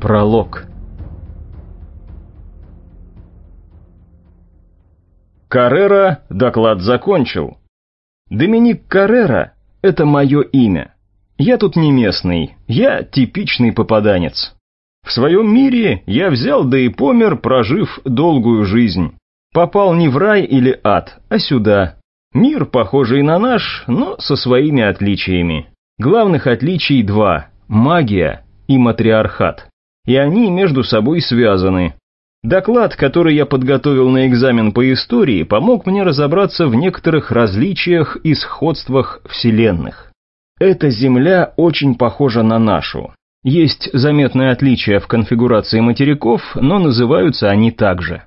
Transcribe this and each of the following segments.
Пролог Каррера доклад закончил. Доминик Каррера – это мое имя. Я тут не местный, я типичный попаданец. В своем мире я взял да и помер, прожив долгую жизнь. Попал не в рай или ад, а сюда. Мир, похожий на наш, но со своими отличиями. Главных отличий два – магия и матриархат. И они между собой связаны. Доклад, который я подготовил на экзамен по истории, помог мне разобраться в некоторых различиях и сходствах вселенных. Эта Земля очень похожа на нашу. Есть заметное отличие в конфигурации материков, но называются они также.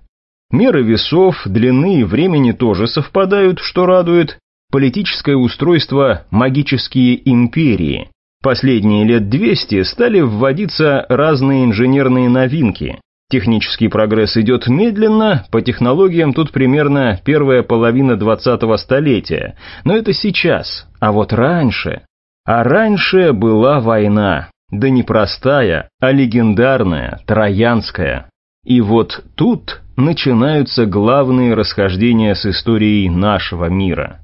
Меры весов, длины и времени тоже совпадают, что радует. Политическое устройство – магические империи. Последние лет 200 стали вводиться разные инженерные новинки. Технический прогресс идет медленно, по технологиям тут примерно первая половина 20-го столетия. Но это сейчас, а вот раньше... А раньше была война, да не простая, а легендарная, троянская. И вот тут начинаются главные расхождения с историей нашего мира.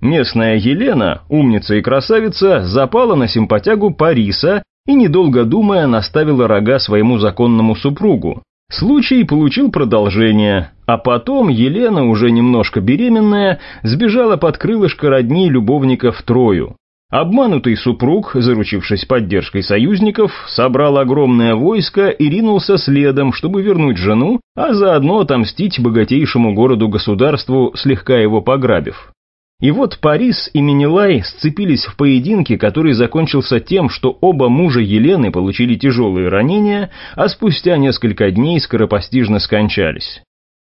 Местная Елена, умница и красавица, запала на симпатягу Париса и, недолго думая, наставила рога своему законному супругу. Случай получил продолжение, а потом Елена, уже немножко беременная, сбежала под крылышко родни любовника в Трою. Обманутый супруг, заручившись поддержкой союзников, собрал огромное войско и ринулся следом, чтобы вернуть жену, а заодно отомстить богатейшему городу-государству, слегка его пограбив. И вот Парис и Менелай сцепились в поединке, который закончился тем, что оба мужа Елены получили тяжелые ранения, а спустя несколько дней скоропостижно скончались.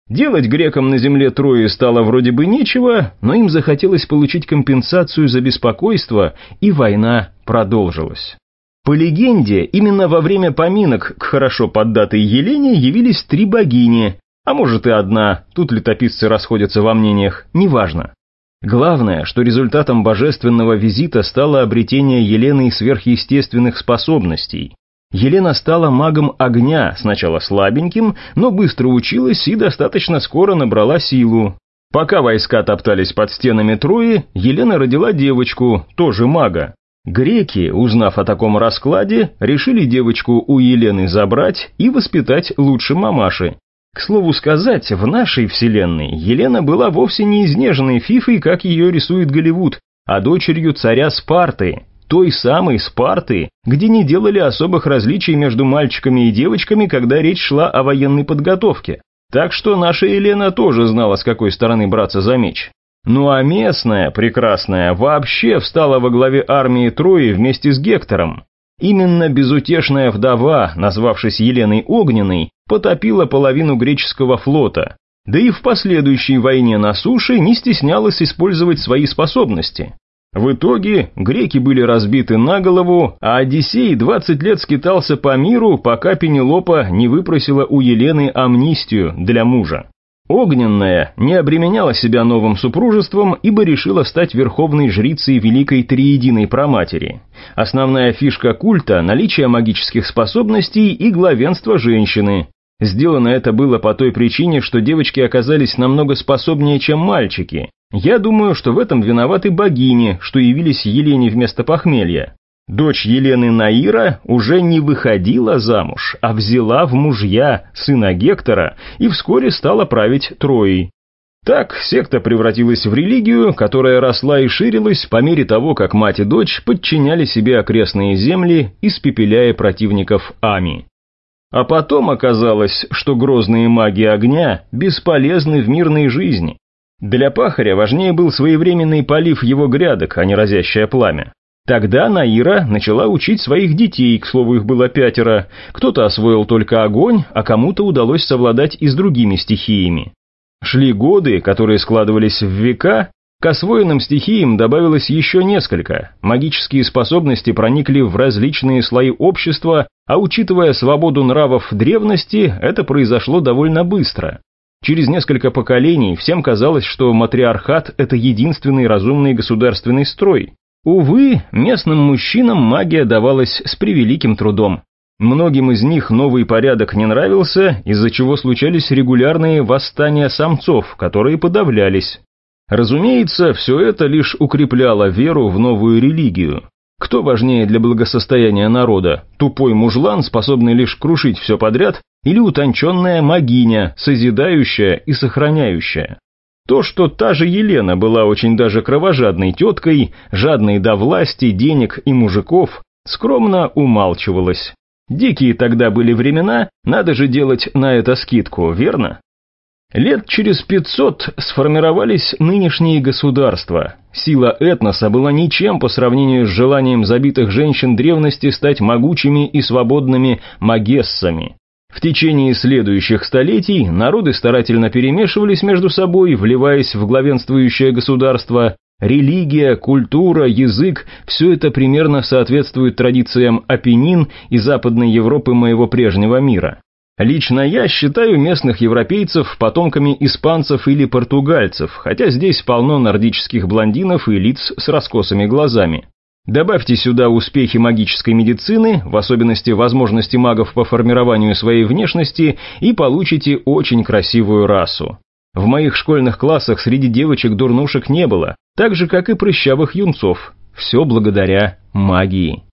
Делать грекам на земле Трои стало вроде бы нечего, но им захотелось получить компенсацию за беспокойство, и война продолжилась. По легенде, именно во время поминок к хорошо поддатой Елене явились три богини, а может и одна, тут летописцы расходятся во мнениях, неважно. Главное, что результатом божественного визита стало обретение Еленой сверхъестественных способностей. Елена стала магом огня, сначала слабеньким, но быстро училась и достаточно скоро набрала силу. Пока войска топтались под стенами Трои, Елена родила девочку, тоже мага. Греки, узнав о таком раскладе, решили девочку у Елены забрать и воспитать лучше мамаши. К слову сказать, в нашей вселенной Елена была вовсе не изнеженной фифой, как ее рисует Голливуд, а дочерью царя Спарты, той самой Спарты, где не делали особых различий между мальчиками и девочками, когда речь шла о военной подготовке. Так что наша Елена тоже знала, с какой стороны браться за меч. Ну а местная, прекрасная, вообще встала во главе армии Трои вместе с Гектором. Именно безутешная вдова, назвавшись Еленой Огненной, потопила половину греческого флота, да и в последующей войне на суше не стеснялась использовать свои способности. В итоге греки были разбиты на голову, а Одиссей 20 лет скитался по миру, пока Пенелопа не выпросила у Елены амнистию для мужа. Огненная не обременяла себя новым супружеством, ибо решила стать верховной жрицей Великой Триединой Проматери. Основная фишка культа – наличие магических способностей и главенство женщины. Сделано это было по той причине, что девочки оказались намного способнее, чем мальчики. Я думаю, что в этом виноваты богини, что явились Елене вместо похмелья. Дочь Елены Наира уже не выходила замуж, а взяла в мужья сына Гектора и вскоре стала править Троей. Так секта превратилась в религию, которая росла и ширилась по мере того, как мать и дочь подчиняли себе окрестные земли, испепеляя противников Ами. А потом оказалось, что грозные маги огня бесполезны в мирной жизни. Для пахаря важнее был своевременный полив его грядок, а не разящее пламя. Тогда Наира начала учить своих детей, к слову, их было пятеро. Кто-то освоил только огонь, а кому-то удалось совладать и с другими стихиями. Шли годы, которые складывались в века, к освоенным стихиям добавилось еще несколько. Магические способности проникли в различные слои общества, а учитывая свободу нравов древности, это произошло довольно быстро. Через несколько поколений всем казалось, что матриархат – это единственный разумный государственный строй. Увы, местным мужчинам магия давалась с превеликим трудом. Многим из них новый порядок не нравился, из-за чего случались регулярные восстания самцов, которые подавлялись. Разумеется, все это лишь укрепляло веру в новую религию. Кто важнее для благосостояния народа? Тупой мужлан, способный лишь крушить все подряд, или утонченная магиня, созидающая и сохраняющая? То, что та же Елена была очень даже кровожадной теткой, жадной до власти, денег и мужиков, скромно умалчивалось. Дикие тогда были времена, надо же делать на это скидку, верно? Лет через пятьсот сформировались нынешние государства. Сила этноса была ничем по сравнению с желанием забитых женщин древности стать могучими и свободными магессами. В течение следующих столетий народы старательно перемешивались между собой, вливаясь в главенствующее государство. Религия, культура, язык – все это примерно соответствует традициям Апеннин и Западной Европы моего прежнего мира. Лично я считаю местных европейцев потомками испанцев или португальцев, хотя здесь полно нордических блондинов и лиц с раскосыми глазами. Добавьте сюда успехи магической медицины, в особенности возможности магов по формированию своей внешности, и получите очень красивую расу. В моих школьных классах среди девочек-дурнушек не было, так же, как и прыщавых юнцов. Все благодаря магии.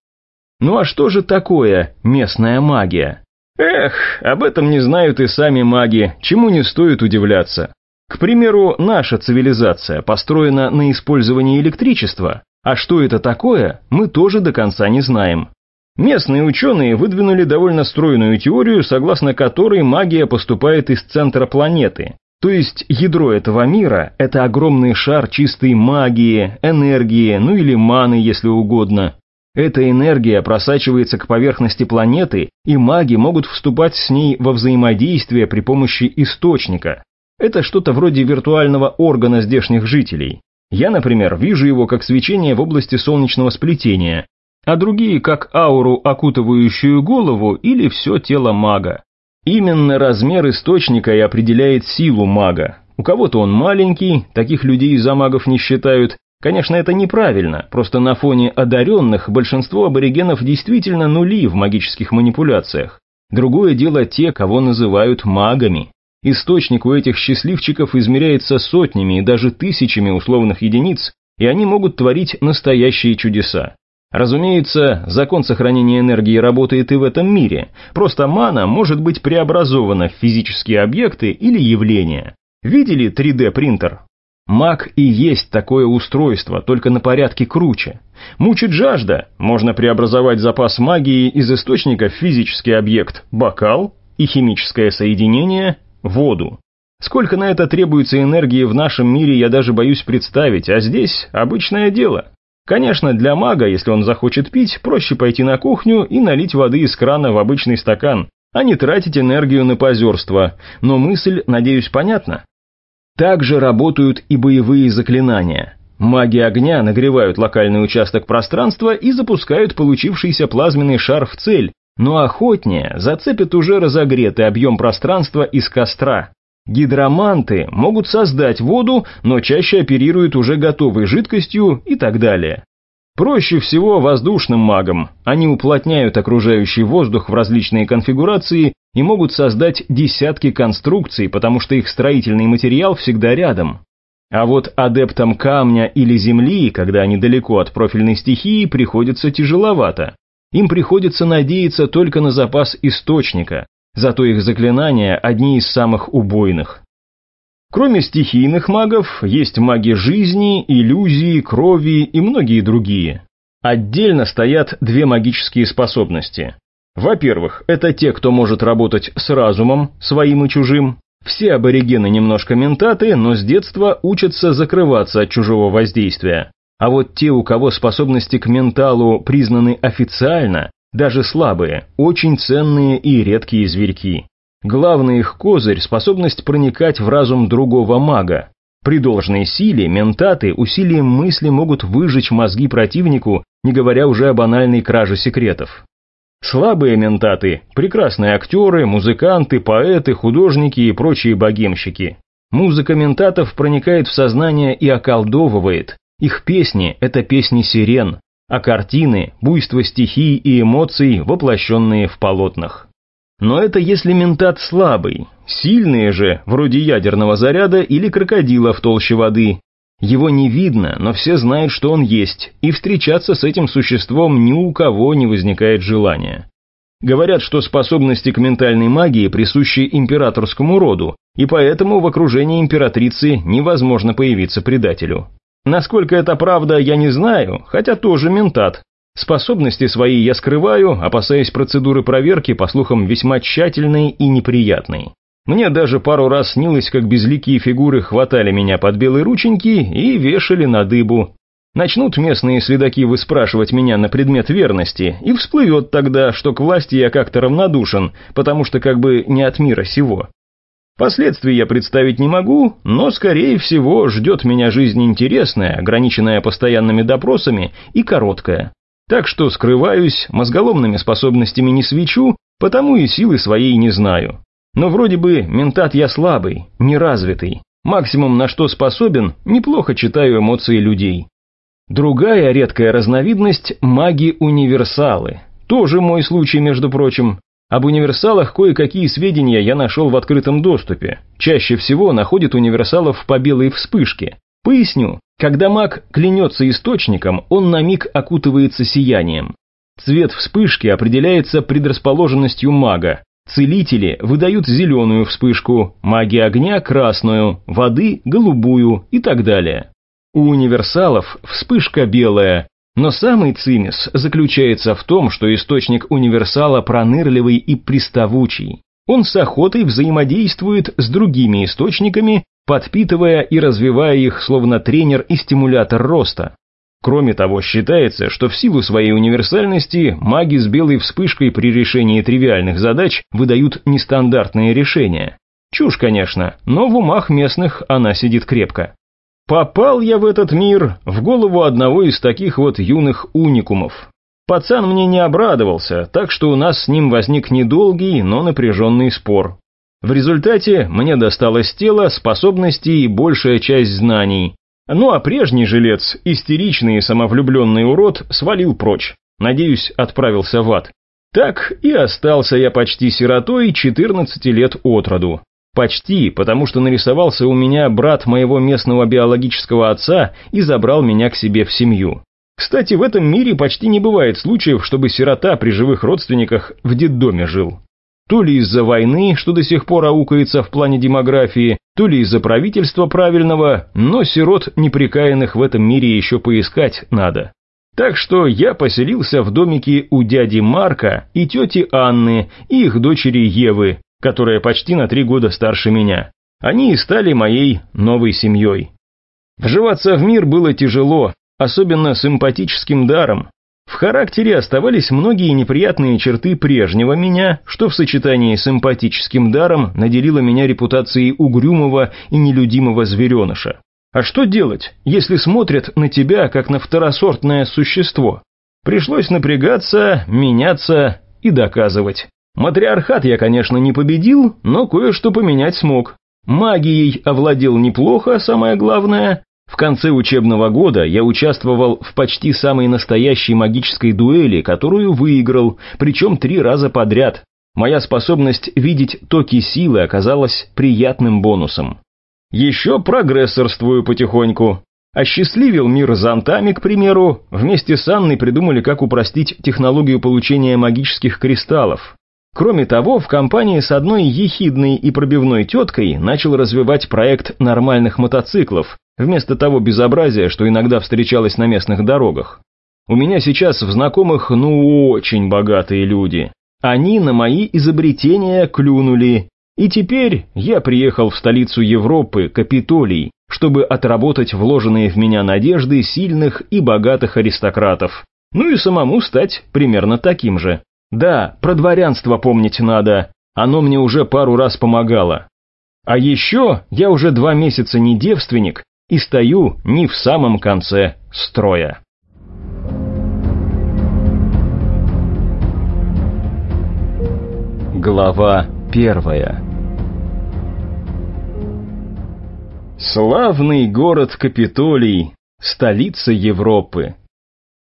Ну а что же такое местная магия? Эх, об этом не знают и сами маги, чему не стоит удивляться. К примеру, наша цивилизация построена на использовании электричества, а что это такое, мы тоже до конца не знаем. Местные ученые выдвинули довольно стройную теорию, согласно которой магия поступает из центра планеты. То есть ядро этого мира – это огромный шар чистой магии, энергии, ну или маны, если угодно. Эта энергия просачивается к поверхности планеты, и маги могут вступать с ней во взаимодействие при помощи источника. Это что-то вроде виртуального органа здешних жителей. Я, например, вижу его как свечение в области солнечного сплетения, а другие как ауру, окутывающую голову или все тело мага. Именно размер источника и определяет силу мага. У кого-то он маленький, таких людей за магов не считают. Конечно, это неправильно, просто на фоне одаренных большинство аборигенов действительно нули в магических манипуляциях. Другое дело те, кого называют магами. Источник у этих счастливчиков измеряется сотнями и даже тысячами условных единиц, и они могут творить настоящие чудеса. Разумеется, закон сохранения энергии работает и в этом мире, просто мана может быть преобразована в физические объекты или явления. Видели 3D-принтер? Маг и есть такое устройство, только на порядке круче. Мучит жажда, можно преобразовать запас магии из источника в физический объект – бокал и химическое соединение воду. Сколько на это требуется энергии в нашем мире, я даже боюсь представить, а здесь обычное дело. Конечно, для мага, если он захочет пить, проще пойти на кухню и налить воды из крана в обычный стакан, а не тратить энергию на позерство, но мысль, надеюсь, понятна. Также работают и боевые заклинания. Маги огня нагревают локальный участок пространства и запускают получившийся плазменный шар в цель, но охотнее зацепят уже разогретый объем пространства из костра. Гидроманты могут создать воду, но чаще оперируют уже готовой жидкостью и так далее. Проще всего воздушным магам. Они уплотняют окружающий воздух в различные конфигурации и могут создать десятки конструкций, потому что их строительный материал всегда рядом. А вот адептам камня или земли, когда они далеко от профильной стихии, приходится тяжеловато. Им приходится надеяться только на запас источника, зато их заклинания одни из самых убойных. Кроме стихийных магов, есть маги жизни, иллюзии, крови и многие другие. Отдельно стоят две магические способности. Во-первых, это те, кто может работать с разумом, своим и чужим. Все аборигены немножко ментаты, но с детства учатся закрываться от чужого воздействия. А вот те, у кого способности к менталу признаны официально, даже слабые, очень ценные и редкие зверьки. Главный их козырь – способность проникать в разум другого мага. При должной силе ментаты усилием мысли могут выжечь мозги противнику, не говоря уже о банальной краже секретов. Слабые ментаты – прекрасные актеры, музыканты, поэты, художники и прочие богемщики. Музыка ментатов проникает в сознание и околдовывает, их песни – это песни сирен. а картины – буйство стихий и эмоций, воплощенные в полотнах. Но это если ментат слабый, сильные же, вроде ядерного заряда или крокодила в толще воды. Его не видно, но все знают, что он есть, и встречаться с этим существом ни у кого не возникает желания. Говорят, что способности к ментальной магии присущи императорскому роду, и поэтому в окружении императрицы невозможно появиться предателю. Насколько это правда, я не знаю, хотя тоже ментат. Способности свои я скрываю, опасаясь процедуры проверки, по слухам, весьма тщательной и неприятной. Мне даже пару раз снилось, как безликие фигуры хватали меня под белые рученьки и вешали на дыбу. Начнут местные следаки выспрашивать меня на предмет верности, и всплывет тогда, что к власти я как-то равнодушен, потому что как бы не от мира сего. Последствий я представить не могу, но, скорее всего, ждет меня жизнь интересная, ограниченная постоянными допросами и короткая. Так что скрываюсь, мозголомными способностями не свечу, потому и силы своей не знаю. Но вроде бы ментат я слабый, неразвитый. Максимум на что способен, неплохо читаю эмоции людей. Другая редкая разновидность – маги-универсалы. Тоже мой случай, между прочим. Об универсалах кое-какие сведения я нашел в открытом доступе. Чаще всего находят универсалов по белой вспышке. Поясню. Когда маг клянется источником, он на миг окутывается сиянием. Цвет вспышки определяется предрасположенностью мага. Целители выдают зеленую вспышку, маги огня – красную, воды – голубую и так далее. У универсалов вспышка белая, но самый цимис заключается в том, что источник универсала пронырливый и приставучий. Он с охотой взаимодействует с другими источниками, подпитывая и развивая их словно тренер и стимулятор роста. Кроме того, считается, что в силу своей универсальности маги с белой вспышкой при решении тривиальных задач выдают нестандартные решения. Чушь, конечно, но в умах местных она сидит крепко. Попал я в этот мир в голову одного из таких вот юных уникумов. Пацан мне не обрадовался, так что у нас с ним возник недолгий, но напряженный спор. В результате мне досталось тело, способности и большая часть знаний. Ну а прежний жилец, истеричный и самовлюбленный урод, свалил прочь. Надеюсь, отправился в ад. Так и остался я почти сиротой 14 лет от роду. Почти, потому что нарисовался у меня брат моего местного биологического отца и забрал меня к себе в семью. Кстати, в этом мире почти не бывает случаев, чтобы сирота при живых родственниках в детдоме жил. То ли из-за войны, что до сих пор аукается в плане демографии, то ли из-за правительства правильного, но сирот неприкаянных в этом мире еще поискать надо. Так что я поселился в домике у дяди Марка и тети Анны и их дочери Евы, которая почти на три года старше меня. Они и стали моей новой семьей. Вживаться в мир было тяжело, особенно с эмпатическим даром. В характере оставались многие неприятные черты прежнего меня, что в сочетании с эмпатическим даром наделило меня репутацией угрюмого и нелюдимого звереныша. А что делать, если смотрят на тебя, как на второсортное существо? Пришлось напрягаться, меняться и доказывать. Матриархат я, конечно, не победил, но кое-что поменять смог. Магией овладел неплохо, самое главное. В конце учебного года я участвовал в почти самой настоящей магической дуэли, которую выиграл, причем три раза подряд. Моя способность видеть токи силы оказалась приятным бонусом. Еще прогрессорствую потихоньку. Осчастливил мир зонтами, к примеру. Вместе с Анной придумали, как упростить технологию получения магических кристаллов. Кроме того, в компании с одной ехидной и пробивной теткой начал развивать проект нормальных мотоциклов, вместо того безобразия, что иногда встречалось на местных дорогах. У меня сейчас в знакомых ну очень богатые люди. Они на мои изобретения клюнули. И теперь я приехал в столицу Европы, Капитолий, чтобы отработать вложенные в меня надежды сильных и богатых аристократов. Ну и самому стать примерно таким же. Да, про дворянство помнить надо, оно мне уже пару раз помогало. А еще я уже два месяца не девственник и стою не в самом конце строя. Глава первая Славный город Капитолий, столица Европы.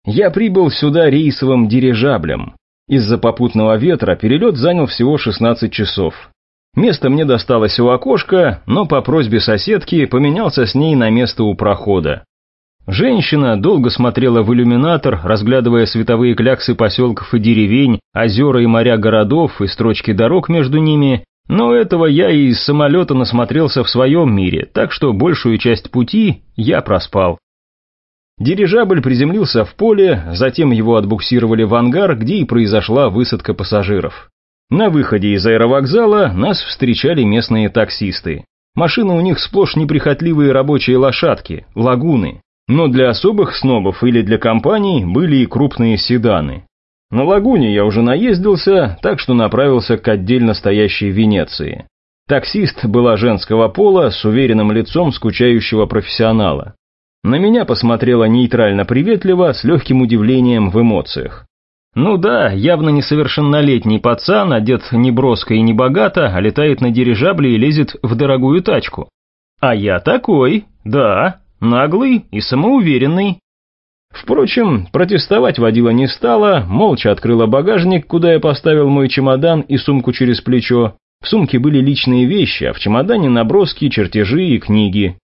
Я прибыл сюда рейсовым дирижаблем. Из-за попутного ветра перелет занял всего 16 часов. Место мне досталось у окошка, но по просьбе соседки поменялся с ней на место у прохода. Женщина долго смотрела в иллюминатор, разглядывая световые кляксы поселков и деревень, озера и моря городов и строчки дорог между ними, но этого я и из самолета насмотрелся в своем мире, так что большую часть пути я проспал. Дирижабль приземлился в поле, затем его отбуксировали в ангар, где и произошла высадка пассажиров. На выходе из аэровокзала нас встречали местные таксисты. Машины у них сплошь неприхотливые рабочие лошадки, лагуны. Но для особых снобов или для компаний были и крупные седаны. На лагуне я уже наездился, так что направился к отдельно стоящей Венеции. Таксист была женского пола с уверенным лицом скучающего профессионала. На меня посмотрела нейтрально-приветливо, с легким удивлением в эмоциях. Ну да, явно несовершеннолетний пацан, одет не броско и не богато, а летает на дирижабле и лезет в дорогую тачку. А я такой, да, наглый и самоуверенный. Впрочем, протестовать водила не стала, молча открыла багажник, куда я поставил мой чемодан и сумку через плечо. В сумке были личные вещи, а в чемодане наброски, чертежи и книги.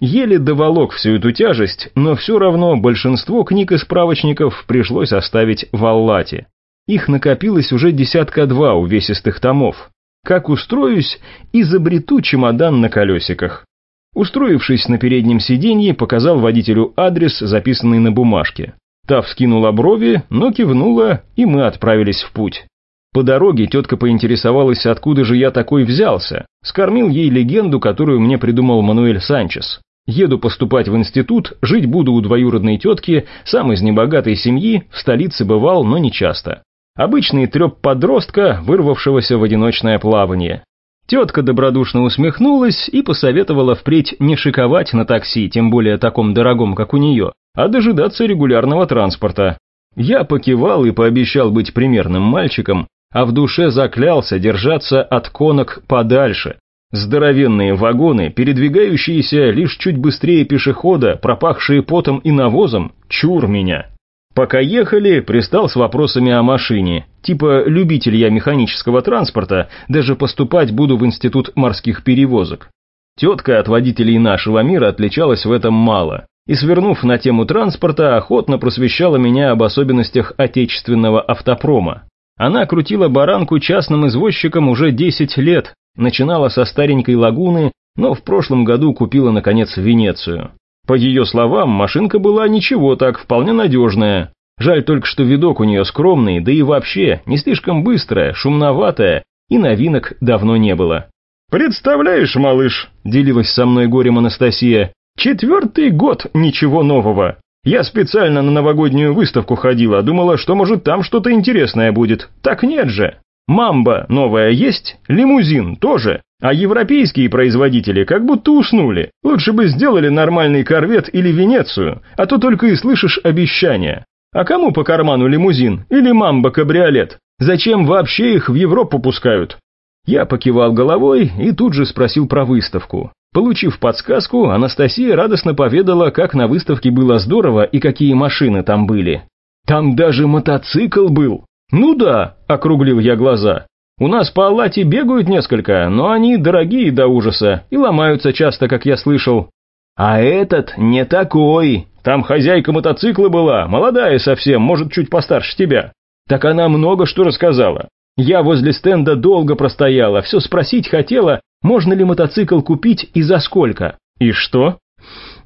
Еле доволок всю эту тяжесть, но все равно большинство книг и справочников пришлось оставить в Аллате. Их накопилось уже десятка два увесистых томов. Как устроюсь, изобрету чемодан на колесиках. Устроившись на переднем сиденье, показал водителю адрес, записанный на бумажке. Та вскинула брови, но кивнула, и мы отправились в путь. По дороге тетка поинтересовалась, откуда же я такой взялся. Скормил ей легенду, которую мне придумал Мануэль Санчес. Еду поступать в институт, жить буду у двоюродной тетки, сам из небогатой семьи, в столице бывал, но не часто. Обычный треп подростка, вырвавшегося в одиночное плавание. Тетка добродушно усмехнулась и посоветовала впредь не шиковать на такси, тем более таком дорогом, как у нее, а дожидаться регулярного транспорта. Я покивал и пообещал быть примерным мальчиком, а в душе заклялся держаться от конок подальше. Здоровенные вагоны, передвигающиеся лишь чуть быстрее пешехода, пропахшие потом и навозом, чур меня. Пока ехали, пристал с вопросами о машине. Типа, любитель я механического транспорта, даже поступать буду в институт морских перевозок. Тетка от водителей нашего мира отличалась в этом мало. И свернув на тему транспорта, охотно просвещала меня об особенностях отечественного автопрома. Она крутила баранку частным извозчикам уже 10 лет, начинала со старенькой лагуны, но в прошлом году купила, наконец, Венецию. По ее словам, машинка была ничего так, вполне надежная. Жаль только, что видок у нее скромный, да и вообще не слишком быстрая, шумноватая, и новинок давно не было. «Представляешь, малыш», – делилась со мной горем Анастасия, – «четвертый год ничего нового. Я специально на новогоднюю выставку ходила, думала, что может там что-то интересное будет. Так нет же. Мамба новая есть, лимузин тоже, а европейские производители как будто уснули. Лучше бы сделали нормальный корвет или Венецию, а то только и слышишь обещания. А кому по карману лимузин или мамба-кабриолет? Зачем вообще их в Европу пускают? Я покивал головой и тут же спросил про выставку. Получив подсказку, Анастасия радостно поведала, как на выставке было здорово и какие машины там были. Там даже мотоцикл был. «Ну да», — округлил я глаза. «У нас по Аллате бегают несколько, но они дорогие до ужаса и ломаются часто, как я слышал». «А этот не такой. Там хозяйка мотоцикла была, молодая совсем, может, чуть постарше тебя. Так она много что рассказала. Я возле стенда долго простояла, все спросить хотела, можно ли мотоцикл купить и за сколько. И что?»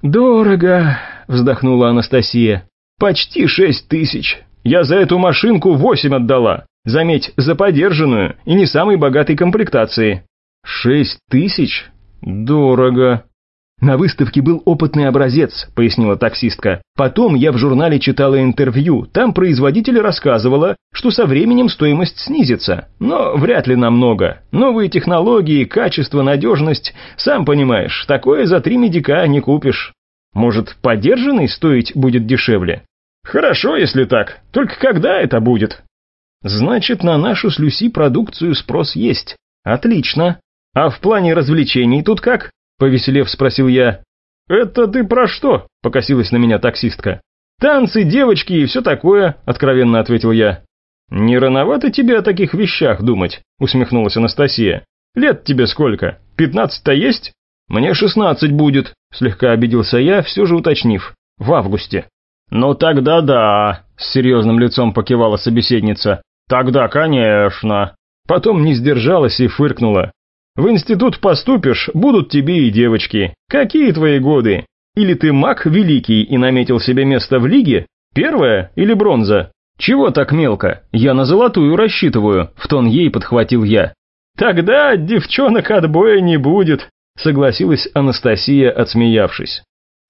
«Дорого», — вздохнула Анастасия. «Почти шесть тысяч. Я за эту машинку восемь отдала. Заметь, за подержанную и не самой богатой комплектации. Шесть тысяч? Дорого. На выставке был опытный образец, пояснила таксистка. Потом я в журнале читала интервью. Там производитель рассказывала, что со временем стоимость снизится. Но вряд ли намного. Новые технологии, качество, надежность. Сам понимаешь, такое за три медика не купишь. Может, подержанный стоить будет дешевле? «Хорошо, если так. Только когда это будет?» «Значит, на нашу с Люси продукцию спрос есть. Отлично. А в плане развлечений тут как?» Повеселев спросил я. «Это ты про что?» – покосилась на меня таксистка. Танцы, девочки и все такое», – откровенно ответил я. «Не рановато тебе о таких вещах думать», – усмехнулась Анастасия. «Лет тебе сколько? Пятнадцать-то есть?» «Мне шестнадцать будет», – слегка обиделся я, все же уточнив. «В августе». «Ну тогда да», – с серьезным лицом покивала собеседница. «Тогда, конечно». Потом не сдержалась и фыркнула. «В институт поступишь, будут тебе и девочки. Какие твои годы? Или ты маг великий и наметил себе место в лиге? Первая или бронза? Чего так мелко? Я на золотую рассчитываю», – в тон ей подхватил я. «Тогда девчонок отбоя не будет», – согласилась Анастасия, отсмеявшись.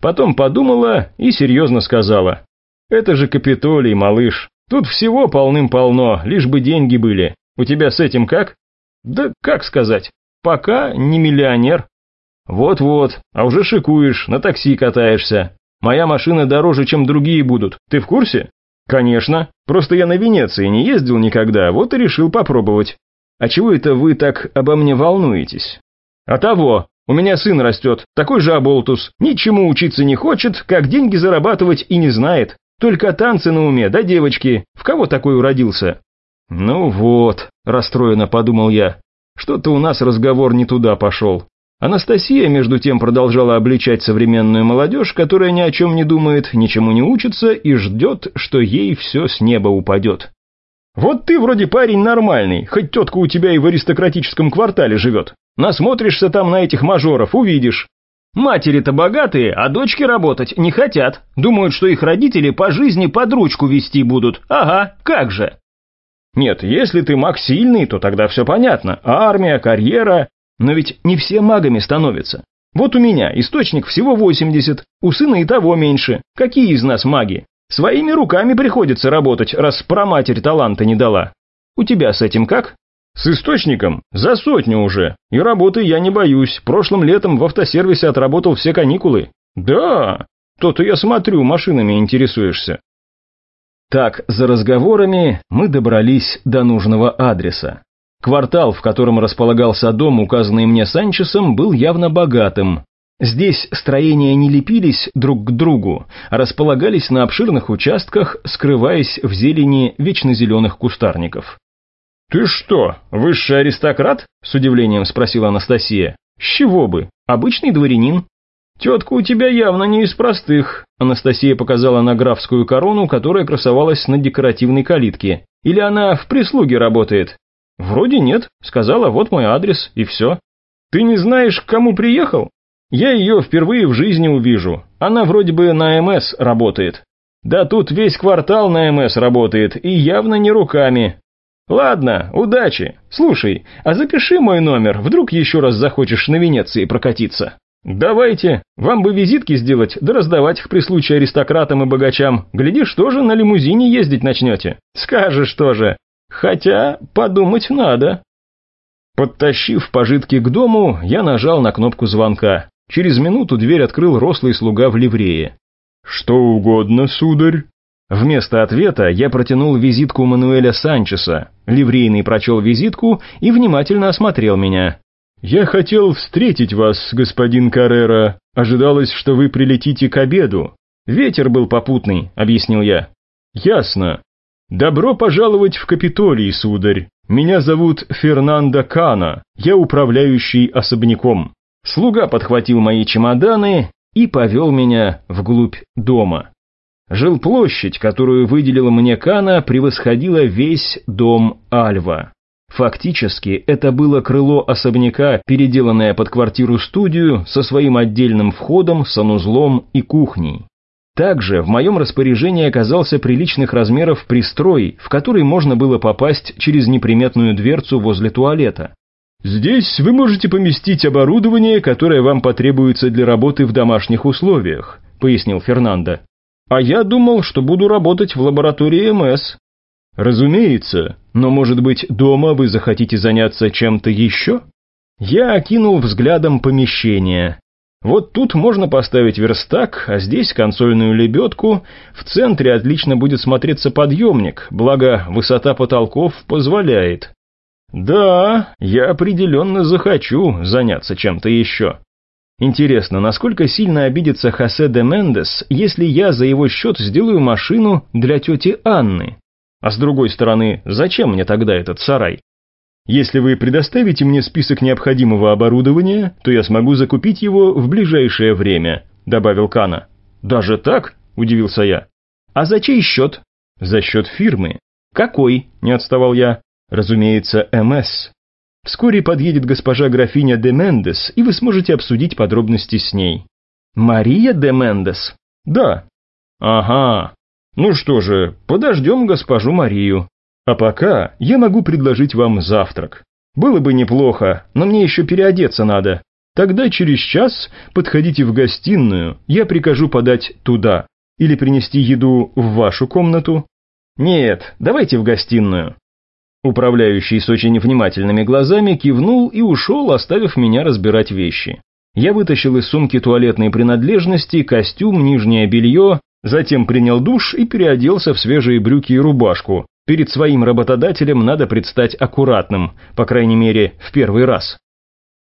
Потом подумала и серьезно сказала. «Это же Капитолий, малыш. Тут всего полным-полно, лишь бы деньги были. У тебя с этим как?» «Да как сказать? Пока не миллионер». «Вот-вот, а уже шикуешь, на такси катаешься. Моя машина дороже, чем другие будут. Ты в курсе?» «Конечно. Просто я на Венеции не ездил никогда, вот и решил попробовать». «А чего это вы так обо мне волнуетесь?» «А того, у меня сын растет, такой же оболтус, ничему учиться не хочет, как деньги зарабатывать и не знает. Только танцы на уме, да девочки, в кого такой уродился?» «Ну вот», – расстроенно подумал я, – «что-то у нас разговор не туда пошел». Анастасия, между тем, продолжала обличать современную молодежь, которая ни о чем не думает, ничему не учится и ждет, что ей все с неба упадет. «Вот ты вроде парень нормальный, хоть тетка у тебя и в аристократическом квартале живет. Насмотришься там на этих мажоров, увидишь. Матери-то богатые, а дочки работать не хотят. Думают, что их родители по жизни под ручку вести будут. Ага, как же. Нет, если ты маг сильный, то тогда все понятно. Армия, карьера. Но ведь не все магами становятся. Вот у меня источник всего 80, у сына и того меньше. Какие из нас маги? Своими руками приходится работать, раз проматерь таланта не дала. У тебя с этим как? С источником? За сотню уже. И работы я не боюсь. Прошлым летом в автосервисе отработал все каникулы. Да, то-то я смотрю, машинами интересуешься. Так, за разговорами мы добрались до нужного адреса. Квартал, в котором располагался дом, указанный мне Санчесом, был явно богатым. Здесь строения не лепились друг к другу, а располагались на обширных участках, скрываясь в зелени вечно зеленых кустарников. «Ты что, высший аристократ?» – с удивлением спросила Анастасия. «С чего бы? Обычный дворянин». «Тетка у тебя явно не из простых», – Анастасия показала на графскую корону, которая красовалась на декоративной калитке. «Или она в прислуге работает?» «Вроде нет», – сказала, вот мой адрес, и все. «Ты не знаешь, к кому приехал?» «Я ее впервые в жизни увижу. Она вроде бы на МС работает». «Да тут весь квартал на МС работает, и явно не руками. «Ладно, удачи. Слушай, а запиши мой номер, вдруг еще раз захочешь на Венеции прокатиться». «Давайте. Вам бы визитки сделать, да раздавать их при случае аристократам и богачам. Глядишь, тоже на лимузине ездить начнете. Скажешь тоже. Хотя, подумать надо». Подтащив пожитки к дому, я нажал на кнопку звонка. Через минуту дверь открыл рослый слуга в ливрее. «Что угодно, сударь?» Вместо ответа я протянул визитку Мануэля Санчеса. Ливрейный прочел визитку и внимательно осмотрел меня. «Я хотел встретить вас, господин Каррера. Ожидалось, что вы прилетите к обеду. Ветер был попутный», — объяснил я. «Ясно. Добро пожаловать в Капитолий, сударь. Меня зовут Фернандо Кана. Я управляющий особняком». Слуга подхватил мои чемоданы и повел меня вглубь дома. Жилплощадь, которую выделила мне Кана, превосходила весь дом Альва. Фактически, это было крыло особняка, переделанное под квартиру-студию со своим отдельным входом, санузлом и кухней. Также в моем распоряжении оказался приличных размеров пристрой, в который можно было попасть через неприметную дверцу возле туалета. Здесь вы можете поместить оборудование, которое вам потребуется для работы в домашних условиях, пояснил Фернандо. А я думал, что буду работать в лаборатории МС. Разумеется, но может быть дома вы захотите заняться чем-то еще? Я окинул взглядом помещение. Вот тут можно поставить верстак, а здесь консольную лебедку. В центре отлично будет смотреться подъемник, благо высота потолков позволяет. Да, я определенно захочу заняться чем-то еще. Интересно, насколько сильно обидится Хосе де Мендес, если я за его счет сделаю машину для тети Анны? А с другой стороны, зачем мне тогда этот сарай? Если вы предоставите мне список необходимого оборудования, то я смогу закупить его в ближайшее время», — добавил Кана. «Даже так?» — удивился я. «А за чей счет?» «За счет фирмы». «Какой?» — не отставал я. «Разумеется, МС». Вскоре подъедет госпожа графиня де Мендес, и вы сможете обсудить подробности с ней». «Мария де Мендес?» «Да». «Ага. Ну что же, подождем госпожу Марию». А пока я могу предложить вам завтрак. Было бы неплохо, но мне еще переодеться надо. Тогда через час подходите в гостиную, я прикажу подать туда. Или принести еду в вашу комнату? Нет, давайте в гостиную. Управляющий с очень внимательными глазами кивнул и ушел, оставив меня разбирать вещи. Я вытащил из сумки туалетные принадлежности, костюм, нижнее белье, затем принял душ и переоделся в свежие брюки и рубашку, Перед своим работодателем надо предстать аккуратным, по крайней мере, в первый раз.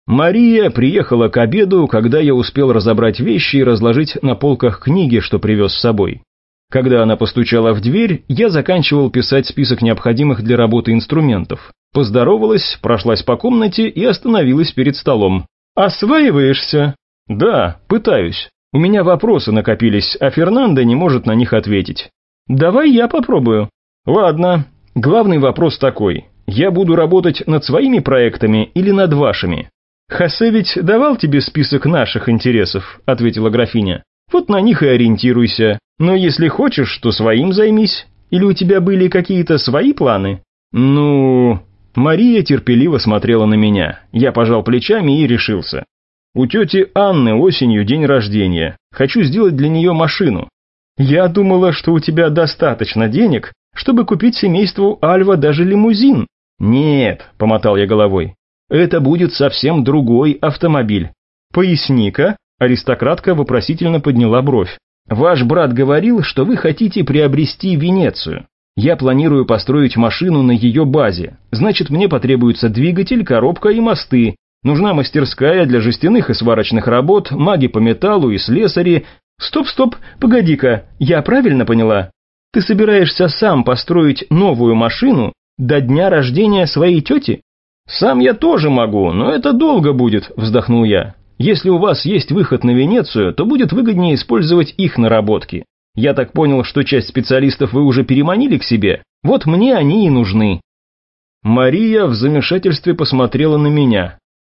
Мария приехала к обеду, когда я успел разобрать вещи и разложить на полках книги, что привез с собой. Когда она постучала в дверь, я заканчивал писать список необходимых для работы инструментов. Поздоровалась, прошлась по комнате и остановилась перед столом. «Осваиваешься?» «Да, пытаюсь. У меня вопросы накопились, а Фернандо не может на них ответить». «Давай я попробую». Ладно, главный вопрос такой. Я буду работать над своими проектами или над вашими? Хосе ведь давал тебе список наших интересов, ответила графиня. Вот на них и ориентируйся. Но если хочешь, то своим займись. Или у тебя были какие-то свои планы? Ну... Мария терпеливо смотрела на меня. Я пожал плечами и решился. У тети Анны осенью день рождения. Хочу сделать для нее машину. Я думала, что у тебя достаточно денег, чтобы купить семейству Альва даже лимузин. Нет, помотал я головой. Это будет совсем другой автомобиль. Поясни-ка, аристократка вопросительно подняла бровь. Ваш брат говорил, что вы хотите приобрести Венецию. Я планирую построить машину на ее базе. Значит, мне потребуется двигатель, коробка и мосты. Нужна мастерская для жестяных и сварочных работ, маги по металлу и слесари. Стоп-стоп, погоди-ка, я правильно поняла? Ты собираешься сам построить новую машину до дня рождения своей тети? Сам я тоже могу, но это долго будет, вздохнул я. Если у вас есть выход на Венецию, то будет выгоднее использовать их наработки. Я так понял, что часть специалистов вы уже переманили к себе. Вот мне они и нужны. Мария в замешательстве посмотрела на меня.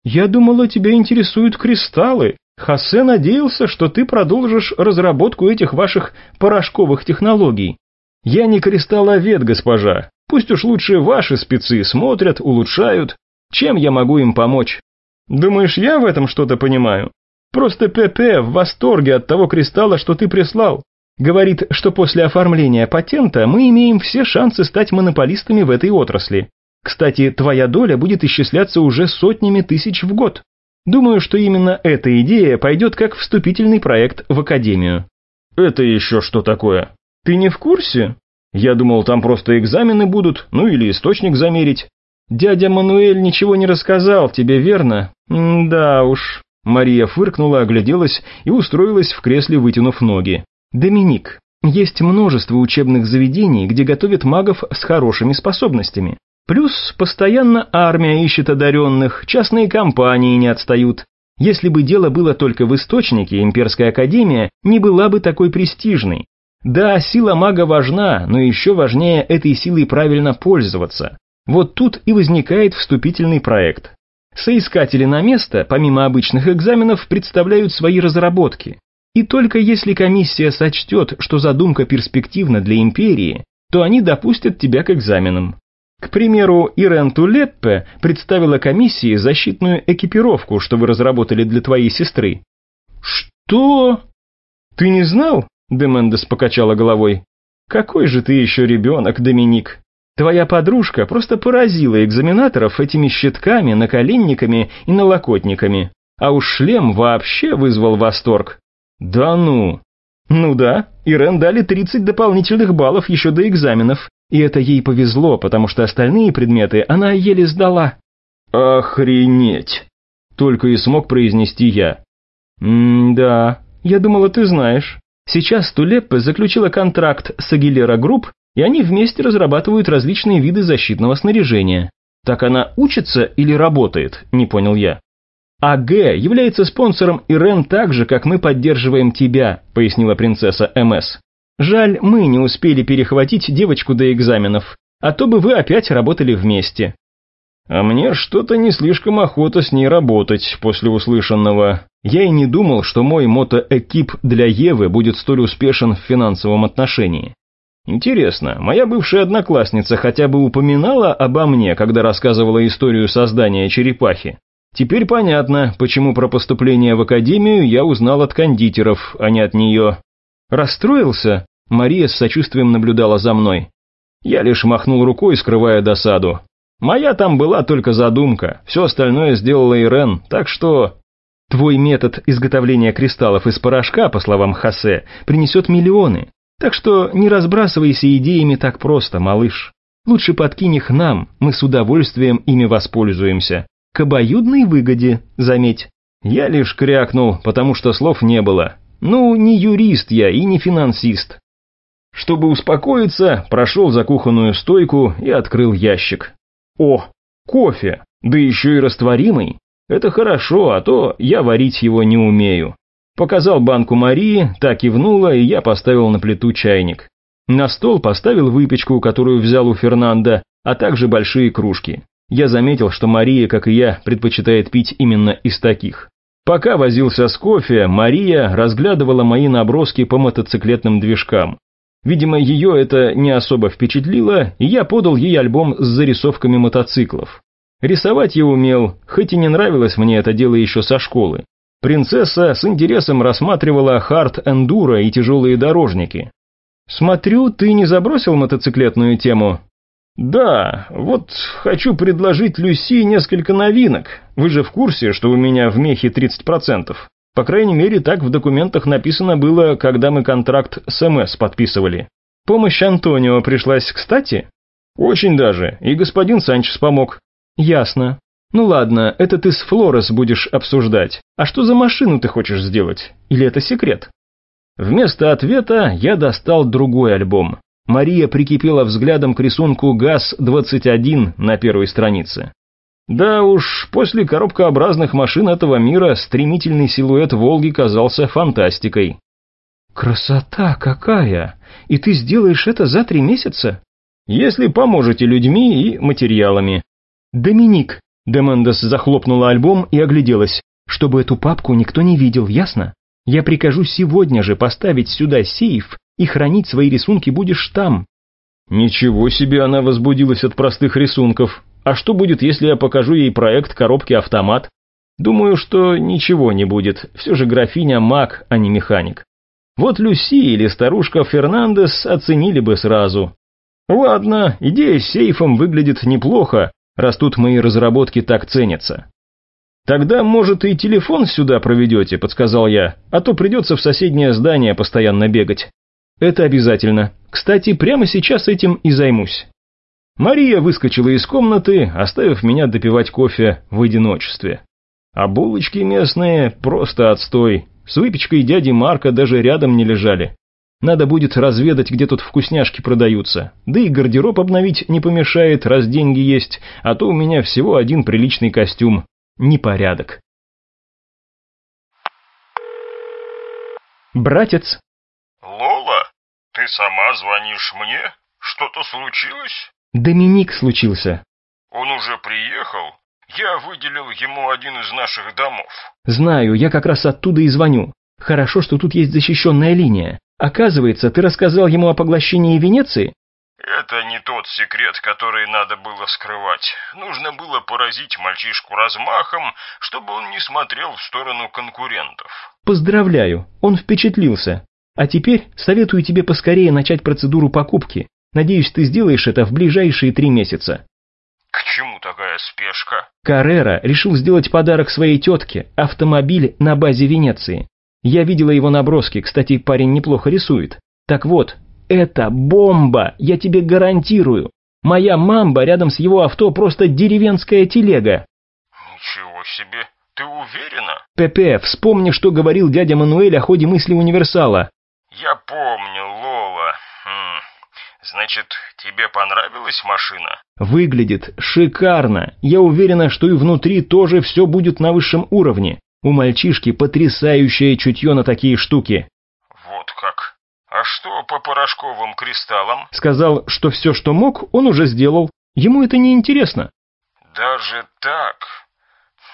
Я думала, тебя интересуют кристаллы. Хосе надеялся, что ты продолжишь разработку этих ваших порошковых технологий. «Я не кристалловед, госпожа. Пусть уж лучше ваши спецы смотрят, улучшают. Чем я могу им помочь?» «Думаешь, я в этом что-то понимаю? Просто ПП в восторге от того кристалла, что ты прислал. Говорит, что после оформления патента мы имеем все шансы стать монополистами в этой отрасли. Кстати, твоя доля будет исчисляться уже сотнями тысяч в год. Думаю, что именно эта идея пойдет как вступительный проект в Академию». «Это еще что такое?» «Ты не в курсе? Я думал, там просто экзамены будут, ну или источник замерить. Дядя Мануэль ничего не рассказал тебе, верно? М да уж». Мария фыркнула, огляделась и устроилась в кресле, вытянув ноги. «Доминик, есть множество учебных заведений, где готовят магов с хорошими способностями. Плюс постоянно армия ищет одаренных, частные компании не отстают. Если бы дело было только в источнике, имперская академия не была бы такой престижной. Да, сила мага важна, но еще важнее этой силой правильно пользоваться. Вот тут и возникает вступительный проект. Соискатели на место, помимо обычных экзаменов, представляют свои разработки. И только если комиссия сочтет, что задумка перспективна для империи, то они допустят тебя к экзаменам. К примеру, Ирен Тулеппе представила комиссии защитную экипировку, что вы разработали для твоей сестры. Что? Ты не знал? Демендес покачала головой. «Какой же ты еще ребенок, Доминик? Твоя подружка просто поразила экзаменаторов этими щитками, наколенниками и налокотниками. А уж шлем вообще вызвал восторг». «Да ну!» «Ну да, Ирен дали 30 дополнительных баллов еще до экзаменов, и это ей повезло, потому что остальные предметы она еле сдала». «Охренеть!» Только и смог произнести я. «М-да, я думала, ты знаешь. Сейчас Тулеппе заключила контракт с Агилера Групп, и они вместе разрабатывают различные виды защитного снаряжения. Так она учится или работает, не понял я. АГ является спонсором Ирен так же, как мы поддерживаем тебя, пояснила принцесса МС. Жаль, мы не успели перехватить девочку до экзаменов, а то бы вы опять работали вместе. А мне что-то не слишком охота с ней работать после услышанного. Я и не думал, что мой мотоэкип для Евы будет столь успешен в финансовом отношении. Интересно, моя бывшая одноклассница хотя бы упоминала обо мне, когда рассказывала историю создания черепахи? Теперь понятно, почему про поступление в академию я узнал от кондитеров, а не от нее. Расстроился? Мария с сочувствием наблюдала за мной. Я лишь махнул рукой, скрывая досаду. Моя там была только задумка, все остальное сделала Ирен, так что... Твой метод изготовления кристаллов из порошка, по словам Хосе, принесет миллионы. Так что не разбрасывайся идеями так просто, малыш. Лучше подкинь их нам, мы с удовольствием ими воспользуемся. К обоюдной выгоде, заметь. Я лишь крякнул, потому что слов не было. Ну, не юрист я и не финансист. Чтобы успокоиться, прошел за кухонную стойку и открыл ящик. О, кофе, да еще и растворимый. Это хорошо, а то я варить его не умею. Показал банку Марии, так кивнула, и я поставил на плиту чайник. На стол поставил выпечку, которую взял у Фернанда, а также большие кружки. Я заметил, что Мария, как и я, предпочитает пить именно из таких. Пока возился с кофе, Мария разглядывала мои наброски по мотоциклетным движкам. Видимо, ее это не особо впечатлило, и я подал ей альбом с зарисовками мотоциклов. Рисовать я умел, хоть и не нравилось мне это дело еще со школы. Принцесса с интересом рассматривала хард-эндуро и тяжелые дорожники. «Смотрю, ты не забросил мотоциклетную тему?» «Да, вот хочу предложить Люси несколько новинок. Вы же в курсе, что у меня в мехе 30%. По крайней мере, так в документах написано было, когда мы контракт с МС подписывали. Помощь Антонио пришлась кстати? Очень даже, и господин Санчес помог. Ясно. Ну ладно, это ты с Флорес будешь обсуждать. А что за машину ты хочешь сделать? Или это секрет? Вместо ответа я достал другой альбом. Мария прикипела взглядом к рисунку ГАЗ-21 на первой странице. Да уж, после коробкообразных машин этого мира стремительный силуэт «Волги» казался фантастикой. «Красота какая! И ты сделаешь это за три месяца?» «Если поможете людьми и материалами». «Доминик!» Демендес захлопнула альбом и огляделась. «Чтобы эту папку никто не видел, ясно? Я прикажу сегодня же поставить сюда сейф, и хранить свои рисунки будешь там». «Ничего себе она возбудилась от простых рисунков. А что будет, если я покажу ей проект коробки-автомат? Думаю, что ничего не будет, все же графиня маг, а не механик. Вот Люси или старушка Фернандес оценили бы сразу. Ладно, идея с сейфом выглядит неплохо, раз тут мои разработки так ценятся. «Тогда, может, и телефон сюда проведете», — подсказал я, «а то придется в соседнее здание постоянно бегать». «Это обязательно. Кстати, прямо сейчас этим и займусь». Мария выскочила из комнаты, оставив меня допивать кофе в одиночестве. А булочки местные просто отстой. С выпечкой дяди Марка даже рядом не лежали. Надо будет разведать, где тут вкусняшки продаются. Да и гардероб обновить не помешает, раз деньги есть, а то у меня всего один приличный костюм. Непорядок. Братец. Ты сама звонишь мне? Что-то случилось? Доминик случился. Он уже приехал? Я выделил ему один из наших домов. Знаю, я как раз оттуда и звоню. Хорошо, что тут есть защищенная линия. Оказывается, ты рассказал ему о поглощении Венеции? Это не тот секрет, который надо было скрывать. Нужно было поразить мальчишку размахом, чтобы он не смотрел в сторону конкурентов. Поздравляю, он впечатлился. А теперь советую тебе поскорее начать процедуру покупки. Надеюсь, ты сделаешь это в ближайшие три месяца». «К чему такая спешка?» Каррера решил сделать подарок своей тетке, автомобиль на базе Венеции. Я видела его наброски, кстати, парень неплохо рисует. Так вот, это бомба, я тебе гарантирую. Моя мамба рядом с его авто просто деревенская телега. Ничего себе, Ты уверена? ПП, вспомни, что говорил дядя Мануэль о ходе мысли универсала. Я помню, Лола. Хм. Значит, тебе понравилась машина? Выглядит шикарно. Я уверена, что и внутри тоже все будет на высшем уровне. У мальчишки потрясающее чутье на такие штуки. Вот как. А что по порошковым кристаллам? Сказал, что все, что мог, он уже сделал. Ему это не интересно. Даже так?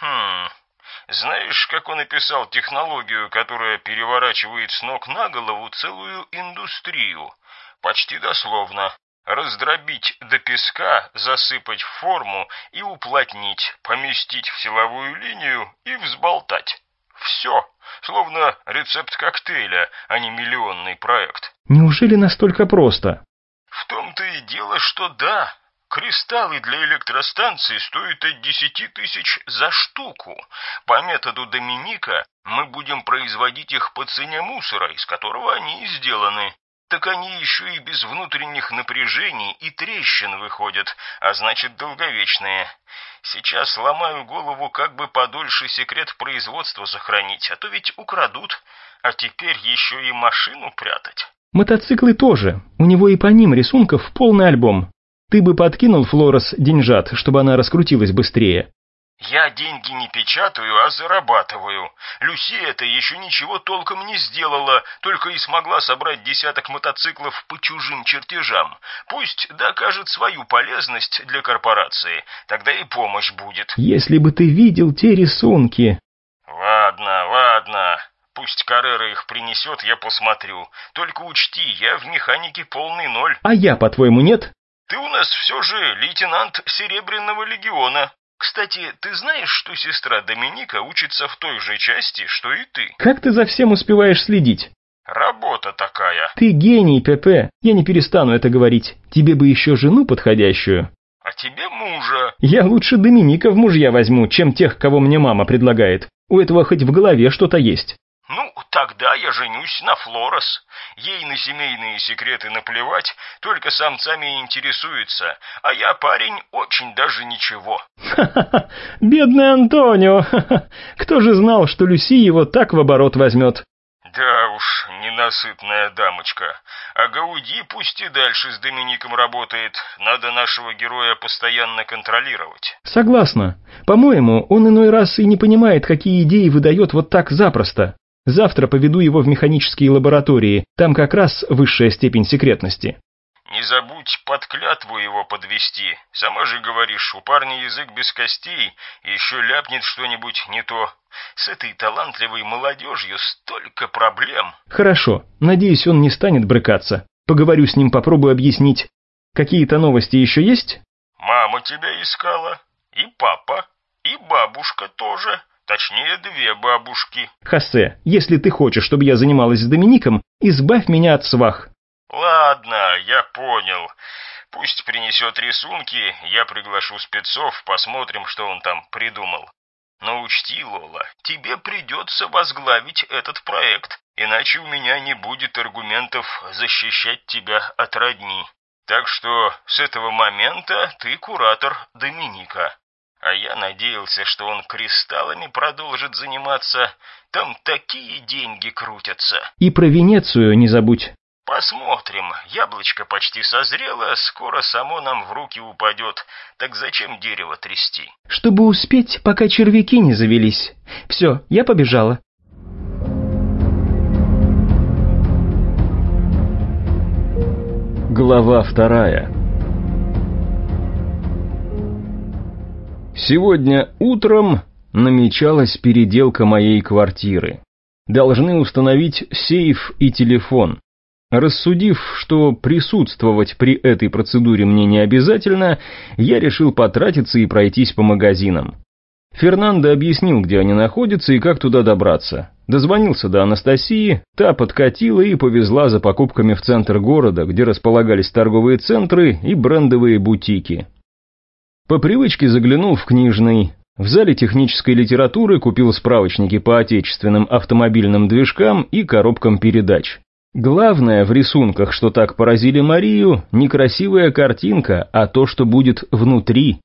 Хм... Знаешь, как он описал технологию, которая переворачивает с ног на голову целую индустрию? Почти дословно. Раздробить до песка, засыпать в форму и уплотнить, поместить в силовую линию и взболтать. Все, словно рецепт коктейля, а не миллионный проект. Неужели настолько просто? В том-то и дело, что да. Кристаллы для электростанции стоят от десяти тысяч за штуку. По методу Доминика мы будем производить их по цене мусора, из которого они и сделаны. Так они еще и без внутренних напряжений и трещин выходят, а значит долговечные. Сейчас ломаю голову, как бы подольше секрет производства сохранить, а то ведь украдут, а теперь еще и машину прятать. Мотоциклы тоже. У него и по ним рисунков полный альбом. Ты бы подкинул Флорес деньжат, чтобы она раскрутилась быстрее. Я деньги не печатаю, а зарабатываю. Люси это еще ничего толком не сделала, только и смогла собрать десяток мотоциклов по чужим чертежам. Пусть докажет свою полезность для корпорации, тогда и помощь будет. Если бы ты видел те рисунки. Ладно, ладно. Пусть Каррера их принесет, я посмотрю. Только учти, я в механике полный ноль. А я, по-твоему, нет? Ты у нас все же лейтенант Серебряного легиона. Кстати, ты знаешь, что сестра Доминика учится в той же части, что и ты? Как ты за всем успеваешь следить? Работа такая. Ты гений, ПП. Я не перестану это говорить. Тебе бы еще жену подходящую. А тебе мужа. Я лучше Доминика в мужья возьму, чем тех, кого мне мама предлагает. У этого хоть в голове что-то есть. Ну, тогда я женюсь на Флорес. Ей на семейные секреты наплевать, только самцами интересуется, а я парень очень даже ничего. Ха-ха-ха, бедный Антонио, ха-ха. Кто же знал, что Люси его так в оборот возьмет? Да уж, ненасытная дамочка. А Гауди пусть и дальше с Домиником работает. Надо нашего героя постоянно контролировать. Согласна. По-моему, он иной раз и не понимает, какие идеи выдает вот так запросто. Завтра поведу его в механические лаборатории, там как раз высшая степень секретности. Не забудь под клятву его подвести. Сама же говоришь, у парня язык без костей, еще ляпнет что-нибудь не то. С этой талантливой молодежью столько проблем. Хорошо, надеюсь, он не станет брыкаться. Поговорю с ним, попробую объяснить. Какие-то новости еще есть? Мама тебя искала, и папа, и бабушка тоже. Точнее, две бабушки. Хосе, если ты хочешь, чтобы я занималась с Домиником, избавь меня от свах. Ладно, я понял. Пусть принесет рисунки, я приглашу спецов, посмотрим, что он там придумал. Но учти, Лола, тебе придется возглавить этот проект, иначе у меня не будет аргументов защищать тебя от родни. Так что с этого момента ты куратор Доминика. А я надеялся, что он кристаллами продолжит заниматься. Там такие деньги крутятся. И про Венецию не забудь. Посмотрим. Яблочко почти созрело, скоро само нам в руки упадет. Так зачем дерево трясти? Чтобы успеть, пока червяки не завелись. Все, я побежала. Глава вторая Сегодня утром намечалась переделка моей квартиры. Должны установить сейф и телефон. Рассудив, что присутствовать при этой процедуре мне не обязательно, я решил потратиться и пройтись по магазинам. Фернандо объяснил, где они находятся и как туда добраться. Дозвонился до Анастасии, та подкатила и повезла за покупками в центр города, где располагались торговые центры и брендовые бутики. По привычке заглянул в книжный. В зале технической литературы купил справочники по отечественным автомобильным движкам и коробкам передач. Главное в рисунках, что так поразили Марию, не красивая картинка, а то, что будет внутри.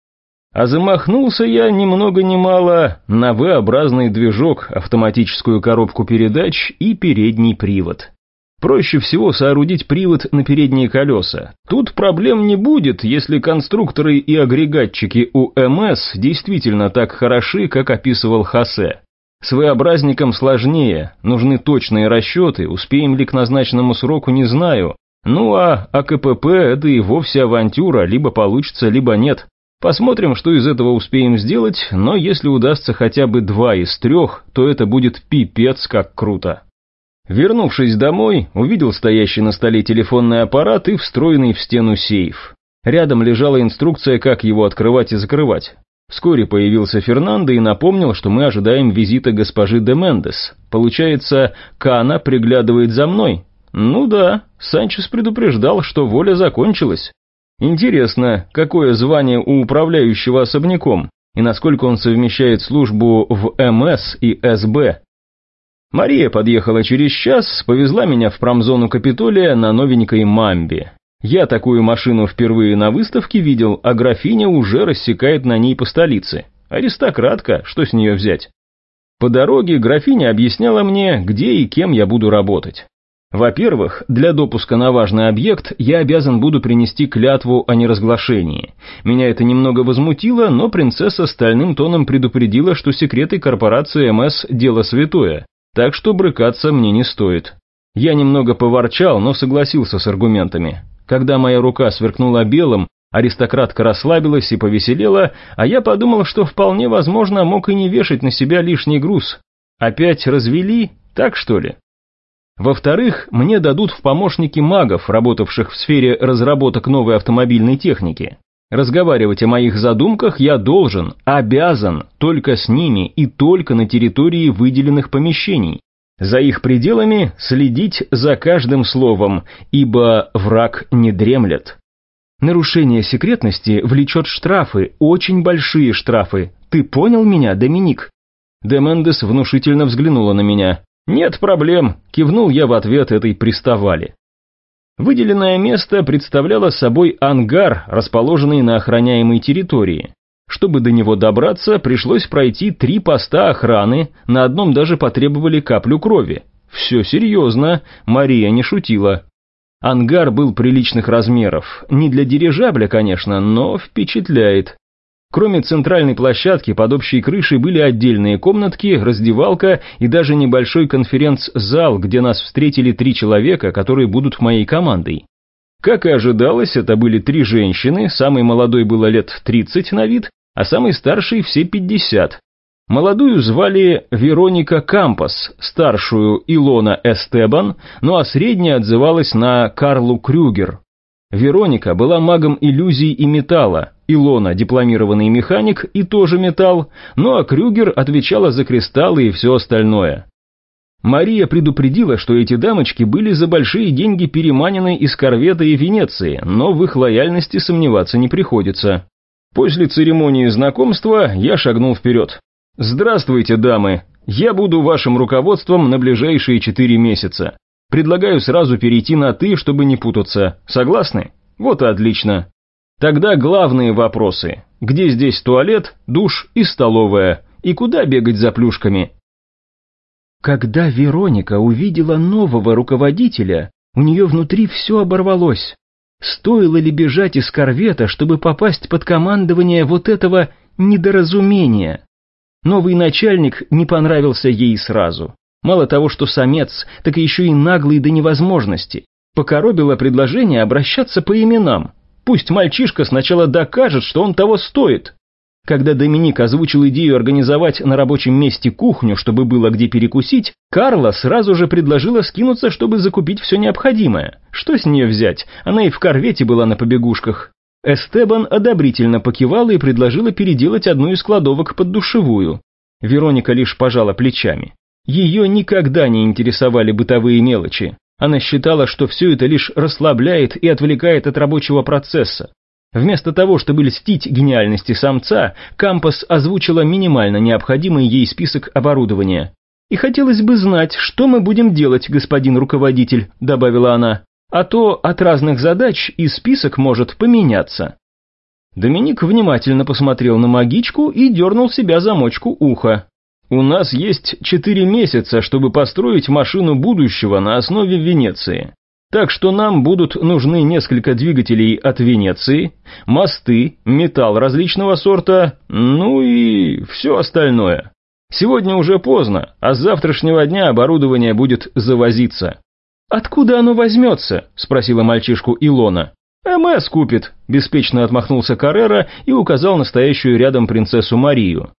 А замахнулся я ни много ни мало на V-образный движок, автоматическую коробку передач и передний привод. Проще всего соорудить привод на передние колеса. Тут проблем не будет, если конструкторы и агрегатчики у МС действительно так хороши, как описывал Хосе. С V-образником сложнее, нужны точные расчеты, успеем ли к назначенному сроку, не знаю. Ну а АКПП это и вовсе авантюра, либо получится, либо нет. Посмотрим, что из этого успеем сделать, но если удастся хотя бы два из трех, то это будет пипец как круто. Вернувшись домой, увидел стоящий на столе телефонный аппарат и встроенный в стену сейф. Рядом лежала инструкция, как его открывать и закрывать. Вскоре появился Фернандо и напомнил, что мы ожидаем визита госпожи де Мендес. Получается, Кана приглядывает за мной. Ну да, Санчес предупреждал, что воля закончилась. Интересно, какое звание у управляющего особняком и насколько он совмещает службу в МС и СБ. Мария подъехала через час, повезла меня в промзону Капитолия на новенькой «Мамбе». Я такую машину впервые на выставке видел, а графиня уже рассекает на ней по столице. Аристократка, что с нее взять? По дороге графиня объясняла мне, где и кем я буду работать. Во-первых, для допуска на важный объект я обязан буду принести клятву о неразглашении. Меня это немного возмутило, но принцесса стальным тоном предупредила, что секреты корпорации МС – дело святое, так что брыкаться мне не стоит. Я немного поворчал, но согласился с аргументами. Когда моя рука сверкнула белым, аристократка расслабилась и повеселела, а я подумал, что вполне возможно мог и не вешать на себя лишний груз. Опять развели, так что ли? Во-вторых, мне дадут в помощники магов, работавших в сфере разработок новой автомобильной техники. Разговаривать о моих задумках я должен, обязан, только с ними и только на территории выделенных помещений. За их пределами следить за каждым словом, ибо враг не дремлет. Нарушение секретности влечет штрафы, очень большие штрафы. Ты понял меня, Доминик? Демендес внушительно взглянула на меня. «Нет проблем», – кивнул я в ответ этой приставали. Выделенное место представляло собой ангар, расположенный на охраняемой территории. Чтобы до него добраться, пришлось пройти три поста охраны, на одном даже потребовали каплю крови. Все серьезно, Мария не шутила. Ангар был приличных размеров, не для дирижабля, конечно, но впечатляет. Кроме центральной площадки под общей крышей были отдельные комнатки, раздевалка и даже небольшой конференц-зал, где нас встретили три человека, которые будут моей командой. Как и ожидалось, это были три женщины, самой молодой было лет 30 на вид, а самой старшей все 50. Молодую звали Вероника Кампас, старшую Илона Эстебан, ну а средняя отзывалась на Карлу Крюгер. Вероника была магом иллюзий и металла, Илона – дипломированный механик и тоже металл, ну а Крюгер отвечала за кристаллы и все остальное. Мария предупредила, что эти дамочки были за большие деньги переманены из Корвета и Венеции, но в их лояльности сомневаться не приходится. После церемонии знакомства я шагнул вперед. «Здравствуйте, дамы! Я буду вашим руководством на ближайшие четыре месяца. Предлагаю сразу перейти на «ты», чтобы не путаться. Согласны? Вот и отлично. Тогда главные вопросы. Где здесь туалет, душ и столовая? И куда бегать за плюшками? Когда Вероника увидела нового руководителя, у нее внутри все оборвалось. Стоило ли бежать из корвета, чтобы попасть под командование вот этого недоразумения? Новый начальник не понравился ей сразу. Мало того, что самец, так еще и наглый до невозможности. Покоробило предложение обращаться по именам. Пусть мальчишка сначала докажет, что он того стоит. Когда Доминик озвучил идею организовать на рабочем месте кухню, чтобы было где перекусить, Карла сразу же предложила скинуться, чтобы закупить все необходимое. Что с нее взять? Она и в корвете была на побегушках. Эстебан одобрительно покивала и предложила переделать одну из кладовок под душевую. Вероника лишь пожала плечами. Ее никогда не интересовали бытовые мелочи. Она считала, что все это лишь расслабляет и отвлекает от рабочего процесса. Вместо того, чтобы льстить гениальности самца, Кампас озвучила минимально необходимый ей список оборудования. «И хотелось бы знать, что мы будем делать, господин руководитель», — добавила она. «А то от разных задач и список может поменяться». Доминик внимательно посмотрел на магичку и дернул себя замочку уха. «У нас есть четыре месяца, чтобы построить машину будущего на основе Венеции. Так что нам будут нужны несколько двигателей от Венеции, мосты, металл различного сорта, ну и все остальное. Сегодня уже поздно, а с завтрашнего дня оборудование будет завозиться». «Откуда оно возьмется?» – спросила мальчишку Илона. «МС купит», – беспечно отмахнулся Каррера и указал настоящую рядом принцессу Марию.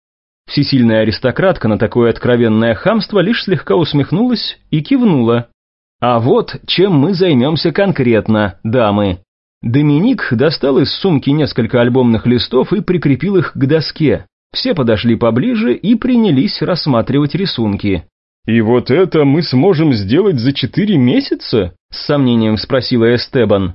Всесильная аристократка на такое откровенное хамство лишь слегка усмехнулась и кивнула. «А вот чем мы займемся конкретно, дамы». Доминик достал из сумки несколько альбомных листов и прикрепил их к доске. Все подошли поближе и принялись рассматривать рисунки. «И вот это мы сможем сделать за четыре месяца?» – с сомнением спросила Эстебан.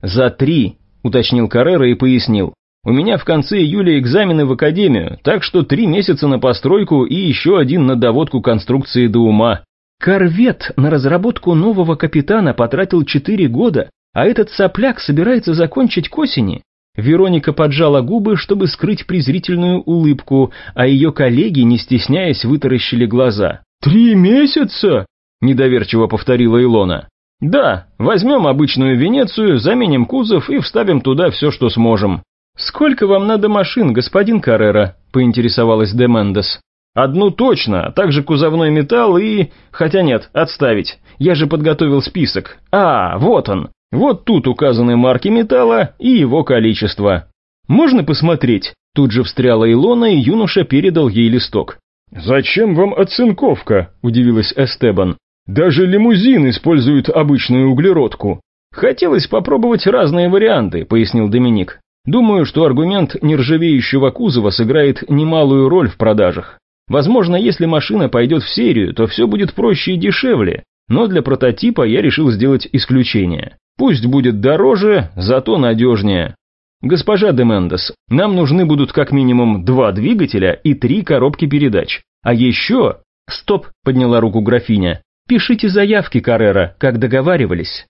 «За три», – уточнил Каррера и пояснил. У меня в конце июля экзамены в академию, так что три месяца на постройку и еще один на доводку конструкции до ума. Корвет на разработку нового капитана потратил четыре года, а этот сопляк собирается закончить к осени. Вероника поджала губы, чтобы скрыть презрительную улыбку, а ее коллеги, не стесняясь, вытаращили глаза. «Три месяца?» – недоверчиво повторила Илона. «Да, возьмем обычную Венецию, заменим кузов и вставим туда все, что сможем. «Сколько вам надо машин, господин Каррера?» – поинтересовалась Демендес. «Одну точно, а также кузовной металл и... Хотя нет, отставить. Я же подготовил список. А, вот он. Вот тут указаны марки металла и его количество. Можно посмотреть?» Тут же встряла Илона, и юноша передал ей листок. «Зачем вам оцинковка?» – удивилась Эстебан. «Даже лимузин использует обычную углеродку». «Хотелось попробовать разные варианты», – пояснил Доминик. Думаю, что аргумент нержавеющего кузова сыграет немалую роль в продажах. Возможно, если машина пойдет в серию, то все будет проще и дешевле, но для прототипа я решил сделать исключение. Пусть будет дороже, зато надежнее. Госпожа Демендес, нам нужны будут как минимум два двигателя и три коробки передач. А еще... Стоп, подняла руку графиня. Пишите заявки, Каррера, как договаривались.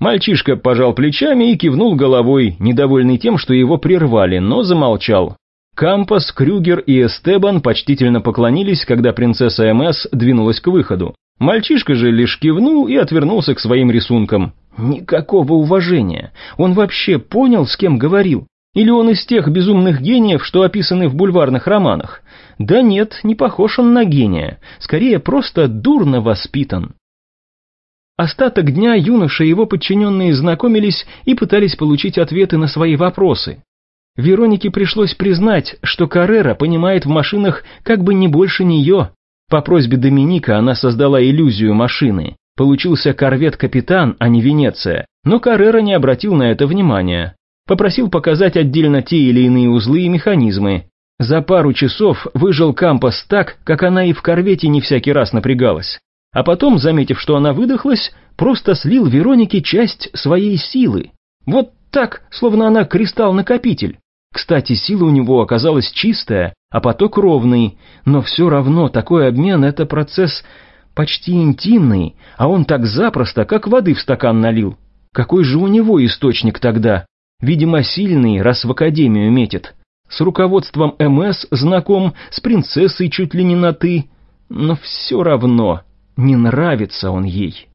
Мальчишка пожал плечами и кивнул головой, недовольный тем, что его прервали, но замолчал. Кампас, Крюгер и Эстебан почтительно поклонились, когда принцесса МС двинулась к выходу. Мальчишка же лишь кивнул и отвернулся к своим рисункам. Никакого уважения. Он вообще понял, с кем говорил? Или он из тех безумных гениев, что описаны в бульварных романах? Да нет, не похож он на гения. Скорее, просто дурно воспитан. Остаток дня юноша и его подчиненные знакомились и пытались получить ответы на свои вопросы. Веронике пришлось признать, что Каррера понимает в машинах как бы не больше нее. По просьбе Доминика она создала иллюзию машины. Получился корвет-капитан, а не Венеция, но Каррера не обратил на это внимания. Попросил показать отдельно те или иные узлы и механизмы. За пару часов выжил Кампас так, как она и в корвете не всякий раз напрягалась а потом, заметив, что она выдохлась, просто слил Веронике часть своей силы. Вот так, словно она кристалл-накопитель. Кстати, сила у него оказалась чистая, а поток ровный, но все равно такой обмен – это процесс почти интимный, а он так запросто, как воды в стакан налил. Какой же у него источник тогда? Видимо, сильный, раз в академию метит. С руководством МС знаком, с принцессой чуть ли не на «ты». Но все равно не нравится он ей.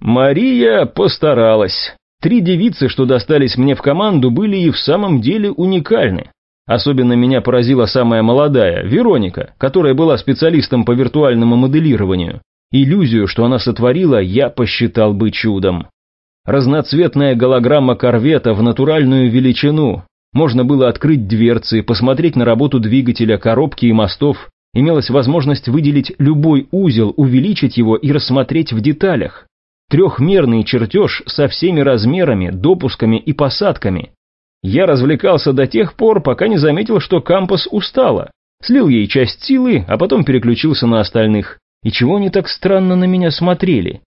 Мария постаралась. Три девицы, что достались мне в команду, были и в самом деле уникальны. Особенно меня поразила самая молодая, Вероника, которая была специалистом по виртуальному моделированию. Иллюзию, что она сотворила, я посчитал бы чудом. Разноцветная голограмма корвета в натуральную величину. Можно было открыть дверцы, посмотреть на работу двигателя, коробки и мостов, имелась возможность выделить любой узел, увеличить его и рассмотреть в деталях. Трехмерный чертеж со всеми размерами, допусками и посадками. Я развлекался до тех пор, пока не заметил, что Кампус устала. Слил ей часть силы, а потом переключился на остальных. И чего они так странно на меня смотрели?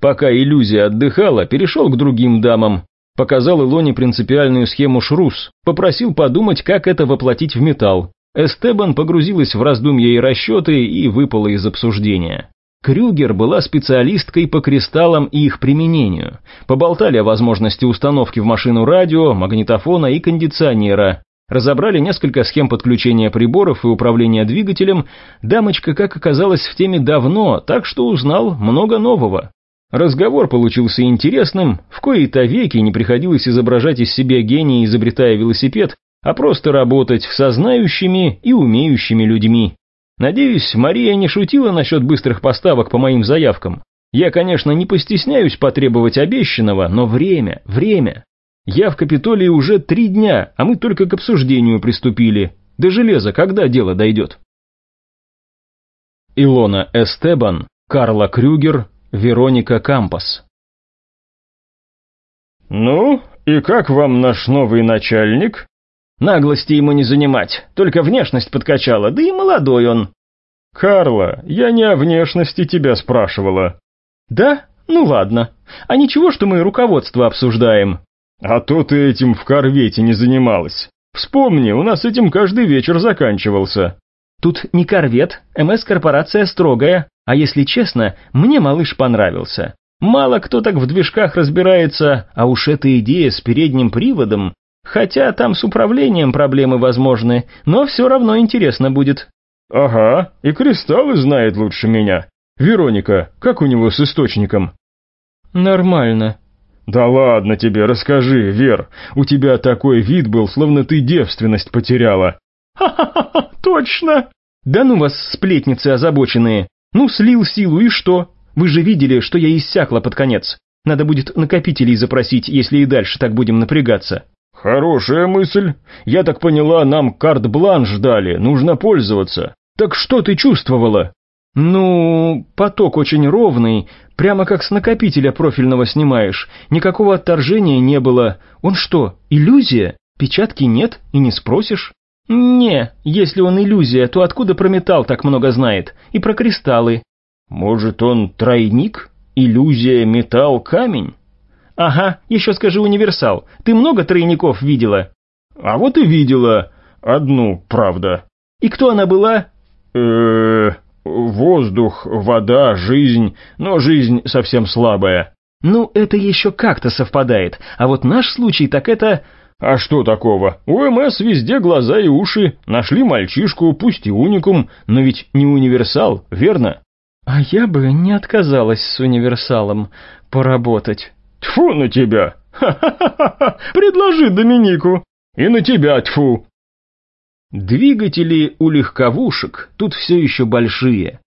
Пока иллюзия отдыхала, перешел к другим дамам. Показал Илоне принципиальную схему шрус, попросил подумать, как это воплотить в металл. Эстебан погрузилась в раздумья и расчеты и выпала из обсуждения. Крюгер была специалисткой по кристаллам и их применению. Поболтали о возможности установки в машину радио, магнитофона и кондиционера. Разобрали несколько схем подключения приборов и управления двигателем. Дамочка, как оказалось, в теме давно, так что узнал много нового. Разговор получился интересным, в кои-то веки не приходилось изображать из себя гения, изобретая велосипед, а просто работать со знающими и умеющими людьми. Надеюсь, Мария не шутила насчет быстрых поставок по моим заявкам. Я, конечно, не постесняюсь потребовать обещанного, но время, время. Я в Капитолии уже три дня, а мы только к обсуждению приступили. До железа когда дело дойдет? Илона Эстебан, Карла Крюгер, Вероника Кампас. «Ну, и как вам наш новый начальник?» Наглости ему не занимать, только внешность подкачала, да и молодой он. Карла, я не о внешности тебя спрашивала. Да? Ну ладно. А ничего, что мы руководство обсуждаем? А то ты этим в корвете не занималась. Вспомни, у нас этим каждый вечер заканчивался. Тут не корвет, МС-корпорация строгая, а если честно, мне малыш понравился. Мало кто так в движках разбирается, а уж эта идея с передним приводом Хотя там с управлением проблемы возможны, но все равно интересно будет. Ага, и кристаллы знает лучше меня. Вероника, как у него с источником? Нормально. Да ладно тебе, расскажи, Вер. У тебя такой вид был, словно ты девственность потеряла. Ха-ха-ха, точно. Да ну вас, сплетницы озабоченные. Ну, слил силу и что? Вы же видели, что я иссякла под конец. Надо будет накопителей запросить, если и дальше так будем напрягаться. «Хорошая мысль. Я так поняла, нам карт-бланш дали, нужно пользоваться. Так что ты чувствовала?» «Ну, поток очень ровный, прямо как с накопителя профильного снимаешь. Никакого отторжения не было. Он что, иллюзия? Печатки нет и не спросишь?» «Не, если он иллюзия, то откуда про металл так много знает? И про кристаллы?» «Может, он тройник? Иллюзия, металл, камень?» «Ага, еще скажи универсал. Ты много тройников видела?» «А вот и видела. Одну, правда». «И кто она была?» э воздух, вода, жизнь, но жизнь совсем слабая». «Ну, это еще как-то совпадает, а вот наш случай так это...» «А что такого? У МС везде глаза и уши. Нашли мальчишку, пусть и уникум, но ведь не универсал, верно?» «А я бы не отказалась с универсалом поработать». Тьфу на тебя! Ха-ха-ха! Предложи Доминику! И на тебя тьфу!» Двигатели у легковушек тут все еще большие.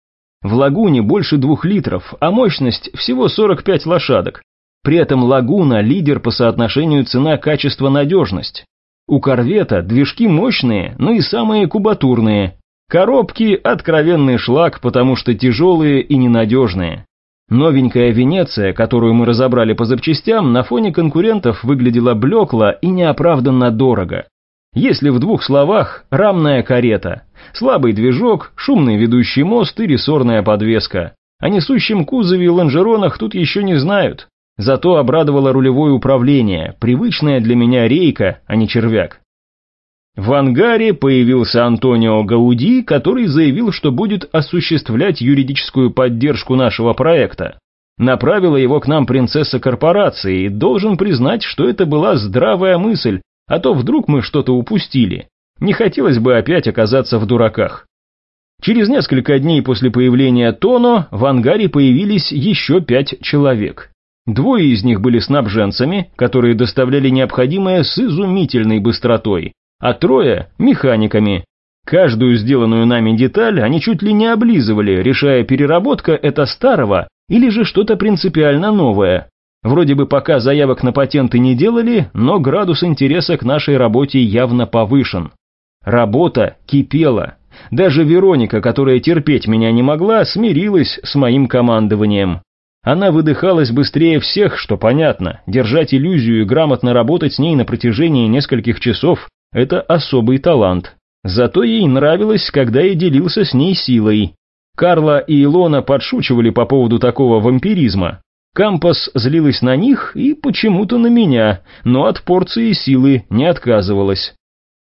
В лагуне больше двух литров, а мощность всего 45 лошадок. При этом лагуна – лидер по соотношению цена-качество-надежность. У корвета движки мощные, но и самые кубатурные. Коробки – откровенный шлак, потому что тяжелые и ненадежные. Новенькая Венеция, которую мы разобрали по запчастям, на фоне конкурентов выглядела блекло и неоправданно дорого. Если в двух словах, рамная карета, слабый движок, шумный ведущий мост и рессорная подвеска. О несущем кузове и лонжеронах тут еще не знают. Зато обрадовало рулевое управление, привычная для меня рейка, а не червяк. В ангаре появился Антонио Гауди, который заявил, что будет осуществлять юридическую поддержку нашего проекта. Направила его к нам принцесса корпорации, и должен признать, что это была здравая мысль, а то вдруг мы что-то упустили. Не хотелось бы опять оказаться в дураках. Через несколько дней после появления Тоно в ангаре появились еще пять человек. Двое из них были снабженцами, которые доставляли необходимое с изумительной быстротой, а трое – механиками. Каждую сделанную нами деталь они чуть ли не облизывали, решая, переработка это старого или же что-то принципиально новое. Вроде бы пока заявок на патенты не делали, но градус интереса к нашей работе явно повышен. Работа кипела. Даже Вероника, которая терпеть меня не могла, смирилась с моим командованием. Она выдыхалась быстрее всех, что понятно. Держать иллюзию и грамотно работать с ней на протяжении нескольких часов это особый талант. Зато ей нравилось, когда я делился с ней силой. Карла и Илона подшучивали по поводу такого вампиризма. Кампас злилась на них и почему-то на меня, но от порции силы не отказывалась.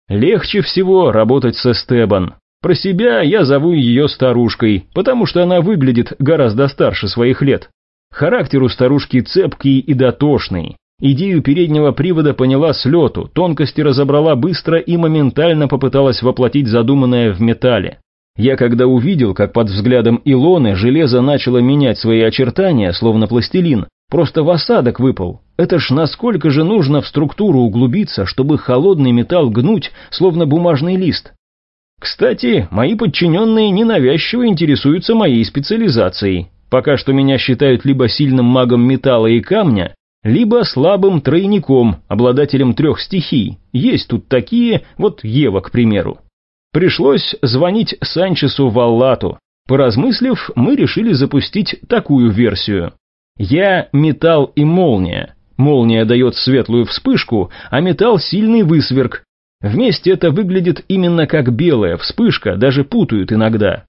Легче всего работать со Стебан. Про себя я зову ее старушкой, потому что она выглядит гораздо старше своих лет. Характер у старушки цепкий и дотошный. Идею переднего привода поняла с лету, тонкости разобрала быстро и моментально попыталась воплотить задуманное в металле. Я когда увидел, как под взглядом Илоны железо начало менять свои очертания, словно пластилин, просто в осадок выпал. Это ж насколько же нужно в структуру углубиться, чтобы холодный металл гнуть, словно бумажный лист. Кстати, мои подчиненные ненавязчиво интересуются моей специализацией. Пока что меня считают либо сильным магом металла и камня, либо слабым тройником, обладателем трех стихий. Есть тут такие, вот Ева, к примеру. Пришлось звонить Санчесу Валлату. Поразмыслив, мы решили запустить такую версию. Я металл и молния. Молния дает светлую вспышку, а металл сильный высверк. Вместе это выглядит именно как белая вспышка, даже путают иногда.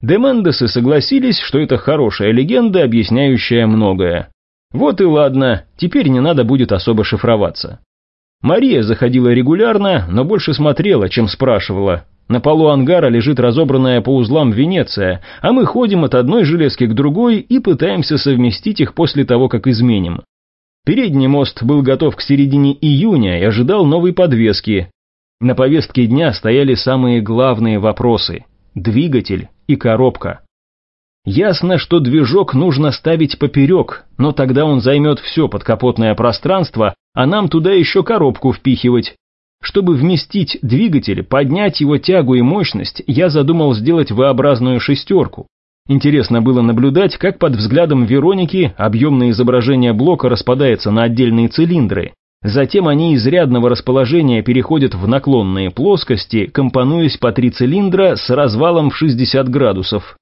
Демендесы согласились, что это хорошая легенда, объясняющая многое. Вот и ладно, теперь не надо будет особо шифроваться. Мария заходила регулярно, но больше смотрела, чем спрашивала. На полу ангара лежит разобранная по узлам Венеция, а мы ходим от одной железки к другой и пытаемся совместить их после того, как изменим. Передний мост был готов к середине июня и ожидал новой подвески. На повестке дня стояли самые главные вопросы – двигатель и коробка. Ясно, что движок нужно ставить поперек, но тогда он займет все подкапотное пространство, а нам туда еще коробку впихивать. Чтобы вместить двигатель, поднять его тягу и мощность, я задумал сделать V-образную шестерку. Интересно было наблюдать, как под взглядом Вероники объемное изображение блока распадается на отдельные цилиндры. Затем они изрядного расположения переходят в наклонные плоскости, компонуясь по три цилиндра с развалом в 60 градусов.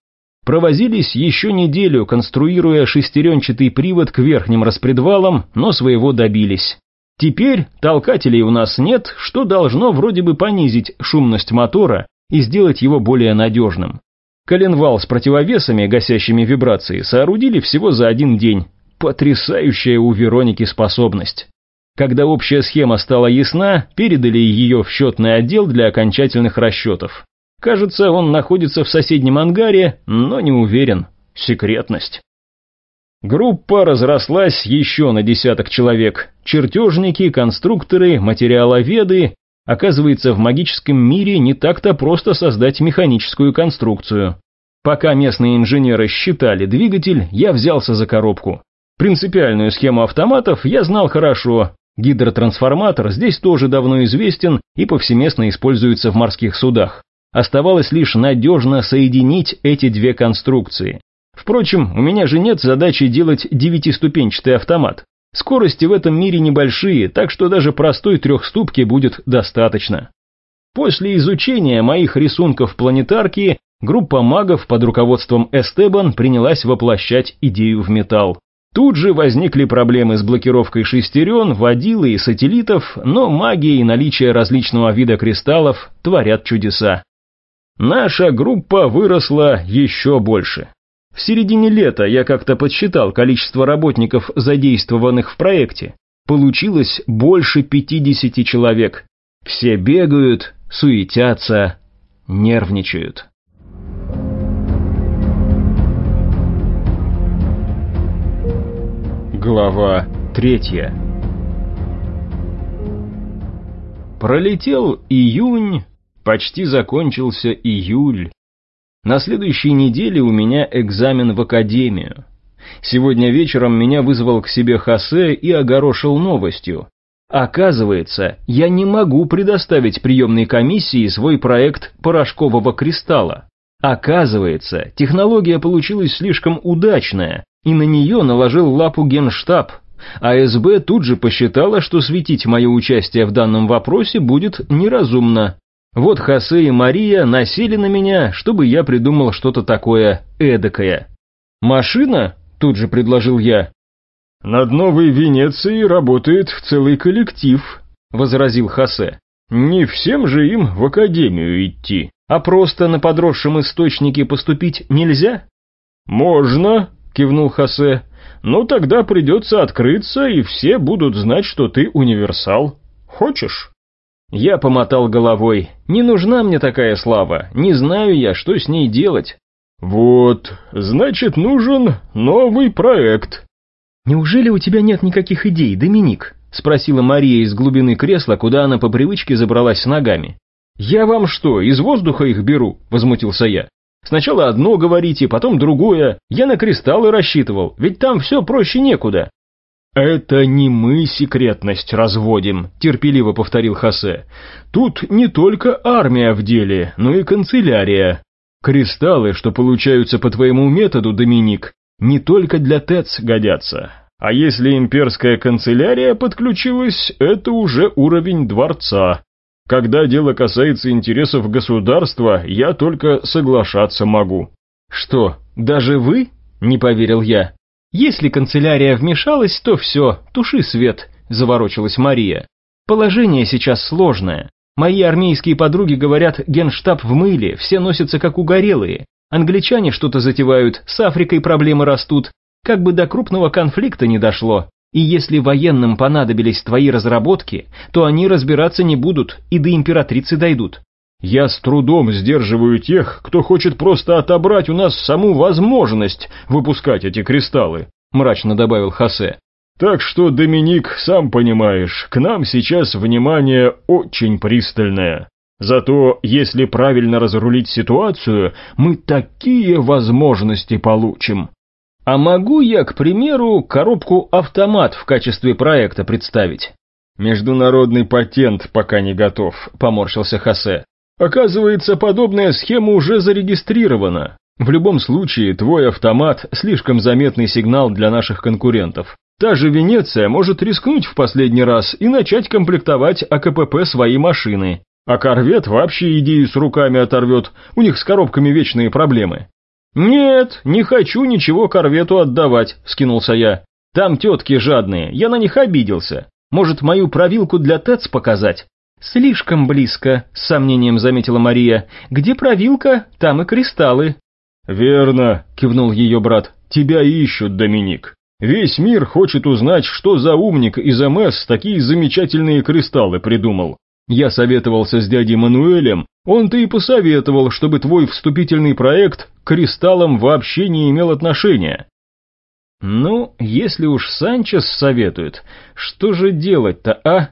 Провозились еще неделю, конструируя шестеренчатый привод к верхним распредвалам, но своего добились. Теперь толкателей у нас нет, что должно вроде бы понизить шумность мотора и сделать его более надежным. Коленвал с противовесами, гасящими вибрации, соорудили всего за один день. Потрясающая у Вероники способность. Когда общая схема стала ясна, передали ее в счетный отдел для окончательных расчетов. Кажется, он находится в соседнем ангаре, но не уверен. Секретность. Группа разрослась еще на десяток человек. Чертежники, конструкторы, материаловеды. Оказывается, в магическом мире не так-то просто создать механическую конструкцию. Пока местные инженеры считали двигатель, я взялся за коробку. Принципиальную схему автоматов я знал хорошо. Гидротрансформатор здесь тоже давно известен и повсеместно используется в морских судах. Оставалось лишь надежно соединить эти две конструкции. Впрочем, у меня же нет задачи делать девятиступенчатый автомат. Скорости в этом мире небольшие, так что даже простой трехступки будет достаточно. После изучения моих рисунков планетарки, группа магов под руководством Эстебан принялась воплощать идею в металл. Тут же возникли проблемы с блокировкой шестерен, водилы и сателлитов, но магия и наличие различного вида кристаллов творят чудеса. Наша группа выросла еще больше. В середине лета я как-то подсчитал количество работников, задействованных в проекте. Получилось больше 50 человек. Все бегают, суетятся, нервничают. Глава третья Пролетел июнь, почти закончился июль. На следующей неделе у меня экзамен в академию. Сегодня вечером меня вызвал к себе Хосе и огорошил новостью. Оказывается, я не могу предоставить приемной комиссии свой проект порошкового кристалла. Оказывается, технология получилась слишком удачная, и на нее наложил лапу генштаб. АСБ тут же посчитала, что светить мое участие в данном вопросе будет неразумно. Вот Хосе и Мария насели на меня, чтобы я придумал что-то такое эдакое. «Машина?» – тут же предложил я. «Над Новой Венецией работает целый коллектив», – возразил Хосе. «Не всем же им в академию идти, а просто на подросшем источнике поступить нельзя?» «Можно», – кивнул Хосе, – «но тогда придется открыться, и все будут знать, что ты универсал. Хочешь?» Я помотал головой. Не нужна мне такая слава, не знаю я, что с ней делать. Вот, значит, нужен новый проект. Неужели у тебя нет никаких идей, Доминик? Спросила Мария из глубины кресла, куда она по привычке забралась с ногами. «Я вам что, из воздуха их беру?» – возмутился я. «Сначала одно говорите, потом другое. Я на кристаллы рассчитывал, ведь там все проще некуда». «Это не мы секретность разводим», – терпеливо повторил Хосе. «Тут не только армия в деле, но и канцелярия. Кристаллы, что получаются по твоему методу, Доминик, не только для ТЭЦ годятся. А если имперская канцелярия подключилась, это уже уровень дворца. Когда дело касается интересов государства, я только соглашаться могу». «Что, даже вы?» – не поверил я. «Если канцелярия вмешалась, то все, туши свет», – заворочилась Мария. «Положение сейчас сложное. Мои армейские подруги говорят, генштаб в мыле, все носятся как угорелые. Англичане что-то затевают, с Африкой проблемы растут. Как бы до крупного конфликта не дошло. И если военным понадобились твои разработки, то они разбираться не будут и до императрицы дойдут. Я с трудом сдерживаю тех, кто хочет просто отобрать у нас саму возможность выпускать эти кристаллы, мрачно добавил Хосе. Так что, Доминик, сам понимаешь, к нам сейчас внимание очень пристальное. Зато, если правильно разрулить ситуацию, мы такие возможности получим. А могу я, к примеру, коробку-автомат в качестве проекта представить? Международный патент пока не готов, поморщился Хосе. Оказывается, подобная схема уже зарегистрирована. В любом случае, твой автомат – слишком заметный сигнал для наших конкурентов. Та же Венеция может рискнуть в последний раз и начать комплектовать АКПП свои машины. А корвет вообще идею с руками оторвет, у них с коробками вечные проблемы. «Нет, не хочу ничего корвету отдавать», — скинулся я. «Там тетки жадные, я на них обиделся. Может, мою провилку для ТЭЦ показать?» «Слишком близко», — с сомнением заметила Мария. «Где провилка, там и кристаллы». «Верно», — кивнул ее брат. «Тебя ищут, Доминик. Весь мир хочет узнать, что за умник из МС такие замечательные кристаллы придумал. Я советовался с дядей Мануэлем, он-то и посоветовал, чтобы твой вступительный проект к кристаллам вообще не имел отношения. Ну, если уж Санчес советует, что же делать-то, а?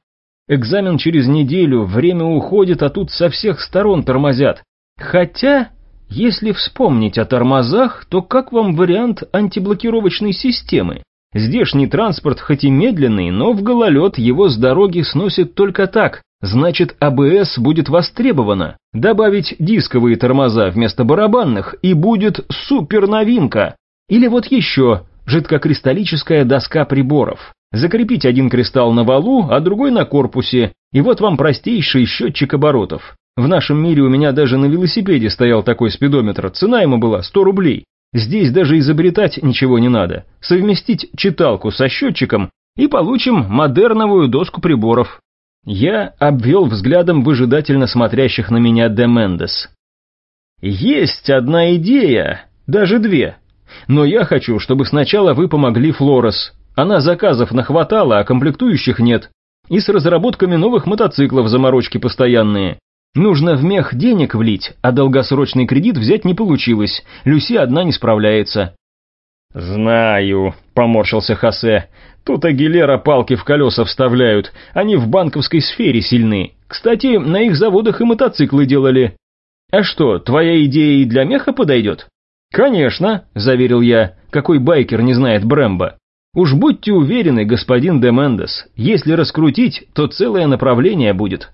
Экзамен через неделю, время уходит, а тут со всех сторон тормозят. Хотя, если вспомнить о тормозах, то как вам вариант антиблокировочной системы? Здешний транспорт хоть и медленный, но в гололед его с дороги сносит только так, Значит, АБС будет востребовано. Добавить дисковые тормоза вместо барабанных, и будет супер новинка. Или вот еще, жидкокристаллическая доска приборов. Закрепить один кристалл на валу, а другой на корпусе, и вот вам простейший счетчик оборотов. В нашем мире у меня даже на велосипеде стоял такой спидометр, цена ему была 100 рублей. Здесь даже изобретать ничего не надо. Совместить читалку со счетчиком, и получим модерновую доску приборов. Я обвел взглядом выжидательно смотрящих на меня Демендес. «Есть одна идея, даже две. Но я хочу, чтобы сначала вы помогли Флорес. Она заказов нахватала, а комплектующих нет. И с разработками новых мотоциклов заморочки постоянные. Нужно в мех денег влить, а долгосрочный кредит взять не получилось. Люси одна не справляется». «Знаю», — поморщился Хосе. Тут Агилера палки в колеса вставляют, они в банковской сфере сильны. Кстати, на их заводах и мотоциклы делали. А что, твоя идея и для меха подойдет? Конечно, заверил я, какой байкер не знает Брэмбо. Уж будьте уверены, господин де Мендес, если раскрутить, то целое направление будет.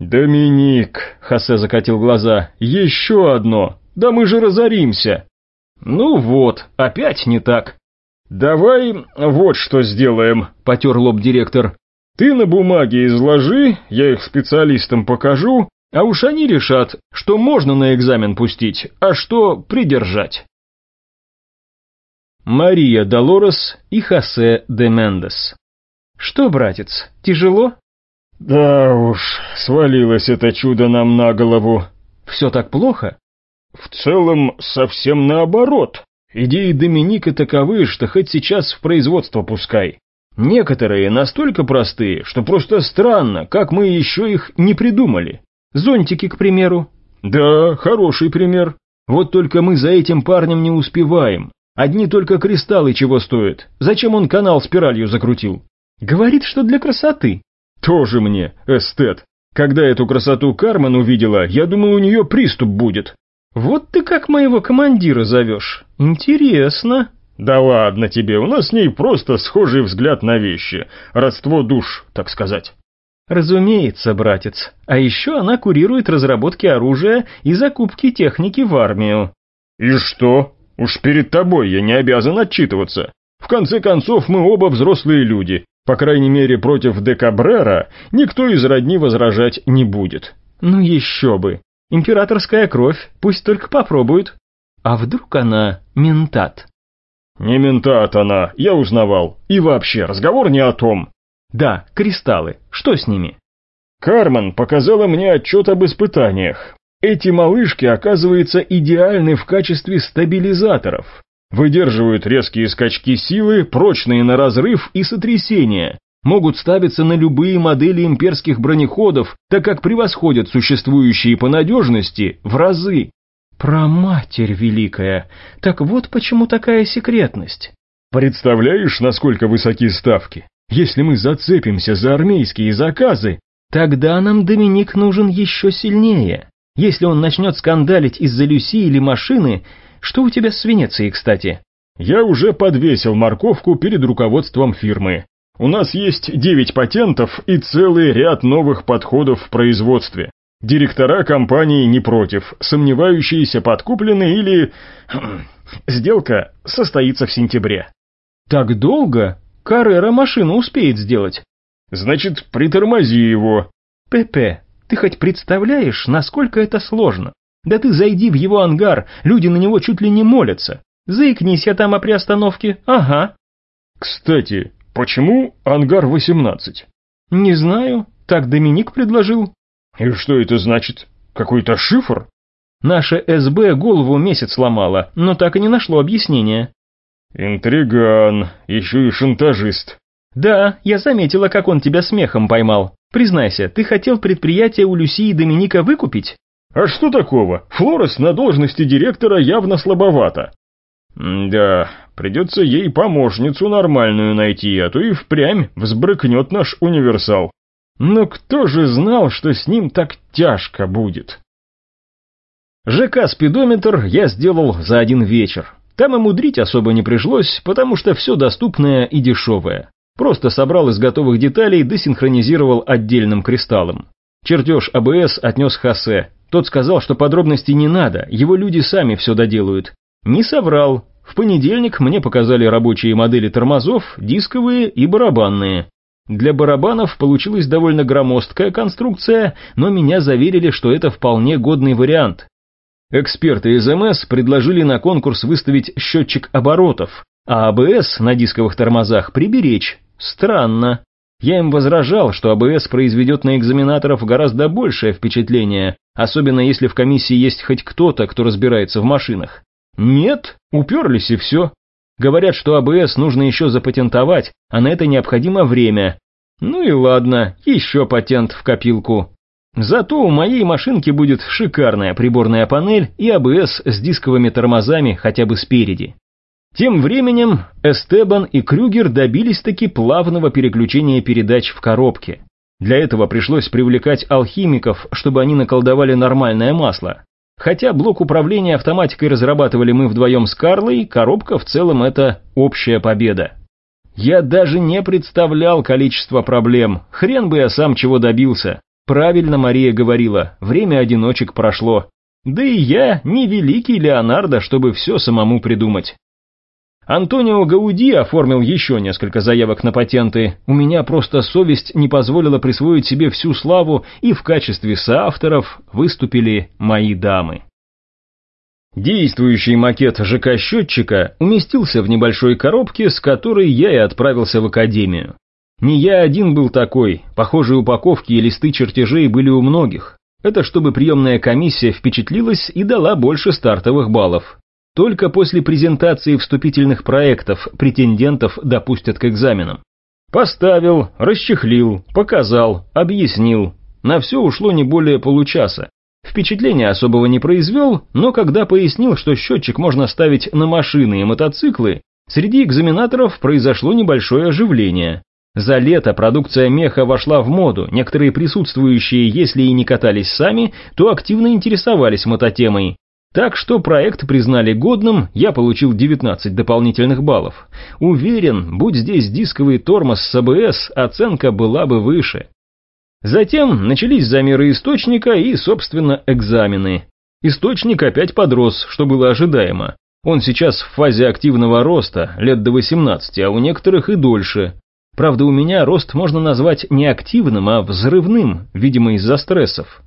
«Доминик», — Хосе закатил глаза, — «еще одно. Да мы же разоримся». «Ну вот, опять не так». «Давай вот что сделаем», — потер лоб директор. «Ты на бумаге изложи, я их специалистам покажу, а уж они решат, что можно на экзамен пустить, а что придержать». Мария Долорес и Хосе де Мендес. «Что, братец, тяжело?» «Да уж, свалилось это чудо нам на голову». «Все так плохо?» «В целом, совсем наоборот», Идеи Доминика таковы, что хоть сейчас в производство пускай. Некоторые настолько простые, что просто странно, как мы еще их не придумали. Зонтики, к примеру. Да, хороший пример. Вот только мы за этим парнем не успеваем. Одни только кристаллы чего стоят. Зачем он канал спиралью закрутил? Говорит, что для красоты. Тоже мне, эстет. Когда эту красоту Кармен увидела, я думал, у нее приступ будет. Вот ты как моего командира зовешь. Интересно. Да ладно тебе, у нас с ней просто схожий взгляд на вещи. Родство душ, так сказать. Разумеется, братец. А еще она курирует разработки оружия и закупки техники в армию. И что? Уж перед тобой я не обязан отчитываться. В конце концов, мы оба взрослые люди. По крайней мере, против Декабрера никто из родни возражать не будет. Ну еще бы. Императорская кровь, пусть только попробуют. А вдруг она ментат? Не ментат она, я узнавал. И вообще, разговор не о том. Да, кристаллы. Что с ними? Кармен показала мне отчет об испытаниях. Эти малышки, оказывается, идеальны в качестве стабилизаторов. Выдерживают резкие скачки силы, прочные на разрыв и сотрясения. Могут ставиться на любые модели имперских бронеходов, так как превосходят существующие по надежности в разы. Проматерь великая, так вот почему такая секретность. Представляешь, насколько высоки ставки? Если мы зацепимся за армейские заказы, тогда нам Доминик нужен еще сильнее. Если он начнет скандалить из-за Люси или машины, что у тебя с Венецией, кстати? Я уже подвесил морковку перед руководством фирмы. У нас есть девять патентов и целый ряд новых подходов в производстве. Директора компании не против, сомневающиеся подкуплены или... Сделка состоится в сентябре. Так долго? Каррера машину успеет сделать. Значит, притормози его. Пепе, ты хоть представляешь, насколько это сложно? Да ты зайди в его ангар, люди на него чуть ли не молятся. Заикнись я там о приостановке, ага. Кстати, почему ангар 18? Не знаю, так Доминик предложил. И что это значит? Какой-то шифр? Наша СБ голову месяц сломала, но так и не нашло объяснения. Интриган, еще и шантажист. Да, я заметила, как он тебя смехом поймал. Признайся, ты хотел предприятие у Люси и Доминика выкупить? А что такого? Флорес на должности директора явно слабовато. да, придется ей помощницу нормальную найти, а то и впрямь взбрыкнет наш универсал. Но кто же знал, что с ним так тяжко будет? ЖК-спидометр я сделал за один вечер. Там и мудрить особо не пришлось, потому что все доступное и дешевое. Просто собрал из готовых деталей, десинхронизировал отдельным кристаллом. Чертеж АБС отнес Хосе, тот сказал, что подробностей не надо, его люди сами все доделают. Не соврал. В понедельник мне показали рабочие модели тормозов, дисковые и барабанные. Для барабанов получилась довольно громоздкая конструкция, но меня заверили, что это вполне годный вариант. Эксперты из МС предложили на конкурс выставить счетчик оборотов, а АБС на дисковых тормозах приберечь. Странно. Я им возражал, что АБС произведет на экзаменаторов гораздо большее впечатление, особенно если в комиссии есть хоть кто-то, кто разбирается в машинах. Нет, уперлись и все. Говорят, что АБС нужно еще запатентовать, а на это необходимо время. Ну и ладно, еще патент в копилку. Зато у моей машинки будет шикарная приборная панель и АБС с дисковыми тормозами хотя бы спереди. Тем временем Эстебан и Крюгер добились таки плавного переключения передач в коробке. Для этого пришлось привлекать алхимиков, чтобы они наколдовали нормальное масло. Хотя блок управления автоматикой разрабатывали мы вдвоем с Карлой, коробка в целом это общая победа. Я даже не представлял количество проблем, хрен бы я сам чего добился. Правильно Мария говорила, время одиночек прошло. Да и я не великий Леонардо, чтобы все самому придумать. Антонио Гауди оформил еще несколько заявок на патенты. У меня просто совесть не позволила присвоить себе всю славу, и в качестве соавторов выступили мои дамы. Действующий макет ЖК-счетчика уместился в небольшой коробке, с которой я и отправился в академию. Не я один был такой, похожие упаковки и листы чертежей были у многих. Это чтобы приемная комиссия впечатлилась и дала больше стартовых баллов. Только после презентации вступительных проектов претендентов допустят к экзаменам. Поставил, расчехлил, показал, объяснил. На все ушло не более получаса. Впечатления особого не произвел, но когда пояснил, что счетчик можно ставить на машины и мотоциклы, среди экзаменаторов произошло небольшое оживление. За лето продукция меха вошла в моду, некоторые присутствующие, если и не катались сами, то активно интересовались мототемой. Так что проект признали годным, я получил 19 дополнительных баллов. Уверен, будь здесь дисковый тормоз с АБС, оценка была бы выше. Затем начались замеры источника и, собственно, экзамены. Источник опять подрос, что было ожидаемо. Он сейчас в фазе активного роста, лет до 18, а у некоторых и дольше. Правда, у меня рост можно назвать не активным, а взрывным, видимо, из-за стрессов.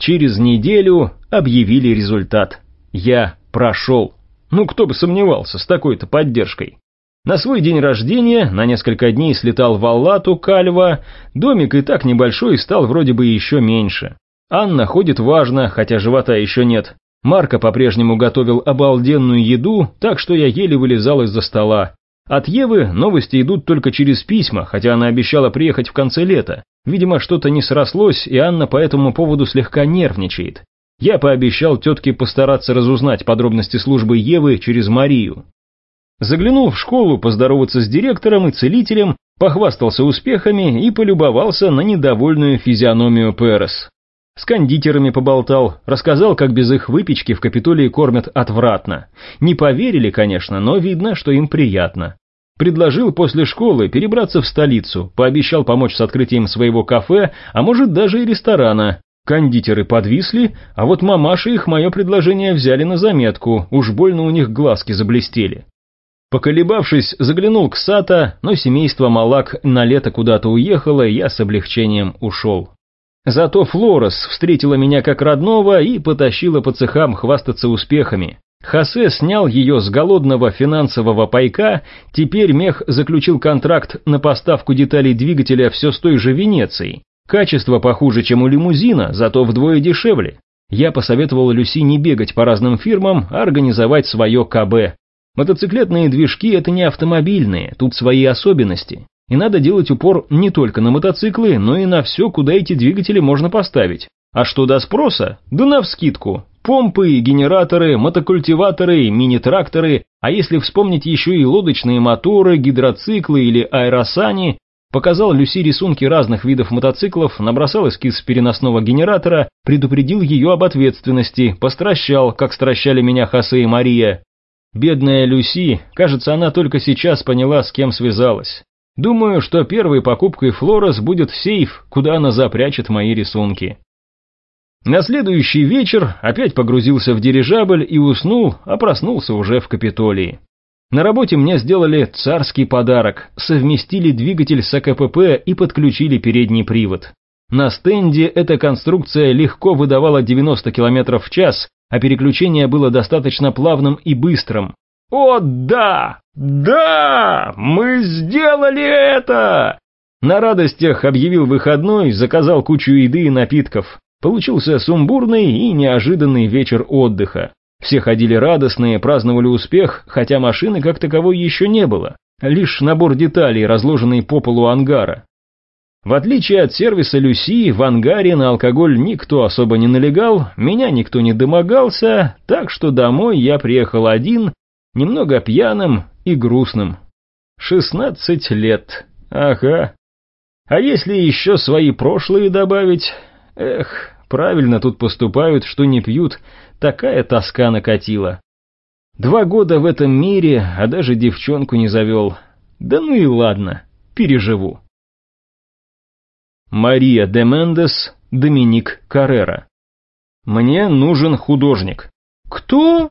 Через неделю объявили результат. Я прошел. Ну, кто бы сомневался с такой-то поддержкой. На свой день рождения на несколько дней слетал в Аллату, Кальва. Домик и так небольшой стал вроде бы еще меньше. Анна ходит важно, хотя живота еще нет. Марка по-прежнему готовил обалденную еду, так что я еле вылезал из-за стола. От Евы новости идут только через письма, хотя она обещала приехать в конце лета. Видимо, что-то не срослось, и Анна по этому поводу слегка нервничает. Я пообещал тетке постараться разузнать подробности службы Евы через Марию. Заглянул в школу поздороваться с директором и целителем, похвастался успехами и полюбовался на недовольную физиономию Перес. С кондитерами поболтал, рассказал, как без их выпечки в Капитолии кормят отвратно. Не поверили, конечно, но видно, что им приятно. Предложил после школы перебраться в столицу, пообещал помочь с открытием своего кафе, а может даже и ресторана. Кондитеры подвисли, а вот мамаши их мое предложение взяли на заметку, уж больно у них глазки заблестели. Поколебавшись, заглянул к Сата, но семейство Малак на лето куда-то уехало, и я с облегчением ушел. Зато Флорес встретила меня как родного и потащила по цехам хвастаться успехами. Хосе снял ее с голодного финансового пайка, теперь мех заключил контракт на поставку деталей двигателя все с той же Венецией. Качество похуже, чем у лимузина, зато вдвое дешевле. Я посоветовал Люси не бегать по разным фирмам, а организовать свое КБ. Мотоциклетные движки – это не автомобильные, тут свои особенности. И надо делать упор не только на мотоциклы, но и на все, куда эти двигатели можно поставить. А что до спроса? Да навскидку. Помпы, генераторы, мотокультиваторы, мини-тракторы, а если вспомнить еще и лодочные моторы, гидроциклы или аэросани, показал Люси рисунки разных видов мотоциклов, набросал эскиз переносного генератора, предупредил ее об ответственности, постращал, как стращали меня Хосе и Мария. Бедная Люси, кажется, она только сейчас поняла, с кем связалась. Думаю, что первой покупкой Флорес будет сейф, куда она запрячет мои рисунки. На следующий вечер опять погрузился в дирижабль и уснул, а проснулся уже в Капитолии. На работе мне сделали царский подарок, совместили двигатель с АКПП и подключили передний привод. На стенде эта конструкция легко выдавала 90 км в час, а переключение было достаточно плавным и быстрым, «О, да! Да! Мы сделали это!» На радостях объявил выходной, заказал кучу еды и напитков. Получился сумбурный и неожиданный вечер отдыха. Все ходили радостные, праздновали успех, хотя машины как таковой еще не было. Лишь набор деталей, разложенный по полу ангара. В отличие от сервиса Люси, в ангаре на алкоголь никто особо не налегал, меня никто не домогался, так что домой я приехал один немного пьяным и грустным. Шестнадцать лет, ага. А если еще свои прошлые добавить? Эх, правильно тут поступают, что не пьют, такая тоска накатила. Два года в этом мире, а даже девчонку не завел. Да ну и ладно, переживу. Мария де Мендес, Доминик Каррера. Мне нужен художник. Кто?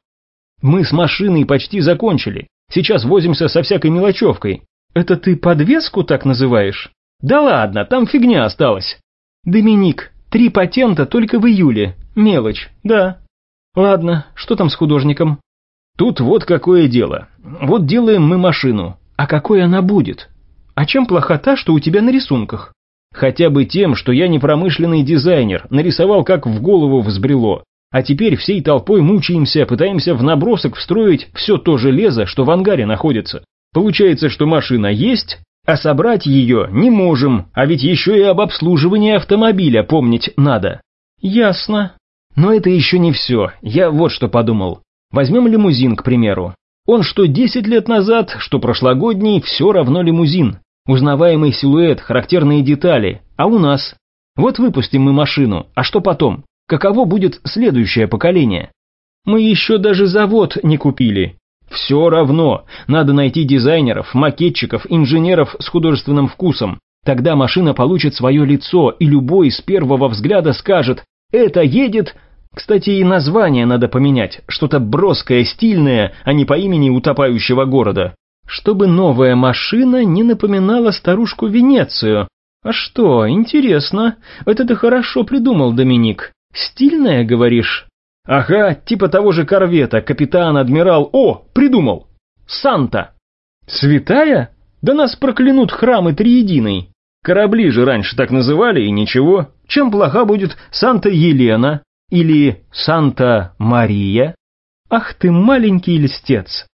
Мы с машиной почти закончили. Сейчас возимся со всякой мелочевкой. Это ты подвеску так называешь? Да ладно, там фигня осталась. Доминик, три патента только в июле. Мелочь, да. Ладно, что там с художником? Тут вот какое дело. Вот делаем мы машину. А какой она будет? А чем плоха та, что у тебя на рисунках? Хотя бы тем, что я не промышленный дизайнер, нарисовал как в голову взбрело. А теперь всей толпой мучаемся, пытаемся в набросок встроить все то железо, что в ангаре находится. Получается, что машина есть, А собрать ее не можем, а ведь еще и об обслуживании автомобиля помнить надо. Ясно. Но это еще не все. Я вот что подумал. Возьмем лимузин, к примеру. Он что 10 лет назад, что прошлогодний, все равно лимузин. Узнаваемый силуэт, характерные детали. А у нас? Вот выпустим мы машину, а что потом? Каково будет следующее поколение? Мы еще даже завод не купили, все равно, надо найти дизайнеров, макетчиков, инженеров с художественным вкусом. Тогда машина получит свое лицо, и любой с первого взгляда скажет «Это едет...» Кстати, и название надо поменять, что-то броское, стильное, а не по имени утопающего города. Чтобы новая машина не напоминала старушку Венецию. А что, интересно, это ты хорошо придумал, Доминик. Стильная, говоришь? Ага, типа того же корвета, капитан, адмирал. О, придумал. Санта. Святая? Да нас проклянут храмы триединой. Корабли же раньше так называли, и ничего. Чем плоха будет Санта-Елена? Или Санта-Мария? Ах ты маленький льстец.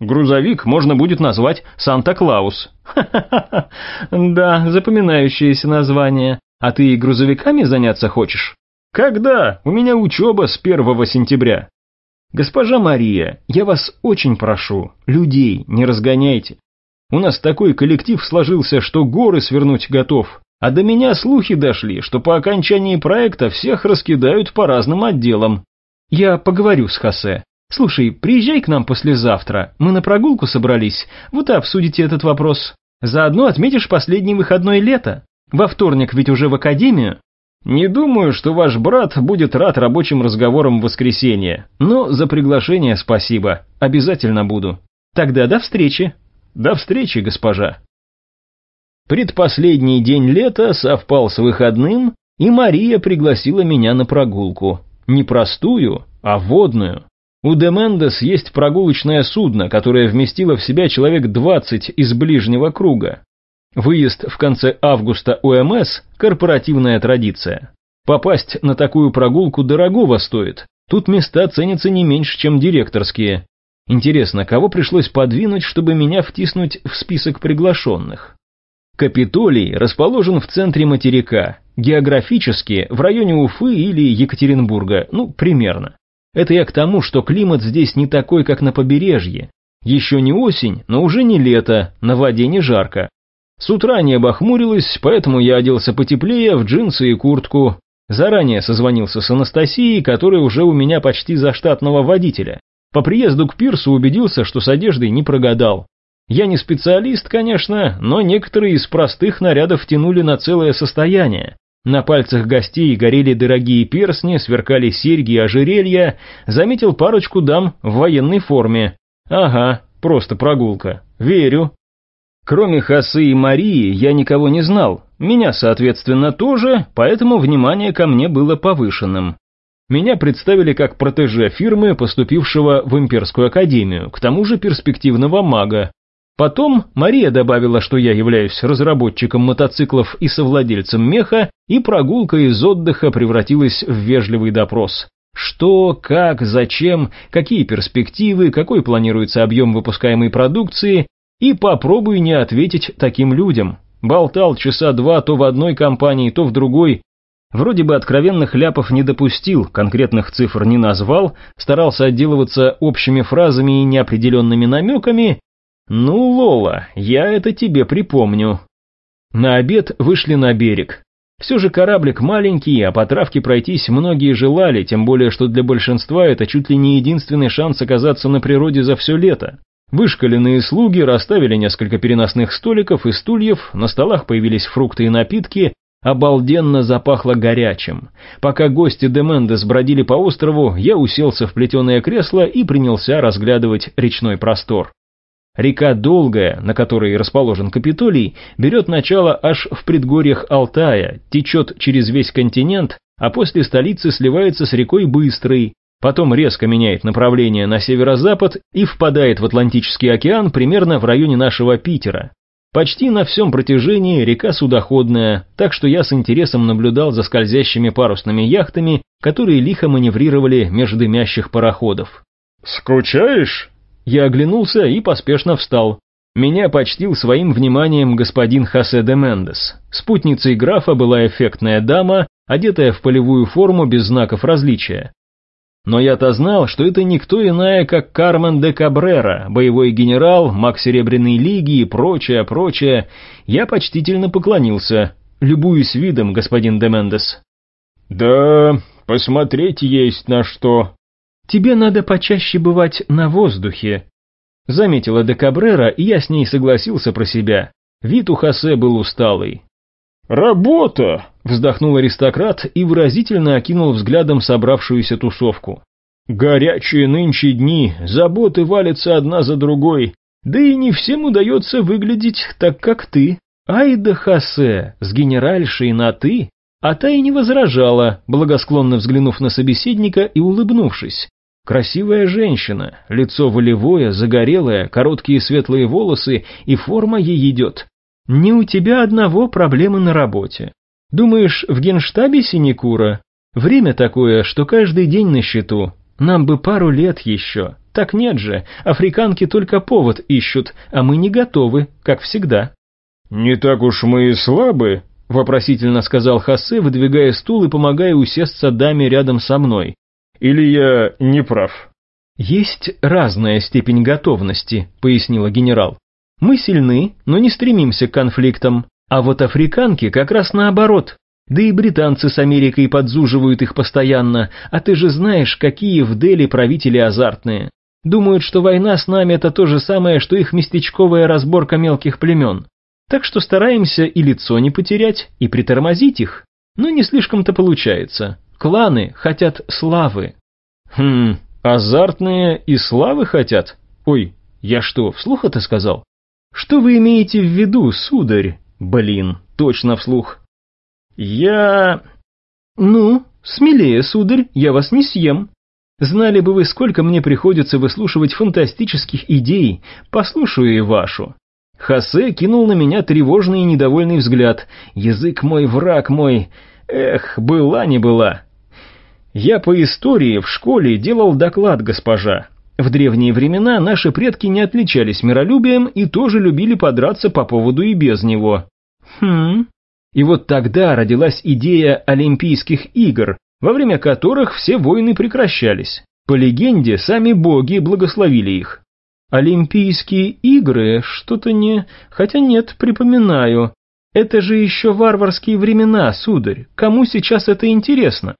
Грузовик можно будет назвать Санта-Клаус. Ха-ха-ха. Да, запоминающееся название. А ты грузовиками заняться хочешь? «Когда? У меня учеба с первого сентября». «Госпожа Мария, я вас очень прошу, людей не разгоняйте. У нас такой коллектив сложился, что горы свернуть готов, а до меня слухи дошли, что по окончании проекта всех раскидают по разным отделам. Я поговорю с Хосе. Слушай, приезжай к нам послезавтра, мы на прогулку собрались, вот и обсудите этот вопрос. Заодно отметишь последний выходной лета. Во вторник ведь уже в академию, не думаю, что ваш брат будет рад рабочим разговорам в воскресенье, но за приглашение спасибо, обязательно буду. Тогда до встречи. До встречи, госпожа. Предпоследний день лета совпал с выходным, и Мария пригласила меня на прогулку. Не простую, а водную. У Демендес есть прогулочное судно, которое вместило в себя человек 20 из ближнего круга. Выезд в конце августа УМС – корпоративная традиция. Попасть на такую прогулку дорогого стоит. Тут места ценятся не меньше, чем директорские. Интересно, кого пришлось подвинуть, чтобы меня втиснуть в список приглашенных? Капитолий расположен в центре материка, географически в районе Уфы или Екатеринбурга, ну, примерно. Это я к тому, что климат здесь не такой, как на побережье. Еще не осень, но уже не лето, на воде не жарко. С утра небо хмурилось, поэтому я оделся потеплее в джинсы и куртку. Заранее созвонился с Анастасией, которая уже у меня почти за штатного водителя. По приезду к пирсу убедился, что с одеждой не прогадал. Я не специалист, конечно, но некоторые из простых нарядов тянули на целое состояние. На пальцах гостей горели дорогие персни, сверкали серьги и ожерелья, заметил парочку дам в военной форме. Ага, просто прогулка. Верю. Кроме Хасы и Марии я никого не знал, меня, соответственно, тоже, поэтому внимание ко мне было повышенным. Меня представили как протеже фирмы, поступившего в Имперскую Академию, к тому же перспективного мага. Потом Мария добавила, что я являюсь разработчиком мотоциклов и совладельцем меха, и прогулка из отдыха превратилась в вежливый допрос. Что, как, зачем, какие перспективы, какой планируется объем выпускаемой продукции, и попробуй не ответить таким людям. Болтал часа два то в одной компании, то в другой. Вроде бы откровенных ляпов не допустил, конкретных цифр не назвал, старался отделываться общими фразами и неопределенными намеками. Ну, Лола, я это тебе припомню. На обед вышли на берег. Все же кораблик маленький, а по травке пройтись многие желали, тем более, что для большинства это чуть ли не единственный шанс оказаться на природе за все лето. Вышкаленные слуги расставили несколько переносных столиков и стульев, на столах появились фрукты и напитки, обалденно запахло горячим. Пока гости Демендес бродили по острову, я уселся в плетеное кресло и принялся разглядывать речной простор. Река Долгая, на которой расположен Капитолий, берет начало аж в предгорьях Алтая, течет через весь континент, а после столицы сливается с рекой Быстрой, потом резко меняет направление на северо-запад и впадает в Атлантический океан примерно в районе нашего Питера. Почти на всем протяжении река судоходная, так что я с интересом наблюдал за скользящими парусными яхтами, которые лихо маневрировали между дымящих пароходов. «Скучаешь?» Я оглянулся и поспешно встал. Меня почтил своим вниманием господин Хосе де Мендес. Спутницей графа была эффектная дама, одетая в полевую форму без знаков различия. Но я-то знал, что это никто иная, как Кармен де Кабрера, боевой генерал, маг Серебряной Лиги и прочее, прочее. Я почтительно поклонился. Любуюсь видом, господин де Мендес. «Да, посмотреть есть на что». «Тебе надо почаще бывать на воздухе», Заметила де Кабрера, и я с ней согласился про себя. Вид у Хосе был усталый. «Работа!» — вздохнул аристократ и выразительно окинул взглядом собравшуюся тусовку. «Горячие нынче дни, заботы валятся одна за другой, да и не всем удается выглядеть так, как ты. Ай да Хосе, с генеральшей на «ты», а та и не возражала, благосклонно взглянув на собеседника и улыбнувшись. Красивая женщина, лицо волевое, загорелое, короткие светлые волосы, и форма ей идет. Не у тебя одного проблемы на работе. Думаешь, в генштабе синекура? Время такое, что каждый день на счету. Нам бы пару лет еще. Так нет же, африканки только повод ищут, а мы не готовы, как всегда. «Не так уж мы и слабы», — вопросительно сказал Хосе, выдвигая стул и помогая усесться даме рядом со мной. Или я не прав?» «Есть разная степень готовности», — пояснила генерал. «Мы сильны, но не стремимся к конфликтам, а вот африканки как раз наоборот. Да и британцы с Америкой подзуживают их постоянно, а ты же знаешь, какие в Дели правители азартные. Думают, что война с нами это то же самое, что их местечковая разборка мелких племен. Так что стараемся и лицо не потерять, и притормозить их. Но не слишком-то получается. Кланы хотят славы. Хм, азартные и славы хотят? Ой, я что, вслух это сказал? Что вы имеете в виду, сударь? Блин, точно вслух. Я... Ну, смелее, сударь, я вас не съем. Знали бы вы, сколько мне приходится выслушивать фантастических идей, послушаю и вашу. Хосе кинул на меня тревожный и недовольный взгляд. Язык мой, враг мой. Эх, была не была. Я по истории в школе делал доклад, госпожа. В древние времена наши предки не отличались миролюбием и тоже любили подраться по поводу и без него. Хм. И вот тогда родилась идея Олимпийских игр, во время которых все войны прекращались. По легенде, сами боги благословили их. Олимпийские игры, что-то не... Хотя нет, припоминаю. Это же еще варварские времена, сударь. Кому сейчас это интересно?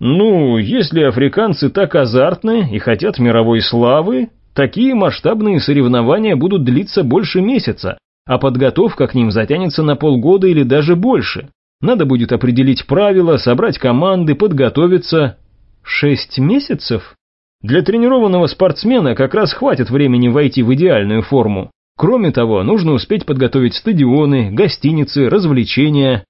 Ну, если африканцы так азартны и хотят мировой славы, такие масштабные соревнования будут длиться больше месяца, а подготовка к ним затянется на полгода или даже больше. Надо будет определить правила, собрать команды, подготовиться. Шесть месяцев? Для тренированного спортсмена как раз хватит времени войти в идеальную форму. Кроме того, нужно успеть подготовить стадионы, гостиницы, развлечения.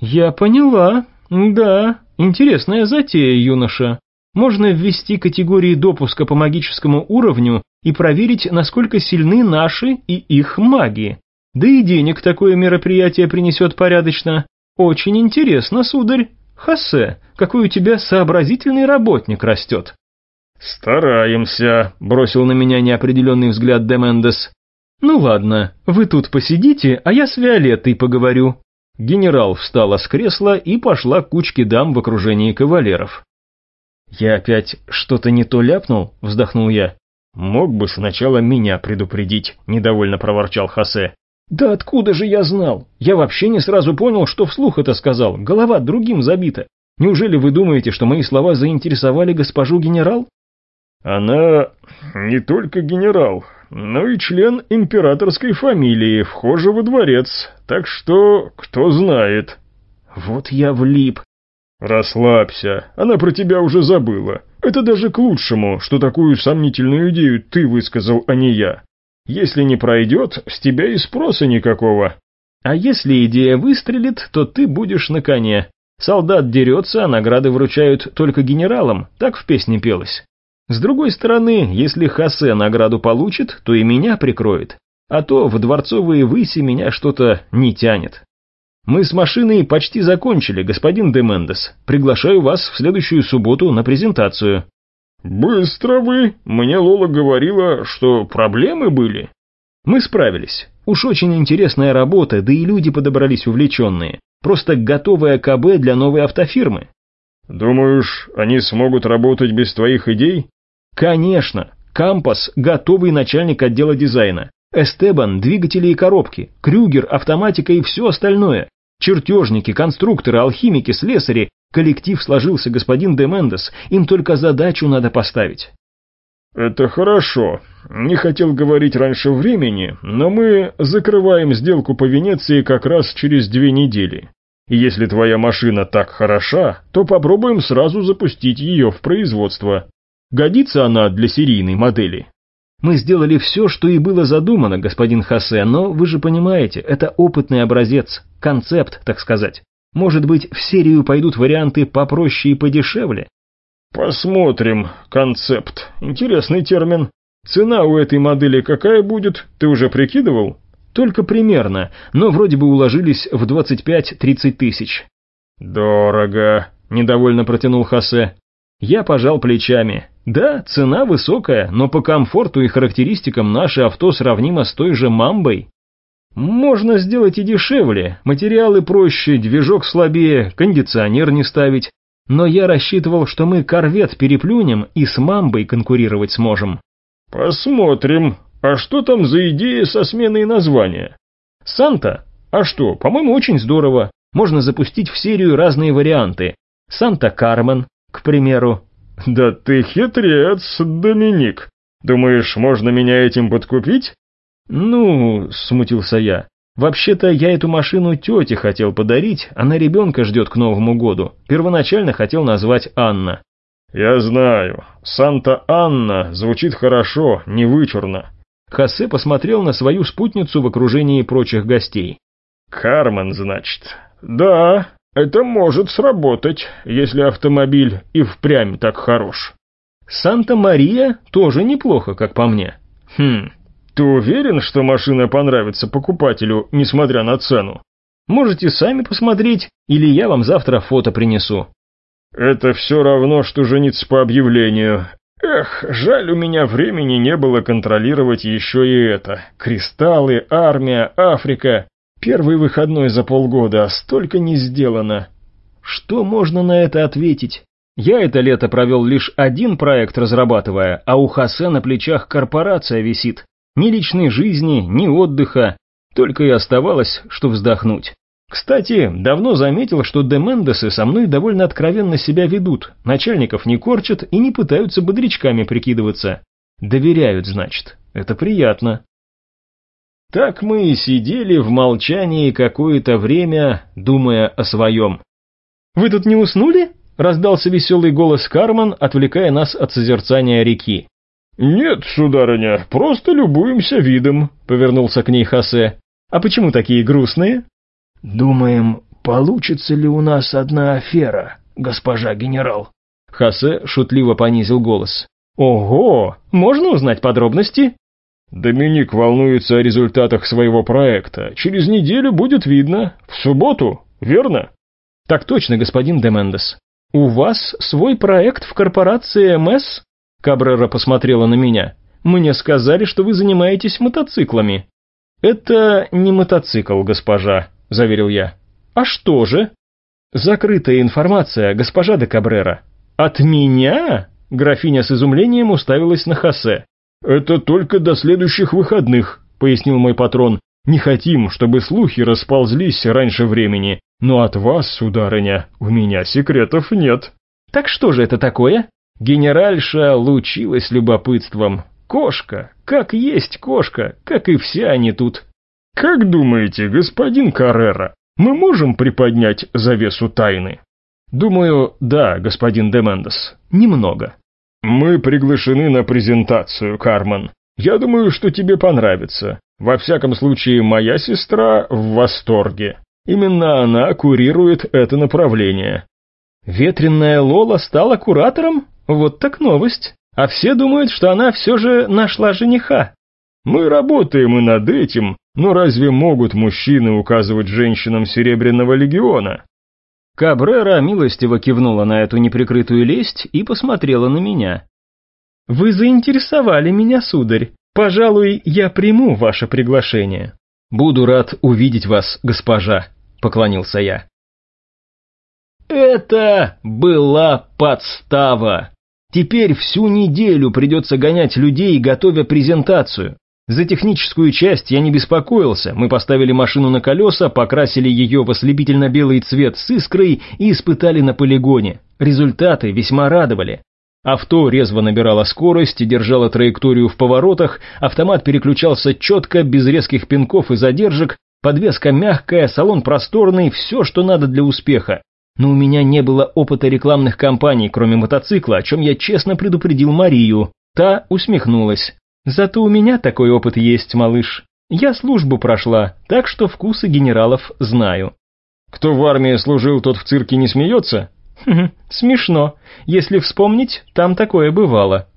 Я поняла. Да, интересная затея, юноша. Можно ввести категории допуска по магическому уровню и проверить, насколько сильны наши и их маги. Да и денег такое мероприятие принесет порядочно. Очень интересно, сударь. Хосе, какой у тебя сообразительный работник растет. «Стараемся», — бросил на меня неопределенный взгляд Демендес. «Ну ладно, вы тут посидите, а я с Виолеттой поговорю». Генерал встала с кресла и пошла к кучке дам в окружении кавалеров. «Я опять что-то не то ляпнул?» — вздохнул я. «Мог бы сначала меня предупредить», — недовольно проворчал Хосе. «Да откуда же я знал? Я вообще не сразу понял, что вслух это сказал. Голова другим забита. Неужели вы думаете, что мои слова заинтересовали госпожу генерал?» «Она не только генерал, но и член императорской фамилии, вхожа во дворец, так что кто знает. Вот я влип. Расслабься, она про тебя уже забыла. Это даже к лучшему, что такую сомнительную идею ты высказал, а не я. Если не пройдет, с тебя и спроса никакого. А если идея выстрелит, то ты будешь на коне. Солдат дерется, а награды вручают только генералам, так в песне пелось. С другой стороны, если Хосе награду получит, то и меня прикроет. А то в дворцовые выси меня что-то не тянет. Мы с машиной почти закончили, господин Демендес. Приглашаю вас в следующую субботу на презентацию. Быстро вы. Мне Лола говорила, что проблемы были. Мы справились. Уж очень интересная работа, да и люди подобрались увлеченные. Просто готовая КБ для новой автофирмы. Думаешь, они смогут работать без твоих идей? Конечно. Кампас – готовый начальник отдела дизайна. Эстебан – двигатели и коробки. Крюгер – автоматика и все остальное. Чертежники, конструкторы, алхимики, слесари. Коллектив сложился, господин де Мендес. Им только задачу надо поставить. Это хорошо. Не хотел говорить раньше времени, но мы закрываем сделку по Венеции как раз через две недели. Если твоя машина так хороша, то попробуем сразу запустить ее в производство. Годится она для серийной модели. Мы сделали все, что и было задумано, господин Хосе, но вы же понимаете, это опытный образец, концепт, так сказать. Может быть, в серию пойдут варианты попроще и подешевле? Посмотрим. Концепт. Интересный термин. Цена у этой модели какая будет, ты уже прикидывал? Только примерно, но вроде бы уложились в 25-30 тысяч. Дорого, недовольно протянул Хосе. Я пожал плечами. Да, цена высокая, но по комфорту и характеристикам наше авто сравнимо с той же «Мамбой». Можно сделать и дешевле, материалы проще, движок слабее, кондиционер не ставить. Но я рассчитывал, что мы корвет переплюнем и с «Мамбой» конкурировать сможем. Посмотрим. А что там за идея со сменой названия? Санта? А что, по-моему, очень здорово. Можно запустить в серию разные варианты. Санта-Кармен, к примеру. «Да ты хитрец, Доминик. Думаешь, можно меня этим подкупить?» «Ну...» — смутился я. «Вообще-то я эту машину тете хотел подарить, она ребенка ждет к Новому году. Первоначально хотел назвать Анна». «Я знаю. Санта-Анна звучит хорошо, не вычурно». Хосе посмотрел на свою спутницу в окружении прочих гостей. «Кармен, значит. Да, это может сработать, если автомобиль и впрямь так хорош. Санта-Мария тоже неплохо, как по мне. Хм, ты уверен, что машина понравится покупателю, несмотря на цену? Можете сами посмотреть, или я вам завтра фото принесу. Это все равно, что жениться по объявлению. Эх, жаль, у меня времени не было контролировать еще и это. Кристаллы, армия, Африка. Первый выходной за полгода, а столько не сделано. Что можно на это ответить? Я это лето провел лишь один проект разрабатывая, а у Хосе на плечах корпорация висит. Ни личной жизни, ни отдыха. Только и оставалось, что вздохнуть. Кстати, давно заметил, что Демендесы со мной довольно откровенно себя ведут, начальников не корчат и не пытаются бодрячками прикидываться. Доверяют, значит. Это приятно. Так мы и сидели в молчании какое-то время, думая о своем. «Вы тут не уснули?» — раздался веселый голос Карман, отвлекая нас от созерцания реки. «Нет, сударыня, просто любуемся видом», — повернулся к ней Хосе. «А почему такие грустные?» «Думаем, получится ли у нас одна афера, госпожа генерал?» Хосе шутливо понизил голос. «Ого! Можно узнать подробности?» Доминик волнуется о результатах своего проекта. Через неделю будет видно. В субботу, верно? Так точно, господин Демендес. У вас свой проект в корпорации МС? Кабрера посмотрела на меня. Мне сказали, что вы занимаетесь мотоциклами. Это не мотоцикл, госпожа, заверил я. А что же? Закрытая информация, госпожа де Кабрера. От меня? Графиня с изумлением уставилась на Хосе. «Это только до следующих выходных», — пояснил мой патрон. «Не хотим, чтобы слухи расползлись раньше времени, но от вас, сударыня, у меня секретов нет». «Так что же это такое?» Генеральша лучилась любопытством. «Кошка, как есть кошка, как и все они тут». «Как думаете, господин Каррера, мы можем приподнять завесу тайны?» «Думаю, да, господин Демендес, немного». «Мы приглашены на презентацию, Карман. Я думаю, что тебе понравится. Во всяком случае, моя сестра в восторге. Именно она курирует это направление». «Ветренная Лола стала куратором? Вот так новость. А все думают, что она все же нашла жениха». «Мы работаем и над этим, но разве могут мужчины указывать женщинам Серебряного легиона?» Кабрера милостиво кивнула на эту неприкрытую лесть и посмотрела на меня. «Вы заинтересовали меня, сударь. Пожалуй, я приму ваше приглашение. Буду рад увидеть вас, госпожа, поклонился я. Это была подстава. Теперь всю неделю придется гонять людей, готовя презентацию. За техническую часть я не беспокоился, мы поставили машину на колеса, покрасили ее в ослепительно-белый цвет с искрой и испытали на полигоне. Результаты весьма радовали. Авто резво набирало скорость и держало траекторию в поворотах, автомат переключался четко, без резких пинков и задержек, подвеска мягкая, салон просторный, все, что надо для успеха. Но у меня не было опыта рекламных кампаний, кроме мотоцикла, о чем я честно предупредил Марию. Та усмехнулась. «Зато у меня такой опыт есть, малыш. Я службу прошла, так что вкусы генералов знаю». «Кто в армии служил, тот в цирке не смеется?» смешно. Если вспомнить, там такое бывало.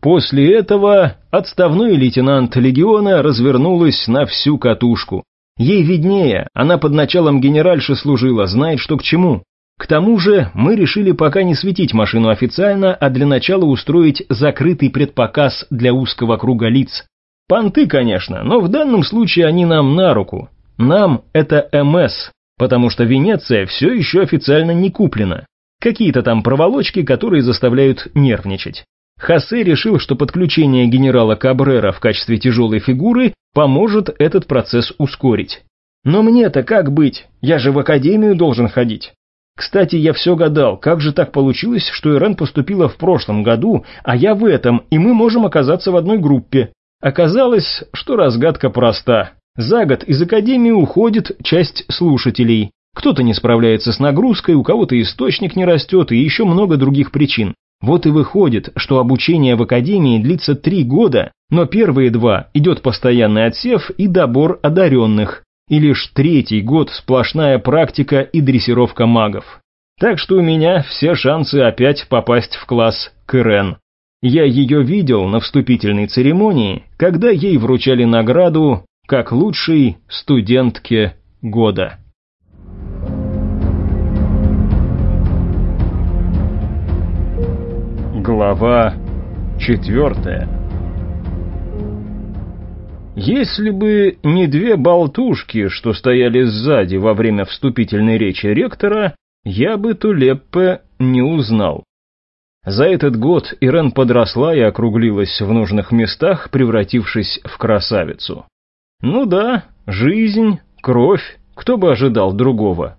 После этого отставной лейтенант легиона развернулась на всю катушку. Ей виднее, она под началом генеральши служила, знает, что к чему. К тому же мы решили пока не светить машину официально, а для начала устроить закрытый предпоказ для узкого круга лиц. Понты, конечно, но в данном случае они нам на руку. Нам это МС, потому что Венеция все еще официально не куплена. Какие-то там проволочки, которые заставляют нервничать. Хосе решил, что подключение генерала Кабрера в качестве тяжелой фигуры поможет этот процесс ускорить. Но мне-то как быть? Я же в академию должен ходить. Кстати, я все гадал, как же так получилось, что Ирен поступила в прошлом году, а я в этом, и мы можем оказаться в одной группе. Оказалось, что разгадка проста. За год из академии уходит часть слушателей. Кто-то не справляется с нагрузкой, у кого-то источник не растет и еще много других причин. Вот и выходит, что обучение в академии длится три года, но первые два идет постоянный отсев и добор одаренных, и лишь третий год сплошная практика и дрессировка магов. Так что у меня все шансы опять попасть в класс Кэрен. Я ее видел на вступительной церемонии, когда ей вручали награду как лучшей студентке года. Глава четвертая Если бы не две болтушки, что стояли сзади во время вступительной речи ректора, я бы Тулеппе не узнал. За этот год Ирен подросла и округлилась в нужных местах, превратившись в красавицу. Ну да, жизнь, кровь, кто бы ожидал другого.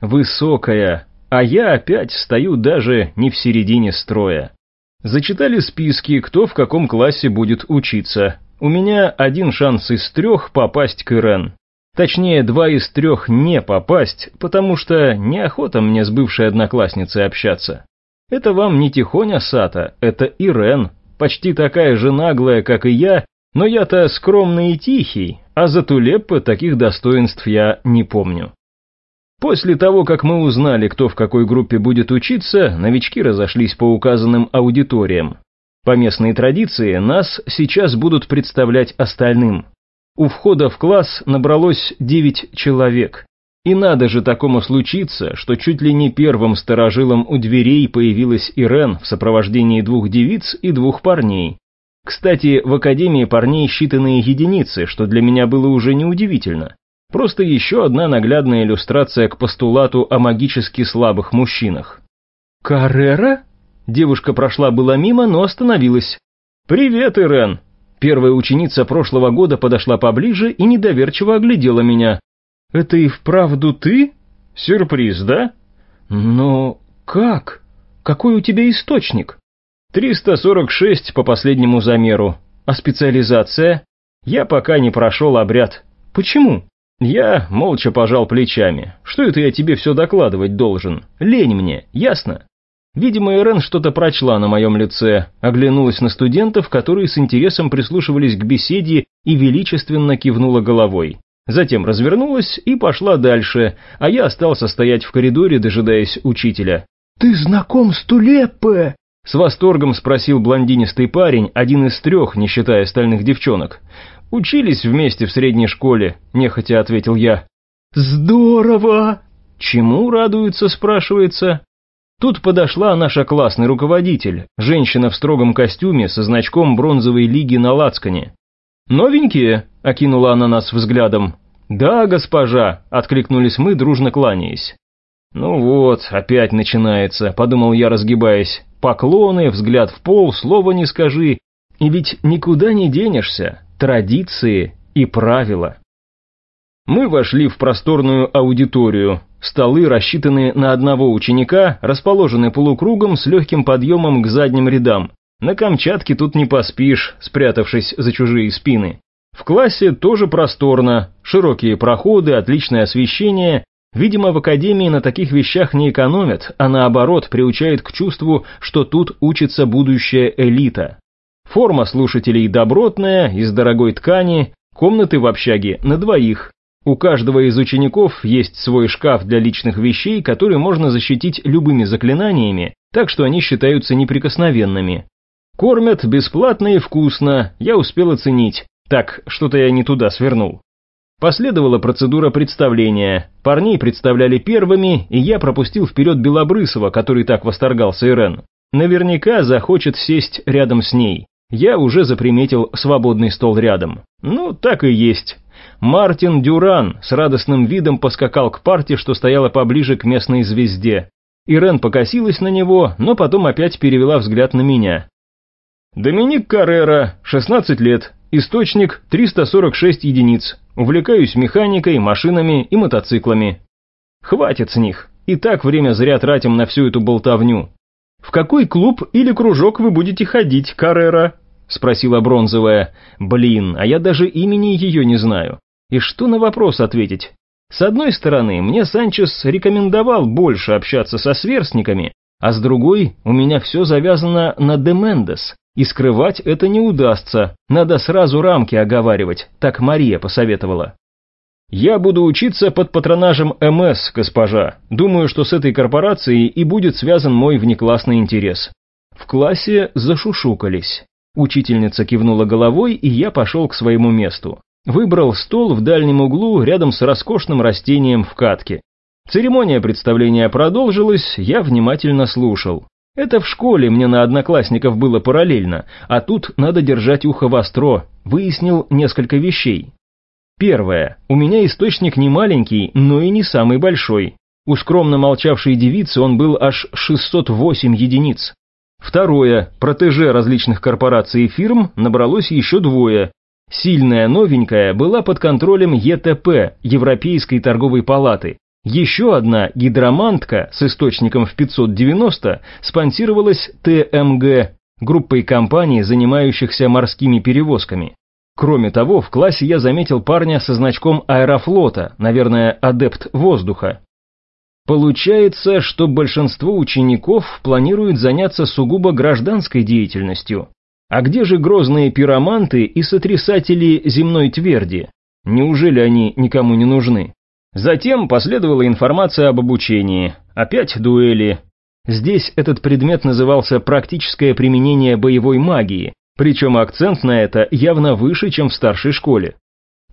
Высокая, а я опять стою даже не в середине строя. Зачитали списки, кто в каком классе будет учиться. У меня один шанс из трех попасть к Ирен. Точнее, два из трех не попасть, потому что неохота мне с бывшей одноклассницей общаться. Это вам не Тихоня Сата, это Ирен, почти такая же наглая, как и я, но я-то скромный и тихий, а за Тулеппа таких достоинств я не помню. После того, как мы узнали, кто в какой группе будет учиться, новички разошлись по указанным аудиториям. По местной традиции нас сейчас будут представлять остальным. У входа в класс набралось 9 человек. И надо же такому случиться, что чуть ли не первым сторожилом у дверей появилась Ирен в сопровождении двух девиц и двух парней, кстати, в Академии парней считанные единицы, что для меня было уже неудивительно. Просто еще одна наглядная иллюстрация к постулату о магически слабых мужчинах. «Каррера?» Девушка прошла была мимо, но остановилась. «Привет, Ирен!» Первая ученица прошлого года подошла поближе и недоверчиво оглядела меня. «Это и вправду ты?» «Сюрприз, да?» «Но как? Какой у тебя источник?» 346 по последнему замеру. А специализация? Я пока не прошел обряд. Почему? Я молча пожал плечами. Что это я тебе все докладывать должен? Лень мне, ясно? Видимо, Ирен что-то прочла на моем лице, оглянулась на студентов, которые с интересом прислушивались к беседе и величественно кивнула головой. Затем развернулась и пошла дальше, а я остался стоять в коридоре, дожидаясь учителя. «Ты знаком с Тулеппе?» С восторгом спросил блондинистый парень, один из трех, не считая остальных девчонок. «Учились вместе в средней школе», — нехотя ответил я. «Здорово!» «Чему радуется?» — спрашивается. Тут подошла наша классный руководитель, женщина в строгом костюме со значком бронзовой лиги на лацкане. «Новенькие?» – окинула она нас взглядом. «Да, госпожа», – откликнулись мы, дружно кланяясь. «Ну вот, опять начинается», – подумал я, разгибаясь. «Поклоны, взгляд в пол, слова не скажи. И ведь никуда не денешься. Традиции и правила». Мы вошли в просторную аудиторию. Столы, рассчитанные на одного ученика, расположены полукругом с легким подъемом к задним рядам. На Камчатке тут не поспишь, спрятавшись за чужие спины. В классе тоже просторно, широкие проходы, отличное освещение. Видимо, в академии на таких вещах не экономят, а наоборот приучают к чувству, что тут учится будущая элита. Форма слушателей добротная, из дорогой ткани, комнаты в общаге на двоих, у каждого из учеников есть свой шкаф для личных вещей, который можно защитить любыми заклинаниями, так что они считаются неприкосновенными. Кормят бесплатно и вкусно, я успел оценить. Так, что-то я не туда свернул. Последовала процедура представления. Парней представляли первыми, и я пропустил вперед Белобрысова, который так восторгался Ирен. Наверняка захочет сесть рядом с ней. Я уже заприметил свободный стол рядом. Ну, так и есть. Мартин Дюран с радостным видом поскакал к парте, что стояла поближе к местной звезде. Ирен покосилась на него, но потом опять перевела взгляд на меня. «Доминик Каррера, 16 лет, источник 346 единиц, увлекаюсь механикой, машинами и мотоциклами». «Хватит с них, и так время зря тратим на всю эту болтовню. В какой клуб или кружок вы будете ходить, Каррера?» – спросила Бронзовая. «Блин, а я даже имени ее не знаю. И что на вопрос ответить? С одной стороны, мне Санчес рекомендовал больше общаться со сверстниками, а с другой, у меня все завязано на Демендес, и скрывать это не удастся, надо сразу рамки оговаривать, так Мария посоветовала. «Я буду учиться под патронажем МС, госпожа. Думаю, что с этой корпорацией и будет связан мой внеклассный интерес». В классе зашушукались. Учительница кивнула головой, и я пошел к своему месту. Выбрал стол в дальнем углу рядом с роскошным растением в катке. Церемония представления продолжилась, я внимательно слушал. Это в школе мне на одноклассников было параллельно, а тут надо держать ухо востро, выяснил несколько вещей. Первое. У меня источник не маленький, но и не самый большой. У скромно молчавшей девицы он был аж 608 единиц. Второе. Протеже различных корпораций и фирм набралось еще двое, Сильная новенькая была под контролем ЕТП, Европейской торговой палаты. Еще одна гидромантка с источником в 590 спонсировалась ТМГ, группой компаний, занимающихся морскими перевозками. Кроме того, в классе я заметил парня со значком аэрофлота, наверное, адепт воздуха. Получается, что большинство учеников планируют заняться сугубо гражданской деятельностью. А где же грозные пироманты и сотрясатели земной тверди? Неужели они никому не нужны? Затем последовала информация об обучении. Опять дуэли. Здесь этот предмет назывался «практическое применение боевой магии», причем акцент на это явно выше, чем в старшей школе.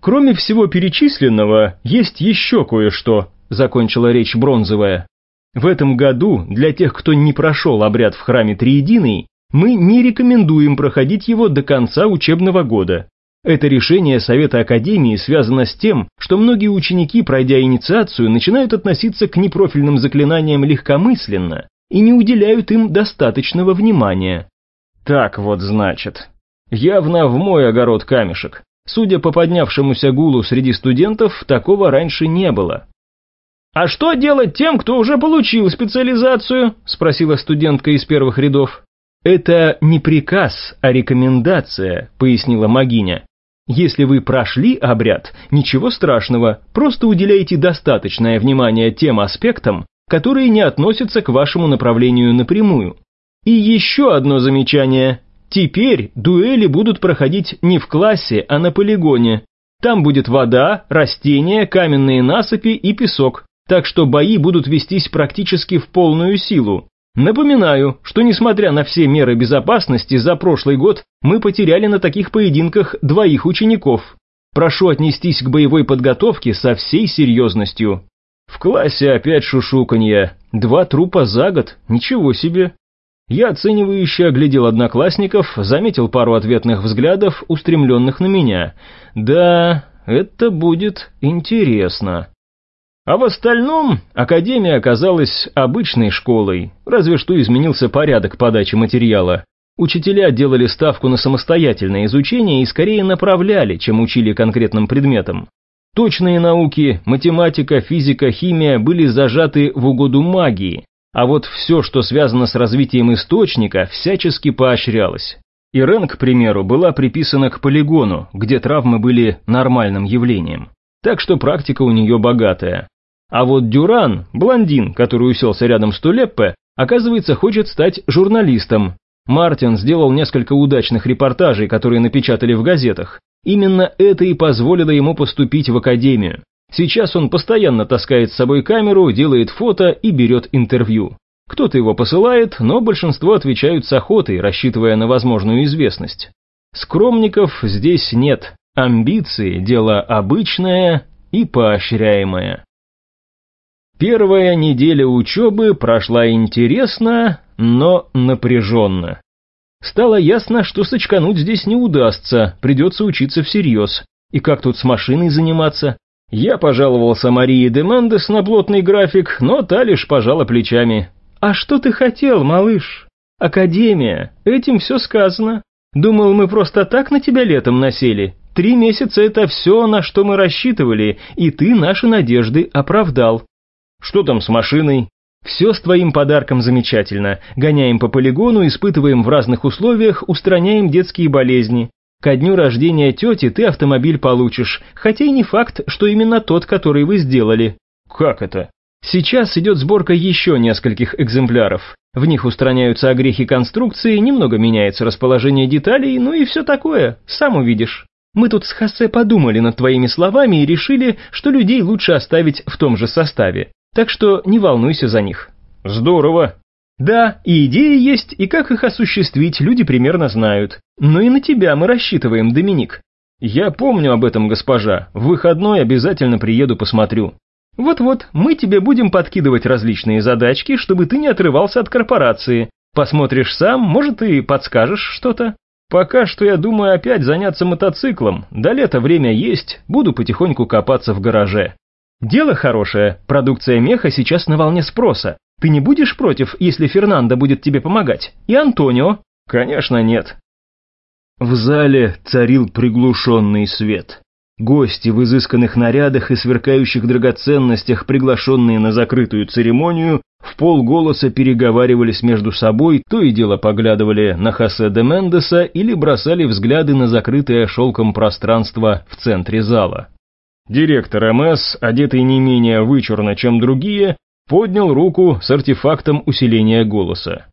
«Кроме всего перечисленного, есть еще кое-что», – закончила речь Бронзовая. В этом году для тех, кто не прошел обряд в храме Триединый, мы не рекомендуем проходить его до конца учебного года. Это решение Совета Академии связано с тем, что многие ученики, пройдя инициацию, начинают относиться к непрофильным заклинаниям легкомысленно и не уделяют им достаточного внимания. Так вот значит. Явно в мой огород камешек. Судя по поднявшемуся гулу среди студентов, такого раньше не было. «А что делать тем, кто уже получил специализацию?» – спросила студентка из первых рядов. «Это не приказ, а рекомендация», — пояснила Магиня. «Если вы прошли обряд, ничего страшного, просто уделяйте достаточное внимание тем аспектам, которые не относятся к вашему направлению напрямую. И еще одно замечание. Теперь дуэли будут проходить не в классе, а на полигоне. Там будет вода, растения, каменные насыпи и песок, так что бои будут вестись практически в полную силу. Напоминаю, что несмотря на все меры безопасности, за прошлый год мы потеряли на таких поединках двоих учеников. Прошу отнестись к боевой подготовке со всей серьезностью. В классе опять шушуканье. Два трупа за год, ничего себе. Я оценивающе оглядел одноклассников, заметил пару ответных взглядов, устремленных на меня. Да, это будет интересно. А в остальном Академия оказалась обычной школой, разве что изменился порядок подачи материала. Учителя делали ставку на самостоятельное изучение и скорее направляли, чем учили конкретным предметам. Точные науки, математика, физика, химия были зажаты в угоду магии, а вот все, что связано с развитием источника, всячески поощрялось. Ирен, к примеру, была приписана к полигону, где травмы были нормальным явлением. Так что практика у нее богатая. А вот Дюран, блондин, который уселся рядом с Тулеппе, оказывается, хочет стать журналистом. Мартин сделал несколько удачных репортажей, которые напечатали в газетах. Именно это и позволило ему поступить в академию. Сейчас он постоянно таскает с собой камеру, делает фото и берет интервью. Кто-то его посылает, но большинство отвечают с охотой, рассчитывая на возможную известность. Скромников здесь нет. Амбиции – дело обычное и поощряемое. Первая неделя учебы прошла интересно, но напряженно. Стало ясно, что сочкануть здесь не удастся, придется учиться всерьез. И как тут с машиной заниматься? Я пожаловался Марии де на плотный график, но та лишь пожала плечами. «А что ты хотел, малыш? Академия, этим все сказано. Думал, мы просто так на тебя летом насели. Три месяца — это все, на что мы рассчитывали, и ты наши надежды оправдал. Что там с машиной? Все с твоим подарком замечательно. Гоняем по полигону, испытываем в разных условиях, устраняем детские болезни. Ко дню рождения тети ты автомобиль получишь, хотя и не факт, что именно тот, который вы сделали. Как это? Сейчас идет сборка еще нескольких экземпляров. В них устраняются огрехи конструкции, немного меняется расположение деталей, ну и все такое, сам увидишь. Мы тут с Хосе подумали над твоими словами и решили, что людей лучше оставить в том же составе. Так что не волнуйся за них. Здорово. Да, и идеи есть, и как их осуществить, люди примерно знают. Но и на тебя мы рассчитываем, Доминик. Я помню об этом, госпожа. В выходной обязательно приеду посмотрю. Вот-вот, мы тебе будем подкидывать различные задачки, чтобы ты не отрывался от корпорации. Посмотришь сам, может, и подскажешь что-то. Пока что я думаю опять заняться мотоциклом. До лета время есть, буду потихоньку копаться в гараже. Дело хорошее, продукция меха сейчас на волне спроса. Ты не будешь против, если Фернандо будет тебе помогать? И Антонио? Конечно, нет. В зале царил приглушенный свет. Гости в изысканных нарядах и сверкающих драгоценностях, приглашенные на закрытую церемонию, в полголоса переговаривались между собой, то и дело поглядывали на Хосе де Мендеса или бросали взгляды на закрытое шелком пространство в центре зала. Директор МС, одетый не менее вычурно, чем другие, поднял руку с артефактом усиления голоса.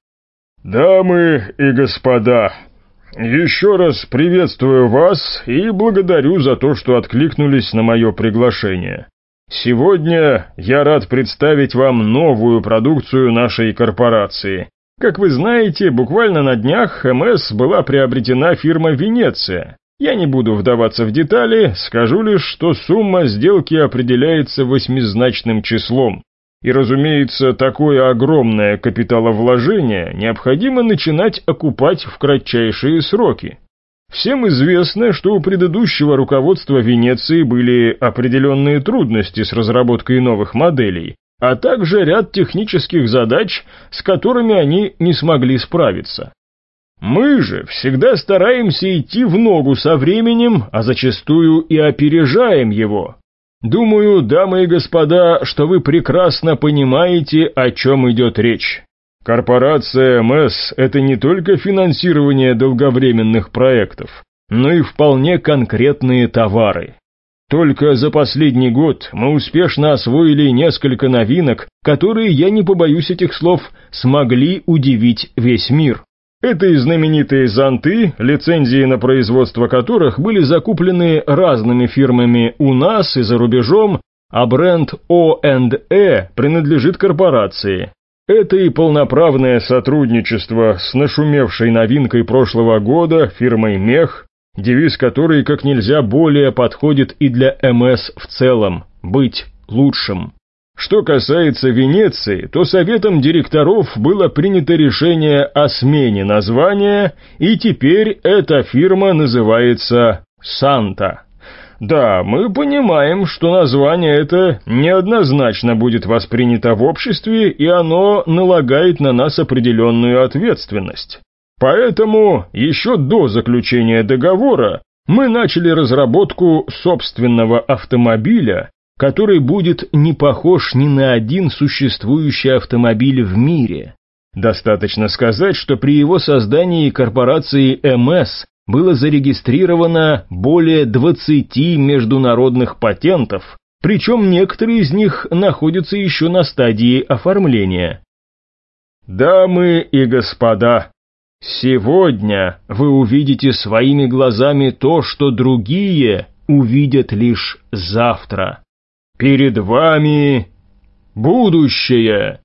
«Дамы и господа, еще раз приветствую вас и благодарю за то, что откликнулись на мое приглашение. Сегодня я рад представить вам новую продукцию нашей корпорации. Как вы знаете, буквально на днях МС была приобретена фирма «Венеция», я не буду вдаваться в детали, скажу лишь, что сумма сделки определяется восьмизначным числом. И, разумеется, такое огромное капиталовложение необходимо начинать окупать в кратчайшие сроки. Всем известно, что у предыдущего руководства Венеции были определенные трудности с разработкой новых моделей, а также ряд технических задач, с которыми они не смогли справиться. Мы же всегда стараемся идти в ногу со временем, а зачастую и опережаем его. Думаю, дамы и господа, что вы прекрасно понимаете, о чем идет речь. Корпорация МС – это не только финансирование долговременных проектов, но и вполне конкретные товары. Только за последний год мы успешно освоили несколько новинок, которые, я не побоюсь этих слов, смогли удивить весь мир. Это и знаменитые зонты, лицензии на производство которых были закуплены разными фирмами у нас и за рубежом, а бренд O&E принадлежит корпорации. Это и полноправное сотрудничество с нашумевшей новинкой прошлого года фирмой Мех, девиз которой как нельзя более подходит и для МС в целом – быть лучшим. Что касается Венеции, то советом директоров было принято решение о смене названия, и теперь эта фирма называется «Санта». Да, мы понимаем, что название это неоднозначно будет воспринято в обществе, и оно налагает на нас определенную ответственность. Поэтому еще до заключения договора мы начали разработку собственного автомобиля, который будет не похож ни на один существующий автомобиль в мире. Достаточно сказать, что при его создании корпорацией МС было зарегистрировано более 20 международных патентов, причем некоторые из них находятся еще на стадии оформления. Дамы и господа, сегодня вы увидите своими глазами то, что другие увидят лишь завтра. Перед вами будущее.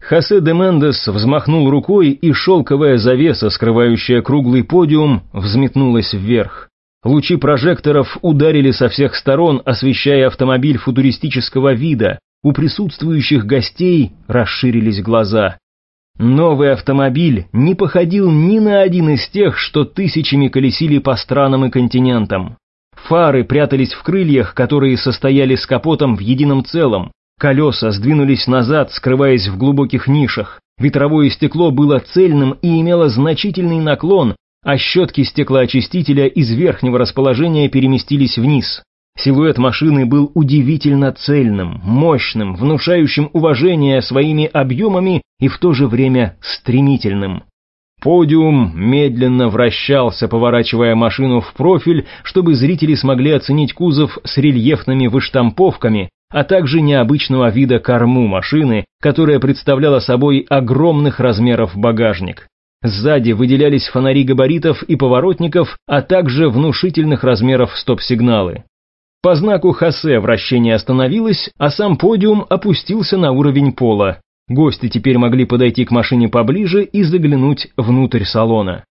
Хосе де Мендес взмахнул рукой, и шелковая завеса, скрывающая круглый подиум, взметнулась вверх. Лучи прожекторов ударили со всех сторон, освещая автомобиль футуристического вида. У присутствующих гостей расширились глаза. Новый автомобиль не походил ни на один из тех, что тысячами колесили по странам и континентам. Фары прятались в крыльях, которые состояли с капотом в едином целом. Колеса сдвинулись назад, скрываясь в глубоких нишах. Ветровое стекло было цельным и имело значительный наклон, а щетки стеклоочистителя из верхнего расположения переместились вниз. Силуэт машины был удивительно цельным, мощным, внушающим уважение своими объемами и в то же время стремительным. Подиум медленно вращался, поворачивая машину в профиль, чтобы зрители смогли оценить кузов с рельефными выштамповками, а также необычного вида корму машины, которая представляла собой огромных размеров багажник. Сзади выделялись фонари габаритов и поворотников, а также внушительных размеров стоп-сигналы. По знаку Хосе вращение остановилось, а сам подиум опустился на уровень пола. Гости теперь могли подойти к машине поближе и заглянуть внутрь салона.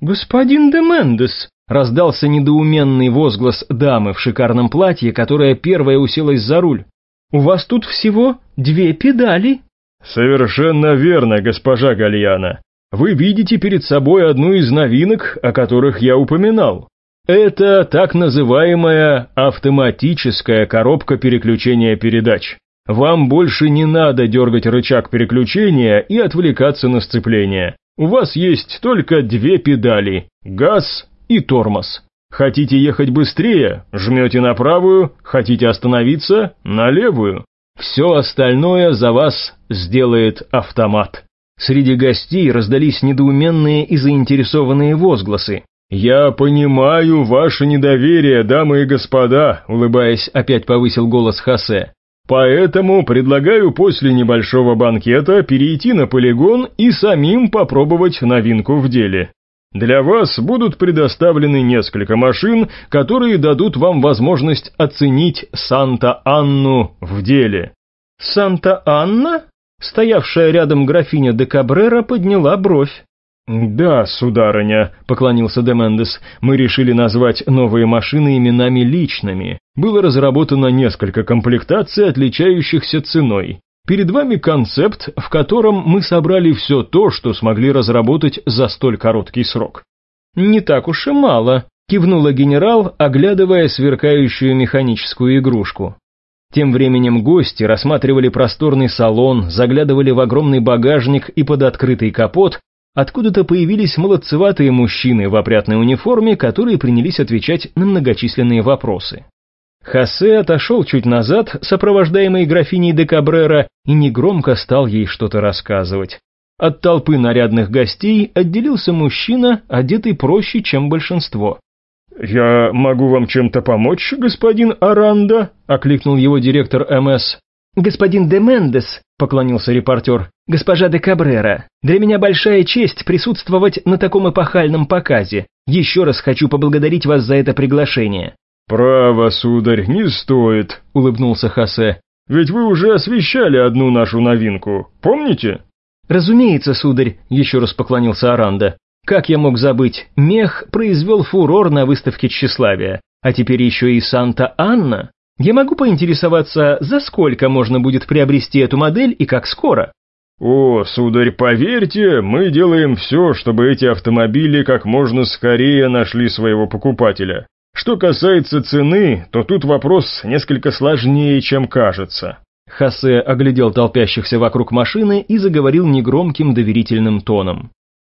«Господин де Мендес!» Раздался недоуменный возглас дамы в шикарном платье, которая первая уселась за руль. «У вас тут всего две педали». «Совершенно верно, госпожа Гальяна. Вы видите перед собой одну из новинок, о которых я упоминал. Это так называемая автоматическая коробка переключения передач. Вам больше не надо дергать рычаг переключения и отвлекаться на сцепление. У вас есть только две педали – газ и тормоз. Хотите ехать быстрее, жмете на правую, хотите остановиться, на левую. Все остальное за вас сделает автомат. Среди гостей раздались недоуменные и заинтересованные возгласы. «Я понимаю ваше недоверие, дамы и господа», улыбаясь, опять повысил голос Хосе. «Поэтому предлагаю после небольшого банкета перейти на полигон и самим попробовать новинку в деле. Для вас будут предоставлены несколько машин, которые дадут вам возможность оценить Санта-Анну в деле. Санта-Анна? Стоявшая рядом графиня де Кабрера подняла бровь. «Да, сударыня», — поклонился Демендес, — «мы решили назвать новые машины именами личными. Было разработано несколько комплектаций, отличающихся ценой. Перед вами концепт, в котором мы собрали все то, что смогли разработать за столь короткий срок. Не так уж и мало, кивнула генерал, оглядывая сверкающую механическую игрушку. Тем временем гости рассматривали просторный салон, заглядывали в огромный багажник и под открытый капот, откуда-то появились молодцеватые мужчины в опрятной униформе, которые принялись отвечать на многочисленные вопросы. Хосе отошел чуть назад, сопровождаемый графиней де Кабрера, и негромко стал ей что-то рассказывать. От толпы нарядных гостей отделился мужчина, одетый проще, чем большинство. «Я могу вам чем-то помочь, господин Аранда?» — окликнул его директор МС. «Господин де Мендес», — поклонился репортер, — «госпожа де Кабрера, для меня большая честь присутствовать на таком эпохальном показе. Еще раз хочу поблагодарить вас за это приглашение. «Право, сударь, не стоит», — улыбнулся Хосе. «Ведь вы уже освещали одну нашу новинку, помните?» «Разумеется, сударь», — еще раз поклонился Аранда. «Как я мог забыть? Мех произвел фурор на выставке тщеславия, а теперь еще и Санта-Анна. Я могу поинтересоваться, за сколько можно будет приобрести эту модель и как скоро? О, сударь, поверьте, мы делаем все, чтобы эти автомобили как можно скорее нашли своего покупателя. Что касается цены, то тут вопрос несколько сложнее, чем кажется. Хосе оглядел толпящихся вокруг машины и заговорил негромким доверительным тоном.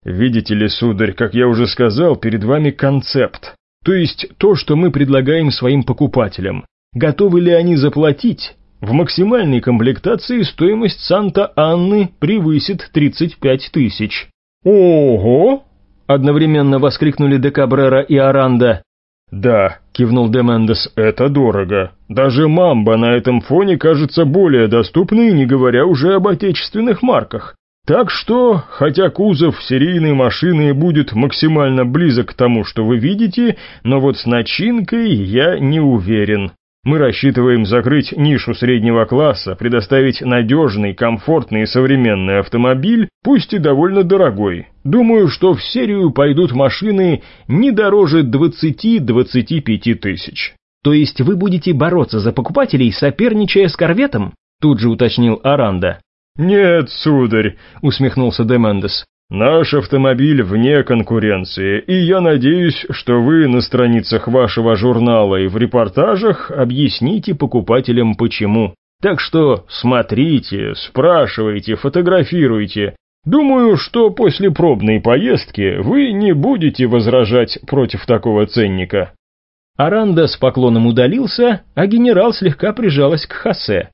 «Видите ли, сударь, как я уже сказал, перед вами концепт. То есть то, что мы предлагаем своим покупателям. Готовы ли они заплатить? В максимальной комплектации стоимость Санта-Анны превысит 35 тысяч». «Ого!» — одновременно воскликнули Декабрера и Аранда. «Да», — кивнул Демендес, — «это дорого. Даже Мамба на этом фоне кажется более доступной, не говоря уже об отечественных марках. Так что, хотя кузов серийной машины будет максимально близок к тому, что вы видите, но вот с начинкой я не уверен». Мы рассчитываем закрыть нишу среднего класса, предоставить надежный, комфортный и современный автомобиль, пусть и довольно дорогой. Думаю, что в серию пойдут машины не дороже 20-25 тысяч. То есть вы будете бороться за покупателей, соперничая с корветом? Тут же уточнил Аранда. «Нет, сударь», — усмехнулся Демендес. Наш автомобиль вне конкуренции, и я надеюсь, что вы на страницах вашего журнала и в репортажах объясните покупателям почему. Так что смотрите, спрашивайте, фотографируйте. Думаю, что после пробной поездки вы не будете возражать против такого ценника». Аранда с поклоном удалился, а генерал слегка прижалась к Хосе.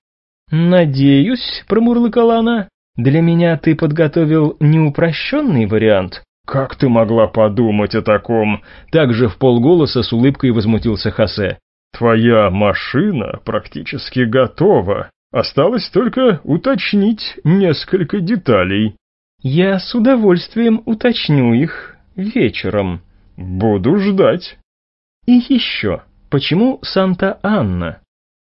«Надеюсь», — промурлыкала она, для меня ты подготовил неупрощенный вариант. Как ты могла подумать о таком? Также в полголоса с улыбкой возмутился Хосе. Твоя машина практически готова. Осталось только уточнить несколько деталей. Я с удовольствием уточню их вечером. Буду ждать. И еще, почему Санта-Анна?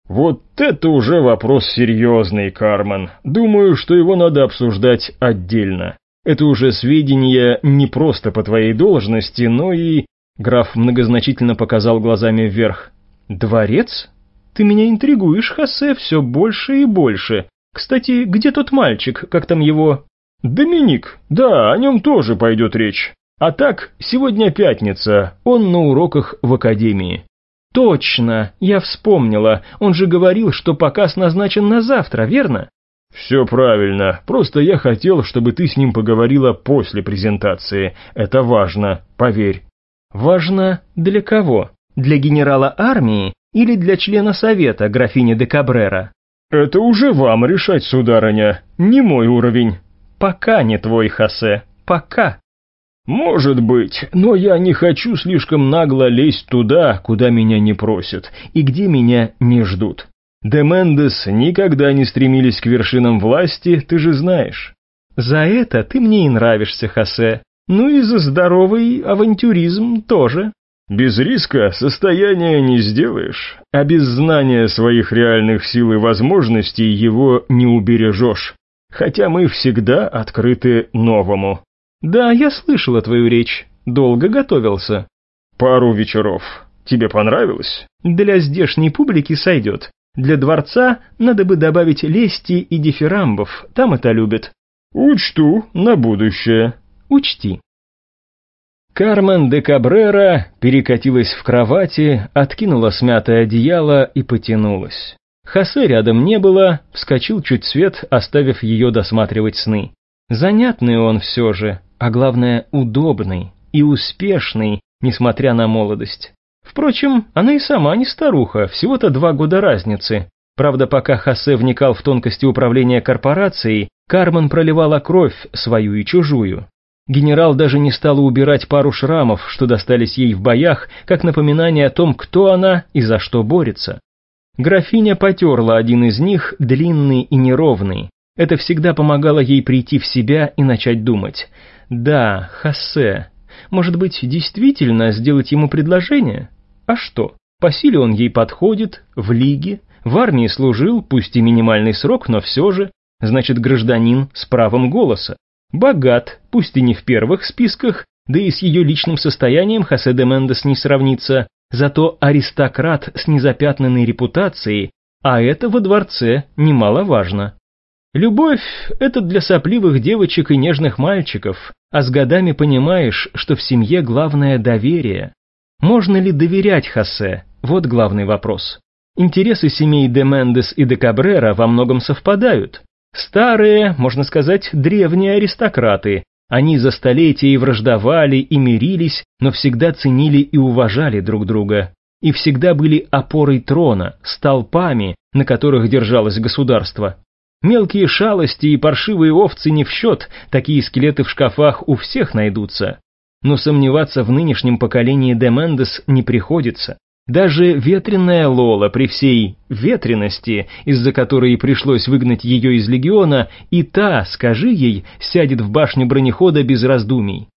Вот это уже вопрос серьезный, Кармен. Думаю, что его надо обсуждать отдельно. Это уже сведения не просто по твоей должности, но и... Граф многозначительно показал глазами вверх. «Дворец? Ты меня интригуешь, Хосе, все больше и больше. Кстати, где тот мальчик, как там его?» «Доминик. Да, о нем тоже пойдет речь. А так, сегодня пятница, он на уроках в академии. «Точно, я вспомнила. Он же говорил, что показ назначен на завтра, верно?» «Все правильно. Просто я хотел, чтобы ты с ним поговорила после презентации. Это важно, поверь». «Важно для кого? Для генерала армии или для члена совета, графини де Кабрера?» «Это уже вам решать, сударыня. Не мой уровень». «Пока не твой, Хосе. Пока». «Может быть, но я не хочу слишком нагло лезть туда, куда меня не просят и где меня не ждут. Демендес никогда не стремились к вершинам власти, ты же знаешь». «За это ты мне и нравишься, Хосе. Ну и за здоровый авантюризм тоже». «Без риска состояния не сделаешь, а без знания своих реальных сил и возможностей его не убережешь. Хотя мы всегда открыты новому». «Да, я слышала твою речь. Долго готовился». «Пару вечеров. Тебе понравилось?» «Для здешней публики сойдет. Для дворца надо бы добавить лести и дифирамбов, там это любят». «Учту на будущее». «Учти». Кармен де Кабрера перекатилась в кровати, откинула смятое одеяло и потянулась. Хосе рядом не было, вскочил чуть свет, оставив ее досматривать сны. Занятный он все же, а главное удобный и успешный, несмотря на молодость. Впрочем, она и сама не старуха, всего-то два года разницы. Правда, пока Хосе вникал в тонкости управления корпорацией, Кармен проливала кровь, свою и чужую. Генерал даже не стала убирать пару шрамов, что достались ей в боях, как напоминание о том, кто она и за что борется. Графиня потерла один из них, длинный и неровный. Это всегда помогало ей прийти в себя и начать думать. Да, Хосе. Может быть, действительно сделать ему предложение? А что? По силе он ей подходит, в лиге, в армии служил, пусть и минимальный срок, но все же. Значит, гражданин с правом голоса. Богат, пусть и не в первых списках, Да и с ее личным состоянием Хосе де Мендес не сравнится, зато аристократ с незапятнанной репутацией, а это во дворце немаловажно. Любовь – это для сопливых девочек и нежных мальчиков, а с годами понимаешь, что в семье главное доверие. Можно ли доверять Хосе? Вот главный вопрос. Интересы семей де Мендес и де Кабрера во многом совпадают. Старые, можно сказать, древние аристократы. Они за столетия и враждовали, и мирились, но всегда ценили и уважали друг друга. И всегда были опорой трона, столпами, на которых держалось государство. Мелкие шалости и паршивые овцы не в счет, такие скелеты в шкафах у всех найдутся. Но сомневаться в нынешнем поколении Демендес не приходится. Даже ветреная Лола при всей ветренности, из-за которой пришлось выгнать ее из легиона, и та, скажи ей, сядет в башню бронехода без раздумий.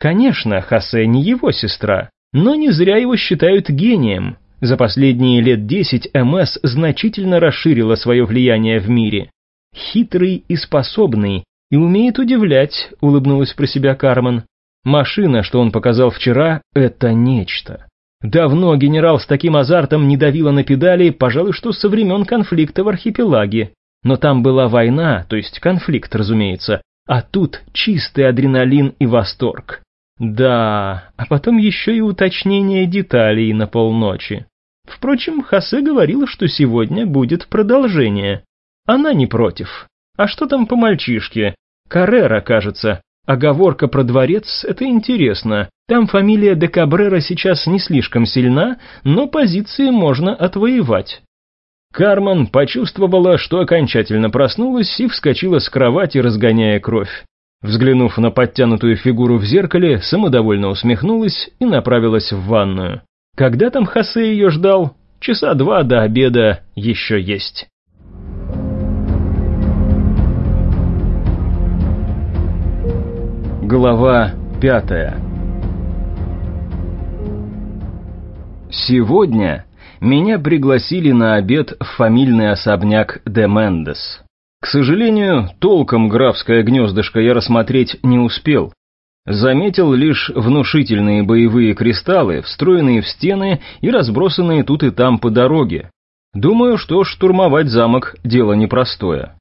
Конечно, Хосе не его сестра, но не зря его считают гением. За последние лет десять МС значительно расширила свое влияние в мире хитрый и способный, и умеет удивлять», — улыбнулась про себя Кармен. «Машина, что он показал вчера, — это нечто. Давно генерал с таким азартом не давила на педали, пожалуй, что со времен конфликта в архипелаге. Но там была война, то есть конфликт, разумеется, а тут чистый адреналин и восторг. Да, а потом еще и уточнение деталей на полночи. Впрочем, Хосе говорил, что сегодня будет продолжение. Она не против. А что там по мальчишке? Каррера, кажется. Оговорка про дворец — это интересно. Там фамилия де Кабрера сейчас не слишком сильна, но позиции можно отвоевать. Кармен почувствовала, что окончательно проснулась и вскочила с кровати, разгоняя кровь. Взглянув на подтянутую фигуру в зеркале, самодовольно усмехнулась и направилась в ванную. Когда там Хосе ее ждал? Часа два до обеда еще есть. Глава пятая Сегодня меня пригласили на обед в фамильный особняк де Мендес. К сожалению, толком графское гнездышко я рассмотреть не успел. Заметил лишь внушительные боевые кристаллы, встроенные в стены и разбросанные тут и там по дороге. Думаю, что штурмовать замок – дело непростое.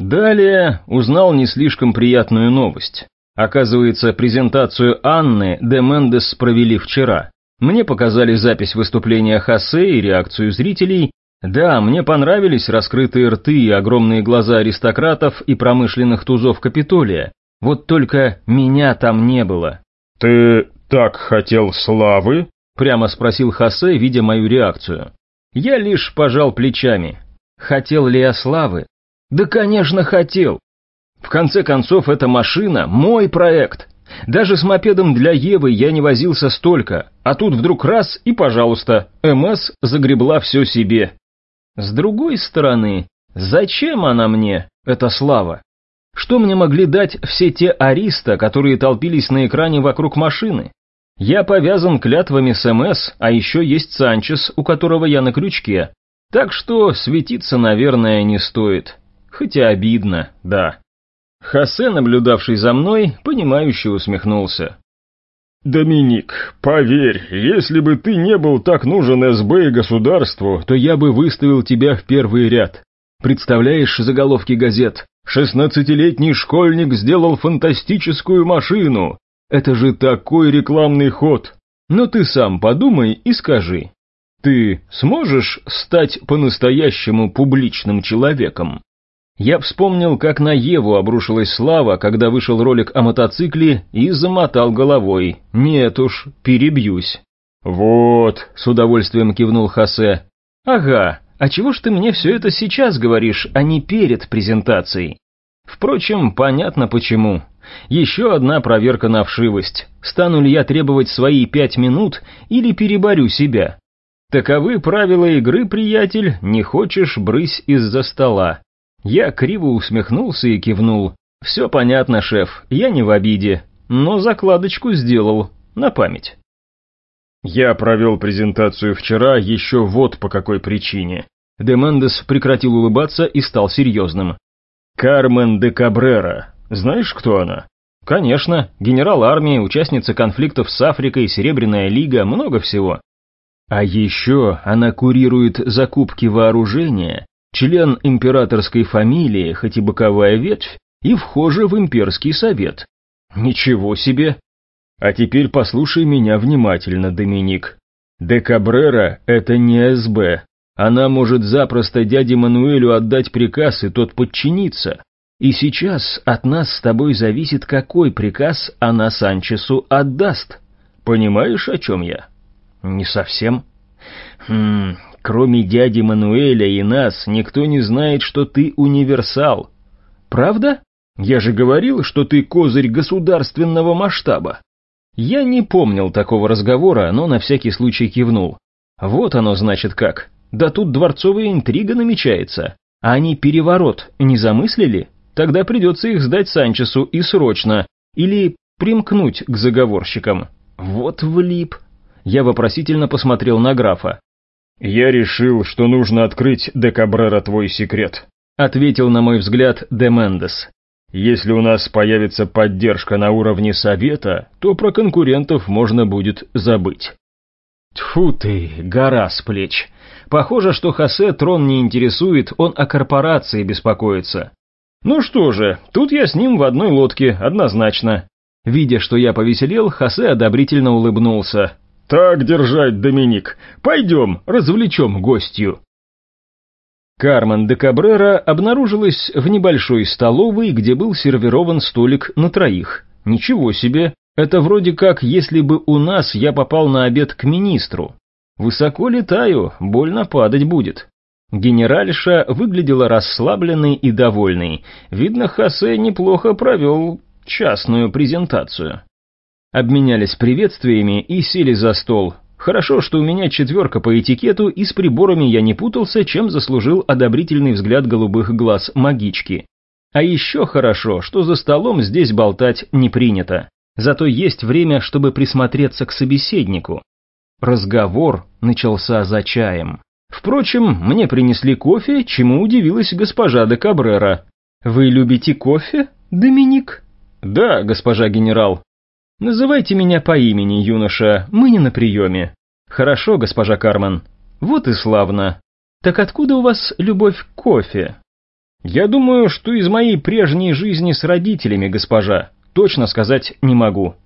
Далее узнал не слишком приятную новость. Оказывается, презентацию Анны де Мендес провели вчера. Мне показали запись выступления Хосе и реакцию зрителей. Да, мне понравились раскрытые рты и огромные глаза аристократов и промышленных тузов Капитолия. Вот только меня там не было. «Ты так хотел славы?» Прямо спросил Хосе, видя мою реакцию. Я лишь пожал плечами. Хотел ли я славы? Да, конечно, хотел. В конце концов, эта машина – мой проект. Даже с мопедом для Евы я не возился столько, а тут вдруг раз и, пожалуйста, МС загребла все себе. С другой стороны, зачем она мне, эта слава? Что мне могли дать все те ариста, которые толпились на экране вокруг машины? Я повязан клятвами с МС, а еще есть Санчес, у которого я на крючке. Так что светиться, наверное, не стоит. Хотя обидно, да. Хосе, наблюдавший за мной, понимающе усмехнулся. «Доминик, поверь, если бы ты не был так нужен СБ и государству, то я бы выставил тебя в первый ряд. Представляешь заголовки газет? «Шестнадцатилетний школьник сделал фантастическую машину». Это же такой рекламный ход. Но ты сам подумай и скажи. Ты сможешь стать по-настоящему публичным человеком? Я вспомнил, как на Еву обрушилась слава, когда вышел ролик о мотоцикле, и замотал головой. Нет уж, перебьюсь. «Вот», — с удовольствием кивнул Хосе. «Ага, а чего ж ты мне все это сейчас говоришь, а не перед презентацией?» Впрочем, понятно почему. Еще одна проверка на вшивость. Стану ли я требовать свои пять минут или переборю себя? Таковы правила игры, приятель, не хочешь брысь из-за стола. Я криво усмехнулся и кивнул. «Все понятно, шеф, я не в обиде, но закладочку сделал, на память». Я провел презентацию вчера еще вот по какой причине. Демендес прекратил улыбаться и стал серьезным. Кармен де Кабрера. Знаешь, кто она? Конечно, генерал армии, участница конфликтов с Африкой, Серебряная лига, много всего. А еще она курирует закупки вооружения, член императорской фамилии, хоть и боковая ветвь, и вхожа в имперский совет. Ничего себе! А теперь послушай меня внимательно, Доминик. Де Кабрера — это не СБ. Она может запросто дяде Мануэлю отдать приказ, и тот подчиниться. И сейчас от нас с тобой зависит, какой приказ она Санчесу отдаст. Понимаешь, о чем я? Не совсем. Хм, кроме дяди Мануэля и нас, никто не знает, что ты универсал. Правда? Я же говорил, что ты козырь государственного масштаба. Я не помнил такого разговора, но на всякий случай кивнул. Вот оно значит как. Да тут дворцовая интрига намечается. А они переворот не замыслили? Тогда придется их сдать Санчесу и срочно, или примкнуть к заговорщикам. Вот влип. Я вопросительно посмотрел на графа. «Я решил, что нужно открыть де Кабрера твой секрет», ответил, на мой взгляд, де Мендес. «Если у нас появится поддержка на уровне совета, то про конкурентов можно будет забыть». Тьфу ты, гора с плеч. Похоже, что Хосе трон не интересует, он о корпорации беспокоится. Ну что же, тут я с ним в одной лодке, однозначно. Видя, что я повеселел, Хосе одобрительно улыбнулся. «Так держать, Доминик. Пойдем, развлечем гостью». Кармен де Кабрера обнаружилась в небольшой столовой, где был сервирован столик на троих. Ничего себе, это вроде как, если бы у нас я попал на обед к министру. Высоко летаю, больно падать будет. Генеральша выглядела расслабленной и довольной. Видно, Хосе неплохо провел частную презентацию. Обменялись приветствиями и сели за стол. Хорошо, что у меня четверка по этикету, и с приборами я не путался, чем заслужил одобрительный взгляд голубых глаз магички. А еще хорошо, что за столом здесь болтать не принято. Зато есть время, чтобы присмотреться к собеседнику. Разговор начался за чаем. Впрочем, мне принесли кофе, чему удивилась госпожа де Кабрера. «Вы любите кофе, Доминик?» «Да, госпожа генерал». «Называйте меня по имени, юноша, мы не на приеме». «Хорошо, госпожа Кармен». «Вот и славно. Так откуда у вас любовь к кофе?» «Я думаю, что из моей прежней жизни с родителями, госпожа. Точно сказать не могу».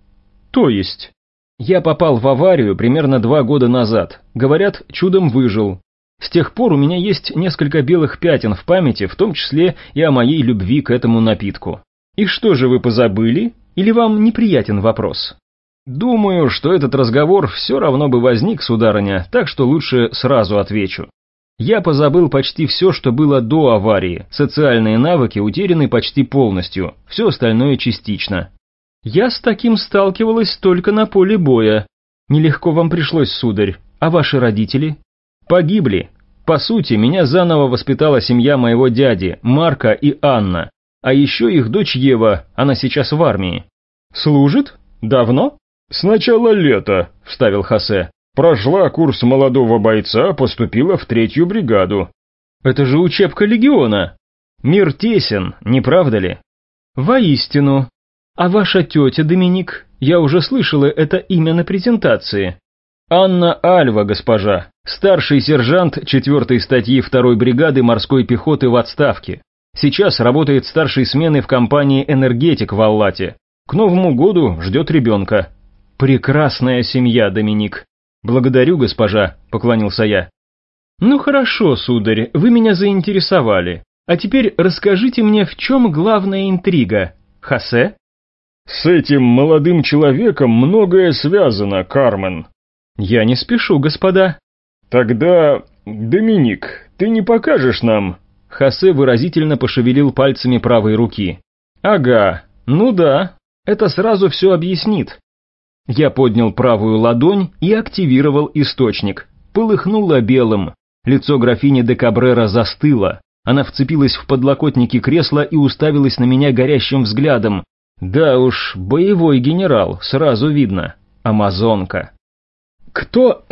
«То есть?» «Я попал в аварию примерно два года назад. Говорят, чудом выжил. С тех пор у меня есть несколько белых пятен в памяти, в том числе и о моей любви к этому напитку. И что же вы позабыли? Или вам неприятен вопрос? Думаю, что этот разговор все равно бы возник, сударыня, так что лучше сразу отвечу. Я позабыл почти все, что было до аварии, социальные навыки утеряны почти полностью, все остальное частично. Я с таким сталкивалась только на поле боя. Нелегко вам пришлось, сударь, а ваши родители? Погибли. По сути, меня заново воспитала семья моего дяди, Марка и Анна. А еще их дочь Ева, она сейчас в армии. Служит? Давно? С начала лета, вставил Хосе. Прошла курс молодого бойца, поступила в третью бригаду. Это же учебка легиона. Мир тесен, не правда ли? Воистину. А ваша тетя, Доминик, я уже слышала это имя на презентации. Анна Альва, госпожа, старший сержант 4 статьи 2 бригады морской пехоты в отставке. Сейчас работает старшей смены в компании «Энергетик» в Аллате. К Новому году ждет ребенка. Прекрасная семья, Доминик. Благодарю, госпожа, поклонился я. Ну хорошо, сударь, вы меня заинтересовали. А теперь расскажите мне, в чем главная интрига? Хосе? С этим молодым человеком многое связано, Кармен, «Я не спешу, господа». «Тогда, Доминик, ты не покажешь нам?» Хосе выразительно пошевелил пальцами правой руки. «Ага, ну да, это сразу все объяснит». Я поднял правую ладонь и активировал источник. Полыхнуло белым. Лицо графини де Кабрера застыло. Она вцепилась в подлокотники кресла и уставилась на меня горящим взглядом. Да уж, боевой генерал, сразу видно. Амазонка. «Кто...»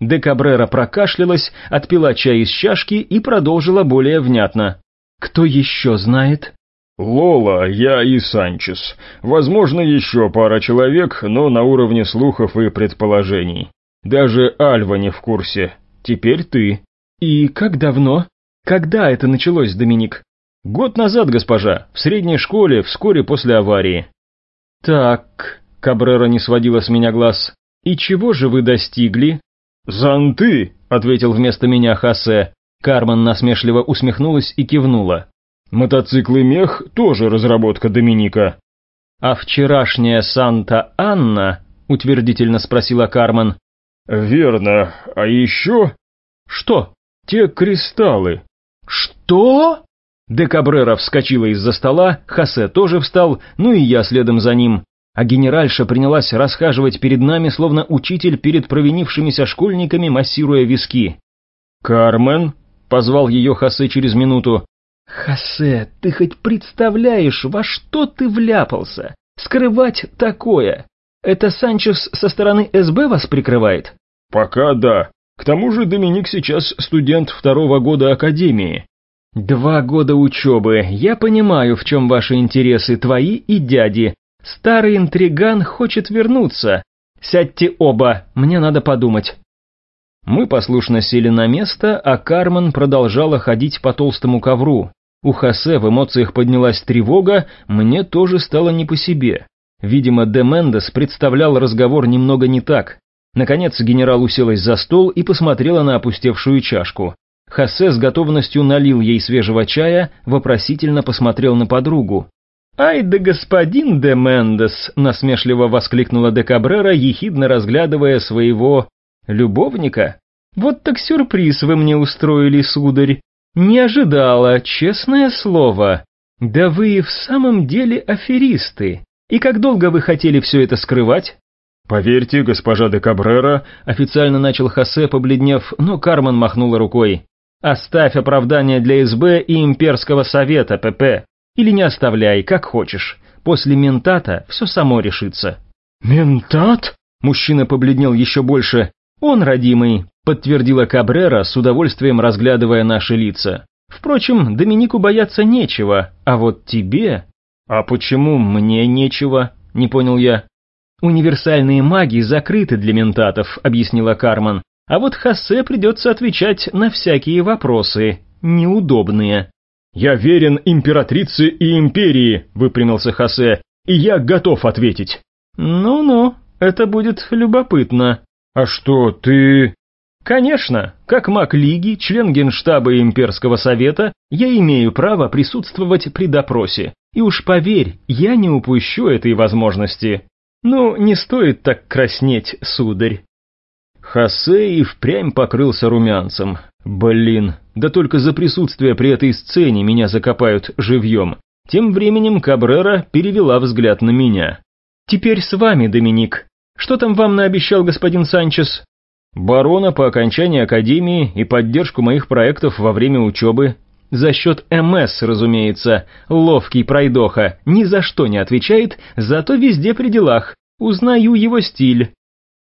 Де Кабрера прокашлялась, отпила чай из чашки и продолжила более внятно. «Кто еще знает?» Лола, я и Санчес. Возможно, еще пара человек, но на уровне слухов и предположений. Даже Альва не в курсе. Теперь ты. И как давно? Когда это началось, Доминик? Год назад, госпожа, в средней школе, вскоре после аварии. Так, Кабрера не сводила с меня глаз. И чего же вы достигли? Зонты, ответил вместо меня Хосе. Кармен насмешливо усмехнулась и кивнула. Мотоциклы мех тоже разработка Доминика. А вчерашняя Санта-Анна, утвердительно спросила Кармен. Верно. А еще... Что? Те кристаллы. Что? Декабрера вскочила из-за стола, Хосе тоже встал, ну и я следом за ним. А генеральша принялась расхаживать перед нами, словно учитель перед провинившимися школьниками, массируя виски. «Кармен?» — позвал ее Хосе через минуту. «Хосе, ты хоть представляешь, во что ты вляпался? Скрывать такое? Это Санчес со стороны СБ вас прикрывает?» «Пока да. К тому же Доминик сейчас студент второго года Академии». «Два года учебы. Я понимаю, в чем ваши интересы, твои и дяди. Старый интриган хочет вернуться. Сядьте оба, мне надо подумать». Мы послушно сели на место, а Кармен продолжала ходить по толстому ковру. У Хосе в эмоциях поднялась тревога, мне тоже стало не по себе. Видимо, Де Мендес представлял разговор немного не так. Наконец генерал уселась за стол и посмотрела на опустевшую чашку. Хосе с готовностью налил ей свежего чая, вопросительно посмотрел на подругу. «Ай да господин де Мендес!» — насмешливо воскликнула де Кабрера, ехидно разглядывая своего Любовника? Вот так сюрприз вы мне устроили, сударь. Не ожидала, честное слово. Да вы в самом деле аферисты. И как долго вы хотели все это скрывать? Поверьте, госпожа де Кабрера, официально начал Хосе, побледнев, но Кармен махнула рукой. Оставь оправдание для СБ и имперского совета, ПП. Или не оставляй, как хочешь. После ментата все само решится. Ментат? Мужчина побледнел еще больше. «Он, родимый», — подтвердила Кабрера, с удовольствием разглядывая наши лица. «Впрочем, Доминику бояться нечего, а вот тебе...» «А почему мне нечего?» — не понял я. «Универсальные маги закрыты для ментатов», — объяснила Карман. «А вот Хосе придется отвечать на всякие вопросы, неудобные». «Я верен императрице и империи», — выпрямился Хосе, — «и я готов ответить». «Ну-ну, это будет любопытно», «А что, ты...» «Конечно, как маг Лиги, член Генштаба Имперского Совета, я имею право присутствовать при допросе. И уж поверь, я не упущу этой возможности. Ну, не стоит так краснеть, сударь». Хосе и впрямь покрылся румянцем. Блин, да только за присутствие при этой сцене меня закопают живьем. Тем временем Кабрера перевела взгляд на меня. «Теперь с вами, Доминик. Что там вам наобещал господин Санчес? Барона по окончании академии и поддержку моих проектов во время учебы. За счет МС, разумеется. Ловкий пройдоха, ни за что не отвечает, зато везде при делах. Узнаю его стиль.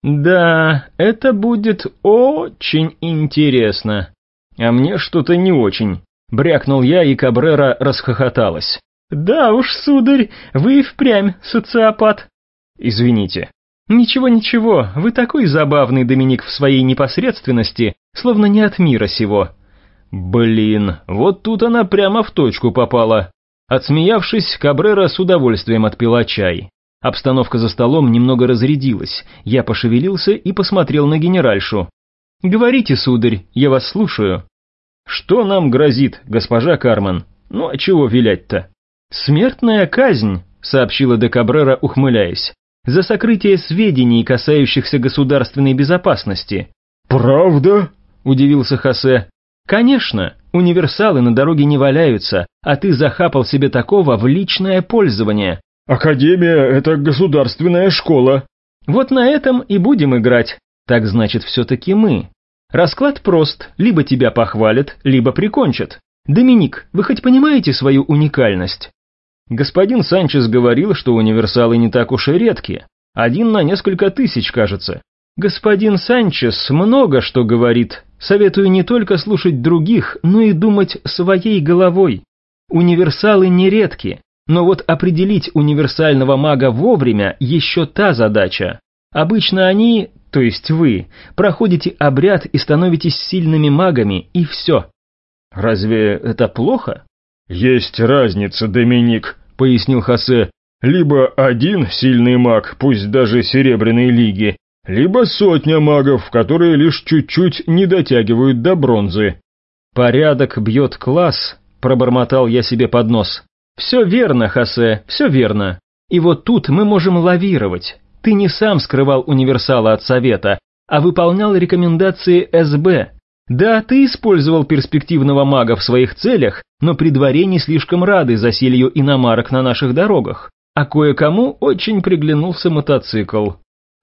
Да, это будет очень интересно. А мне что-то не очень. Брякнул я, и Кабрера расхохоталась. Да уж, сударь, вы и впрямь социопат. Извините. «Ничего-ничего, вы такой забавный, Доминик, в своей непосредственности, словно не от мира сего». «Блин, вот тут она прямо в точку попала». Отсмеявшись, Кабрера с удовольствием отпила чай. Обстановка за столом немного разрядилась, я пошевелился и посмотрел на генеральшу. «Говорите, сударь, я вас слушаю». «Что нам грозит, госпожа Карман? Ну а чего вилять-то?» «Смертная казнь», — сообщила де Кабрера, ухмыляясь за сокрытие сведений, касающихся государственной безопасности. «Правда?» – удивился Хосе. «Конечно, универсалы на дороге не валяются, а ты захапал себе такого в личное пользование». «Академия – это государственная школа». «Вот на этом и будем играть. Так значит, все-таки мы. Расклад прост, либо тебя похвалят, либо прикончат. Доминик, вы хоть понимаете свою уникальность?» Господин Санчес говорил, что универсалы не так уж и редки. Один на несколько тысяч, кажется. Господин Санчес много что говорит. Советую не только слушать других, но и думать своей головой. Универсалы нередки, но вот определить универсального мага вовремя еще та задача. Обычно они, то есть вы, проходите обряд и становитесь сильными магами, и все. Разве это плохо? Есть разница, Доминик, пояснил Хосе. Либо один сильный маг, пусть даже Серебряной Лиги, либо сотня магов, которые лишь чуть-чуть не дотягивают до бронзы. Порядок бьет класс, пробормотал я себе под нос. Все верно, Хосе, все верно. И вот тут мы можем лавировать. Ты не сам скрывал универсала от совета, а выполнял рекомендации СБ. Да, ты использовал перспективного мага в своих целях, но при дворе не слишком рады заселью иномарок на наших дорогах. А кое-кому очень приглянулся мотоцикл.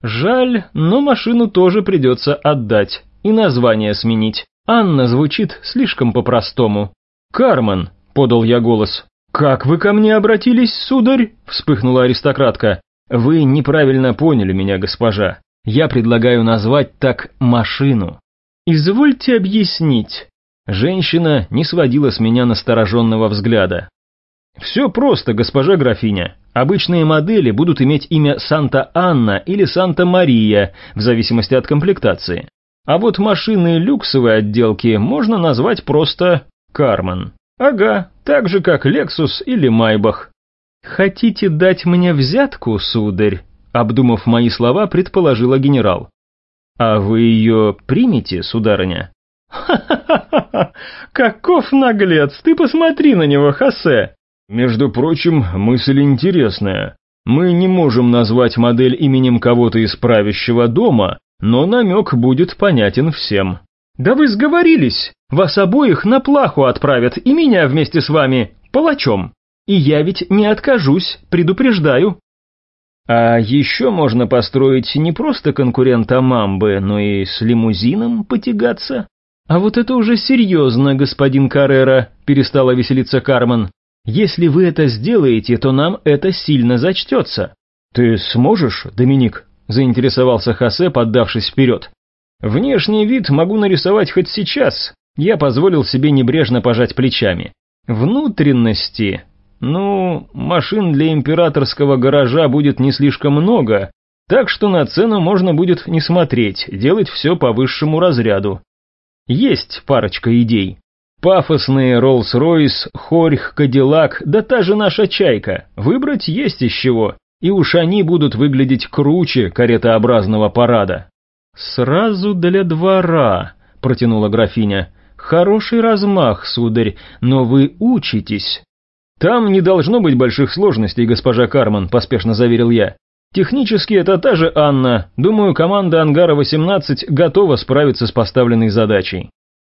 Жаль, но машину тоже придется отдать и название сменить. Анна звучит слишком по-простому. «Кармен», — подал я голос. «Как вы ко мне обратились, сударь?» — вспыхнула аристократка. «Вы неправильно поняли меня, госпожа. Я предлагаю назвать так машину». «Извольте объяснить». Женщина не сводила с меня настороженного взгляда. «Все просто, госпожа графиня. Обычные модели будут иметь имя Санта-Анна или Санта-Мария, в зависимости от комплектации. А вот машины люксовой отделки можно назвать просто «Кармен». Ага, так же как Lexus или Майбах. «Хотите дать мне взятку, сударь?» Обдумав мои слова, предположила генерал. «А вы ее примете, сударыня?» «Ха-ха-ха! Каков наглец! Ты посмотри на него, Хосе!» «Между прочим, мысль интересная. Мы не можем назвать модель именем кого-то из правящего дома, но намек будет понятен всем». «Да вы сговорились! Вас обоих на плаху отправят, и меня вместе с вами, палачом. И я ведь не откажусь, предупреждаю». А еще можно построить не просто конкурента Мамбы, но и с лимузином потягаться. А вот это уже серьезно, господин Каррера, перестала веселиться Кармен. Если вы это сделаете, то нам это сильно зачтется. Ты сможешь, Доминик? Заинтересовался Хосе, поддавшись вперед. Внешний вид могу нарисовать хоть сейчас. Я позволил себе небрежно пожать плечами. Внутренности... Ну, машин для императорского гаража будет не слишком много, так что на цену можно будет не смотреть, делать все по высшему разряду. Есть парочка идей. Пафосные Роллс-Ройс, Хорьх, Кадиллак, да та же наша Чайка. Выбрать есть из чего, и уж они будут выглядеть круче каретообразного парада. «Сразу для двора», — протянула графиня. «Хороший размах, сударь, но вы учитесь». «Там не должно быть больших сложностей, госпожа Карман», — поспешно заверил я. «Технически это та же Анна. Думаю, команда «Ангара-18» готова справиться с поставленной задачей».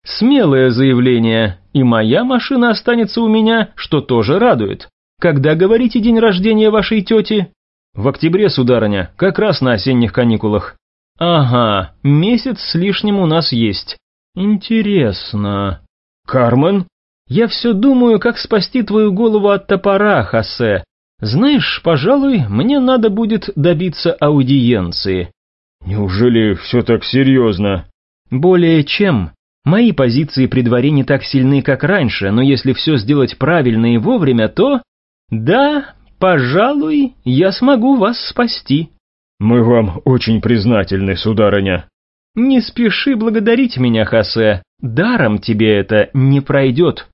«Смелое заявление, и моя машина останется у меня, что тоже радует. Когда, говорите, день рождения вашей тети?» «В октябре, сударыня, как раз на осенних каникулах». «Ага, месяц с лишним у нас есть. Интересно». «Кармен?» Я все думаю, как спасти твою голову от топора, Хосе. Знаешь, пожалуй, мне надо будет добиться аудиенции. Неужели все так серьезно? Более чем. Мои позиции при дворе не так сильны, как раньше, но если все сделать правильно и вовремя, то... Да, пожалуй, я смогу вас спасти. Мы вам очень признательны, сударыня. Не спеши благодарить меня, Хосе. Даром тебе это не пройдет.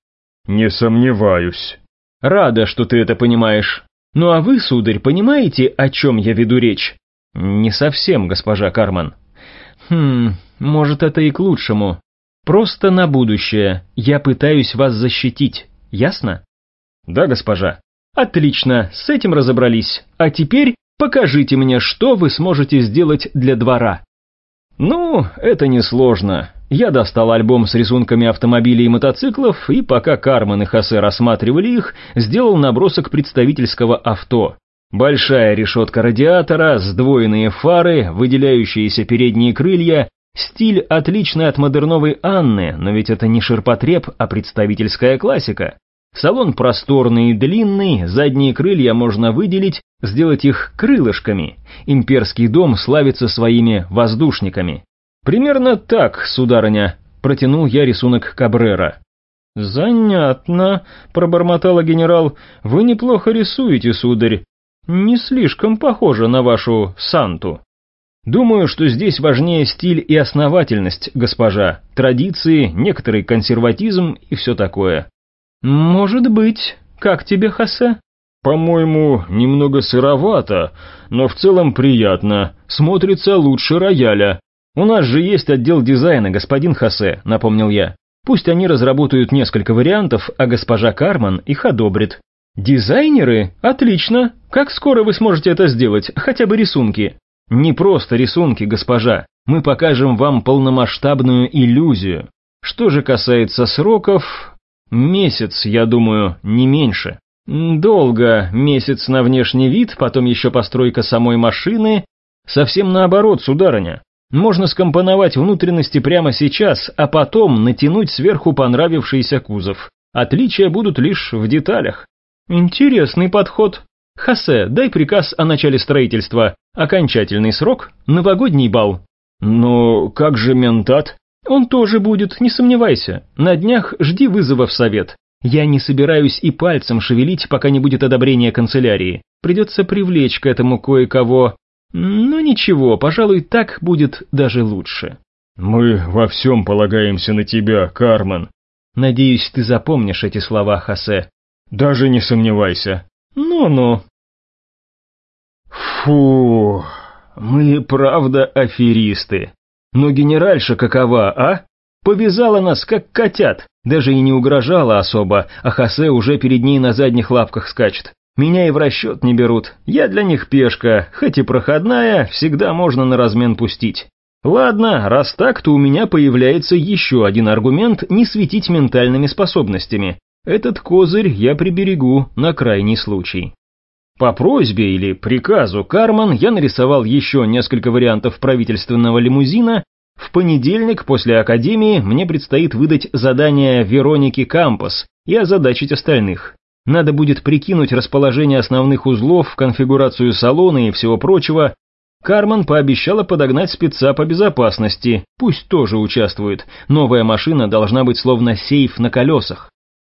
«Не сомневаюсь». «Рада, что ты это понимаешь. Ну а вы, сударь, понимаете, о чем я веду речь?» «Не совсем, госпожа Карман». «Хм, может, это и к лучшему. Просто на будущее. Я пытаюсь вас защитить. Ясно?» «Да, госпожа». «Отлично, с этим разобрались. А теперь покажите мне, что вы сможете сделать для двора». «Ну, это несложно. Я достал альбом с рисунками автомобилей и мотоциклов, и пока Кармен и Хосе рассматривали их, сделал набросок представительского авто. Большая решетка радиатора, сдвоенные фары, выделяющиеся передние крылья, стиль отличный от модерновой Анны, но ведь это не ширпотреб, а представительская классика. Салон просторный и длинный, задние крылья можно выделить, сделать их крылышками. Имперский дом славится своими воздушниками. «Примерно так, сударыня», — протянул я рисунок Кабрера. «Занятно», — пробормотала генерал. «Вы неплохо рисуете, сударь. Не слишком похоже на вашу Санту». «Думаю, что здесь важнее стиль и основательность, госпожа, традиции, некоторый консерватизм и все такое». «Может быть. Как тебе, Хосе?» «По-моему, немного сыровато, но в целом приятно. Смотрится лучше рояля». «У нас же есть отдел дизайна, господин Хосе», — напомнил я. Пусть они разработают несколько вариантов, а госпожа Карман их одобрит. Дизайнеры? Отлично. Как скоро вы сможете это сделать? Хотя бы рисунки. Не просто рисунки, госпожа. Мы покажем вам полномасштабную иллюзию. Что же касается сроков... Месяц, я думаю, не меньше. Долго. Месяц на внешний вид, потом еще постройка самой машины. Совсем наоборот, сударыня. Можно скомпоновать внутренности прямо сейчас, а потом натянуть сверху понравившийся кузов. Отличия будут лишь в деталях. Интересный подход. Хосе, дай приказ о начале строительства. Окончательный срок – новогодний бал. Но как же ментат? Он тоже будет, не сомневайся. На днях жди вызова в совет. Я не собираюсь и пальцем шевелить, пока не будет одобрения канцелярии. Придется привлечь к этому кое-кого. Но ничего, пожалуй, так будет даже лучше. Мы во всем полагаемся на тебя, Кармен. Надеюсь, ты запомнишь эти слова, Хосе. Даже не сомневайся. Ну-ну. Фу, мы правда аферисты. Но генеральша какова, а? Повязала нас, как котят, даже и не угрожала особо, а Хосе уже перед ней на задних лапках скачет. Меня и в расчет не берут. Я для них пешка, хоть и проходная, всегда можно на размен пустить. Ладно, раз так, то у меня появляется еще один аргумент не светить ментальными способностями. Этот козырь я приберегу на крайний случай. По просьбе или приказу Карман я нарисовал еще несколько вариантов правительственного лимузина. В понедельник после академии мне предстоит выдать задание Веронике Кампус и озадачить остальных. Надо будет прикинуть расположение основных узлов, конфигурацию салона и всего прочего. Карман пообещала подогнать спеца по безопасности, пусть тоже участвует. Новая машина должна быть словно сейф на колесах.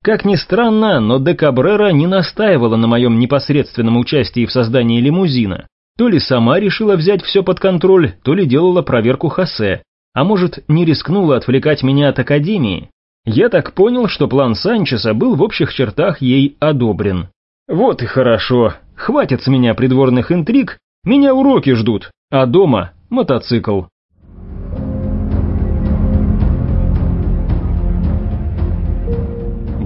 Как ни странно, но Де Кабрера не настаивала на моем непосредственном участии в создании лимузина. То ли сама решила взять все под контроль, то ли делала проверку Хосе. А может, не рискнула отвлекать меня от Академии? Я так понял, что план Санчеса был в общих чертах ей одобрен. Вот и хорошо. Хватит с меня придворных интриг, меня уроки ждут, а дома мотоцикл.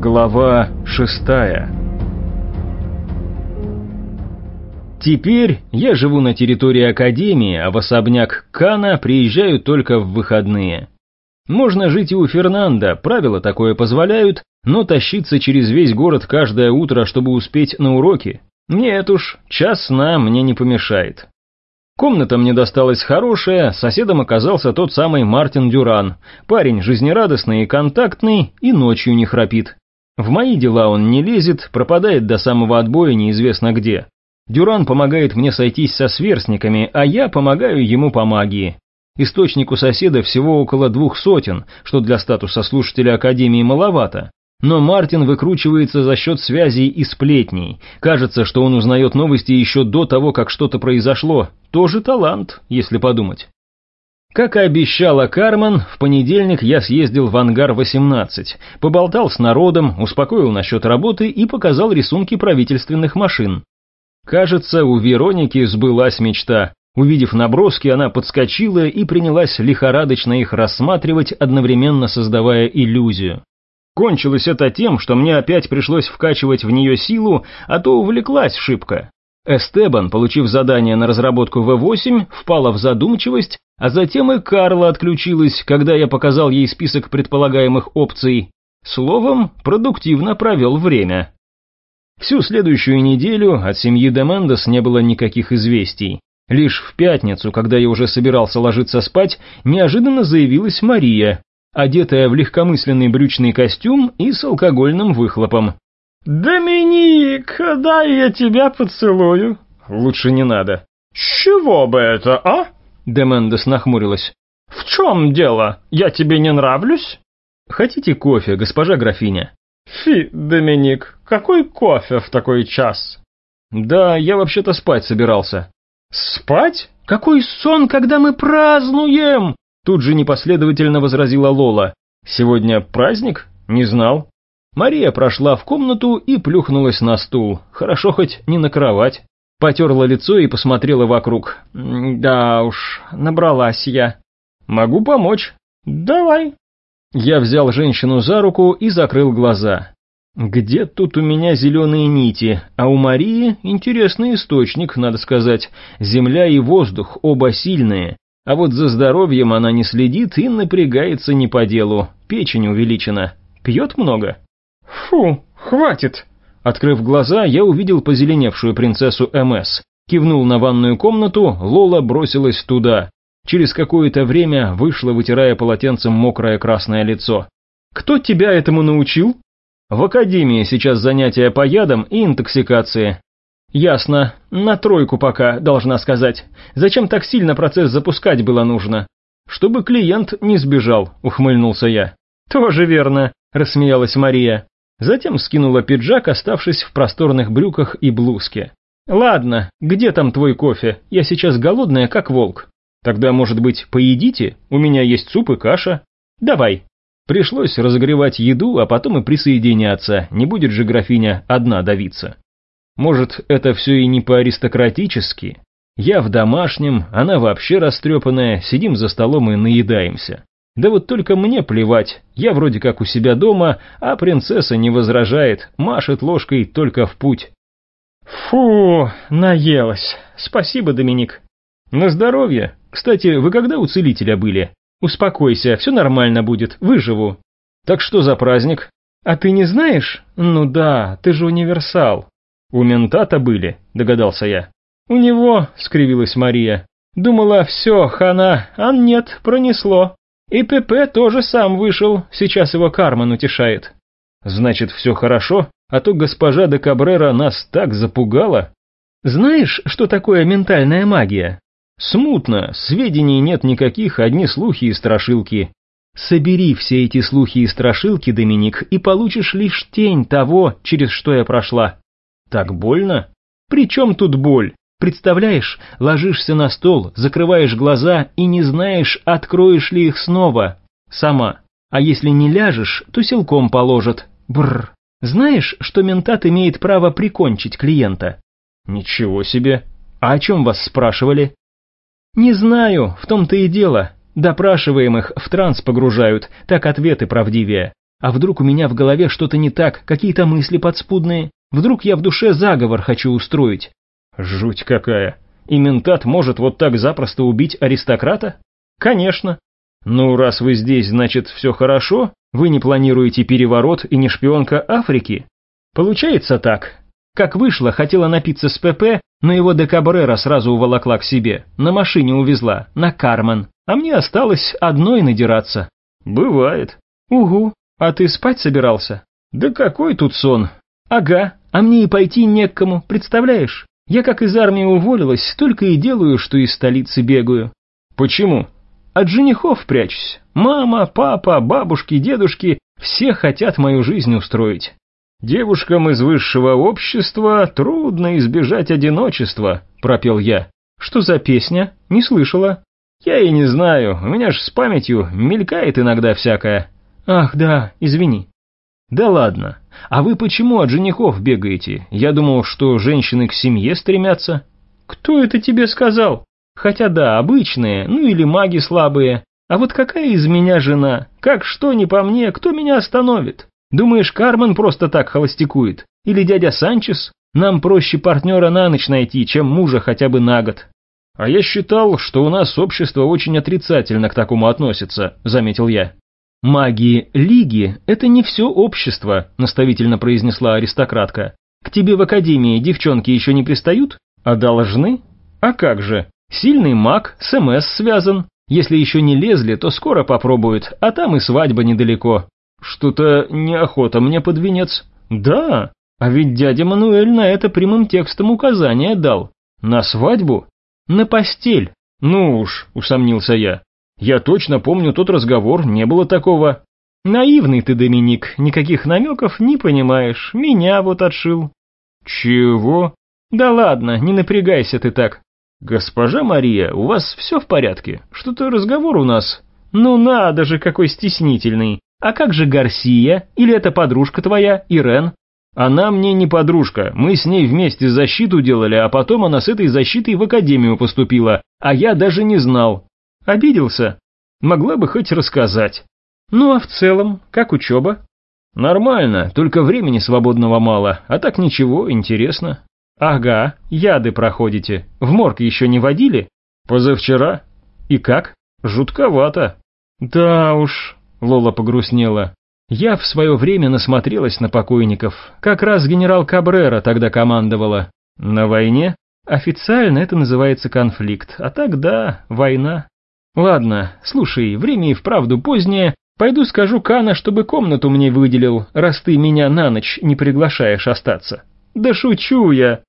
Глава шестая Теперь я живу на территории Академии, а в особняк Кана приезжаю только в выходные. Можно жить и у Фернанда, правила такое позволяют, но тащиться через весь город каждое утро, чтобы успеть на уроки, нет уж, час сна мне не помешает. Комната мне досталась хорошая, соседом оказался тот самый Мартин Дюран, парень жизнерадостный и контактный, и ночью не храпит. В мои дела он не лезет, пропадает до самого отбоя неизвестно где. Дюран помогает мне сойтись со сверстниками, а я помогаю ему по магии. Источник у соседа всего около двух сотен, что для статуса слушателя Академии маловато. Но Мартин выкручивается за счет связей и сплетней. Кажется, что он узнает новости еще до того, как что-то произошло. Тоже талант, если подумать. Как и обещала Кармен, в понедельник я съездил в ангар-18, поболтал с народом, успокоил насчет работы и показал рисунки правительственных машин. Кажется, у Вероники сбылась мечта. Увидев наброски, она подскочила и принялась лихорадочно их рассматривать, одновременно создавая иллюзию. Кончилось это тем, что мне опять пришлось вкачивать в нее силу, а то увлеклась шибко. Эстебан, получив задание на разработку В8, впала в задумчивость, а затем и Карла отключилась, когда я показал ей список предполагаемых опций. Словом, продуктивно провел время. Всю следующую неделю от семьи Демендес не было никаких известий. Лишь в пятницу, когда я уже собирался ложиться спать, неожиданно заявилась Мария, одетая в легкомысленный брючный костюм и с алкогольным выхлопом. «Доминик, дай я тебя поцелую». «Лучше не надо». «С чего бы это, а?» Демендес нахмурилась. «В чем дело? Я тебе не нравлюсь?» Хотите кофе, госпожа графиня? Фи, Доминик, какой кофе в такой час? Да, я вообще-то спать собирался. Спать? Какой сон, когда мы празднуем? Тут же непоследовательно возразила Лола. Сегодня праздник? Не знал. Мария прошла в комнату и плюхнулась на стул. Хорошо хоть не на кровать. Потерла лицо и посмотрела вокруг. Да уж, набралась я. Могу помочь. Давай. Я взял женщину за руку и закрыл глаза. Где тут у меня зеленые нити, а у Марии интересный источник, надо сказать. Земля и воздух оба сильные. А вот за здоровьем она не следит и напрягается не по делу. Печень увеличена. Пьет много. Фу, хватит. Открыв глаза, я увидел позеленевшую принцессу МС. Кивнул на ванную комнату, Лола бросилась туда. Через какое-то время вышла, вытирая полотенцем мокрое красное лицо. «Кто тебя этому научил?» «В академии сейчас занятия по ядам и интоксикации». «Ясно. На тройку пока, должна сказать. Зачем так сильно процесс запускать было нужно?» «Чтобы клиент не сбежал», — ухмыльнулся я. «Тоже верно», — рассмеялась Мария. Затем скинула пиджак, оставшись в просторных брюках и блузке. «Ладно, где там твой кофе? Я сейчас голодная, как волк». «Тогда, может быть, поедите? У меня есть суп и каша». «Давай». Пришлось разогревать еду, а потом и присоединяться, не будет же графиня одна давиться. Может, это все и не по-аристократически? Я в домашнем, она вообще растрепанная, сидим за столом и наедаемся. Да вот только мне плевать, я вроде как у себя дома, а принцесса не возражает, машет ложкой только в путь. Фу, наелась. Спасибо, Доминик. На здоровье. Кстати, вы когда у целителя были? Успокойся, все нормально будет, выживу. Так что за праздник? А ты не знаешь? Ну да, ты же универсал. У ментата были, догадался я. У него, скривилась Мария. Думала, все, хана, а нет, пронесло. И ПП тоже сам вышел, сейчас его Карман утешает. Значит, все хорошо, а то госпожа де Кабрера нас так запугала. Знаешь, что такое ментальная магия? Смутно, сведений нет никаких, одни слухи и страшилки. Собери все эти слухи и страшилки, Доминик, и получишь лишь тень того, через что я прошла. Так больно? При чем тут боль? Представляешь, ложишься на стол, закрываешь глаза и не знаешь, откроешь ли их снова. Сама. А если не ляжешь, то силком положат. Бррр. Знаешь, что ментат имеет право прикончить клиента? Ничего себе. А о чем вас спрашивали? Не знаю, в том-то и дело. Допрашиваемых в транс погружают, так ответы правдивее. А вдруг у меня в голове что-то не так, какие-то мысли подспудные? Вдруг я в душе заговор хочу устроить? Жуть какая. И ментат может вот так запросто убить аристократа? Конечно. Ну, раз вы здесь, значит, все хорошо? Вы не планируете переворот и не шпионка Африки? Получается так. Как вышло, хотела напиться с ПП, но его де Кабрера сразу уволокла к себе, на машине увезла, на Карман, а мне осталось одной надираться. Бывает. Угу, а ты спать собирался? Да какой тут сон? Ага, а мне и пойти не к кому, представляешь? Я как из армии уволилась, только и делаю, что из столицы бегаю. Почему? От женихов прячусь. Мама, папа, бабушки, дедушки все хотят мою жизнь устроить. Девушкам из высшего общества трудно избежать одиночества, пропел я. Что за песня? Не слышала. Я и не знаю, у меня ж с памятью мелькает иногда всякое. Ах, да, извини. Да ладно. А вы почему от женихов бегаете? Я думал, что женщины к семье стремятся. Кто это тебе сказал? Хотя да, обычные, ну или маги слабые. А вот какая из меня жена? Как что не по мне, кто меня остановит? Думаешь, Кармен просто так холостякует? Или дядя Санчес? Нам проще партнера на ночь найти, чем мужа хотя бы на год. А я считал, что у нас общество очень отрицательно к такому относится, заметил я. Маги Лиги – это не все общество, наставительно произнесла аристократка. К тебе в академии девчонки еще не пристают? А должны? А как же? Сильный маг с МС связан. Если еще не лезли, то скоро попробуют, а там и свадьба недалеко. Что-то неохота мне под венец. Да, а ведь дядя Мануэль на это прямым текстом указание дал. На свадьбу? На постель. Ну уж, усомнился я. Я точно помню тот разговор, не было такого. Наивный ты, Доминик, никаких намеков не понимаешь, меня вот отшил. Чего? Да ладно, не напрягайся ты так. Госпожа Мария, у вас все в порядке? Что-то разговор у нас. Ну надо же, какой стеснительный. А как же Гарсия? Или это подружка твоя, Ирен? Она мне не подружка, мы с ней вместе защиту делали, а потом она с этой защитой в академию поступила, а я даже не знал. Обиделся? Могла бы хоть рассказать. Ну а в целом, как учеба? Нормально, только времени свободного мало, а так ничего, интересно. Ага, яды проходите. В морг еще не водили? Позавчера. И как? Жутковато. Да уж, Лола погрустнела. Я в свое время насмотрелась на покойников. Как раз генерал Кабрера тогда командовала. На войне? Официально это называется конфликт, а так да, война. Ладно, слушай, время и вправду позднее. Пойду скажу Кана, чтобы комнату мне выделил, раз ты меня на ночь не приглашаешь остаться. Да шучу я.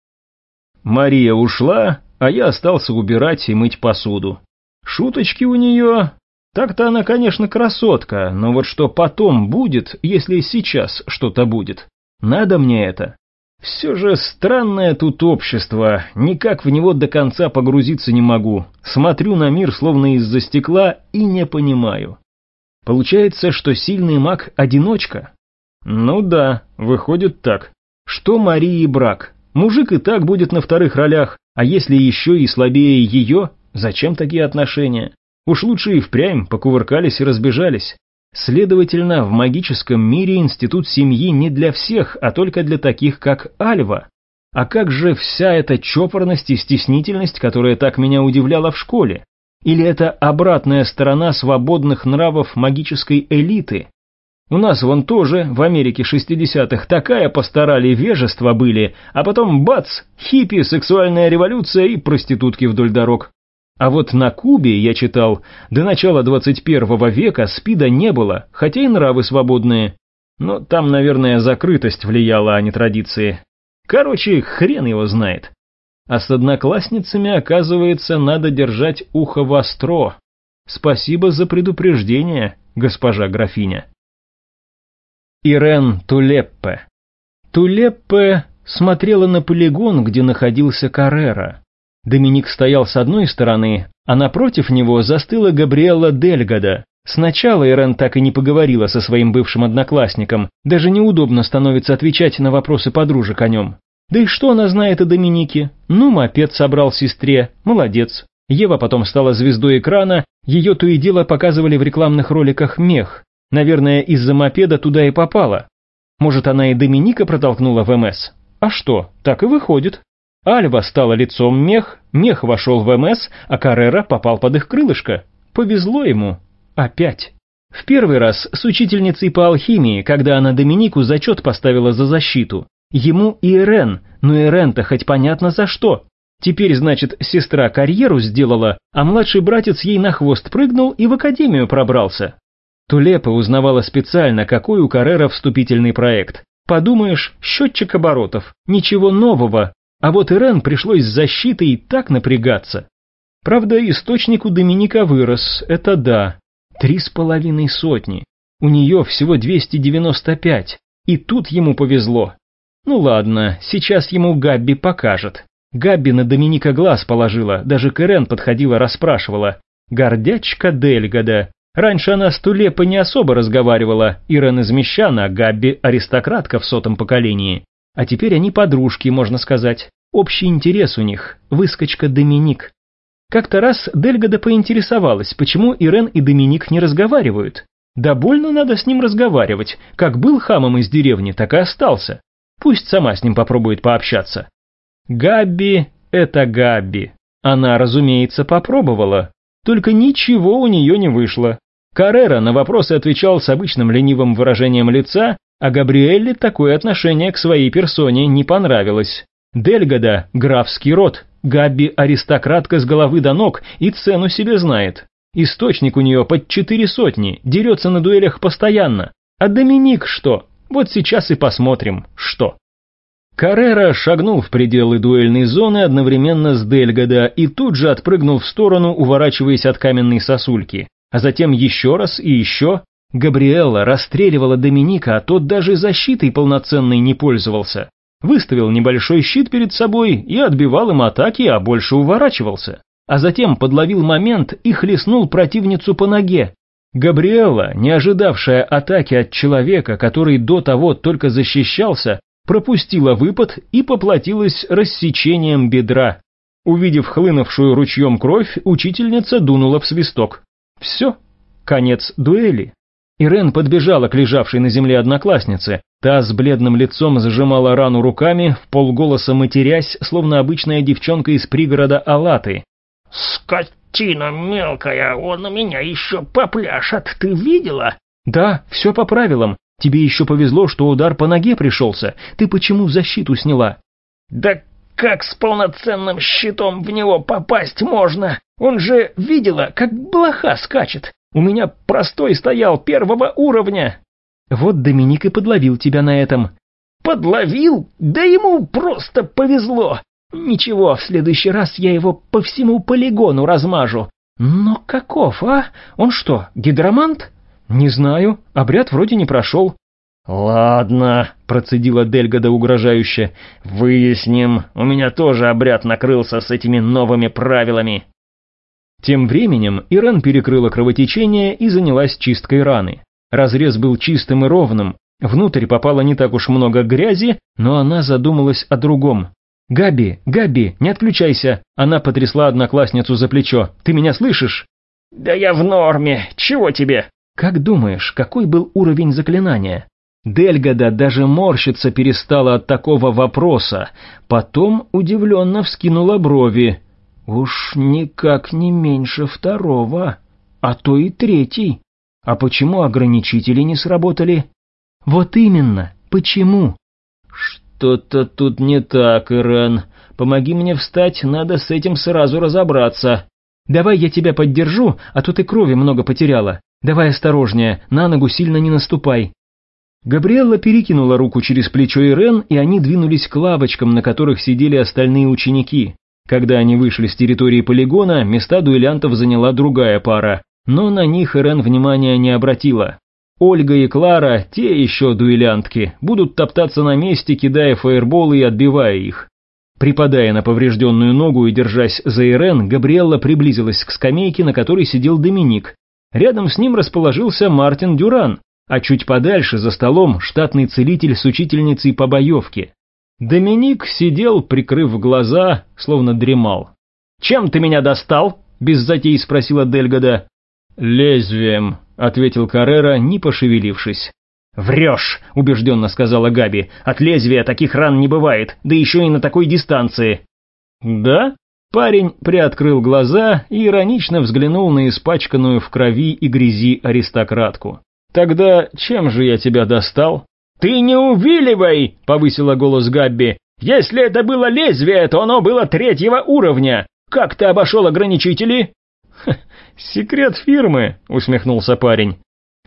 Мария ушла, а я остался убирать и мыть посуду. Шуточки у нее так-то она, конечно, красотка, но вот что потом будет, если сейчас что-то будет? Надо мне это? Все же странное тут общество, никак в него до конца погрузиться не могу. Смотрю на мир словно из-за стекла и не понимаю. Получается, что сильный маг – одиночка? Ну да, выходит так. Что Марии брак? Мужик и так будет на вторых ролях, а если еще и слабее ее, зачем такие отношения? Уж лучше и впрямь покувыркались и разбежались. Следовательно, в магическом мире институт семьи не для всех, а только для таких, как Альва. А как же вся эта чопорность и стеснительность, которая так меня удивляла в школе? Или это обратная сторона свободных нравов магической элиты? У нас вон тоже, в Америке 60-х, такая постарали вежество были, а потом бац, хиппи, сексуальная революция и проститутки вдоль дорог. А вот на Кубе, я читал, до начала 21 века спида не было, хотя и нравы свободные. Но там, наверное, закрытость влияла, а не традиции. Короче, хрен его знает. А с одноклассницами, оказывается, надо держать ухо востро. Спасибо за предупреждение, госпожа графиня. Ирен Тулеппе. Тулеппе смотрела на полигон, где находился Каррера. Доминик стоял с одной стороны, а напротив него застыла Габриэла Дельгада. Сначала Ирен так и не поговорила со своим бывшим одноклассником, даже неудобно становится отвечать на вопросы подружек о нем. Да и что она знает о Доминике? Ну, мопед собрал сестре, молодец. Ева потом стала звездой экрана, ее то и дело показывали в рекламных роликах мех. Наверное, из-за мопеда туда и попала. Может, она и Доминика протолкнула в МС? А что, так и выходит. Альва стала лицом мех, мех вошел в МС, а Каррера попал под их крылышко. Повезло ему. Опять. В первый раз с учительницей по алхимии, когда она Доминику зачет поставила за защиту. Ему и Ирен, но Ирен-то хоть понятно за что. Теперь, значит, сестра карьеру сделала, а младший братец ей на хвост прыгнул и в академию пробрался. Тулепа узнавала специально, какой у Каррера вступительный проект. Подумаешь, счетчик оборотов, ничего нового, а вот Ирен пришлось с защитой так напрягаться. Правда, источник у Доминика вырос, это да. Три с половиной сотни. У нее всего 295. И тут ему повезло. Ну ладно, сейчас ему Габби покажет. Габби на Доминика глаз положила, даже к Ирен подходила, расспрашивала. Гордячка Дельгада. Раньше она с Тулепа не особо разговаривала, Ирен из Мещана, а Габби аристократка в сотом поколении. А теперь они подружки, можно сказать. Общий интерес у них, выскочка Доминик. Как-то раз Дельгада поинтересовалась, почему Ирен и Доминик не разговаривают. Да больно надо с ним разговаривать, как был хамом из деревни, так и остался. Пусть сама с ним попробует пообщаться. Габби — это Габби. Она, разумеется, попробовала, только ничего у нее не вышло. Каррера на вопросы отвечал с обычным ленивым выражением лица а Габриэлле такое отношение к своей персоне не понравилось. Дельгада – графский род, Габби – аристократка с головы до ног и цену себе знает. Источник у нее под четыре сотни, дерется на дуэлях постоянно. А Доминик что? Вот сейчас и посмотрим, что. Каррера шагнул в пределы дуэльной зоны одновременно с Дельгада и тут же отпрыгнул в сторону, уворачиваясь от каменной сосульки. А затем еще раз и еще, Габриэлла расстреливала Доминика, а тот даже защитой полноценной не пользовался. Выставил небольшой щит перед собой и отбивал им атаки, а больше уворачивался. А затем подловил момент и хлестнул противницу по ноге. Габриэлла, не ожидавшая атаки от человека, который до того только защищался, пропустила выпад и поплатилась рассечением бедра. Увидев хлынувшую ручьем кровь, учительница дунула в свисток. Все, конец дуэли. Ирен подбежала к лежавшей на земле однокласснице. Та с бледным лицом зажимала рану руками, в полголоса матерясь, словно обычная девчонка из пригорода Алаты. «Скотина мелкая, он у меня еще попляшет, ты видела?» «Да, все по правилам. Тебе еще повезло, что удар по ноге пришелся. Ты почему защиту сняла?» «Да как с полноценным щитом в него попасть можно? Он же видела, как блоха скачет. У меня простой стоял первого уровня. Вот Доминик и подловил тебя на этом. Подловил? Да ему просто повезло. Ничего, в следующий раз я его по всему полигону размажу. Но каков, а? Он что, гидромант? Не знаю, обряд вроде не прошел. «Ладно», — процедила Дельгода угрожающе, — «выясним. У меня тоже обряд накрылся с этими новыми правилами». Тем временем Ирен перекрыла кровотечение и занялась чисткой раны. Разрез был чистым и ровным, внутрь попало не так уж много грязи, но она задумалась о другом. «Габи, Габи, не отключайся!» Она потрясла одноклассницу за плечо. «Ты меня слышишь?» «Да я в норме. Чего тебе?» «Как думаешь, какой был уровень заклинания?» Дельгада даже морщиться перестала от такого вопроса, потом удивленно вскинула брови. Уж никак не меньше второго, а то и третий. А почему ограничители не сработали? Вот именно, почему? Что-то тут не так, Ирен. Помоги мне встать, надо с этим сразу разобраться. Давай я тебя поддержу, а то ты крови много потеряла. Давай осторожнее, на ногу сильно не наступай. Габриэлла перекинула руку через плечо Ирен, и они двинулись к лавочкам, на которых сидели остальные ученики. Когда они вышли с территории полигона, места дуэлянтов заняла другая пара, но на них Ирен внимания не обратила. Ольга и Клара, те еще дуэлянтки, будут топтаться на месте, кидая фаерболы и отбивая их. Припадая на поврежденную ногу и держась за Ирен, Габриэлла приблизилась к скамейке, на которой сидел Доминик. Рядом с ним расположился Мартин Дюран, а чуть подальше за столом штатный целитель с учительницей по боевке. Доминик сидел, прикрыв глаза, словно дремал. «Чем ты меня достал?» — без затей спросила Дельгода. «Лезвием», — ответил Каррера, не пошевелившись. «Врешь», — убежденно сказала Габи. «От лезвия таких ран не бывает, да еще и на такой дистанции». «Да?» Парень приоткрыл глаза и иронично взглянул на испачканную в крови и грязи аристократку. «Тогда чем же я тебя достал?» «Ты не увиливай!» — повысила голос Габби. «Если это было лезвие, то оно было третьего уровня. Как ты обошел ограничители?» «Секрет фирмы», — усмехнулся парень.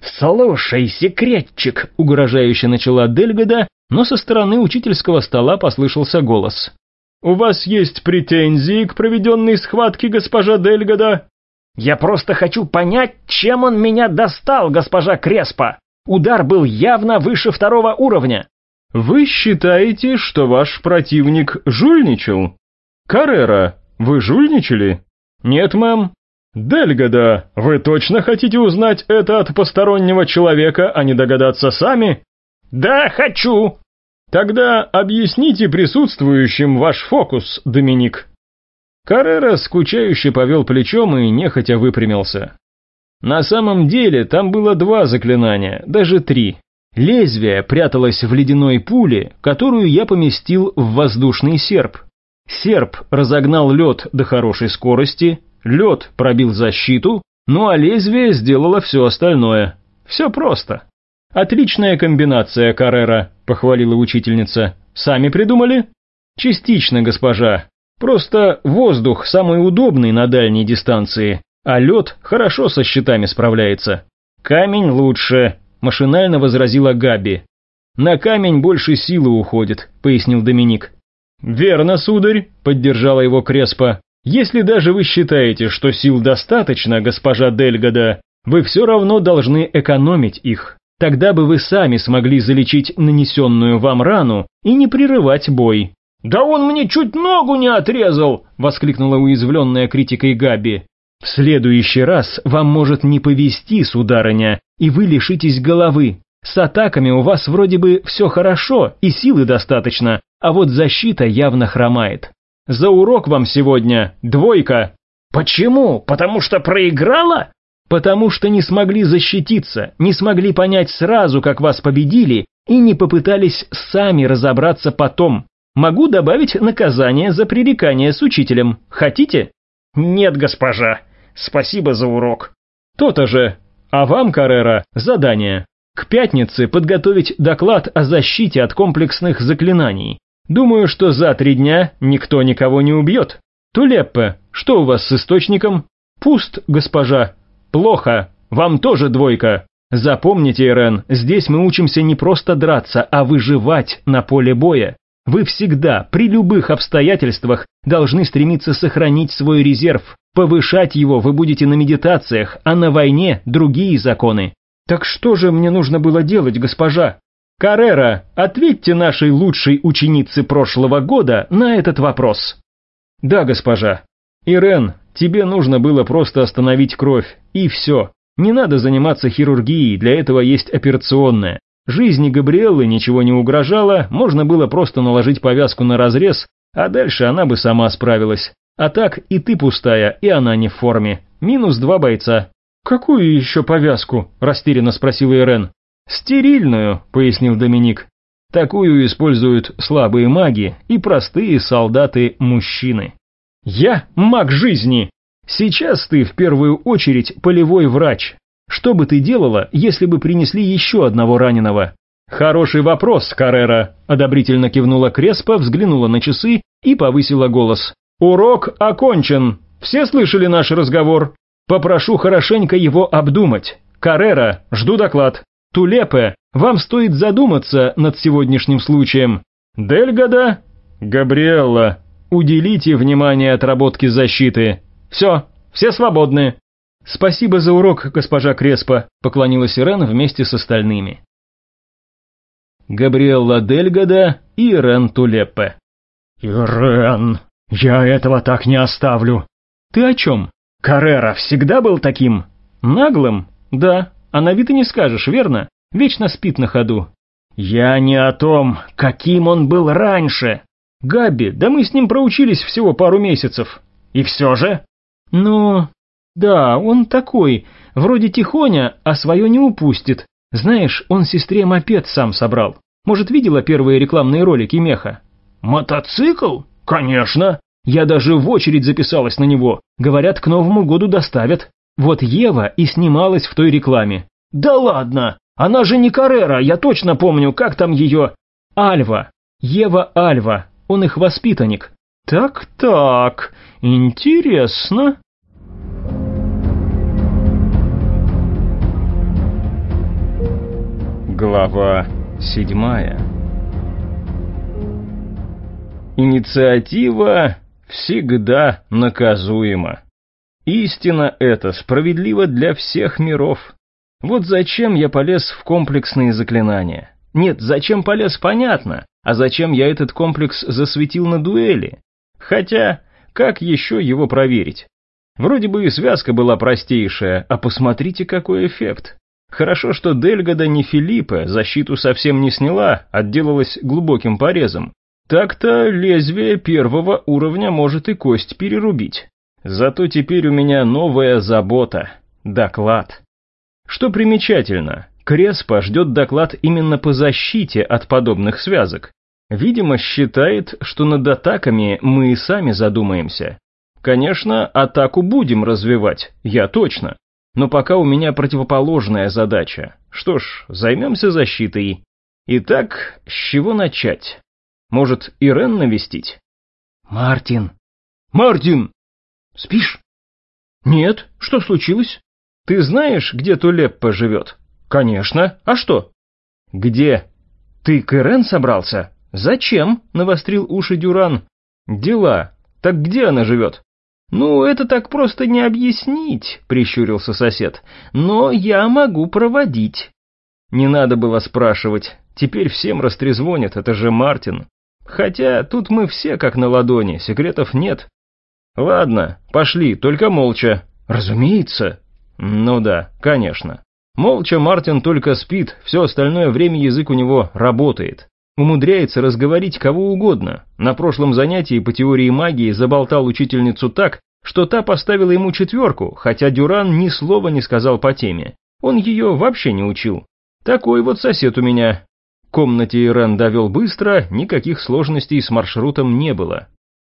«Слушай, секретчик!» — угрожающе начала Дельгода, но со стороны учительского стола послышался голос. «У вас есть претензии к проведенной схватке, госпожа Дельгода?» «Я просто хочу понять, чем он меня достал, госпожа Креспа!» Удар был явно выше второго уровня. Вы считаете, что ваш противник жульничал? Каррера, вы жульничали? Нет, мэм. Дельгода, вы точно хотите узнать это от постороннего человека, а не догадаться сами? Да, хочу. Тогда объясните присутствующим ваш фокус, Доминик. Каррера скучающе повел плечом и нехотя выпрямился. На самом деле там было два заклинания, даже три. Лезвие пряталось в ледяной пуле, которую я поместил в воздушный серп. Серп разогнал лед до хорошей скорости, лед пробил защиту, ну а лезвие сделало все остальное. Все просто. «Отличная комбинация, Каррера», — похвалила учительница. «Сами придумали?» «Частично, госпожа. Просто воздух самый удобный на дальней дистанции, а лед хорошо со щитами справляется. Камень лучше, машинально возразила Габи. На камень больше силы уходит, пояснил Доминик. Верно, сударь, поддержала его Креспа. Если даже вы считаете, что сил достаточно, госпожа Дельгода, Вы все равно должны экономить их. Тогда бы вы сами смогли залечить нанесенную вам рану и не прерывать бой. «Да он мне чуть ногу не отрезал!» — воскликнула уязвленная критикой Габи. «В следующий раз вам может не повезти, сударыня, и вы лишитесь головы. С атаками у вас вроде бы все хорошо и силы достаточно, а вот защита явно хромает. За урок вам сегодня двойка». «Почему? Потому что проиграла?» «Потому что не смогли защититься, не смогли понять сразу, как вас победили, и не попытались сами разобраться потом. Могу добавить наказание за пререкание с учителем. Хотите?» «Нет, госпожа. Спасибо за урок». «То-то же. А вам, Каррера, задание. К пятнице подготовить доклад о защите от комплексных заклинаний. Думаю, что за три дня никто никого не убьет. Тулеппе, что у вас с источником? Пуст, госпожа. Плохо. Вам тоже двойка. Запомните, Ирен, здесь мы учимся не просто драться, а выживать на поле боя. Вы всегда, при любых обстоятельствах, должны стремиться сохранить свой резерв. Повышать его вы будете на медитациях, а на войне другие законы. Так что же мне нужно было делать, госпожа? Каррера, ответьте нашей лучшей ученице прошлого года на этот вопрос. Да, госпожа. Ирен, тебе нужно было просто остановить кровь, и все. Не надо заниматься хирургией, для этого есть операционная. Жизни Габриэллы ничего не угрожало, можно было просто наложить повязку на разрез, а дальше она бы сама справилась. А так и ты пустая, и она не в форме. Минус два бойца. «Какую еще повязку?» – растерянно спросил Ирен. «Стерильную», – пояснил Доминик. «Такую используют слабые маги и простые солдаты-мужчины». «Я маг жизни! Сейчас ты в первую очередь полевой врач, что бы ты делала, если бы принесли еще одного раненого? Хороший вопрос, Каррера, одобрительно кивнула Креспа, взглянула на часы и повысила голос. Урок окончен. Все слышали наш разговор? Попрошу хорошенько его обдумать. Каррера, жду доклад. Тулепе, вам стоит задуматься над сегодняшним случаем. Дельгада, Габриэлла, уделите внимание отработке защиты. Все, все свободны. «Спасибо за урок, госпожа Креспо», — поклонилась Ирен вместе с остальными. Габриэлла Дельгада и Ирен Тулеппе. «Ирен, я этого так не оставлю». «Ты о чем? Каррера всегда был таким?» «Наглым? Да. А на вид и не скажешь, верно? Вечно спит на ходу». «Я не о том, каким он был раньше». «Габи, да мы с ним проучились всего пару месяцев». «И все же?» «Ну, «Да, он такой, вроде тихоня, а свое не упустит. Знаешь, он сестре мопед сам собрал. Может, видела первые рекламные ролики Меха?» «Мотоцикл? Конечно!» Я даже в очередь записалась на него. Говорят, к Новому году доставят. Вот Ева и снималась в той рекламе. «Да ладно! Она же не Каррера, я точно помню, как там ее...» «Альва. Ева Альва. Он их воспитанник». «Так-так, интересно». Глава седьмая Инициатива всегда наказуема. Истина эта справедлива для всех миров. Вот зачем я полез в комплексные заклинания? Нет, зачем полез, понятно. А зачем я этот комплекс засветил на дуэли? Хотя, как еще его проверить? Вроде бы и связка была простейшая, а посмотрите, какой эффект. Хорошо, что Дельгада не Филиппе защиту совсем не сняла, отделалась глубоким порезом. Так-то лезвие первого уровня может и кость перерубить. Зато теперь у меня новая забота – доклад. Что примечательно, Креспа ждет доклад именно по защите от подобных связок. Видимо, считает, что над атаками мы и сами задумаемся. Конечно, атаку будем развивать, я точно. Но пока у меня противоположная задача. Что ж, займемся защитой. Итак, с чего начать? Может, Ирен навестить? Мартин. Мартин! Спишь? Нет, что случилось? Ты знаешь, где Тулеппа живет? Конечно. А что? Где? Ты к Ирен собрался? Зачем? Навострил уши Дюран. Дела. Так где она живет? «Ну, это так просто не объяснить», — прищурился сосед. «Но я могу проводить». Не надо было спрашивать. Теперь всем растрезвонят, это же Мартин. Хотя тут мы все как на ладони, секретов нет. Ладно, пошли, только молча. Разумеется. Ну да, конечно. Молча Мартин только спит, все остальное время язык у него работает. Умудряется разговорить кого угодно. На прошлом занятии по теории магии заболтал учительницу так, что та поставила ему четверку, хотя Дюран ни слова не сказал по теме. Он ее вообще не учил. Такой вот сосед у меня. Комнате Ирен довел быстро, никаких сложностей с маршрутом не было.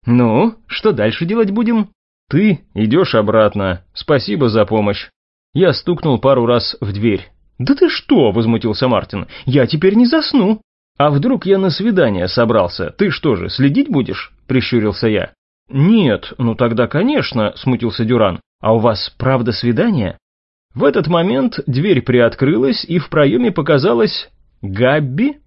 «Ну, что дальше делать будем?» «Ты идешь обратно. Спасибо за помощь». Я стукнул пару раз в дверь. «Да ты что?» — возмутился Мартин. «Я теперь не засну». «А вдруг я на свидание собрался? Ты что же, следить будешь?» — прищурился я. «Нет, ну тогда, конечно», — смутился Дюран. «А у вас правда свидание?» В этот момент дверь приоткрылась, и в проеме показалась Габби.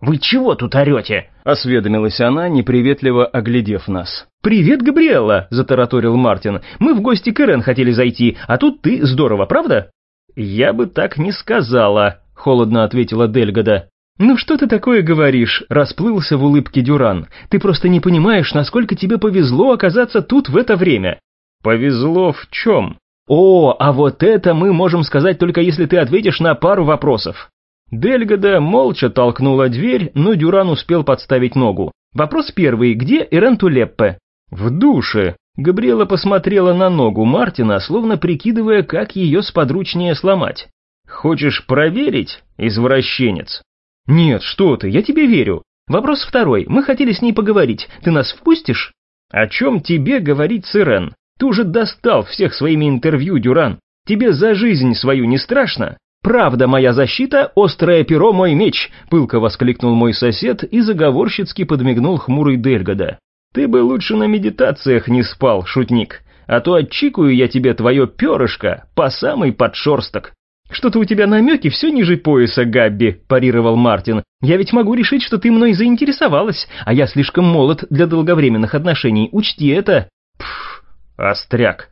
«Вы чего тут орете?» — осведомилась она, неприветливо оглядев нас. «Привет, Габриэлла!» — затараторил Мартин. «Мы в гости к Ирен хотели зайти, а тут ты здорово, правда?» «Я бы так не сказала», — холодно ответила Дельгода. «Ну что ты такое говоришь?» – расплылся в улыбке Дюран. «Ты просто не понимаешь, насколько тебе повезло оказаться тут в это время». «Повезло в чем?» «О, а вот это мы можем сказать только если ты ответишь на пару вопросов». Дельгода молча толкнула дверь, но Дюран успел подставить ногу. Вопрос первый. Где Ирен Тулеппе? «В душе». Габриэла посмотрела на ногу Мартина, словно прикидывая, как ее сподручнее сломать. «Хочешь проверить, извращенец?» «Нет, что ты, я тебе верю. Вопрос второй. Мы хотели с ней поговорить. Ты нас впустишь?» «О чем тебе говорить с Ирен? Ты уже достал всех своими интервью, Дюран. Тебе за жизнь свою не страшно?» «Правда моя защита, острое перо мой меч!» — пылко воскликнул мой сосед и заговорщицки подмигнул хмурый Дельгода. «Ты бы лучше на медитациях не спал, шутник, а то отчикаю я тебе твое перышко по самый подшерсток». «Что-то у тебя намеки все ниже пояса, Габби», – парировал Мартин. «Я ведь могу решить, что ты мной заинтересовалась, а я слишком молод для долговременных отношений. Учти это». «Пф, остряк.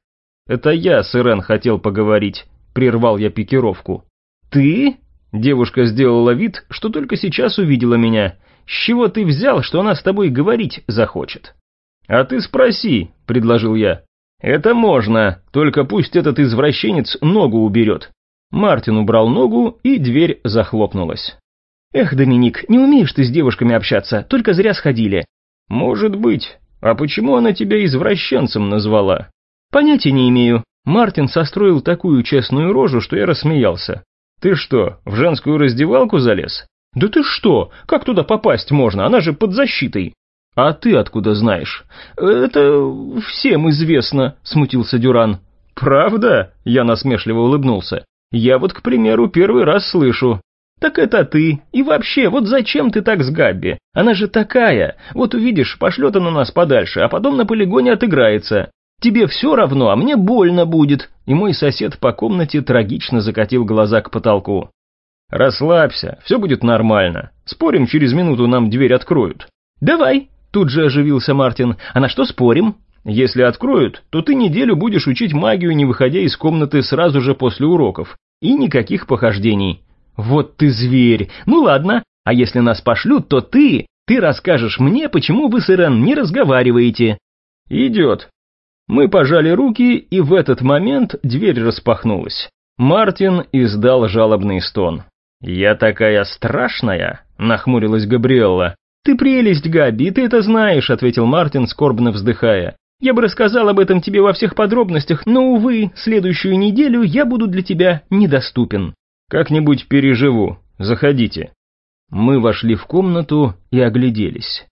Это я с Ирен хотел поговорить», – прервал я пикировку. «Ты?» – девушка сделала вид, что только сейчас увидела меня. «С чего ты взял, что она с тобой говорить захочет?» «А ты спроси», – предложил я. «Это можно, только пусть этот извращенец ногу уберет. Мартин убрал ногу, и дверь захлопнулась. «Эх, Доминик, не умеешь ты с девушками общаться, только зря сходили». «Может быть. А почему она тебя извращенцем назвала?» «Понятия не имею. Мартин состроил такую честную рожу, что я рассмеялся. Ты что, в женскую раздевалку залез?» «Да ты что? Как туда попасть можно? Она же под защитой». «А ты откуда знаешь?» «Это всем известно», — смутился Дюран. «Правда?» — я насмешливо улыбнулся. Я вот, к примеру, первый раз слышу. Так это ты. И вообще, вот зачем ты так с Габби? Она же такая. Вот увидишь, пошлет она нас подальше, а потом на полигоне отыграется. Тебе все равно, а мне больно будет. И мой сосед по комнате трагично закатил глаза к потолку. Расслабься, все будет нормально. Спорим, через минуту нам дверь откроют. Давай, тут же оживился Мартин. А на что спорим? Если откроют, то ты неделю будешь учить магию, не выходя из комнаты сразу же после уроков. И никаких похождений. Вот ты зверь. Ну ладно, а если нас пошлют, то ты... Ты расскажешь мне, почему вы с Ирен не разговариваете. Идет. Мы пожали руки, и в этот момент дверь распахнулась. Мартин издал жалобный стон. «Я такая страшная?» — нахмурилась Габриэлла. «Ты прелесть, Габи, ты это знаешь», — ответил Мартин, скорбно вздыхая. Я бы рассказал об этом тебе во всех подробностях, но, увы, следующую неделю я буду для тебя недоступен. Как-нибудь переживу. Заходите. Мы вошли в комнату и огляделись.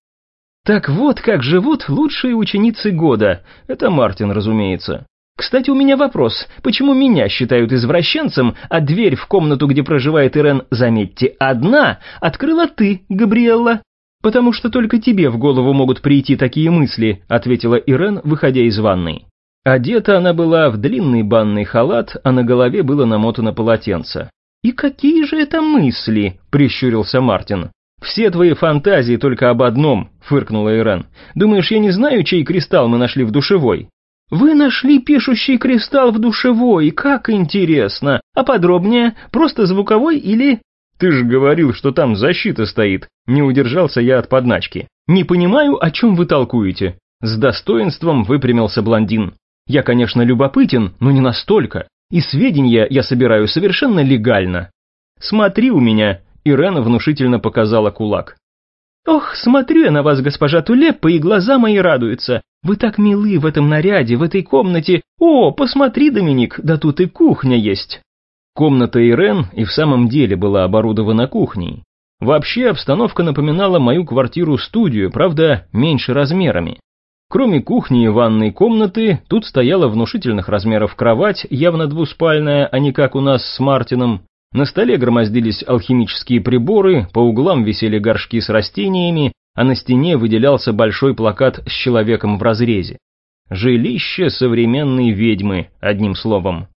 Так вот как живут лучшие ученицы года. Это Мартин, разумеется. Кстати, у меня вопрос. Почему меня считают извращенцем, а дверь в комнату, где проживает Ирен, заметьте, одна, открыла ты, Габриэлла? «Потому что только тебе в голову могут прийти такие мысли», ответила Ирен, выходя из ванной. Одета она была в длинный банный халат, а на голове было намотано полотенце. «И какие же это мысли?» – прищурился Мартин. «Все твои фантазии только об одном», – фыркнула Ирен. «Думаешь, я не знаю, чей кристалл мы нашли в душевой?» Вы нашли пишущий кристалл в душевой, как интересно. А подробнее, просто звуковой или... Ты же говорил, что там защита стоит. Не удержался я от подначки. Не понимаю, о чем вы толкуете. С достоинством выпрямился блондин. Я, конечно, любопытен, но не настолько. И сведения я собираю совершенно легально. Смотри у меня, Ирена внушительно показала кулак. «Ох, смотрю я на вас, госпожа Тулеппа, и глаза мои радуются. Вы так милы в этом наряде, в этой комнате. О, посмотри, Доминик, да тут и кухня есть». Комната Ирен и в самом деле была оборудована кухней. Вообще обстановка напоминала мою квартиру-студию, правда, меньше размерами. Кроме кухни и ванной комнаты, тут стояла внушительных размеров кровать, явно двуспальная, а не как у нас с Мартином. На столе громоздились алхимические приборы, по углам висели горшки с растениями, а на стене выделялся большой плакат с человеком в разрезе. Жилище современной ведьмы, одним словом.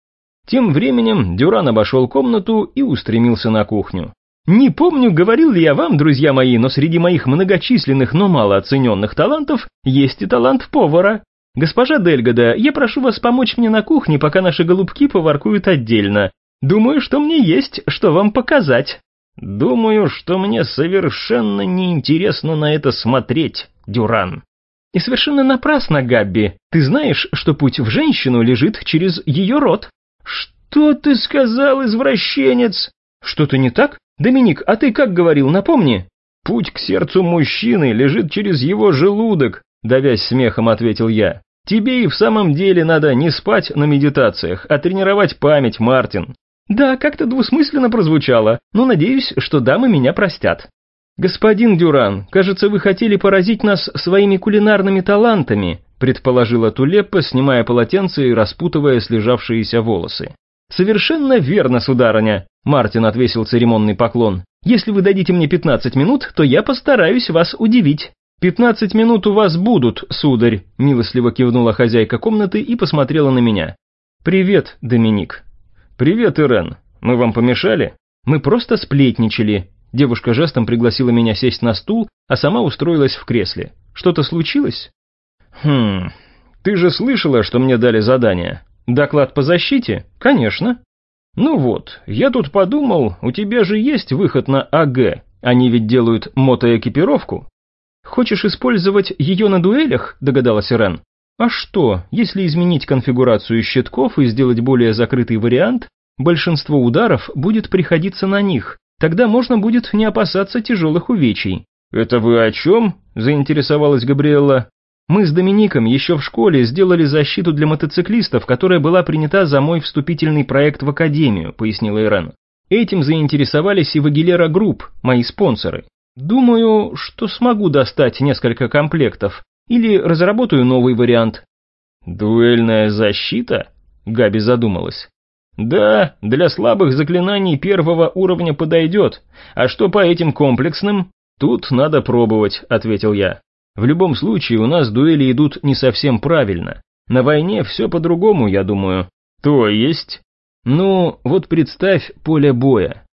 Тем временем Дюран обошел комнату и устремился на кухню. Не помню, говорил ли я вам, друзья мои, но среди моих многочисленных, но малооцененных талантов есть и талант повара. Госпожа Дельгода, я прошу вас помочь мне на кухне, пока наши голубки поваркуют отдельно. Думаю, что мне есть, что вам показать. Думаю, что мне совершенно неинтересно на это смотреть, Дюран. И совершенно напрасно, Габби. Ты знаешь, что путь в женщину лежит через ее рот. Что ты сказал, извращенец? Что-то не так? Доминик, а ты как говорил, напомни. Путь к сердцу мужчины лежит через его желудок, давясь смехом ответил я. Тебе и в самом деле надо не спать на медитациях, а тренировать память, Мартин. Да, как-то двусмысленно прозвучало, но надеюсь, что дамы меня простят. Господин Дюран, кажется, вы хотели поразить нас своими кулинарными талантами, предположила Тулеппа, снимая полотенце и распутывая слежавшиеся волосы. Совершенно верно, сударыня, Мартин отвесил церемонный поклон. Если вы дадите мне 15 минут, то я постараюсь вас удивить. «Пятнадцать минут у вас будут, сударь», – милостливо кивнула хозяйка комнаты и посмотрела на меня. «Привет, Доминик». «Привет, Ирен. Мы вам помешали?» «Мы просто сплетничали». Девушка жестом пригласила меня сесть на стул, а сама устроилась в кресле. «Что-то случилось?» «Хм... Ты же слышала, что мне дали задание? Доклад по защите? Конечно». «Ну вот, я тут подумал, у тебя же есть выход на АГ. Они ведь делают мотоэкипировку». «Хочешь использовать ее на дуэлях?» – догадалась Ирен. А что, если изменить конфигурацию щитков и сделать более закрытый вариант, большинство ударов будет приходиться на них, тогда можно будет не опасаться тяжелых увечий. «Это вы о чем?» – заинтересовалась Габриэлла. «Мы с Домиником еще в школе сделали защиту для мотоциклистов, которая была принята за мой вступительный проект в Академию», – пояснила Ирен. «Этим заинтересовались и в Агилера Групп, мои спонсоры. Думаю, что смогу достать несколько комплектов, или разработаю новый вариант. Дуэльная защита? Габи задумалась. Да, для слабых заклинаний первого уровня подойдет. А что по этим комплексным? Тут надо пробовать, ответил я. В любом случае у нас дуэли идут не совсем правильно. На войне все по-другому, я думаю. То есть? Ну, вот представь поле боя.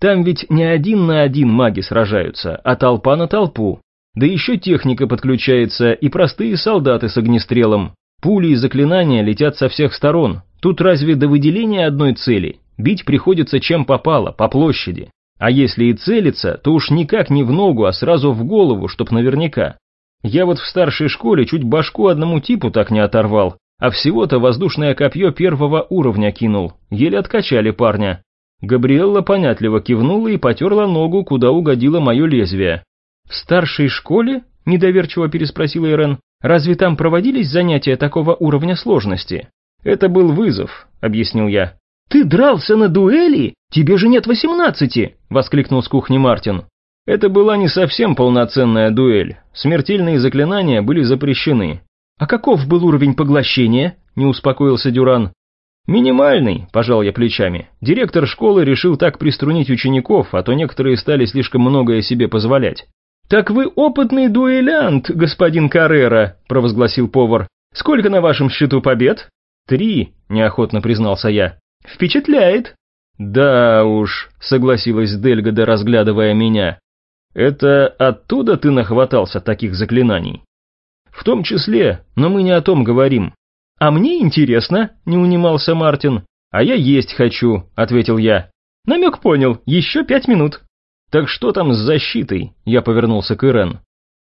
Там ведь не один на один маги сражаются, а толпа на толпу. Да еще техника подключается и простые солдаты с огнестрелом. Пули и заклинания летят со всех сторон. Тут разве до выделения одной цели? Бить приходится чем попало, по площади. А если и целиться, то уж никак не в ногу, а сразу в голову, чтоб наверняка. Я вот в старшей школе чуть башку одному типу так не оторвал, а всего-то воздушное копье первого уровня кинул, еле откачали парня. Габриэлла понятливо кивнула и потерла ногу, куда угодило мое лезвие. «В старшей школе?» – недоверчиво переспросила Ирен. «Разве там проводились занятия такого уровня сложности?» «Это был вызов», – объяснил я. «Ты дрался на дуэли? Тебе же нет восемнадцати!» – воскликнул с кухни Мартин. Это была не совсем полноценная дуэль. Смертельные заклинания были запрещены. «А каков был уровень поглощения?» – не успокоился Дюран. «Минимальный», – пожал я плечами. Директор школы решил так приструнить учеников, а то некоторые стали слишком многое себе позволять. «Так вы опытный дуэлянт, господин Каррера», – провозгласил повар. «Сколько на вашем счету побед?» «Три», – неохотно признался я. «Впечатляет». «Да уж», – согласилась Дельгода, разглядывая меня. «Это оттуда ты нахватался таких заклинаний?» «В том числе, но мы не о том говорим. «А мне интересно», — не унимался Мартин. «А я есть хочу», — ответил я. «Намек понял, еще пять минут». «Так что там с защитой?» — я повернулся к Ирен.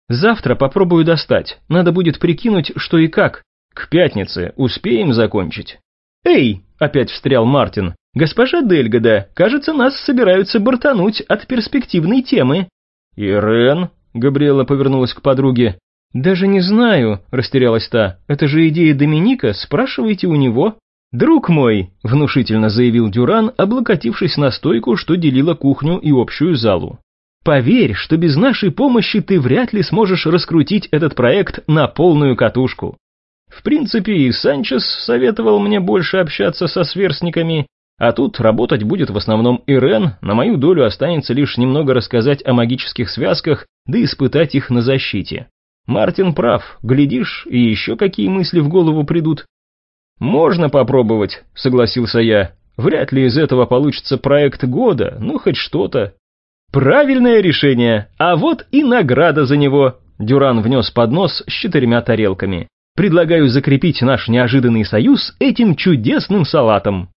«Завтра попробую достать, надо будет прикинуть, что и как. К пятнице успеем закончить». «Эй!» — опять встрял Мартин. «Госпожа Дельгода, кажется, нас собираются бортануть от перспективной темы». «Ирен?» — Габриэла повернулась к подруге. «Даже не знаю», — растерялась та. «Это же идея Доминика, спрашивайте у него». «Друг мой», — внушительно заявил Дюран, облокотившись на стойку, что делила кухню и общую залу. «Поверь, что без нашей помощи ты вряд ли сможешь раскрутить этот проект на полную катушку. В принципе, и Санчес советовал мне больше общаться со сверстниками, а тут работать будет в основном Ирен, на мою долю останется лишь немного рассказать о магических связках, да испытать их на защите. Мартин прав, глядишь, и еще какие мысли в голову придут. «Можно попробовать», — согласился я. «Вряд ли из этого получится проект года, ну хоть что-то». «Правильное решение, а вот и награда за него», — Дюран внес поднос с четырьмя тарелками. Предлагаю закрепить наш неожиданный союз этим чудесным салатом.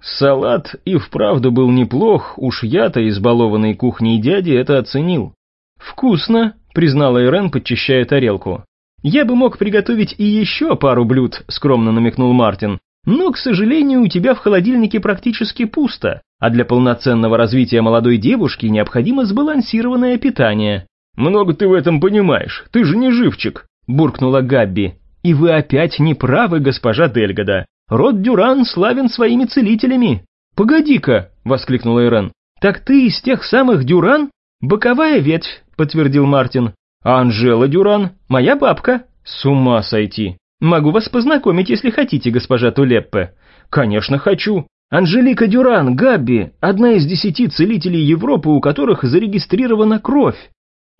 Салат и вправду был неплох, уж я-то, избалованный кухней дяди, это оценил. «Вкусно», — признала Ирен, подчищая тарелку. «Я бы мог приготовить и еще пару блюд», — скромно намекнул Мартин. «Но, к сожалению, у тебя в холодильнике практически пусто, а для полноценного развития молодой девушки необходимо сбалансированное питание». «Много ты в этом понимаешь, ты же не живчик», буркнула Габби. «И вы опять не правы, госпожа Дельгода. Род Дюран славен своими целителями». «Погоди-ка!» — воскликнула Ирен. «Так ты из тех самых Дюран?» «Боковая ветвь», — подтвердил Мартин. «А Анжела Дюран? Моя бабка». «С ума сойти!» «Могу вас познакомить, если хотите, госпожа Тулеппе». «Конечно хочу». Анжелика Дюран, Габби, одна из десяти целителей Европы, у которых зарегистрирована кровь.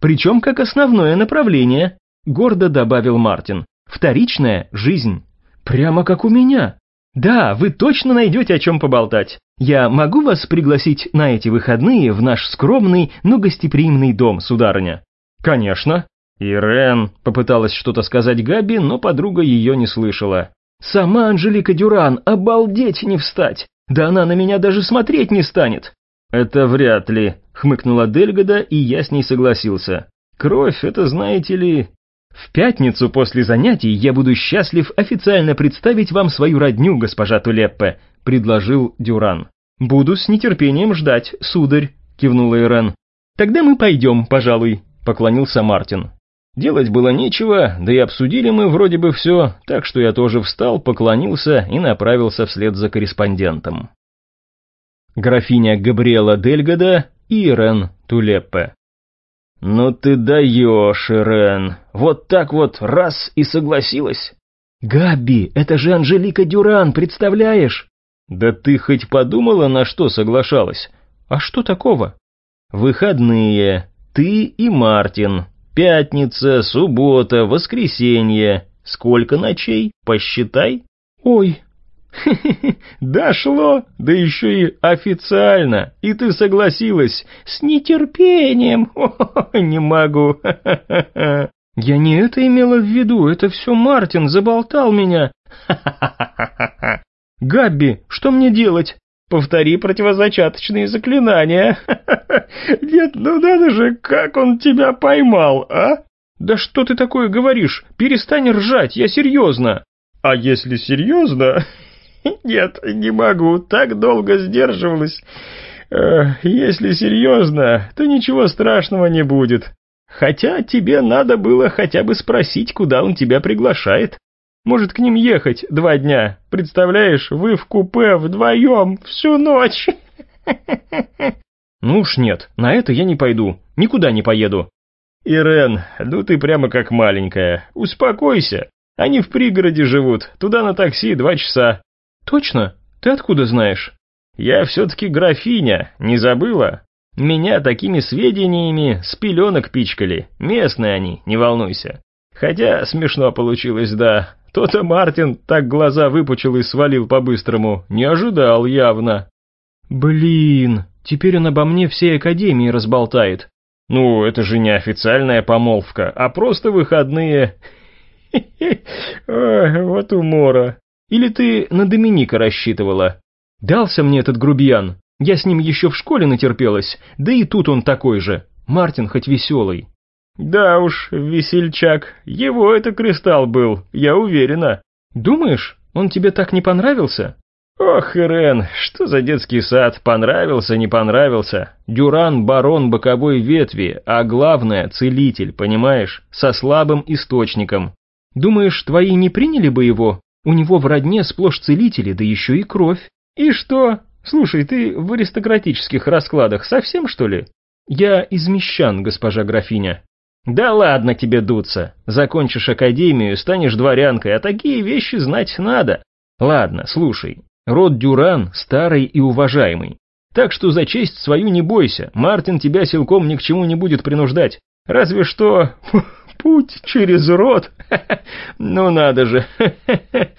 Причем как основное направление гордо добавил Мартин. Вторичная жизнь. Прямо как у меня. Да, вы точно найдете о чем поболтать. Я могу вас пригласить на эти выходные в наш скромный, но гостеприимный дом, сударыня? Конечно. Ирен попыталась что-то сказать Габи, но подруга ее не слышала. Сама Анжелика Дюран, обалдеть не встать. Да она на меня даже смотреть не станет. Это вряд ли, хмыкнула Дельгода, и я с ней согласился. Кровь, это, знаете ли, в пятницу после занятий я буду счастлив официально представить вам свою родню, госпожа Тулеппе, предложил Дюран. Буду с нетерпением ждать, сударь, кивнула Ирен. Тогда мы пойдем, пожалуй, поклонился Мартин. Делать было нечего, да и обсудили мы вроде бы все, так что я тоже встал, поклонился и направился вслед за корреспондентом. Графиня Габриэла Дельгода и Ирен Тулеппе. «Ну ты даешь, Ирен, вот так вот раз и согласилась». «Габи, это же Анжелика Дюран, представляешь?» «Да ты хоть подумала, на что соглашалась?» «А что такого?» «Выходные, ты и Мартин, пятница, суббота, воскресенье. Сколько ночей? Посчитай». «Ой, Дошло, да еще и официально, и ты согласилась с нетерпением. Не могу. Я не это имела в виду, это все Мартин заболтал меня. Габби, что мне делать? Повтори противозачаточные заклинания. Нет, ну надо же, как он тебя поймал, а? Да что ты такое говоришь? Перестань ржать, я серьезно. А если серьезно, Нет, не могу, так долго сдерживалась. Э, если серьезно, то ничего страшного не будет. Хотя тебе надо было хотя бы спросить, куда он тебя приглашает. Может, к ним ехать два дня. Представляешь, вы в купе вдвоем всю ночь. Ну уж нет, на это я не пойду, никуда не поеду. Ирен, ну ты прямо как маленькая. Успокойся. Они в пригороде живут, туда на такси два часа. «Точно? Ты откуда знаешь?» «Я все-таки графиня, не забыла? Меня такими сведениями с пеленок пичкали, местные они, не волнуйся. Хотя смешно получилось, да. То-то Мартин так глаза выпучил и свалил по-быстрому, не ожидал явно». «Блин, теперь он обо мне всей Академии разболтает». «Ну, это же не официальная помолвка, а просто выходные...» Ой, вот умора. Или ты на Доминика рассчитывала? Дался мне этот грубиян. Я с ним еще в школе натерпелась, да и тут он такой же. Мартин хоть веселый. Да уж, весельчак, его это кристалл был, я уверена. Думаешь, он тебе так не понравился? Ох, Ирен, что за детский сад, понравился, не понравился. Дюран – барон боковой ветви, а главное – целитель, понимаешь, со слабым источником. Думаешь, твои не приняли бы его? У него в родне сплошь целители, да еще и кровь. И что? Слушай, ты в аристократических раскладах совсем, что ли? Я из мещан, госпожа графиня. Да ладно тебе дуться. Закончишь академию, станешь дворянкой, а такие вещи знать надо. Ладно, слушай. Род Дюран старый и уважаемый. Так что за честь свою не бойся, Мартин тебя силком ни к чему не будет принуждать. Разве что путь через рот. Ну надо же.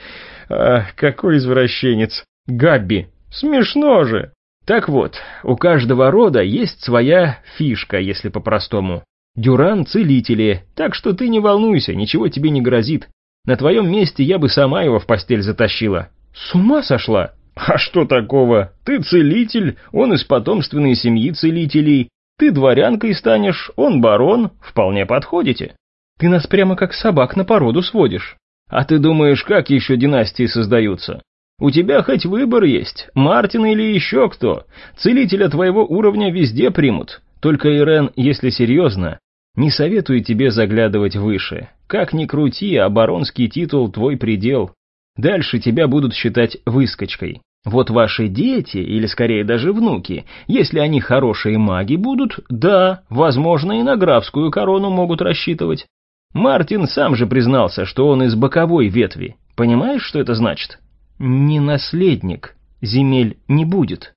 Ах, какой извращенец. Габби. Смешно же. Так вот, у каждого рода есть своя фишка, если по-простому. Дюран – целители, так что ты не волнуйся, ничего тебе не грозит. На твоем месте я бы сама его в постель затащила. С ума сошла? А что такого? Ты целитель, он из потомственной семьи целителей. Ты дворянкой станешь, он барон, вполне подходите. Ты нас прямо как собак на породу сводишь. А ты думаешь, как еще династии создаются? У тебя хоть выбор есть, Мартин или еще кто. Целителя твоего уровня везде примут. Только, Ирен, если серьезно, не советую тебе заглядывать выше. Как ни крути, баронский титул твой предел. Дальше тебя будут считать выскочкой. Вот ваши дети, или скорее даже внуки, если они хорошие маги будут, да, возможно, и на графскую корону могут рассчитывать. Мартин сам же признался, что он из боковой ветви. Понимаешь, что это значит? Не наследник. Земель не будет.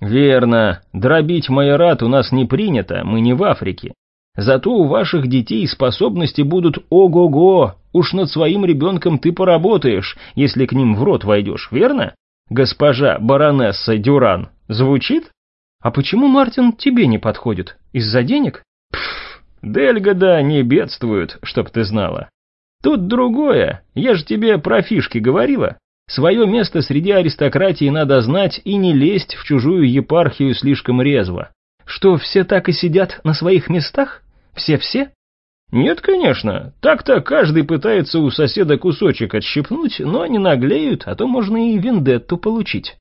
Верно. Дробить майорат у нас не принято, мы не в Африке. Зато у ваших детей способности будут ого-го. Уж над своим ребенком ты поработаешь, если к ним в рот войдешь, верно? Госпожа баронесса Дюран. Звучит? А почему Мартин тебе не подходит? Из-за денег? Пф, Дельгода не бедствует, чтоб ты знала. Тут другое, я же тебе про фишки говорила. Свое место среди аристократии надо знать и не лезть в чужую епархию слишком резво. Что, все так и сидят на своих местах? Все-все? Нет, конечно. Так-то каждый пытается у соседа кусочек отщипнуть, но не наглеют, а то можно и вендетту получить.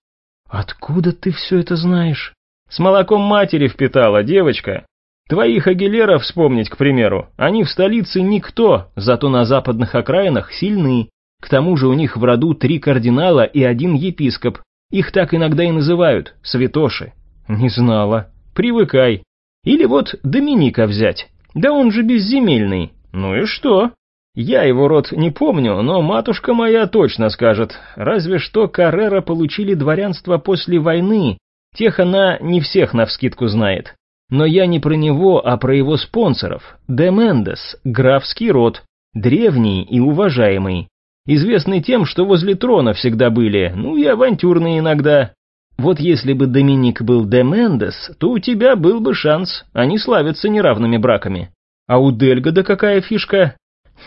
Откуда ты все это знаешь? С молоком матери впитала, девочка. Твоих агилеров вспомнить, к примеру. Они в столице никто, зато на западных окраинах сильны. К тому же у них в роду три кардинала и один епископ. Их так иногда и называют, святоши. Не знала. Привыкай. Или вот Доминика взять. Да он же безземельный. Ну и что? Я его род не помню, но матушка моя точно скажет. Разве что Каррера получили дворянство после войны. Тех она не всех навскидку знает. Но я не про него, а про его спонсоров. Де Мендес, графский род, древний и уважаемый. Известный тем, что возле трона всегда были, ну и авантюрные иногда. Вот если бы Доминик был де Мендес, то у тебя был бы шанс, они славятся неравными браками. А у Дельгода какая фишка?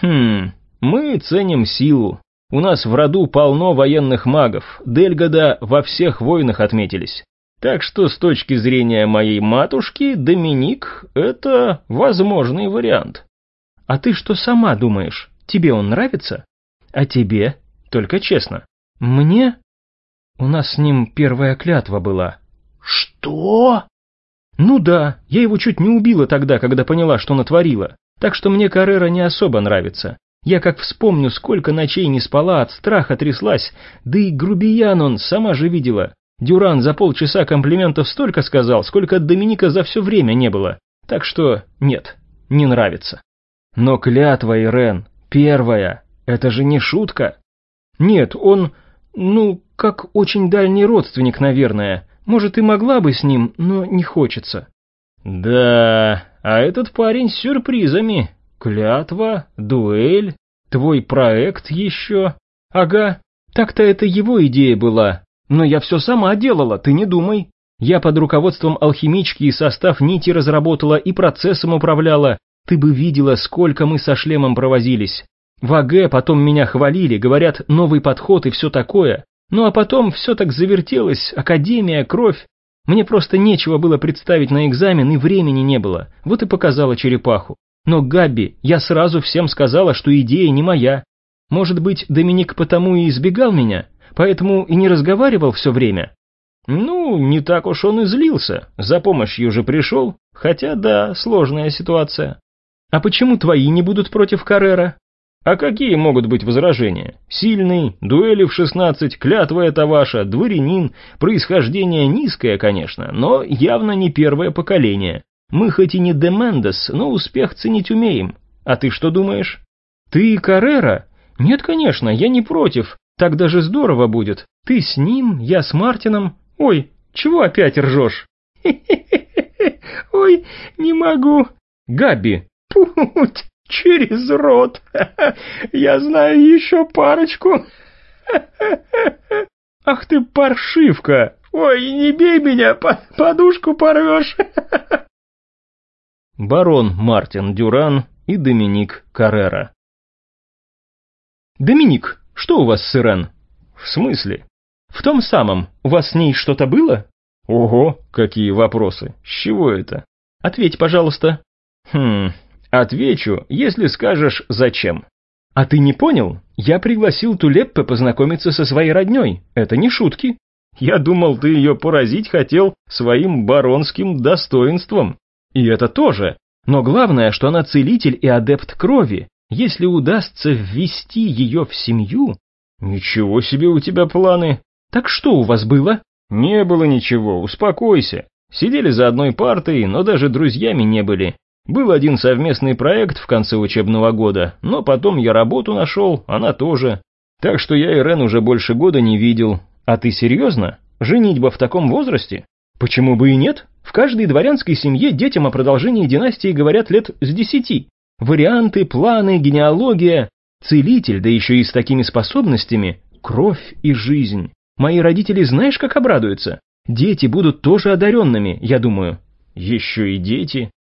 Хм, мы ценим силу. У нас в роду полно военных магов, Дельгода во всех войнах отметились. Так что с точки зрения моей матушки, Доминик — это возможный вариант. А ты что сама думаешь? Тебе он нравится? А тебе? Только честно. Мне у нас с ним первая клятва была. Что? Ну да, я его чуть не убила тогда, когда поняла, что натворила. Так что мне Каррера не особо нравится. Я как вспомню, сколько ночей не спала, от страха тряслась. Да и грубиян он, сама же видела. Дюран за полчаса комплиментов столько сказал, сколько Доминика за все время не было. Так что нет, не нравится. Но клятва, Ирен, первая, это же не шутка. Нет, он, ну, как очень дальний родственник, наверное. Может, и могла бы с ним, но не хочется. Да, а этот парень с сюрпризами. Клятва, дуэль, твой проект еще. Ага, так-то это его идея была. Но я все сама делала, ты не думай. Я под руководством алхимички и состав нити разработала и процессом управляла. Ты бы видела, сколько мы со шлемом провозились. В АГ потом меня хвалили, говорят, новый подход и все такое. Ну а потом все так завертелось, академия, кровь. Мне просто нечего было представить на экзамен и времени не было, вот и показала черепаху. Но Габби, я сразу всем сказала, что идея не моя. Может быть, Доминик потому и избегал меня, поэтому и не разговаривал все время? Ну, не так уж он и злился, за помощью же пришел, хотя да, сложная ситуация. А почему твои не будут против Каррера? А какие могут быть возражения? Сильный, дуэли в 16, клятва это ваша, дворянин, происхождение низкое, конечно, но явно не первое поколение. Мы хоть и не Демендес, но успех ценить умеем. А ты что думаешь? Ты Каррера? Нет, конечно, я не против, так даже здорово будет. Ты с ним, я с Мартином. Ой, чего опять ржешь? Ой, не могу. Габи, путь через рот. Я знаю еще парочку. Ах ты паршивка. Ой, не бей меня, подушку порвешь. Барон Мартин Дюран и Доминик Каррера. Доминик, что у вас с? В смысле? В том самом, у вас с ней что-то было? Ого, какие вопросы. С чего это? Ответь, пожалуйста. Хм, отвечу, если скажешь зачем. А ты не понял? Я пригласил Тулеппе познакомиться со своей родней. Это не шутки. Я думал, ты ее поразить хотел своим баронским достоинством. И это тоже. Но главное, что она целитель и адепт крови. Если удастся ввести ее в семью... Ничего себе у тебя планы. Так что у вас было? Не было ничего, успокойся. Сидели за одной партой, но даже друзьями не были. Был один совместный проект в конце учебного года, но потом я работу нашел, она тоже. Так что я Ирен уже больше года не видел. А ты серьезно? Женитьба в таком возрасте? Почему бы и нет? В каждой дворянской семье детям о продолжении династии говорят лет с десяти. Варианты, планы, генеалогия. Целитель, да еще и с такими способностями. Кровь и жизнь. Мои родители знаешь, как обрадуются? Дети будут тоже одаренными, я думаю. Еще и дети.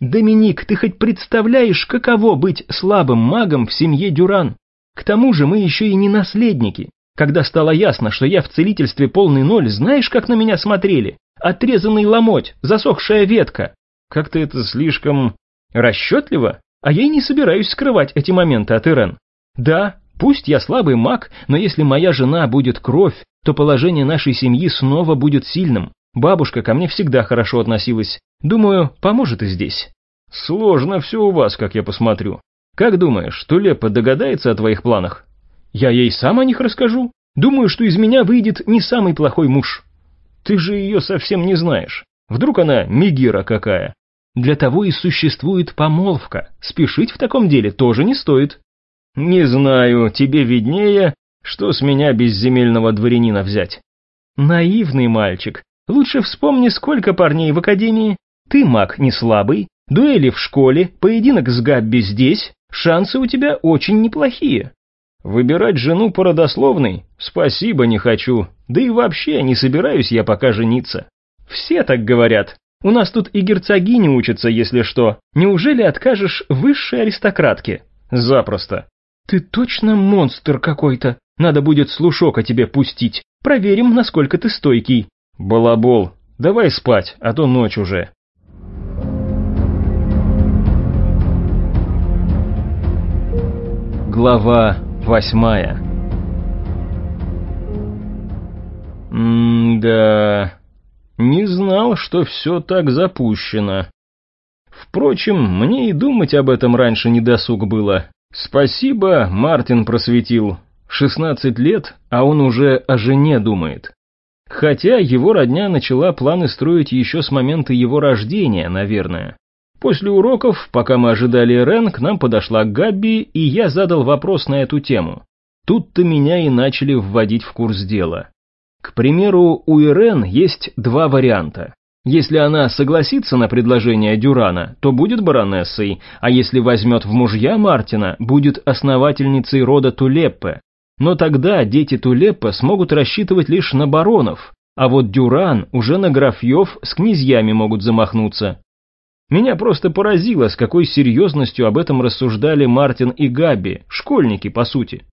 Доминик, ты хоть представляешь, каково быть слабым магом в семье Дюран? К тому же мы еще и не наследники. Когда стало ясно, что я в целительстве полный ноль, знаешь, как на меня смотрели? Отрезанный ломоть, засохшая ветка. Как-то это слишком расчетливо, а я и не собираюсь скрывать эти моменты от Ирен. Да, пусть я слабый маг, но если моя жена будет кровь, то положение нашей семьи снова будет сильным. Бабушка ко мне всегда хорошо относилась. Думаю, поможет и здесь. Сложно все у вас, как я посмотрю. Как думаешь, Тулепа догадается о твоих планах? Я ей сам о них расскажу. Думаю, что из меня выйдет не самый плохой муж. Ты же ее совсем не знаешь. Вдруг она мигира какая? Для того и существует помолвка. Спешить в таком деле тоже не стоит. Не знаю, тебе виднее, что с меня безземельного дворянина взять? Наивный мальчик. Лучше вспомни, сколько парней в академии. Ты маг не слабый, дуэли в школе, поединок с Габби здесь. Шансы у тебя очень неплохие. Выбирать жену по родословной? Спасибо, не хочу. Да и вообще не собираюсь я пока жениться. Все так говорят. У нас тут и герцогини учатся, если что. Неужели откажешь высшей аристократке? Запросто. Ты точно монстр какой-то. Надо будет слушок о тебе пустить. Проверим, насколько ты стойкий. Балабол, давай спать, а то ночь уже. Глава восьмая М-да... Не знал, что все так запущено. Впрочем, мне и думать об этом раньше не досуг было. Спасибо, Мартин просветил. 16 лет, а он уже о жене думает. Хотя его родня начала планы строить еще с момента его рождения, наверное. После уроков, пока мы ожидали Рен, к нам подошла Габби, и я задал вопрос на эту тему. Тут-то меня и начали вводить в курс дела. К примеру, у Ирен есть два варианта. Если она согласится на предложение Дюрана, то будет баронессой, а если возьмет в мужья Мартина, будет основательницей рода Тулеппе, но тогда дети Тулеппа смогут рассчитывать лишь на баронов, а вот Дюран уже на графьев с князьями могут замахнуться. Меня просто поразило, с какой серьезностью об этом рассуждали Мартин и Габи, школьники, по сути.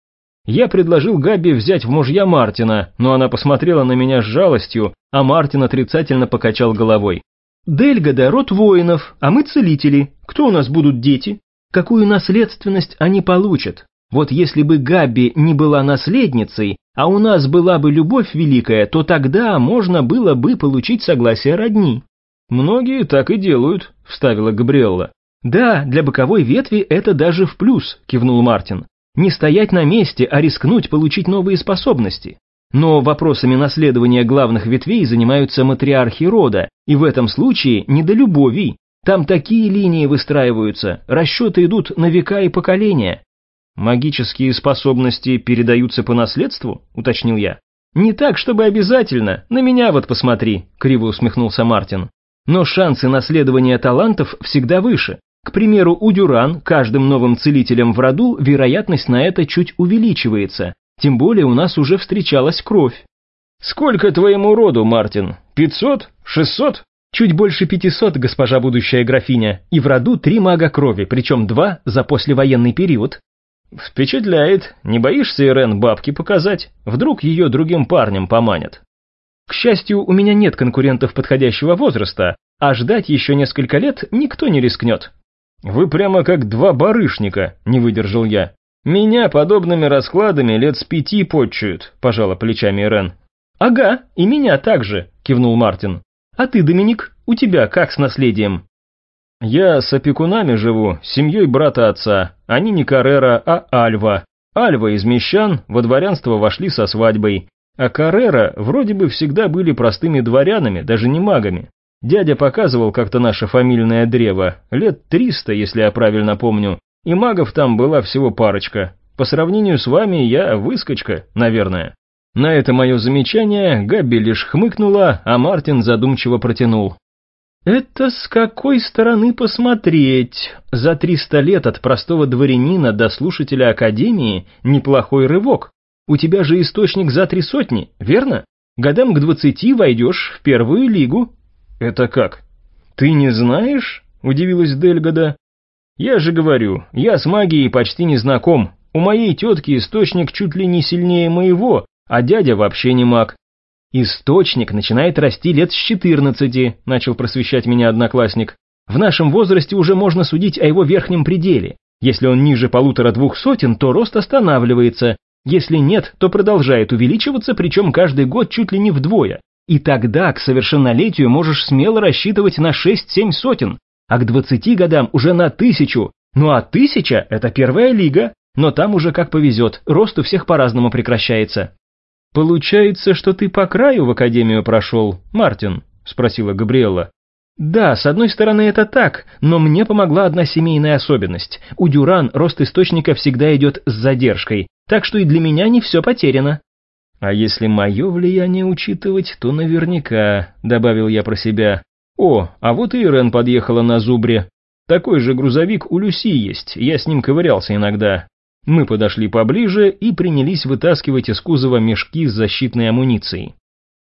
Я предложил Габи взять в мужья Мартина, но она посмотрела на меня с жалостью, а Мартин отрицательно покачал головой. «Дельгода – род воинов, а мы целители. Кто у нас будут дети? Какую наследственность они получат? Вот если бы Габи не была наследницей, а у нас была бы любовь великая, то тогда можно было бы получить согласие родни». «Многие так и делают», – вставила Габриэлла. «Да, для боковой ветви это даже в плюс», – кивнул Мартин. «Не стоять на месте, а рискнуть получить новые способности. Но вопросами наследования главных ветвей занимаются матриархи рода, и в этом случае не до любови. Там такие линии выстраиваются, расчеты идут на века и поколения. «Магические способности передаются по наследству?» – уточнил я. «Не так, чтобы обязательно. На меня вот посмотри», – криво усмехнулся Мартин. «Но шансы наследования талантов всегда выше. К примеру, у Дюран каждым новым целителем в роду вероятность на это чуть увеличивается, тем более у нас уже встречалась кровь. «Сколько твоему роду, Мартин? Пятьсот? Шестьсот?» «Чуть больше пятисот, госпожа будущая графиня, и в роду три мага крови, причем два за послевоенный период». «Впечатляет. Не боишься, Ирен, бабки показать? Вдруг ее другим парнем поманят?» «К счастью, у меня нет конкурентов подходящего возраста, а ждать еще несколько лет никто не рискнет». «Вы прямо как два барышника», — не выдержал я. «Меня подобными раскладами лет с пяти подчуют», – пожала плечами Ирен. «Ага, и меня также», – кивнул Мартин. «А ты, Доминик, у тебя как с наследием?» «Я с опекунами живу, семьей брата отца. Они не Каррера, а Альва. Альва из мещан, во дворянство вошли со свадьбой. А Каррера вроде бы всегда были простыми дворянами, даже не магами. Дядя показывал как-то наше фамильное древо, лет триста, если я правильно помню, и магов там была всего парочка. По сравнению с вами я выскочка, наверное». На это мое замечание Габи лишь хмыкнула, а Мартин задумчиво протянул. «Это с какой стороны посмотреть? За триста лет от простого дворянина до слушателя Академии неплохой рывок. У тебя же источник за три сотни, верно? Годам к двадцати войдешь в первую лигу». «Это как?» «Ты не знаешь?» – удивилась Дельгода. Я же говорю, я с магией почти не знаком. У моей тетки источник чуть ли не сильнее моего, а дядя вообще не маг. Источник начинает расти лет с 14, начал просвещать меня одноклассник. В нашем возрасте уже можно судить о его верхнем пределе. Если он ниже полутора-двух сотен, то рост останавливается. Если нет, то продолжает увеличиваться, причем каждый год чуть ли не вдвое. И тогда к совершеннолетию можешь смело рассчитывать на 6-7 сотен, а к 20 годам уже на тысячу. Ну а тысяча – это первая лига, но там уже как повезет, рост у всех по-разному прекращается. «Получается, что ты по краю в академию прошел, Мартин?» – спросила Габриэла. «Да, с одной стороны это так, но мне помогла одна семейная особенность. У Дюран рост источника всегда идет с задержкой, так что и для меня не все потеряно». «А если мое влияние учитывать, то наверняка», – добавил я про себя. О, а вот и Ирен подъехала на Зубре. Такой же грузовик у Люси есть, я с ним ковырялся иногда. Мы подошли поближе и принялись вытаскивать из кузова мешки с защитной амуницией.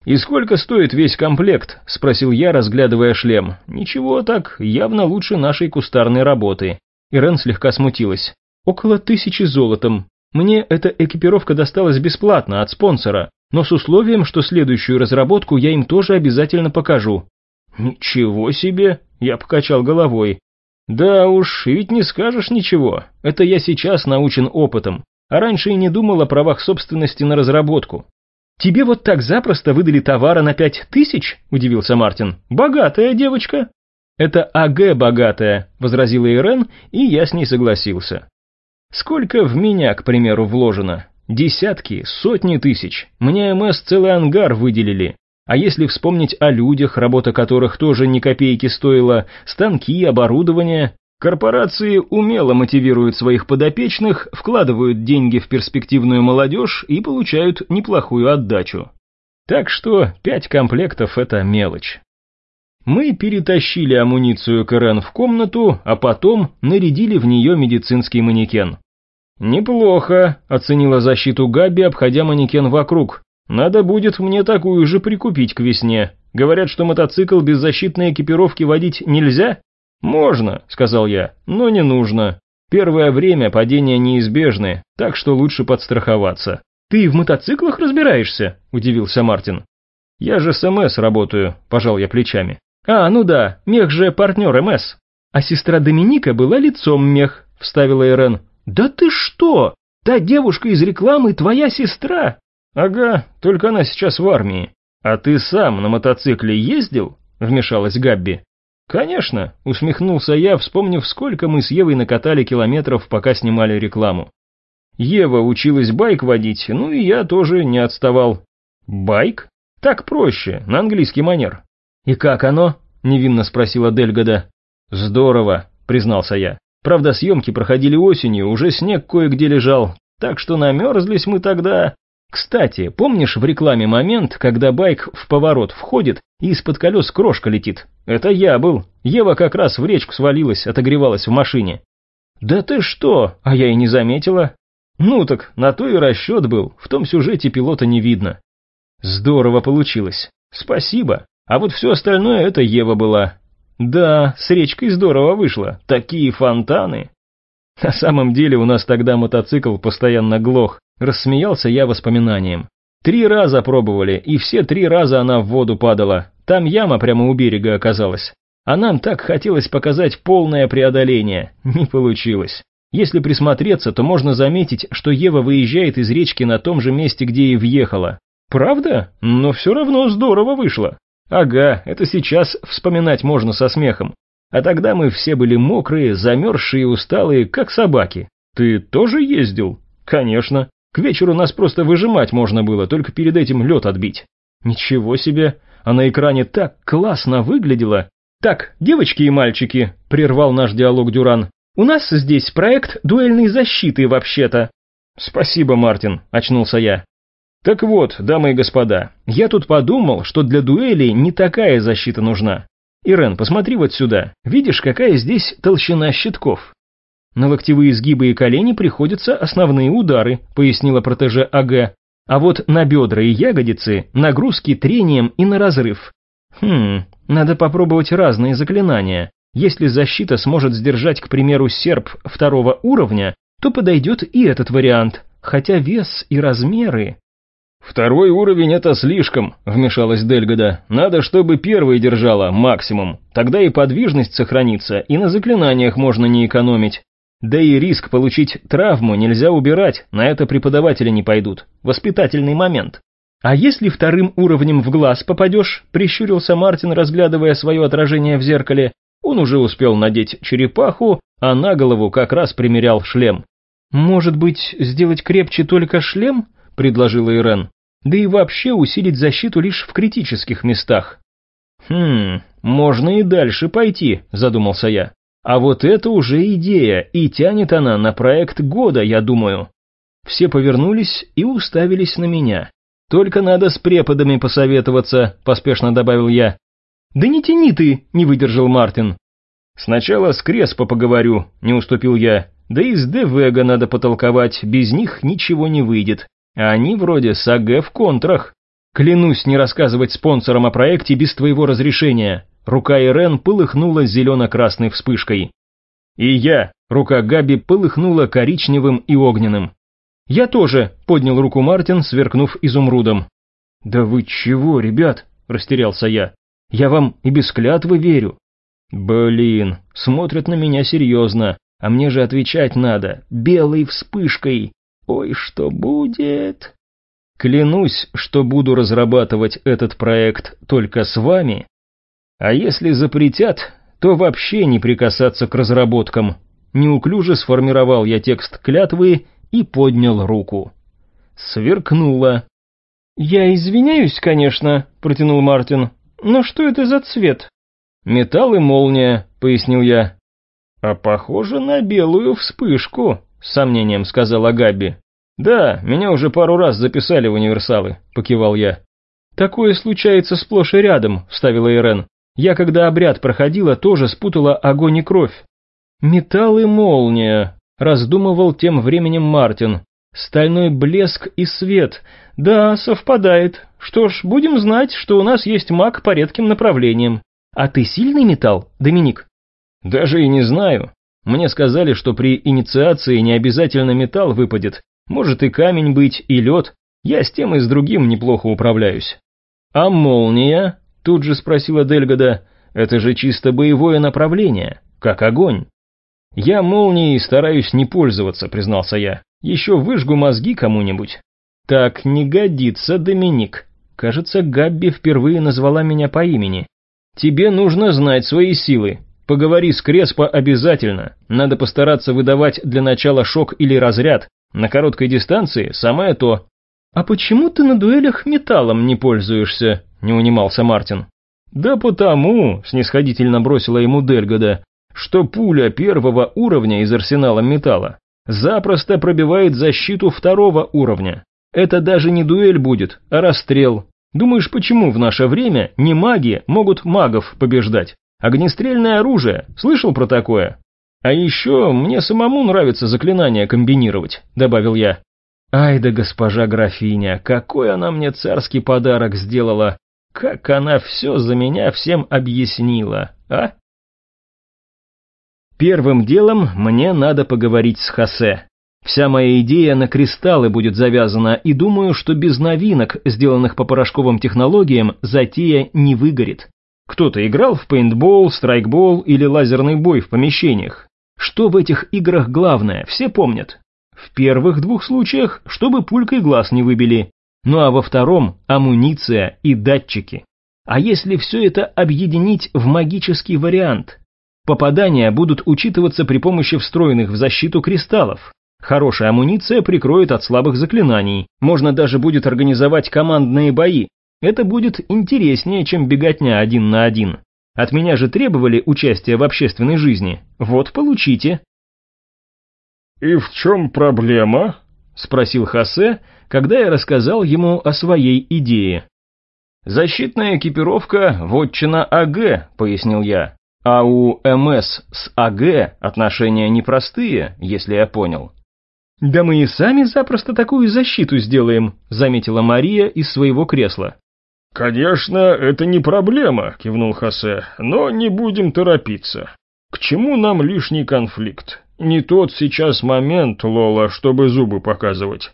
«И сколько стоит весь комплект?» – спросил я, разглядывая шлем. «Ничего так, явно лучше нашей кустарной работы». Ирен слегка смутилась. «Около тысячи золотом. Мне эта экипировка досталась бесплатно от спонсора, но с условием, что следующую разработку я им тоже обязательно покажу. «Ничего себе!» – я покачал головой. «Да уж, ведь не скажешь ничего. Это я сейчас научен опытом, а раньше и не думал о правах собственности на разработку». «Тебе вот так запросто выдали товара на пять тысяч?» – удивился Мартин. «Богатая девочка». «Это АГ богатая», – возразила Ирен, и я с ней согласился. «Сколько в меня, к примеру, вложено? Десятки, сотни тысяч. Мне МС целый ангар выделили. А если вспомнить о людях, работа которых тоже ни копейки стоила, станки, оборудование, корпорации умело мотивируют своих подопечных, вкладывают деньги в перспективную молодежь и получают неплохую отдачу. Так что пять комплектов – это мелочь. Мы перетащили амуницию КРН в комнату, а потом нарядили в нее медицинский манекен. «Неплохо», – оценила защиту Габи, обходя манекен вокруг. Надо будет мне такую же прикупить к весне. Говорят, что мотоцикл без защитной экипировки водить нельзя? «Можно», — сказал я, — «но не нужно. Первое время падения неизбежны, так что лучше подстраховаться». «Ты в мотоциклах разбираешься?» – удивился Мартин. «Я же с МС работаю», – пожал я плечами. «А, ну да, мех же партнер МС». «А сестра Доминика была лицом мех», – вставила Ирен. «Да ты что? Та девушка из рекламы твоя сестра?» «Ага, только она сейчас в армии. А ты сам на мотоцикле ездил?» – вмешалась Габби. «Конечно», — усмехнулся я, вспомнив, сколько мы с Евой накатали километров, пока снимали рекламу. Ева училась байк водить, ну и я тоже не отставал. «Байк? Так проще, на английский манер». «И как оно?» — невинно спросила Дельгода. «Здорово», — признался я. «Правда, съемки проходили осенью, уже снег кое-где лежал, так что намерзлись мы тогда. Кстати, помнишь в рекламе момент, когда байк в поворот входит и из-под колес крошка летит? Это я был. Ева как раз в речку свалилась, отогревалась в машине. Да ты что? А я и не заметила. Ну так, на то и расчет был, в том сюжете пилота не видно. Здорово получилось. Спасибо. А вот все остальное это Ева была. Да, с речкой здорово вышло. Такие фонтаны. На самом деле у нас тогда мотоцикл постоянно глох. Рассмеялся я воспоминанием. Три раза пробовали, и все три раза она в воду падала. Там яма прямо у берега оказалась. А нам так хотелось показать полное преодоление. Не получилось. Если присмотреться, то можно заметить, что Ева выезжает из речки на том же месте, где и въехала. Правда? Но все равно здорово вышло. Ага, это сейчас вспоминать можно со смехом. А тогда мы все были мокрые, замерзшие и усталые, как собаки. Ты тоже ездил? Конечно. К вечеру нас просто выжимать можно было, только перед этим лед отбить. Ничего себе, а на экране так классно выглядело. Так, девочки и мальчики, прервал наш диалог Дюран, у нас здесь проект дуэльной защиты вообще-то. Спасибо, Мартин, очнулся я. Так вот, дамы и господа, я тут подумал, что для дуэли не такая защита нужна. Ирен, посмотри вот сюда. Видишь, какая здесь толщина щитков? На локтевые изгибы и колени приходятся основные удары, пояснила протеже АГ. А вот на бедра и ягодицы нагрузки трением и на разрыв. Хм, надо попробовать разные заклинания. Если защита сможет сдержать, к примеру, серп второго уровня, то подойдет и этот вариант, хотя вес и размеры... «Второй уровень — это слишком», — вмешалась Дельгода. «Надо, чтобы первый держала максимум. Тогда и подвижность сохранится, и на заклинаниях можно не экономить. Да и риск получить травму нельзя убирать, на это преподаватели не пойдут. Воспитательный момент». «А если вторым уровнем в глаз попадешь?» — прищурился Мартин, разглядывая свое отражение в зеркале. Он уже успел надеть черепаху, а на голову как раз примерял шлем. «Может быть, сделать крепче только шлем?» – предложила Ирен. «Да и вообще усилить защиту лишь в критических местах». «Хм, можно и дальше пойти», – задумался я. «А вот это уже идея, и тянет она на проект года, я думаю». Все повернулись и уставились на меня. «Только надо с преподами посоветоваться», – поспешно добавил я. «Да не тяни ты!» – не выдержал Мартин. «Сначала с Креспо поговорю», – не уступил я. «Да и с Девега надо потолковать, без них ничего не выйдет. А они вроде с АГ в контрах. Клянусь не рассказывать спонсорам о проекте без твоего разрешения». Рука Ирен полыхнула зелено-красной вспышкой. «И я!» – рука Габи полыхнула коричневым и огненным. «Я тоже!» – поднял руку Мартин, сверкнув изумрудом. «Да вы чего, ребят?» – растерялся я. Я вам и без клятвы верю. Блин, смотрят на меня серьезно, а мне же отвечать надо, белой вспышкой. Ой, что будет? Клянусь, что буду разрабатывать этот проект только с вами. А если запретят, то вообще не прикасаться к разработкам. Неуклюже сформировал я текст клятвы и поднял руку. Сверкнуло. «Я извиняюсь, конечно», — протянул Мартин, «Но что это за цвет?» «Металл и молния», — пояснил я. «А похоже на белую вспышку», — с сомнением сказала Габи. «Да, меня уже пару раз записали в универсалы», — покивал я. «Такое случается сплошь и рядом», — вставила Ирен. «Я, когда обряд проходила, тоже спутала огонь и кровь». «Металл и молния», — раздумывал тем временем Мартин. Стальной блеск и свет. Да, совпадает. Что ж, будем знать, что у нас есть маг по редким направлениям. А ты сильный металл, Доминик? Даже и не знаю. Мне сказали, что при инициации не обязательно металл выпадет, может и камень быть, и лед. Я с тем и с другим неплохо управляюсь. А молния? Тут же спросила Дельгода. Это же чисто боевое направление, как огонь. Я молнией стараюсь не пользоваться, признался я. Еще выжгу мозги кому-нибудь. Так не годится, Доминик. Кажется, Габби впервые назвала меня по имени. Тебе нужно знать свои силы. Поговори с Креспо обязательно. Надо постараться выдавать для начала шок или разряд. На короткой дистанции самое то. А почему ты на дуэлях металлом не пользуешься? Не унимался Мартин. Да потому, снисходительно бросила ему Дельгода, что пуля первого уровня из арсенала металла запросто пробивает защиту второго уровня. Это даже не дуэль будет, а расстрел. Думаешь, почему в наше время не маги могут магов побеждать? Огнестрельное оружие, слышал про такое? А еще мне самому нравится заклинания комбинировать, добавил я. Ай да госпожа графиня, какой она мне царский подарок сделала. Как она все за меня всем объяснила, а? Первым делом мне надо поговорить с Хосе. Вся моя идея на кристаллы будет завязана, и думаю, что без новинок, сделанных по порошковым технологиям, затея не выгорит. Кто-то играл в пейнтбол, страйкбол или лазерный бой в помещениях. Что в этих играх главное, все помнят. В первых двух случаях, чтобы пулькой глаз не выбили. Ну а во втором – амуниция и датчики. А если все это объединить в магический вариант? Попадания будут учитываться при помощи встроенных в защиту кристаллов. Хорошая амуниция прикроет от слабых заклинаний. Можно даже будет организовать командные бои. Это будет интереснее, чем беготня один на один. От меня же требовали участия в общественной жизни. Вот получите. «И в чем проблема?» — спросил Хосе, когда я рассказал ему о своей идее. «Защитная экипировка – вотчина АГ», — пояснил я. «А у МС с АГ отношения непростые, если я понял». «Да мы и сами запросто такую защиту сделаем», — заметила Мария из своего кресла. «Конечно, это не проблема», — кивнул Хосе, — «но не будем торопиться. К чему нам лишний конфликт? Не тот сейчас момент, Лола, чтобы зубы показывать.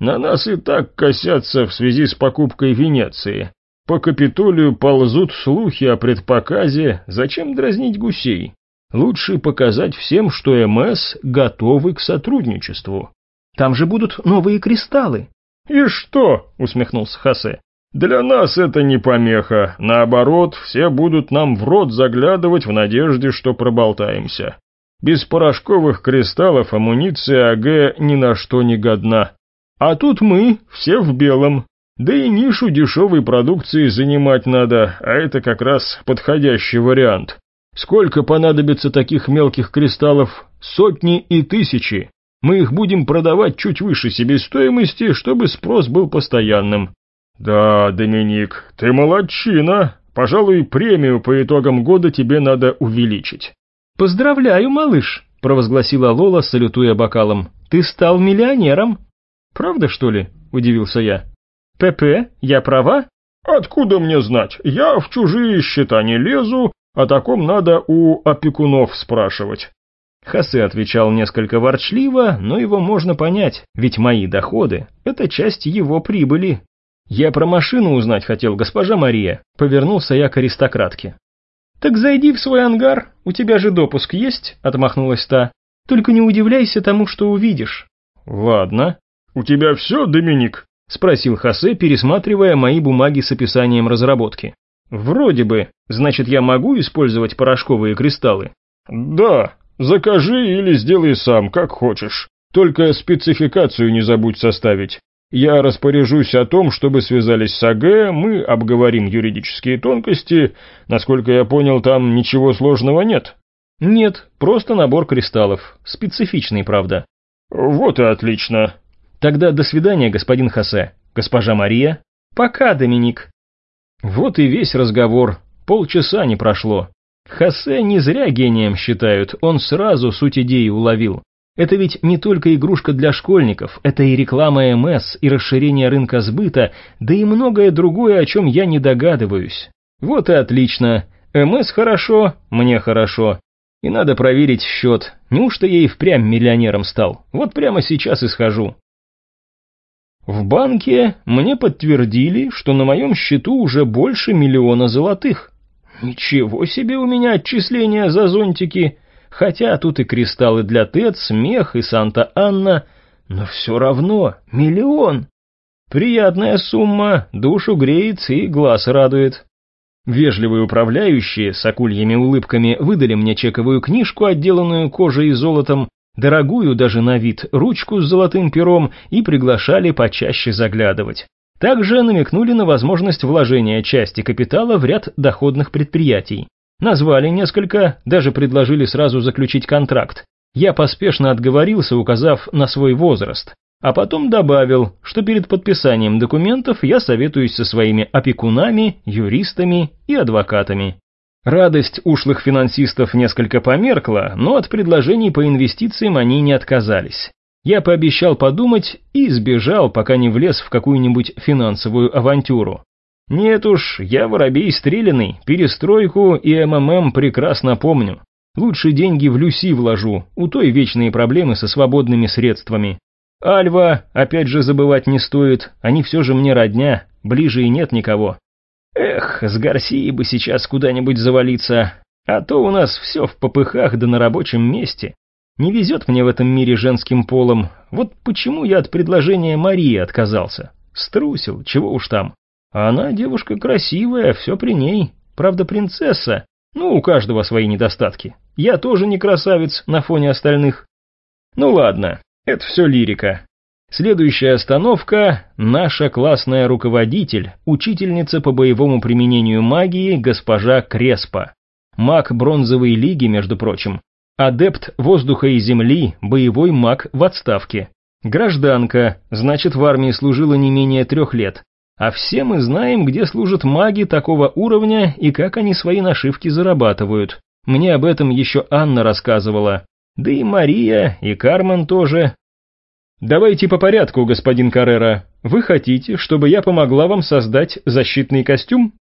На нас и так косятся в связи с покупкой Венеции. По Капитолию ползут слухи о предпоказе, зачем дразнить гусей? Лучше показать всем, что МС готовы к сотрудничеству. Там же будут новые кристаллы. И что? усмехнулся Хосе. Для нас это не помеха. Наоборот, все будут нам в рот заглядывать в надежде, что проболтаемся. Без порошковых кристаллов амуниция АГ ни на что не годна. А тут мы, все в белом. Да и нишу дешевой продукции занимать надо, а это как раз подходящий вариант. Сколько понадобится таких мелких кристаллов? Сотни и тысячи. Мы их будем продавать чуть выше себестоимости, чтобы спрос был постоянным. Да, Доминик, ты молодчина. Пожалуй, премию по итогам года тебе надо увеличить. Поздравляю, малыш, провозгласила Лола, салютуя бокалом. Ты стал миллионером. Правда, что ли? удивился я. ПП, я права? Откуда мне знать? Я в чужие счета не лезу, о таком надо у опекунов спрашивать. Хосе отвечал несколько ворчливо, но его можно понять, ведь мои доходы – это часть его прибыли. Я про машину узнать хотел, госпожа Мария, повернулся я к аристократке. Так зайди в свой ангар, у тебя же допуск есть, отмахнулась та. Только не удивляйся тому, что увидишь. Ладно. У тебя все, Доминик? Спросил Хосе, пересматривая мои бумаги с описанием разработки. Вроде бы. Значит, я могу использовать порошковые кристаллы? Да, закажи или сделай сам, как хочешь. Только спецификацию не забудь составить. Я распоряжусь о том, чтобы связались с АГ, мы обговорим юридические тонкости. Насколько я понял, там ничего сложного нет. Нет, просто набор кристаллов. Специфичный, правда. Вот и отлично. Тогда до свидания, господин Хосе. Госпожа Мария. Пока, Доминик. Вот и весь разговор. Полчаса не прошло. Хосе не зря гением считают, он сразу суть идеи уловил. Это ведь не только игрушка для школьников, это и реклама МС, и расширение рынка сбыта, да и многое другое, о чем я не догадываюсь. Вот и отлично. МС хорошо, мне хорошо. И надо проверить счет. Неужто я и впрямь миллионером стал? Вот прямо сейчас и схожу. В банке мне подтвердили, что на моем счету уже больше миллиона золотых. Ничего себе у меня отчисления за зонтики. Хотя тут и кристаллы для ТЭЦ, смех и Санта-Анна, но все равно миллион. Приятная сумма, душу греет и глаз радует. Вежливые управляющие с акульями улыбками выдали мне чековую книжку, отделанную кожей и золотом, дорогую даже на вид ручку с золотым пером и приглашали почаще заглядывать. Также намекнули на возможность вложения части капитала в ряд доходных предприятий. Назвали несколько, даже предложили сразу заключить контракт. Я поспешно отговорился, указав на свой возраст, а потом добавил, что перед подписанием документов я советуюсь со своими опекунами, юристами и адвокатами. Радость ушлых финансистов несколько померкла, но от предложений по инвестициям они не отказались. Я пообещал подумать и сбежал, пока не влез в какую-нибудь финансовую авантюру. Нет уж, я воробей стреляный, перестройку и МММ прекрасно помню. Лучше деньги в Люси вложу, у той вечные проблемы со свободными средствами. Альва, опять же забывать не стоит, они все же мне родня, ближе и нет никого. Эх, с Гарсией бы сейчас куда-нибудь завалиться, а то у нас все в попыхах да на рабочем месте. Не везет мне в этом мире женским полом, вот почему я от предложения Марии отказался. Струсил, чего уж там. А она девушка красивая, все при ней, правда принцесса, ну у каждого свои недостатки. Я тоже не красавец на фоне остальных. Ну ладно, это все лирика. Следующая остановка – наша классная руководитель, учительница по боевому применению магии госпожа Креспа. Маг бронзовой лиги, между прочим. Адепт воздуха и земли, боевой маг в отставке. Гражданка, значит в армии служила не менее трех лет. А все мы знаем, где служат маги такого уровня и как они свои нашивки зарабатывают. Мне об этом еще Анна рассказывала. Да и Мария, и Кармен тоже, «Давайте по порядку, господин Каррера. Вы хотите, чтобы я помогла вам создать защитный костюм?»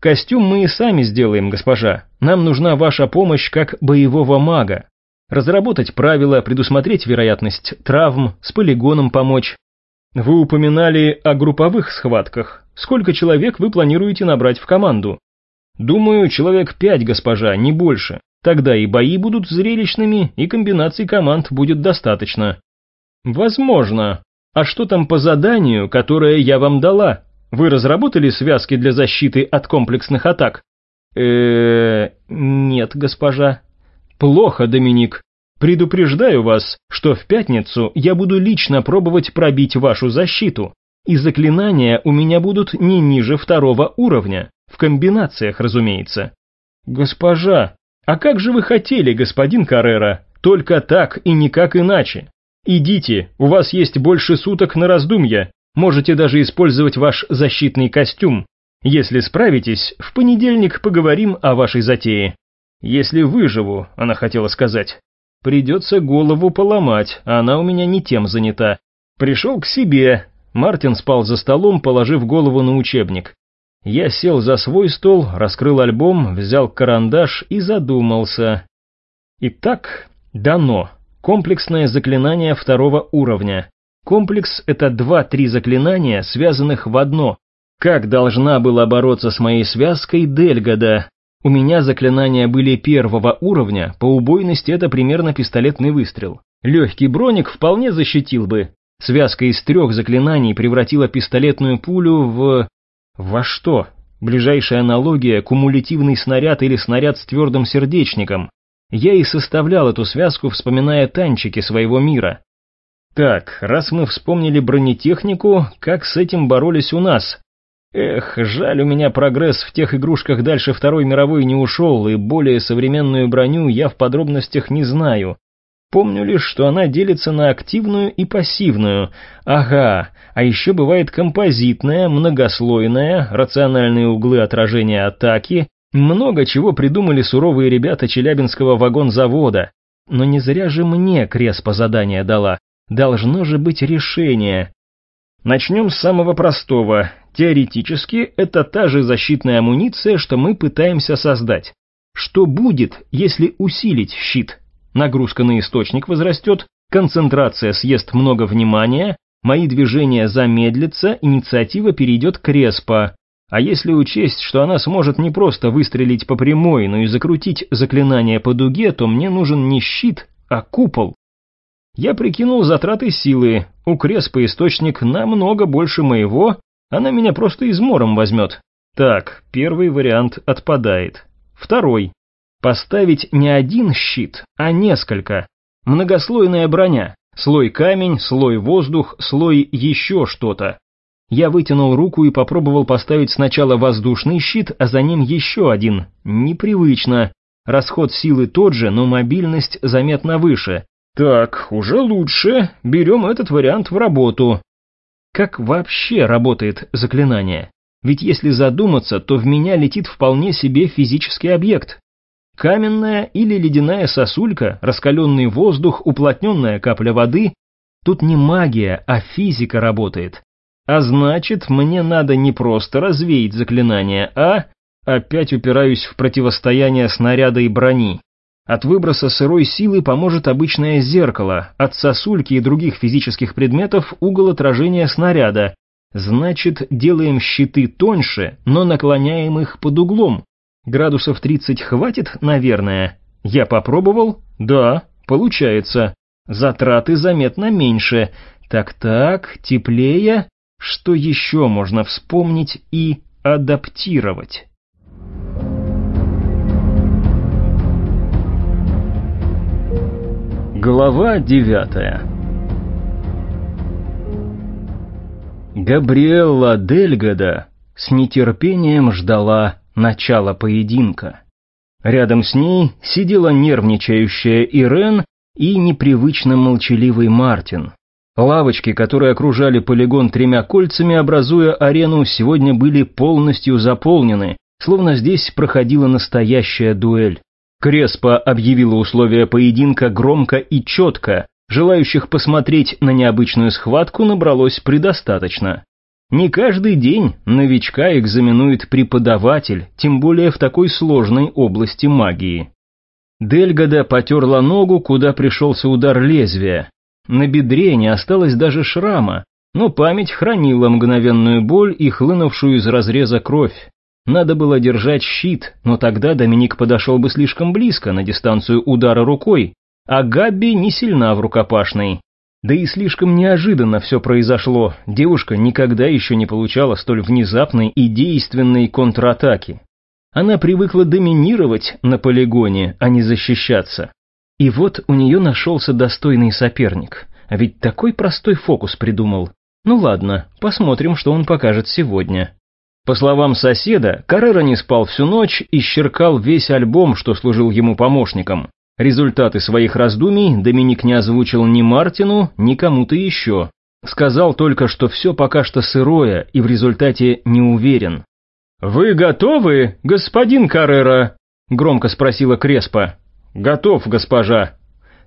«Костюм мы и сами сделаем, госпожа. Нам нужна ваша помощь как боевого мага. Разработать правила, предусмотреть вероятность травм, с полигоном помочь. Вы упоминали о групповых схватках. Сколько человек вы планируете набрать в команду?» «Думаю, человек пять, госпожа, не больше. Тогда и бои будут зрелищными, и комбинаций команд будет достаточно. Возможно. А что там по заданию, которое я вам дала? Вы разработали связки для защиты от комплексных атак? э нет, госпожа. Плохо, Доминик. Предупреждаю вас, что в пятницу я буду лично пробовать пробить вашу защиту, и заклинания у меня будут не ниже второго уровня, в комбинациях, разумеется. Госпожа, а как же вы хотели, господин Каррера? Только так и никак иначе. «Идите, у вас есть больше суток на раздумья, можете даже использовать ваш защитный костюм. Если справитесь, в понедельник поговорим о вашей затее». «Если выживу», — она хотела сказать. «Придется голову поломать, она у меня не тем занята». Пришел к себе. Мартин спал за столом, положив голову на учебник. Я сел за свой стол, раскрыл альбом, взял карандаш и задумался. Итак, дано. Комплексное заклинание второго уровня. Комплекс – это два-три заклинания, связанных в одно. Как должна была бороться с моей связкой Дельгода? У меня заклинания были первого уровня, по убойности это примерно пистолетный выстрел. Легкий броник вполне защитил бы. Связка из трех заклинаний превратила пистолетную пулю в... Во что? Ближайшая аналогия – кумулятивный снаряд или снаряд с твердым сердечником. Я и составлял эту связку, вспоминая танчики своего мира. Так, раз мы вспомнили бронетехнику, как с этим боролись у нас? Эх, жаль, у меня прогресс в тех игрушках дальше Второй мировой не ушел, и более современную броню я в подробностях не знаю. Помню лишь, что она делится на активную и пассивную. Ага, а еще бывает композитная, многослойная, рациональные углы отражения атаки, много чего придумали суровые ребята Челябинского вагонзавода. Но не зря же мне Креспа задание дала. Должно же быть решение. Начнем с самого простого. Теоретически, это та же защитная амуниция, что мы пытаемся создать. Что будет, если усилить щит? Нагрузка на источник возрастет, концентрация съест много внимания, мои движения замедлятся, инициатива перейдет к Респа. А если учесть, что она сможет не просто выстрелить по прямой, но и закрутить заклинание по дуге, то мне нужен не щит, а купол. Я прикинул затраты силы, у Креспа источник намного больше моего, она меня просто измором возьмет. Так, первый вариант отпадает. Второй. Поставить не один щит, а несколько. Многослойная броня. Слой камень, слой воздух, слой еще что-то. Я вытянул руку и попробовал поставить сначала воздушный щит, а за ним еще один. Непривычно. Расход силы тот же, но мобильность заметно выше. Так, уже лучше. Берем этот вариант в работу. Как вообще работает заклинание? Ведь если задуматься, то в меня летит вполне себе физический объект. Каменная или ледяная сосулька, раскаленный воздух, уплотненная капля воды. Тут не магия, а физика работает. А значит, мне надо не просто развеять заклинание, а... Опять упираюсь в противостояние снаряда и брони. От выброса сырой силы поможет обычное зеркало, от сосульки и других физических предметов угол отражения снаряда. Значит, делаем щиты тоньше, но наклоняем их под углом. Градусов 30 хватит, наверное. Я попробовал? Да, получается. Затраты заметно меньше. Так-так, теплее. Что еще можно вспомнить и адаптировать? Глава девятая Габриэлла Дельгада с нетерпением ждала начала поединка. Рядом с ней сидела нервничающая Ирен и непривычно молчаливый Мартин. Лавочки, которые окружали полигон тремя кольцами, образуя арену, сегодня были полностью заполнены, словно здесь проходила настоящая дуэль. Креспа объявила условия поединка громко и четко, желающих посмотреть на необычную схватку набралось предостаточно. Не каждый день новичка экзаменует преподаватель, тем более в такой сложной области магии. Дельгада потерла ногу, куда пришелся удар лезвия, на бедре не осталось даже шрама, но память хранила мгновенную боль и хлынувшую из разреза кровь. Надо было держать щит, но тогда Доминик подошел бы слишком близко, на дистанцию удара рукой, а Габби не сильна в рукопашной. Да и слишком неожиданно все произошло, девушка никогда еще не получала столь внезапной и действенной контратаки. Она привыкла доминировать на полигоне, а не защищаться. И вот у нее нашелся достойный соперник. А ведь такой простой фокус придумал. Ну ладно, посмотрим, что он покажет сегодня. По словам соседа, Каррера не спал всю ночь и щеркал весь альбом, что служил ему помощником. Результаты своих раздумий Доминик не озвучил ни Мартину, ни кому-то еще. Сказал только, что все пока что сырое и в результате не уверен. «Вы готовы, господин Каррера?» – громко спросила Креспа. «Готов, госпожа».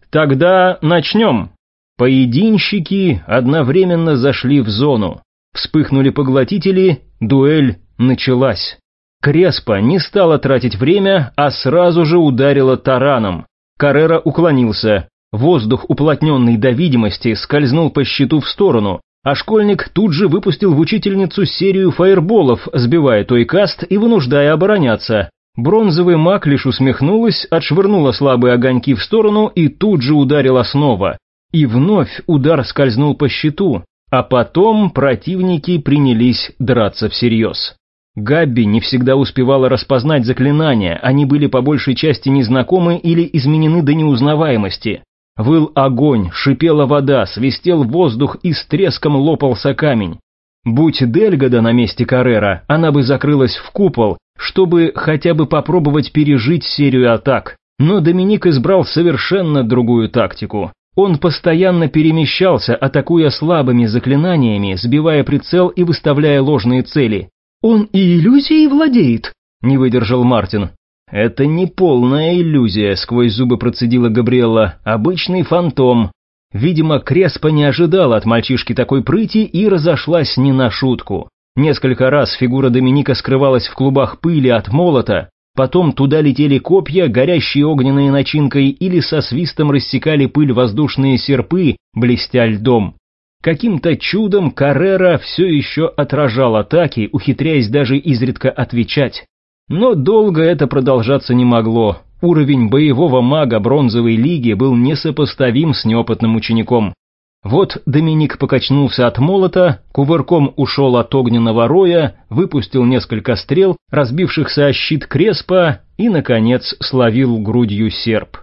«Тогда начнем». Поединщики одновременно зашли в зону. Вспыхнули поглотители, дуэль началась. Креспа не стала тратить время, а сразу же ударила тараном. Каррера уклонился. Воздух, уплотненный до видимости, скользнул по щиту в сторону, а школьник тут же выпустил в учительницу серию фаерболов, сбивая той каст и вынуждая обороняться. Бронзовый маг лишь усмехнулась, отшвырнула слабые огоньки в сторону и тут же ударила снова. И вновь удар скользнул по щиту, а потом противники принялись драться всерьез. Габби не всегда успевала распознать заклинания, они были по большей части незнакомы или изменены до неузнаваемости. Выл огонь, шипела вода, свистел воздух и с треском лопался камень. Будь Дельгада на месте Каррера, она бы закрылась в купол, чтобы хотя бы попробовать пережить серию атак. Но Доминик избрал совершенно другую тактику. Он постоянно перемещался, атакуя слабыми заклинаниями, сбивая прицел и выставляя ложные цели. «Он и иллюзией владеет», — не выдержал Мартин. «Это не полная иллюзия», — сквозь зубы процедила Габриэла. «Обычный фантом». Видимо, Креспа не ожидала от мальчишки такой прыти и разошлась не на шутку. Несколько раз фигура Доминика скрывалась в клубах пыли от молота, потом туда летели копья, горящие огненной начинкой, или со свистом рассекали пыль воздушные серпы, блестя льдом. Каким-то чудом Каррера все еще отражал атаки, ухитряясь даже изредка отвечать. Но долго это продолжаться не могло. Уровень боевого мага бронзовой лиги был несопоставим с неопытным учеником. Вот Доминик покачнулся от молота, кувырком ушел от огненного роя, выпустил несколько стрел, разбившихся о щит Креспа, и, наконец, словил грудью серп.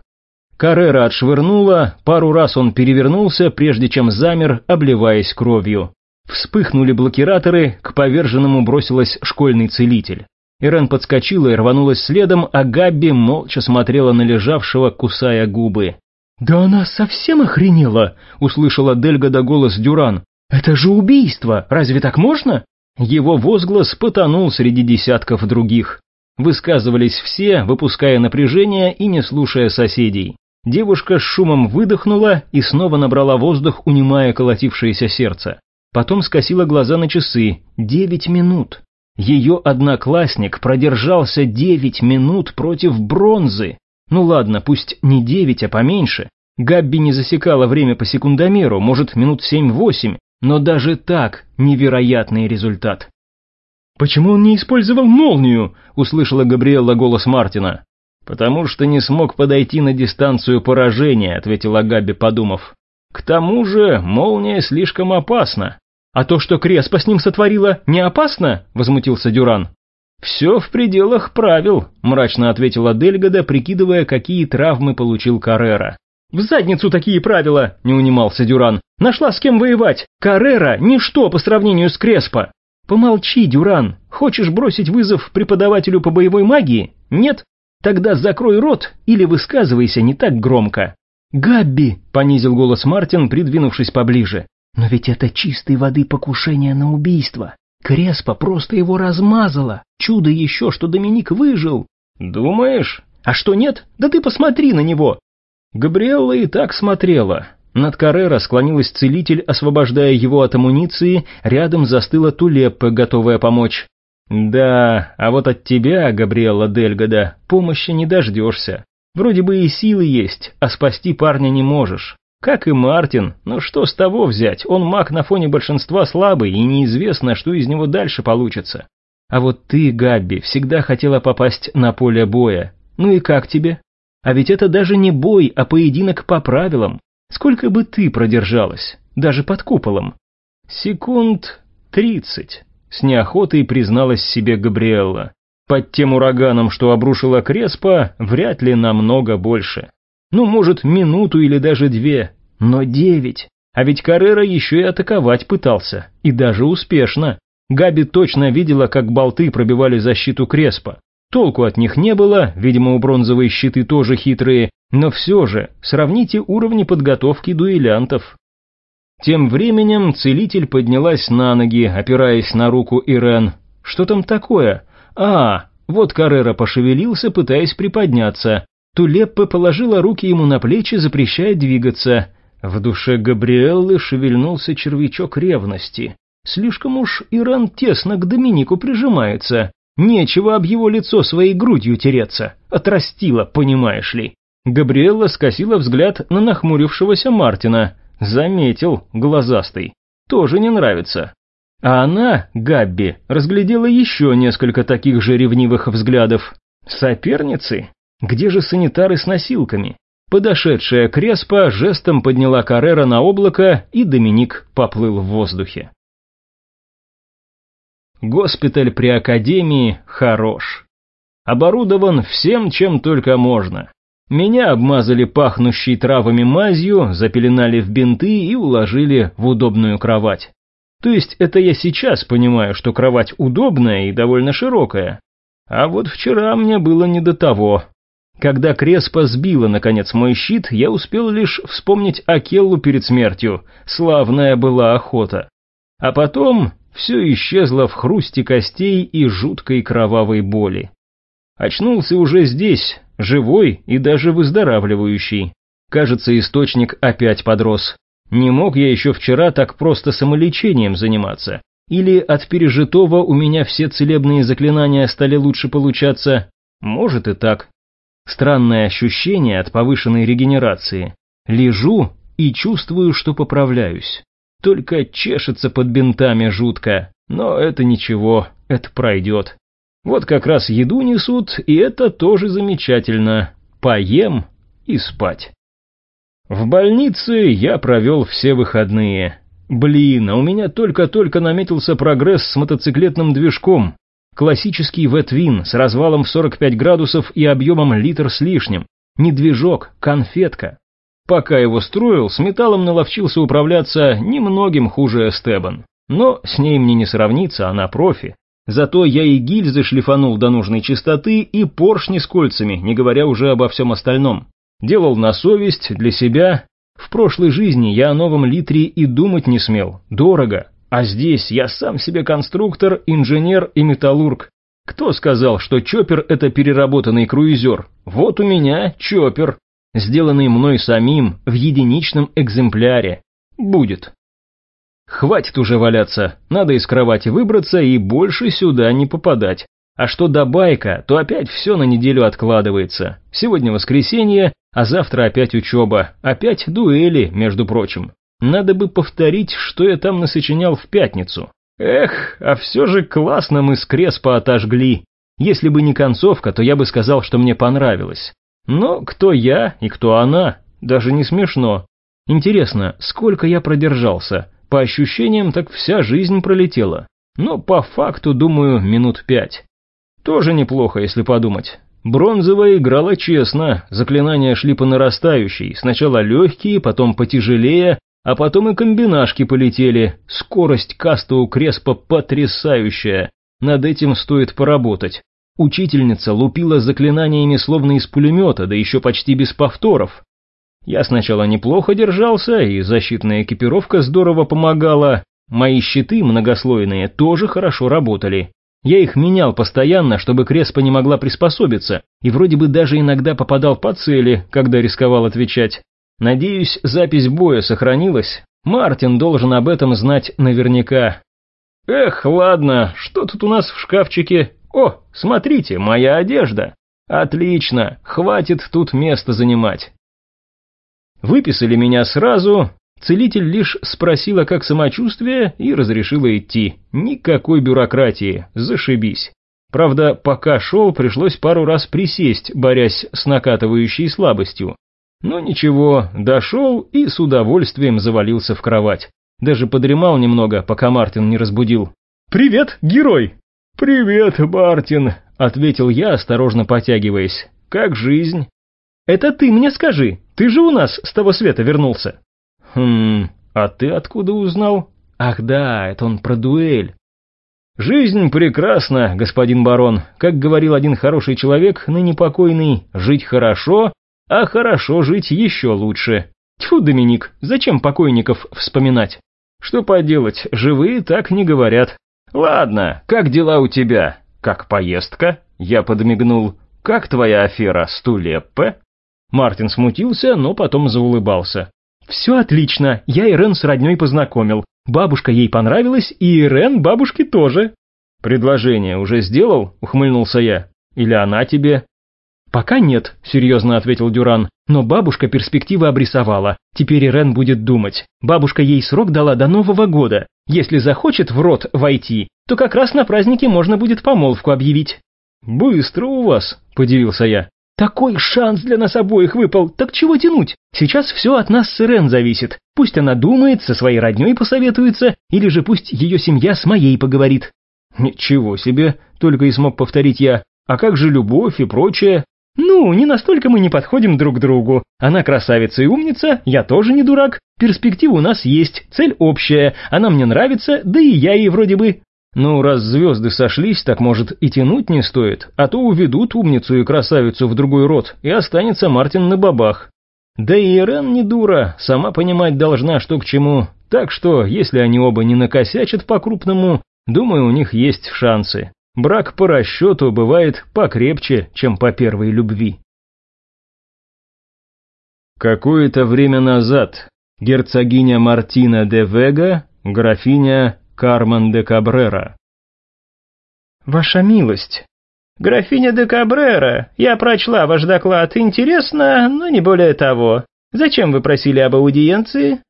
Каррера отшвырнула, пару раз он перевернулся, прежде чем замер, обливаясь кровью. Вспыхнули блокираторы, к поверженному бросилась школьный целитель. Ирен подскочила и рванулась следом, а Габби молча смотрела на лежавшего, кусая губы. «Да она совсем охренела!» — услышала Дельгада голос Дюран. «Это же убийство! Разве так можно?» Его возглас потонул среди десятков других. Высказывались все, выпуская напряжение и не слушая соседей. Девушка с шумом выдохнула и снова набрала воздух, унимая колотившееся сердце. Потом скосила глаза на часы. Девять минут. Ее одноклассник продержался девять минут против бронзы. Ну ладно, пусть не девять, а поменьше. Габби не засекала время по секундомеру, может, минут семь-восемь, но даже так невероятный результат. «Почему он не использовал молнию?» — услышала Габриэлла голос Мартина. «Потому что не смог подойти на дистанцию поражения», — ответила Габби, подумав. «К тому же молния слишком опасна». «А то, что Креспа с ним сотворила, не опасно?» — возмутился Дюран. «Все в пределах правил», — мрачно ответила Дельгода, прикидывая, какие травмы получил Каррера. «В задницу такие правила!» — не унимался Дюран. «Нашла с кем воевать! Каррера — ничто по сравнению с Креспо!» «Помолчи, Дюран! Хочешь бросить вызов преподавателю по боевой магии? Нет? Тогда закрой рот или высказывайся не так громко!» «Габби!» — понизил голос Мартин, придвинувшись поближе. «Но ведь это чистой воды покушение на убийство. Креспа просто его размазала. Чудо еще, что Доминик выжил. Думаешь? А что нет? Да ты посмотри на него. Габриэлла и так смотрела. Над Каррера склонилась целитель, освобождая его от амуниции, рядом застыла Тулеппа, готовая помочь. «Да, а вот от тебя, Габриэлла Дельгода, помощи не дождешься. Вроде бы и силы есть, а спасти парня не можешь. Как и Мартин, но что с того взять, он маг на фоне большинства слабый, и неизвестно, что из него дальше получится. А вот ты, Габби, всегда хотела попасть на поле боя. Ну и как тебе? А ведь это даже не бой, а поединок по правилам. Сколько бы ты продержалась, даже под куполом? Секунд тридцать. С неохотой призналась себе Габриэлла. Под тем ураганом, что обрушила Креспа, вряд ли намного больше. Ну, может, минуту или даже две. Но девять. А ведь Каррера еще и атаковать пытался. И даже успешно. Габи точно видела, как болты пробивали защиту Креспа. Толку от них не было, видимо, у бронзовой щиты тоже хитрые, но все же, сравните уровни подготовки дуэлянтов. Тем временем целитель поднялась на ноги, опираясь на руку Ирен. Что там такое? А, вот Каррера пошевелился, пытаясь приподняться. Тулеппа положила руки ему на плечи, запрещая двигаться. В душе Габриэллы шевельнулся червячок ревности. Слишком уж Иран тесно к Доминику прижимается. Нечего об его лицо своей грудью тереться. Отрастила, понимаешь ли. Габриэлла скосила взгляд на нахмурившегося Мартина. Заметил, глазастый. Тоже не нравится. А она, Габби, разглядела еще несколько таких же ревнивых взглядов. Соперницы? Где же санитары с носилками? Подошедшая Креспа жестом подняла Каррера на облако, и Доминик поплыл в воздухе. Госпиталь при Академии хорош. Оборудован всем, чем только можно. Меня обмазали пахнущей травами мазью, запеленали в бинты и уложили в удобную кровать. То есть это я сейчас понимаю, что кровать удобная и довольно широкая. А вот вчера мне было не до того. Когда Креспа сбила, наконец, мой щит, я успел лишь вспомнить Акеллу перед смертью. Славная была охота. А потом все исчезло в хрусте костей и жуткой кровавой боли. Очнулся уже здесь, живой и даже выздоравливающий. Кажется, источник опять подрос. Не мог я еще вчера так просто самолечением заниматься. Или от пережитого у меня все целебные заклинания стали лучше получаться, Может и так. Странное ощущение от повышенной регенерации. Лежу и чувствую, что поправляюсь. Только чешется под бинтами жутко, но это ничего, это пройдет. Вот как раз еду несут, и это тоже замечательно. Поем и спать. В больнице я провел все выходные. Блин, а у меня только-только наметился прогресс с мотоциклетным движком. Классический ветвин с развалом в 45 градусов и объемом литр с лишним. Не движок, конфетка. Пока его строил, с металлом наловчился управляться немногим хуже Эстебан. Но с ней мне не сравнится, она профи. Зато я и гильзы шлифанул до нужной чистоты и поршни с кольцами, не говоря уже обо всем остальном. Делал на совесть, для себя. В прошлой жизни я о новом литре и думать не смел. Дорого. А здесь я сам себе конструктор, инженер и металлург. Кто сказал, что чоппер – это переработанный круизер? Вот у меня чоппер, сделанный мной самим в единичном экземпляре. Будет. Хватит уже валяться, надо из кровати выбраться и больше сюда не попадать. А что до байка, то опять все на неделю откладывается. Сегодня воскресенье, а завтра опять учеба, опять дуэли, между прочим. Надо бы повторить, что я там насочинял в пятницу. Эх, а все же классно мы с Креспо отожгли. Если бы не концовка, то я бы сказал, что мне понравилось. Но кто я и кто она, даже не смешно. Интересно, сколько я продержался? По ощущениям, так вся жизнь пролетела. Но по факту, думаю, минут пять. Тоже неплохо, если подумать. Бронзовая играла честно, заклинания шли по нарастающей, сначала легкие, потом потяжелее, а потом и комбинашки полетели. Скорость каста у Креспа потрясающая. Над этим стоит поработать. Учительница лупила заклинаниями словно из пулемета, да еще почти без повторов. Я сначала неплохо держался, и защитная экипировка здорово помогала. Мои щиты многослойные тоже хорошо работали. Я их менял постоянно, чтобы Креспа не могла приспособиться, и вроде бы даже иногда попадал по цели, когда рисковал отвечать. Надеюсь, запись боя сохранилась. Мартин должен об этом знать наверняка. Эх, ладно, что тут у нас в шкафчике? О, смотрите, моя одежда. Отлично, хватит тут места занимать. Выписали меня сразу, целитель лишь спросила, как самочувствие, и разрешила идти. Никакой бюрократии, зашибись. Правда, пока шел, пришлось пару раз присесть, борясь с накатывающей слабостью. Но ничего, дошел и с удовольствием завалился в кровать. Даже подремал немного, пока Мартин не разбудил. «Привет, герой!» «Привет, Мартин!» — ответил я, осторожно потягиваясь. «Как жизнь?» «Это ты мне скажи, ты же у нас с того света вернулся». «Хм, а ты откуда узнал?» «Ах да, это он про дуэль». «Жизнь прекрасна, господин барон. Как говорил один хороший человек, ныне покойный, жить хорошо, а хорошо жить еще лучше. Тьфу, Доминик, зачем покойников вспоминать? Что поделать, живые так не говорят. Ладно, как дела у тебя? Как поездка?» Я подмигнул. «Как твоя афера с Тулеппе?» Мартин смутился, но потом заулыбался. «Все отлично, я Ирен с родней познакомил. Бабушка ей понравилась, и Ирен бабушке тоже». «Предложение уже сделал?» — ухмыльнулся я. «Или она тебе?» «Пока нет», — серьезно ответил Дюран, «но бабушка перспективы обрисовала. Теперь Ирен будет думать. Бабушка ей срок дала до Нового года. Если захочет в рот войти, то как раз на празднике можно будет помолвку объявить». «Быстро у вас», — подивился я. Такой шанс для нас обоих выпал, так чего тянуть? Сейчас все от нас с Ирен зависит. Пусть она думает, со своей родней посоветуется, или же пусть ее семья с моей поговорит. Ничего себе, только и смог повторить я. А как же любовь и прочее? Ну, не настолько мы не подходим друг другу. Она красавица и умница, я тоже не дурак. Перспектива у нас есть, цель общая, она мне нравится, да и я ей вроде бы. Ну, раз звезды сошлись, так может и тянуть не стоит, а то уведут умницу и красавицу в другой род, и останется Мартин на бабах. Да и Ирен не дура, сама понимать должна, что к чему, так что, если они оба не накосячат по-крупному, думаю, у них есть шансы. Брак по расчету бывает покрепче, чем по первой любви. Какое-то время назад герцогиня Мартина де Вега, графиня Кармен де Кабрера. «Ваша милость!» «Графиня де Кабрера, я прочла ваш доклад. Интересно, но не более того. Зачем вы просили об аудиенции?»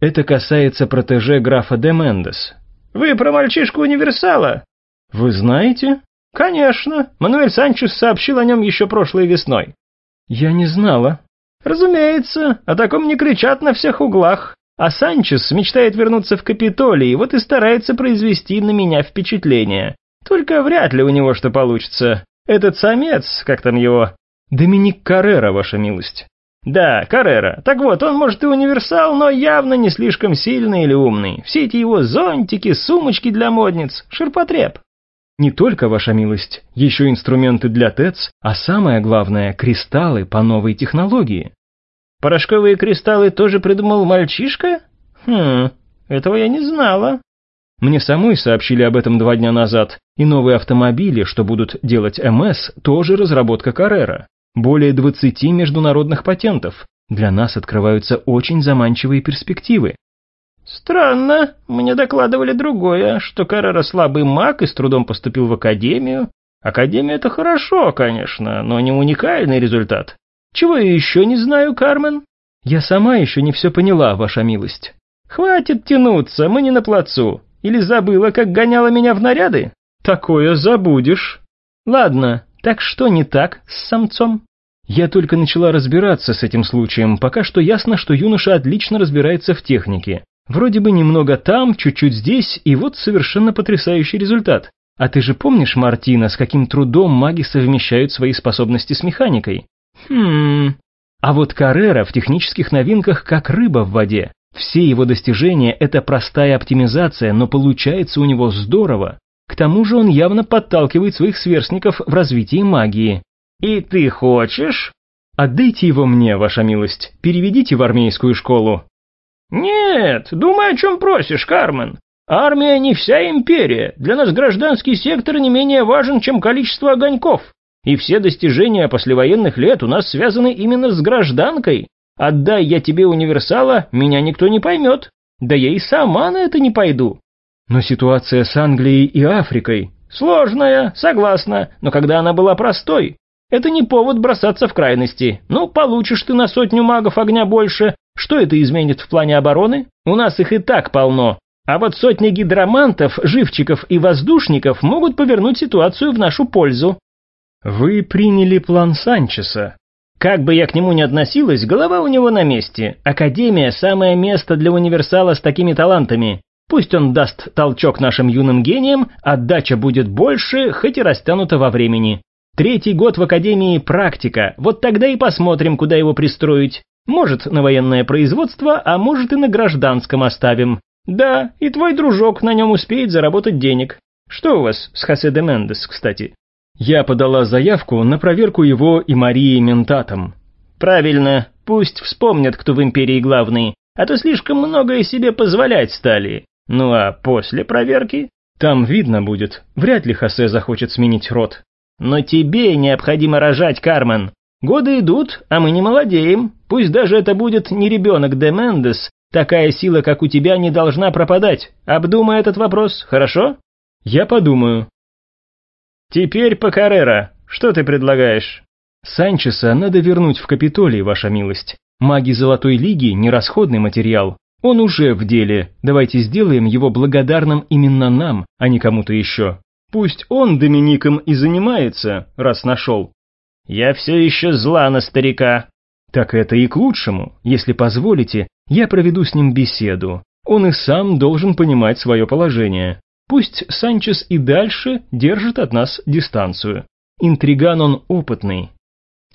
«Это касается протеже графа де Мендес». «Вы про мальчишку-универсала?» «Вы знаете?» «Конечно. Мануэль Санчес сообщил о нем еще прошлой весной». «Я не знала». «Разумеется, о таком не кричат на всех углах. А Санчес мечтает вернуться в Капитолий, вот и старается произвести на меня впечатление. Только вряд ли у него что получится. Этот самец, как там его? Доминик Каррера, ваша милость. Да, Каррера. Так вот, он может и универсал, но явно не слишком сильный или умный. Все эти его зонтики, сумочки для модниц, ширпотреб. Не только, ваша милость, еще инструменты для ТЭЦ, а самое главное, кристаллы по новой технологии. Порошковые кристаллы тоже придумал мальчишка? Хм, этого я не знала. Мне самой сообщили об этом два дня назад, и новые автомобили, что будут делать МС, тоже разработка Каррера. Более 20 международных патентов. Для нас открываются очень заманчивые перспективы. Странно, мне докладывали другое, что Каррера слабый маг и с трудом поступил в академию. Академия это хорошо, конечно, но не уникальный результат. Чего я еще не знаю, Кармен? Я сама еще не все поняла, ваша милость. Хватит тянуться, мы не на плацу. Или забыла, как гоняла меня в наряды? Такое забудешь. Ладно, так что не так с самцом? Я только начала разбираться с этим случаем, пока что ясно, что юноша отлично разбирается в технике. Вроде бы немного там, чуть-чуть здесь, и вот совершенно потрясающий результат. А ты же помнишь, Мартина, с каким трудом маги совмещают свои способности с механикой? Хм... А вот Каррера в технических новинках как рыба в воде. Все его достижения – это простая оптимизация, но получается у него здорово. К тому же он явно подталкивает своих сверстников в развитии магии. «И ты хочешь?» «Отдайте его мне, ваша милость, переведите в армейскую школу». «Нет, думай, о чем просишь, Кармен. Армия не вся империя, для нас гражданский сектор не менее важен, чем количество огоньков. И все достижения послевоенных лет у нас связаны именно с гражданкой, Отдай я тебе универсала, меня никто не поймет. Да я и сама на это не пойду. Но ситуация с Англией и Африкой... Сложная, согласна, но когда она была простой. Это не повод бросаться в крайности. Ну, получишь ты на сотню магов огня больше. Что это изменит в плане обороны? У нас их и так полно. А вот сотни гидромантов, живчиков и воздушников могут повернуть ситуацию в нашу пользу. Вы приняли план Санчеса, как бы я к нему ни относилась, голова у него на месте. Академия – самое место для универсала с такими талантами. Пусть он даст толчок нашим юным гениям, отдача будет больше, хоть и растянута во времени. Третий год в Академии – практика, вот тогда и посмотрим, куда его пристроить. Может, на военное производство, а может и на гражданском оставим. Да, и твой дружок на нем успеет заработать денег. Что у вас с Хосе де Мендес, кстати? Я подала заявку на проверку его и Марии ментатом. Правильно, пусть вспомнят, кто в империи главный, а то слишком многое себе позволять стали. Ну а после проверки? Там видно будет, вряд ли Хосе захочет сменить род. Но тебе необходимо рожать, Кармен. Годы идут, а мы не молодеем. Пусть даже это будет не ребенок де Мендес, такая сила, как у тебя, не должна пропадать. Обдумай этот вопрос, хорошо? Я подумаю. «Теперь по Каррера. Что ты предлагаешь?» «Санчеса надо вернуть в Капитолий, ваша милость. Маги Золотой Лиги – нерасходный материал. Он уже в деле. Давайте сделаем его благодарным именно нам, а не кому-то еще. Пусть он Домиником и занимается, раз нашел». «Я все еще зла на старика». «Так это и к лучшему. Если позволите, я проведу с ним беседу. Он и сам должен понимать свое положение. Пусть Санчес и дальше держит от нас дистанцию. Интриган он опытный.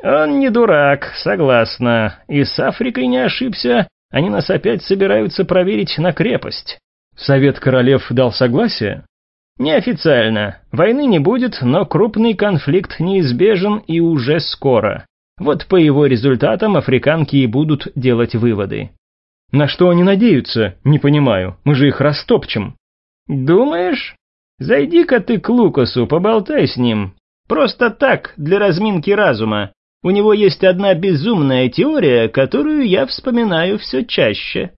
Он не дурак, согласна. И с Африкой не ошибся. Они нас опять собираются проверить на крепость. Совет королев дал согласие? Неофициально. Войны не будет, но крупный конфликт неизбежен и уже скоро. Вот по его результатам африканки и будут делать выводы. На что они надеются? Не понимаю. Мы же их растопчем. «Думаешь? Зайди-ка ты к Лукасу, поболтай с ним. Просто так, для разминки разума. У него есть одна безумная теория, которую я вспоминаю все чаще.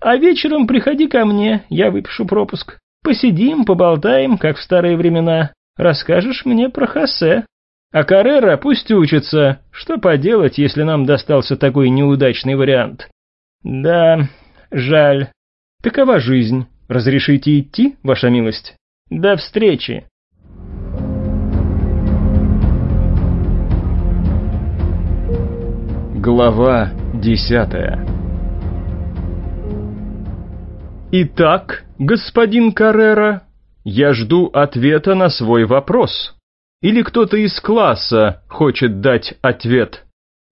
А вечером приходи ко мне, я выпишу пропуск. Посидим, поболтаем, как в старые времена. Расскажешь мне про Хосе. А Каррера пусть учится. Что поделать, если нам достался такой неудачный вариант? Да, жаль. Такова жизнь. Разрешите идти, ваша милость? До встречи. Глава десятая Итак, господин Каррера, я жду ответа на свой вопрос. Или кто-то из класса хочет дать ответ?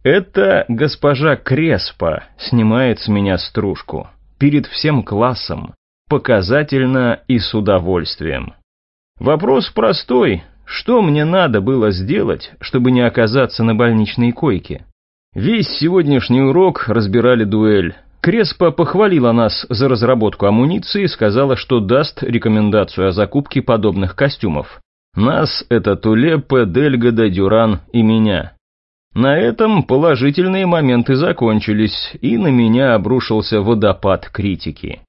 Это госпожа Креспа снимает с меня стружку. Перед всем классом. Показательно и с удовольствием. Вопрос простой. Что мне надо было сделать, чтобы не оказаться на больничной койке? Весь сегодняшний урок разбирали дуэль. Креспа похвалила нас за разработку амуниции и сказала, что даст рекомендацию о закупке подобных костюмов. Нас — это Тулеппе, Дельгода, Дюран и меня. На этом положительные моменты закончились, и на меня обрушился водопад критики.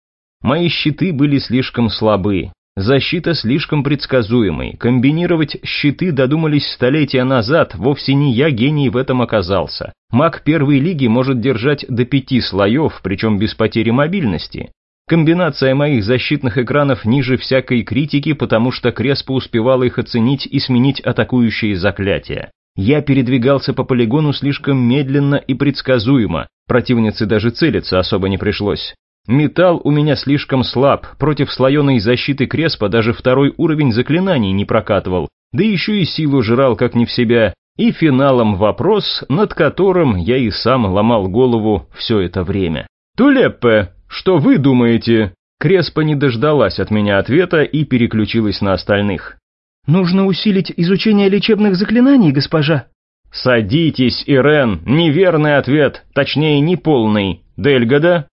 Мои щиты были слишком слабы, защита слишком предсказуемой, комбинировать щиты додумались столетия назад, вовсе не я гений в этом оказался. Маг первой лиги может держать до пяти слоев, причем без потери мобильности. Комбинация моих защитных экранов ниже всякой критики, потому что Креспа успевала их оценить и сменить атакующие заклятия. Я передвигался по полигону слишком медленно и предсказуемо, противнице даже целиться особо не пришлось. Металл у меня слишком слаб, против слоеной защиты Креспа даже второй уровень заклинаний не прокатывал, да еще и силу жрал как не в себя, и финалом вопрос, над которым я и сам ломал голову все это время. «Тулеппе, что вы думаете?» Креспа не дождалась от меня ответа и переключилась на остальных. «Нужно усилить изучение лечебных заклинаний, госпожа». «Садитесь, Ирен, неверный ответ, точнее, неполный. Дельгода?»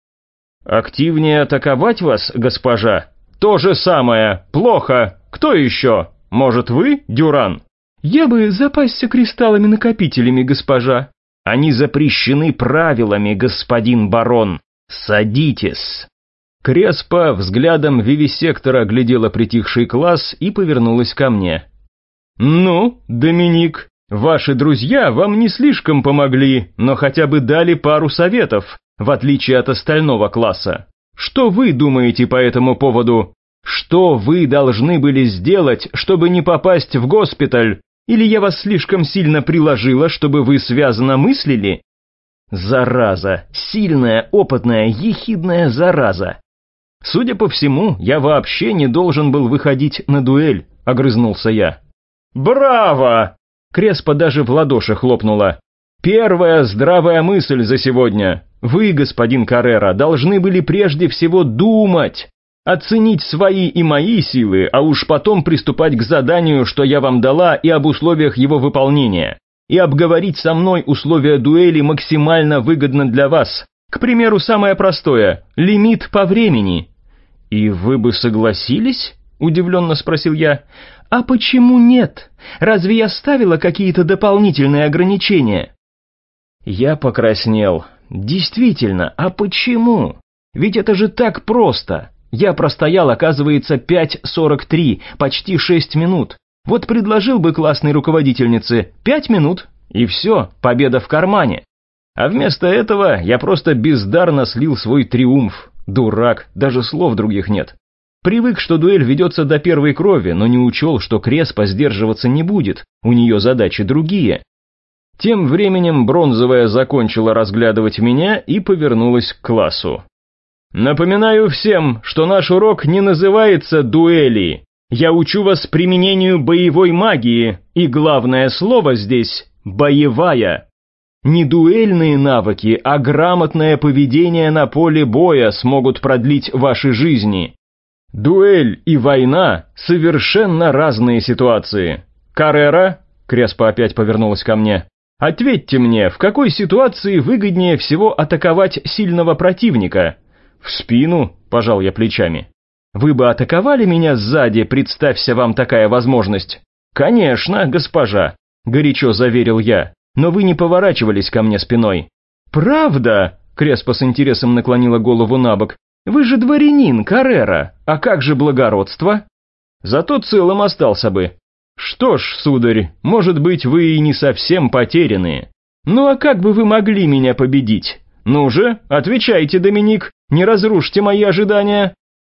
«Активнее атаковать вас, госпожа?» «То же самое. Плохо. Кто еще? Может, вы, Дюран?» «Я бы запасся кристаллами-накопителями, госпожа». «Они запрещены правилами, господин барон. Садитесь». Креспа взглядом вивисектора глядела притихший класс и повернулась ко мне. «Ну, Доминик, ваши друзья вам не слишком помогли, но хотя бы дали пару советов в отличие от остального класса. Что вы думаете по этому поводу? Что вы должны были сделать, чтобы не попасть в госпиталь? Или я вас слишком сильно приложила, чтобы вы связано мыслили? Зараза, сильная, опытная, ехидная зараза. Судя по всему, я вообще не должен был выходить на дуэль, огрызнулся я. Браво! Креспа даже в ладоши хлопнула. Первая здравая мысль за сегодня. Вы, господин Каррера, должны были прежде всего думать, оценить свои и мои силы, а уж потом приступать к заданию, что я вам дала, и об условиях его выполнения, и обговорить со мной условия дуэли максимально выгодно для вас. К примеру, самое простое – лимит по времени. И вы бы согласились? Удивленно спросил я. А почему нет? Разве я ставила какие-то дополнительные ограничения? Я покраснел. Действительно, а почему? Ведь это же так просто. Я простоял, оказывается, 5.43, почти 6 минут. Вот предложил бы классной руководительнице 5 минут, и все, победа в кармане. А вместо этого я просто бездарно слил свой триумф. Дурак, даже слов других нет. Привык, что дуэль ведется до первой крови, но не учел, что Креспа сдерживаться не будет, у нее задачи другие. Тем временем Бронзовая закончила разглядывать меня и повернулась к классу. «Напоминаю всем, что наш урок не называется дуэли. Я учу вас применению боевой магии, и главное слово здесь – боевая. Не дуэльные навыки, а грамотное поведение на поле боя смогут продлить ваши жизни. Дуэль и война – совершенно разные ситуации. Каррера, Креспа опять повернулась ко мне, Ответьте мне, в какой ситуации выгоднее всего атаковать сильного противника? В спину, пожал я плечами. Вы бы атаковали меня сзади, представься вам такая возможность. Конечно, госпожа, горячо заверил я, но вы не поворачивались ко мне спиной. Правда? Креспа с интересом наклонила голову на бок. Вы же дворянин, Каррера, а как же благородство? Зато целым остался бы. Что ж, сударь, может быть, вы и не совсем потерянные. Ну а как бы вы могли меня победить? Ну же, отвечайте, Доминик, не разрушьте мои ожидания.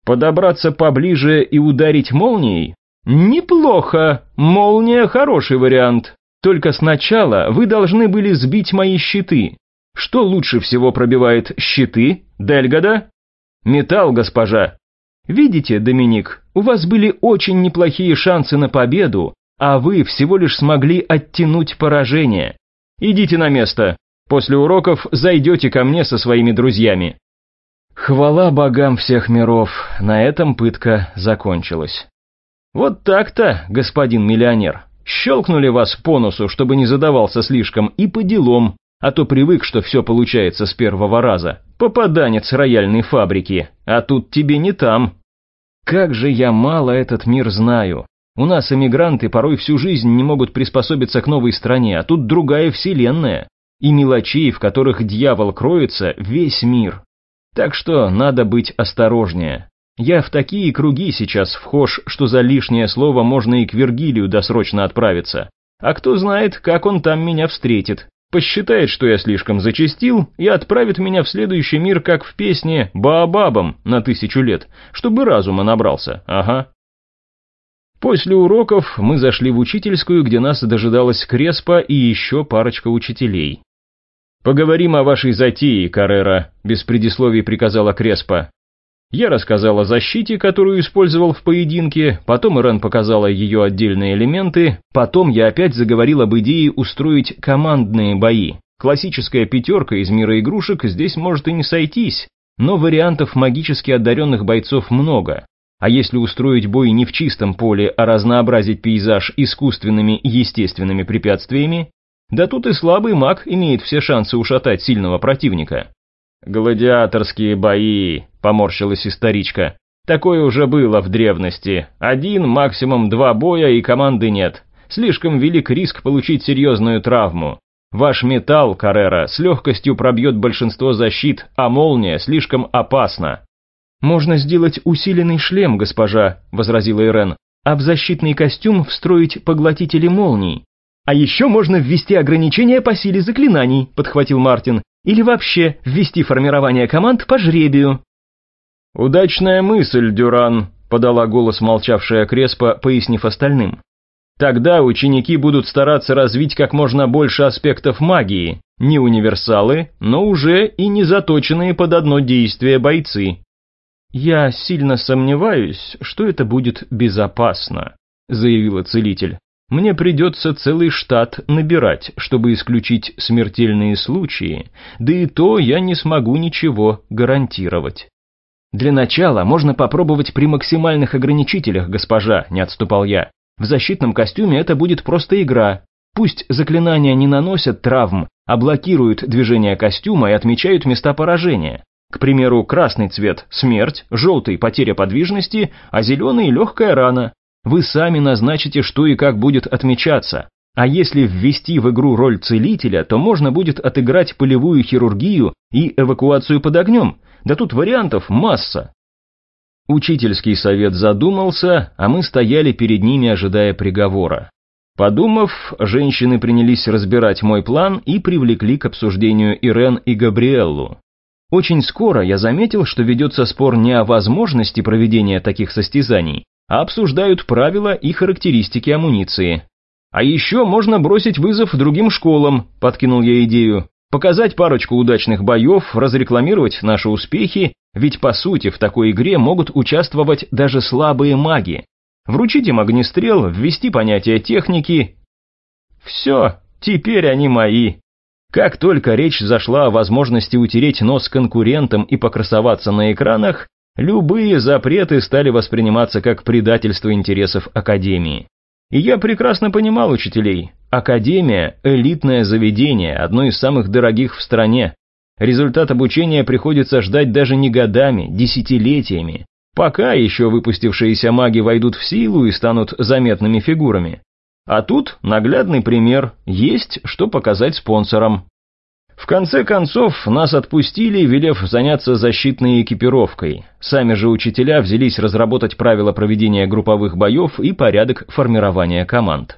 Подобраться поближе и ударить молнией? Неплохо, молния хороший вариант. Только сначала вы должны были сбить мои щиты. Что лучше всего пробивает щиты, Дельгода? Металл, госпожа. Видите, Доминик, у вас были очень неплохие шансы на победу, а вы всего лишь смогли оттянуть поражение. Идите на место. После уроков зайдете ко мне со своими друзьями. Хвала богам всех миров, на этом пытка закончилась. Вот так-то, господин миллионер. Щелкнули вас по носу, чтобы не задавался слишком, и по делам, а то привык, что все получается с первого раза. Попаданец рояльной фабрики, а тут тебе не там. Как же я мало этот мир знаю. У нас эмигранты порой всю жизнь не могут приспособиться к новой стране, а тут другая вселенная. И мелочей, в которых дьявол кроется, весь мир. Так что надо быть осторожнее. Я в такие круги сейчас вхож, что за лишнее слово можно и к Вергилию досрочно отправиться. А кто знает, как он там меня встретит посчитает, что я слишком зачастил, и отправит меня в следующий мир, как в песне «Баобабом» на тысячу лет, чтобы разума набрался, ага. После уроков мы зашли в учительскую, где нас дожидалась Креспа и еще парочка учителей. «Поговорим о вашей затее, Каррера», — без предисловий приказала Креспа. Я рассказал о защите, которую использовал в поединке, потом Ирен показала ее отдельные элементы, потом я опять заговорил об идее устроить командные бои. Классическая пятерка из мира игрушек здесь может и не сойтись, но вариантов магически одаренных бойцов много. А если устроить бой не в чистом поле, а разнообразить пейзаж искусственными естественными препятствиями, да тут и слабый маг имеет все шансы ушатать сильного противника. «Гладиаторские бои», — поморщилась историчка. «Такое уже было в древности. Один, максимум два боя и команды нет. Слишком велик риск получить серьезную травму. Ваш металл, Каррера, с легкостью пробьет большинство защит, а молния слишком опасна». «Можно сделать усиленный шлем, госпожа», — возразила Ирен, «а в защитный костюм встроить поглотители молний». «А еще можно ввести ограничения по силе заклинаний», — подхватил Мартин. Или вообще ввести формирование команд по жребию?» «Удачная мысль, Дюран», — подала голос молчавшая Креспа, пояснив остальным. «Тогда ученики будут стараться развить как можно больше аспектов магии, не универсалы, но уже и не заточенные под одно действие бойцы». «Я сильно сомневаюсь, что это будет безопасно», — заявила целитель. Мне придется целый штат набирать, чтобы исключить смертельные случаи, да и то я не смогу ничего гарантировать. Для начала можно попробовать при максимальных ограничителях, госпожа, не отступал я. В защитном костюме это будет просто игра. Пусть заклинания не наносят травм, а блокируют движение костюма и отмечают места поражения. К примеру, красный цвет – смерть, желтый – потеря подвижности, а зеленый – легкая рана. Вы сами назначите, что и как будет отмечаться. А если ввести в игру роль целителя, то можно будет отыграть полевую хирургию и эвакуацию под огнем. Да тут вариантов масса. Учительский совет задумался, а мы стояли перед ними, ожидая приговора. Подумав, женщины принялись разбирать мой план и привлекли к обсуждению Ирен и Габриэллу. Очень скоро я заметил, что ведется спор не о возможности проведения таких состязаний, обсуждают правила и характеристики амуниции. А еще можно бросить вызов другим школам, подкинул я идею. Показать парочку удачных боев, разрекламировать наши успехи, ведь по сути в такой игре могут участвовать даже слабые маги. Вручить им огнестрел, ввести понятие техники. Все, теперь они мои. Как только речь зашла о возможности утереть нос конкурентам и покрасоваться на экранах, Любые запреты стали восприниматься как предательство интересов Академии. И я прекрасно понимал учителей. Академия – элитное заведение, одно из самых дорогих в стране. Результат обучения приходится ждать даже не годами, десятилетиями. Пока еще выпустившиеся маги войдут в силу и станут заметными фигурами. А тут наглядный пример, есть что показать спонсорам. В конце концов, нас отпустили, велев заняться защитной экипировкой. Сами же учителя взялись разработать правила проведения групповых боев и порядок формирования команд.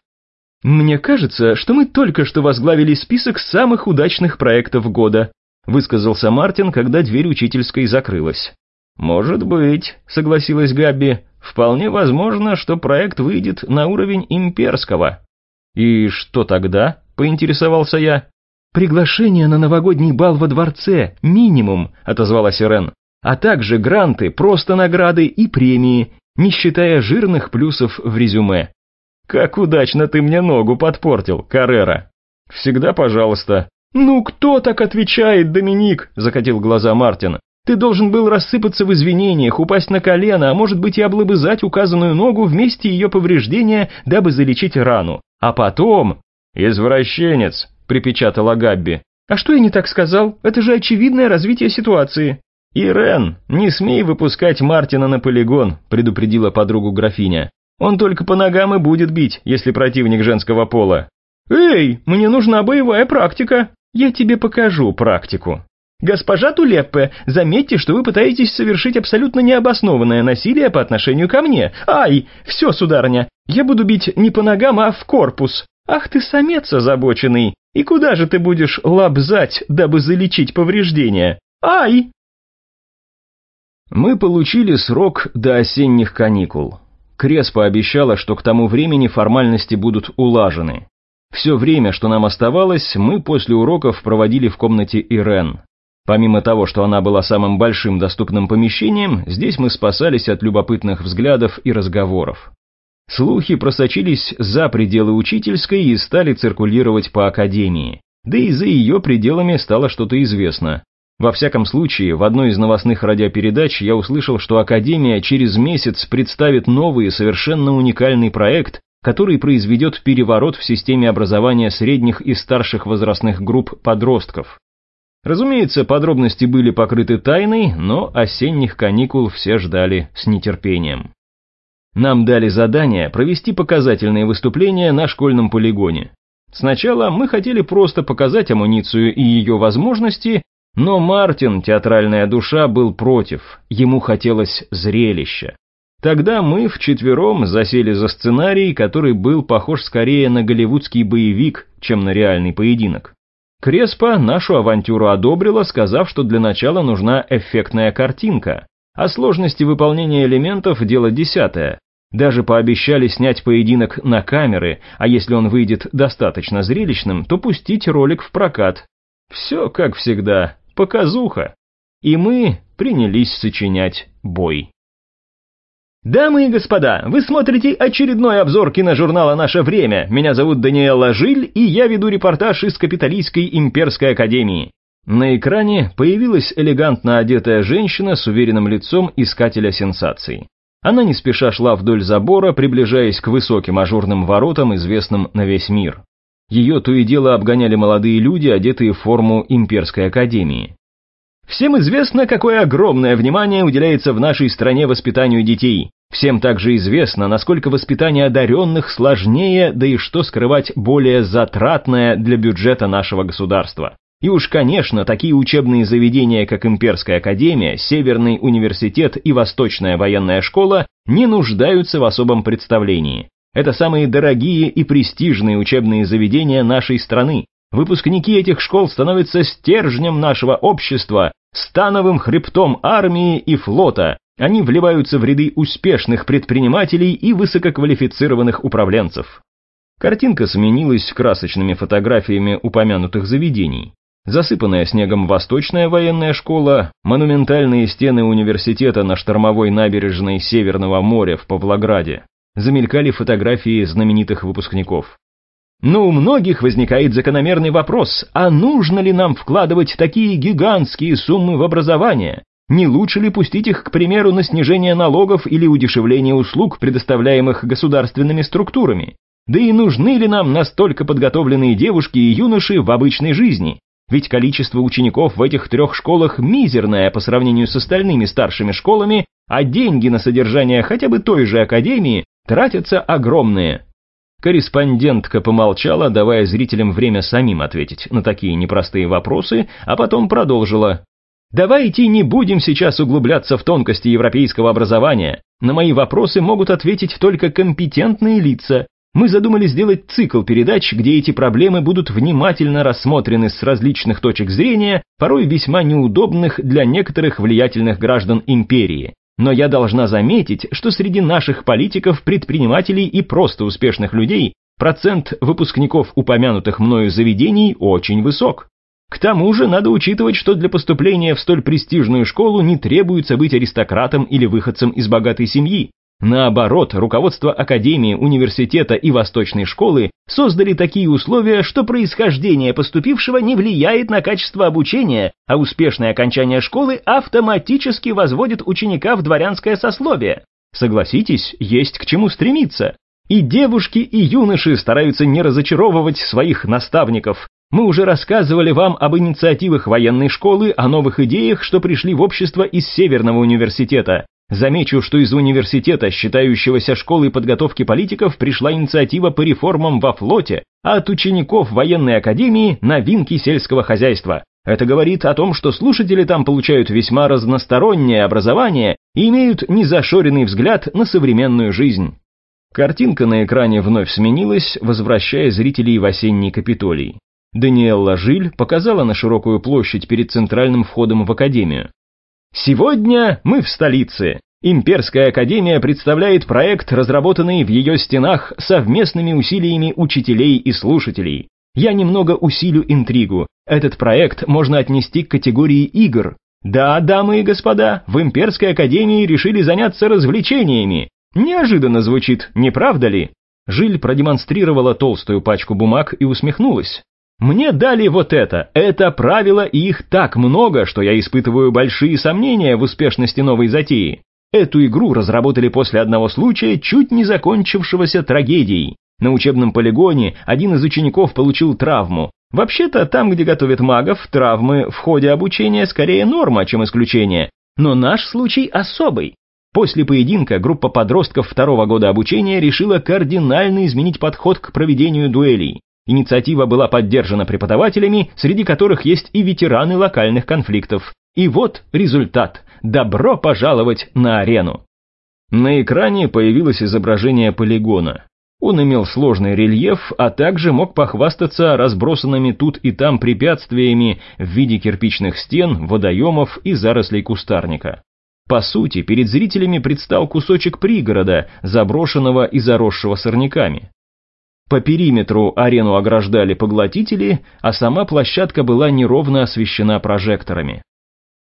«Мне кажется, что мы только что возглавили список самых удачных проектов года», высказался Мартин, когда дверь учительской закрылась. «Может быть», — согласилась Габби, — «вполне возможно, что проект выйдет на уровень имперского». «И что тогда?» — поинтересовался я. «Приглашение на новогодний бал во дворце, минимум», — отозвалась Ирен, «а также гранты, просто награды и премии, не считая жирных плюсов в резюме». «Как удачно ты мне ногу подпортил, Каррера!» «Всегда пожалуйста». «Ну кто так отвечает, Доминик?» — закатил глаза Мартин. «Ты должен был рассыпаться в извинениях, упасть на колено, а может быть и облобызать указанную ногу вместе ее повреждения, дабы залечить рану. А потом...» «Извращенец!» — припечатала Габби. «А что я не так сказал? Это же очевидное развитие ситуации». «Ирен, не смей выпускать Мартина на полигон», — предупредила подругу графиня. «Он только по ногам и будет бить, если противник женского пола». «Эй, мне нужна боевая практика. Я тебе покажу практику». «Госпожа Тулеппе, заметьте, что вы пытаетесь совершить абсолютно необоснованное насилие по отношению ко мне. Ай, все, сударыня, я буду бить не по ногам, а в корпус. Ах ты самец озабоченный. И куда же ты будешь лобзать, дабы залечить повреждения? Ай!» Мы получили срок до осенних каникул. Креспа обещала, что к тому времени формальности будут улажены. Все время, что нам оставалось, мы после уроков проводили в комнате Ирен. Помимо того, что она была самым большим доступным помещением, здесь мы спасались от любопытных взглядов и разговоров. Слухи просочились за пределы учительской и стали циркулировать по академии. Да и за ее пределами стало что-то известно. Во всяком случае, в одной из новостных радиопередач я услышал, что Академия через месяц представит новый совершенно уникальный проект, который произведет переворот в системе образования средних и старших возрастных групп подростков. Разумеется, подробности были покрыты тайной, но осенних каникул все ждали с нетерпением. Нам дали задание провести показательные выступления на школьном полигоне. Сначала мы хотели просто показать амуницию и ее возможности, но Мартин, театральная душа, был против, ему хотелось зрелища. Тогда мы вчетвером засели за сценарий, который был похож скорее на голливудский боевик, чем на реальный поединок. Креспа нашу авантюру одобрила, сказав, что для начала нужна эффектная картинка, а сложности выполнения элементов – дело десятое. Даже пообещали снять поединок на камеры, а если он выйдет достаточно зрелищным, то пустить ролик в прокат. Все как всегда, показуха. И мы принялись сочинять бой. Дамы и господа, вы смотрите очередной обзор киножурнала «Наше время». Меня зовут Даниэл Жиль, и я веду репортаж из Капитолийской имперской академии. На экране появилась элегантно одетая женщина с уверенным лицом искателя сенсаций. Она не спеша шла вдоль забора, приближаясь к высоким ажурным воротам, известным на весь мир. Ее то и дело обгоняли молодые люди, одетые в форму имперской академии. Всем известно, какое огромное внимание уделяется в нашей стране воспитанию детей. Всем также известно, насколько воспитание одаренных сложнее, да и что скрывать более затратное для бюджета нашего государства. И уж, конечно, такие учебные заведения, как Имперская академия, Северный университет и Восточная военная школа, не нуждаются в особом представлении. Это самые дорогие и престижные учебные заведения нашей страны. Выпускники этих школ становятся стержнем нашего общества, становым хребтом армии и флота. Они вливаются в ряды успешных предпринимателей и высококвалифицированных управленцев. Картинка сменилась красочными фотографиями упомянутых заведений. Засыпанная снегом Восточная военная школа, монументальные стены университета на штормовой набережной Северного моря в Павлограде, замелькали фотографии знаменитых выпускников. Но у многих возникает закономерный вопрос, а нужно ли нам вкладывать такие гигантские суммы в образование? Не лучше ли пустить их, к примеру, на снижение налогов или удешевление услуг, предоставляемых государственными структурами? Да и нужны ли нам настолько подготовленные девушки и юноши в обычной жизни? Ведь количество учеников в этих трех школах мизерное по сравнению с остальными старшими школами, а деньги на содержание хотя бы той же академии тратятся огромные. Корреспондентка помолчала, давая зрителям время самим ответить на такие непростые вопросы, а потом продолжила. «Давайте не будем сейчас углубляться в тонкости европейского образования. На мои вопросы могут ответить только компетентные лица. Мы задумали сделать цикл передач, где эти проблемы будут внимательно рассмотрены с различных точек зрения, порой весьма неудобных для некоторых влиятельных граждан империи. Но я должна заметить, что среди наших политиков, предпринимателей и просто успешных людей процент выпускников упомянутых мною заведений очень высок. К тому же надо учитывать, что для поступления в столь престижную школу не требуется быть аристократом или выходцем из богатой семьи. Наоборот, руководство Академии, университета и Восточной школы создали такие условия, что происхождение поступившего не влияет на качество обучения, а успешное окончание школы автоматически возводит ученика в дворянское сословие. Согласитесь, есть к чему стремиться. И девушки, и юноши стараются не разочаровывать своих наставников. Мы уже рассказывали вам об инициативах военной школы, о новых идеях, что пришли в общество из Северного университета. Замечу, что из университета, считающегося школой подготовки политиков, пришла инициатива по реформам во флоте, а от учеников военной академии – новинки сельского хозяйства. Это говорит о том, что слушатели там получают весьма разностороннее образование и имеют незашоренный взгляд на современную жизнь. Картинка на экране вновь сменилась, возвращая зрителей в осенний Капитолий. Даниэлла Жиль показала на широкую площадь перед центральным входом в академию. Сегодня мы в столице. Имперская академия представляет проект, разработанный в ее стенах совместными усилиями учителей и слушателей. Я немного усилю интригу. Этот проект можно отнести к категории игр. Да, дамы и господа, в Имперской академии решили заняться развлечениями. Неожиданно звучит, не правда ли? Жиль продемонстрировала толстую пачку бумаг и усмехнулась. Мне дали вот это, это правило, и их так много, что я испытываю большие сомнения в успешности новой затеи. Эту игру разработали после одного случая, чуть не закончившегося трагедией. На учебном полигоне один из учеников получил травму. Вообще-то, там, где готовят магов, травмы в ходе обучения скорее норма, чем исключение. Но наш случай особый. После поединка группа подростков второго года обучения решила кардинально изменить подход к проведению дуэлей. Инициатива была поддержана преподавателями, среди которых есть и ветераны локальных конфликтов. И вот результат. Добро пожаловать на арену. На экране появилось изображение полигона. Он имел сложный рельеф, а также мог похвастаться разбросанными тут и там препятствиями в виде кирпичных стен, водоемов и зарослей кустарника. По сути, перед зрителями предстал кусочек пригорода, заброшенного и заросшего сорняками. По периметру арену ограждали поглотители, а сама площадка была неровно освещена прожекторами.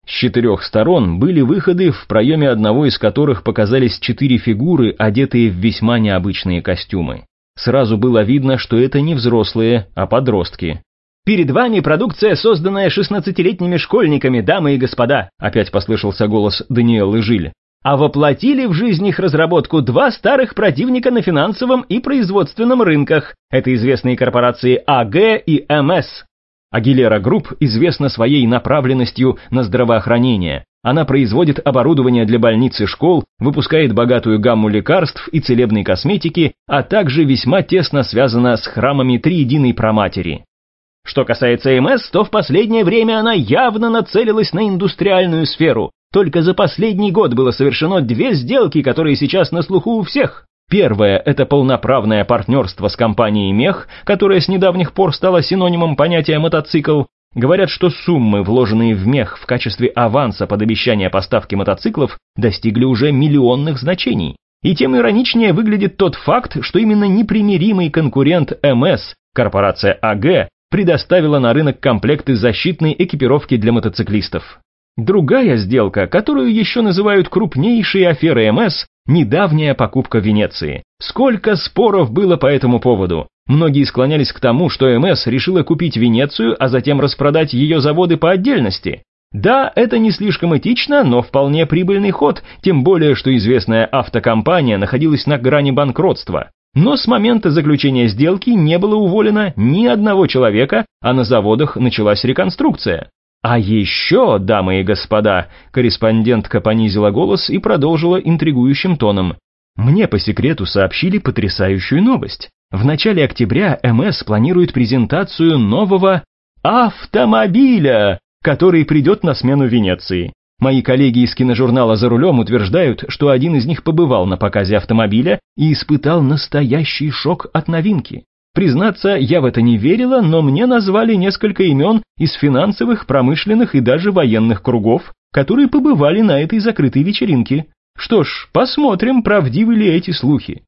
С четырех сторон были выходы, в проеме одного из которых показались четыре фигуры, одетые в весьма необычные костюмы. Сразу было видно, что это не взрослые, а подростки. «Перед вами продукция, созданная шестнадцатилетними школьниками, дамы и господа», опять послышался голос Даниэлы Жиль а воплотили в жизнь их разработку два старых противника на финансовом и производственном рынках. Это известные корпорации АГ и МС. Агилера Групп известна своей направленностью на здравоохранение. Она производит оборудование для больниц и школ, выпускает богатую гамму лекарств и целебной косметики, а также весьма тесно связана с храмами Триединой Проматери. Что касается МС, то в последнее время она явно нацелилась на индустриальную сферу, только за последний год было совершено две сделки, которые сейчас на слуху у всех. Первое – это полноправное партнерство с компанией «Мех», которая с недавних пор стала синонимом понятия «мотоцикл». Говорят, что суммы, вложенные в «Мех» в качестве аванса под обещание поставки мотоциклов, достигли уже миллионных значений. И тем ироничнее выглядит тот факт, что именно непримиримый конкурент МС, корпорация АГ, предоставила на рынок комплекты защитной экипировки для мотоциклистов. Другая сделка, которую еще называют крупнейшей аферой МС, недавняя покупка Венеции. Сколько споров было по этому поводу. Многие склонялись к тому, что МС решила купить Венецию, а затем распродать ее заводы по отдельности. Да, это не слишком этично, но вполне прибыльный ход, тем более, что известная автокомпания находилась на грани банкротства. Но с момента заключения сделки не было уволено ни одного человека, а на заводах началась реконструкция. А еще, дамы и господа, корреспондентка понизила голос и продолжила интригующим тоном. Мне по секрету сообщили потрясающую новость. В начале октября МС планирует презентацию нового автомобиля, который придет на смену Венеции. Мои коллеги из киножурнала «За рулем» утверждают, что один из них побывал на показе автомобиля и испытал настоящий шок от новинки. Признаться, я в это не верила, но мне назвали несколько имен из финансовых, промышленных и даже военных кругов, которые побывали на этой закрытой вечеринке. Что ж, посмотрим, правдивы ли эти слухи.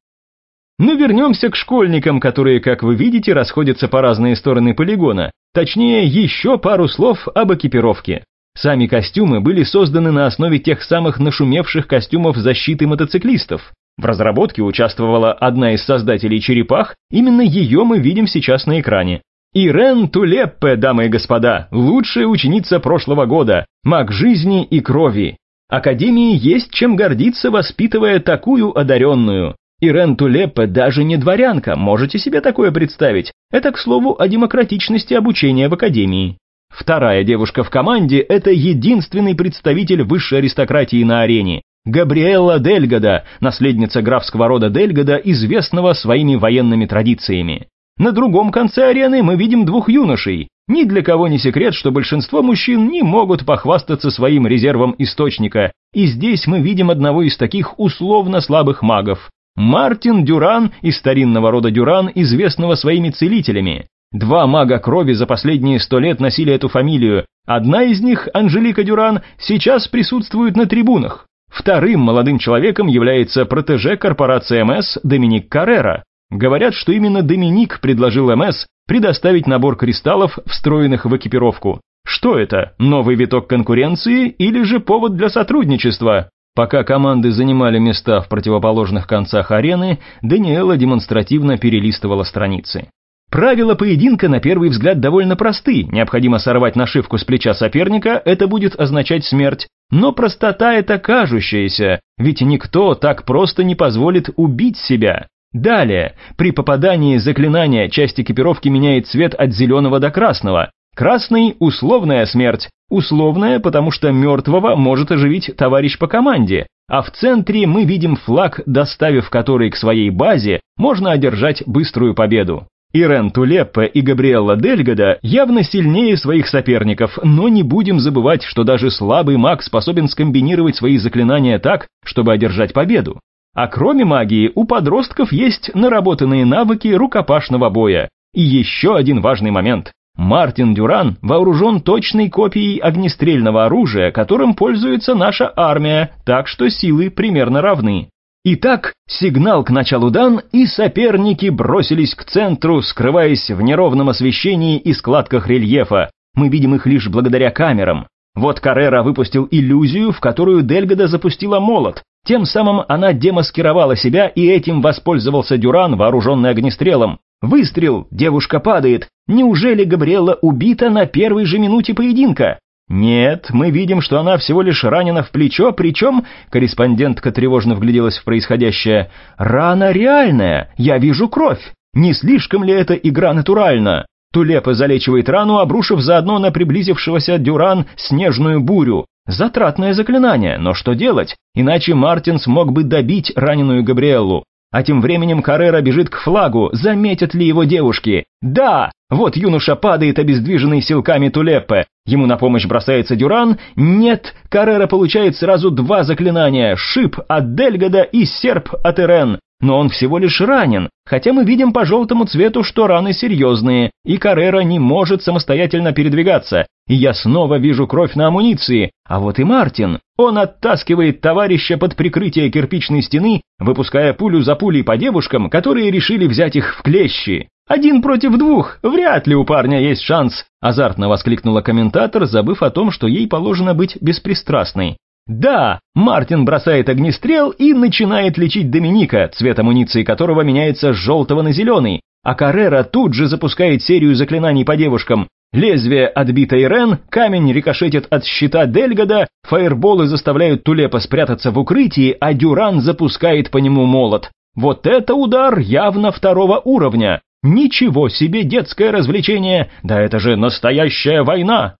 Но вернемся к школьникам, которые, как вы видите, расходятся по разные стороны полигона. Точнее, еще пару слов об экипировке. Сами костюмы были созданы на основе тех самых нашумевших костюмов защиты мотоциклистов. В разработке участвовала одна из создателей черепах, именно ее мы видим сейчас на экране. Ирен Тулеппе, дамы и господа, лучшая ученица прошлого года, маг жизни и крови. Академии есть чем гордиться, воспитывая такую одаренную. Ирен Тулеппе даже не дворянка, можете себе такое представить? Это, к слову, о демократичности обучения в Академии. Вторая девушка в команде – это единственный представитель высшей аристократии на арене. Габриэлла Дельгода, наследница графского рода Дельгода, известного своими военными традициями. На другом конце арены мы видим двух юношей. Ни для кого не секрет, что большинство мужчин не могут похвастаться своим резервом источника, и здесь мы видим одного из таких условно слабых магов. Мартин Дюран из старинного рода Дюран, известного своими целителями. Два мага крови за последние сто лет носили эту фамилию. Одна из них, Анжелика Дюран, сейчас присутствует на трибунах. Вторым молодым человеком является протеже корпорации МС Доминик Каррера. Говорят, что именно Доминик предложил МС предоставить набор кристаллов, встроенных в экипировку. Что это, новый виток конкуренции или же повод для сотрудничества? Пока команды занимали места в противоположных концах арены, Даниэла демонстративно перелистывала страницы. Правила поединка на первый взгляд довольно просты, необходимо сорвать нашивку с плеча соперника, это будет означать смерть. Но простота это кажущаяся, ведь никто так просто не позволит убить себя. Далее, при попадании заклинания часть экипировки меняет цвет от зеленого до красного. Красный – условная смерть, условная, потому что мертвого может оживить товарищ по команде, а в центре мы видим флаг, доставив который к своей базе, можно одержать быструю победу. Ирен Тулеппе и Габриэлла Дельгода явно сильнее своих соперников, но не будем забывать, что даже слабый маг способен скомбинировать свои заклинания так, чтобы одержать победу. А кроме магии, у подростков есть наработанные навыки рукопашного боя. И еще один важный момент. Мартин Дюран вооружен точной копией огнестрельного оружия, которым пользуется наша армия, так что силы примерно равны. Итак, сигнал к началу дан, и соперники бросились к центру, скрываясь в неровном освещении и складках рельефа. Мы видим их лишь благодаря камерам. Вот Каррера выпустил иллюзию, в которую Дельгода запустила молот. Тем самым она демаскировала себя, и этим воспользовался Дюран, вооруженный огнестрелом. Выстрел, девушка падает. Неужели Габриэла убита на первой же минуте поединка? Нет, мы видим, что она всего лишь ранена в плечо, причем, корреспондентка тревожно вгляделась в происходящее, рана реальная, я вижу кровь. Не слишком ли эта игра натуральна? Тулепа залечивает рану, обрушив заодно на приблизившегося Дюран снежную бурю. Затратное заклинание, но что делать? Иначе Мартин смог бы добить раненую Габриэллу. А тем временем Каррера бежит к флагу, заметят ли его девушки. Да, вот юноша падает, обездвиженный силками Тулеппе. Ему на помощь бросается Дюран. Нет, Каррера получает сразу два заклинания, шип от Дельгода и серп от Ирен. Но он всего лишь ранен, хотя мы видим по желтому цвету, что раны серьезные, и Каррера не может самостоятельно передвигаться. И я снова вижу кровь на амуниции, а вот и Мартин. Он оттаскивает товарища под прикрытие кирпичной стены, выпуская пулю за пулей по девушкам, которые решили взять их в клещи. «Один против двух, вряд ли у парня есть шанс», азартно воскликнула комментатор, забыв о том, что ей положено быть беспристрастной. Да, Мартин бросает огнестрел и начинает лечить Доминика, цвет амуниции которого меняется с желтого на зеленый, а Каррера тут же запускает серию заклинаний по девушкам. Лезвие отбито Ирен, камень рикошетит от щита Дельгода, фаерболы заставляют Тулепа спрятаться в укрытии, а Дюран запускает по нему молот. Вот это удар явно второго уровня. Ничего себе детское развлечение, да это же настоящая война!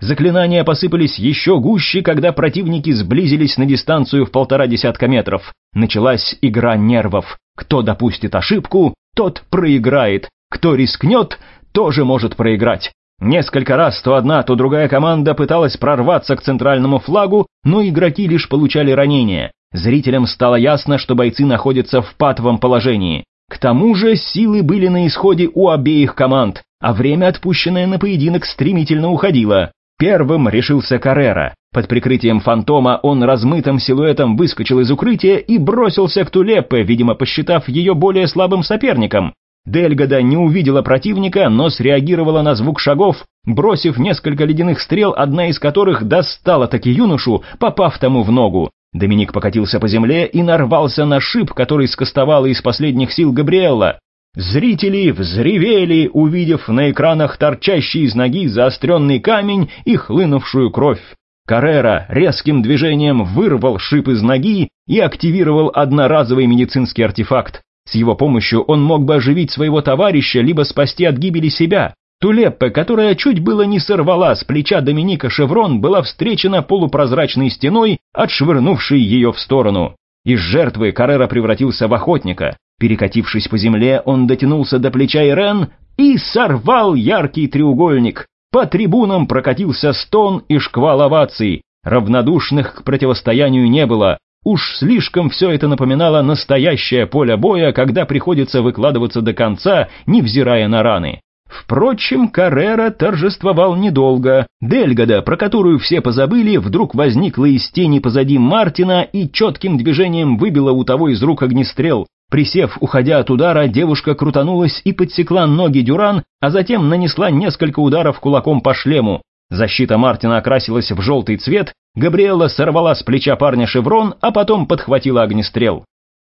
Заклинания посыпались еще гуще, когда противники сблизились на дистанцию в полтора десятка метров. Началась игра нервов. Кто допустит ошибку, тот проиграет. Кто рискнет, тоже может проиграть. Несколько раз то одна, то другая команда пыталась прорваться к центральному флагу, но игроки лишь получали ранения. Зрителям стало ясно, что бойцы находятся в патовом положении. К тому же силы были на исходе у обеих команд, а время, отпущенное на поединок, стремительно уходило. Первым решился Каррера. Под прикрытием фантома он размытым силуэтом выскочил из укрытия и бросился к Тулеппе, видимо, посчитав ее более слабым соперником. Дельгода не увидела противника, но среагировала на звук шагов, бросив несколько ледяных стрел, одна из которых достала таки юношу, попав тому в ногу. Доминик покатился по земле и нарвался на шип, который скостовала из последних сил Габриэлла. Зрители взревели, увидев на экранах торчащий из ноги заостренный камень и хлынувшую кровь. Каррера резким движением вырвал шип из ноги и активировал одноразовый медицинский артефакт. С его помощью он мог бы оживить своего товарища, либо спасти от гибели себя. Тулеппе, которая чуть было не сорвала с плеча Доминика шеврон, была встречена полупрозрачной стеной, отшвырнувшей ее в сторону. Из жертвы Каррера превратился в охотника. Перекатившись по земле, он дотянулся до плеча Ирен и сорвал яркий треугольник. По трибунам прокатился стон и шквал оваций. Равнодушных к противостоянию не было. Уж слишком все это напоминало настоящее поле боя, когда приходится выкладываться до конца, невзирая на раны. Впрочем, Каррера торжествовал недолго. Дельгода, про которую все позабыли, вдруг возникла из тени позади Мартина и четким движением выбила у того из рук огнестрел. Присев, уходя от удара, девушка крутанулась и подсекла ноги Дюран, а затем нанесла несколько ударов кулаком по шлему. Защита Мартина окрасилась в желтый цвет, Габриэла сорвала с плеча парня шеврон, а потом подхватила огнестрел.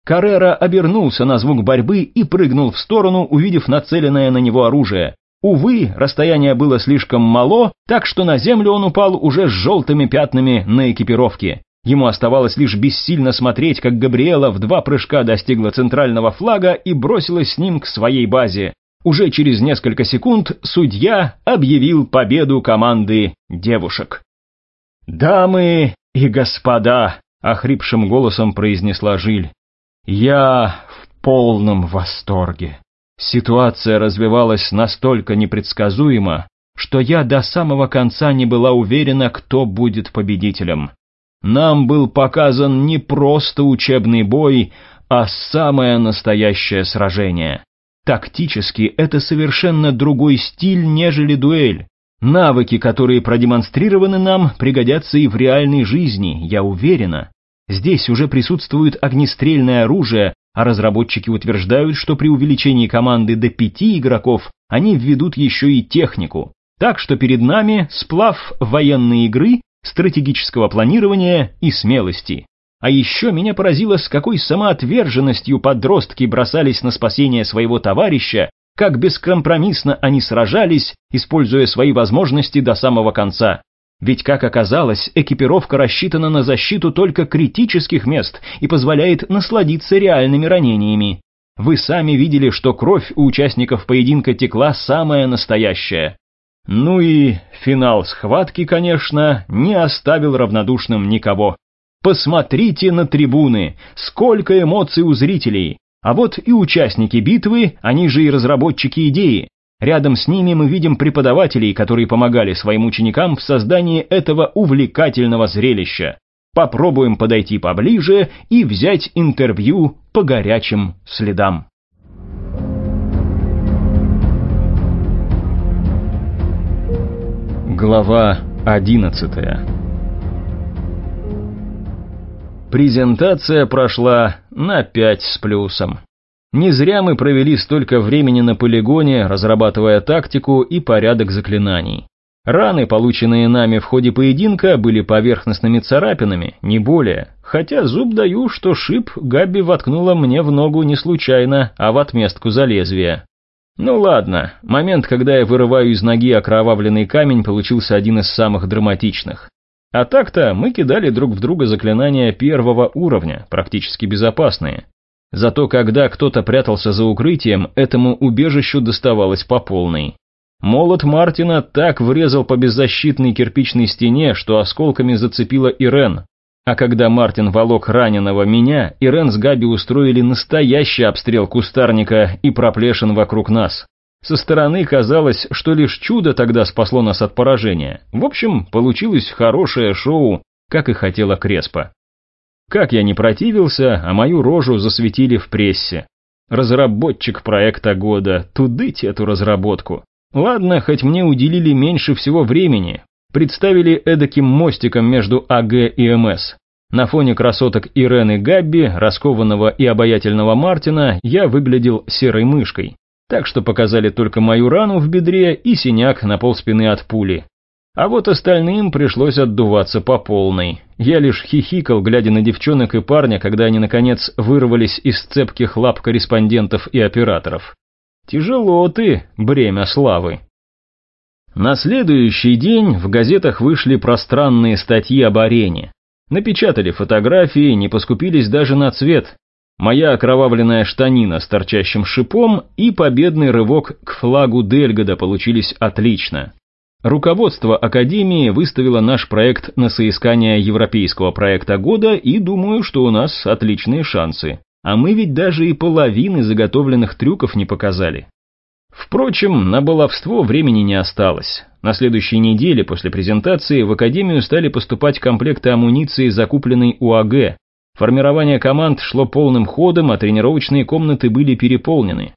Каррера обернулся на звук борьбы и прыгнул в сторону, увидев нацеленное на него оружие. Увы, расстояние было слишком мало, так что на землю он упал уже с желтыми пятнами на экипировке. Ему оставалось лишь бессильно смотреть, как Габриэла в два прыжка достигла центрального флага и бросилась с ним к своей базе. Уже через несколько секунд судья объявил победу команды девушек. «Дамы и господа!» — охрипшим голосом произнесла Жиль. «Я в полном восторге. Ситуация развивалась настолько непредсказуемо, что я до самого конца не была уверена, кто будет победителем. Нам был показан не просто учебный бой, а самое настоящее сражение. Тактически это совершенно другой стиль, нежели дуэль. Навыки, которые продемонстрированы нам, пригодятся и в реальной жизни, я уверена. Здесь уже присутствует огнестрельное оружие, а разработчики утверждают, что при увеличении команды до пяти игроков они введут еще и технику. Так что перед нами сплав военной игры, стратегического планирования и смелости. А еще меня поразило, с какой самоотверженностью подростки бросались на спасение своего товарища, как бескомпромиссно они сражались, используя свои возможности до самого конца. Ведь, как оказалось, экипировка рассчитана на защиту только критических мест и позволяет насладиться реальными ранениями. Вы сами видели, что кровь у участников поединка текла самая настоящая. Ну и финал схватки, конечно, не оставил равнодушным никого. Посмотрите на трибуны, сколько эмоций у зрителей. А вот и участники битвы, они же и разработчики идеи. Рядом с ними мы видим преподавателей, которые помогали своим ученикам в создании этого увлекательного зрелища. Попробуем подойти поближе и взять интервью по горячим следам. Глава одиннадцатая Презентация прошла на пять с плюсом. Не зря мы провели столько времени на полигоне, разрабатывая тактику и порядок заклинаний. Раны, полученные нами в ходе поединка, были поверхностными царапинами, не более. Хотя зуб даю, что шип Габи воткнула мне в ногу не случайно, а в отместку за лезвие. Ну ладно, момент, когда я вырываю из ноги окровавленный камень, получился один из самых драматичных. А так-то мы кидали друг в друга заклинания первого уровня, практически безопасные. Зато когда кто-то прятался за укрытием, этому убежищу доставалось по полной. Молот Мартина так врезал по беззащитной кирпичной стене, что осколками зацепила Ирен. А когда Мартин волок раненого меня, Ирен с Габи устроили настоящий обстрел кустарника и проплешин вокруг нас. Со стороны казалось, что лишь чудо тогда спасло нас от поражения. В общем, получилось хорошее шоу, как и хотела Креспа. Как я не противился, а мою рожу засветили в прессе. Разработчик проекта года, тудыть эту разработку. Ладно, хоть мне уделили меньше всего времени. Представили эдаким мостиком между АГ и МС. На фоне красоток Ирены Габби, раскованного и обаятельного Мартина, я выглядел серой мышкой. Так что показали только мою рану в бедре и синяк на полспины от пули. А вот остальным пришлось отдуваться по полной. Я лишь хихикал, глядя на девчонок и парня, когда они, наконец, вырвались из цепких лап корреспондентов и операторов. Тяжело ты, бремя славы. На следующий день в газетах вышли пространные статьи об арене. Напечатали фотографии, не поскупились даже на цвет. Моя окровавленная штанина с торчащим шипом и победный рывок к флагу Дельгода получились отлично. Руководство Академии выставило наш проект на соискание Европейского проекта года и думаю, что у нас отличные шансы. А мы ведь даже и половины заготовленных трюков не показали. Впрочем, на баловство времени не осталось. На следующей неделе после презентации в Академию стали поступать комплекты амуниции, закупленной у АГ. Формирование команд шло полным ходом, а тренировочные комнаты были переполнены.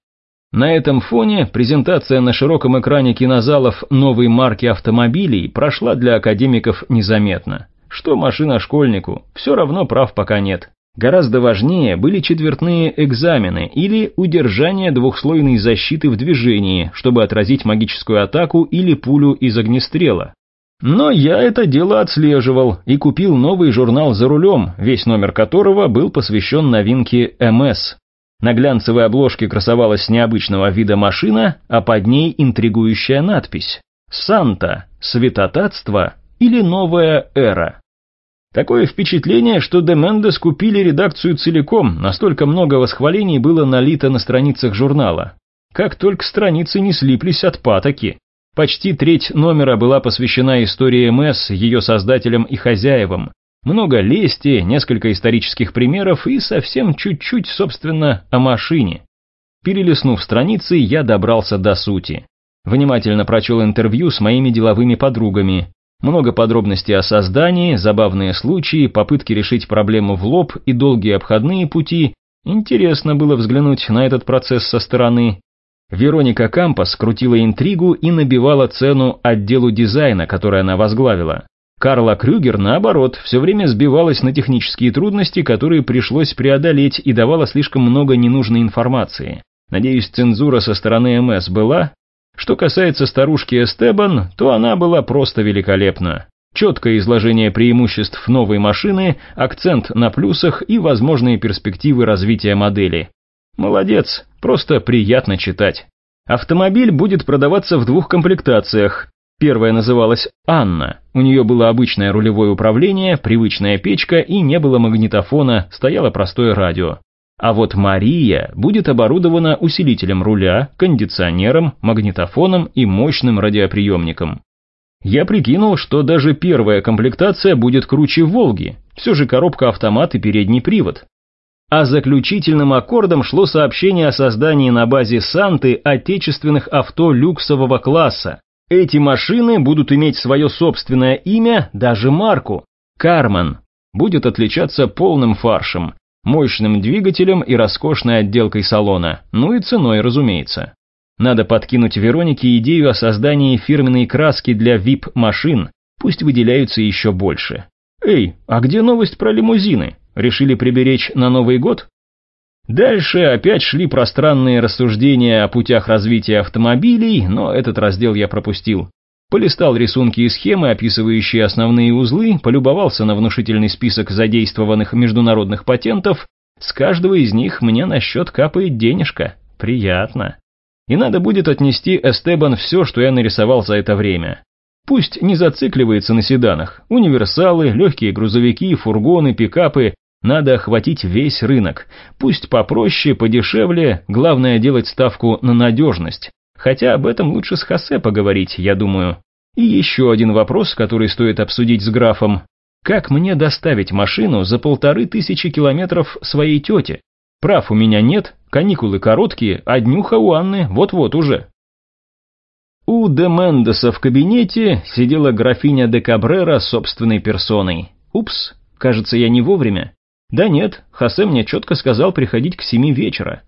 На этом фоне презентация на широком экране кинозалов новой марки автомобилей прошла для академиков незаметно. Что машина школьнику, все равно прав пока нет. Гораздо важнее были четвертные экзамены или удержание двухслойной защиты в движении, чтобы отразить магическую атаку или пулю из огнестрела. Но я это дело отслеживал и купил новый журнал «За рулем», весь номер которого был посвящен новинке МС на глянцевой обложке красовалась необычного вида машина, а под ней интригующая надпись «Санта. Святотатство или новая эра». Такое впечатление, что Демендес купили редакцию целиком, настолько много восхвалений было налито на страницах журнала. Как только страницы не слиплись от патоки. Почти треть номера была посвящена истории МС, ее создателям и хозяевам, много лести, несколько исторических примеров и совсем чуть-чуть, собственно, о машине. Перелистнув страницы, я добрался до сути. Внимательно прочел интервью с моими деловыми подругами. Много подробностей о создании, забавные случаи, попытки решить проблему в лоб и долгие обходные пути. Интересно было взглянуть на этот процесс со стороны. Вероника Кампас крутила интригу и набивала цену отделу дизайна, который она возглавила. Карла Крюгер, наоборот, все время сбивалась на технические трудности, которые пришлось преодолеть и давала слишком много ненужной информации. Надеюсь, цензура со стороны МС была? Что касается старушки Эстебан, то она была просто великолепна. Четкое изложение преимуществ новой машины, акцент на плюсах и возможные перспективы развития модели. Молодец, просто приятно читать. Автомобиль будет продаваться в двух комплектациях. Первая называлась Анна. У нее было обычное рулевое управление, привычная печка и не было магнитофона, стояло простое радио. А вот Мария будет оборудована усилителем руля, кондиционером, магнитофоном и мощным радиоприемником. Я прикинул, что даже первая комплектация будет круче «Волги», все же коробка-автомат и передний привод. А заключительным аккордом шло сообщение о создании на базе «Санты» отечественных авто люксового класса, эти машины будут иметь свое собственное имя, даже марку. Карман будет отличаться полным фаршем, мощным двигателем и роскошной отделкой салона, ну и ценой, разумеется. Надо подкинуть Веронике идею о создании фирменной краски для VIP-машин, пусть выделяются еще больше. Эй, а где новость про лимузины? Решили приберечь на Новый год? Дальше опять шли пространные рассуждения о путях развития автомобилей, но этот раздел я пропустил. Полистал рисунки и схемы, описывающие основные узлы, полюбовался на внушительный список задействованных международных патентов. С каждого из них мне на счет капает денежка. Приятно. И надо будет отнести Эстебан все, что я нарисовал за это время. Пусть не зацикливается на седанах. Универсалы, легкие грузовики, фургоны, пикапы надо охватить весь рынок. Пусть попроще, подешевле, главное делать ставку на надежность. Хотя об этом лучше с Хосе поговорить, я думаю. И еще один вопрос, который стоит обсудить с графом. Как мне доставить машину за полторы тысячи километров своей тете? Прав у меня нет, каникулы короткие, а днюха у Анны вот-вот уже. У де Мендеса в кабинете сидела графиня де Кабрера собственной персоной. Упс, кажется, я не вовремя. Да нет, Хосе мне четко сказал приходить к семи вечера.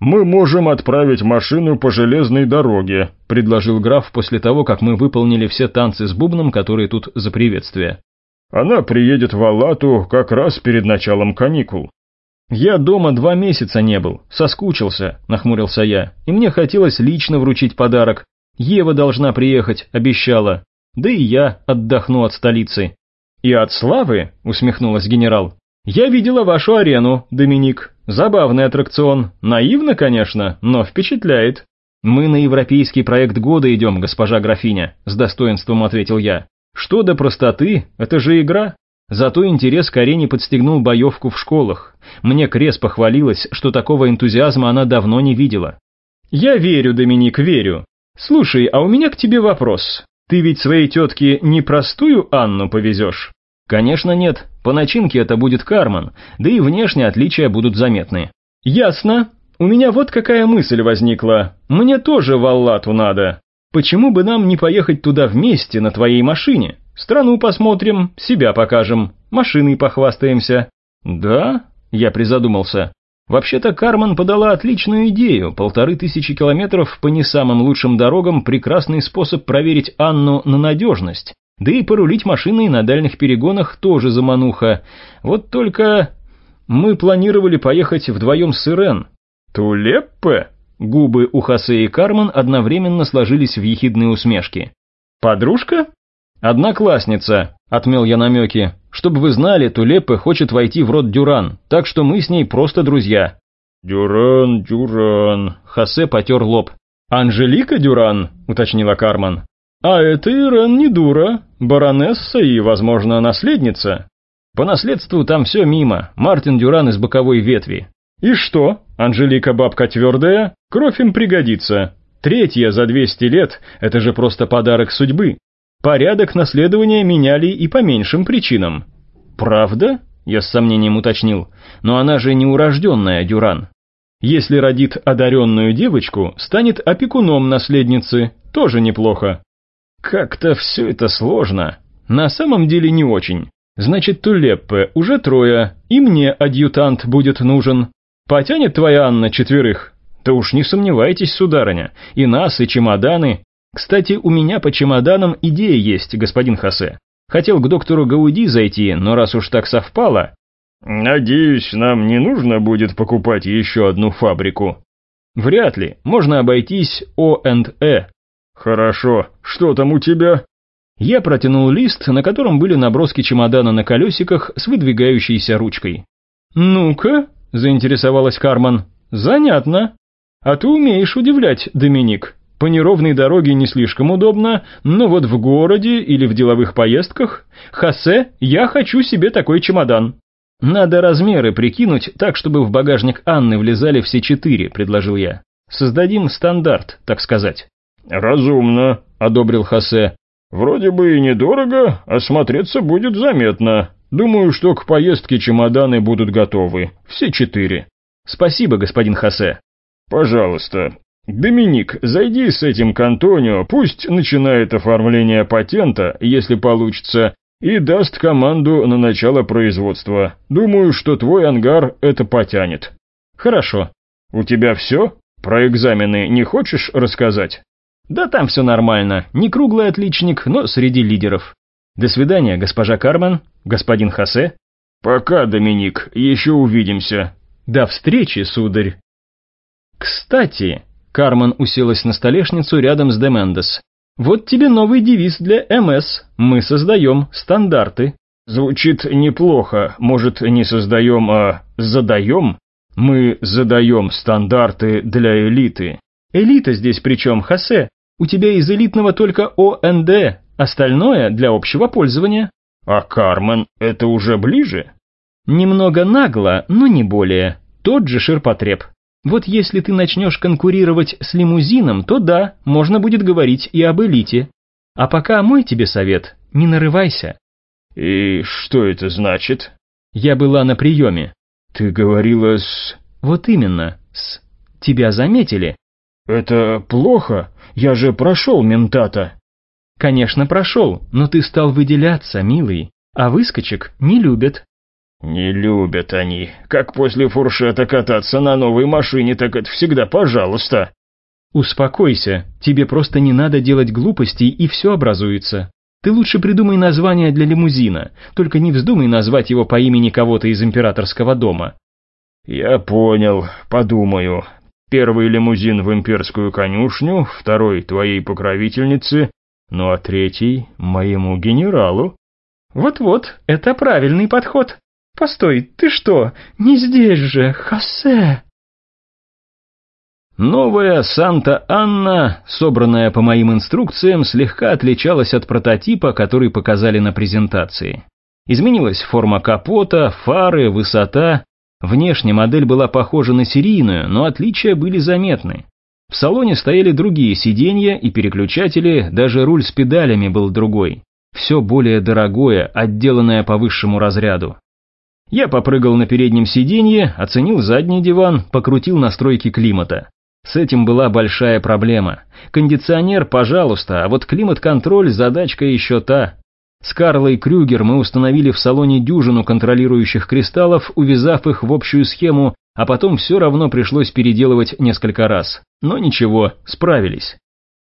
«Мы можем отправить машину по железной дороге», — предложил граф после того, как мы выполнили все танцы с бубном, которые тут за приветствие. «Она приедет в Алату как раз перед началом каникул». «Я дома два месяца не был, соскучился», — нахмурился я, «и мне хотелось лично вручить подарок. Ева должна приехать, обещала. Да и я отдохну от столицы». «И от славы?» — усмехнулась генерал. «Я видела вашу арену, Доминик. Забавный аттракцион. Наивно, конечно, но впечатляет». «Мы на европейский проект года идем, госпожа графиня», — с достоинством ответил я. «Что до простоты, это же игра». Зато интерес к арене подстегнул боевку в школах. Мне Крес похвалилась, что такого энтузиазма она давно не видела. «Я верю, Доминик, верю. Слушай, а у меня к тебе вопрос. Ты ведь своей тетке не простую Анну повезешь?» Конечно нет, по начинке это будет Карман, да и внешние отличия будут заметны. Ясно. У меня вот какая мысль возникла. Мне тоже в Аллату надо. Почему бы нам не поехать туда вместе на твоей машине? Страну посмотрим, себя покажем, машиной похвастаемся. Да? Я призадумался. Вообще-то Карман подала отличную идею. Полторы тысячи километров по не самым лучшим дорогам – прекрасный способ проверить Анну на надежность. Да и порулить машиной на дальних перегонах тоже замануха. Вот только мы планировали поехать вдвоем с Ирен. Тулеппе? Губы у Хосе и Кармен одновременно сложились в ехидные усмешки. «Подружка?» «Одноклассница», — отмел я намеки. «Чтобы вы знали, Тулеппе хочет войти в род Дюран, так что мы с ней просто друзья». «Дюран, Дюран», — Хосе потер лоб. «Анжелика Дюран», — уточнила Кармен. А это Ирен не дура, баронесса и, возможно, наследница. По наследству там все мимо, Мартин Дюран из боковой ветви. И что, Анжелика бабка твердая, кровь им пригодится. Третья за 200 лет – это же просто подарок судьбы. Порядок наследования меняли и по меньшим причинам. Правда? Я с сомнением уточнил. Но она же неурожденная Дюран. Если родит одаренную девочку, станет опекуном наследницы, тоже неплохо. Как-то все это сложно. На самом деле не очень. Значит, Тулеппе уже трое, и мне адъютант будет нужен. Потянет твоя Анна четверых? Да уж не сомневайтесь, сударыня, и нас, и чемоданы. Кстати, у меня по чемоданам идея есть, господин Хосе. Хотел к доктору Гауди зайти, но раз уж так совпало... Надеюсь, нам не нужно будет покупать еще одну фабрику. Вряд ли, можно обойтись О&Э. «Хорошо. Что там у тебя?» Я протянул лист, на котором были наброски чемодана на колесиках с выдвигающейся ручкой. «Ну-ка», — заинтересовалась Карман, — «занятно. А ты умеешь удивлять, Доминик. По неровной дороге не слишком удобно, но вот в городе или в деловых поездках... Хосе, я хочу себе такой чемодан». «Надо размеры прикинуть так, чтобы в багажник Анны влезали все четыре», — предложил я. «Создадим стандарт, так сказать». «Разумно», — одобрил Хосе. «Вроде бы и недорого, а смотреться будет заметно. Думаю, что к поездке чемоданы будут готовы. Все четыре». «Спасибо, господин Хосе». «Пожалуйста. Доминик, зайди с этим к Антонио, пусть начинает оформление патента, если получится, и даст команду на начало производства. Думаю, что твой ангар это потянет». «Хорошо». «У тебя все? Про экзамены не хочешь рассказать?» Да там все нормально, не круглый отличник, но среди лидеров. До свидания, госпожа Кармен, господин Хосе. Пока, Доминик, еще увидимся. До встречи, сударь. Кстати, Кармен уселась на столешницу рядом с Демендес. Вот тебе новый девиз для МС. Мы создаем стандарты. Звучит неплохо. Может, не создаем, а задаем? Мы задаем стандарты для элиты. Элита здесь причем, Хосе? У тебя из элитного только ОНД, остальное для общего пользования. А Кармен — это уже ближе? Немного нагло, но не более. Тот же ширпотреб. Вот если ты начнешь конкурировать с лимузином, то да, можно будет говорить и об элите. А пока мой тебе совет, не нарывайся. «И что это значит?» «Я была на приеме». «Ты говорила с...» «Вот именно, с... Тебя заметили?» «Это плохо? Я же прошел ментата». «Конечно, прошел, но ты стал выделяться, милый, а выскочек не любят». «Не любят они. Как после фуршета кататься на новой машине, так это всегда пожалуйста». «Успокойся, тебе просто не надо делать глупостей, и все образуется. Ты лучше придумай название для лимузина, только не вздумай назвать его по имени кого-то из императорского дома». «Я понял, подумаю. Первый лимузин в имперскую конюшню, второй твоей покровительнице, ну а третий моему генералу». «Вот-вот, это правильный подход. Постой, ты что, не здесь же, Хосе?» Новая Санта-Анна, собранная по моим инструкциям, слегка отличалась от прототипа, который показали на презентации. Изменилась форма капота, фары, высота. Внешне модель была похожа на серийную, но отличия были заметны. В салоне стояли другие сиденья и переключатели, даже руль с педалями был другой. Все более дорогое, отделанное по высшему разряду. Я попрыгал на переднем сиденье, оценил задний диван, покрутил настройки климата. С этим была большая проблема. Кондиционер, пожалуйста, а вот климат-контроль задачка еще та. С Карлой Крюгер мы установили в салоне дюжину контролирующих кристаллов, увязав их в общую схему, а потом все равно пришлось переделывать несколько раз. Но ничего, справились.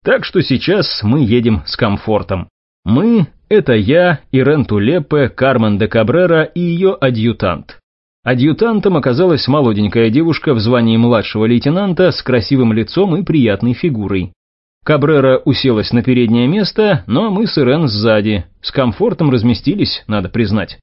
Так что сейчас мы едем с комфортом. Мы – это я, Ирен Тулепе, Кармен де Кабрера и ее адъютант. Адъютантом оказалась молоденькая девушка в звании младшего лейтенанта с красивым лицом и приятной фигурой. Кабрера уселась на переднее место, но мы с Ирен сзади, с комфортом разместились, надо признать.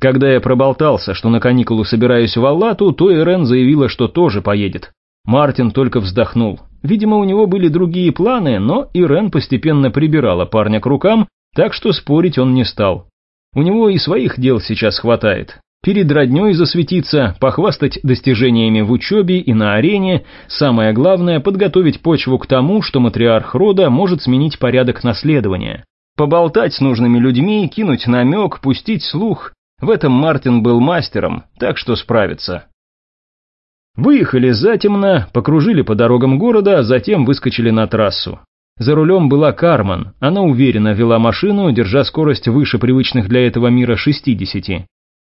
Когда я проболтался, что на каникулу собираюсь в Аллату, то Ирен заявила, что тоже поедет. Мартин только вздохнул. Видимо, у него были другие планы, но Ирен постепенно прибирала парня к рукам, так что спорить он не стал. У него и своих дел сейчас хватает перед родней засветиться, похвастать достижениями в учебе и на арене, самое главное – подготовить почву к тому, что матриарх рода может сменить порядок наследования. Поболтать с нужными людьми, кинуть намек, пустить слух – в этом Мартин был мастером, так что справится. Выехали затемно, покружили по дорогам города, а затем выскочили на трассу. За рулем была Карман, она уверенно вела машину, держа скорость выше привычных для этого мира 60.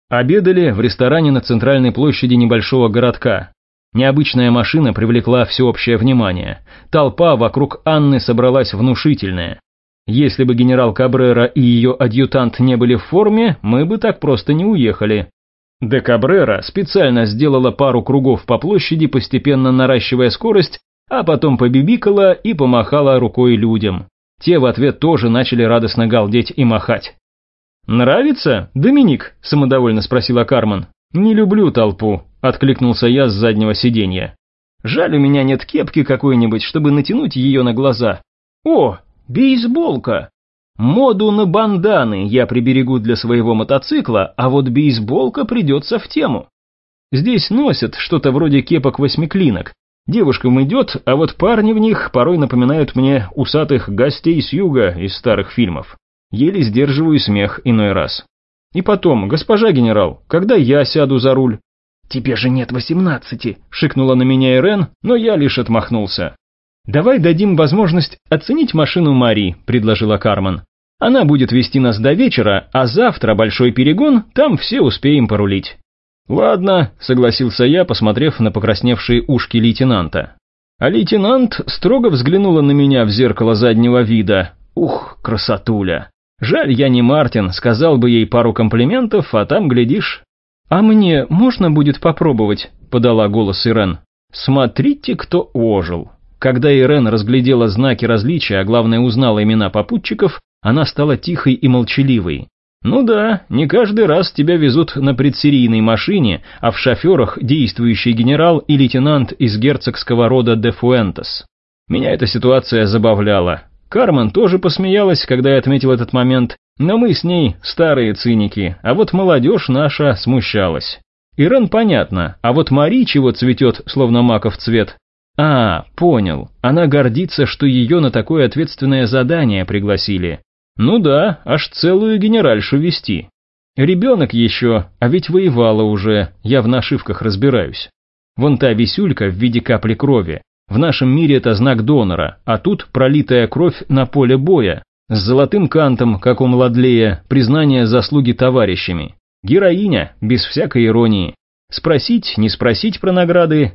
Обедали в ресторане на центральной площади небольшого городка. Необычная машина привлекла всеобщее внимание. Толпа вокруг Анны собралась внушительная. Если бы генерал Кабрера и ее адъютант не были в форме, мы бы так просто не уехали. Де Кабрера специально сделала пару кругов по площади, постепенно наращивая скорость, а потом побибикала и помахала рукой людям. Те в ответ тоже начали радостно галдеть и махать. «Нравится, Доминик?» – самодовольно спросила Кармен. «Не люблю толпу», – откликнулся я с заднего сиденья. «Жаль, у меня нет кепки какой-нибудь, чтобы натянуть ее на глаза. О, бейсболка! Моду на банданы я приберегу для своего мотоцикла, а вот бейсболка придется в тему. Здесь носят что-то вроде кепок-восьмиклинок. Девушкам идет, а вот парни в них порой напоминают мне усатых гостей с юга из старых фильмов. Еле сдерживаю смех иной раз. И потом, госпожа генерал, когда я сяду за руль? Тебе же нет восемнадцати, шикнула на меня Ирен, но я лишь отмахнулся. Давай дадим возможность оценить машину Мари, предложила Кармен. Она будет вести нас до вечера, а завтра большой перегон, там все успеем порулить. Ладно, согласился я, посмотрев на покрасневшие ушки лейтенанта. А лейтенант строго взглянула на меня в зеркало заднего вида. Ух, красотуля. Жаль, я не Мартин, сказал бы ей пару комплиментов, а там, глядишь... «А мне можно будет попробовать?» – подала голос Ирен. «Смотрите, кто ожил». Когда Ирен разглядела знаки различия, а главное узнала имена попутчиков, она стала тихой и молчаливой. «Ну да, не каждый раз тебя везут на предсерийной машине, а в шоферах действующий генерал и лейтенант из герцогского рода де Фуэнтес. Меня эта ситуация забавляла. Кармен тоже посмеялась, когда я отметил этот момент, но мы с ней старые циники, а вот молодежь наша смущалась. Ирен понятно, а вот Мари чего цветет, словно маков цвет. А, понял, она гордится, что ее на такое ответственное задание пригласили. Ну да, аж целую генеральшу вести. Ребенок еще, а ведь воевала уже, я в нашивках разбираюсь. Вон та висюлька в виде капли крови. В нашем мире это знак донора, а тут пролитая кровь на поле боя. С золотым кантом, как у Младлея, признание заслуги товарищами. Героиня, без всякой иронии. Спросить, не спросить про награды.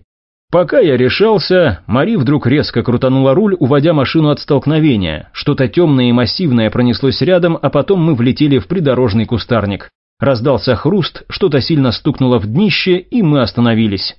Пока я решался, Мари вдруг резко крутанула руль, уводя машину от столкновения. Что-то темное и массивное пронеслось рядом, а потом мы влетели в придорожный кустарник. Раздался хруст, что-то сильно стукнуло в днище, и мы остановились.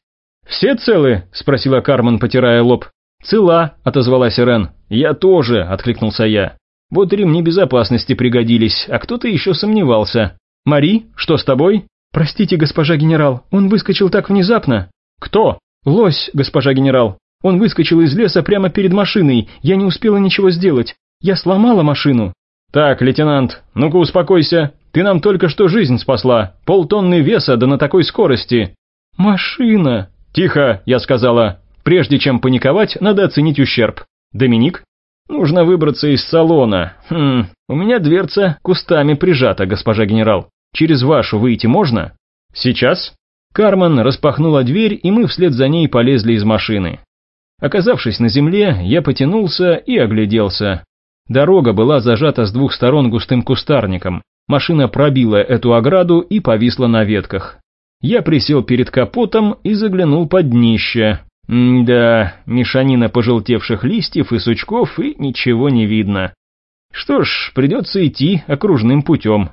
«Все целы?» – спросила Кармен, потирая лоб. «Цела», – отозвалась Ирен. «Я тоже», – откликнулся я. «Вот ремни безопасности пригодились, а кто-то еще сомневался. Мари, что с тобой?» «Простите, госпожа генерал, он выскочил так внезапно». «Кто?» «Лось, госпожа генерал. Он выскочил из леса прямо перед машиной, я не успела ничего сделать. Я сломала машину». «Так, лейтенант, ну-ка успокойся. Ты нам только что жизнь спасла. Полтонны веса, да на такой скорости». «Машина!» «Тихо», я сказала. «Прежде чем паниковать, надо оценить ущерб». «Доминик?» «Нужно выбраться из салона. Хм, у меня дверца кустами прижата, госпожа генерал. Через вашу выйти можно?» «Сейчас?» Кармен распахнула дверь, и мы вслед за ней полезли из машины. Оказавшись на земле, я потянулся и огляделся. Дорога была зажата с двух сторон густым кустарником. Машина пробила эту ограду и повисла на ветках. Я присел перед капотом и заглянул под днище. Да, мешанина пожелтевших листьев и сучков, и ничего не видно. Что ж, придется идти окружным путем.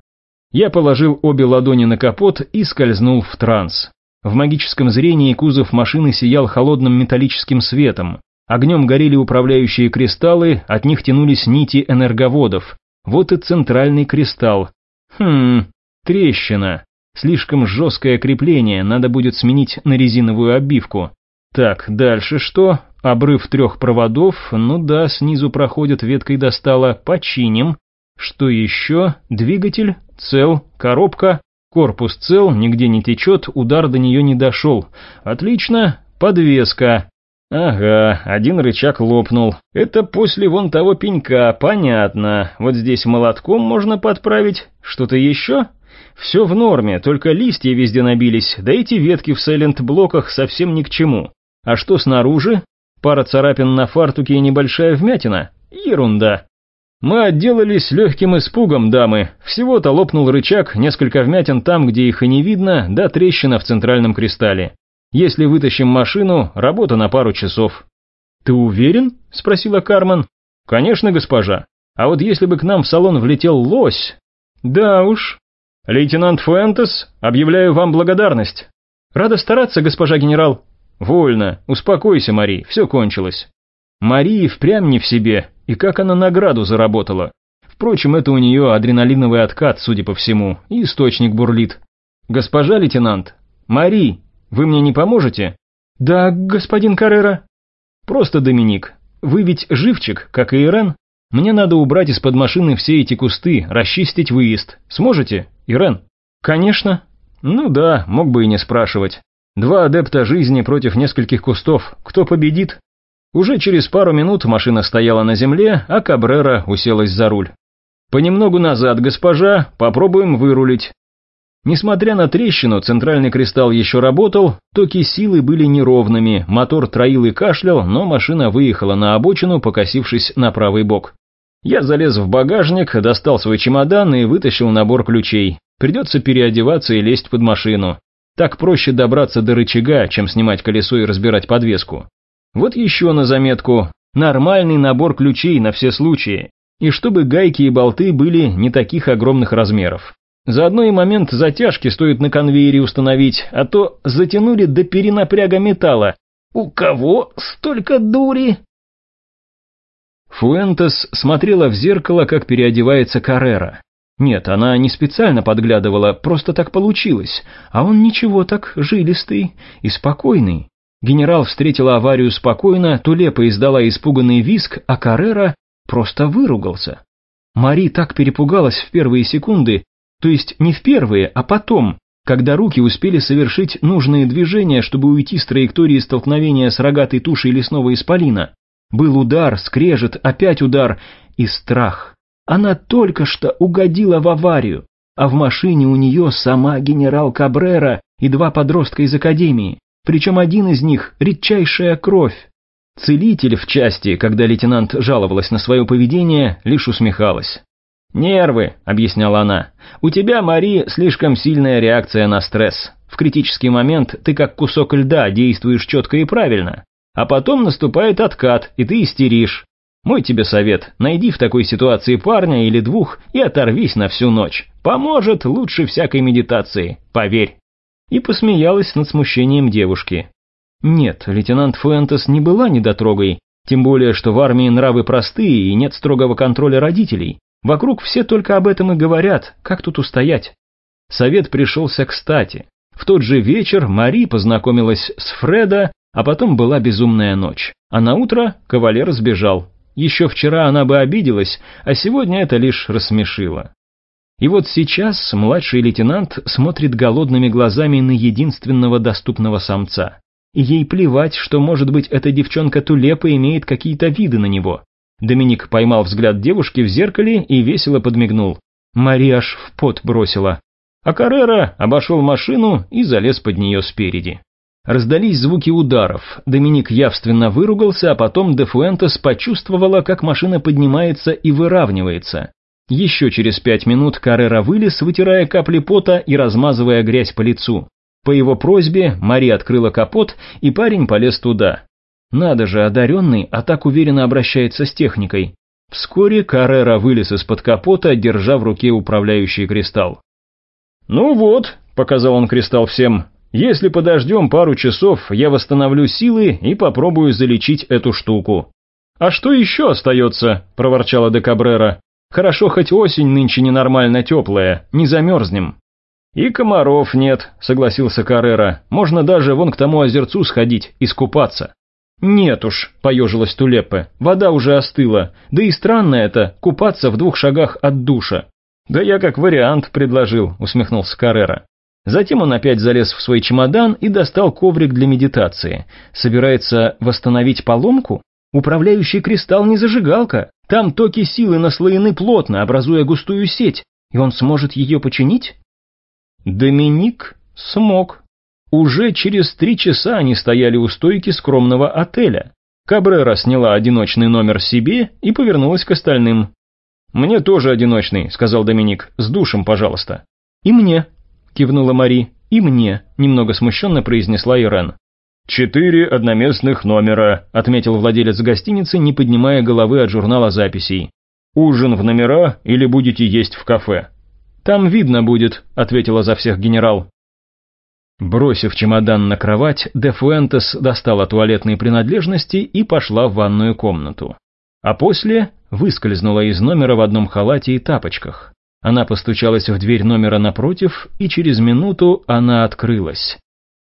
Я положил обе ладони на капот и скользнул в транс. В магическом зрении кузов машины сиял холодным металлическим светом. Огнем горели управляющие кристаллы, от них тянулись нити энерговодов. Вот и центральный кристалл. Хм, трещина. Слишком жесткое крепление, надо будет сменить на резиновую обивку. Так, дальше что? Обрыв трех проводов, ну да, снизу проходит, веткой достала, починим. Что еще? Двигатель, цел, коробка, корпус цел, нигде не течет, удар до нее не дошел. Отлично, подвеска. Ага, один рычаг лопнул. Это после вон того пенька, понятно. Вот здесь молотком можно подправить. Что-то еще? Все в норме, только листья везде набились, да эти ветки в сайлент-блоках совсем ни к чему. А что снаружи? Пара царапин на фартуке и небольшая вмятина? Ерунда. Мы отделались легким испугом, дамы. Всего-то лопнул рычаг, несколько вмятин там, где их и не видно, да трещина в центральном кристалле. Если вытащим машину, работа на пару часов. «Ты уверен?» – спросила Кармен. «Конечно, госпожа. А вот если бы к нам в салон влетел лось...» «Да уж, «Лейтенант Фуэнтес, объявляю вам благодарность». «Рада стараться, госпожа генерал». «Вольно. Успокойся, Мари, все кончилось». Мари впрямь не в себе, и как она награду заработала. Впрочем, это у нее адреналиновый откат, судя по всему, и источник бурлит. «Госпожа лейтенант, Мари, вы мне не поможете?» «Да, господин Каррера». «Просто Доминик. Вы ведь живчик, как и Ирен. Мне надо убрать из-под машины все эти кусты, расчистить выезд. Сможете, Ирен?» «Конечно». «Ну да, мог бы и не спрашивать. Два адепта жизни против нескольких кустов. Кто победит?» Уже через пару минут машина стояла на земле, а Кабрера уселась за руль. «Понемногу назад, госпожа, попробуем вырулить». Несмотря на трещину, центральный кристалл еще работал, токи силы были неровными, мотор троил и кашлял, но машина выехала на обочину, покосившись на правый бок. Я залез в багажник, достал свой чемодан и вытащил набор ключей. Придется переодеваться и лезть под машину. Так проще добраться до рычага, чем снимать колесо и разбирать подвеску. Вот еще на заметку. Нормальный набор ключей на все случаи. И чтобы гайки и болты были не таких огромных размеров. Заодно и момент затяжки стоит на конвейере установить, а то затянули до перенапряга металла. У кого столько дури? Фуэнтес смотрела в зеркало, как переодевается Каррера. Нет, она не специально подглядывала, просто так получилось, а он ничего так жилистый и спокойный. Генерал встретила аварию спокойно, Тулепа издала испуганный виск, а Каррера просто выругался. Мари так перепугалась в первые секунды, то есть не в первые, а потом, когда руки успели совершить нужные движения, чтобы уйти с траектории столкновения с рогатой тушей лесного исполина. Был удар, скрежет, опять удар и страх. Она только что угодила в аварию, а в машине у нее сама генерал Кабрера и два подростка из академии, причем один из них – редчайшая кровь. Целитель в части, когда лейтенант жаловалась на свое поведение, лишь усмехалась. «Нервы», — объясняла она. «У тебя, Мари, слишком сильная реакция на стресс. В критический момент ты как кусок льда действуешь четко и правильно. А потом наступает откат, и ты истеришь. Мой тебе совет, найди в такой ситуации парня или двух и оторвись на всю ночь. Поможет лучше всякой медитации, поверь». И посмеялась над смущением девушки. Нет, лейтенант Фуэнтес не была недотрогой, тем более, что в армии нравы простые и нет строгого контроля родителей. Вокруг все только об этом и говорят, как тут устоять? Совет пришелся кстати. В тот же вечер Мари познакомилась с Фреда, а потом была безумная ночь. А на утро кавалер сбежал. Еще вчера она бы обиделась, а сегодня это лишь рассмешило. И вот сейчас младший лейтенант смотрит голодными глазами на единственного доступного самца. И ей плевать, что, может быть, эта девчонка Тулепа имеет какие-то виды на него. Доминик поймал взгляд девушки в зеркале и весело подмигнул. Мари аж в пот бросила. А Каррера обошел машину и залез под нее спереди. Раздались звуки ударов. Доминик явственно выругался, а потом де Фуэнтес почувствовала, как машина поднимается и выравнивается. Еще через пять минут Каррера вылез, вытирая капли пота и размазывая грязь по лицу. По его просьбе Мари открыла капот, и парень полез туда. Надо же, одаренный, а так уверенно обращается с техникой. Вскоре Каррера вылез из-под капота, держа в руке управляющий кристалл. «Ну вот», — показал он кристалл всем, — «если подождем пару часов, я восстановлю силы и попробую залечить эту штуку». «А что еще остается?» — проворчала де Кабрера. «Хорошо, хоть осень нынче ненормально теплая, не замерзнем». «И комаров нет», — согласился Каррера. «Можно даже вон к тому озерцу сходить, искупаться». «Нет уж», — поежилась Тулеппе, — «вода уже остыла, да и странно это, купаться в двух шагах от душа». «Да я как вариант предложил», — усмехнулся Каррера. Затем он опять залез в свой чемодан и достал коврик для медитации. Собирается восстановить поломку? Управляющий кристалл не зажигалка. Там токи силы наслоены плотно, образуя густую сеть, и он сможет ее починить? Доминик смог. Уже через три часа они стояли у стойки скромного отеля. Кабрера сняла одиночный номер себе и повернулась к остальным. «Мне тоже одиночный», — сказал Доминик. «С душем, пожалуйста». «И мне», — кивнула Мари. «И мне», — немного смущенно произнесла Ирен. «Четыре одноместных номера», — отметил владелец гостиницы, не поднимая головы от журнала записей. «Ужин в номера или будете есть в кафе?» «Там видно будет», — ответила за всех генерал. Бросив чемодан на кровать, де Фуэнтес достала туалетные принадлежности и пошла в ванную комнату. А после выскользнула из номера в одном халате и тапочках. Она постучалась в дверь номера напротив, и через минуту она открылась.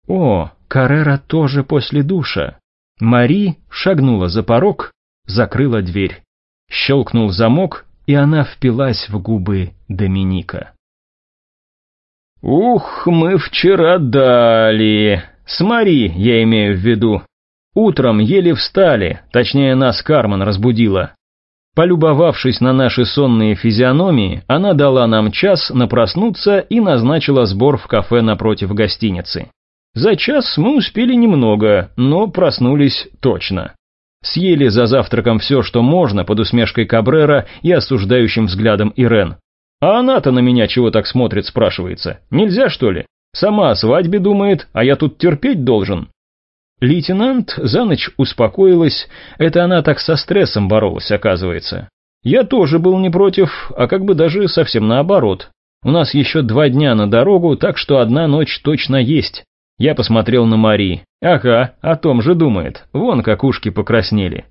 О, Каррера тоже после душа. Мари шагнула за порог, закрыла дверь. Щелкнул замок, и она впилась в губы Доминика. «Ух, мы вчера дали. Смотри, я имею в виду. Утром еле встали, точнее нас Карман разбудила. Полюбовавшись на наши сонные физиономии, она дала нам час на проснуться и назначила сбор в кафе напротив гостиницы. За час мы успели немного, но проснулись точно. Съели за завтраком все, что можно, под усмешкой Кабрера и осуждающим взглядом Ирен. А она-то на меня чего так смотрит, спрашивается. Нельзя, что ли? Сама о свадьбе думает, а я тут терпеть должен. Лейтенант за ночь успокоилась, это она так со стрессом боролась, оказывается. Я тоже был не против, а как бы даже совсем наоборот. У нас еще два дня на дорогу, так что одна ночь точно есть. Я посмотрел на Мари. Ага, о том же думает. Вон как ушки покраснели.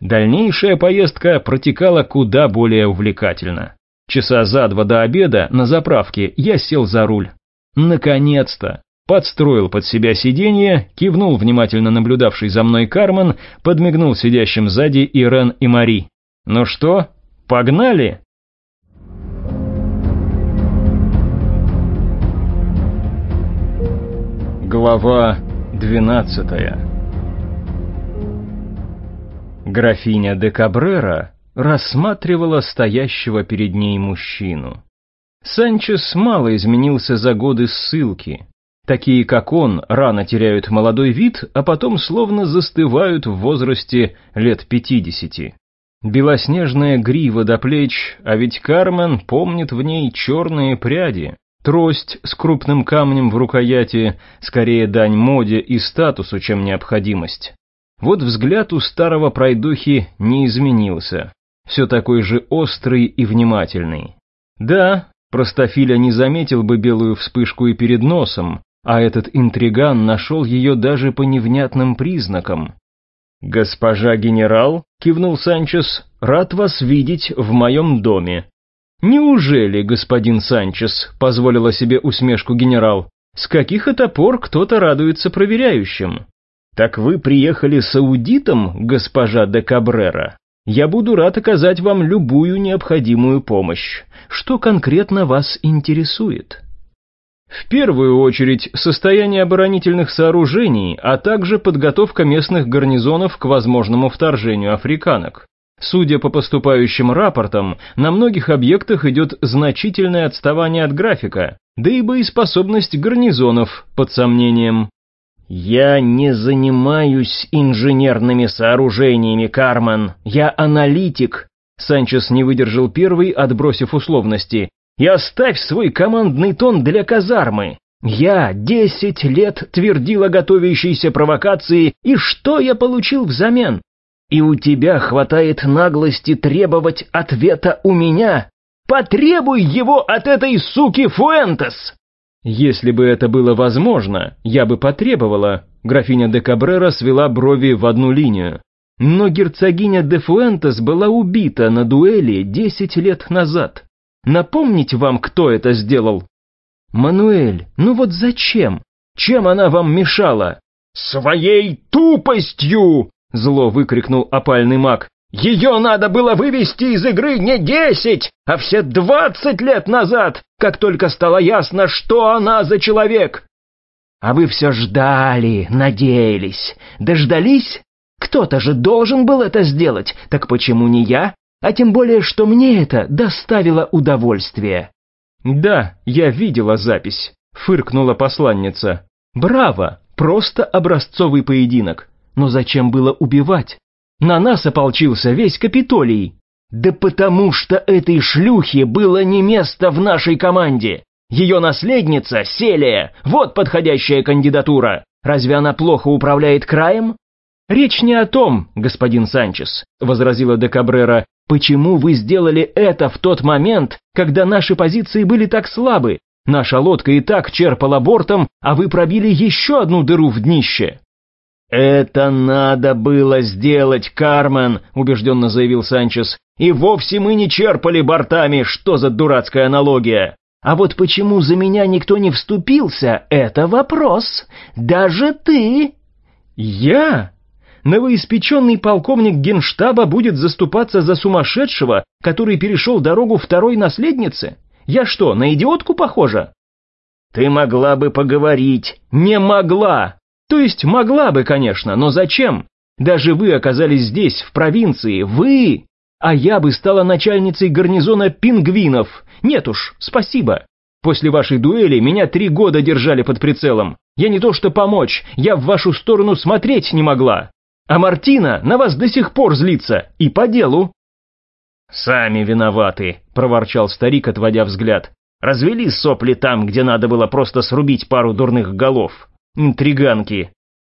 Дальнейшая поездка протекала куда более увлекательно. Часа за два до обеда на заправке я сел за руль. Наконец-то! Подстроил под себя сиденье, кивнул внимательно наблюдавший за мной Карман, подмигнул сидящим сзади Ирен и Мари. «Ну что, погнали?» Глава двенадцатая Графиня де Кабрера рассматривала стоящего перед ней мужчину. Санчес мало изменился за годы ссылки. Такие, как он, рано теряют молодой вид, а потом словно застывают в возрасте лет пятидесяти. Белоснежная грива до плеч, а ведь Кармен помнит в ней черные пряди. Трость с крупным камнем в рукояти, скорее дань моде и статусу, чем необходимость. Вот взгляд у старого пройдухи не изменился, все такой же острый и внимательный. Да, простофиля не заметил бы белую вспышку и перед носом, а этот интриган нашел ее даже по невнятным признакам. «Госпожа генерал», — кивнул Санчес, — «рад вас видеть в моем доме». «Неужели, господин Санчес?» — позволила себе усмешку генерал. «С каких это пор кто-то радуется проверяющим?» «Так вы приехали с аудитом, госпожа де Кабрера? Я буду рад оказать вам любую необходимую помощь. Что конкретно вас интересует?» В первую очередь, состояние оборонительных сооружений, а также подготовка местных гарнизонов к возможному вторжению африканок. Судя по поступающим рапортам, на многих объектах идет значительное отставание от графика, да и боеспособность гарнизонов под сомнением. «Я не занимаюсь инженерными сооружениями, Кармен. Я аналитик», Санчес не выдержал первый, отбросив условности. «И оставь свой командный тон для казармы. Я десять лет твердил о готовящейся провокации, и что я получил взамен? И у тебя хватает наглости требовать ответа у меня? Потребуй его от этой суки Фуэнтес!» «Если бы это было возможно, я бы потребовала», графиня де Кабрера свела брови в одну линию. Но герцогиня де Фуэнтес была убита на дуэли десять лет назад. Напомнить вам, кто это сделал? Мануэль, ну вот зачем? Чем она вам мешала? Своей тупостью! Зло выкрикнул опальный маг. Ее надо было вывести из игры не десять, а все двадцать лет назад, как только стало ясно, что она за человек. А вы все ждали, надеялись. Дождались? Кто-то же должен был это сделать, так почему не я? А тем более, что мне это доставило удовольствие. Да, я видела запись, фыркнула посланница. Браво, просто образцовый поединок. Но зачем было убивать? На нас ополчился весь Капитолий. Да потому что этой шлюхе было не место в нашей команде. Ее наследница, Селия, вот подходящая кандидатура. Разве она плохо управляет краем? Речь не о том, господин Санчес, возразила де Кабрера. Почему вы сделали это в тот момент, когда наши позиции были так слабы? Наша лодка и так черпала бортом, а вы пробили еще одну дыру в днище. «Это надо было сделать, Кармен», — убежденно заявил Санчес. «И вовсе мы не черпали бортами, что за дурацкая аналогия? А вот почему за меня никто не вступился, это вопрос. Даже ты». «Я?» Новоиспеченный полковник генштаба будет заступаться за сумасшедшего, который перешел дорогу второй наследнице? Я что, на идиотку похожа?» «Ты могла бы поговорить». «Не могла! То есть могла бы, конечно, но зачем? Даже вы оказались здесь, в провинции, вы! А я бы стала начальницей гарнизона пингвинов. Нет уж, спасибо. После вашей дуэли меня три года держали под прицелом. Я не то что помочь, я в вашу сторону смотреть не могла. А Мартина на вас до сих пор злится, и по делу». «Сами виноваты», — проворчал старик, отводя взгляд. «Развели сопли там, где надо было просто срубить пару дурных голов. Интриганки.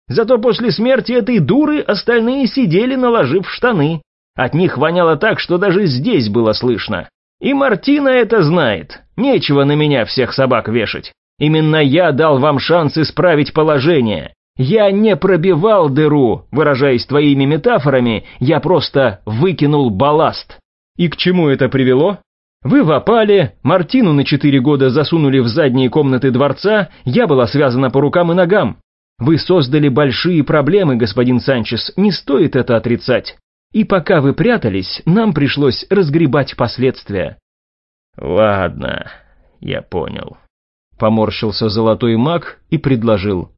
Зато после смерти этой дуры остальные сидели, наложив штаны. От них воняло так, что даже здесь было слышно. И Мартина это знает. Нечего на меня всех собак вешать. Именно я дал вам шанс исправить положение. Я не пробивал дыру, выражаясь твоими метафорами, я просто выкинул балласт. И к чему это привело? Вы в опале, Мартину на четыре года засунули в задние комнаты дворца, я была связана по рукам и ногам. Вы создали большие проблемы, господин Санчес, не стоит это отрицать. И пока вы прятались, нам пришлось разгребать последствия. Ладно, я понял. Поморщился золотой маг и предложил.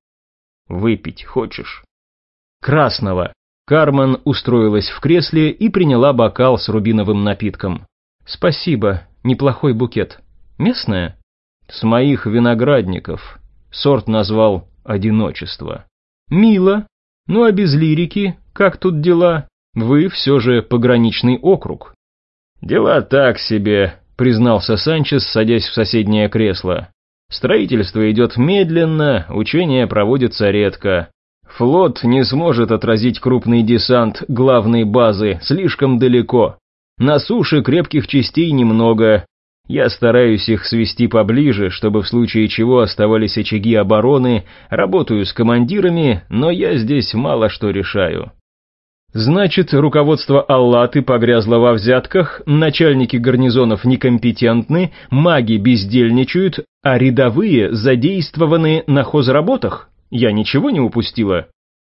Выпить хочешь? Красного. Кармен устроилась в кресле и приняла бокал с рубиновым напитком. «Спасибо, неплохой букет. Местная?» «С моих виноградников». Сорт назвал «Одиночество». «Мило. Ну а без лирики, как тут дела? Вы все же пограничный округ». «Дела так себе», — признался Санчес, садясь в соседнее кресло. «Строительство идет медленно, учения проводятся редко. Флот не сможет отразить крупный десант главной базы слишком далеко. На суше крепких частей немного. Я стараюсь их свести поближе, чтобы в случае чего оставались очаги обороны, работаю с командирами, но я здесь мало что решаю. Значит, руководство Аллаты погрязло во взятках, начальники гарнизонов некомпетентны, маги бездельничают, а рядовые задействованы на хозработах? Я ничего не упустила?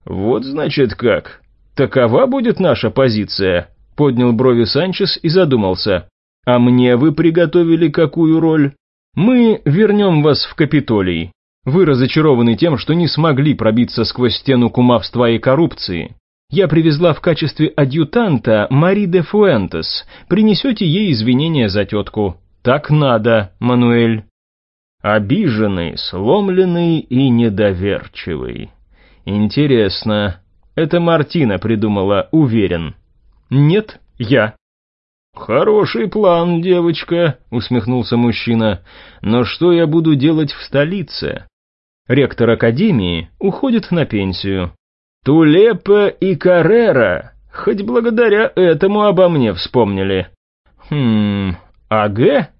Вот значит как. Такова будет наша позиция, поднял брови Санчес и задумался. А мне вы приготовили какую роль? Мы вернем вас в Капитолий. Вы разочарованы тем, что не смогли пробиться сквозь стену кумовства и коррупции. Я привезла в качестве адъютанта Мари де Фуэнтес. Принесете ей извинения за тетку. Так надо, Мануэль. Обиженный, сломленный и недоверчивый. Интересно. Это Мартина придумала, уверен. Нет, я. «Хороший план, девочка», — усмехнулся мужчина. «Но что я буду делать в столице?» Ректор Академии уходит на пенсию. Тулепа и Каррера, хоть благодаря этому обо мне вспомнили. Хм, АГ?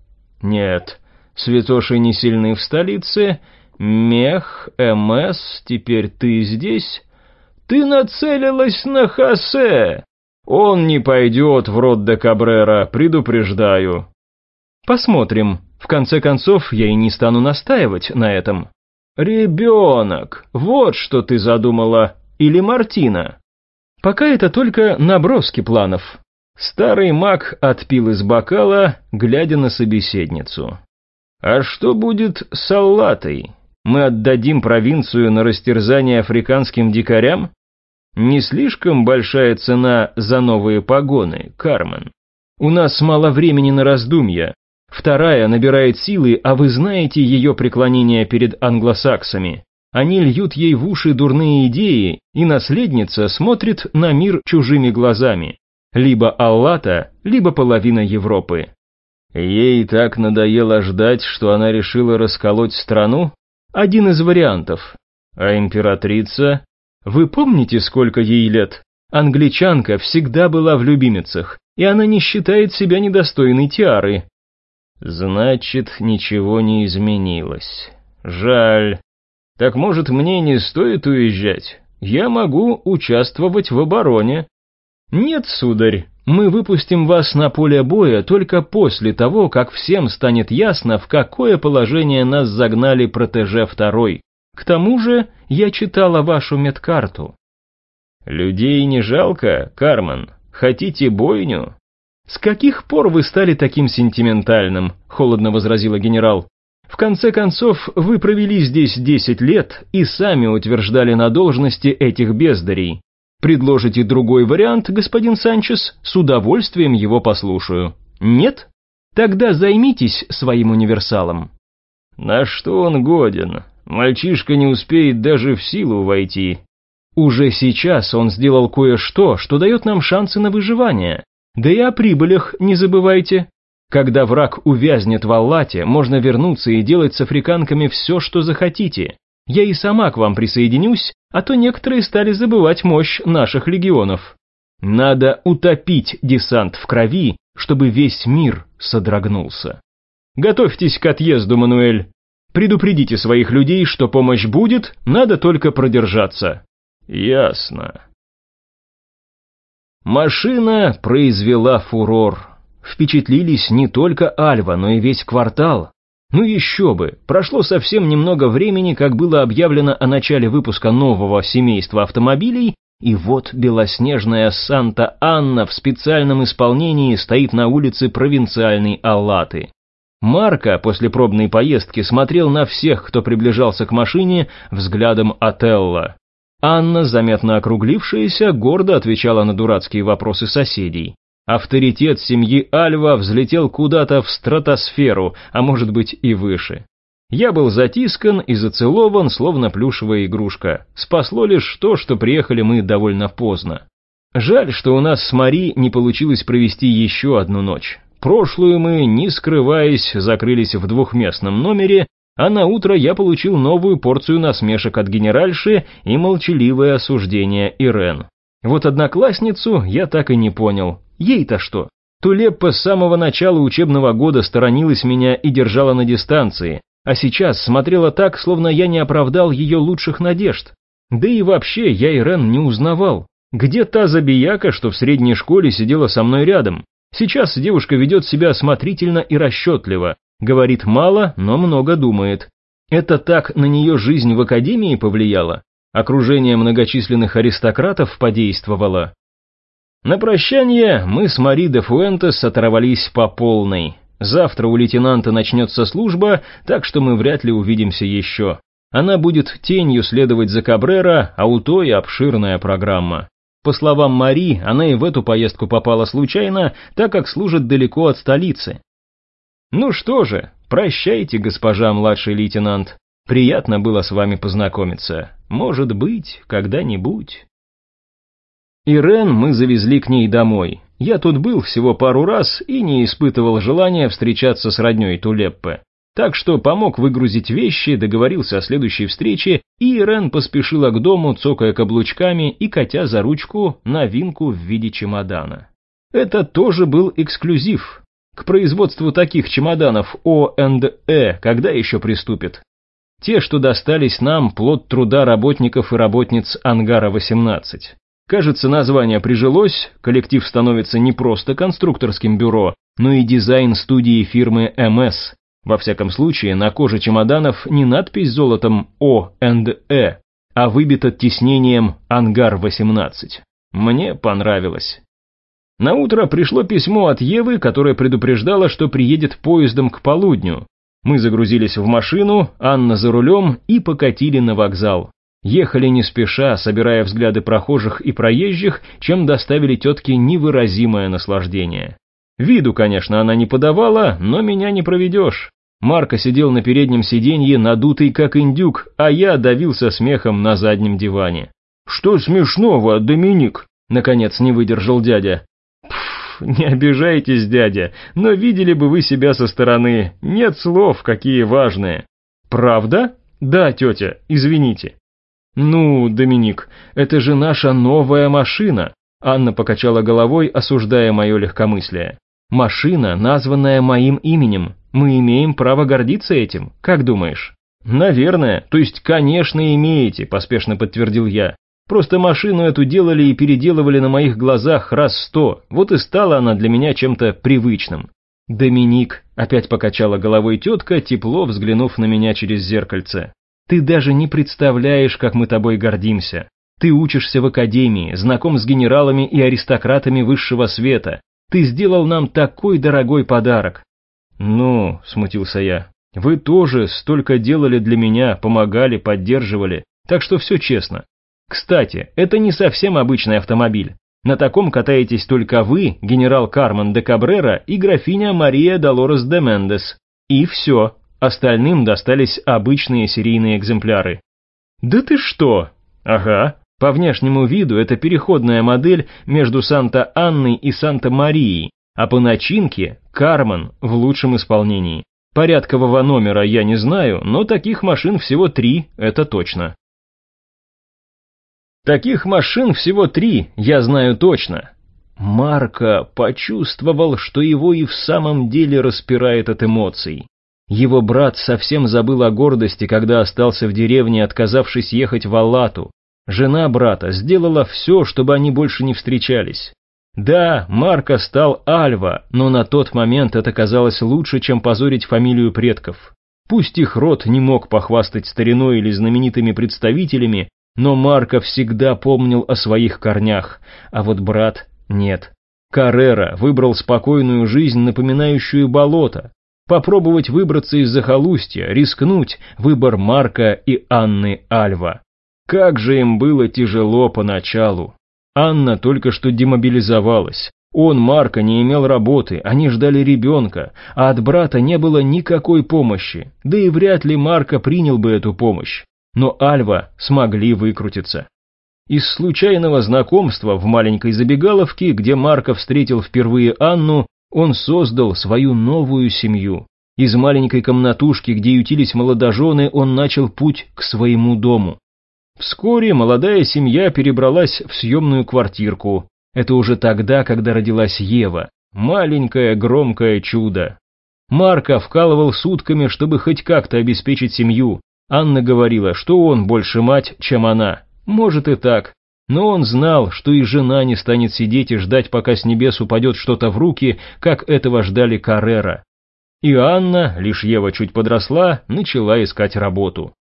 Нет, святоши не сильны в столице. Мех, МС, теперь ты здесь? Ты нацелилась на Хосе. Он не пойдет в рот де Кабрера, предупреждаю. Посмотрим. В конце концов, я и не стану настаивать на этом. Ребенок, вот что ты задумала или Мартина. Пока это только наброски планов. Старый маг отпил из бокала, глядя на собеседницу. А что будет с Аллатой? Мы отдадим провинцию на растерзание африканским дикарям? Не слишком большая цена за новые погоны, Кармен. У нас мало времени на раздумья. Вторая набирает силы, а вы знаете ее преклонение перед англосаксами. Они льют ей в уши дурные идеи, и наследница смотрит на мир чужими глазами. Либо Аллата, либо половина Европы. Ей так надоело ждать, что она решила расколоть страну? Один из вариантов. А императрица? Вы помните, сколько ей лет? Англичанка всегда была в любимицах, и она не считает себя недостойной тиары. Значит, ничего не изменилось. Жаль. Так может мне не стоит уезжать? Я могу участвовать в обороне. Нет, сударь, мы выпустим вас на поле боя только после того, как всем станет ясно, в какое положение нас загнали протеже второй. К тому же я читала вашу медкарту. Людей не жалко, Кармен? Хотите бойню? С каких пор вы стали таким сентиментальным? Холодно возразила генерал. В конце концов, вы провели здесь 10 лет и сами утверждали на должности этих бездарей. Предложите другой вариант, господин Санчес, с удовольствием его послушаю. Нет? Тогда займитесь своим универсалом. На что он годен? Мальчишка не успеет даже в силу войти. Уже сейчас он сделал кое-что, что дает нам шансы на выживание. Да и о прибылях не забывайте. Когда враг увязнет в Аллате, можно вернуться и делать с африканками все, что захотите. Я и сама к вам присоединюсь, а то некоторые стали забывать мощь наших легионов. Надо утопить десант в крови, чтобы весь мир содрогнулся. Готовьтесь к отъезду, Мануэль. Предупредите своих людей, что помощь будет, надо только продержаться. Ясно. Машина произвела фурор впечатлились не только Альва, но и весь квартал. Ну еще бы, прошло совсем немного времени, как было объявлено о начале выпуска нового семейства автомобилей, и вот белоснежная Санта-Анна в специальном исполнении стоит на улице провинциальной Аллаты. Марко после пробной поездки смотрел на всех, кто приближался к машине, взглядом Отелла. Анна, заметно округлившаяся, гордо отвечала на дурацкие вопросы соседей. Авторитет семьи Альва взлетел куда-то в стратосферу, а может быть и выше. Я был затискан и зацелован, словно плюшевая игрушка. Спасло лишь то, что приехали мы довольно поздно. Жаль, что у нас с Мари не получилось провести еще одну ночь. Прошлую мы, не скрываясь, закрылись в двухместном номере, а на утро я получил новую порцию насмешек от генеральши и молчаливое осуждение Ирен. Вот одноклассницу я так и не понял. Ей-то что? Тулеппа с самого начала учебного года сторонилась меня и держала на дистанции, а сейчас смотрела так, словно я не оправдал ее лучших надежд. Да и вообще я Ирен не узнавал. Где та забияка, что в средней школе сидела со мной рядом? Сейчас девушка ведет себя осмотрительно и расчетливо, Говорит мало, но много думает. Это так на нее жизнь в академии повлияла? Окружение многочисленных аристократов подействовало? На прощание мы с Мари де Фуэнтес оторвались по полной. Завтра у лейтенанта начнется служба, так что мы вряд ли увидимся еще. Она будет тенью следовать за Кабрера, а у той обширная программа. По словам Мари, она и в эту поездку попала случайно, так как служит далеко от столицы. Ну что же, прощайте, госпожа младший лейтенант. Приятно было с вами познакомиться. Может быть, когда-нибудь. Ирен мы завезли к ней домой. Я тут был всего пару раз и не испытывал желания встречаться с родней Тулеппе. Так что помог выгрузить вещи, договорился о следующей встрече, и Ирен поспешила к дому, цокая каблучками и катя за ручку новинку в виде чемодана. Это тоже был эксклюзив, к производству таких чемоданов О&Э когда еще приступит? Те, что достались нам, плод труда работников и работниц Ангара-18. Кажется, название прижилось, коллектив становится не просто конструкторским бюро, но и дизайн-студией фирмы МС. Во всяком случае, на коже чемоданов не надпись золотом О&Э, а выбита тиснением Ангар-18. Мне понравилось. На утро пришло письмо от Евы, которое предупреждало, что приедет поездом к полудню. Мы загрузились в машину, Анна за рулем и покатили на вокзал. Ехали не спеша, собирая взгляды прохожих и проезжих, чем доставили тетке невыразимое наслаждение. Виду, конечно, она не подавала, но меня не проведешь. Марко сидел на переднем сиденье, надутый как индюк, а я давился смехом на заднем диване. «Что смешного, Доминик?» Наконец не выдержал дядя не обижайтесь, дядя, но видели бы вы себя со стороны. Нет слов, какие важные. Правда? Да, тетя, извините. Ну, Доминик, это же наша новая машина. Анна покачала головой, осуждая мое легкомыслие. Машина, названная моим именем. Мы имеем право гордиться этим, как думаешь? Наверное, то есть, конечно, имеете, поспешно подтвердил я. Просто машину эту делали и переделывали на моих глазах раз сто, вот и стала она для меня чем-то привычным. «Доминик», — опять покачала головой тетка, тепло взглянув на меня через зеркальце. «Ты даже не представляешь, как мы тобой гордимся. Ты учишься в академии, знаком с генералами и аристократами высшего света. Ты сделал нам такой дорогой подарок». «Ну», — смутился я, — «вы тоже столько делали для меня, помогали, поддерживали, так что все честно. Кстати, это не совсем обычный автомобиль. На таком катаетесь только вы, генерал Кармен де Кабрера и графиня Мария Долорес де Мендес. И все. Остальным достались обычные серийные экземпляры. Да ты что? Ага. По внешнему виду это переходная модель между Санта-Анной и Санта-Марией, а по начинке Кармен в лучшем исполнении. Порядкового номера я не знаю, но таких машин всего три, это точно. Таких машин всего три, я знаю точно. Марко почувствовал, что его и в самом деле распирает от эмоций. Его брат совсем забыл о гордости, когда остался в деревне, отказавшись ехать в Аллату. Жена брата сделала все, чтобы они больше не встречались. Да, Марко стал Альва, но на тот момент это казалось лучше, чем позорить фамилию предков. Пусть их род не мог похвастать стариной или знаменитыми представителями, но Марко всегда помнил о своих корнях, а вот брат нет. Каррера выбрал спокойную жизнь, напоминающую болото. Попробовать выбраться из захолустья, рискнуть – выбор Марка и Анны Альва. Как же им было тяжело поначалу. Анна только что демобилизовалась. Он, Марка, не имел работы, они ждали ребенка, а от брата не было никакой помощи, да и вряд ли Марка принял бы эту помощь. Но Альва смогли выкрутиться. Из случайного знакомства в маленькой забегаловке, где Марко встретил впервые Анну, он создал свою новую семью. Из маленькой комнатушки, где ютились молодожены, он начал путь к своему дому. Вскоре молодая семья перебралась в съемную квартирку. Это уже тогда, когда родилась Ева, маленькое громкое чудо. Марко вкалывал сутками, чтобы хоть как-то обеспечить семью. Анна говорила, что он больше мать, чем она. Может и так, но он знал, что и жена не станет сидеть и ждать, пока с небес упадет что-то в руки, как этого ждали Каррера. И Анна, лишь Ева чуть подросла, начала искать работу.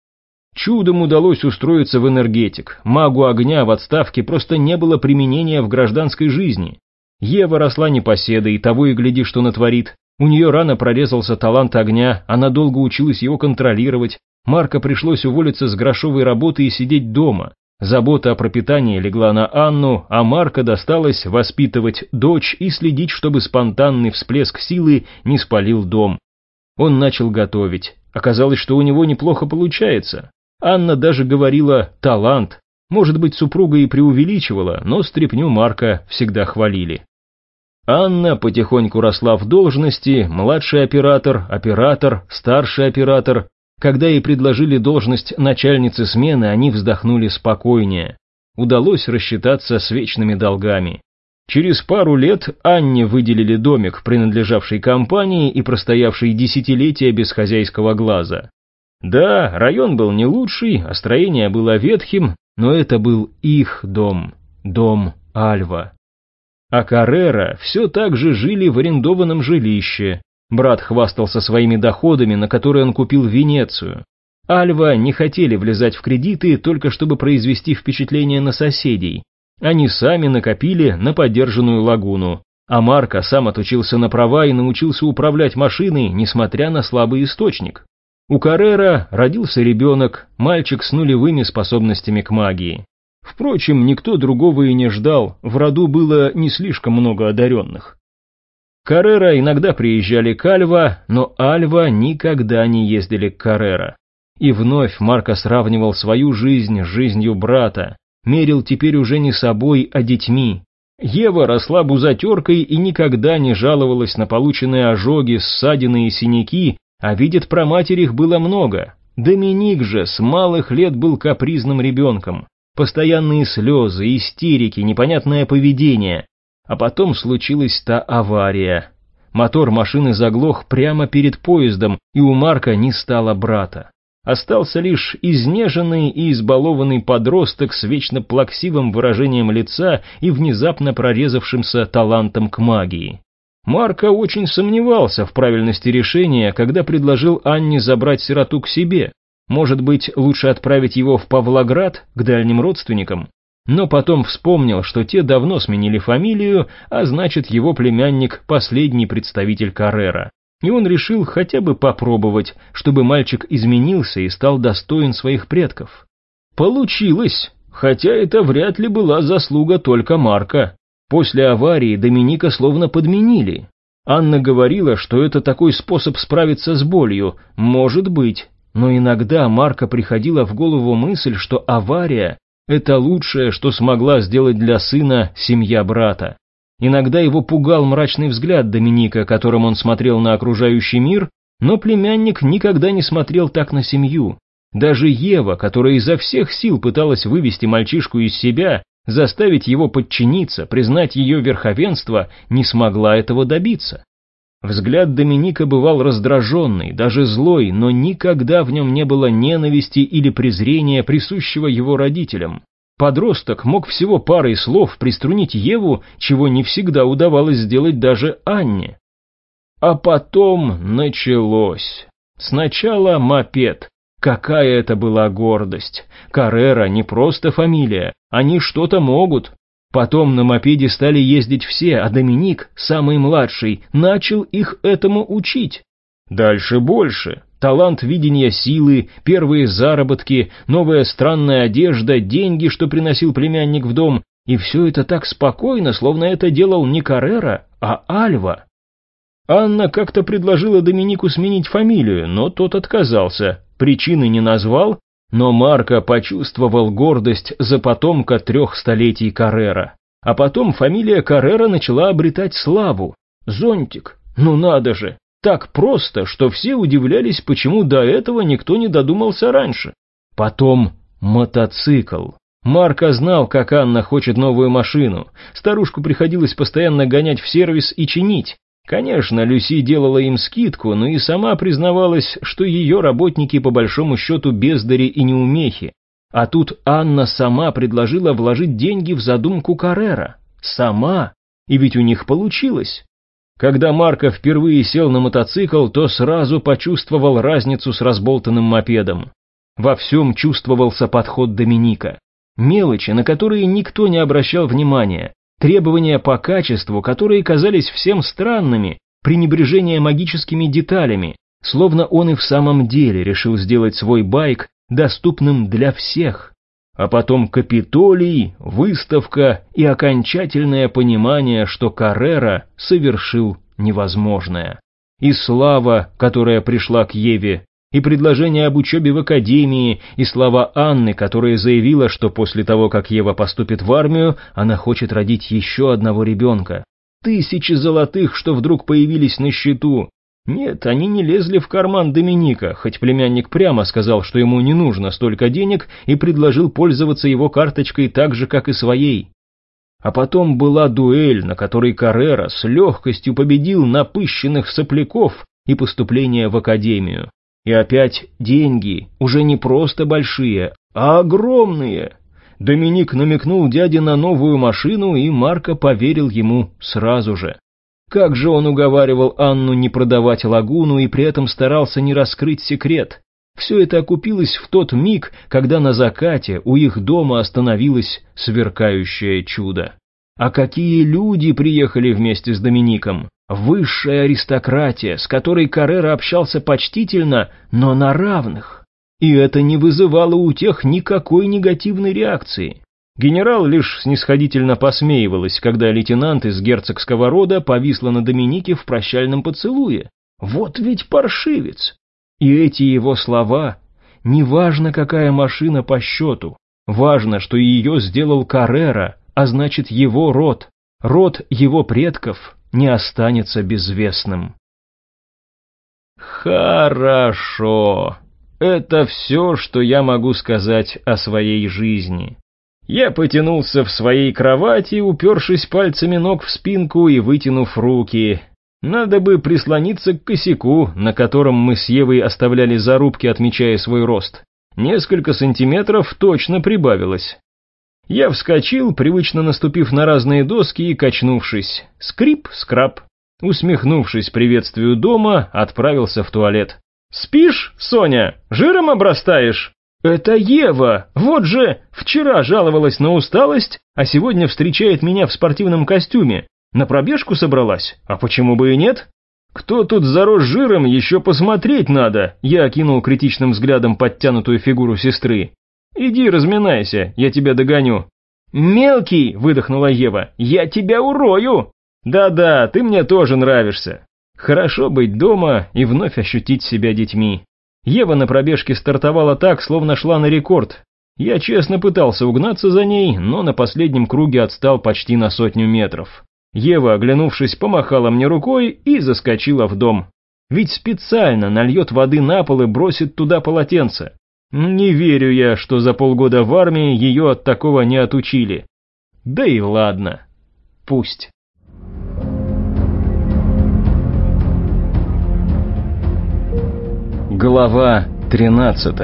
Чудом удалось устроиться в энергетик, магу огня в отставке просто не было применения в гражданской жизни. Ева росла непоседой, того и гляди, что натворит. У нее рано прорезался талант огня, она долго училась его контролировать. Марка пришлось уволиться с грошовой работы и сидеть дома. Забота о пропитании легла на Анну, а Марка досталось воспитывать дочь и следить, чтобы спонтанный всплеск силы не спалил дом. Он начал готовить. Оказалось, что у него неплохо получается. Анна даже говорила «талант». Может быть, супруга и преувеличивала, но стряпню Марка всегда хвалили. Анна потихоньку росла в должности, младший оператор, оператор, старший оператор, когда ей предложили должность начальницы смены, они вздохнули спокойнее. Удалось рассчитаться с вечными долгами. Через пару лет Анне выделили домик, принадлежавший компании и простоявший десятилетия без хозяйского глаза. Да, район был не лучший, а строение было ветхим, но это был их дом, дом Альва. А Каррера все так же жили в арендованном жилище, Брат хвастался своими доходами, на которые он купил Венецию. Альва не хотели влезать в кредиты, только чтобы произвести впечатление на соседей. Они сами накопили на поддержанную лагуну. А Марко сам отучился на права и научился управлять машиной, несмотря на слабый источник. У Каррера родился ребенок, мальчик с нулевыми способностями к магии. Впрочем, никто другого и не ждал, в роду было не слишком много одаренных. Каррера иногда приезжали к Альва, но Альва никогда не ездили к Каррера. И вновь Марко сравнивал свою жизнь с жизнью брата, мерил теперь уже не собой, а детьми. Ева росла бузатеркой и никогда не жаловалась на полученные ожоги, ссадины и синяки, а видит про матерь их было много. Доминик же с малых лет был капризным ребенком. Постоянные слезы, истерики, непонятное поведение. А потом случилась та авария. Мотор машины заглох прямо перед поездом, и у Марка не стало брата. Остался лишь изнеженный и избалованный подросток с вечно плаксивым выражением лица и внезапно прорезавшимся талантом к магии. Марко очень сомневался в правильности решения, когда предложил Анне забрать сироту к себе. Может быть, лучше отправить его в Павлоград, к дальним родственникам? Но потом вспомнил, что те давно сменили фамилию, а значит его племянник – последний представитель Каррера. И он решил хотя бы попробовать, чтобы мальчик изменился и стал достоин своих предков. Получилось, хотя это вряд ли была заслуга только Марка. После аварии Доминика словно подменили. Анна говорила, что это такой способ справиться с болью, может быть, но иногда Марка приходила в голову мысль, что авария это лучшее, что смогла сделать для сына семья брата. Иногда его пугал мрачный взгляд Доминика, которым он смотрел на окружающий мир, но племянник никогда не смотрел так на семью. Даже Ева, которая изо всех сил пыталась вывести мальчишку из себя, заставить его подчиниться, признать ее верховенство, не смогла этого добиться. Взгляд Доминика бывал раздраженный, даже злой, но никогда в нем не было ненависти или презрения, присущего его родителям. Подросток мог всего парой слов приструнить Еву, чего не всегда удавалось сделать даже Анне. А потом началось. Сначала мопед. Какая это была гордость. Каррера не просто фамилия, они что-то могут. Потом на мопеде стали ездить все, а Доминик, самый младший, начал их этому учить. Дальше больше. талант видения силы, первые заработки, новая странная одежда, деньги, что приносил племянник в дом, и все это так спокойно, словно это делал не Каррера, а Альва. Анна как-то предложила Доминику сменить фамилию, но тот отказался, причины не назвал, но Марко почувствовал гордость за потомка трех столетий Каррера. А потом фамилия Каррера начала обретать славу. Зонтик, ну надо же, так просто, что все удивлялись, почему до этого никто не додумался раньше. Потом мотоцикл. Марко знал, как Анна хочет новую машину. Старушку приходилось постоянно гонять в сервис и чинить. Конечно, Люси делала им скидку, но и сама признавалась, что ее работники по большому счету бездари и неумехи. А тут Анна сама предложила вложить деньги в задумку Каррера. Сама. И ведь у них получилось. Когда Марко впервые сел на мотоцикл, то сразу почувствовал разницу с разболтанным мопедом. Во всем чувствовался подход Доминика. Мелочи, на которые никто не обращал внимания, требования по качеству, которые казались всем странными, пренебрежение магическими деталями, словно он и в самом деле решил сделать свой байк доступным для всех. А потом Капитолий, выставка и окончательное понимание, что Каррера совершил невозможное. И слава, которая пришла к Еве, и предложение об учебе в академии, и слова Анны, которая заявила, что после того, как Ева поступит в армию, она хочет родить еще одного ребенка. Тысячи золотых, что вдруг появились на счету, нет, они не лезли в карман Доминика, хоть племянник прямо сказал, что ему не нужно столько денег и предложил пользоваться его карточкой так же, как и своей. А потом была дуэль, на которой Каррера с легкостью победил напыщенных сопляков и поступление в академию. И опять деньги, уже не просто большие, а огромные. Доминик намекнул дяде на новую машину, и Марко поверил ему сразу же. Как же он уговаривал Анну не продавать лагуну и при этом старался не раскрыть секрет. Все это окупилось в тот миг, когда на закате у их дома остановилось сверкающее чудо. А какие люди приехали вместе с Домиником? Высшая аристократия, с которой Каррера общался почтительно, но на равных. И это не вызывало у тех никакой негативной реакции. Генерал лишь снисходительно посмеивалась, когда лейтенант из герцогского рода повисла на Доминике в прощальном поцелуе. Вот ведь паршивец! И эти его слова, неважно какая машина по счету, важно, что ее сделал Каррера, а значит его род, род его предков не останется безвестным. Хорошо. Это все, что я могу сказать о своей жизни. Я потянулся в своей кровати, упершись пальцами ног в спинку и вытянув руки. Надо бы прислониться к косяку, на котором мы с Евой оставляли зарубки, отмечая свой рост. Несколько сантиметров точно прибавилось. Я вскочил, привычно наступив на разные доски и качнувшись. Скрип-скраб. Усмехнувшись приветствию дома, отправился в туалет. «Спишь, Соня? Жиром обрастаешь?» «Это Ева! Вот же! Вчера жаловалась на усталость, а сегодня встречает меня в спортивном костюме. На пробежку собралась? А почему бы и нет?» «Кто тут зарос жиром, еще посмотреть надо!» Я окинул критичным взглядом подтянутую фигуру сестры. «Иди разминайся, я тебя догоню». «Мелкий!» — выдохнула Ева. «Я тебя урою!» «Да-да, ты мне тоже нравишься. Хорошо быть дома и вновь ощутить себя детьми. Ева на пробежке стартовала так, словно шла на рекорд. Я честно пытался угнаться за ней, но на последнем круге отстал почти на сотню метров. Ева, оглянувшись, помахала мне рукой и заскочила в дом. Ведь специально нальет воды на пол и бросит туда полотенце. Не верю я, что за полгода в армии ее от такого не отучили. Да и ладно. Пусть. Глава 13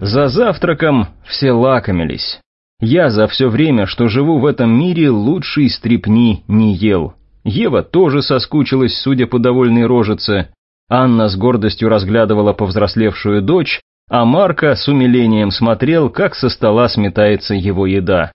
За завтраком все лакомились. Я за все время, что живу в этом мире, лучшей стрипни не ел. Ева тоже соскучилась, судя по довольной рожице. Анна с гордостью разглядывала повзрослевшую дочь, а Марко с умилением смотрел, как со стола сметается его еда.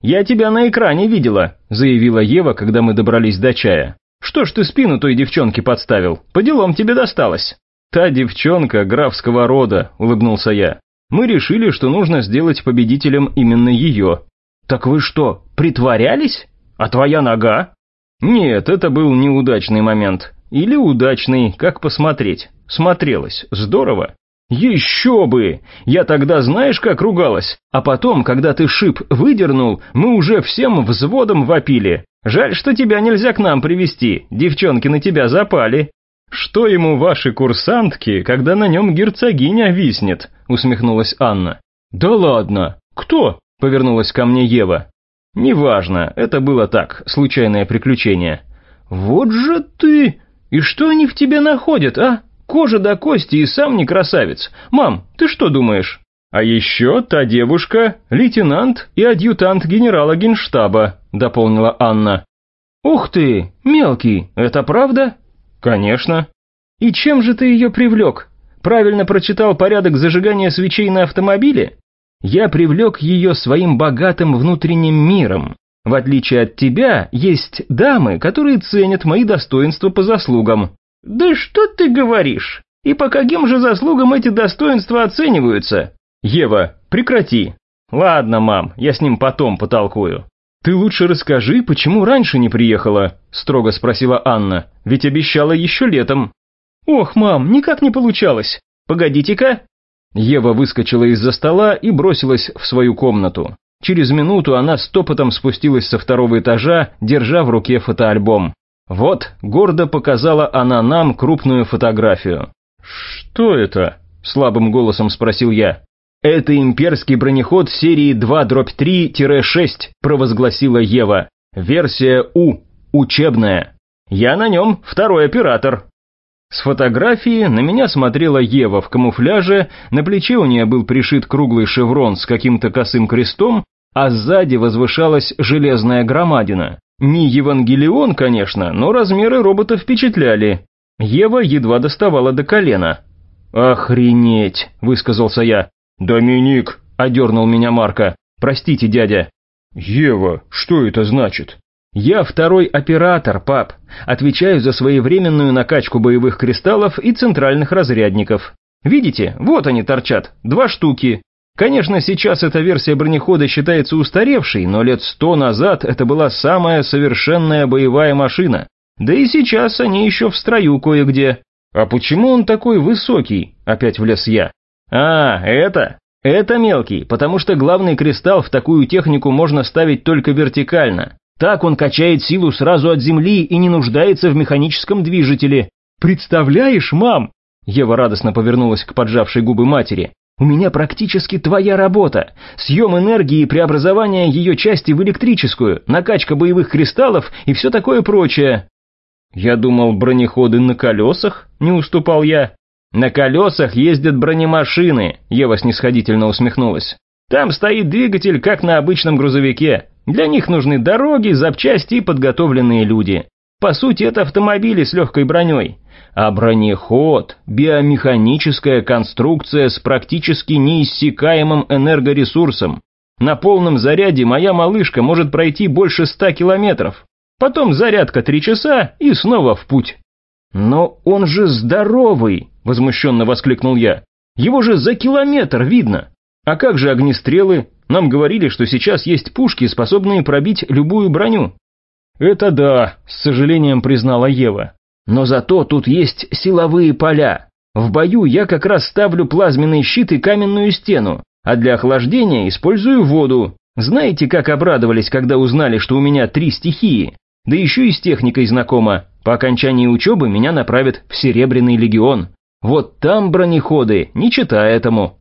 «Я тебя на экране видела», — заявила Ева, когда мы добрались до чая. Что ж ты спину той девчонке подставил? По делам тебе досталось». «Та девчонка графского рода», — улыбнулся я. «Мы решили, что нужно сделать победителем именно ее». «Так вы что, притворялись? А твоя нога?» «Нет, это был неудачный момент. Или удачный, как посмотреть. Смотрелось. Здорово». «Еще бы! Я тогда знаешь, как ругалась? А потом, когда ты шип выдернул, мы уже всем взводом вопили. Жаль, что тебя нельзя к нам привести, девчонки на тебя запали». «Что ему ваши курсантки, когда на нем герцогиня виснет?» усмехнулась Анна. «Да ладно! Кто?» — повернулась ко мне Ева. «Неважно, это было так, случайное приключение». «Вот же ты! И что они в тебе находят, а? Кожа до кости и сам не красавец. Мам, ты что думаешь?» «А еще та девушка, лейтенант и адъютант генерала генштаба», — дополнила Анна. «Ух ты, мелкий, это правда?» «Конечно». «И чем же ты ее привлек? Правильно прочитал порядок зажигания свечей на автомобиле? Я привлек ее своим богатым внутренним миром. В отличие от тебя, есть дамы, которые ценят мои достоинства по заслугам». «Да что ты говоришь? И по каким же заслугам эти достоинства оцениваются?» «Ева, прекрати». «Ладно, мам, я с ним потом потолкую». «Ты лучше расскажи, почему раньше не приехала?» – строго спросила Анна. «Ведь обещала еще летом». «Ох, мам, никак не получалось. Погодите-ка». Ева выскочила из-за стола и бросилась в свою комнату. Через минуту она стопотом спустилась со второго этажа, держа в руке фотоальбом. Вот, гордо показала она нам крупную фотографию. «Что это?» – слабым голосом спросил я. «Это имперский бронеход серии 2-3-6», – провозгласила Ева. «Версия У, учебная. Я на нем второй оператор». С фотографии на меня смотрела Ева в камуфляже, на плече у нее был пришит круглый шеврон с каким-то косым крестом, а сзади возвышалась железная громадина. Не Евангелион, конечно, но размеры робота впечатляли. Ева едва доставала до колена. «Охренеть!» – высказался я. «Доминик!» – одернул меня Марка. «Простите, дядя». «Ева, что это значит?» «Я второй оператор, пап. Отвечаю за своевременную накачку боевых кристаллов и центральных разрядников. Видите, вот они торчат, два штуки. Конечно, сейчас эта версия бронехода считается устаревшей, но лет сто назад это была самая совершенная боевая машина. Да и сейчас они еще в строю кое-где. А почему он такой высокий? Опять влез я. А, это? Это мелкий, потому что главный кристалл в такую технику можно ставить только вертикально. Так он качает силу сразу от земли и не нуждается в механическом движителе. Представляешь, мам? Ева радостно повернулась к поджавшей губы матери. У меня практически твоя работа. Съем энергии и преобразование ее части в электрическую, накачка боевых кристаллов и все такое прочее. Я думал, бронеходы на колесах, не уступал я. «На колесах ездят бронемашины», — Ева снисходительно усмехнулась. «Там стоит двигатель, как на обычном грузовике. Для них нужны дороги, запчасти и подготовленные люди. По сути, это автомобили с легкой броней. А бронеход – биомеханическая конструкция с практически неиссякаемым энергоресурсом. На полном заряде моя малышка может пройти больше ста километров. Потом зарядка три часа и снова в путь. «Но он же здоровый!» – возмущенно воскликнул я. «Его же за километр видно! А как же огнестрелы? Нам говорили, что сейчас есть пушки, способные пробить любую броню». «Это да», – с сожалением признала Ева. «Но зато тут есть силовые поля. В бою я как раз ставлю плазменный щит и каменную стену, а для охлаждения использую воду. Знаете, как обрадовались, когда узнали, что у меня три стихии? Да еще и с техникой знакома. По окончании учебы меня направят в Серебряный легион. Вот там бронеходы, не читая этому».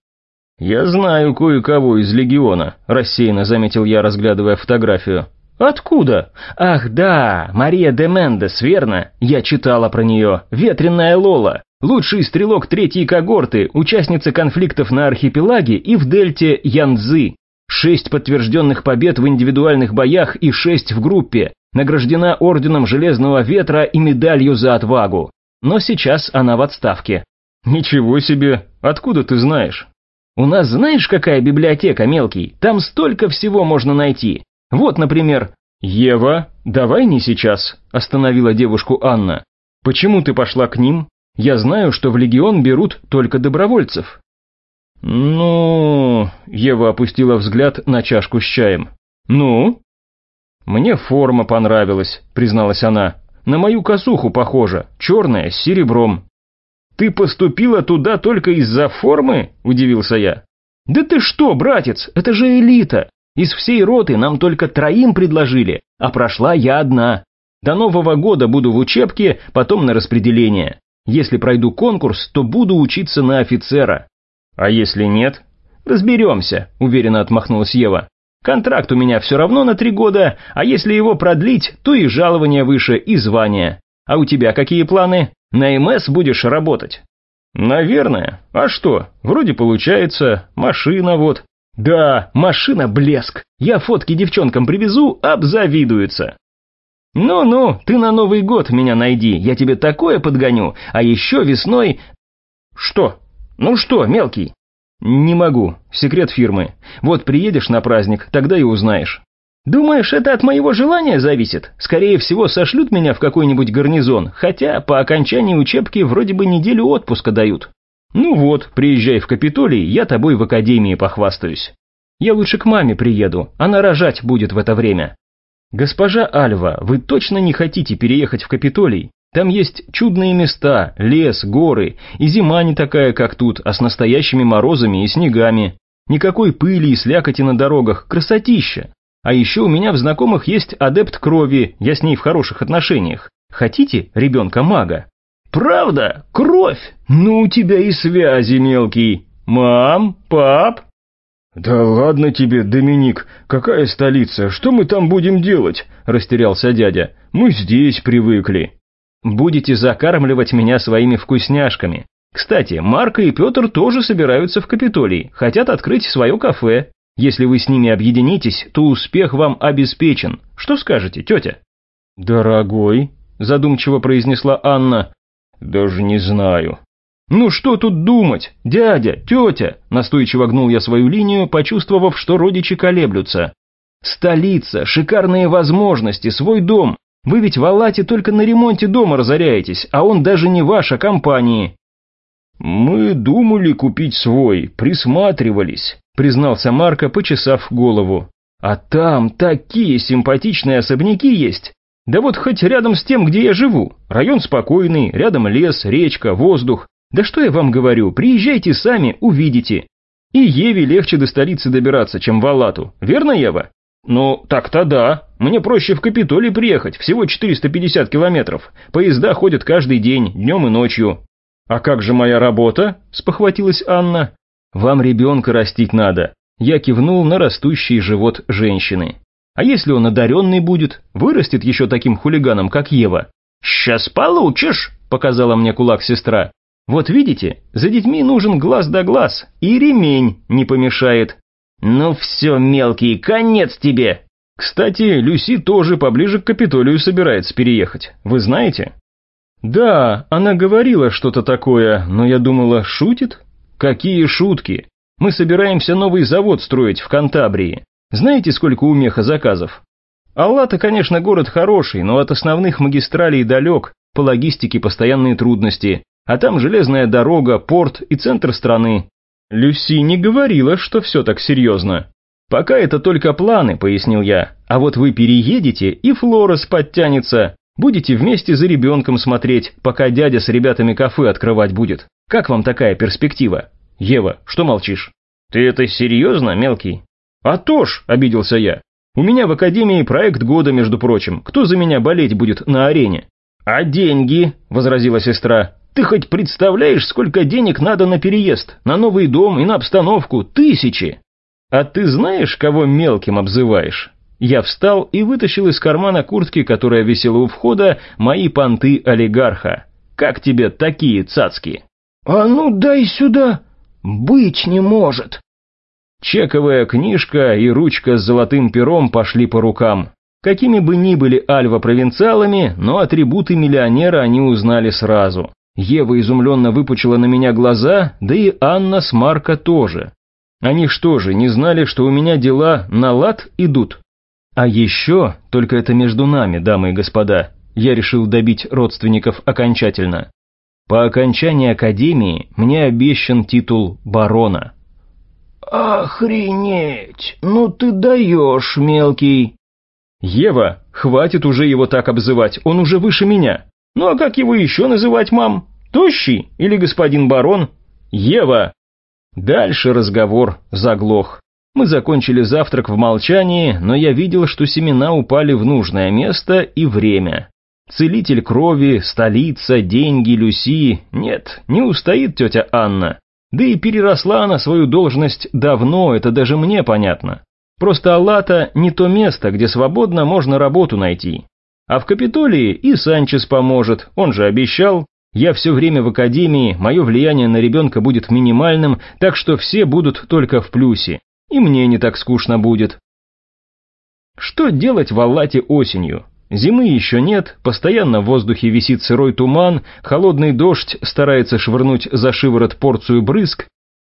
«Я знаю кое-кого из легиона», – рассеянно заметил я, разглядывая фотографию. «Откуда? Ах да, Мария де Мендес, верно? Я читала про нее. Ветреная Лола. Лучший стрелок третьей когорты, участница конфликтов на архипелаге и в дельте Янцзы. Шесть подтвержденных побед в индивидуальных боях и шесть в группе. Награждена орденом Железного Ветра и медалью за отвагу. Но сейчас она в отставке». «Ничего себе! Откуда ты знаешь?» У нас знаешь, какая библиотека, мелкий? Там столько всего можно найти. Вот, например, «Ева, давай не сейчас», – остановила девушку Анна. «Почему ты пошла к ним? Я знаю, что в легион берут только добровольцев». «Ну...» – Ева опустила взгляд на чашку с чаем. «Ну?» «Мне форма понравилась», – призналась она. «На мою косуху похожа, черная, с серебром». «Ты поступила туда только из-за формы?» – удивился я. «Да ты что, братец, это же элита! Из всей роты нам только троим предложили, а прошла я одна. До Нового года буду в учебке, потом на распределение. Если пройду конкурс, то буду учиться на офицера. А если нет? Разберемся, уверенно отмахнулась Ева. Контракт у меня все равно на три года, а если его продлить, то и жалование выше, и звание. А у тебя какие планы? На МС будешь работать? Наверное. А что? Вроде получается. Машина вот. Да, машина блеск. Я фотки девчонкам привезу, обзавидуются. Ну-ну, ты на Новый год меня найди, я тебе такое подгоню, а еще весной... Что? Ну что, мелкий? Не могу, секрет фирмы. Вот приедешь на праздник, тогда и узнаешь. Думаешь, это от моего желания зависит? Скорее всего, сошлют меня в какой-нибудь гарнизон, хотя по окончании учебки вроде бы неделю отпуска дают. «Ну вот, приезжай в Капитолий, я тобой в академии похвастаюсь. Я лучше к маме приеду, она рожать будет в это время». «Госпожа Альва, вы точно не хотите переехать в Капитолий? Там есть чудные места, лес, горы, и зима не такая, как тут, а с настоящими морозами и снегами. Никакой пыли и слякоти на дорогах, красотища. А еще у меня в знакомых есть адепт крови, я с ней в хороших отношениях. Хотите ребенка-мага?» «Правда? Кровь? Ну, у тебя и связи, мелкий. Мам? Пап?» «Да ладно тебе, Доминик, какая столица? Что мы там будем делать?» – растерялся дядя. «Мы здесь привыкли». «Будете закармливать меня своими вкусняшками. Кстати, Марка и Петр тоже собираются в Капитолий, хотят открыть свое кафе. Если вы с ними объединитесь, то успех вам обеспечен. Что скажете, тетя?» «Дорогой», – задумчиво произнесла Анна, «Даже не знаю». «Ну что тут думать, дядя, тетя?» Настойчиво гнул я свою линию, почувствовав, что родичи колеблются. «Столица, шикарные возможности, свой дом. Вы ведь в Аллате только на ремонте дома разоряетесь, а он даже не ваша компания». «Мы думали купить свой, присматривались», признался Марко, почесав голову. «А там такие симпатичные особняки есть. Да вот хоть рядом с тем, где я живу. Район спокойный, рядом лес, речка, воздух. Да что я вам говорю, приезжайте сами, увидите. И Еве легче до столицы добираться, чем в Алату. Верно, Ева? Ну, так-то да. Мне проще в Капитолий приехать, всего 450 километров. Поезда ходят каждый день, днем и ночью. А как же моя работа? Спохватилась Анна. Вам ребенка растить надо. Я кивнул на растущий живот женщины. А если он одаренный будет, вырастет еще таким хулиганом, как Ева? «Сейчас получишь», — показала мне кулак сестра. «Вот видите, за детьми нужен глаз да глаз, и ремень не помешает». «Ну все, мелкий, конец тебе!» «Кстати, Люси тоже поближе к Капитолию собирается переехать, вы знаете?» «Да, она говорила что-то такое, но я думала, шутит?» «Какие шутки? Мы собираемся новый завод строить в Кантабрии. Знаете, сколько у меха заказов? Аллата, конечно, город хороший, но от основных магистралей далек, по логистике постоянные трудности, а там железная дорога, порт и центр страны. Люси не говорила, что все так серьезно. «Пока это только планы», — пояснил я, «а вот вы переедете, и Флорес подтянется, будете вместе за ребенком смотреть, пока дядя с ребятами кафе открывать будет. Как вам такая перспектива? Ева, что молчишь?» «Ты это серьезно, мелкий?» «А то ж», — обиделся я, — «у меня в академии проект года, между прочим. Кто за меня болеть будет на арене?» «А деньги?» — возразила сестра. «Ты хоть представляешь, сколько денег надо на переезд, на новый дом и на обстановку? Тысячи!» «А ты знаешь, кого мелким обзываешь?» Я встал и вытащил из кармана куртки, которая висела у входа, мои понты олигарха. «Как тебе такие цацки?» «А ну дай сюда!» «Быть не может!» Чековая книжка и ручка с золотым пером пошли по рукам. Какими бы ни были Альва провинциалами, но атрибуты миллионера они узнали сразу. Ева изумленно выпучила на меня глаза, да и Анна с Марко тоже. Они что же, не знали, что у меня дела на лад идут? А еще, только это между нами, дамы и господа, я решил добить родственников окончательно. По окончании академии мне обещан титул барона. «Охренеть! Ну ты даешь, мелкий!» «Ева, хватит уже его так обзывать, он уже выше меня. Ну а как его еще называть, мам? Тощий или господин барон? Ева!» Дальше разговор заглох. Мы закончили завтрак в молчании, но я видел, что семена упали в нужное место и время. Целитель крови, столица, деньги, Люси. Нет, не устоит тетя Анна. Да и переросла она свою должность давно, это даже мне понятно. Просто Аллата не то место, где свободно можно работу найти. А в Капитолии и Санчес поможет, он же обещал. Я все время в академии, мое влияние на ребенка будет минимальным, так что все будут только в плюсе. И мне не так скучно будет. Что делать в Аллате осенью? Зимы еще нет, постоянно в воздухе висит сырой туман, холодный дождь старается швырнуть за шиворот порцию брызг.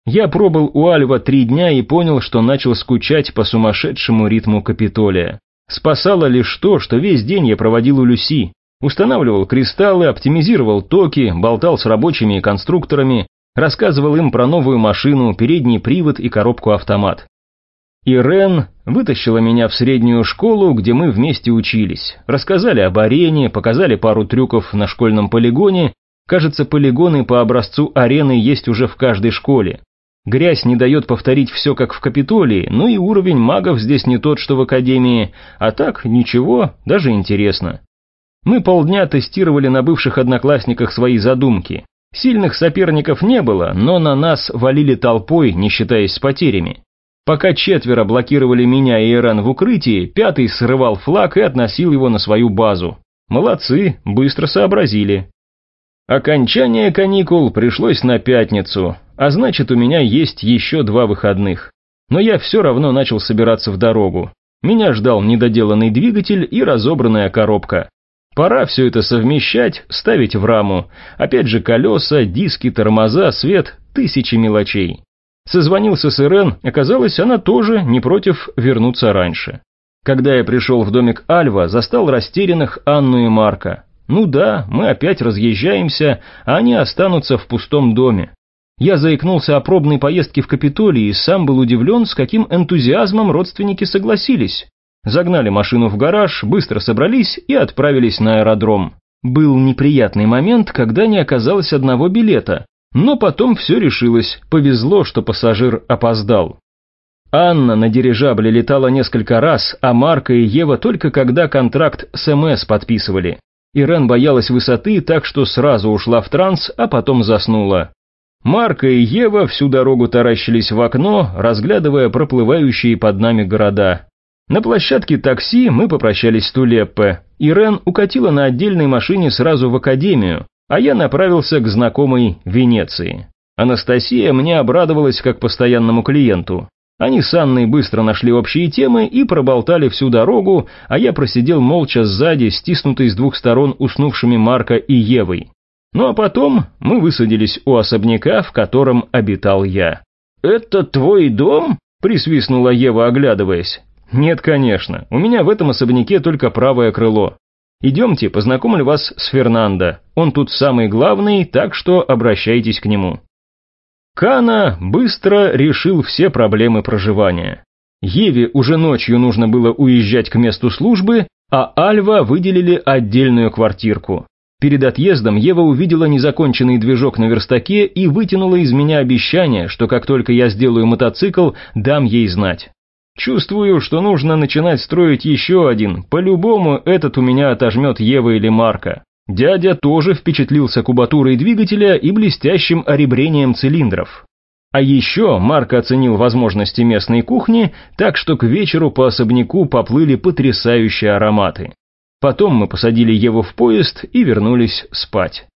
Я пробыл у Альва три дня и понял, что начал скучать по сумасшедшему ритму Капитолия. Спасало лишь то, что весь день я проводил у Люси. Устанавливал кристаллы, оптимизировал токи, болтал с рабочими и конструкторами, рассказывал им про новую машину, передний привод и коробку-автомат. Ирен вытащила меня в среднюю школу, где мы вместе учились. Рассказали об арене, показали пару трюков на школьном полигоне. Кажется, полигоны по образцу арены есть уже в каждой школе. Грязь не дает повторить все как в Капитолии, ну и уровень магов здесь не тот, что в Академии. А так, ничего, даже интересно. Мы полдня тестировали на бывших одноклассниках свои задумки. Сильных соперников не было, но на нас валили толпой, не считаясь с потерями. Пока четверо блокировали меня и Иран в укрытии, пятый срывал флаг и относил его на свою базу. Молодцы, быстро сообразили. Окончание каникул пришлось на пятницу, а значит у меня есть еще два выходных. Но я все равно начал собираться в дорогу. Меня ждал недоделанный двигатель и разобранная коробка. Пора все это совмещать, ставить в раму. Опять же колеса, диски, тормоза, свет, тысячи мелочей. Созвонился с Ирен, оказалось, она тоже не против вернуться раньше. Когда я пришел в домик Альва, застал растерянных Анну и Марка. Ну да, мы опять разъезжаемся, а они останутся в пустом доме. Я заикнулся о пробной поездке в Капитолий и сам был удивлен, с каким энтузиазмом родственники согласились. Загнали машину в гараж, быстро собрались и отправились на аэродром. Был неприятный момент, когда не оказалось одного билета, но потом все решилось, повезло, что пассажир опоздал. Анна на дирижабле летала несколько раз, а Марка и Ева только когда контракт с МС подписывали. Ирен боялась высоты, так что сразу ушла в транс, а потом заснула. Марка и Ева всю дорогу таращились в окно, разглядывая проплывающие под нами города. На площадке такси мы попрощались с Тулеппе. Ирен укатила на отдельной машине сразу в академию, а я направился к знакомой Венеции. Анастасия мне обрадовалась как постоянному клиенту. Они с Анной быстро нашли общие темы и проболтали всю дорогу, а я просидел молча сзади, стиснутый с двух сторон уснувшими Марка и Евой. Ну а потом мы высадились у особняка, в котором обитал я. «Это твой дом?» – присвистнула Ева, оглядываясь. «Нет, конечно, у меня в этом особняке только правое крыло. Идемте, познакомлю вас с Фернандо. Он тут самый главный, так что обращайтесь к нему». Кана быстро решил все проблемы проживания. Еве уже ночью нужно было уезжать к месту службы, а Альва выделили отдельную квартирку. Перед отъездом Ева увидела незаконченный движок на верстаке и вытянула из меня обещание, что как только я сделаю мотоцикл, дам ей знать. Чувствую, что нужно начинать строить еще один. По-любому этот у меня отожмет Ева или Марка. Дядя тоже впечатлился кубатурой двигателя и блестящим оребрением цилиндров. А еще Марк оценил возможности местной кухни, так что к вечеру по особняку поплыли потрясающие ароматы. Потом мы посадили Еву в поезд и вернулись спать.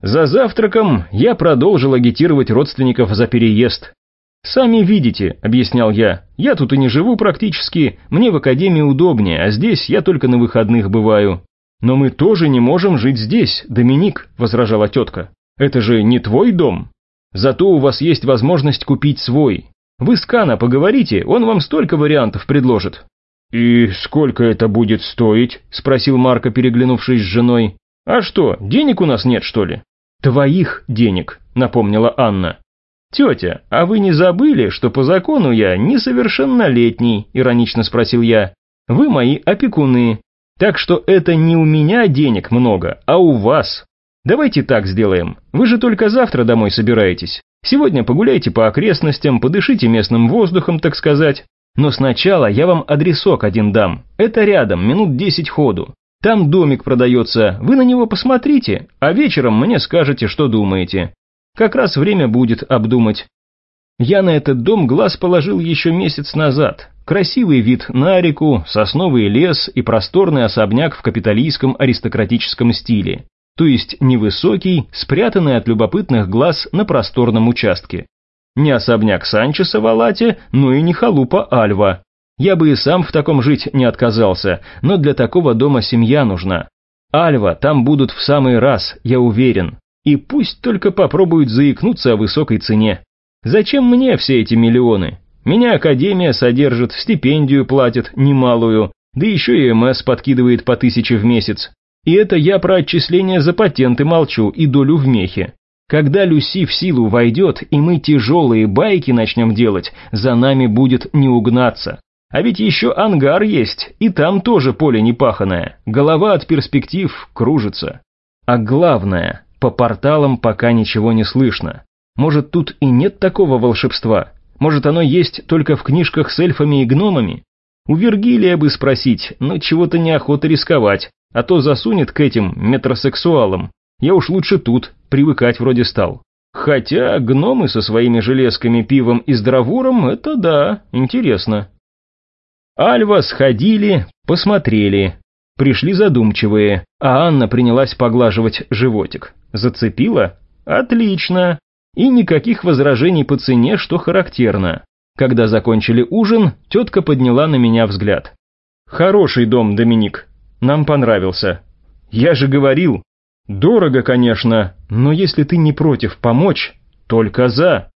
За завтраком я продолжил агитировать родственников за переезд, «Сами видите», — объяснял я, — «я тут и не живу практически, мне в академии удобнее, а здесь я только на выходных бываю». «Но мы тоже не можем жить здесь, Доминик», — возражала тетка. «Это же не твой дом. Зато у вас есть возможность купить свой. Вы с Кана поговорите, он вам столько вариантов предложит». «И сколько это будет стоить?» — спросил Марко, переглянувшись с женой. «А что, денег у нас нет, что ли?» «Твоих денег», — напомнила Анна. «Тетя, а вы не забыли, что по закону я несовершеннолетний?» — иронично спросил я. «Вы мои опекуны. Так что это не у меня денег много, а у вас. Давайте так сделаем. Вы же только завтра домой собираетесь. Сегодня погуляйте по окрестностям, подышите местным воздухом, так сказать. Но сначала я вам адресок один дам. Это рядом, минут десять ходу. Там домик продается, вы на него посмотрите, а вечером мне скажете, что думаете. Как раз время будет обдумать. Я на этот дом глаз положил еще месяц назад. Красивый вид на реку, сосновый лес и просторный особняк в капиталистском аристократическом стиле. То есть невысокий, спрятанный от любопытных глаз на просторном участке. Не особняк Санчеса в Алате, но и не халупа Альва. Я бы и сам в таком жить не отказался, но для такого дома семья нужна. Альва там будут в самый раз, я уверен. И пусть только попробуют заикнуться о высокой цене. Зачем мне все эти миллионы? Меня академия содержит, стипендию платит немалую, да еще и МС подкидывает по тысяче в месяц. И это я про отчисления за патенты молчу и долю в мехе. Когда Люси в силу войдет, и мы тяжелые байки начнем делать, за нами будет не угнаться. А ведь еще ангар есть, и там тоже поле непаханное. Голова от перспектив кружится. А главное, по порталам пока ничего не слышно. Может, тут и нет такого волшебства? Может, оно есть только в книжках с эльфами и гномами? У Вергилия бы спросить, но чего-то неохота рисковать, а то засунет к этим метросексуалам. Я уж лучше тут, привыкать вроде стал. Хотя гномы со своими железками, пивом и здравуром – это да, интересно. Альва сходили, посмотрели. Пришли задумчивые, а Анна принялась поглаживать животик. Зацепила? Отлично. И никаких возражений по цене, что характерно. Когда закончили ужин, тетка подняла на меня взгляд. «Хороший дом, Доминик. Нам понравился. Я же говорил, Дорого, конечно, но если ты не против помочь, только за.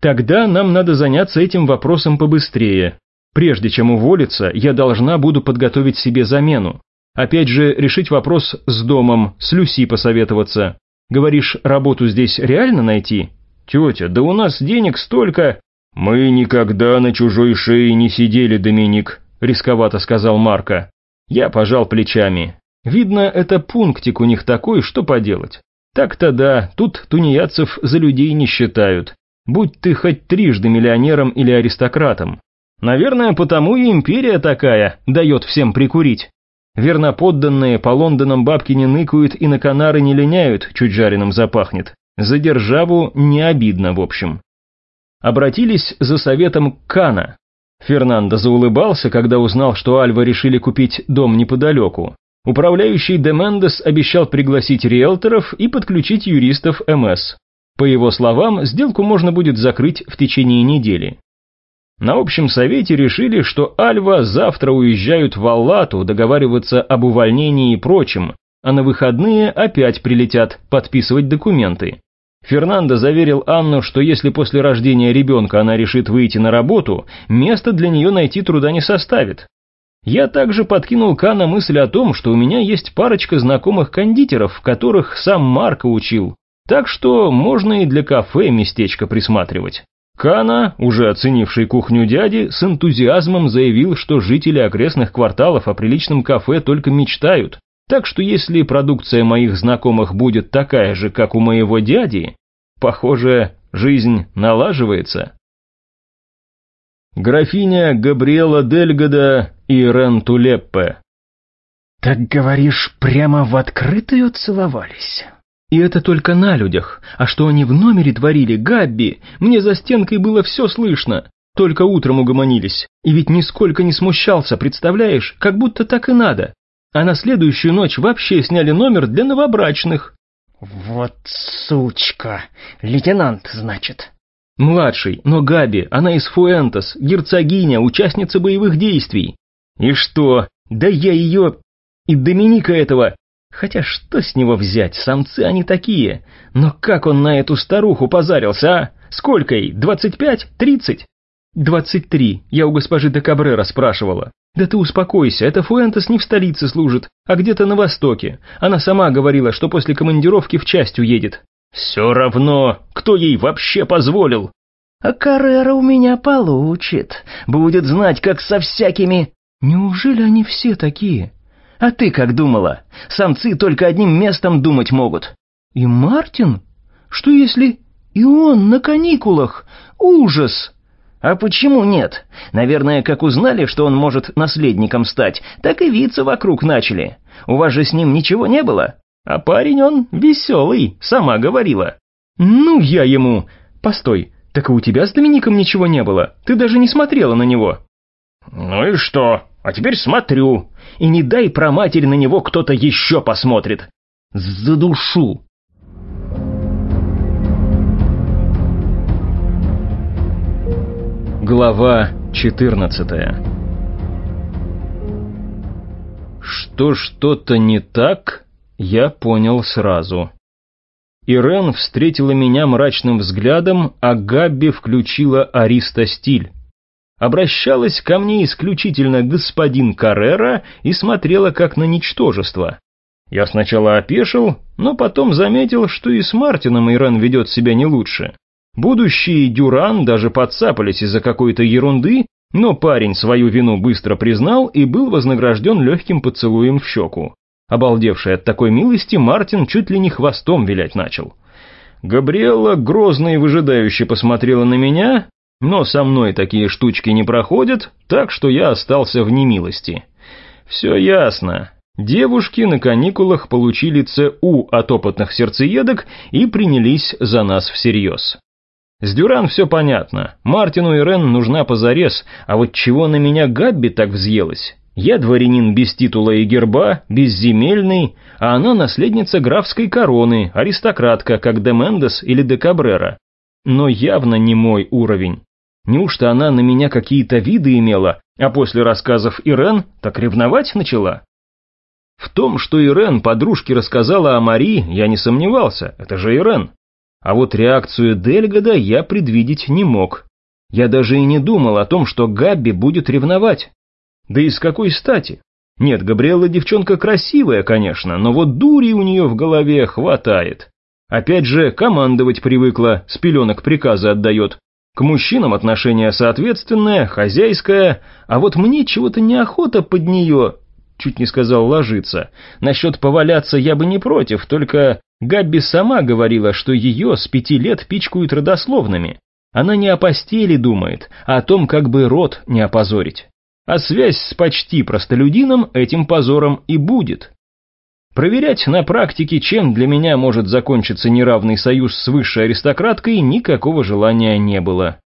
Тогда нам надо заняться этим вопросом побыстрее. Прежде чем уволиться, я должна буду подготовить себе замену. Опять же, решить вопрос с домом, с Люси посоветоваться. Говоришь, работу здесь реально найти? Тетя, да у нас денег столько... Мы никогда на чужой шее не сидели, Доминик, рисковато сказал Марко. Я пожал плечами. Видно, это пунктик у них такой, что поделать. Так-то да, тут тунеядцев за людей не считают. Будь ты хоть трижды миллионером или аристократом. Наверное, потому и империя такая, дает всем прикурить. Верноподданные по Лондонам бабки не ныкают и на Канары не линяют, чуть жареным запахнет. За державу не обидно, в общем. Обратились за советом Кана. Фернандо заулыбался, когда узнал, что Альва решили купить дом неподалеку. Управляющий Демендес обещал пригласить риэлторов и подключить юристов МС. По его словам, сделку можно будет закрыть в течение недели. На общем совете решили, что Альва завтра уезжают в Аллату договариваться об увольнении и прочем, а на выходные опять прилетят подписывать документы. Фернандо заверил Анну, что если после рождения ребенка она решит выйти на работу, место для нее найти труда не составит. Я также подкинул Кана мысль о том, что у меня есть парочка знакомых кондитеров, которых сам Марко учил, так что можно и для кафе местечко присматривать. Кана, уже оценивший кухню дяди, с энтузиазмом заявил, что жители окрестных кварталов о приличном кафе только мечтают, так что если продукция моих знакомых будет такая же, как у моего дяди, похоже, жизнь налаживается. Графиня Габриэла Дельгода и Рен Тулеппе. «Так, говоришь, прямо в открытую целовались?» «И это только на людях. А что они в номере творили, Габби? Мне за стенкой было все слышно. Только утром угомонились. И ведь нисколько не смущался, представляешь? Как будто так и надо. А на следующую ночь вообще сняли номер для новобрачных». «Вот сучка! Лейтенант, значит?» Младший, но Габи, она из Фуэнтес, герцогиня, участница боевых действий. И что? Да я ее... И Доминика этого... Хотя что с него взять, самцы они такие. Но как он на эту старуху позарился, а? Сколько ей, двадцать пять, тридцать? «Двадцать три, я у госпожи де Кабрера спрашивала. Да ты успокойся, это Фуэнтес не в столице служит, а где-то на востоке. Она сама говорила, что после командировки в часть уедет». «Все равно, кто ей вообще позволил?» «А Каррера у меня получит, будет знать, как со всякими...» «Неужели они все такие?» «А ты как думала? Самцы только одним местом думать могут». «И Мартин? Что если и он на каникулах? Ужас!» А почему нет? Наверное, как узнали, что он может наследником стать, так и виться вокруг начали. У вас же с ним ничего не было? А парень он веселый, сама говорила. Ну, я ему... Постой, так и у тебя с Домиником ничего не было. Ты даже не смотрела на него. Ну и что? А теперь смотрю. И не дай про матерь на него кто-то еще посмотрит. За душу. Глава 14 Что что-то не так, я понял сразу. Ирен встретила меня мрачным взглядом, а Габби включила Ариста стиль. Обращалась ко мне исключительно господин Каррера и смотрела как на ничтожество. Я сначала опешил, но потом заметил, что и с Мартином Ирен ведет себя не лучше. Будущие Дюран даже подцапались из-за какой-то ерунды, но парень свою вину быстро признал и был вознагражден легким поцелуем в щеку. Обалдевший от такой милости, Мартин чуть ли не хвостом вилять начал. Габриэлла грозно и выжидающе посмотрела на меня, но со мной такие штучки не проходят, так что я остался в немилости. Все ясно. Девушки на каникулах получили ЦУ от опытных сердцеедок и принялись за нас всерьез. С Дюран все понятно. Мартину и Рен нужна позарез, а вот чего на меня Габби так взъелась? Я дворянин без титула и герба, безземельный, а она наследница графской короны, аристократка, как де Мендес или де Кабрера. Но явно не мой уровень. Неужто она на меня какие-то виды имела, а после рассказов Ирен так ревновать начала? В том, что Ирен подружке рассказала о Мари, я не сомневался, это же Ирен. А вот реакцию Дельгода я предвидеть не мог. Я даже и не думал о том, что Габби будет ревновать. Да и с какой стати? Нет, Габриэла девчонка красивая, конечно, но вот дури у нее в голове хватает. Опять же, командовать привыкла, с пеленок приказы отдает. К мужчинам отношение соответственное, хозяйское, а вот мне чего-то неохота под нее, чуть не сказал ложиться. Насчет поваляться я бы не против, только Габби сама говорила, что ее с пяти лет пичкают родословными. Она не о постели думает, а о том, как бы род не опозорить. А связь с почти простолюдином этим позором и будет. Проверять на практике, чем для меня может закончиться неравный союз с высшей аристократкой, никакого желания не было.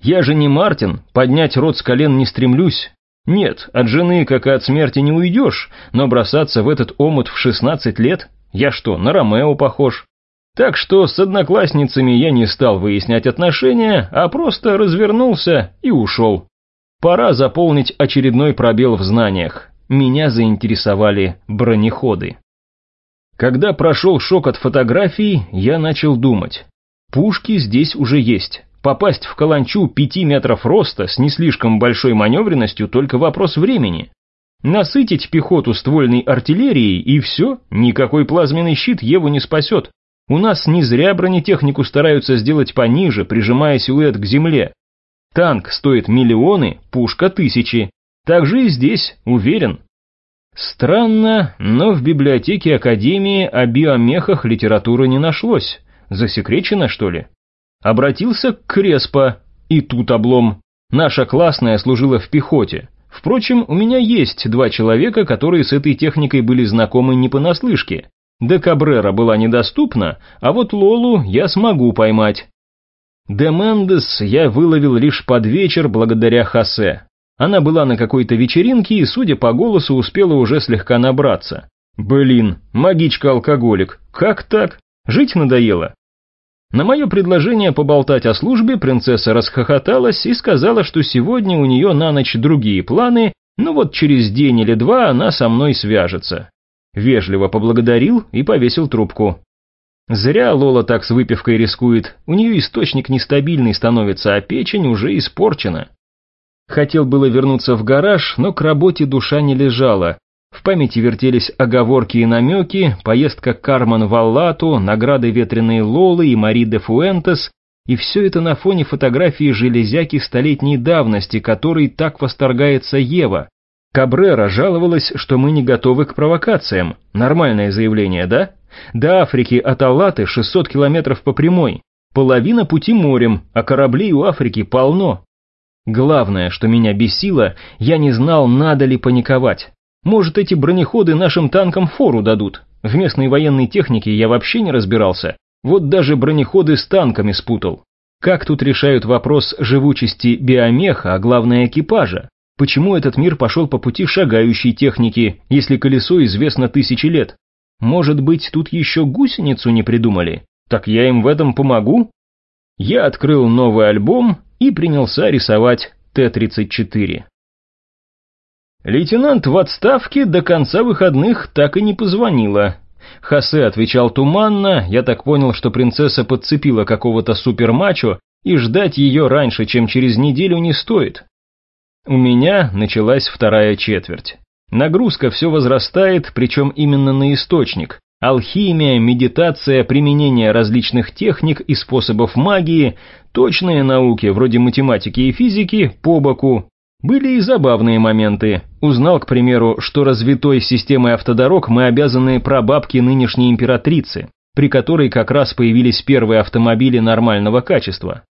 Я же не Мартин, поднять род с колен не стремлюсь. Нет, от жены, как и от смерти, не уйдешь, но бросаться в этот омут в 16 лет я что, на Ромео похож? Так что с одноклассницами я не стал выяснять отношения, а просто развернулся и ушел. Пора заполнить очередной пробел в знаниях. Меня заинтересовали бронеходы. Когда прошел шок от фотографий, я начал думать. Пушки здесь уже есть. Попасть в каланчу пяти метров роста с не слишком большой маневренностью только вопрос времени. Насытить пехоту ствольной артиллерией и все, никакой плазменный щит Еву не спасет. У нас не зря бронетехнику стараются сделать пониже, прижимая силуэт к земле. Танк стоит миллионы, пушка тысячи. Так же и здесь, уверен. Странно, но в библиотеке Академии о биомехах литературы не нашлось. Засекречено, что ли? Обратился к Креспо, и тут облом. Наша классная служила в пехоте. Впрочем, у меня есть два человека, которые с этой техникой были знакомы не понаслышке. Де Кабрера была недоступна, а вот Лолу я смогу поймать. Де Мендес я выловил лишь под вечер благодаря Хосе. Она была на какой-то вечеринке и, судя по голосу, успела уже слегка набраться. Блин, магичка-алкоголик, как так? Жить надоело? На мое предложение поболтать о службе принцесса расхохоталась и сказала, что сегодня у нее на ночь другие планы, но вот через день или два она со мной свяжется. Вежливо поблагодарил и повесил трубку. Зря Лола так с выпивкой рискует, у нее источник нестабильный становится, а печень уже испорчена. Хотел было вернуться в гараж, но к работе душа не лежала. В памяти вертелись оговорки и намеки, поездка Карман в Аллату, награды ветреной Лолы и Мари де Фуэнтес, и все это на фоне фотографии железяки столетней давности, которой так восторгается Ева. Кабрера жаловалась, что мы не готовы к провокациям. Нормальное заявление, да? До Африки от Аллаты 600 километров по прямой. Половина пути морем, а кораблей у Африки полно. Главное, что меня бесило, я не знал, надо ли паниковать. Может, эти бронеходы нашим танкам фору дадут. В местной военной технике я вообще не разбирался. Вот даже бронеходы с танками спутал. Как тут решают вопрос живучести биомеха, а главное экипажа? Почему этот мир пошел по пути шагающей техники, если колесо известно тысячи лет? Может быть, тут еще гусеницу не придумали? Так я им в этом помогу? Я открыл новый альбом и принялся рисовать Т-34. Лейтенант в отставке до конца выходных так и не позвонила. Хосе отвечал туманно, я так понял, что принцесса подцепила какого-то супермачо, и ждать ее раньше, чем через неделю не стоит. У меня началась вторая четверть. Нагрузка все возрастает, причем именно на источник. Алхимия, медитация, применение различных техник и способов магии, точные науки вроде математики и физики по боку. Были и забавные моменты. Узнал, к примеру, что развитой системой автодорог мы обязаны прабабке нынешней императрицы, при которой как раз появились первые автомобили нормального качества.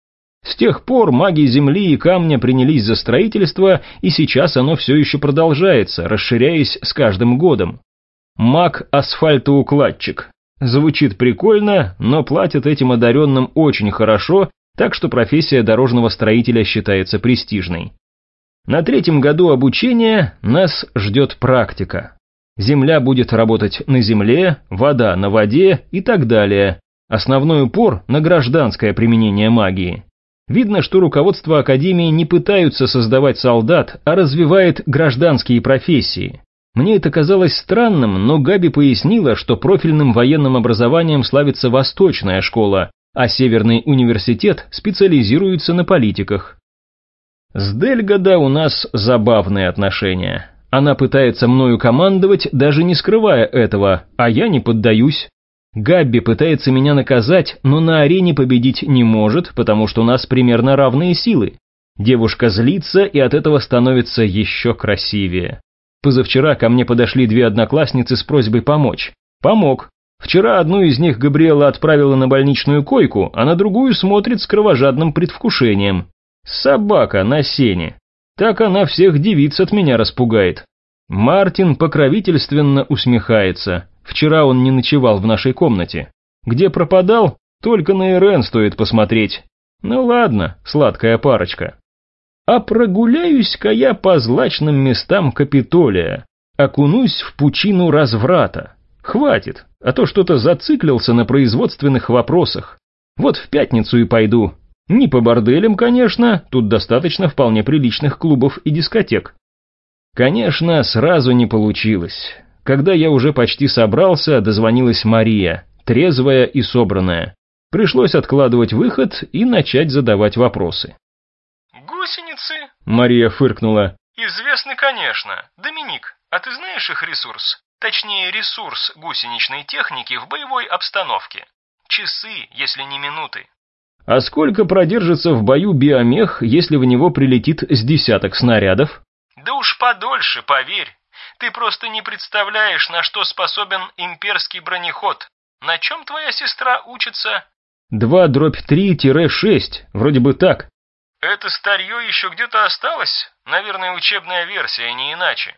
С тех пор маги земли и камня принялись за строительство, и сейчас оно все еще продолжается, расширяясь с каждым годом. Маг-асфальтоукладчик. Звучит прикольно, но платят этим одаренным очень хорошо, так что профессия дорожного строителя считается престижной. На третьем году обучения нас ждет практика. Земля будет работать на земле, вода на воде и так далее. Основной упор на гражданское применение магии. Видно, что руководство Академии не пытаются создавать солдат, а развивает гражданские профессии. Мне это казалось странным, но Габи пояснила, что профильным военным образованием славится Восточная школа, а Северный университет специализируется на политиках. С Дельгода у нас забавные отношения. Она пытается мною командовать, даже не скрывая этого, а я не поддаюсь. Габби пытается меня наказать, но на арене победить не может, потому что у нас примерно равные силы. Девушка злится и от этого становится еще красивее. Позавчера ко мне подошли две одноклассницы с просьбой помочь. Помог. Вчера одну из них Габриэла отправила на больничную койку, а на другую смотрит с кровожадным предвкушением. Собака на сене. Так она всех девиц от меня распугает. Мартин покровительственно усмехается. Вчера он не ночевал в нашей комнате. Где пропадал, только на Ирен стоит посмотреть. Ну ладно, сладкая парочка. А прогуляюсь-ка я по злачным местам Капитолия, окунусь в пучину разврата. Хватит, а то что-то зациклился на производственных вопросах. Вот в пятницу и пойду. Не по борделям, конечно, тут достаточно вполне приличных клубов и дискотек. Конечно, сразу не получилось. Когда я уже почти собрался, дозвонилась Мария, трезвая и собранная. Пришлось откладывать выход и начать задавать вопросы. «Гусеницы?» Мария фыркнула. «Известны, конечно. Доминик, а ты знаешь их ресурс? Точнее, ресурс гусеничной техники в боевой обстановке. Часы, если не минуты. А сколько продержится в бою биомех, если в него прилетит с десяток снарядов? Да уж подольше, поверь. Ты просто не представляешь, на что способен имперский бронеход. На чем твоя сестра учится? Два дробь три тире шесть, вроде бы так. Это старье еще где-то осталось? Наверное, учебная версия, не иначе.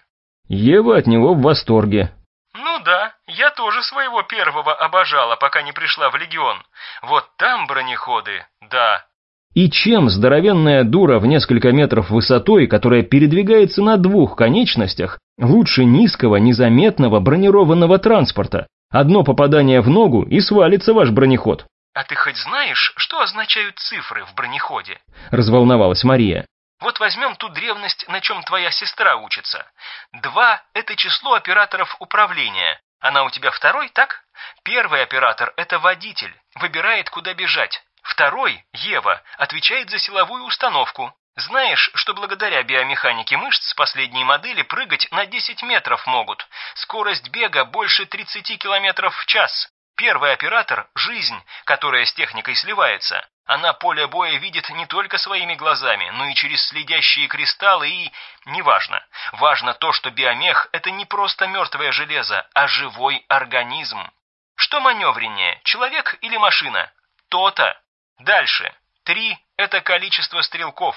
Ева от него в восторге. Ну да, я тоже своего первого обожала, пока не пришла в Легион. Вот там бронеходы, да, и чем здоровенная дура в несколько метров высотой, которая передвигается на двух конечностях, лучше низкого, незаметного бронированного транспорта? Одно попадание в ногу и свалится ваш бронеход. «А ты хоть знаешь, что означают цифры в бронеходе?» – разволновалась Мария. «Вот возьмем ту древность, на чем твоя сестра учится. Два – это число операторов управления, Она у тебя второй, так? Первый оператор – это водитель, выбирает, куда бежать. Второй, Ева, отвечает за силовую установку. Знаешь, что благодаря биомеханике мышц последние модели прыгать на 10 метров могут. Скорость бега больше 30 километров в час. Первый оператор – жизнь, которая с техникой сливается. Она поле боя видит не только своими глазами, но и через следящие кристаллы и... Неважно. Важно то, что биомех – это не просто мертвое железо, а живой организм. Что маневреннее, человек или машина? То-то. Дальше. Три – это количество стрелков.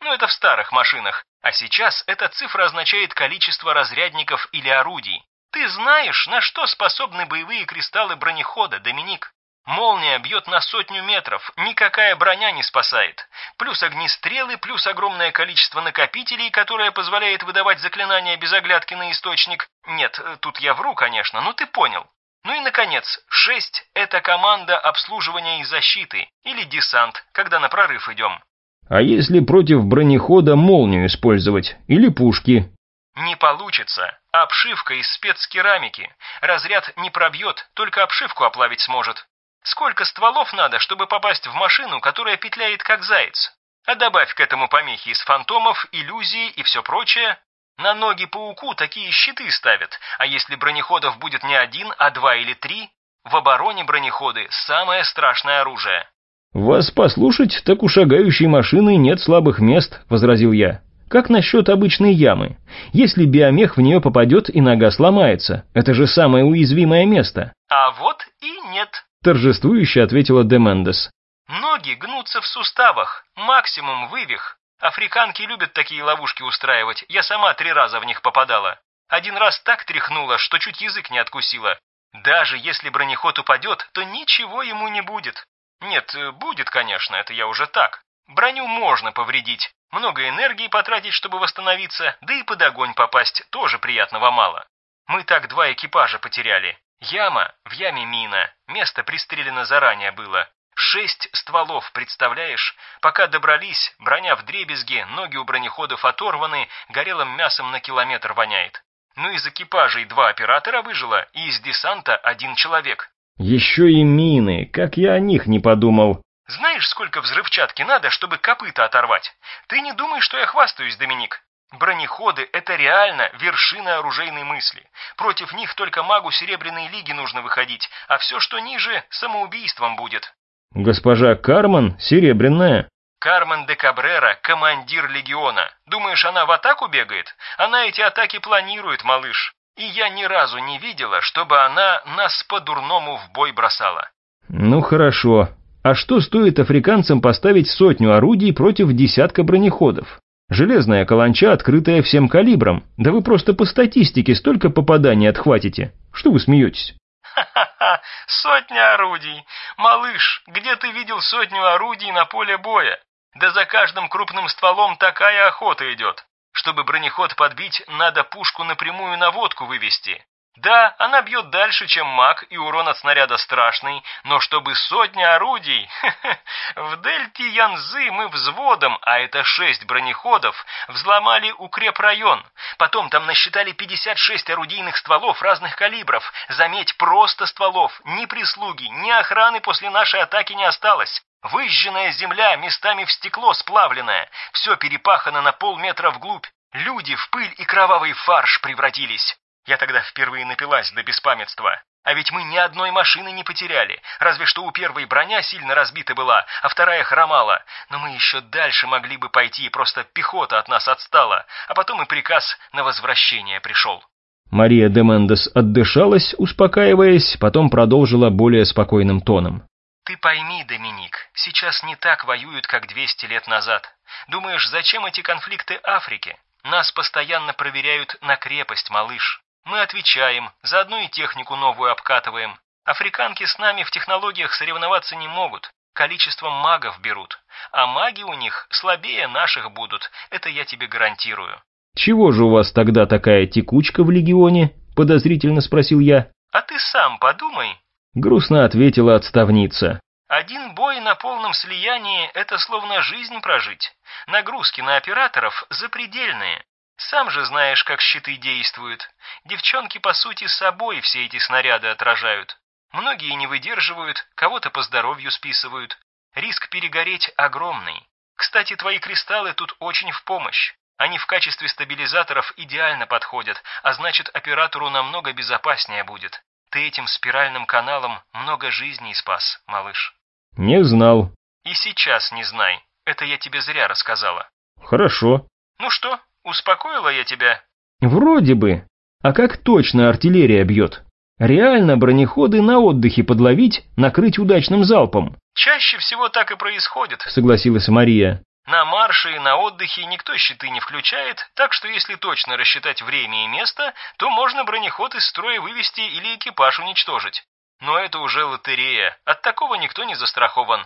Ну, это в старых машинах. А сейчас эта цифра означает количество разрядников или орудий. Ты знаешь, на что способны боевые кристаллы бронехода, Доминик? Молния бьет на сотню метров, никакая броня не спасает. Плюс огнестрелы, плюс огромное количество накопителей, которое позволяет выдавать заклинания без оглядки на источник. Нет, тут я вру, конечно, но ты понял. Ну и, наконец, шесть – это команда обслуживания и защиты, или десант, когда на прорыв идем. А если против бронехода молнию использовать, или пушки? Не получится. Обшивка из спецкерамики. Разряд не пробьет, только обшивку оплавить сможет. Сколько стволов надо, чтобы попасть в машину, которая петляет как заяц? А добавь к этому помехи из фантомов, иллюзии и все прочее. На ноги пауку такие щиты ставят, а если бронеходов будет не один, а два или три, в обороне бронеходы – самое страшное оружие. «Вас послушать, так у шагающей машины нет слабых мест», – возразил я. Как насчет обычной ямы? Если биомех в нее попадет и нога сломается, это же самое уязвимое место. А вот и нет, торжествующе ответила Демендес. Ноги гнутся в суставах, максимум вывих. Африканки любят такие ловушки устраивать, я сама три раза в них попадала. Один раз так тряхнула, что чуть язык не откусила. Даже если бронеход упадет, то ничего ему не будет. Нет, будет, конечно, это я уже так. Броню можно повредить, много энергии потратить, чтобы восстановиться, да и под огонь попасть тоже приятного мало. Мы так два экипажа потеряли. Яма, в яме мина, место пристрелено заранее было. Шесть стволов, представляешь? Пока добрались, броня в дребезге, ноги у бронеходов оторваны, горелым мясом на километр воняет. Ну из экипажей два оператора выжило, и из десанта один человек. Еще и мины, как я о них не подумал. Знаешь, сколько взрывчатки надо, чтобы копыта оторвать? Ты не думай, что я хвастаюсь, Доминик. Бронеходы – это реально вершина оружейной мысли. Против них только магу Серебряной Лиги нужно выходить, а все, что ниже, самоубийством будет. Госпожа Карман Серебряная. Кармен де Кабрера – командир легиона. Думаешь, она в атаку бегает? Она эти атаки планирует, малыш. И я ни разу не видела, чтобы она нас по-дурному в бой бросала. Ну хорошо, а что стоит африканцам поставить сотню орудий против десятка бронеходов? Железная каланча, открытая всем калибром. Да вы просто по статистике столько попаданий отхватите. Что вы смеетесь? Ха-ха-ха, сотня орудий. Малыш, где ты видел сотню орудий на поле боя? Да за каждым крупным стволом такая охота идет. Чтобы бронеход подбить, надо пушку напрямую на водку вывести. Да, она бьет дальше, чем маг, и урон от снаряда страшный, но чтобы сотни орудий... В дельте Янзы мы взводом, а это шесть бронеходов, взломали укрепрайон. Потом там насчитали 56 орудийных стволов разных калибров. Заметь, просто стволов, ни прислуги, ни охраны после нашей атаки не осталось. Выжженная земля, местами в стекло сплавленная, все перепахано на полметра вглубь. Люди в пыль и кровавый фарш превратились. Я тогда впервые напилась до беспамятства. А ведь мы ни одной машины не потеряли, разве что у первой броня сильно разбита была, а вторая хромала. Но мы еще дальше могли бы пойти, просто пехота от нас отстала, а потом и приказ на возвращение пришел. Мария де Мендес отдышалась, успокаиваясь, потом продолжила более спокойным тоном. «Ты пойми, Доминик, сейчас не так воюют, как 200 лет назад. Думаешь, зачем эти конфликты Африке? Нас постоянно проверяют на крепость, малыш. Мы отвечаем, заодно и технику новую обкатываем. Африканки с нами в технологиях соревноваться не могут, количеством магов берут. А маги у них слабее наших будут, это я тебе гарантирую. «Чего же у вас тогда такая текучка в легионе?» – подозрительно спросил я. «А ты сам подумай», – грустно ответила отставница. «Один бой на полном слиянии – это словно жизнь прожить. Нагрузки на операторов запредельные. Сам же знаешь, как щиты действуют. Девчонки, по сути, собой все эти снаряды отражают. Многие не выдерживают, кого-то по здоровью списывают. Риск перегореть огромный. Кстати, твои кристаллы тут очень в помощь. Они в качестве стабилизаторов идеально подходят, а значит оператору намного безопаснее будет. Ты этим спиральным каналом много жизней спас, малыш. Не знал. И сейчас не знай. Это я тебе зря рассказала. Хорошо. Ну что, успокоила я тебя? Вроде бы. А как точно артиллерия бьет? Реально бронеходы на отдыхе подловить, накрыть удачным залпом. Чаще всего так и происходит, согласилась Мария. На марше и на отдыхе никто щиты не включает, так что если точно рассчитать время и место, то можно бронеход из строя вывести или экипаж уничтожить. Но это уже лотерея, от такого никто не застрахован.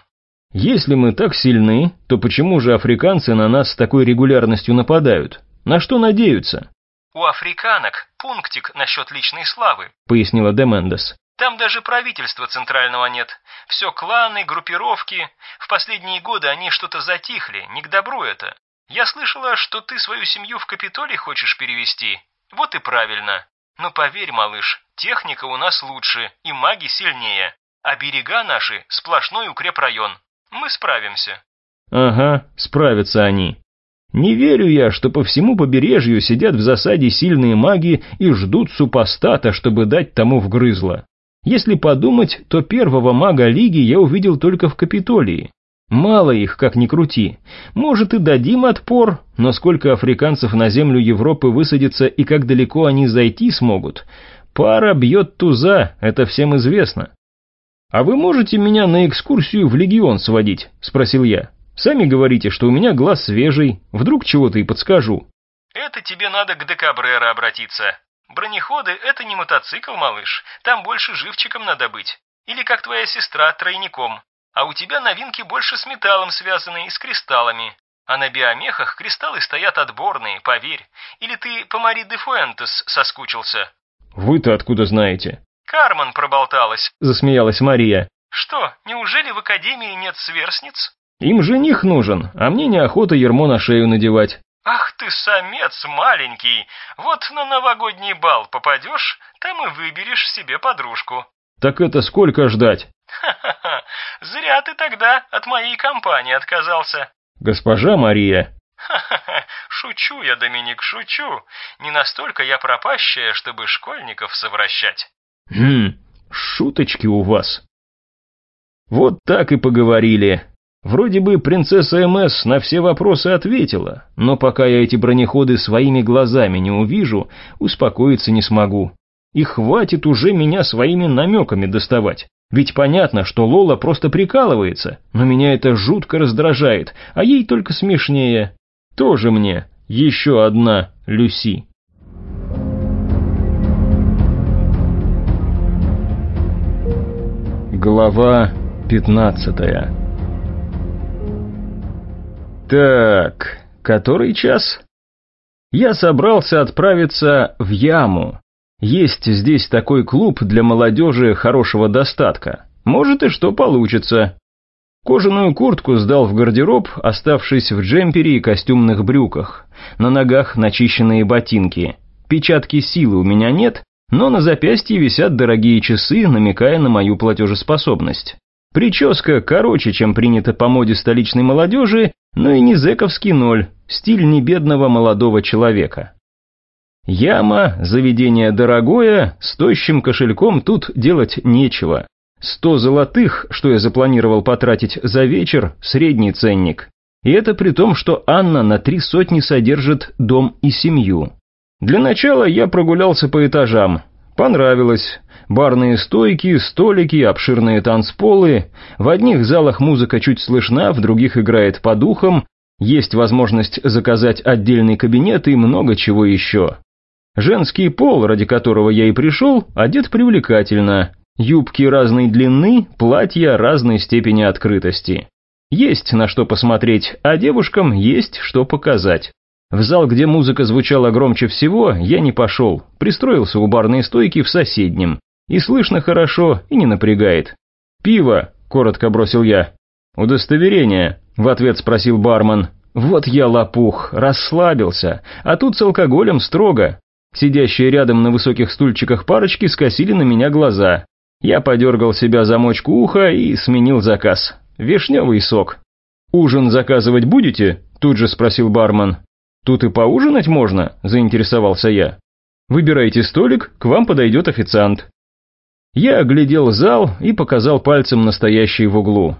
Если мы так сильны, то почему же африканцы на нас с такой регулярностью нападают? На что надеются? У африканок пунктик насчет личной славы, пояснила Демендес. Там даже правительства центрального нет. Все кланы, группировки. В последние годы они что-то затихли, не к добру это. Я слышала, что ты свою семью в Капитолий хочешь перевести. Вот и правильно. Но поверь, малыш, техника у нас лучше, и маги сильнее. А берега наши – сплошной укрепрайон. Мы справимся. Ага, справятся они. Не верю я, что по всему побережью сидят в засаде сильные маги и ждут супостата, чтобы дать тому вгрызло. Если подумать, то первого мага Лиги я увидел только в Капитолии. Мало их, как ни крути. Может и дадим отпор, но сколько африканцев на землю Европы высадится и как далеко они зайти смогут. Пара бьет туза, это всем известно. «А вы можете меня на экскурсию в Легион сводить?» – спросил я. «Сами говорите, что у меня глаз свежий, вдруг чего-то и подскажу». «Это тебе надо к Декабрера обратиться. Бронеходы – это не мотоцикл, малыш, там больше живчиком надо быть. Или как твоя сестра, тройником. А у тебя новинки больше с металлом связаны и с кристаллами. А на биомехах кристаллы стоят отборные, поверь. Или ты по Мари де Фуэнтес соскучился?» «Вы-то откуда знаете?» «Карман проболталась», — засмеялась Мария. «Что, неужели в Академии нет сверстниц?» «Им жених нужен, а мне неохота ермо на шею надевать». «Ах ты самец маленький! Вот на новогодний бал попадешь, там и выберешь себе подружку». «Так это сколько ждать?» «Ха-ха-ха, зря ты тогда от моей компании отказался». «Госпожа Мария». «Ха-ха-ха, шучу я, Доминик, шучу. Не настолько я пропащая, чтобы школьников совращать». Хм, шуточки у вас. Вот так и поговорили. Вроде бы принцесса МС на все вопросы ответила, но пока я эти бронеходы своими глазами не увижу, успокоиться не смогу. И хватит уже меня своими намеками доставать. Ведь понятно, что Лола просто прикалывается, но меня это жутко раздражает, а ей только смешнее. Тоже мне еще одна Люси. Глава 15 Так, который час? Я собрался отправиться в яму. Есть здесь такой клуб для молодежи хорошего достатка. Может и что получится. Кожаную куртку сдал в гардероб, оставшись в джемпере и костюмных брюках. На ногах начищенные ботинки. Печатки силы у меня нет, но на запястье висят дорогие часы, намекая на мою платежеспособность. Прическа короче, чем принято по моде столичной молодежи, но и не зэковский ноль, стиль небедного молодого человека. Яма, заведение дорогое, с тощим кошельком тут делать нечего. Сто золотых, что я запланировал потратить за вечер, средний ценник. И это при том, что Анна на три сотни содержит дом и семью. Для начала я прогулялся по этажам. Понравилось. Барные стойки, столики, обширные танцполы. В одних залах музыка чуть слышна, в других играет по духам. Есть возможность заказать отдельный кабинет и много чего еще. Женский пол, ради которого я и пришел, одет привлекательно. Юбки разной длины, платья разной степени открытости. Есть на что посмотреть, а девушкам есть что показать. В зал, где музыка звучала громче всего, я не пошел, пристроился у барной стойки в соседнем. И слышно хорошо, и не напрягает. «Пиво», — коротко бросил я. «Удостоверение», — в ответ спросил бармен. Вот я лопух, расслабился, а тут с алкоголем строго. Сидящие рядом на высоких стульчиках парочки скосили на меня глаза. Я подергал себя за мочку уха и сменил заказ. Вишневый сок. «Ужин заказывать будете?» – тут же спросил бармен. «Тут и поужинать можно?» – заинтересовался я. «Выбирайте столик, к вам подойдет официант». Я оглядел зал и показал пальцем настоящий в углу.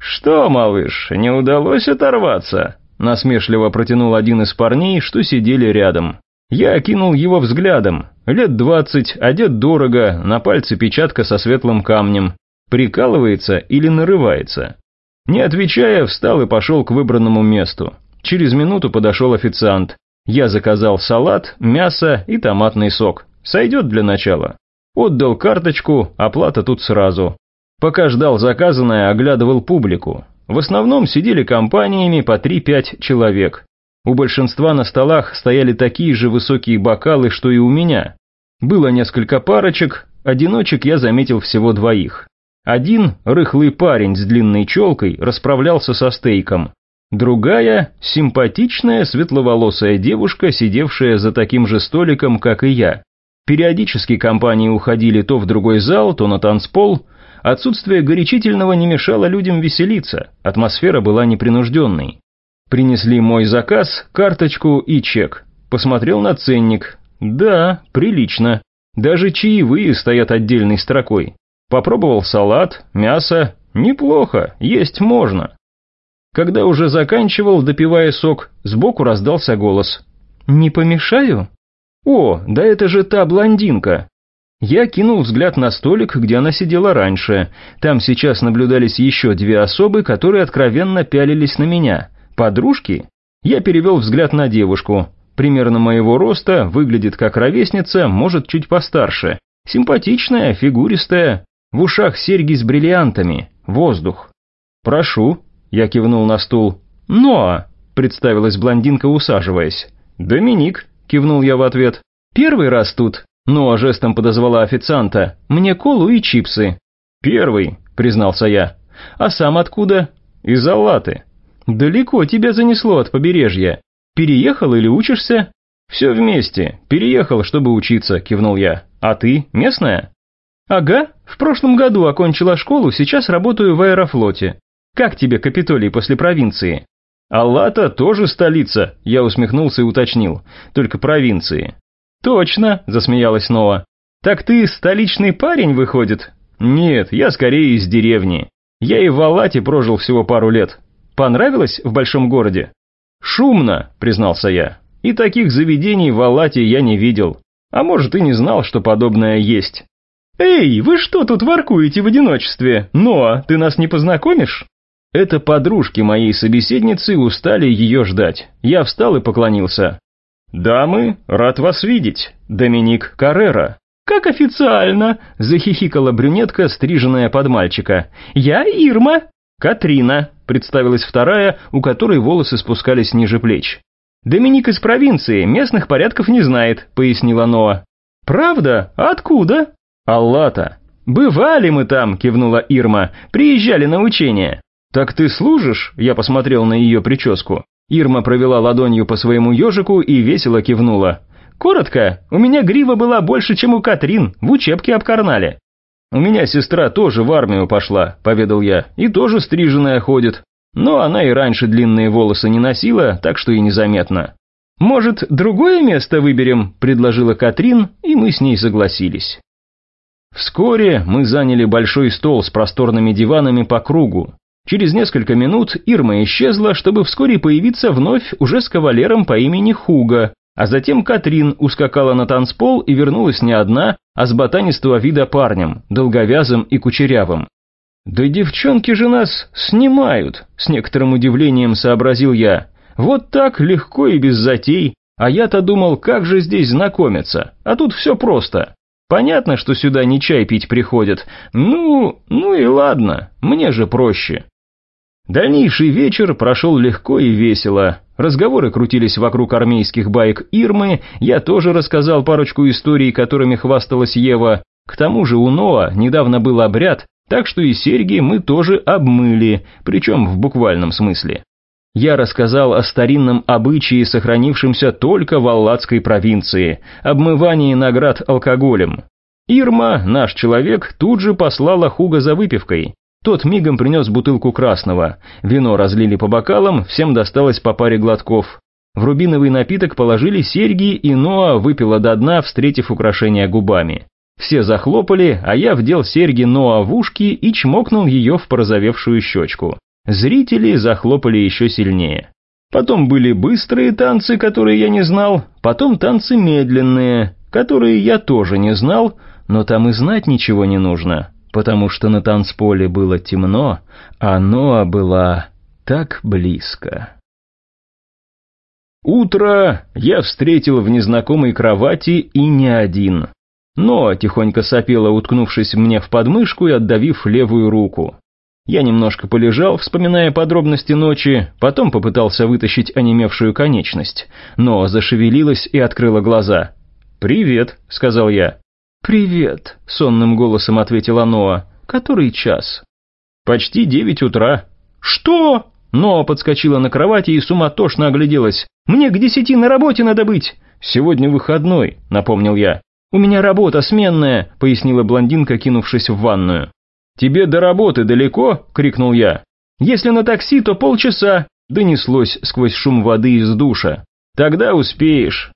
«Что, малыш, не удалось оторваться?» Насмешливо протянул один из парней, что сидели рядом. Я окинул его взглядом. Лет двадцать, одет дорого, на пальце печатка со светлым камнем. Прикалывается или нарывается? Не отвечая, встал и пошел к выбранному месту. Через минуту подошел официант. Я заказал салат, мясо и томатный сок. Сойдет для начала. Отдал карточку, оплата тут сразу. Пока ждал заказанное, оглядывал публику. В основном сидели компаниями по 3-5 человек. У большинства на столах стояли такие же высокие бокалы, что и у меня. Было несколько парочек, одиночек я заметил всего двоих. Один, рыхлый парень с длинной челкой, расправлялся со стейком. Другая, симпатичная светловолосая девушка, сидевшая за таким же столиком, как и я. Периодически компании уходили то в другой зал, то на танцпол. Отсутствие горячительного не мешало людям веселиться, атмосфера была непринужденной. Принесли мой заказ, карточку и чек. Посмотрел на ценник. Да, прилично. Даже чаевые стоят отдельной строкой. Попробовал салат, мясо. Неплохо, есть можно. Когда уже заканчивал, допивая сок, сбоку раздался голос. «Не помешаю?» «О, да это же та блондинка!» Я кинул взгляд на столик, где она сидела раньше. Там сейчас наблюдались еще две особы, которые откровенно пялились на меня. Подружки? Я перевел взгляд на девушку. Примерно моего роста, выглядит как ровесница, может чуть постарше. Симпатичная, фигуристая. В ушах серьги с бриллиантами. Воздух. «Прошу», — я кивнул на стул. «Ноа», — представилась блондинка, усаживаясь. «Доминик», — кивнул я в ответ. «Первый раз тут», — Ноа жестом подозвала официанта. «Мне колу и чипсы». «Первый», — признался я. «А сам откуда?» «Из Аллаты». «Далеко тебя занесло от побережья. Переехал или учишься?» «Все вместе. Переехал, чтобы учиться», – кивнул я. «А ты местная?» «Ага. В прошлом году окончила школу, сейчас работаю в аэрофлоте. Как тебе Капитолий после провинции?» «Аллата тоже столица», – я усмехнулся и уточнил. «Только провинции». «Точно», – засмеялась Нова. «Так ты столичный парень, выходит?» «Нет, я скорее из деревни. Я и в Аллате прожил всего пару лет. Понравилось в большом городе? Шумно, признался я. И таких заведений в Алате я не видел. А может и не знал, что подобное есть. «Эй, вы что тут воркуете в одиночестве? Ноа, ты нас не познакомишь?» Это подружки моей собеседницы устали ее ждать. Я встал и поклонился. «Дамы, рад вас видеть. Доминик Каррера». «Как официально!» – захихикала брюнетка, стриженная под мальчика. «Я Ирма». «Катрина», — представилась вторая, у которой волосы спускались ниже плеч. «Доминик из провинции, местных порядков не знает», — пояснила Ноа. «Правда? Откуда?» «Аллата». «Бывали мы там», — кивнула Ирма, — «приезжали на учение». «Так ты служишь?» — я посмотрел на ее прическу. Ирма провела ладонью по своему ежику и весело кивнула. «Коротко, у меня грива была больше, чем у Катрин, в учебке об карнале. «У меня сестра тоже в армию пошла», — поведал я, — «и тоже стриженная ходит. Но она и раньше длинные волосы не носила, так что и незаметно». «Может, другое место выберем?» – предложила Катрин, и мы с ней согласились. Вскоре мы заняли большой стол с просторными диванами по кругу. Через несколько минут Ирма исчезла, чтобы вскоре появиться вновь уже с кавалером по имени Хуга, а затем Катрин ускакала на танцпол и вернулась не одна, а с ботанистого вида парнем, долговязым и кучерявым. «Да девчонки же нас снимают», — с некоторым удивлением сообразил я. «Вот так легко и без затей, а я-то думал, как же здесь знакомиться, а тут все просто. Понятно, что сюда не чай пить приходят. Ну, ну и ладно, мне же проще». Дальнейший вечер прошел легко и весело. Разговоры крутились вокруг армейских баек Ирмы, я тоже рассказал парочку историй, которыми хвасталась Ева. К тому же у Ноа недавно был обряд, так что и серьги мы тоже обмыли, причем в буквальном смысле. Я рассказал о старинном обычае, сохранившемся только в Алладской провинции, обмывании наград алкоголем. Ирма, наш человек, тут же послала Хуга за выпивкой. Тот мигом принес бутылку красного. Вино разлили по бокалам, всем досталось по паре глотков. В рубиновый напиток положили серьги, и Ноа выпила до дна, встретив украшение губами. Все захлопали, а я вдел серьги Ноа в ушки и чмокнул ее в порозовевшую щечку. Зрители захлопали еще сильнее. Потом были быстрые танцы, которые я не знал, потом танцы медленные, которые я тоже не знал, но там и знать ничего не нужно, потому что на танцполе было темно, а Ноа была так близко. Утро я встретил в незнакомой кровати и не один. Но тихонько сопела, уткнувшись мне в подмышку и отдавив левую руку. Я немножко полежал, вспоминая подробности ночи, потом попытался вытащить онемевшую конечность, но зашевелилась и открыла глаза. «Привет», — сказал я. «Привет», — сонным голосом ответила Ноа. «Который час?» «Почти девять утра». «Что?» Ноа подскочила на кровати и суматошно огляделась. «Мне к десяти на работе надо быть!» «Сегодня выходной», — напомнил я. «У меня работа сменная», — пояснила блондинка, кинувшись в ванную. «Тебе до работы далеко?» — крикнул я. «Если на такси, то полчаса», — донеслось сквозь шум воды из душа. «Тогда успеешь».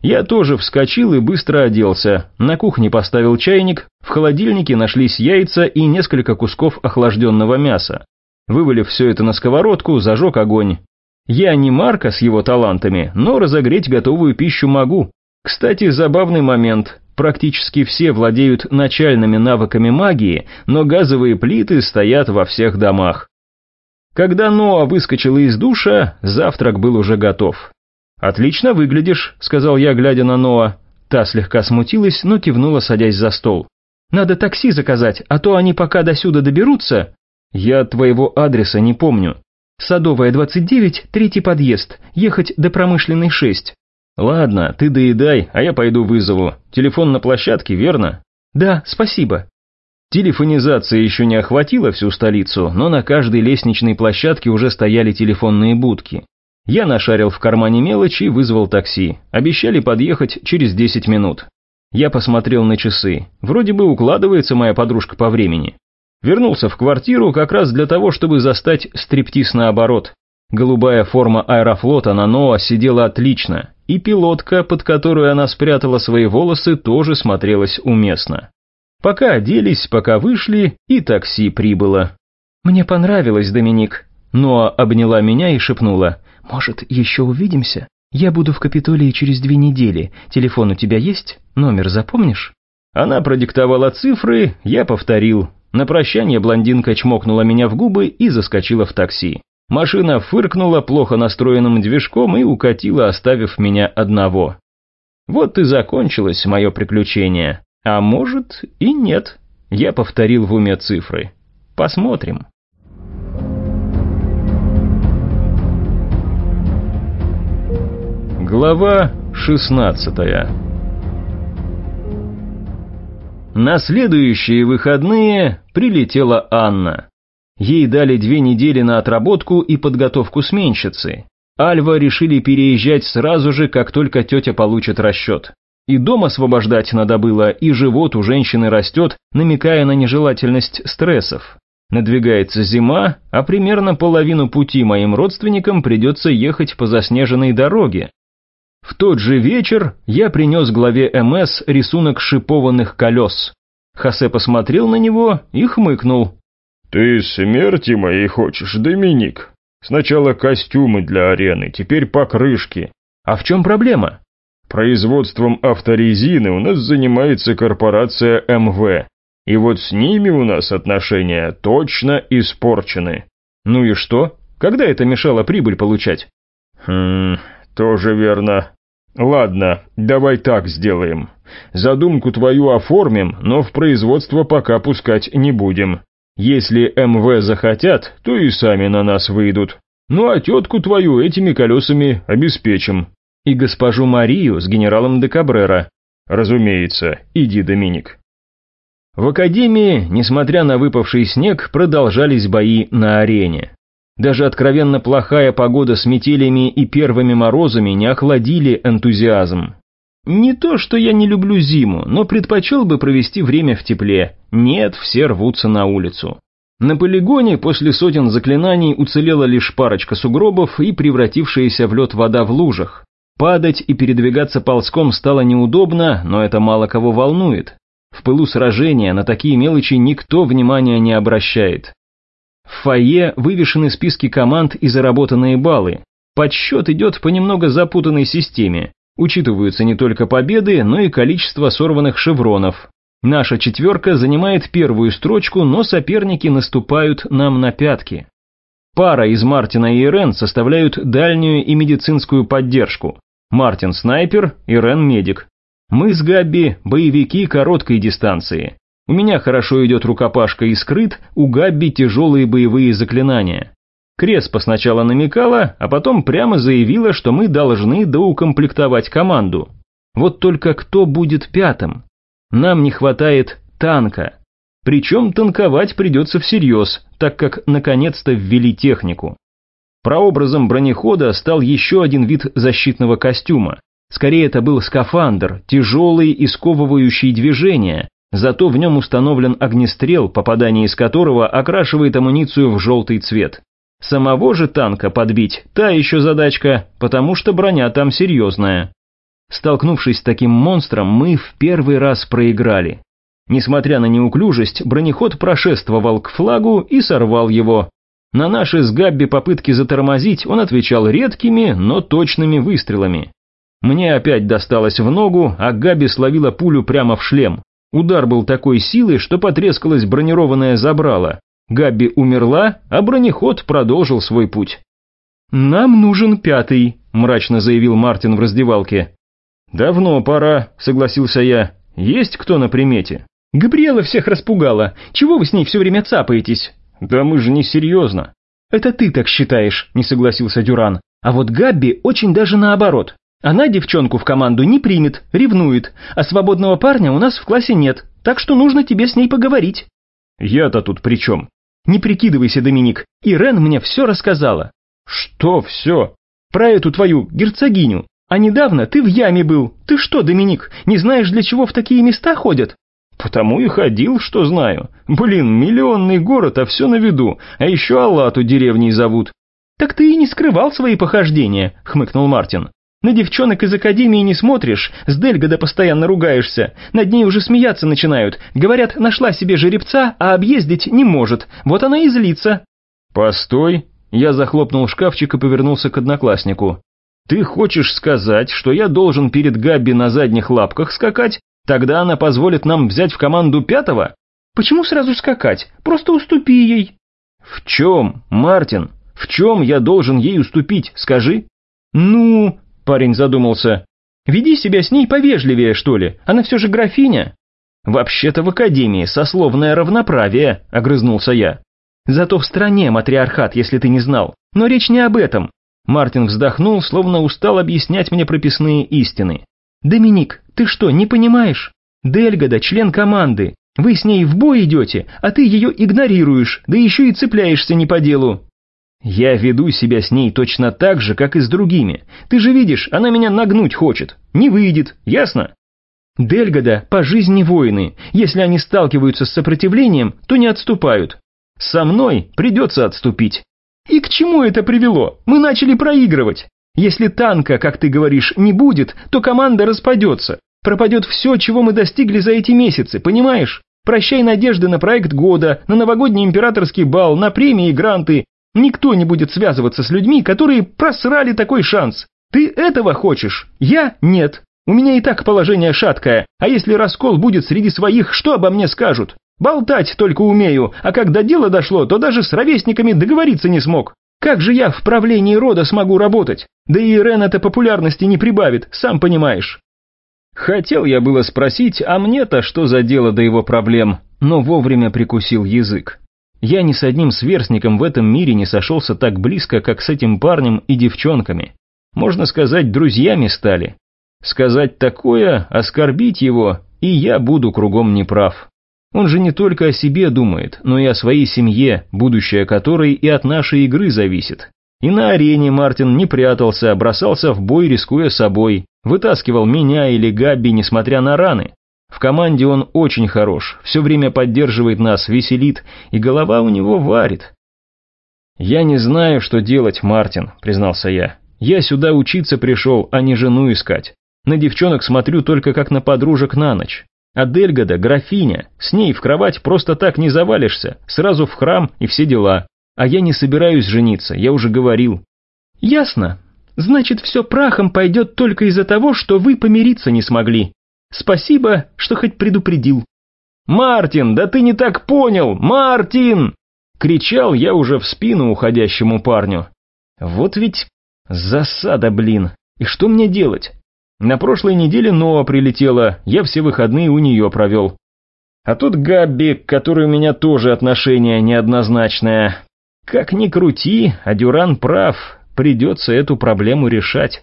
Я тоже вскочил и быстро оделся. На кухне поставил чайник, в холодильнике нашлись яйца и несколько кусков охлажденного мяса. Вывалив все это на сковородку, зажег огонь. Я не Марка с его талантами, но разогреть готовую пищу могу. Кстати, забавный момент. Практически все владеют начальными навыками магии, но газовые плиты стоят во всех домах. Когда Ноа выскочила из душа, завтрак был уже готов. «Отлично выглядишь», — сказал я, глядя на Ноа. Та слегка смутилась, но кивнула, садясь за стол. «Надо такси заказать, а то они пока до сюда доберутся...» «Я твоего адреса не помню». «Садовая, 29, третий подъезд, ехать до промышленной 6. «Ладно, ты доедай, а я пойду вызову. Телефон на площадке, верно?» «Да, спасибо». Телефонизация еще не охватила всю столицу, но на каждой лестничной площадке уже стояли телефонные будки. Я нашарил в кармане мелочи и вызвал такси. Обещали подъехать через 10 минут. Я посмотрел на часы. Вроде бы укладывается моя подружка по времени. Вернулся в квартиру как раз для того, чтобы застать стриптиз наоборот. Голубая форма аэрофлота на Ноа сидела отлично, и пилотка, под которую она спрятала свои волосы, тоже смотрелась уместно. Пока оделись, пока вышли, и такси прибыло. «Мне понравилось, Доминик». Ноа обняла меня и шепнула. «Может, еще увидимся? Я буду в Капитолии через две недели. Телефон у тебя есть? Номер запомнишь?» Она продиктовала цифры, я повторил. На прощание блондинка чмокнула меня в губы и заскочила в такси. Машина фыркнула плохо настроенным движком и укатила, оставив меня одного. Вот и закончилось мое приключение. А может и нет. Я повторил в уме цифры. Посмотрим. Глава 16 На следующие выходные прилетела Анна. Ей дали две недели на отработку и подготовку сменщицы. Альва решили переезжать сразу же, как только тетя получит расчет. И дом освобождать надо было, и живот у женщины растет, намекая на нежелательность стрессов. Надвигается зима, а примерно половину пути моим родственникам придется ехать по заснеженной дороге. В тот же вечер я принес главе МС рисунок шипованных колес. Хосе посмотрел на него и хмыкнул. «Ты смерти моей хочешь, Доминик? Сначала костюмы для арены, теперь покрышки. А в чем проблема?» «Производством авторезины у нас занимается корпорация МВ, и вот с ними у нас отношения точно испорчены». «Ну и что? Когда это мешало прибыль получать?» «Хм, тоже верно. Ладно, давай так сделаем. Задумку твою оформим, но в производство пока пускать не будем. Если МВ захотят, то и сами на нас выйдут. Ну а тетку твою этими колесами обеспечим. И госпожу Марию с генералом де Кабрера. Разумеется, иди, Доминик. В академии, несмотря на выпавший снег, продолжались бои на арене. Даже откровенно плохая погода с метелями и первыми морозами не охладили энтузиазм. Не то, что я не люблю зиму, но предпочел бы провести время в тепле. Нет, все рвутся на улицу. На полигоне после сотен заклинаний уцелела лишь парочка сугробов и превратившаяся в лед вода в лужах. Падать и передвигаться ползком стало неудобно, но это мало кого волнует. В пылу сражения на такие мелочи никто внимания не обращает. В фойе вывешены списки команд и заработанные баллы. Подсчет идет по немного запутанной системе. Учитываются не только победы, но и количество сорванных шевронов. Наша четверка занимает первую строчку, но соперники наступают нам на пятки. Пара из Мартина и Ирен составляют дальнюю и медицинскую поддержку. Мартин снайпер, Ирен медик. Мы с Габби боевики короткой дистанции. У меня хорошо идет рукопашка и скрыт, у Габби тяжелые боевые заклинания. Креспа сначала намекала, а потом прямо заявила, что мы должны доукомплектовать команду. Вот только кто будет пятым? Нам не хватает танка. Причем танковать придется всерьез, так как наконец-то ввели технику. Прообразом бронехода стал еще один вид защитного костюма. Скорее это был скафандр, тяжелый и сковывающий движения, Зато в нем установлен огнестрел, попадание из которого окрашивает амуницию в желтый цвет. Самого же танка подбить – та еще задачка, потому что броня там серьезная. Столкнувшись с таким монстром, мы в первый раз проиграли. Несмотря на неуклюжесть, бронеход прошествовал к флагу и сорвал его. На наши с Габби попытки затормозить он отвечал редкими, но точными выстрелами. Мне опять досталось в ногу, а Габи словила пулю прямо в шлем. Удар был такой силы, что потрескалось бронированное забрало. Габби умерла, а бронеход продолжил свой путь. «Нам нужен пятый», – мрачно заявил Мартин в раздевалке. «Давно пора», – согласился я. «Есть кто на примете?» «Габриэла всех распугала. Чего вы с ней все время цапаетесь?» «Да мы же не серьезно». «Это ты так считаешь», – не согласился Дюран. «А вот Габби очень даже наоборот. Она девчонку в команду не примет, ревнует, а свободного парня у нас в классе нет, так что нужно тебе с ней поговорить». «Я-то тут при чем?» «Не прикидывайся, Доминик, Ирен мне все рассказала». «Что все?» «Про эту твою герцогиню. А недавно ты в яме был. Ты что, Доминик, не знаешь, для чего в такие места ходят?» «Потому и ходил, что знаю. Блин, миллионный город, а все на виду, а еще Аллату деревней зовут». «Так ты и не скрывал свои похождения», — хмыкнул Мартин. На девчонок из академии не смотришь, с Дельгода постоянно ругаешься. Над ней уже смеяться начинают. Говорят, нашла себе жеребца, а объездить не может. Вот она и злится». «Постой». Я захлопнул шкафчик и повернулся к однокласснику. «Ты хочешь сказать, что я должен перед Габби на задних лапках скакать? Тогда она позволит нам взять в команду пятого?» «Почему сразу скакать? Просто уступи ей». «В чем, Мартин? В чем я должен ей уступить, скажи?» «Ну...» Парень задумался. «Веди себя с ней повежливее, что ли, она все же графиня». «Вообще-то в академии сословное равноправие», — огрызнулся я. «Зато в стране матриархат, если ты не знал. Но речь не об этом». Мартин вздохнул, словно устал объяснять мне прописные истины. «Доминик, ты что, не понимаешь? Дельгода член команды. Вы с ней в бой идете, а ты ее игнорируешь, да еще и цепляешься не по делу. Я веду себя с ней точно так же, как и с другими. Ты же видишь, она меня нагнуть хочет. Не выйдет, ясно? Дельгода по жизни воины. Если они сталкиваются с сопротивлением, то не отступают. Со мной придется отступить. И к чему это привело? Мы начали проигрывать. Если танка, как ты говоришь, не будет, то команда распадется. Пропадет все, чего мы достигли за эти месяцы, понимаешь? Прощай надежды на проект года, на новогодний императорский бал, на премии и гранты, Никто не будет связываться с людьми, которые просрали такой шанс. Ты этого хочешь? Я нет. У меня и так положение шаткое, а если раскол будет среди своих, что обо мне скажут? Болтать только умею, а когда дело дошло, то даже с ровесниками договориться не смог. Как же я в правлении рода смогу работать? Да и Ирен это популярности не прибавит, сам понимаешь. Хотел я было спросить, а мне-то что за дело до его проблем, но вовремя прикусил язык. Я ни с одним сверстником в этом мире не сошелся так близко, как с этим парнем и девчонками. Можно сказать, друзьями стали. Сказать такое, оскорбить его, и я буду кругом неправ. Он же не только о себе думает, но и о своей семье, будущее которой и от нашей игры зависит. И на арене Мартин не прятался, бросался в бой, рискуя собой, вытаскивал меня или Габби, несмотря на раны. В команде он очень хорош, все время поддерживает нас, веселит, и голова у него варит. «Я не знаю, что делать, Мартин», — признался я. «Я сюда учиться пришел, а не жену искать. На девчонок смотрю только как на подружек на ночь. А Дельгада — графиня, с ней в кровать просто так не завалишься, сразу в храм и все дела. А я не собираюсь жениться, я уже говорил». «Ясно. Значит, все прахом пойдет только из-за того, что вы помириться не смогли. Спасибо, что хоть предупредил». «Мартин, да ты не так понял! Мартин!» Кричал я уже в спину уходящему парню. Вот ведь засада, блин. И что мне делать? На прошлой неделе Ноа прилетела, я все выходные у нее провел. А тут Габби, к которой у меня тоже отношение неоднозначное. Как ни крути, а Дюран прав, придется эту проблему решать.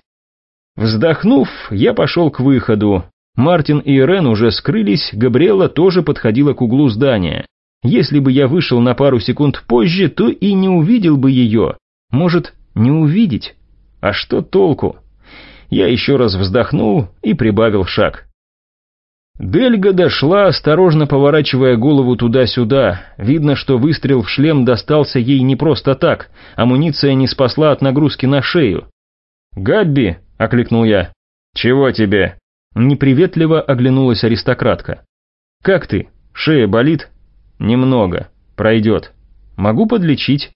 Вздохнув, я пошел к выходу. Мартин и Ирен уже скрылись, Габриэла тоже подходила к углу здания. Если бы я вышел на пару секунд позже, то и не увидел бы ее. Может, не увидеть? А что толку? Я еще раз вздохнул и прибавил шаг. Дельга дошла, осторожно поворачивая голову туда-сюда. Видно, что выстрел в шлем достался ей не просто так, амуниция не спасла от нагрузки на шею. «Габби!» — окликнул я. «Чего тебе?» Неприветливо оглянулась аристократка. «Как ты? Шея болит?» «Немного. Пройдет. Могу подлечить».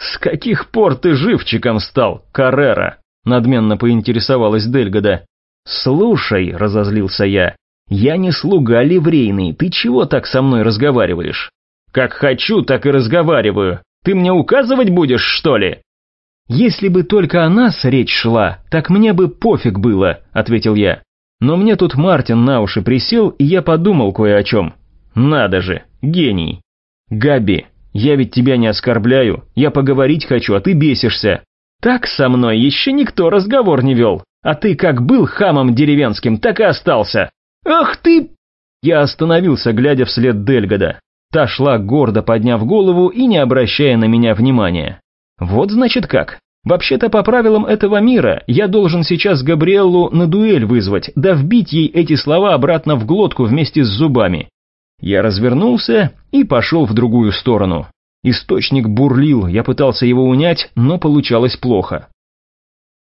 «С каких пор ты живчиком стал, Каррера?» надменно поинтересовалась Дельгода. «Слушай», — разозлился я, — «я не слуга ливрейный, ты чего так со мной разговариваешь?» «Как хочу, так и разговариваю. Ты мне указывать будешь, что ли?» «Если бы только о нас речь шла, так мне бы пофиг было», — ответил я. «Но мне тут Мартин на уши присел, и я подумал кое о чем. Надо же, гений. Габи, я ведь тебя не оскорбляю, я поговорить хочу, а ты бесишься. Так со мной еще никто разговор не вел, а ты как был хамом деревенским, так и остался. Ах ты!» Я остановился, глядя вслед Дельгода. Та шла гордо подняв голову и не обращая на меня внимания. Вот значит как. Вообще-то по правилам этого мира я должен сейчас Габриэллу на дуэль вызвать, да вбить ей эти слова обратно в глотку вместе с зубами. Я развернулся и пошел в другую сторону. Источник бурлил, я пытался его унять, но получалось плохо.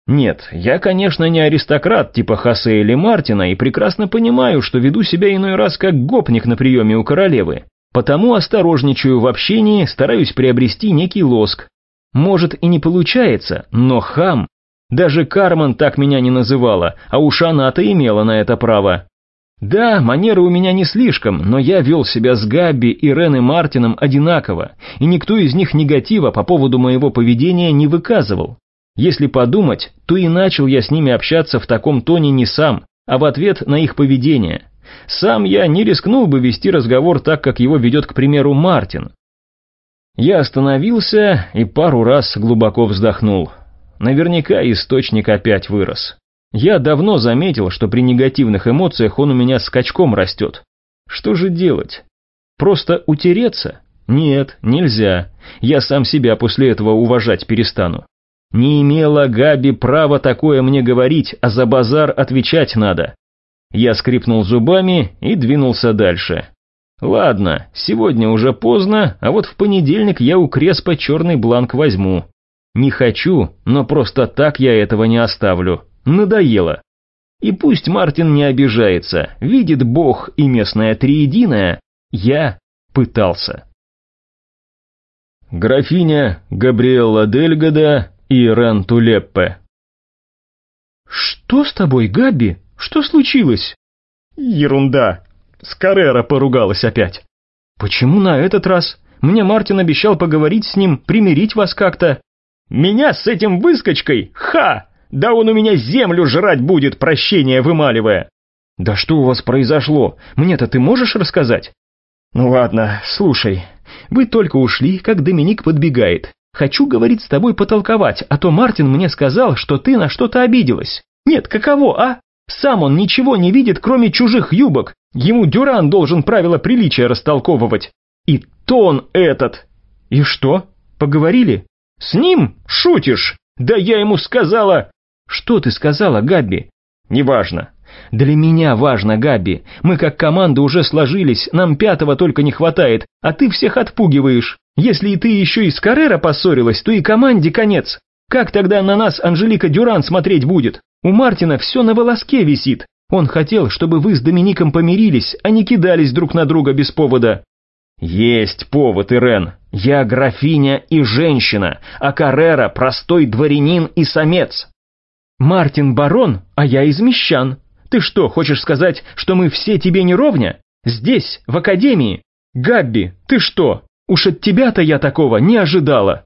Нет, я, конечно, не аристократ типа Хосе или Мартина и прекрасно понимаю, что веду себя иной раз как гопник на приеме у королевы. Потому осторожничаю в общении, стараюсь приобрести некий лоск. Может и не получается, но хам. Даже Карман так меня не называла, а уж она-то имела на это право. Да, манеры у меня не слишком, но я вел себя с Габби, Ирен и Мартином одинаково, и никто из них негатива по поводу моего поведения не выказывал. Если подумать, то и начал я с ними общаться в таком тоне не сам, а в ответ на их поведение. Сам я не рискнул бы вести разговор так, как его ведет, к примеру, Мартин. Я остановился и пару раз глубоко вздохнул. Наверняка источник опять вырос. Я давно заметил, что при негативных эмоциях он у меня скачком растет. Что же делать? Просто утереться? Нет, нельзя. Я сам себя после этого уважать перестану. Не имела Габи права такое мне говорить, а за базар отвечать надо. Я скрипнул зубами и двинулся дальше. Ладно, сегодня уже поздно, а вот в понедельник я у Креспа черный бланк возьму. Не хочу, но просто так я этого не оставлю. Надоело. И пусть Мартин не обижается, видит Бог и местное триединое, я пытался. Графиня Габриэлла Дельгода и Рен Тулеппе. «Что с тобой, Габи? Что случилось?» «Ерунда. Скарера поругалась опять». «Почему на этот раз? Мне Мартин обещал поговорить с ним, примирить вас как-то». «Меня с этим выскочкой? Ха! Да он у меня землю жрать будет, прощение вымаливая. Да что у вас произошло? Мне-то ты можешь рассказать? Ну ладно, слушай. Вы только ушли, как Доминик подбегает. Хочу, говорить с тобой потолковать, а то Мартин мне сказал, что ты на что-то обиделась. Нет, каково, а? Сам он ничего не видит, кроме чужих юбок. Ему Дюран должен правила приличия растолковывать. И тон этот. И что, поговорили? С ним? Шутишь? Да я ему сказала... Что ты сказала, Габби? Неважно. Для меня важно, Габи. Мы как команда уже сложились, нам пятого только не хватает, а ты всех отпугиваешь. Если и ты еще и с Каррера поссорилась, то и команде конец. Как тогда на нас Анжелика Дюран смотреть будет? У Мартина все на волоске висит. Он хотел, чтобы вы с Домиником помирились, а не кидались друг на друга без повода. Есть повод, Ирен. Я графиня и женщина, а Каррера простой дворянин и самец. Мартин барон, а я из мещан. Ты что, хочешь сказать, что мы все тебе не ровня? Здесь, в академии? Габби, ты что? Уж от тебя-то я такого не ожидала.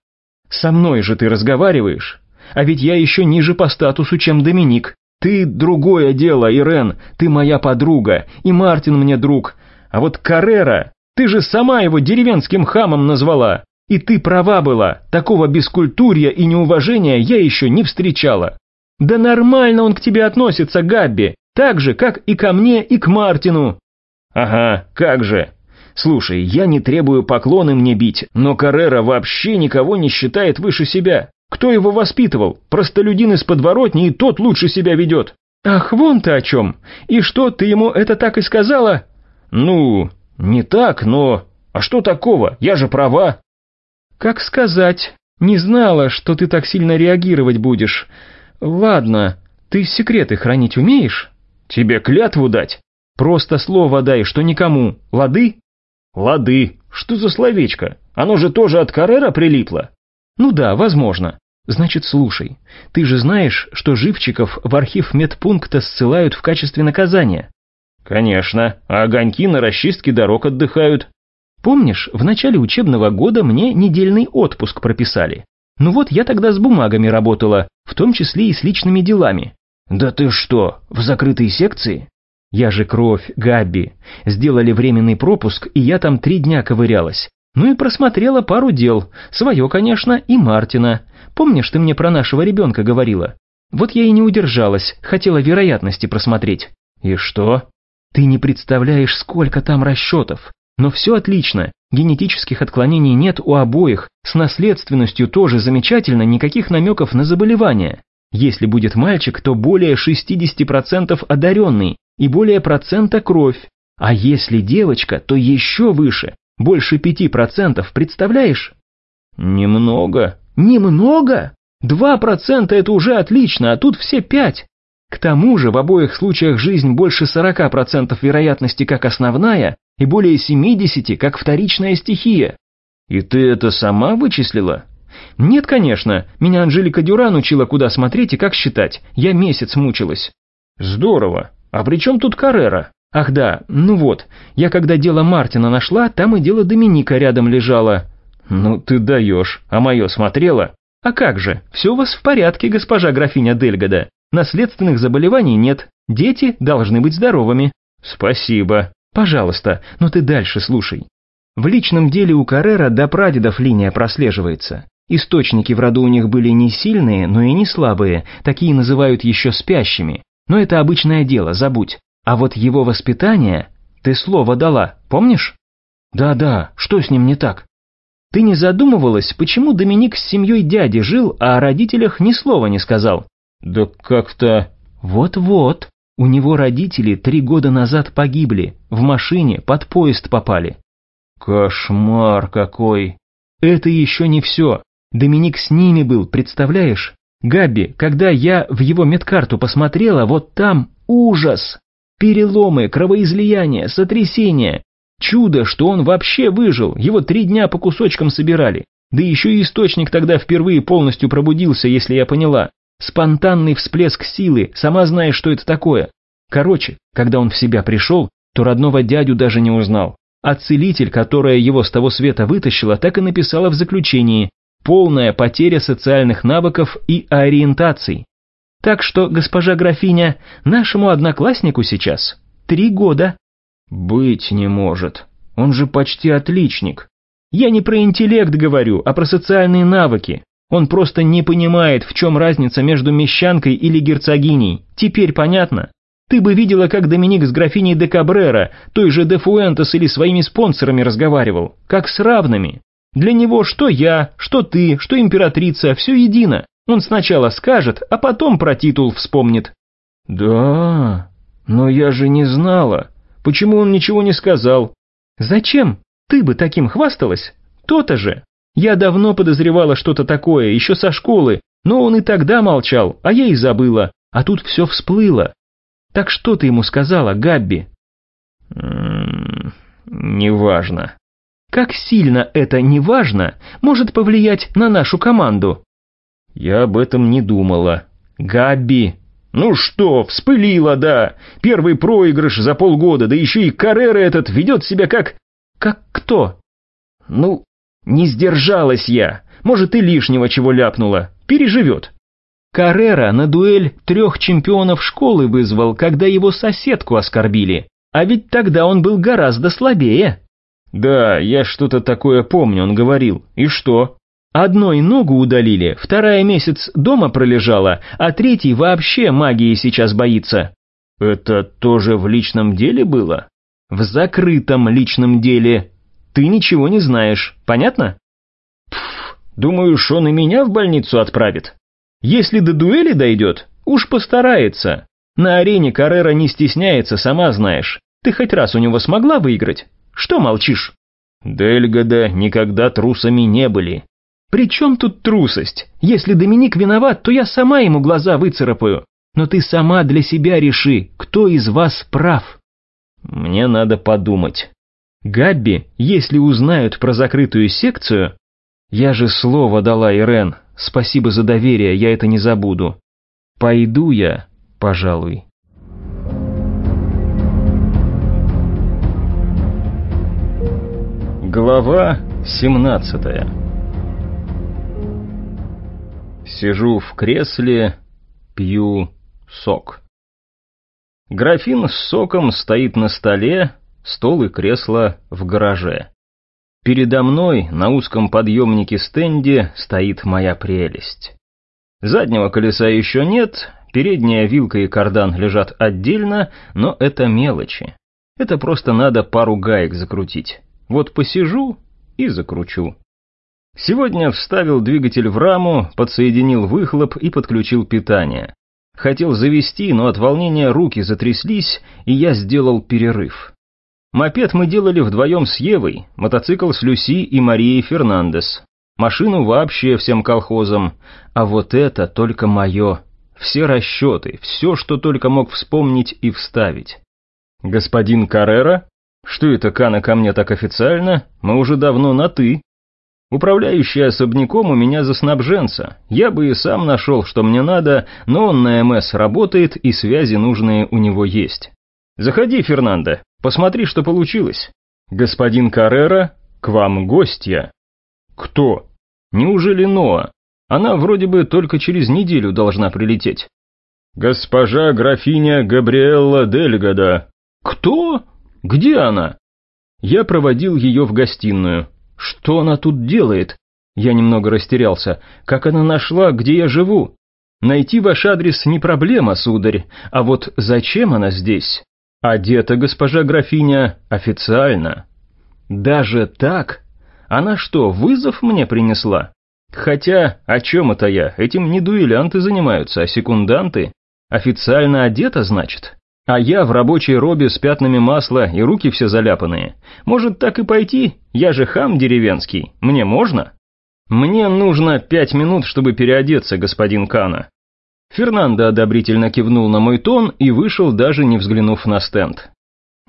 Со мной же ты разговариваешь. А ведь я еще ниже по статусу, чем Доминик. Ты другое дело, Ирен, ты моя подруга, и Мартин мне друг. А вот Каррера, ты же сама его деревенским хамом назвала. И ты права была, такого бескультурья и неуважения я еще не встречала. Да нормально он к тебе относится, Габби, так же, как и ко мне, и к Мартину. Ага, как же. Слушай, я не требую поклоны мне бить, но Каррера вообще никого не считает выше себя. Кто его воспитывал? Простолюдин из подворотни, и тот лучше себя ведет. Ах, вон ты о чем. И что, ты ему это так и сказала? Ну, не так, но... А что такого? Я же права. Как сказать? Не знала, что ты так сильно реагировать будешь. Ладно, ты секреты хранить умеешь? Тебе клятву дать? Просто слово дай, что никому. Лады? Лады. Что за словечко? Оно же тоже от Каррера прилипло. Ну да, возможно. Значит, слушай. Ты же знаешь, что живчиков в архив медпункта ссылают в качестве наказания? Конечно. А огоньки на расчистке дорог отдыхают. Помнишь, в начале учебного года мне недельный отпуск прописали? Ну вот я тогда с бумагами работала, в том числе и с личными делами. «Да ты что, в закрытой секции?» «Я же кровь, Габби. Сделали временный пропуск, и я там три дня ковырялась. Ну и просмотрела пару дел. Свое, конечно, и Мартина. Помнишь, ты мне про нашего ребенка говорила? Вот я и не удержалась, хотела вероятности просмотреть. И что? Ты не представляешь, сколько там расчетов. Но все отлично, генетических отклонений нет у обоих, с наследственностью тоже замечательно, никаких намеков на заболевания. Если будет мальчик, то более 60% одаренный и более процента кровь. А если девочка, то еще выше, больше 5%, представляешь? Немного. Немного? 2% это уже отлично, а тут все 5. К тому же в обоих случаях жизнь больше 40% вероятности как основная и более 70% как вторичная стихия. И ты это сама вычислила? «Нет, конечно. Меня Анжелика Дюран учила, куда смотреть и как считать. Я месяц мучилась». «Здорово. А при чем тут Каррера?» «Ах да, ну вот. Я когда дело Мартина нашла, там и дело Доминика рядом лежало». «Ну ты даешь. А мое смотрела?» «А как же? Все у вас в порядке, госпожа графиня Дельгода. Наследственных заболеваний нет. Дети должны быть здоровыми». «Спасибо». «Пожалуйста, но ты дальше слушай. В личном деле у Каррера до прадедов линия прослеживается. Источники в роду у них были не сильные, но и не слабые, такие называют еще спящими. Но это обычное дело, забудь. А вот его воспитание... Ты слово дала, помнишь? Да-да, что с ним не так? Ты не задумывалась, почему Доминик с семьей дяди жил, а о родителях ни слова не сказал? Да как-то... Вот-вот. У него родители три года назад погибли, в машине под поезд попали. Кошмар какой. Это еще не все. Доминик с ними был, представляешь? Габи, когда я в его медкарту посмотрела, вот там ужас. Переломы, кровоизлияние, сотрясение. Чудо, что он вообще выжил, его три дня по кусочкам собирали. Да еще и источник тогда впервые полностью пробудился, если я поняла. Спонтанный всплеск силы, сама знаешь, что это такое. Короче, когда он в себя пришел, то родного дядю даже не узнал. А целитель, которая его с того света вытащила, так и написала в заключении полная потеря социальных навыков и ориентаций. Так что, госпожа графиня, нашему однокласснику сейчас три года. Быть не может. Он же почти отличник. Я не про интеллект говорю, а про социальные навыки. Он просто не понимает, в чем разница между мещанкой или герцогиней. Теперь понятно? Ты бы видела, как Доминик с графиней де Кабрера, той же де Фуэнтес или своими спонсорами разговаривал, как с равными. Для него что я, что ты, что императрица, все едино. Он сначала скажет, а потом про титул вспомнит». «Да, но я же не знала. Почему он ничего не сказал?» «Зачем? Ты бы таким хвасталась? То-то же. Я давно подозревала что-то такое, еще со школы, но он и тогда молчал, а я и забыла, а тут все всплыло. Так что ты ему сказала, Габби?» «М-м, «Неважно». «Как сильно это «неважно» может повлиять на нашу команду?» «Я об этом не думала». «Габби, «Ну что, вспылила, да. Первый проигрыш за полгода, да еще и Каррера этот ведет себя как...» «Как кто?» «Ну, не сдержалась я. Может, и лишнего чего ляпнула. Переживет». Каррера на дуэль трех чемпионов школы вызвал, когда его соседку оскорбили. А ведь тогда он был гораздо слабее. «Да, я что-то такое помню, он говорил. И что?» Одной ногу удалили, вторая месяц дома пролежала, а третий вообще магии сейчас боится. Это тоже в личном деле было? В закрытом личном деле. Ты ничего не знаешь, понятно? Пф, думаешь, он и меня в больницу отправит? Если до дуэли дойдет, уж постарается. На арене Каррера не стесняется, сама знаешь. Ты хоть раз у него смогла выиграть? Что молчишь? Дельгода никогда трусами не были. «При чем тут трусость? Если Доминик виноват, то я сама ему глаза выцарапаю. Но ты сама для себя реши, кто из вас прав». «Мне надо подумать». «Габби, если узнают про закрытую секцию...» «Я же слово дала, Ирен. Спасибо за доверие, я это не забуду. Пойду я, пожалуй». Глава семнадцатая Сижу в кресле, пью сок. Графин с соком стоит на столе, стол и кресло в гараже. Передо мной на узком подъемнике стенде стоит моя прелесть. Заднего колеса еще нет, передняя вилка и кардан лежат отдельно, но это мелочи. Это просто надо пару гаек закрутить. Вот посижу и закручу. Сегодня вставил двигатель в раму, подсоединил выхлоп и подключил питание. Хотел завести, но от волнения руки затряслись, и я сделал перерыв. Мопед мы делали вдвоем с Евой, мотоцикл с Люси и Марией Фернандес. Машину вообще всем колхозом, а вот это только мое. Все расчеты, все, что только мог вспомнить и вставить. Господин Каррера? Что это Кана ко мне так официально? Мы уже давно на «ты». Управляющий особняком у меня за снабженца. Я бы и сам нашел, что мне надо, но он на МС работает и связи нужные у него есть. Заходи, Фернандо, посмотри, что получилось. Господин Каррера, к вам гостья. Кто? Неужели Ноа? Она вроде бы только через неделю должна прилететь. Госпожа графиня Габриэлла Дельгада. Кто? Где она? Я проводил ее в гостиную. Что она тут делает? Я немного растерялся. Как она нашла, где я живу? Найти ваш адрес не проблема, сударь, а вот зачем она здесь? Одета госпожа графиня официально. Даже так? Она что, вызов мне принесла? Хотя, о чем это я? Этим не дуэлянты занимаются, а секунданты. Официально одета, значит? А я в рабочей робе с пятнами масла и руки все заляпанные. Может, так и пойти? Я же хам деревенский. Мне можно? Мне нужно пять минут, чтобы переодеться, господин Кана. Фернандо одобрительно кивнул на мой тон и вышел, даже не взглянув на стенд.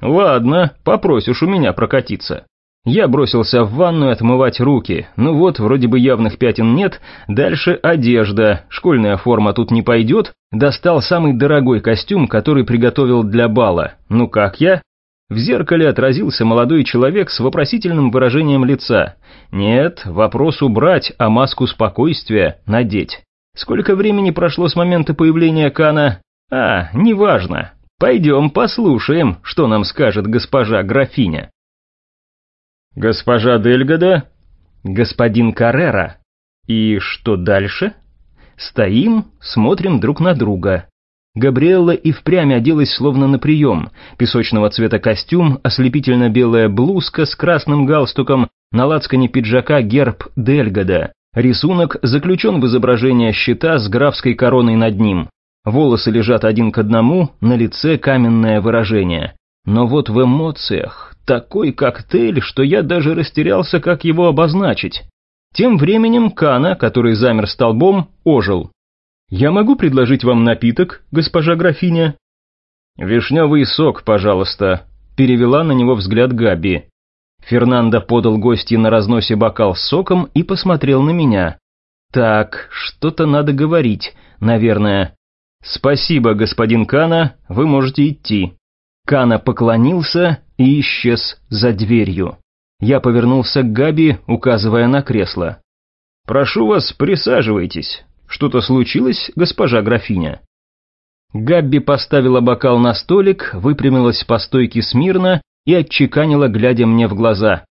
«Ладно, попросишь у меня прокатиться». Я бросился в ванную отмывать руки. Ну вот, вроде бы явных пятен нет. Дальше одежда. Школьная форма тут не пойдет. Достал самый дорогой костюм, который приготовил для бала. Ну как я? В зеркале отразился молодой человек с вопросительным выражением лица. Нет, вопрос убрать, а маску спокойствия надеть. Сколько времени прошло с момента появления Кана? А, неважно. Пойдем послушаем, что нам скажет госпожа графиня. «Госпожа Дельгода?» «Господин Каррера». «И что дальше?» «Стоим, смотрим друг на друга. Габриэлла и впрямь оделась словно на прием. Песочного цвета костюм, ослепительно-белая блузка с красным галстуком, на лацкане пиджака герб Дельгода. Рисунок заключен в изображение щита с графской короной над ним. Волосы лежат один к одному, на лице каменное выражение. Но вот в эмоциях такой коктейль, что я даже растерялся, как его обозначить. Тем временем Кана, который замер столбом, ожил. «Я могу предложить вам напиток, госпожа графиня?» «Вишневый сок, пожалуйста», — перевела на него взгляд Габи. Фернандо подал гости на разносе бокал с соком и посмотрел на меня. «Так, что-то надо говорить, наверное. Спасибо, господин Кана, вы можете идти». Кана поклонился и исчез за дверью. Я повернулся к Габи, указывая на кресло. «Прошу вас, присаживайтесь. Что-то случилось, госпожа графиня?» Габби поставила бокал на столик, выпрямилась по стойке смирно и отчеканила, глядя мне в глаза.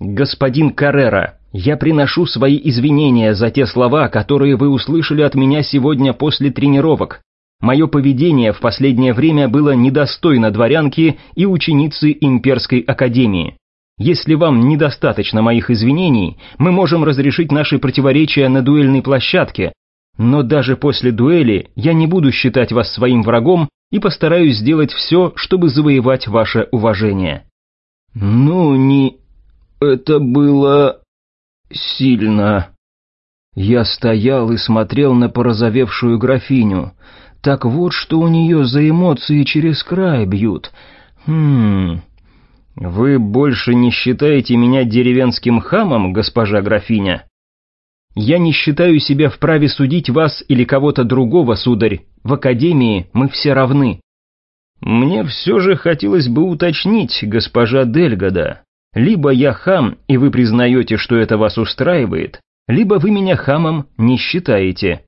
«Господин Каррера, я приношу свои извинения за те слова, которые вы услышали от меня сегодня после тренировок. Мое поведение в последнее время было недостойно дворянки и ученицы имперской академии. Если вам недостаточно моих извинений, мы можем разрешить наши противоречия на дуэльной площадке, но даже после дуэли я не буду считать вас своим врагом и постараюсь сделать все, чтобы завоевать ваше уважение». «Ну, не... это было... сильно...» Я стоял и смотрел на порозовевшую графиню. Так вот, что у нее за эмоции через край бьют. Хм... Вы больше не считаете меня деревенским хамом, госпожа графиня? Я не считаю себя вправе судить вас или кого-то другого, сударь. В академии мы все равны. Мне все же хотелось бы уточнить, госпожа Дельгода. Либо я хам, и вы признаете, что это вас устраивает, либо вы меня хамом не считаете.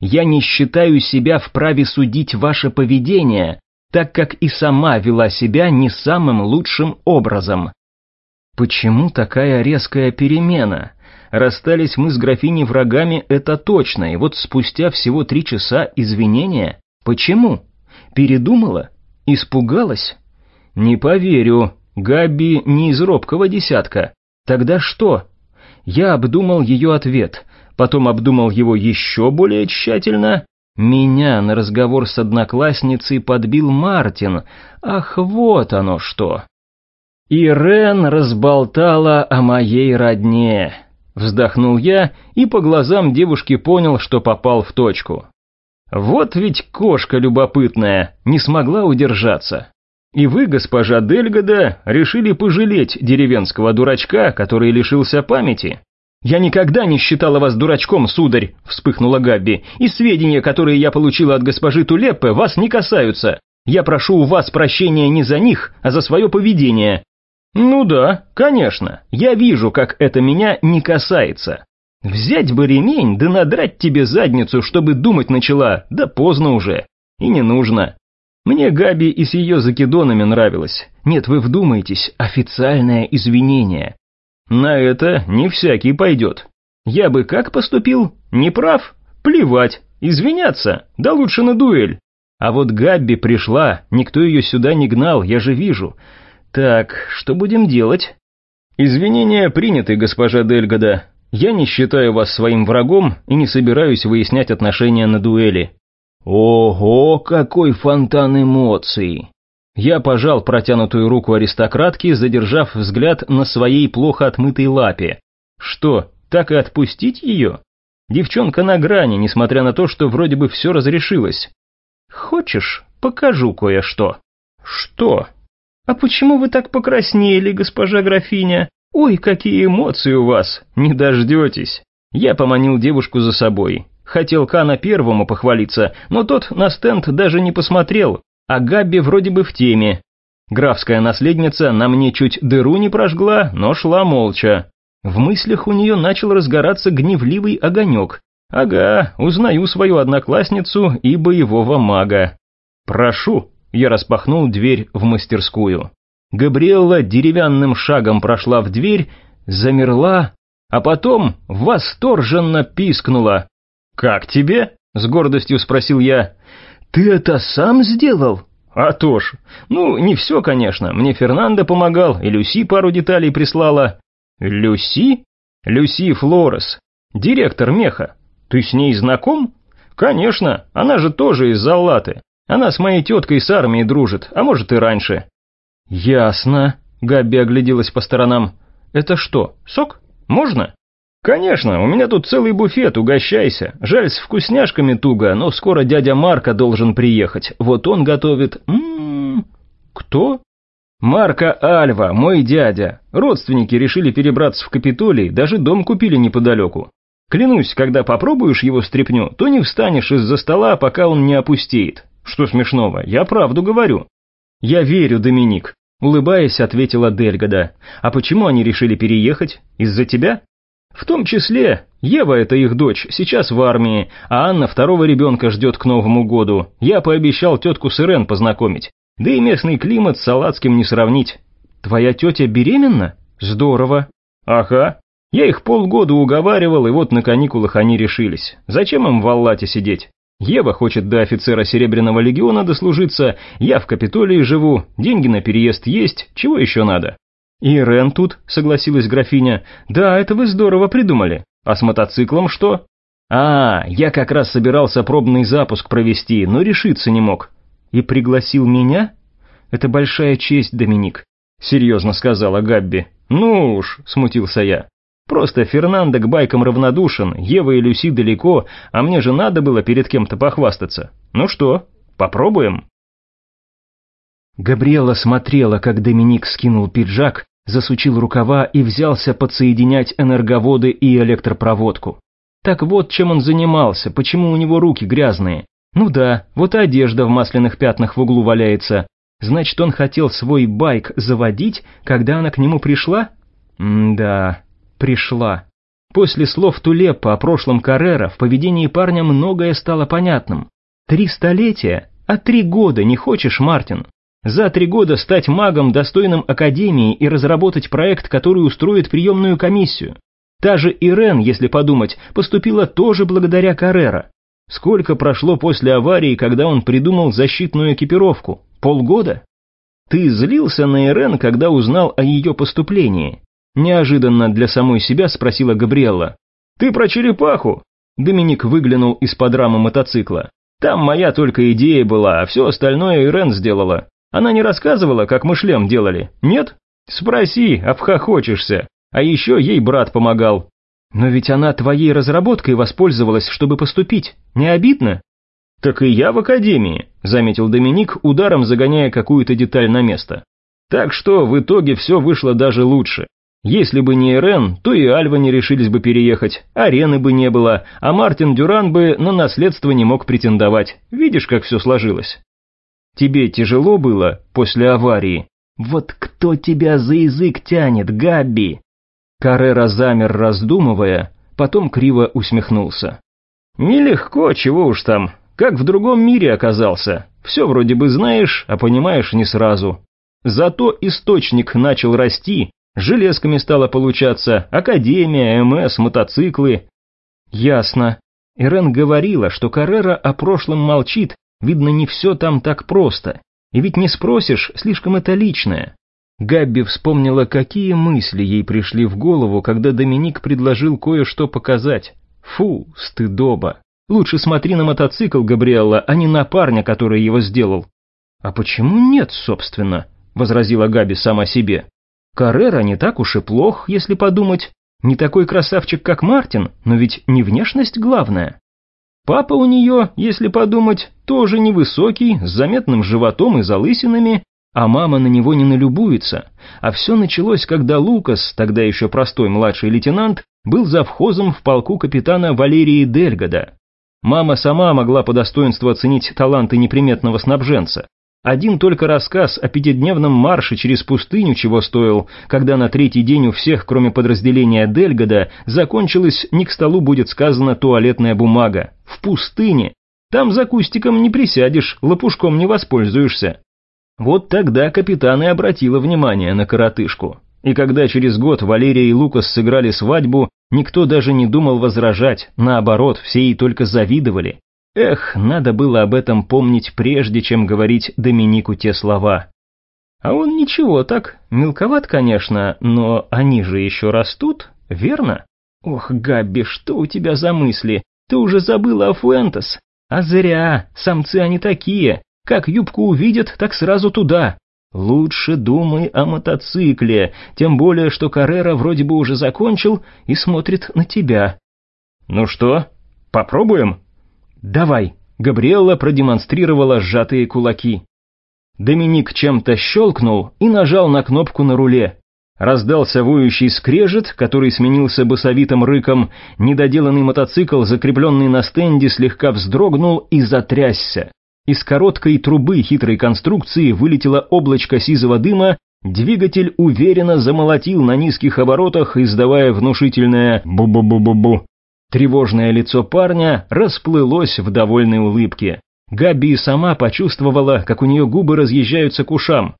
Я не считаю себя вправе судить ваше поведение, так как и сама вела себя не самым лучшим образом. Почему такая резкая перемена? Расстались мы с графиней врагами, это точно, и вот спустя всего три часа извинения. Почему? Передумала? Испугалась? Не поверю, Габи не из робкого десятка. Тогда что? Я обдумал ее ответ, потом обдумал его еще более тщательно. Меня на разговор с одноклассницей подбил Мартин. Ах, вот оно что. Ирен разболтала о моей родне. Вздохнул я и по глазам девушки понял, что попал в точку. Вот ведь кошка любопытная, не смогла удержаться. И вы, госпожа Дельгода, решили пожалеть деревенского дурачка, который лишился памяти? «Я никогда не считала вас дурачком, сударь», — вспыхнула Габби, «и сведения, которые я получила от госпожи Тулеппе, вас не касаются. Я прошу у вас прощения не за них, а за свое поведение. «Ну да, конечно, я вижу, как это меня не касается. Взять бы ремень, да надрать тебе задницу, чтобы думать начала, да поздно уже. И не нужно. Мне Габи и с ее закидонами нравилось. Нет, вы вдумайтесь, официальное извинение. На это не всякий пойдет. Я бы как поступил? Не прав? Плевать, извиняться, да лучше на дуэль. А вот Габби пришла, никто ее сюда не гнал, я же вижу. Так, что будем делать? Извинения приняты, госпожа Дельгода. Я не считаю вас своим врагом и не собираюсь выяснять отношения на дуэли. Ого, какой фонтан эмоций! Я пожал протянутую руку аристократки, задержав взгляд на своей плохо отмытой лапе. Что, так и отпустить ее? Девчонка на грани, несмотря на то, что вроде бы все разрешилось. Хочешь, покажу кое-что. Что? «А почему вы так покраснели, госпожа графиня? Ой, какие эмоции у вас! Не дождетесь!» Я поманил девушку за собой. Хотел Кана первому похвалиться, но тот на стенд даже не посмотрел, а Габби вроде бы в теме. Графская наследница на мне чуть дыру не прожгла, но шла молча. В мыслях у нее начал разгораться гневливый огонек. Ага, узнаю свою одноклассницу и боевого мага. «Прошу», я распахнул дверь в мастерскую. Габриэлла деревянным шагом прошла в дверь, замерла, а потом восторженно пискнула. «Как тебе?» — с гордостью спросил я. Ты это сам сделал? А то ж. Ну, не все, конечно. Мне Фернандо помогал, и Люси пару деталей прислала. Люси? Люси Флорес. Директор меха. Ты с ней знаком? Конечно, она же тоже из Заллаты. Она с моей теткой с армией дружит, а может и раньше. Ясно. Габби огляделась по сторонам. Это что, сок? Можно? «Конечно, у меня тут целый буфет, угощайся. Жаль, с вкусняшками туго, но скоро дядя Марка должен приехать. Вот он готовит... М -м -м. Кто?» «Марка Альва, мой дядя. Родственники решили перебраться в Капитолий, даже дом купили неподалеку. Клянусь, когда попробуешь его стряпню, то не встанешь из-за стола, пока он не опустеет. Что смешного, я правду говорю». «Я верю, Доминик», — улыбаясь, ответила Дельгода. «А почему они решили переехать? Из-за тебя?» В том числе, Ева, это их дочь, сейчас в армии, а Анна второго ребенка ждет к Новому году. Я пообещал тетку с познакомить. Да и местный климат с салатским не сравнить. Твоя тетя беременна? Здорово. Ага. Я их полгода уговаривал, и вот на каникулах они решились. Зачем им в Аллате сидеть? Ева хочет до офицера Серебряного легиона дослужиться, я в Капитолии живу, деньги на переезд есть, чего еще надо? «И Рен тут», — согласилась графиня. «Да, это вы здорово придумали. А с мотоциклом что?» «А, я как раз собирался пробный запуск провести, но решиться не мог». «И пригласил меня?» «Это большая честь, Доминик», — серьезно сказала Габби. «Ну уж», — смутился я. «Просто Фернандо к байкам равнодушен, Ева и Люси далеко, а мне же надо было перед кем-то похвастаться. Ну что, попробуем?» Габриэла смотрела, как Доминик скинул пиджак, засучил рукава и взялся подсоединять энерговоды и электропроводку. Так вот, чем он занимался, почему у него руки грязные. Ну да, вот и одежда в масляных пятнах в углу валяется. Значит, он хотел свой байк заводить, когда она к нему пришла? М-да, пришла. После слов Тулепа о прошлом Каррера в поведении парня многое стало понятным. Три столетия, а три года не хочешь, Мартин? За три года стать магом, достойным Академии и разработать проект, который устроит приемную комиссию. Та же Ирен, если подумать, поступила тоже благодаря Каррера. Сколько прошло после аварии, когда он придумал защитную экипировку? Полгода? Ты злился на Ирен, когда узнал о ее поступлении? Неожиданно для самой себя спросила Габриэлла. Ты про черепаху? Доминик выглянул из-под рамы мотоцикла. Там моя только идея была, а все остальное Ирен сделала. Она не рассказывала, как мы шлем делали? Нет? Спроси, обхохочешься. А еще ей брат помогал. Но ведь она твоей разработкой воспользовалась, чтобы поступить. Не обидно? Так и я в академии, заметил Доминик, ударом загоняя какую-то деталь на место. Так что в итоге все вышло даже лучше. Если бы не Ирен, то и Альва не решились бы переехать, арены бы не было, а Мартин Дюран бы на наследство не мог претендовать. Видишь, как все сложилось? Тебе тяжело было после аварии? Вот кто тебя за язык тянет, Габби?» Каррера замер, раздумывая, потом криво усмехнулся. «Нелегко, чего уж там, как в другом мире оказался. Все вроде бы знаешь, а понимаешь не сразу. Зато источник начал расти, железками стало получаться, академия, МС, мотоциклы». «Ясно». Ирен говорила, что Каррера о прошлом молчит, Видно, не все там так просто. И ведь не спросишь, слишком это личное. Габби вспомнила, какие мысли ей пришли в голову, когда Доминик предложил кое-что показать. Фу, стыдоба. Лучше смотри на мотоцикл, Габриэлла, а не на парня, который его сделал. А почему нет, собственно? Возразила Габи сама себе. Каррера не так уж и плох, если подумать. Не такой красавчик, как Мартин, но ведь не внешность главная. Папа у нее, если подумать, тоже невысокий, с заметным животом и залысинами, а мама на него не налюбуется. А все началось, когда Лукас, тогда еще простой младший лейтенант, был завхозом в полку капитана Валерии Дельгода. Мама сама могла по достоинству оценить таланты неприметного снабженца. Один только рассказ о пятидневном марше через пустыню чего стоил, когда на третий день у всех, кроме подразделения Дельгода, закончилась, не к столу будет сказано туалетная бумага. В пустыне. Там за кустиком не присядешь, лопушком не воспользуешься. Вот тогда капитан и обратила внимание на коротышку. И когда через год Валерия и Лукас сыграли свадьбу, никто даже не думал возражать, наоборот, все ей только завидовали. Эх, надо было об этом помнить прежде, чем говорить Доминику те слова. А он ничего так, мелковат, конечно, но они же еще растут, верно? Ох, Габби, что у тебя за мысли? Ты уже забыла о Фуэнтес? А зря, самцы они такие, как юбку увидят, так сразу туда. Лучше думай о мотоцикле, тем более, что Каррера вроде бы уже закончил и смотрит на тебя. Ну что, попробуем? Давай. Габриэлла продемонстрировала сжатые кулаки. Доминик чем-то щелкнул и нажал на кнопку на руле. Раздался воющий скрежет, который сменился басовитым рыком, недоделанный мотоцикл, закрепленный на стенде, слегка вздрогнул и затрясся. Из короткой трубы хитрой конструкции вылетело облачко сизого дыма, двигатель уверенно замолотил на низких оборотах, издавая внушительное «бу-бу-бу-бу-бу». Тревожное лицо парня расплылось в довольной улыбке. Габи сама почувствовала, как у нее губы разъезжаются к ушам.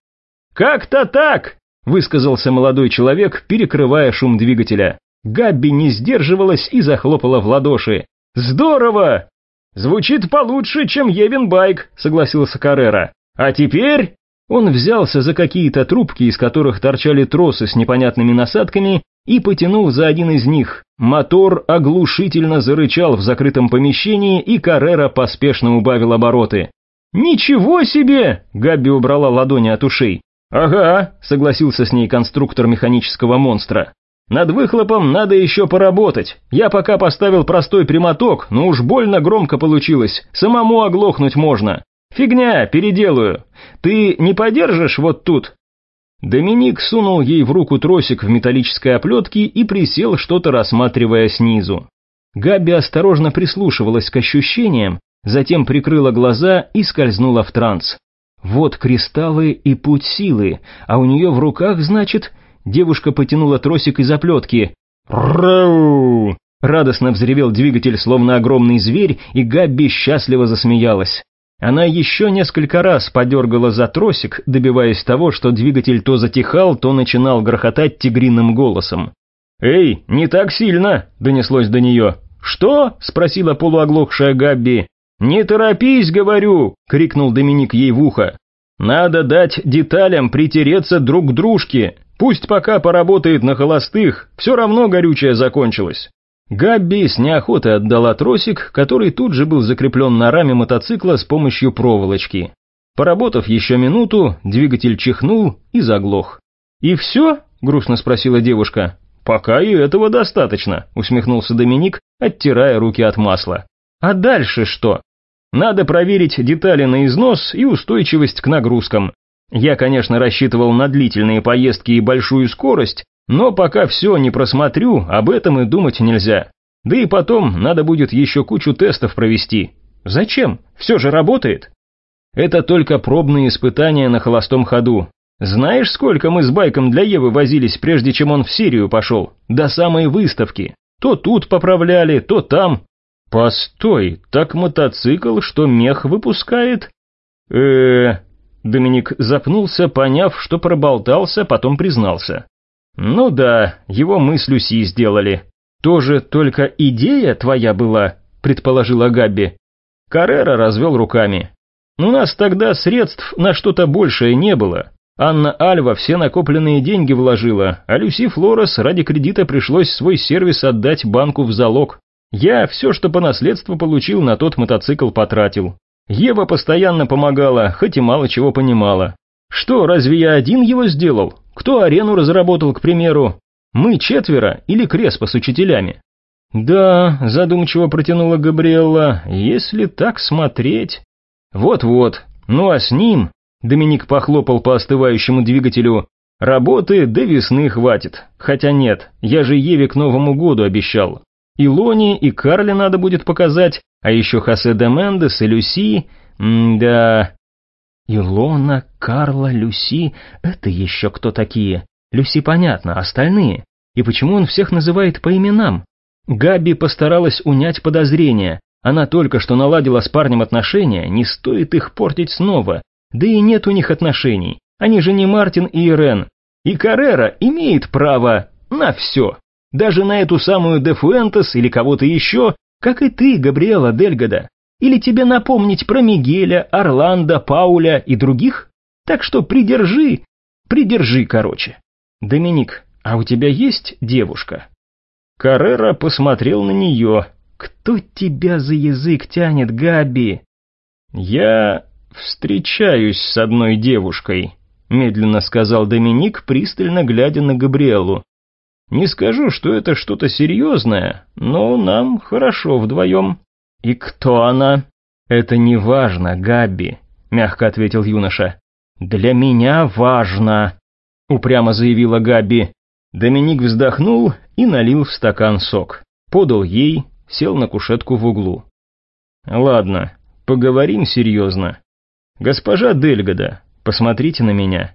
«Как-то так!» – высказался молодой человек, перекрывая шум двигателя. Габби не сдерживалась и захлопала в ладоши. «Здорово!» «Звучит получше, чем Евин Байк», — согласился Каррера. «А теперь...» Он взялся за какие-то трубки, из которых торчали тросы с непонятными насадками, и потянул за один из них. Мотор оглушительно зарычал в закрытом помещении, и Каррера поспешно убавил обороты. «Ничего себе!» — Габи убрала ладони от ушей. «Ага», — согласился с ней конструктор механического монстра. «Над выхлопом надо еще поработать. Я пока поставил простой прямоток, но уж больно громко получилось. Самому оглохнуть можно. Фигня, переделаю. Ты не подержишь вот тут?» Доминик сунул ей в руку тросик в металлической оплетке и присел, что-то рассматривая снизу. Габи осторожно прислушивалась к ощущениям, затем прикрыла глаза и скользнула в транс. Вот кристаллы и путь силы, а у нее в руках, значит, девушка потянула тросик из оплетки. «Рау!» Радостно взревел двигатель, словно огромный зверь, и Габби счастливо засмеялась. Она еще несколько раз подергала за тросик, добиваясь того, что двигатель то затихал, то начинал грохотать тигриным голосом. «Эй, не так сильно!» — донеслось до нее. «Что?» — спросила полуоглохшая Габби. «Не торопись, говорю!» — крикнул Доминик ей в ухо. «Надо дать деталям притереться друг к дружке. Пусть пока поработает на холостых, все равно горючее закончилось». Габби с неохотой отдала тросик, который тут же был закреплен на раме мотоцикла с помощью проволочки. Поработав еще минуту, двигатель чихнул и заглох. «И все?» – грустно спросила девушка. «Пока и этого достаточно», – усмехнулся Доминик, оттирая руки от масла. «А дальше что?» «Надо проверить детали на износ и устойчивость к нагрузкам. Я, конечно, рассчитывал на длительные поездки и большую скорость, но пока все не просмотрю, об этом и думать нельзя. Да и потом надо будет еще кучу тестов провести. Зачем? Все же работает. Это только пробные испытания на холостом ходу. Знаешь, сколько мы с байком для Евы возились, прежде чем он в Сирию пошел? До самой выставки. То тут поправляли, то там. Постой, так мотоцикл, что мех выпускает? э, Доминик запнулся, поняв, что проболтался, потом признался. «Ну да, его мы с Люси сделали. Тоже только идея твоя была», — предположила Габби. Каррера развел руками. «У нас тогда средств на что-то большее не было. Анна Альва все накопленные деньги вложила, а Люси Флорес ради кредита пришлось свой сервис отдать банку в залог. Я все, что по наследству получил, на тот мотоцикл потратил. Ева постоянно помогала, хоть и мало чего понимала. Что, разве я один его сделал? Кто арену разработал, к примеру? Мы четверо или Креспо с учителями? Да, задумчиво протянула Габриэлла, если так смотреть... Вот-вот, ну а с ним... Доминик похлопал по остывающему двигателю. Работы до весны хватит. Хотя нет, я же Еве к Новому году обещал. И Лони, и Карле надо будет показать, а еще Хосе де Мендес и Люси. М-да... Илона, Карла, Люси — это еще кто такие? Люси понятно, остальные. И почему он всех называет по именам? Габи постаралась унять подозрения. Она только что наладила с парнем отношения, не стоит их портить снова. Да и нет у них отношений. Они же не Мартин и Ирен. И Каррера имеет право на все. Даже на эту самую Де Фуэнтес или кого-то еще, как и ты, Габриэла Дельгада. Или тебе напомнить про Мигеля, Орландо, Пауля и других? Так что придержи, придержи, короче. Доминик, а у тебя есть девушка?» Каррера посмотрел на нее. «Кто тебя за язык тянет, Габи?» «Я встречаюсь с одной девушкой», — медленно сказал Доминик, пристально глядя на Габриэлу. «Не скажу, что это что-то серьезное, но нам хорошо вдвоем». «И кто она?» «Это не важно, Габи», — мягко ответил юноша. «Для меня важно», — упрямо заявила Габи. Доминик вздохнул и налил в стакан сок. Подал ей, сел на кушетку в углу. «Ладно, поговорим серьезно. Госпожа Дельгода, посмотрите на меня.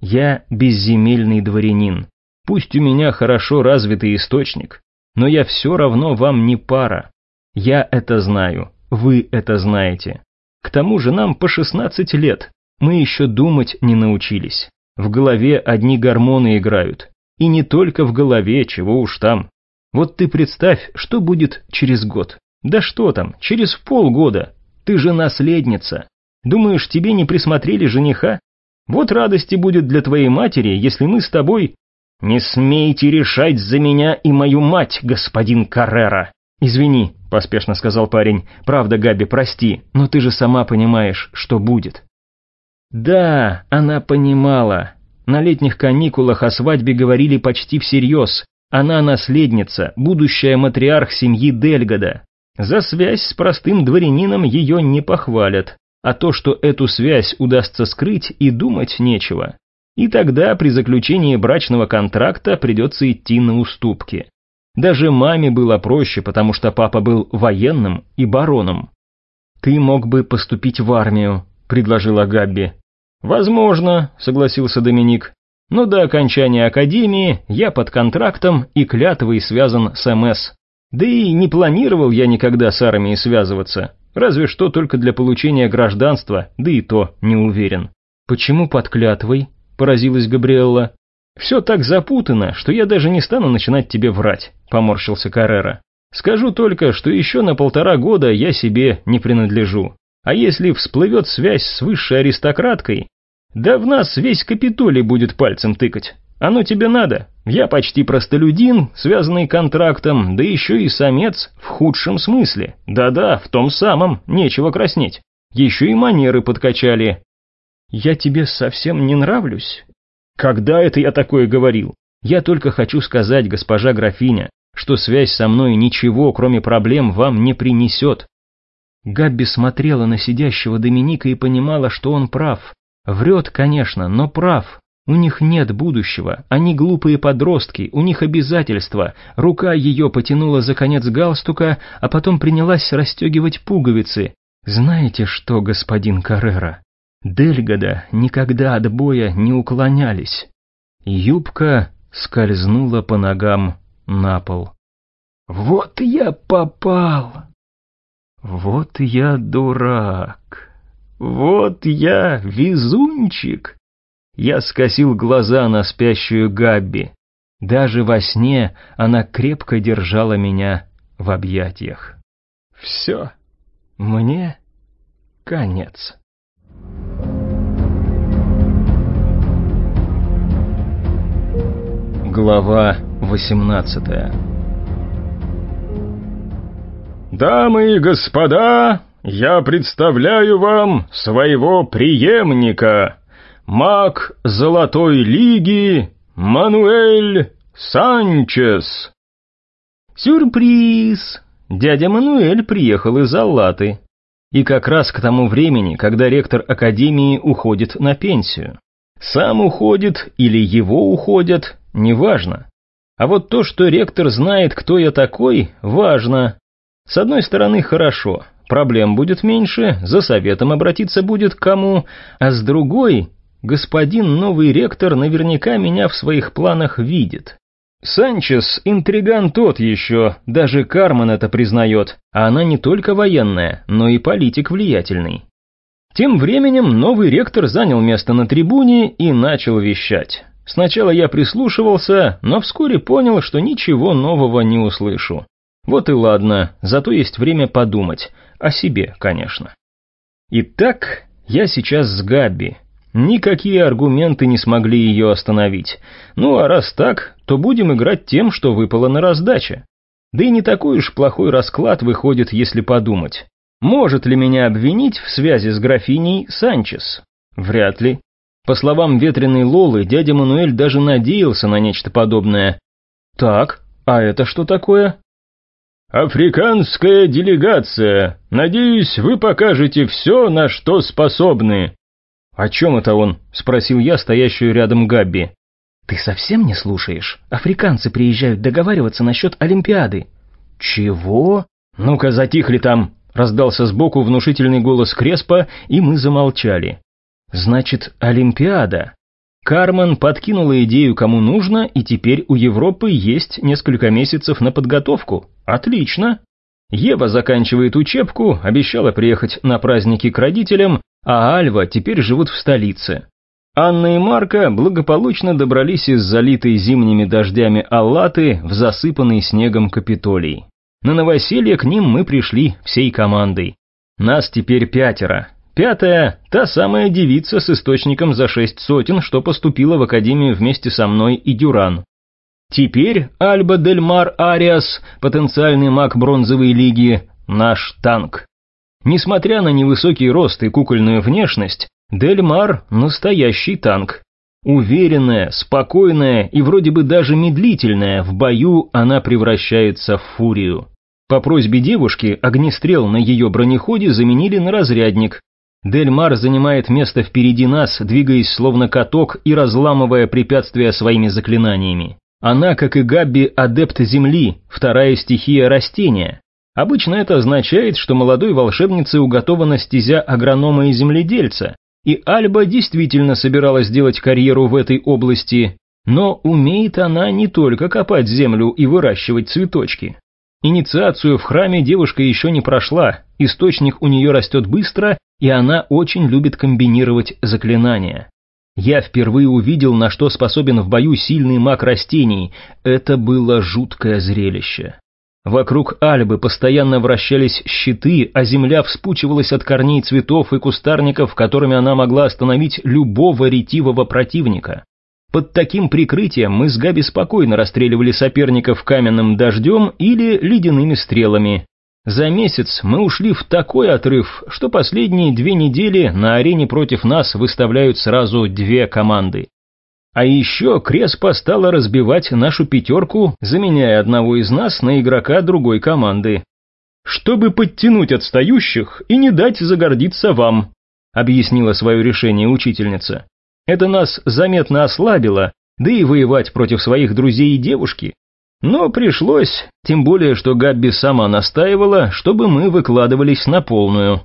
Я безземельный дворянин. Пусть у меня хорошо развитый источник, но я все равно вам не пара. Я это знаю, вы это знаете. К тому же нам по 16 лет, мы еще думать не научились. В голове одни гормоны играют. И не только в голове, чего уж там. Вот ты представь, что будет через год. Да что там, через полгода. Ты же наследница. Думаешь, тебе не присмотрели жениха? Вот радости будет для твоей матери, если мы с тобой... Не смейте решать за меня и мою мать, господин Каррера. Извини, поспешно сказал парень. Правда, Габи, прости, но ты же сама понимаешь, что будет. Да, она понимала. На летних каникулах о свадьбе говорили почти всерьез. Она наследница, будущая матриарх семьи Дельгода. За связь с простым дворянином ее не похвалят, а то, что эту связь удастся скрыть, и думать нечего. И тогда при заключении брачного контракта придется идти на уступки. Даже маме было проще, потому что папа был военным и бароном. «Ты мог бы поступить в армию», — предложила Габби. «Возможно», — согласился Доминик. «Но до окончания академии я под контрактом и клятвой связан с МС. Да и не планировал я никогда с армией связываться, разве что только для получения гражданства, да и то не уверен». «Почему под клятвой?» — поразилась Габриэлла. «Все так запутано, что я даже не стану начинать тебе врать», — поморщился Каррера. «Скажу только, что еще на полтора года я себе не принадлежу. А если всплывет связь с высшей аристократкой, да в нас весь Капитолий будет пальцем тыкать. Оно тебе надо. Я почти простолюдин, связанный контрактом, да еще и самец в худшем смысле. Да-да, в том самом, нечего краснеть. Еще и манеры подкачали. Я тебе совсем не нравлюсь? Когда это я такое говорил? Я только хочу сказать, госпожа графиня, что связь со мной ничего, кроме проблем, вам не принесет. Габби смотрела на сидящего Доминика и понимала, что он прав. Врет, конечно, но прав. У них нет будущего, они глупые подростки, у них обязательства. Рука ее потянула за конец галстука, а потом принялась расстегивать пуговицы. Знаете что, господин Каррера? Дельгода никогда от боя не уклонялись. Юбка скользнула по ногам на пол. «Вот я попал!» Вот я дурак. Вот я везунчик. Я скосил глаза на спящую Габби. Даже во сне она крепко держала меня в объятиях. Все, мне конец. Глава восемнадцатая «Дамы и господа, я представляю вам своего преемника, маг Золотой Лиги Мануэль Санчес». «Сюрприз! Дядя Мануэль приехал из Аллаты. И как раз к тому времени, когда ректор Академии уходит на пенсию. Сам уходит или его уходят, неважно. А вот то, что ректор знает, кто я такой, важно. С одной стороны, хорошо, проблем будет меньше, за советом обратиться будет к кому, а с другой, господин новый ректор наверняка меня в своих планах видит. Санчес интриган тот еще, даже Кармен это признает, а она не только военная, но и политик влиятельный. Тем временем новый ректор занял место на трибуне и начал вещать. Сначала я прислушивался, но вскоре понял, что ничего нового не услышу. Вот и ладно, зато есть время подумать. О себе, конечно. Итак, я сейчас с Габби. Никакие аргументы не смогли ее остановить. Ну а раз так, то будем играть тем, что выпало на раздаче. Да и не такой уж плохой расклад выходит, если подумать. Может ли меня обвинить в связи с графиней Санчес? Вряд ли. По словам ветреной Лолы, дядя Мануэль даже надеялся на нечто подобное. Так, а это что такое? «Африканская делегация. Надеюсь, вы покажете все, на что способны». «О чем это он?» – спросил я стоящую рядом Габби. «Ты совсем не слушаешь? Африканцы приезжают договариваться насчет Олимпиады». «Чего?» «Ну-ка, затихли там!» – раздался сбоку внушительный голос Креспа, и мы замолчали. «Значит, Олимпиада?» Кармен подкинула идею кому нужно, и теперь у Европы есть несколько месяцев на подготовку. Отлично. Ева заканчивает учебку, обещала приехать на праздники к родителям, а Альва теперь живут в столице. Анна и Марка благополучно добрались из залитой зимними дождями Аллаты в засыпанный снегом Капитолий. На новоселье к ним мы пришли всей командой. Нас теперь пятеро. Пятая – та самая девица с источником за шесть сотен, что поступила в академию вместе со мной и Дюран. Теперь Альба Дельмар Ариас, потенциальный маг бронзовой лиги, наш танк. Несмотря на невысокий рост и кукольную внешность, Дельмар – настоящий танк. Уверенная, спокойная и вроде бы даже медлительная, в бою она превращается в фурию. По просьбе девушки огнестрел на ее бронеходе заменили на разрядник, Дельмар занимает место впереди нас, двигаясь словно каток и разламывая препятствия своими заклинаниями. Она, как и Габби, адепт земли, вторая стихия растения. Обычно это означает, что молодой волшебнице уготована стезя агронома и земледельца, и Альба действительно собиралась делать карьеру в этой области, но умеет она не только копать землю и выращивать цветочки. Инициацию в храме девушка еще не прошла, источник у нее растет быстро, и она очень любит комбинировать заклинания. Я впервые увидел, на что способен в бою сильный маг растений. Это было жуткое зрелище. Вокруг Альбы постоянно вращались щиты, а земля вспучивалась от корней цветов и кустарников, которыми она могла остановить любого ретивого противника. Под таким прикрытием мы с Габи спокойно расстреливали соперников каменным дождем или ледяными стрелами. За месяц мы ушли в такой отрыв, что последние две недели на арене против нас выставляют сразу две команды. А еще Креспа стала разбивать нашу пятерку, заменяя одного из нас на игрока другой команды. «Чтобы подтянуть отстающих и не дать загордиться вам», объяснила свое решение учительница. Это нас заметно ослабило, да и воевать против своих друзей и девушки. Но пришлось, тем более, что Габби сама настаивала, чтобы мы выкладывались на полную.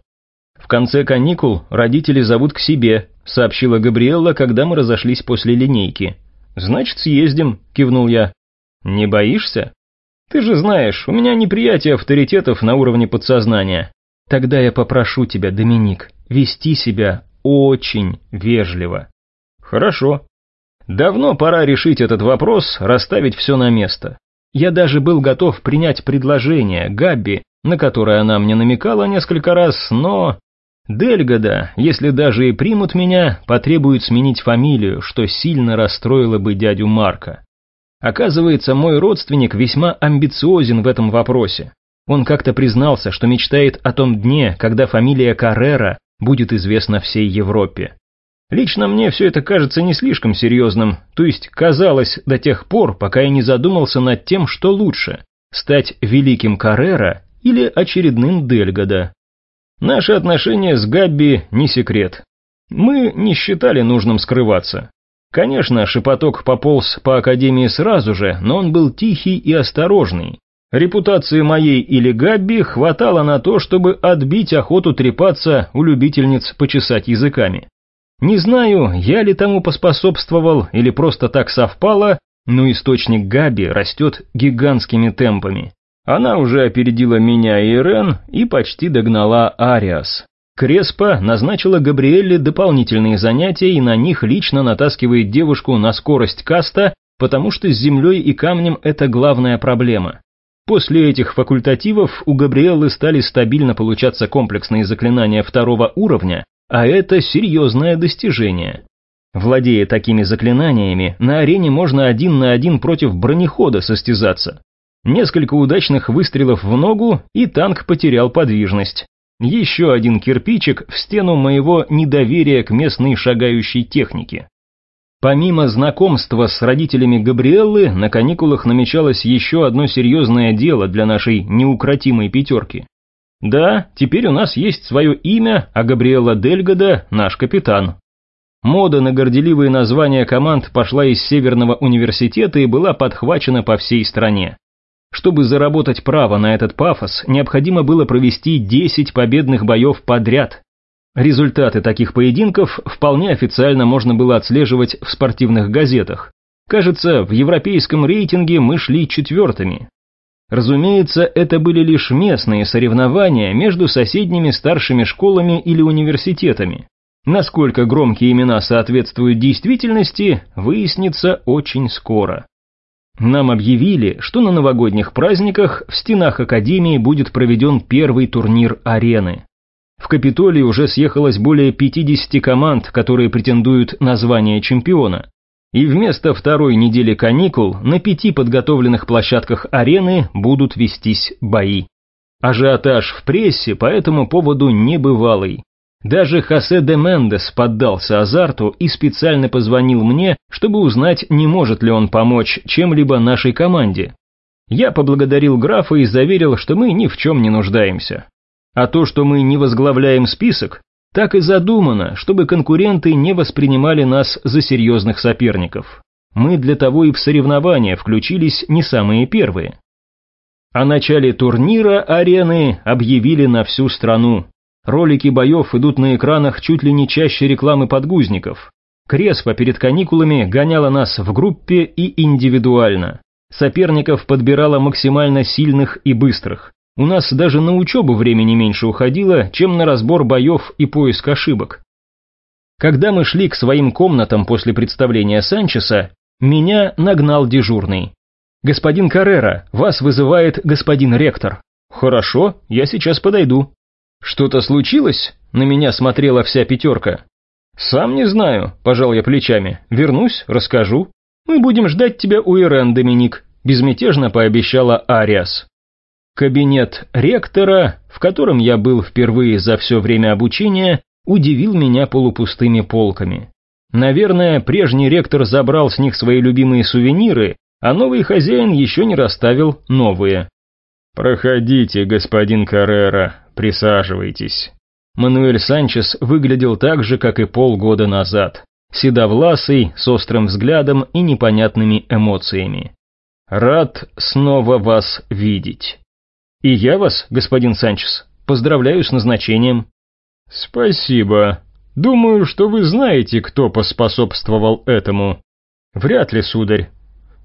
В конце каникул родители зовут к себе, сообщила Габриэлла, когда мы разошлись после линейки. Значит, съездим, кивнул я. Не боишься? Ты же знаешь, у меня неприятие авторитетов на уровне подсознания. Тогда я попрошу тебя, Доминик, вести себя очень вежливо. Хорошо. Давно пора решить этот вопрос, расставить все на место. Я даже был готов принять предложение Габби, на которое она мне намекала несколько раз, но... Дельгода, если даже и примут меня, потребуют сменить фамилию, что сильно расстроило бы дядю Марка. Оказывается, мой родственник весьма амбициозен в этом вопросе. Он как-то признался, что мечтает о том дне, когда фамилия Каррера будет известна всей Европе. Лично мне все это кажется не слишком серьезным, то есть казалось до тех пор, пока я не задумался над тем, что лучше – стать великим Каррера или очередным Дельгода. Наши отношения с Габби не секрет. Мы не считали нужным скрываться. Конечно, шепоток пополз по Академии сразу же, но он был тихий и осторожный. Репутации моей или Габби хватало на то, чтобы отбить охоту трепаться у любительниц почесать языками. Не знаю, я ли тому поспособствовал или просто так совпало, но источник Габи растет гигантскими темпами. Она уже опередила меня и Ирен и почти догнала Ариас. Креспа назначила Габриэлле дополнительные занятия и на них лично натаскивает девушку на скорость каста, потому что с землей и камнем это главная проблема. После этих факультативов у Габриэллы стали стабильно получаться комплексные заклинания второго уровня, а это серьезное достижение. Владея такими заклинаниями, на арене можно один на один против бронехода состязаться. Несколько удачных выстрелов в ногу, и танк потерял подвижность. Еще один кирпичик в стену моего недоверия к местной шагающей технике. Помимо знакомства с родителями Габриэллы, на каникулах намечалось еще одно серьезное дело для нашей неукротимой пятерки. Да, теперь у нас есть свое имя, а Габриэла Дельгода – наш капитан. Мода на горделивые названия команд пошла из Северного университета и была подхвачена по всей стране. Чтобы заработать право на этот пафос, необходимо было провести 10 победных боев подряд, Результаты таких поединков вполне официально можно было отслеживать в спортивных газетах. Кажется, в европейском рейтинге мы шли четвертыми. Разумеется, это были лишь местные соревнования между соседними старшими школами или университетами. Насколько громкие имена соответствуют действительности, выяснится очень скоро. Нам объявили, что на новогодних праздниках в стенах Академии будет проведен первый турнир арены. В Капитолии уже съехалось более 50 команд, которые претендуют на звание чемпиона. И вместо второй недели каникул на пяти подготовленных площадках арены будут вестись бои. Ажиотаж в прессе по этому поводу небывалый. Даже Хосе де Мендес поддался азарту и специально позвонил мне, чтобы узнать, не может ли он помочь чем-либо нашей команде. Я поблагодарил графа и заверил, что мы ни в чем не нуждаемся. А то, что мы не возглавляем список, так и задумано, чтобы конкуренты не воспринимали нас за серьезных соперников. Мы для того и в соревнования включились не самые первые. О начале турнира арены объявили на всю страну. Ролики боев идут на экранах чуть ли не чаще рекламы подгузников. Креспа перед каникулами гоняла нас в группе и индивидуально. Соперников подбирала максимально сильных и быстрых. У нас даже на учебу времени меньше уходило, чем на разбор боев и поиск ошибок. Когда мы шли к своим комнатам после представления Санчеса, меня нагнал дежурный. «Господин Каррера, вас вызывает господин ректор». «Хорошо, я сейчас подойду». «Что-то случилось?» На меня смотрела вся пятерка. «Сам не знаю», – пожал я плечами. «Вернусь, расскажу». «Мы будем ждать тебя у Ирен, Доминик», – безмятежно пообещала Ариас. Кабинет ректора, в котором я был впервые за все время обучения, удивил меня полупустыми полками. Наверное, прежний ректор забрал с них свои любимые сувениры, а новый хозяин еще не расставил новые. «Проходите, господин Каррера, присаживайтесь». Мануэль Санчес выглядел так же, как и полгода назад. Седовласый, с острым взглядом и непонятными эмоциями. «Рад снова вас видеть». «И я вас, господин Санчес, поздравляю с назначением». «Спасибо. Думаю, что вы знаете, кто поспособствовал этому». «Вряд ли, сударь».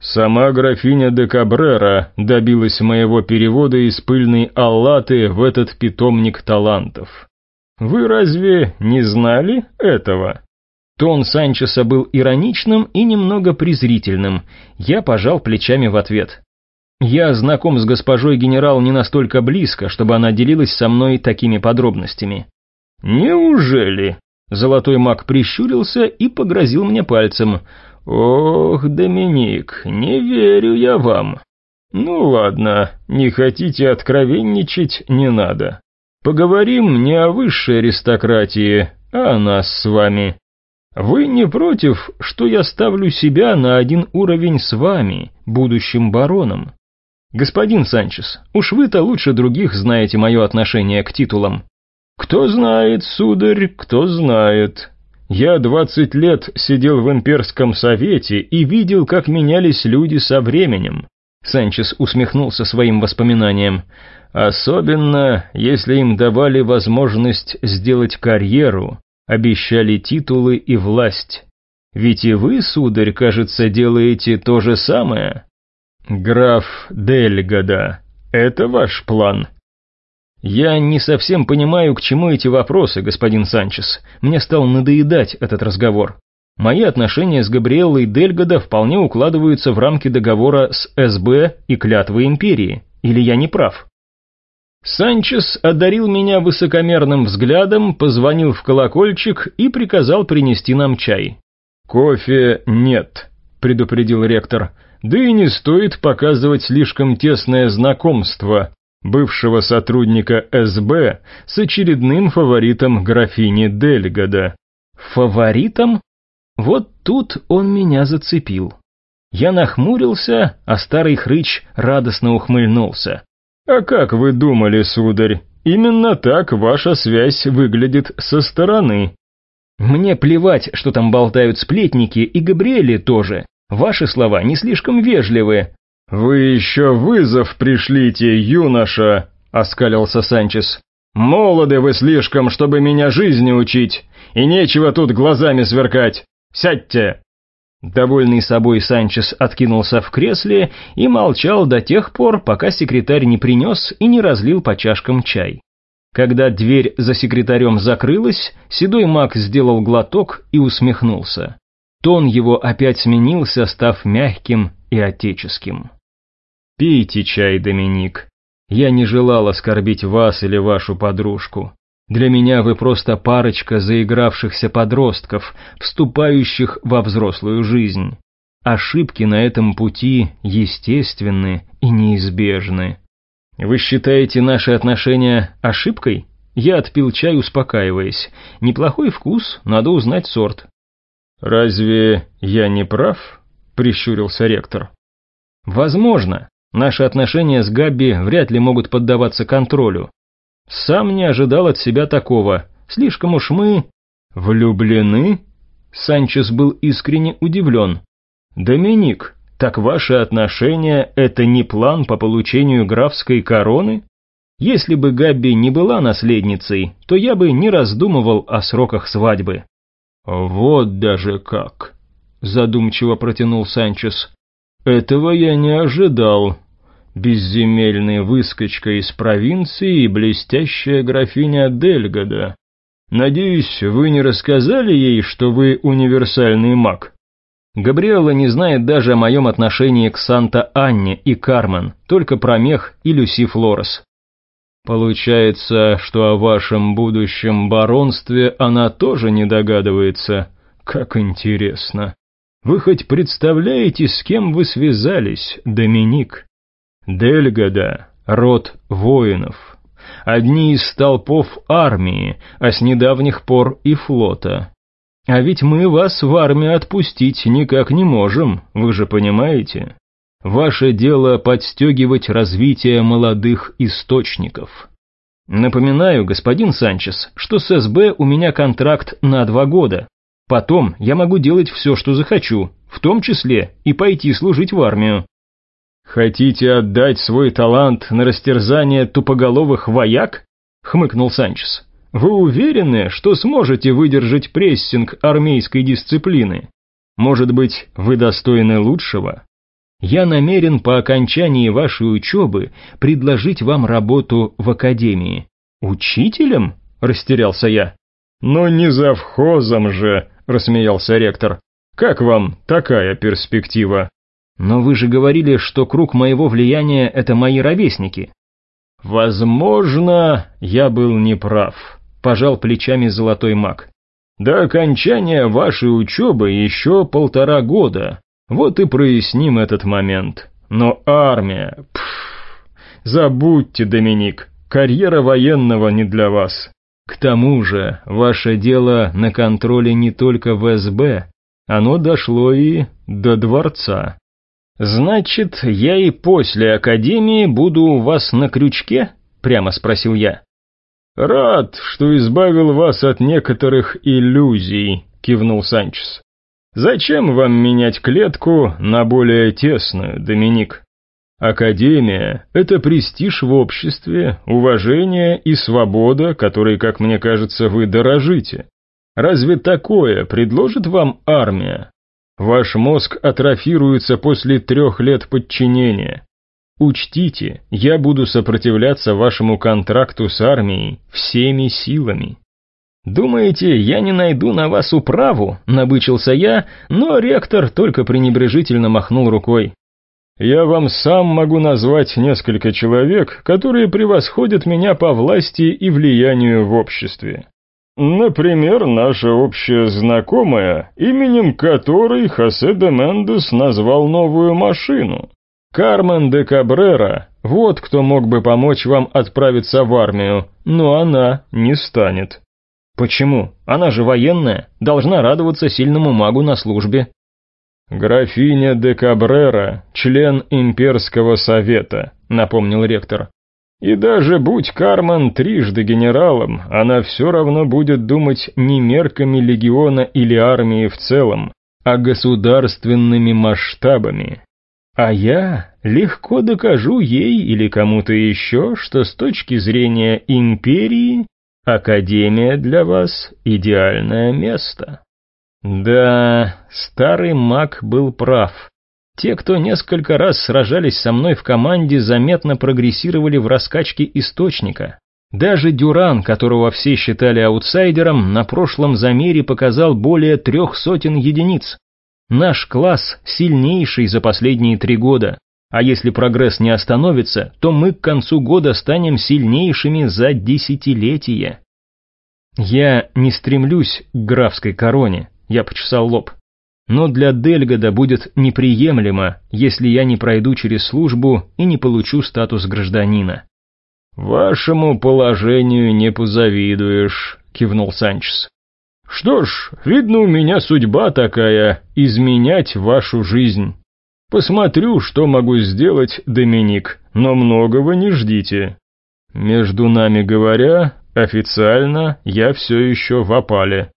«Сама графиня де Кабрера добилась моего перевода из пыльной Аллаты в этот питомник талантов. Вы разве не знали этого?» Тон Санчеса был ироничным и немного презрительным. Я пожал плечами в ответ. Я знаком с госпожой генерал не настолько близко, чтобы она делилась со мной такими подробностями. Неужели? Золотой маг прищурился и погрозил мне пальцем. Ох, Доминик, не верю я вам. Ну ладно, не хотите откровенничать, не надо. Поговорим не о высшей аристократии, а о нас с вами. Вы не против, что я ставлю себя на один уровень с вами, будущим бароном? «Господин Санчес, уж вы-то лучше других знаете мое отношение к титулам». «Кто знает, сударь, кто знает. Я двадцать лет сидел в имперском совете и видел, как менялись люди со временем». Санчес усмехнулся своим воспоминаниям. «Особенно, если им давали возможность сделать карьеру, обещали титулы и власть. Ведь и вы, сударь, кажется, делаете то же самое». «Граф Дельгода, это ваш план?» «Я не совсем понимаю, к чему эти вопросы, господин Санчес. Мне стал надоедать этот разговор. Мои отношения с Габриэллой Дельгода вполне укладываются в рамки договора с СБ и клятвы Империи. Или я не прав? Санчес одарил меня высокомерным взглядом, позвонил в колокольчик и приказал принести нам чай. «Кофе нет», — предупредил ректор, — «да и не стоит показывать слишком тесное знакомство бывшего сотрудника СБ с очередным фаворитом графини Дельгода». «Фаворитом?» Вот тут он меня зацепил. Я нахмурился, а старый хрыч радостно ухмыльнулся. «А как вы думали, сударь? Именно так ваша связь выглядит со стороны». «Мне плевать, что там болтают сплетники, и Габриэли тоже. Ваши слова не слишком вежливы». «Вы еще вызов пришлите, юноша», — оскалился Санчес. «Молоды вы слишком, чтобы меня жизни учить, и нечего тут глазами сверкать. Сядьте!» Довольный собой Санчес откинулся в кресле и молчал до тех пор, пока секретарь не принес и не разлил по чашкам чай. Когда дверь за секретарем закрылась, седой маг сделал глоток и усмехнулся. Тон его опять сменился, став мягким и отеческим. «Пейте чай, Доминик. Я не желал оскорбить вас или вашу подружку. Для меня вы просто парочка заигравшихся подростков, вступающих во взрослую жизнь. Ошибки на этом пути естественны и неизбежны. Вы считаете наши отношения ошибкой? Я отпил чай, успокаиваясь. Неплохой вкус, надо узнать сорт. Разве я не прав? Прищурился ректор. Возможно. Наши отношения с Габби вряд ли могут поддаваться контролю. Сам не ожидал от себя такого. Слишком уж мы... Влюблены? Санчес был искренне удивлен. Доминик, так ваши отношения — это не план по получению графской короны? Если бы Габби не была наследницей, то я бы не раздумывал о сроках свадьбы. Вот даже как, задумчиво протянул Санчес. Этого я не ожидал безземельный выскочка из провинции и блестящая графиня Дельгода. Надеюсь, вы не рассказали ей, что вы универсальный маг?» Габриэла не знает даже о моем отношении к Санта-Анне и Кармен, только про мех и Люси Флорес. Получается, что о вашем будущем баронстве она тоже не догадывается. Как интересно. Вы хоть представляете, с кем вы связались, Доминик? Дельгода — род воинов. Одни из столпов армии, а с недавних пор и флота. А ведь мы вас в армию отпустить никак не можем, вы же понимаете? Ваше дело подстегивать развитие молодых источников. Напоминаю, господин Санчес, что с СБ у меня контракт на два года. Потом я могу делать все, что захочу, в том числе и пойти служить в армию. «Хотите отдать свой талант на растерзание тупоголовых вояк?» — хмыкнул Санчес. «Вы уверены, что сможете выдержать прессинг армейской дисциплины? Может быть, вы достойны лучшего? Я намерен по окончании вашей учебы предложить вам работу в академии». «Учителем?» — растерялся я. «Но не завхозом же», — рассмеялся ректор. «Как вам такая перспектива?» Но вы же говорили, что круг моего влияния — это мои ровесники. Возможно, я был неправ, пожал плечами золотой маг. До окончания вашей учебы еще полтора года. Вот и проясним этот момент. Но армия... Пф, забудьте, Доминик, карьера военного не для вас. К тому же, ваше дело на контроле не только в СБ, оно дошло и до дворца. «Значит, я и после академии буду у вас на крючке?» — прямо спросил я. «Рад, что избавил вас от некоторых иллюзий», — кивнул Санчес. «Зачем вам менять клетку на более тесную, Доминик? Академия — это престиж в обществе, уважение и свобода, которой, как мне кажется, вы дорожите. Разве такое предложит вам армия? Ваш мозг атрофируется после трех лет подчинения. Учтите, я буду сопротивляться вашему контракту с армией всеми силами. Думаете, я не найду на вас управу? Набычился я, но ректор только пренебрежительно махнул рукой. Я вам сам могу назвать несколько человек, которые превосходят меня по власти и влиянию в обществе. Например, наша общая знакомая, именем которой Хосе де Мендес назвал новую машину. Кармен де Кабрера, вот кто мог бы помочь вам отправиться в армию, но она не станет. Почему? Она же военная, должна радоваться сильному магу на службе. Графиня де Кабрера, член имперского совета, напомнил ректор. И даже будь Карман трижды генералом, она все равно будет думать не мерками легиона или армии в целом, а государственными масштабами. А я легко докажу ей или кому-то еще, что с точки зрения империи Академия для вас идеальное место. Да, старый маг был прав. Те, кто несколько раз сражались со мной в команде, заметно прогрессировали в раскачке источника. Даже Дюран, которого все считали аутсайдером, на прошлом замере показал более трех сотен единиц. Наш класс сильнейший за последние три года, а если прогресс не остановится, то мы к концу года станем сильнейшими за десятилетия. Я не стремлюсь к графской короне, я почесал лоб. Но для Дельгода будет неприемлемо, если я не пройду через службу и не получу статус гражданина. «Вашему положению не позавидуешь», — кивнул Санчес. «Что ж, видно, у меня судьба такая — изменять вашу жизнь. Посмотрю, что могу сделать, Доминик, но многого не ждите. Между нами говоря, официально я все еще в опале».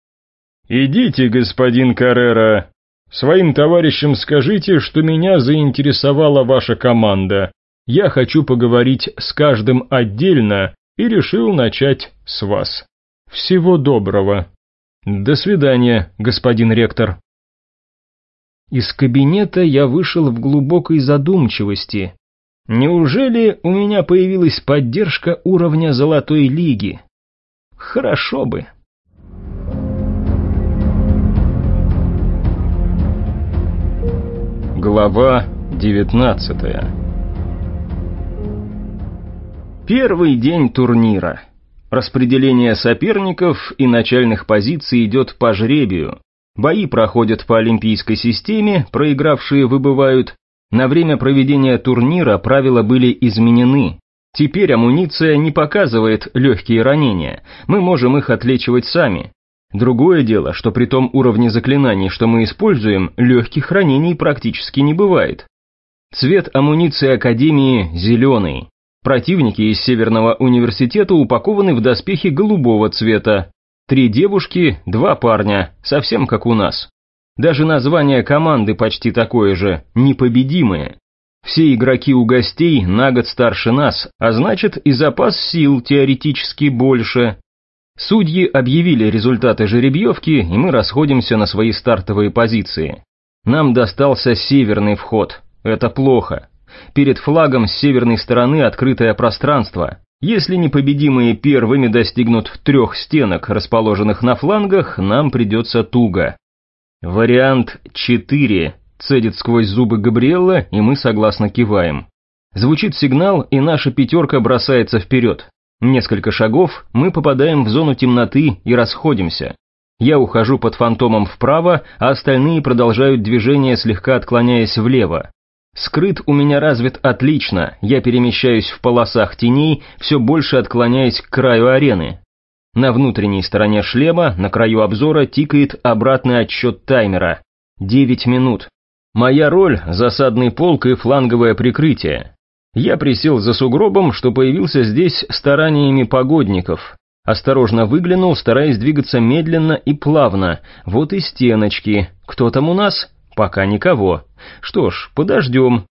«Идите, господин Каррера, Своим товарищам скажите, что меня заинтересовала ваша команда. Я хочу поговорить с каждым отдельно и решил начать с вас. Всего доброго. До свидания, господин ректор. Из кабинета я вышел в глубокой задумчивости. Неужели у меня появилась поддержка уровня Золотой Лиги? Хорошо бы. Глава 19 Первый день турнира. Распределение соперников и начальных позиций идет по жребию. Бои проходят по олимпийской системе, проигравшие выбывают. На время проведения турнира правила были изменены. Теперь амуниция не показывает легкие ранения, мы можем их отлечивать сами. Другое дело, что при том уровне заклинаний, что мы используем, легких ранений практически не бывает. Цвет амуниции Академии зеленый. Противники из Северного университета упакованы в доспехи голубого цвета. Три девушки, два парня, совсем как у нас. Даже название команды почти такое же – непобедимые. Все игроки у гостей на год старше нас, а значит и запас сил теоретически больше. Судьи объявили результаты жеребьевки, и мы расходимся на свои стартовые позиции. Нам достался северный вход. Это плохо. Перед флагом с северной стороны открытое пространство. Если непобедимые первыми достигнут трех стенок, расположенных на флангах, нам придется туго. Вариант 4. Цедит сквозь зубы Габриэлла, и мы согласно киваем. Звучит сигнал, и наша пятерка бросается вперед. Несколько шагов, мы попадаем в зону темноты и расходимся. Я ухожу под фантомом вправо, а остальные продолжают движение, слегка отклоняясь влево. Скрыт у меня развит отлично, я перемещаюсь в полосах теней, все больше отклоняясь к краю арены. На внутренней стороне шлема, на краю обзора, тикает обратный отсчет таймера. 9 минут. Моя роль – засадный полк и фланговое прикрытие. Я присел за сугробом, что появился здесь стараниями погодников. Осторожно выглянул, стараясь двигаться медленно и плавно. Вот и стеночки. Кто там у нас? Пока никого. Что ж, подождем.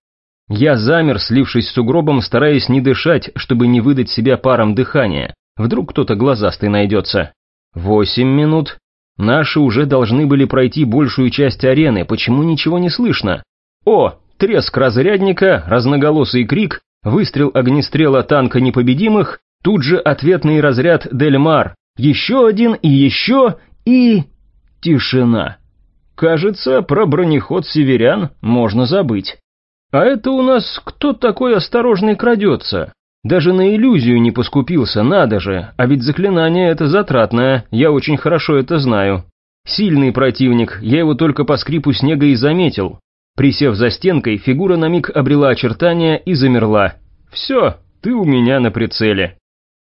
Я замер, слившись с сугробом, стараясь не дышать, чтобы не выдать себя паром дыхания. Вдруг кто-то глазастый найдется. Восемь минут. Наши уже должны были пройти большую часть арены, почему ничего не слышно? О, треск разрядника, разноголосый крик, выстрел огнестрела танка непобедимых, тут же ответный разряд Дельмар, еще один и еще, и... тишина. Кажется, про бронеход северян можно забыть. А это у нас кто такой осторожный крадется? Даже на иллюзию не поскупился, надо же, а ведь заклинание это затратное, я очень хорошо это знаю. Сильный противник, я его только по скрипу снега и заметил. Присев за стенкой, фигура на миг обрела очертания и замерла. Все, ты у меня на прицеле.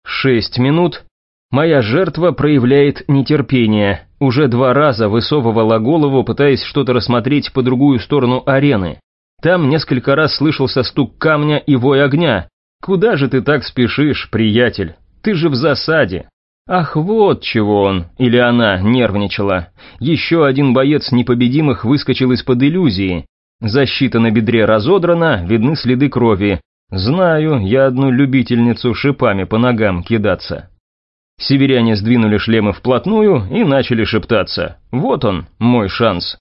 Шесть минут. Моя жертва проявляет нетерпение. Уже два раза высовывала голову, пытаясь что-то рассмотреть по другую сторону арены. Там несколько раз слышался стук камня и вой огня. Куда же ты так спешишь, приятель? Ты же в засаде. Ах, вот чего он, или она, нервничала. Еще один боец непобедимых выскочил из-под иллюзии. Защита на бедре разодрана, видны следы крови. Знаю, я одну любительницу шипами по ногам кидаться. Северяне сдвинули шлемы вплотную и начали шептаться. Вот он, мой шанс.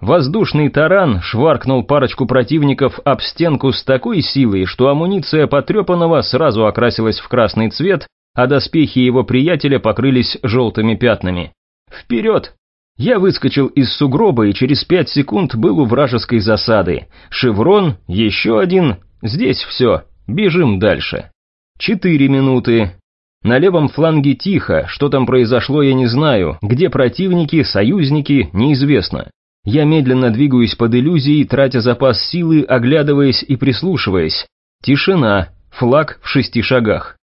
Воздушный таран шваркнул парочку противников об стенку с такой силой, что амуниция потрепанного сразу окрасилась в красный цвет, а доспехи его приятеля покрылись желтыми пятнами. Вперед! Я выскочил из сугроба и через пять секунд был у вражеской засады. Шеврон, еще один. Здесь все. Бежим дальше. Четыре минуты. На левом фланге тихо, что там произошло я не знаю, где противники, союзники, неизвестно. Я медленно двигаюсь под иллюзией, тратя запас силы, оглядываясь и прислушиваясь. Тишина, флаг в шести шагах.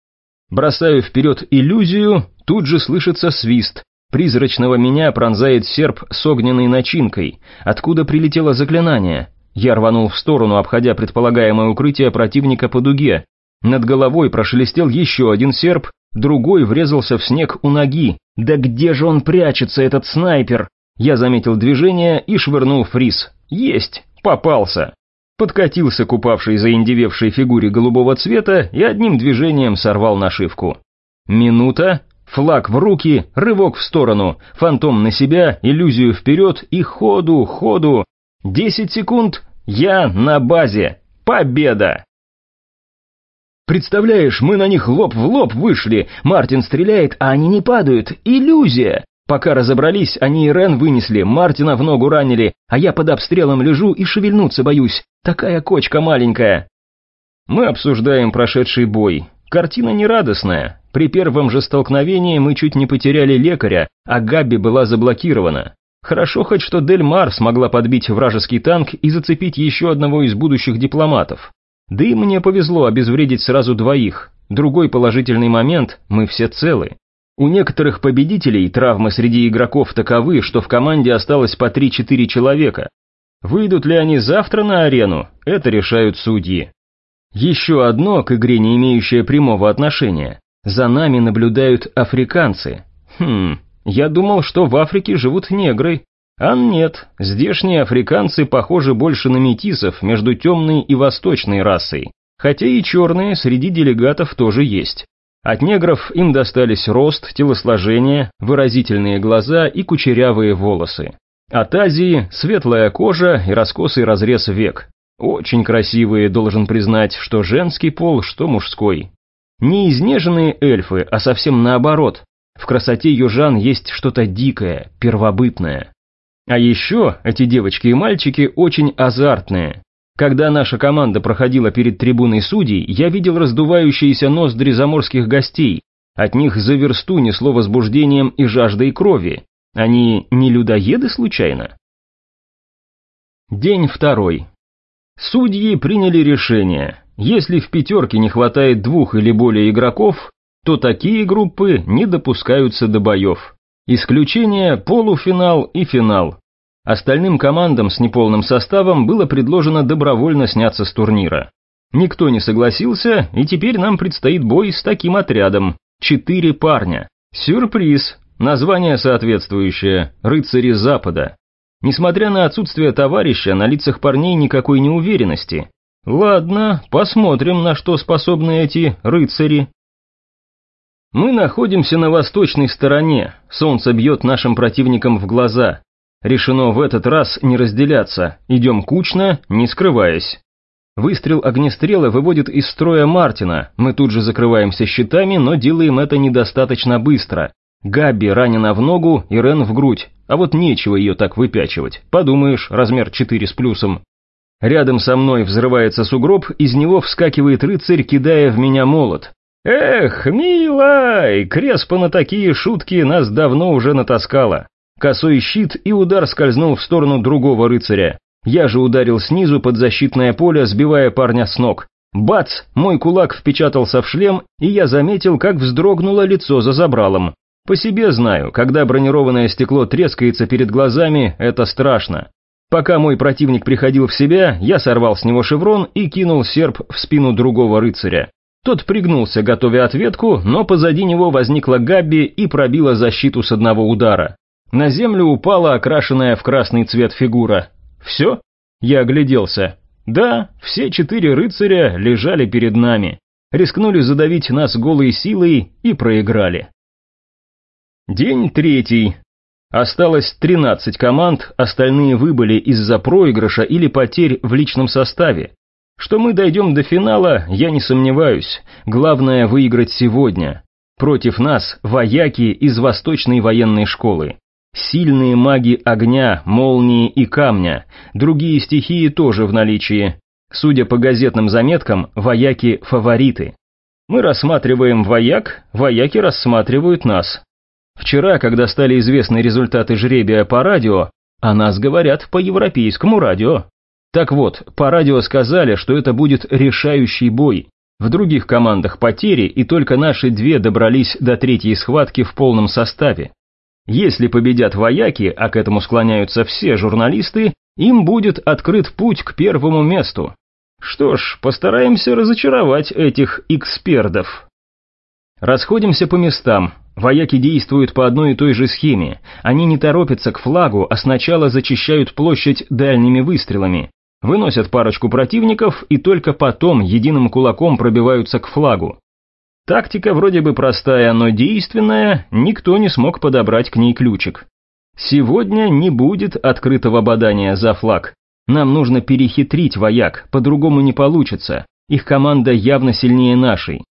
Бросаю вперед иллюзию, тут же слышится свист. Призрачного меня пронзает серп с огненной начинкой. Откуда прилетело заклинание? Я рванул в сторону, обходя предполагаемое укрытие противника по дуге. Над головой прошелестел еще один серп, другой врезался в снег у ноги. Да где же он прячется, этот снайпер? Я заметил движение и швырнул фриз. Есть, попался подкатился к упавшей заиндевевшей фигуре голубого цвета и одним движением сорвал нашивку. Минута, флаг в руки, рывок в сторону, фантом на себя, иллюзию вперед и ходу, ходу. Десять секунд, я на базе. Победа! Представляешь, мы на них лоб в лоб вышли, Мартин стреляет, а они не падают. Иллюзия! Пока разобрались, они и Рен вынесли, Мартина в ногу ранили, а я под обстрелом лежу и шевельнуться боюсь. Такая кочка маленькая. Мы обсуждаем прошедший бой. Картина нерадостная. При первом же столкновении мы чуть не потеряли лекаря, а Габби была заблокирована. Хорошо хоть, что Дель Мар смогла подбить вражеский танк и зацепить еще одного из будущих дипломатов. Да и мне повезло обезвредить сразу двоих. Другой положительный момент – мы все целы. У некоторых победителей травмы среди игроков таковы, что в команде осталось по 3-4 человека. Выйдут ли они завтра на арену, это решают судьи. Еще одно к игре не имеющее прямого отношения. За нами наблюдают африканцы. Хм, я думал, что в Африке живут негры. А нет, здешние африканцы похожи больше на метисов между темной и восточной расой. Хотя и черные среди делегатов тоже есть. От негров им достались рост, телосложение, выразительные глаза и кучерявые волосы. От Азии светлая кожа и раскосый разрез век. Очень красивые, должен признать, что женский пол, что мужской. Не изнеженные эльфы, а совсем наоборот. В красоте южан есть что-то дикое, первобытное. А еще эти девочки и мальчики очень азартные. Когда наша команда проходила перед трибуной судей, я видел раздувающиеся ноздри заморских гостей. От них за версту несло возбуждением и жаждой крови. Они не людоеды случайно? День второй. Судьи приняли решение. Если в пятерке не хватает двух или более игроков, то такие группы не допускаются до боев. Исключение – полуфинал и финал. Остальным командам с неполным составом было предложено добровольно сняться с турнира. Никто не согласился, и теперь нам предстоит бой с таким отрядом. Четыре парня. Сюрприз. Название соответствующее. Рыцари Запада. Несмотря на отсутствие товарища, на лицах парней никакой неуверенности. Ладно, посмотрим, на что способны эти рыцари. Мы находимся на восточной стороне. Солнце бьет нашим противникам в глаза. Решено в этот раз не разделяться, идем кучно, не скрываясь. Выстрел огнестрела выводит из строя Мартина, мы тут же закрываемся щитами, но делаем это недостаточно быстро. Габи ранена в ногу и Рен в грудь, а вот нечего ее так выпячивать, подумаешь, размер 4 с плюсом. Рядом со мной взрывается сугроб, из него вскакивает рыцарь, кидая в меня молот. Эх, милай, Креспа на такие шутки нас давно уже натаскала. Косой щит и удар скользнул в сторону другого рыцаря. Я же ударил снизу под защитное поле, сбивая парня с ног. Бац! Мой кулак впечатался в шлем, и я заметил, как вздрогнуло лицо за забралом. По себе знаю, когда бронированное стекло трескается перед глазами, это страшно. Пока мой противник приходил в себя, я сорвал с него шеврон и кинул серп в спину другого рыцаря. Тот пригнулся, готовя ответку, но позади него возникла Габби и пробила защиту с одного удара. На землю упала окрашенная в красный цвет фигура. «Все?» Я огляделся. Да, все четыре рыцаря лежали перед нами. Рискнули задавить нас голой силой и проиграли. День третий. Осталось 13 команд, остальные выбыли из-за проигрыша или потерь в личном составе. Что мы дойдем до финала, я не сомневаюсь. Главное выиграть сегодня. Против нас вояки из Восточной военной школы. Сильные маги огня, молнии и камня. Другие стихии тоже в наличии. Судя по газетным заметкам, вояки – фавориты. Мы рассматриваем вояк, вояки рассматривают нас. Вчера, когда стали известны результаты жребия по радио, о нас говорят по европейскому радио. Так вот, по радио сказали, что это будет решающий бой. В других командах потери, и только наши две добрались до третьей схватки в полном составе. Если победят вояки, а к этому склоняются все журналисты, им будет открыт путь к первому месту. Что ж, постараемся разочаровать этих экспертов. Расходимся по местам. Вояки действуют по одной и той же схеме. Они не торопятся к флагу, а сначала зачищают площадь дальними выстрелами выносят парочку противников и только потом единым кулаком пробиваются к флагу. Тактика вроде бы простая, но действенная, никто не смог подобрать к ней ключик. Сегодня не будет открытого бадания за флаг. Нам нужно перехитрить вояк, по-другому не получится. Их команда явно сильнее нашей.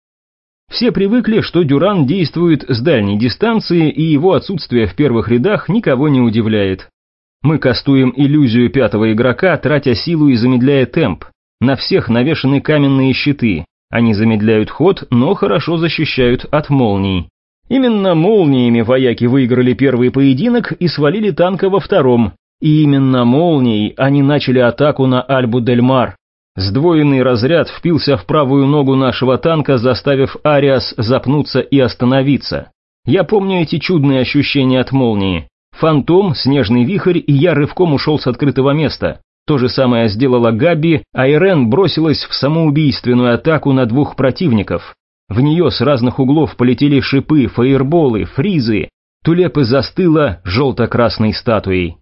Все привыкли, что Дюран действует с дальней дистанции, и его отсутствие в первых рядах никого не удивляет. Мы кастуем иллюзию пятого игрока, тратя силу и замедляя темп. На всех навешаны каменные щиты. Они замедляют ход, но хорошо защищают от молний. Именно молниями вояки выиграли первый поединок и свалили танка во втором. И именно молнией они начали атаку на Альбу-дель-Мар. Сдвоенный разряд впился в правую ногу нашего танка, заставив Ариас запнуться и остановиться. Я помню эти чудные ощущения от молнии. Фантом, снежный вихрь, и я рывком ушел с открытого места. То же самое сделала Габи, а Ирен бросилась в самоубийственную атаку на двух противников. В нее с разных углов полетели шипы, фаерболы, фризы. Тулепы застыла желто-красной статуей.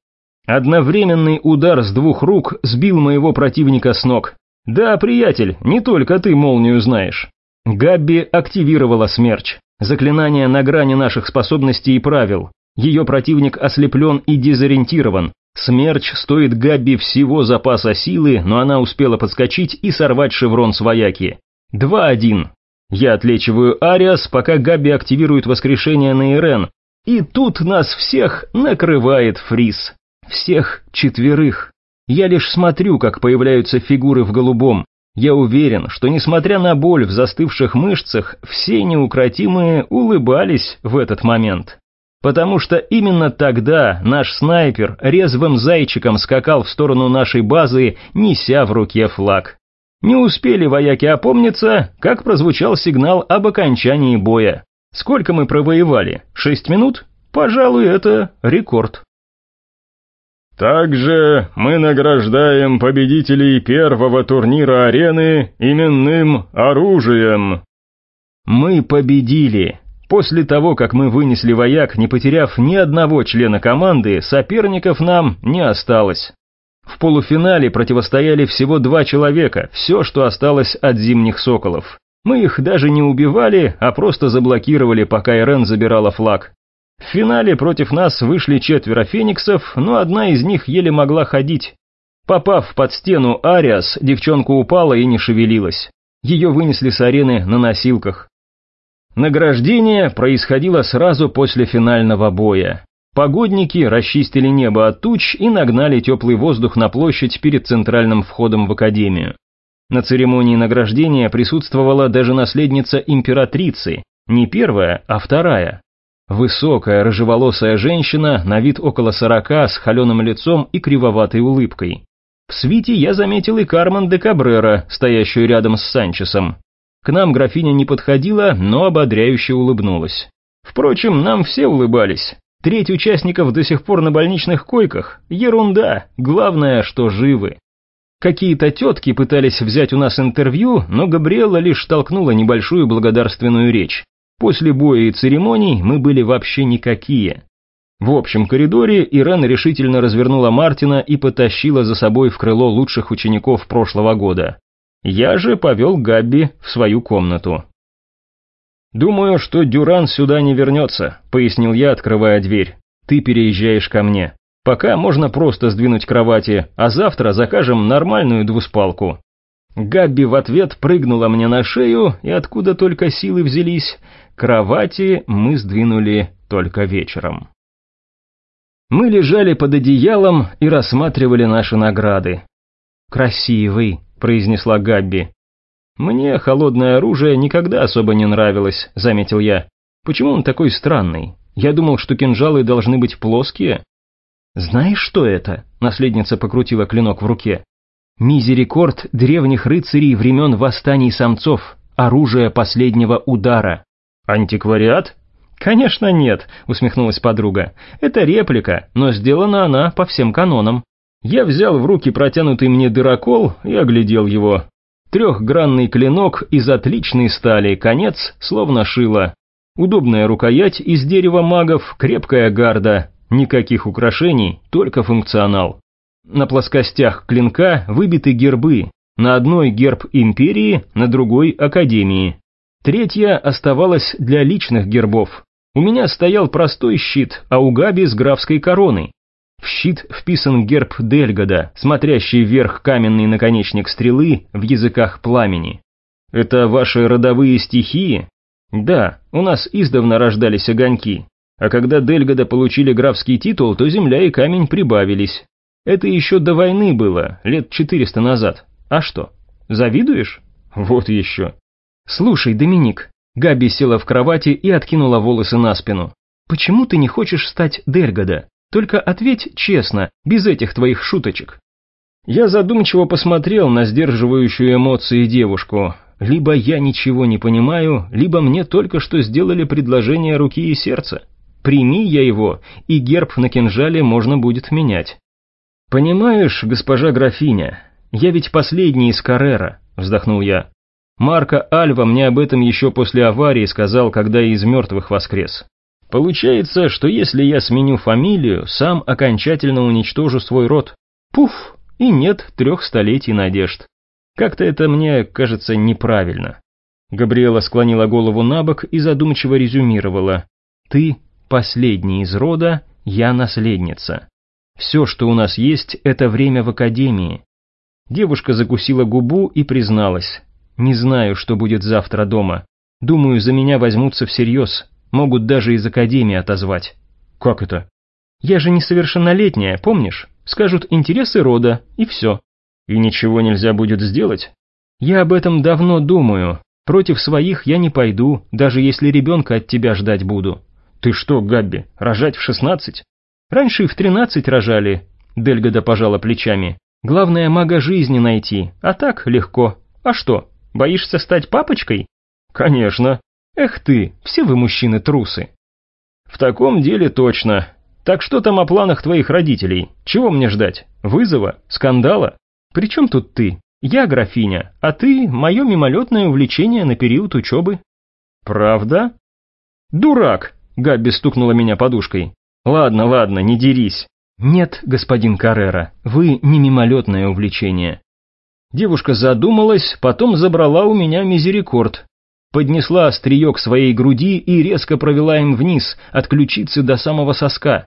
Одновременный удар с двух рук сбил моего противника с ног. «Да, приятель, не только ты молнию знаешь». Габби активировала смерч. Заклинание на грани наших способностей и правил. Ее противник ослеплен и дезориентирован. Смерч стоит Габби всего запаса силы, но она успела подскочить и сорвать шеврон свояки. 2-1. Я отлечиваю Ариас, пока Габби активирует воскрешение на Ирен. И тут нас всех накрывает фриз. Всех четверых. Я лишь смотрю, как появляются фигуры в голубом. Я уверен, что несмотря на боль в застывших мышцах, все неукротимые улыбались в этот момент потому что именно тогда наш снайпер резвым зайчиком скакал в сторону нашей базы, неся в руке флаг. Не успели вояки опомниться, как прозвучал сигнал об окончании боя. Сколько мы провоевали? Шесть минут? Пожалуй, это рекорд. Также мы награждаем победителей первого турнира арены именным оружием. Мы победили. После того, как мы вынесли вояк, не потеряв ни одного члена команды, соперников нам не осталось. В полуфинале противостояли всего два человека, все, что осталось от зимних соколов. Мы их даже не убивали, а просто заблокировали, пока Ирен забирала флаг. В финале против нас вышли четверо фениксов, но одна из них еле могла ходить. Попав под стену Ариас, девчонка упала и не шевелилась. Ее вынесли с арены на носилках. Награждение происходило сразу после финального боя. Погодники расчистили небо от туч и нагнали теплый воздух на площадь перед центральным входом в академию. На церемонии награждения присутствовала даже наследница императрицы, не первая, а вторая. Высокая, рыжеволосая женщина, на вид около сорока, с холеным лицом и кривоватой улыбкой. В свите я заметил и Кармен де Кабрера, стоящую рядом с Санчесом. К нам графиня не подходила, но ободряюще улыбнулась. Впрочем, нам все улыбались. Треть участников до сих пор на больничных койках. Ерунда, главное, что живы. Какие-то тетки пытались взять у нас интервью, но Габриэла лишь толкнула небольшую благодарственную речь. После боя и церемоний мы были вообще никакие. В общем коридоре Ирен решительно развернула Мартина и потащила за собой в крыло лучших учеников прошлого года. Я же повел Габби в свою комнату. «Думаю, что Дюран сюда не вернется», — пояснил я, открывая дверь. «Ты переезжаешь ко мне. Пока можно просто сдвинуть кровати, а завтра закажем нормальную двуспалку». Габби в ответ прыгнула мне на шею, и откуда только силы взялись, кровати мы сдвинули только вечером. Мы лежали под одеялом и рассматривали наши награды. «Красивый», — произнесла Габби. «Мне холодное оружие никогда особо не нравилось», — заметил я. «Почему он такой странный? Я думал, что кинжалы должны быть плоские». «Знаешь, что это?» — наследница покрутила клинок в руке. «Мизерикорд древних рыцарей времен восстаний самцов, оружие последнего удара». «Антиквариат?» «Конечно нет», — усмехнулась подруга. «Это реплика, но сделана она по всем канонам». Я взял в руки протянутый мне дырокол и оглядел его. Трехгранный клинок из отличной стали, конец словно шило. Удобная рукоять из дерева магов, крепкая гарда. Никаких украшений, только функционал. На плоскостях клинка выбиты гербы. На одной герб империи, на другой академии. Третья оставалась для личных гербов. У меня стоял простой щит, а у Габи с графской короной. В щит вписан герб Дельгода, смотрящий вверх каменный наконечник стрелы в языках пламени. Это ваши родовые стихии? Да, у нас издавна рождались огоньки. А когда Дельгода получили графский титул, то земля и камень прибавились. Это еще до войны было, лет 400 назад. А что, завидуешь? Вот еще. Слушай, Доминик, Габи села в кровати и откинула волосы на спину. Почему ты не хочешь стать Дельгода? Только ответь честно, без этих твоих шуточек». Я задумчиво посмотрел на сдерживающую эмоции девушку. Либо я ничего не понимаю, либо мне только что сделали предложение руки и сердца. Прими я его, и герб на кинжале можно будет менять. «Понимаешь, госпожа графиня, я ведь последний из Каррера», — вздохнул я. Марко Альва мне об этом еще после аварии сказал, когда из мертвых воскрес. Получается, что если я сменю фамилию, сам окончательно уничтожу свой род. Пуф, и нет трех столетий надежд. Как-то это мне кажется неправильно. Габриэла склонила голову на бок и задумчиво резюмировала. «Ты последний из рода, я наследница. Все, что у нас есть, это время в академии». Девушка закусила губу и призналась. «Не знаю, что будет завтра дома. Думаю, за меня возьмутся всерьез, Могут даже из академии отозвать. Как это? Я же несовершеннолетняя, помнишь? Скажут интересы рода, и все. И ничего нельзя будет сделать? Я об этом давно думаю. Против своих я не пойду, даже если ребенка от тебя ждать буду. Ты что, Габби, рожать в шестнадцать? Раньше и в тринадцать рожали. Дельгода пожала плечами. Главное, мага жизни найти, а так легко. А что, боишься стать папочкой? Конечно, Эх ты, все вы мужчины трусы. В таком деле точно. Так что там о планах твоих родителей? Чего мне ждать? Вызова? Скандала? Причем тут ты? Я графиня, а ты – мое мимолетное увлечение на период учебы. Правда? Дурак! Габби стукнула меня подушкой. Ладно, ладно, не дерись. Нет, господин Каррера, вы не мимолетное увлечение. Девушка задумалась, потом забрала у меня мизерикорд, поднесла острие к своей груди и резко провела им вниз, от ключицы до самого соска.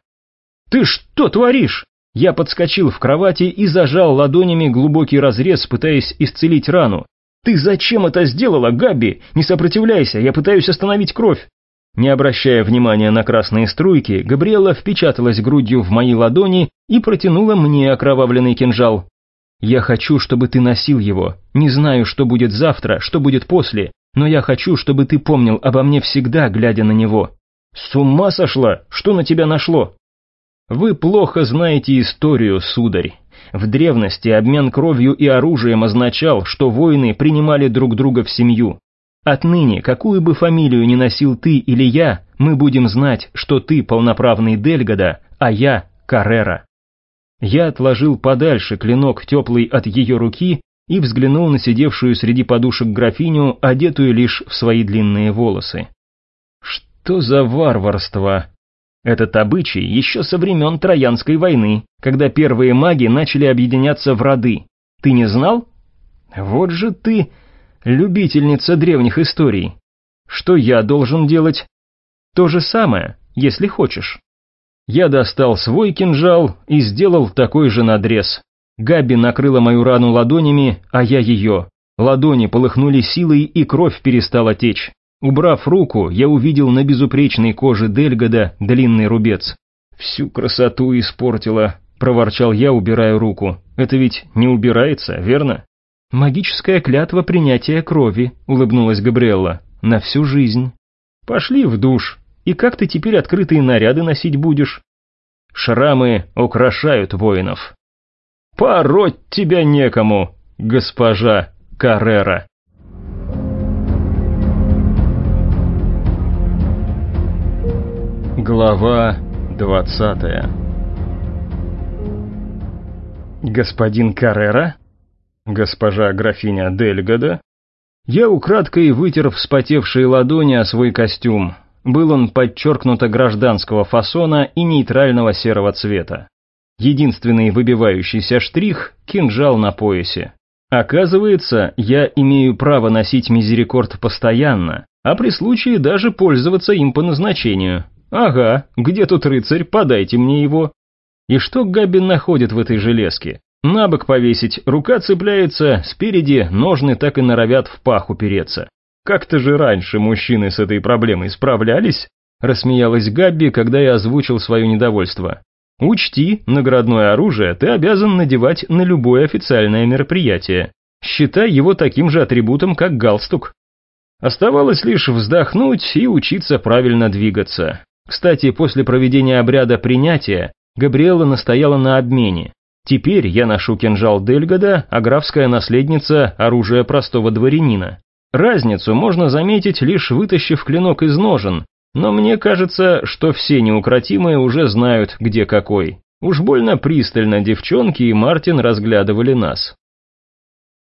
«Ты что творишь?» Я подскочил в кровати и зажал ладонями глубокий разрез, пытаясь исцелить рану. «Ты зачем это сделала, Габи? Не сопротивляйся, я пытаюсь остановить кровь». Не обращая внимания на красные струйки, Габриэла впечаталась грудью в мои ладони и протянула мне окровавленный кинжал. «Я хочу, чтобы ты носил его. Не знаю, что будет завтра, что будет после, но я хочу, чтобы ты помнил обо мне всегда, глядя на него». «С ума сошла? Что на тебя нашло?» «Вы плохо знаете историю, сударь. В древности обмен кровью и оружием означал, что воины принимали друг друга в семью. Отныне, какую бы фамилию ни носил ты или я, мы будем знать, что ты полноправный Дельгода, а я Каррера. Я отложил подальше клинок теплый от ее руки и взглянул на сидевшую среди подушек графиню, одетую лишь в свои длинные волосы. Что за варварство? Этот обычай еще со времен Троянской войны, когда первые маги начали объединяться в роды. Ты не знал? Вот же ты, любительница древних историй. Что я должен делать? То же самое, если хочешь. Я достал свой кинжал и сделал такой же надрез. Габи накрыла мою рану ладонями, а я ее. Ладони полыхнули силой, и кровь перестала течь. Убрав руку, я увидел на безупречной коже Дельгода длинный рубец. «Всю красоту испортила», — проворчал я, убирая руку. «Это ведь не убирается, верно?» «Магическая клятва принятия крови», — улыбнулась Габриэлла. «На всю жизнь». «Пошли в душ», и как ты теперь открытые наряды носить будешь? Шрамы украшают воинов. Пороть тебя некому, госпожа Каррера. Глава двадцатая Господин Каррера? Госпожа графиня Дельгода? Я украдкой вытер вспотевшие ладони о свой костюм, был он подчеркнуто гражданского фасона и нейтрального серого цвета. Единственный выбивающийся штрих – кинжал на поясе. Оказывается, я имею право носить мизерикорд постоянно, а при случае даже пользоваться им по назначению. Ага, где тут рыцарь, подайте мне его. И что Габин находит в этой железке? На бок повесить, рука цепляется, спереди ножны так и норовят в пах упереться. Как-то же раньше мужчины с этой проблемой справлялись, рассмеялась Габби, когда я озвучил свое недовольство. Учти, наградное оружие ты обязан надевать на любое официальное мероприятие. Считай его таким же атрибутом, как галстук. Оставалось лишь вздохнуть и учиться правильно двигаться. Кстати, после проведения обряда принятия, Габриэла настояла на обмене. Теперь я ношу кинжал Дельгода, а графская наследница – оружие простого дворянина. Разницу можно заметить, лишь вытащив клинок из ножен, но мне кажется, что все неукротимые уже знают, где какой. Уж больно пристально девчонки и Мартин разглядывали нас.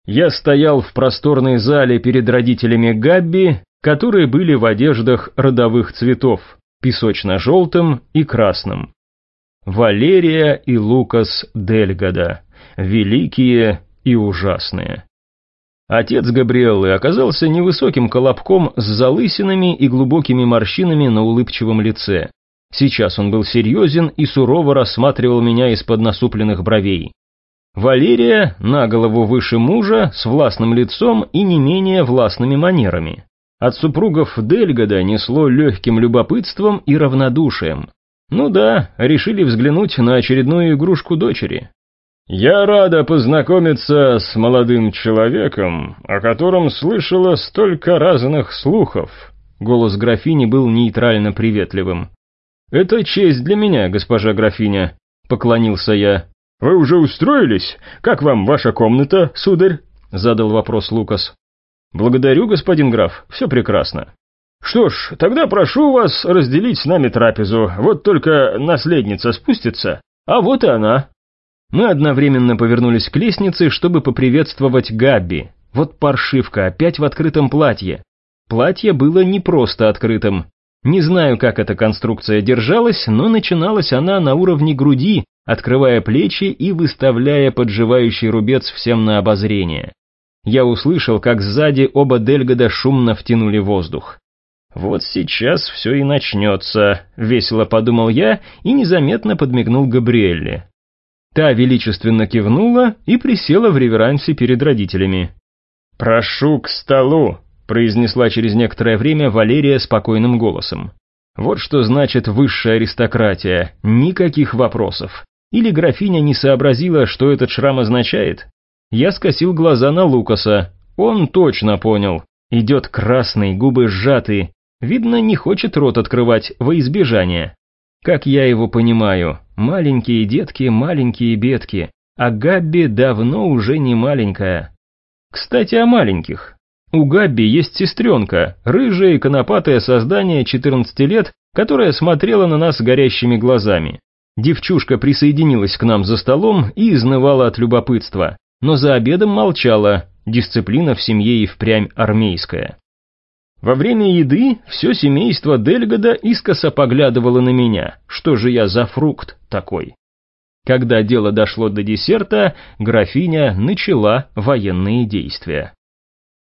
Я стоял в просторной зале перед родителями Габби, которые были в одеждах родовых цветов, песочно-желтым и красным. Валерия и Лукас Дельгода, великие и ужасные. Отец Габриэллы оказался невысоким колобком с залысинами и глубокими морщинами на улыбчивом лице. Сейчас он был серьезен и сурово рассматривал меня из-под насупленных бровей. Валерия, на голову выше мужа, с властным лицом и не менее властными манерами. От супругов Дельгода несло легким любопытством и равнодушием. Ну да, решили взглянуть на очередную игрушку дочери. «Я рада познакомиться с молодым человеком, о котором слышала столько разных слухов». Голос графини был нейтрально приветливым. «Это честь для меня, госпожа графиня», — поклонился я. «Вы уже устроились? Как вам ваша комната, сударь?» — задал вопрос Лукас. «Благодарю, господин граф, все прекрасно». «Что ж, тогда прошу вас разделить с нами трапезу, вот только наследница спустится, а вот и она». Мы одновременно повернулись к лестнице, чтобы поприветствовать Габби. Вот паршивка, опять в открытом платье. Платье было не просто открытым. Не знаю, как эта конструкция держалась, но начиналась она на уровне груди, открывая плечи и выставляя подживающий рубец всем на обозрение. Я услышал, как сзади оба Дельгода шумно втянули воздух. «Вот сейчас все и начнется», — весело подумал я и незаметно подмигнул Габриэлле. Та величественно кивнула и присела в реверансе перед родителями. «Прошу к столу», произнесла через некоторое время Валерия спокойным голосом. Вот что значит высшая аристократия, никаких вопросов. Или графиня не сообразила, что этот шрам означает? Я скосил глаза на Лукаса, он точно понял. Идет красный, губы сжатые, видно, не хочет рот открывать во избежание. Как я его понимаю, маленькие детки, маленькие бедки, а Габби давно уже не маленькая. Кстати, о маленьких. У Габби есть сестренка, рыжее и конопатое создание 14 лет, которая смотрела на нас горящими глазами. Девчушка присоединилась к нам за столом и изнывала от любопытства, но за обедом молчала, дисциплина в семье и впрямь армейская. Во время еды все семейство Дельгода искоса поглядывало на меня, что же я за фрукт такой. Когда дело дошло до десерта, графиня начала военные действия.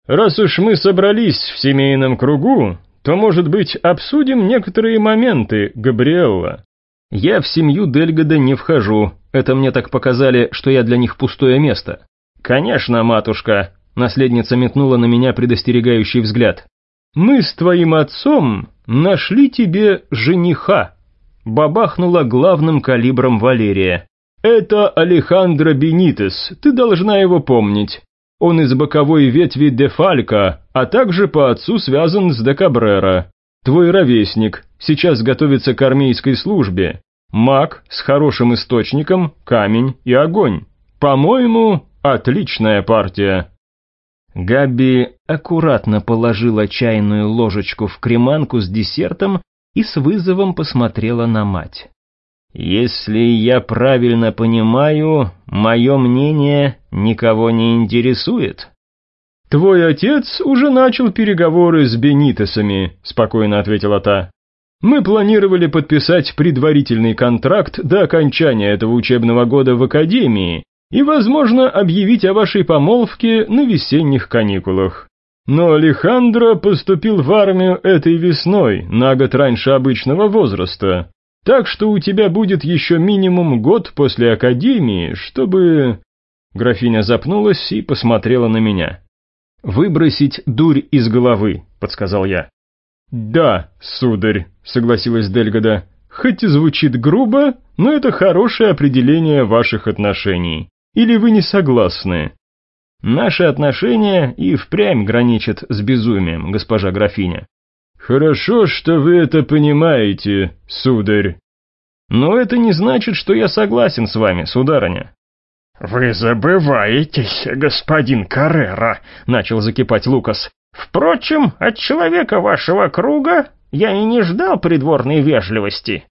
Раз уж мы собрались в семейном кругу, то, может быть, обсудим некоторые моменты, Габриэлла. Я в семью Дельгода не вхожу, это мне так показали, что я для них пустое место. Конечно, матушка, наследница метнула на меня предостерегающий взгляд. Мы с твоим отцом нашли тебе жениха. Бабахнула главным калибром Валерия. Это Алехандро Бенитес, ты должна его помнить. Он из боковой ветви де Фалька, а также по отцу связан с де Кабрера. Твой ровесник, сейчас готовится к армейской службе. Маг с хорошим источником, камень и огонь. По-моему, отличная партия. Габи аккуратно положила чайную ложечку в креманку с десертом и с вызовом посмотрела на мать. «Если я правильно понимаю, мое мнение никого не интересует». «Твой отец уже начал переговоры с Бенитесами», — спокойно ответила та. «Мы планировали подписать предварительный контракт до окончания этого учебного года в Академии и, возможно, объявить о вашей помолвке на весенних каникулах. Но Алехандро поступил в армию этой весной, на год раньше обычного возраста. Так что у тебя будет еще минимум год после академии, чтобы...» Графиня запнулась и посмотрела на меня. «Выбросить дурь из головы», — подсказал я. «Да, сударь», — согласилась Дельгода, — «хоть и звучит грубо, но это хорошее определение ваших отношений. Или вы не согласны?» «Наши отношения и впрямь граничат с безумием, госпожа графиня. «Хорошо, что вы это понимаете, сударь». «Но это не значит, что я согласен с вами, сударыня». «Вы забываетесь, господин Каррера», — начал закипать Лукас. «Впрочем, от человека вашего круга я и не ждал придворной вежливости».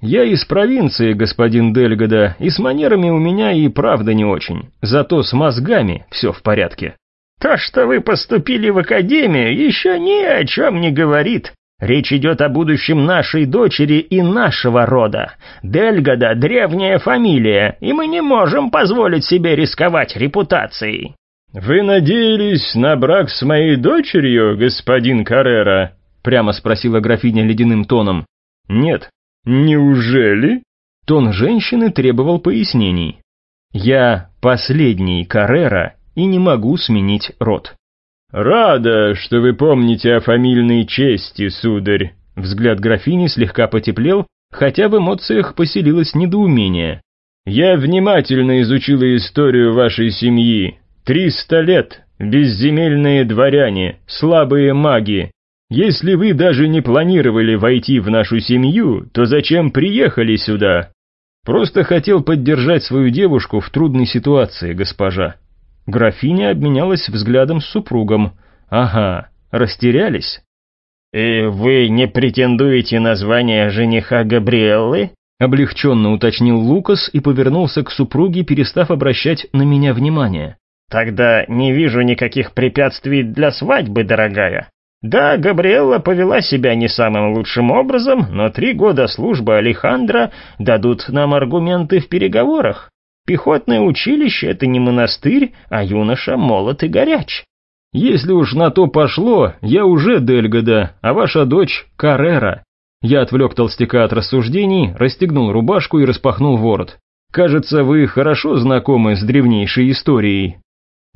«Я из провинции, господин Дельгода, и с манерами у меня и правда не очень, зато с мозгами все в порядке». То, что вы поступили в академию, еще ни о чем не говорит. Речь идет о будущем нашей дочери и нашего рода. Дельгода — древняя фамилия, и мы не можем позволить себе рисковать репутацией». «Вы надеялись на брак с моей дочерью, господин Каррера?» — прямо спросила графиня ледяным тоном. «Нет». «Неужели?» Тон женщины требовал пояснений. «Я последний Каррера и не могу сменить род. «Рада, что вы помните о фамильной чести, сударь». Взгляд графини слегка потеплел, хотя в эмоциях поселилось недоумение. «Я внимательно изучила историю вашей семьи. Триста лет, безземельные дворяне, слабые маги. Если вы даже не планировали войти в нашу семью, то зачем приехали сюда?» «Просто хотел поддержать свою девушку в трудной ситуации, госпожа», Графиня обменялась взглядом с супругом. «Ага, растерялись?» «И вы не претендуете на звание жениха Габриэллы?» Облегченно уточнил Лукас и повернулся к супруге, перестав обращать на меня внимание. «Тогда не вижу никаких препятствий для свадьбы, дорогая. Да, Габриэлла повела себя не самым лучшим образом, но три года службы Алехандро дадут нам аргументы в переговорах. Пехотное училище — это не монастырь, а юноша молод и горяч. Если уж на то пошло, я уже Дельгода, а ваша дочь — Каррера. Я отвлек толстяка от рассуждений, расстегнул рубашку и распахнул ворот. Кажется, вы хорошо знакомы с древнейшей историей.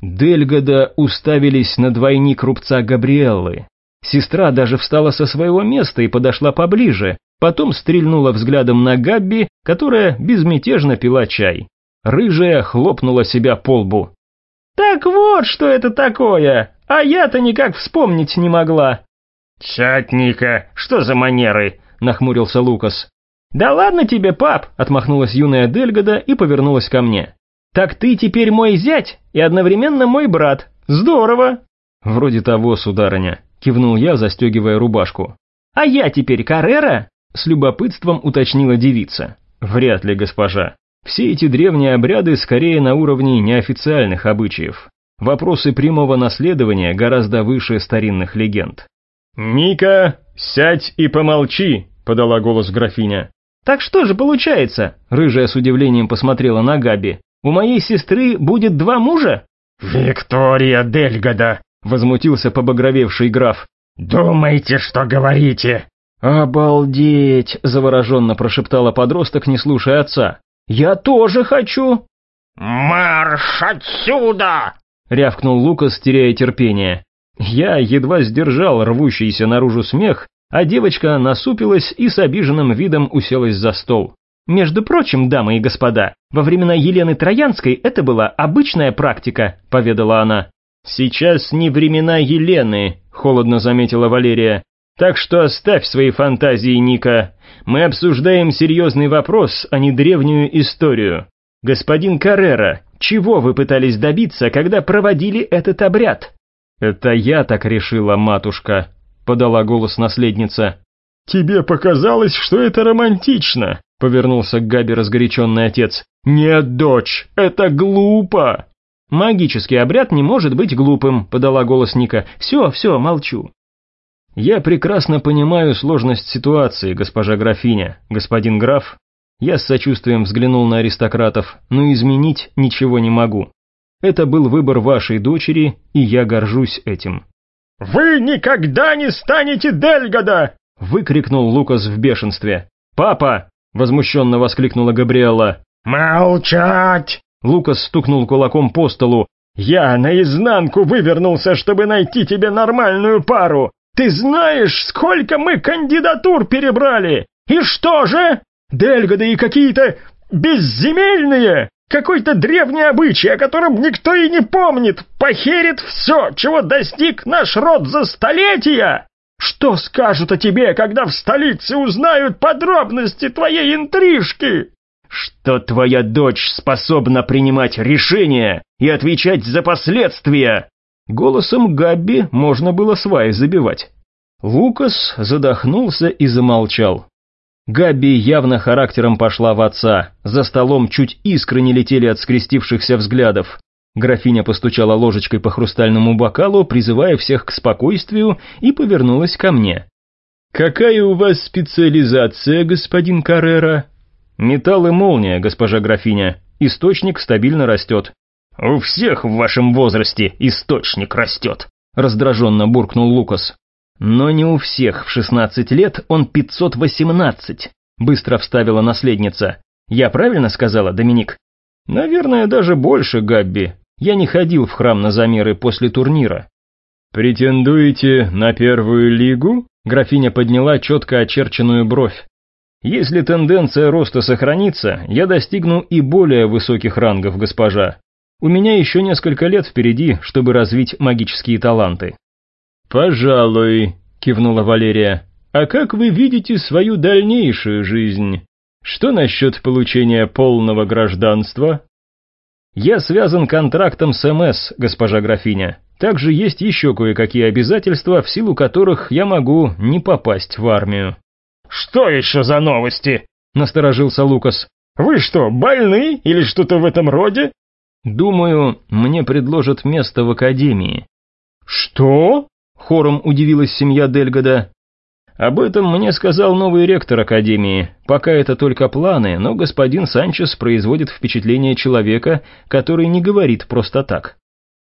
Дельгода уставились на двойник рубца Габриэллы. Сестра даже встала со своего места и подошла поближе, потом стрельнула взглядом на Габби, которая безмятежно пила чай. Рыжая хлопнула себя по лбу. «Так вот, что это такое, а я-то никак вспомнить не могла». «Сядь, Ника, что за манеры?» – нахмурился Лукас. «Да ладно тебе, пап!» – отмахнулась юная Дельгода и повернулась ко мне. «Так ты теперь мой зять и одновременно мой брат. Здорово!» «Вроде того, сударыня», – кивнул я, застегивая рубашку. «А я теперь Каррера?» – с любопытством уточнила девица. «Вряд ли, госпожа. Все эти древние обряды скорее на уровне неофициальных обычаев. Вопросы прямого наследования гораздо выше старинных легенд. «Ника, сядь и помолчи», — подала голос графиня. «Так что же получается?» — рыжая с удивлением посмотрела на Габи. «У моей сестры будет два мужа?» «Виктория Дельгода!» — возмутился побагровевший граф. «Думайте, что говорите!» «Обалдеть!» — завороженно прошептала подросток, не слушая отца. «Я тоже хочу!» «Марш отсюда!» — рявкнул Лукас, теряя терпение. Я едва сдержал рвущийся наружу смех, а девочка насупилась и с обиженным видом уселась за стол. «Между прочим, дамы и господа, во времена Елены Троянской это была обычная практика», — поведала она. «Сейчас не времена Елены», — холодно заметила Валерия. «Так что оставь свои фантазии, Ника. Мы обсуждаем серьезный вопрос, а не древнюю историю. Господин Каррера, чего вы пытались добиться, когда проводили этот обряд?» «Это я так решила, матушка», — подала голос наследница. «Тебе показалось, что это романтично», — повернулся к Габи разгоряченный отец. «Нет, дочь, это глупо!» «Магический обряд не может быть глупым», — подала голос Ника. «Все, все, молчу». «Я прекрасно понимаю сложность ситуации, госпожа графиня, господин граф». Я с сочувствием взглянул на аристократов, но изменить ничего не могу. Это был выбор вашей дочери, и я горжусь этим». «Вы никогда не станете Дельгода!» — выкрикнул Лукас в бешенстве. «Папа!» — возмущенно воскликнула Габриэла. «Молчать!» Лукас стукнул кулаком по столу. «Я наизнанку вывернулся, чтобы найти тебе нормальную пару! Ты знаешь, сколько мы кандидатур перебрали? И что же? Дельгоды и какие-то безземельные! Какой-то древний обычай, о котором никто и не помнит, похерит все, чего достиг наш род за столетия! Что скажут о тебе, когда в столице узнают подробности твоей интрижки?» «Что твоя дочь способна принимать решения и отвечать за последствия!» Голосом Габби можно было сваи забивать. Лукас задохнулся и замолчал. Габи явно характером пошла в отца, за столом чуть искры не летели от скрестившихся взглядов. Графиня постучала ложечкой по хрустальному бокалу, призывая всех к спокойствию, и повернулась ко мне. «Какая у вас специализация, господин Каррера?» «Металл и молния, госпожа графиня. Источник стабильно растет». «У всех в вашем возрасте источник растет», — раздраженно буркнул Лукас. «Но не у всех в 16 лет он 518», — быстро вставила наследница. «Я правильно сказала, Доминик?» «Наверное, даже больше, Габби. Я не ходил в храм на замеры после турнира». «Претендуете на первую лигу?» Графиня подняла четко очерченную бровь. «Если тенденция роста сохранится, я достигну и более высоких рангов, госпожа. У меня еще несколько лет впереди, чтобы развить магические таланты». «Пожалуй», — кивнула Валерия. «А как вы видите свою дальнейшую жизнь? Что насчет получения полного гражданства?» «Я связан контрактом с МС, госпожа графиня. Также есть еще кое-какие обязательства, в силу которых я могу не попасть в армию». «Что еще за новости?» — насторожился Лукас. «Вы что, больны или что-то в этом роде?» «Думаю, мне предложат место в академии». «Что?» Хором удивилась семья Дельгода. Об этом мне сказал новый ректор Академии. Пока это только планы, но господин Санчес производит впечатление человека, который не говорит просто так.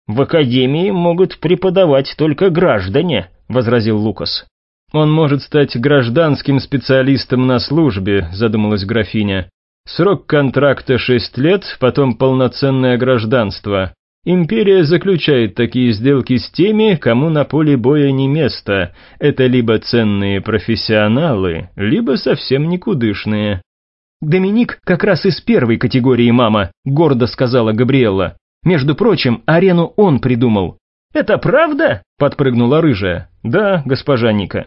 «В Академии могут преподавать только граждане», — возразил Лукас. «Он может стать гражданским специалистом на службе», — задумалась графиня. «Срок контракта шесть лет, потом полноценное гражданство. Империя заключает такие сделки с теми, кому на поле боя не место. Это либо ценные профессионалы, либо совсем никудышные. «Доминик как раз из первой категории, мама», — гордо сказала Габриэлла. «Между прочим, арену он придумал». «Это правда?» — подпрыгнула рыжая. «Да, госпожа Ника».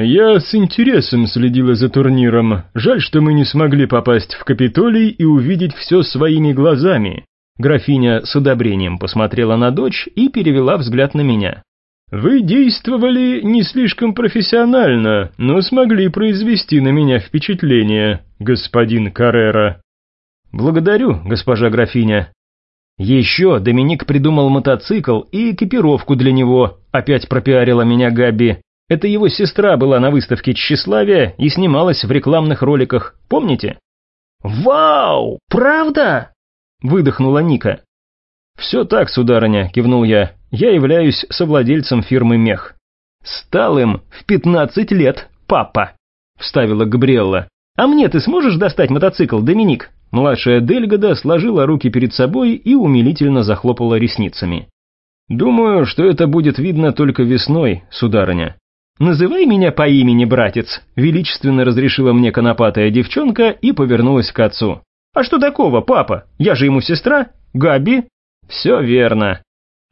«Я с интересом следила за турниром. Жаль, что мы не смогли попасть в Капитолий и увидеть все своими глазами». Графиня с одобрением посмотрела на дочь и перевела взгляд на меня. «Вы действовали не слишком профессионально, но смогли произвести на меня впечатление, господин Каррера». «Благодарю, госпожа графиня». Еще Доминик придумал мотоцикл и экипировку для него, опять пропиарила меня Габи. Это его сестра была на выставке тщеславия и снималась в рекламных роликах, помните? «Вау! Правда?» — выдохнула Ника. «Все так, сударыня», — кивнул я. «Я являюсь совладельцем фирмы «Мех». «Стал им в пятнадцать лет, папа», — вставила Габриэлла. «А мне ты сможешь достать мотоцикл, Доминик?» Младшая Дельгода сложила руки перед собой и умилительно захлопала ресницами. «Думаю, что это будет видно только весной, сударыня». «Называй меня по имени, братец», — величественно разрешила мне конопатая девчонка и повернулась к отцу. «А что такого, папа? Я же ему сестра? Габи?» «Все верно».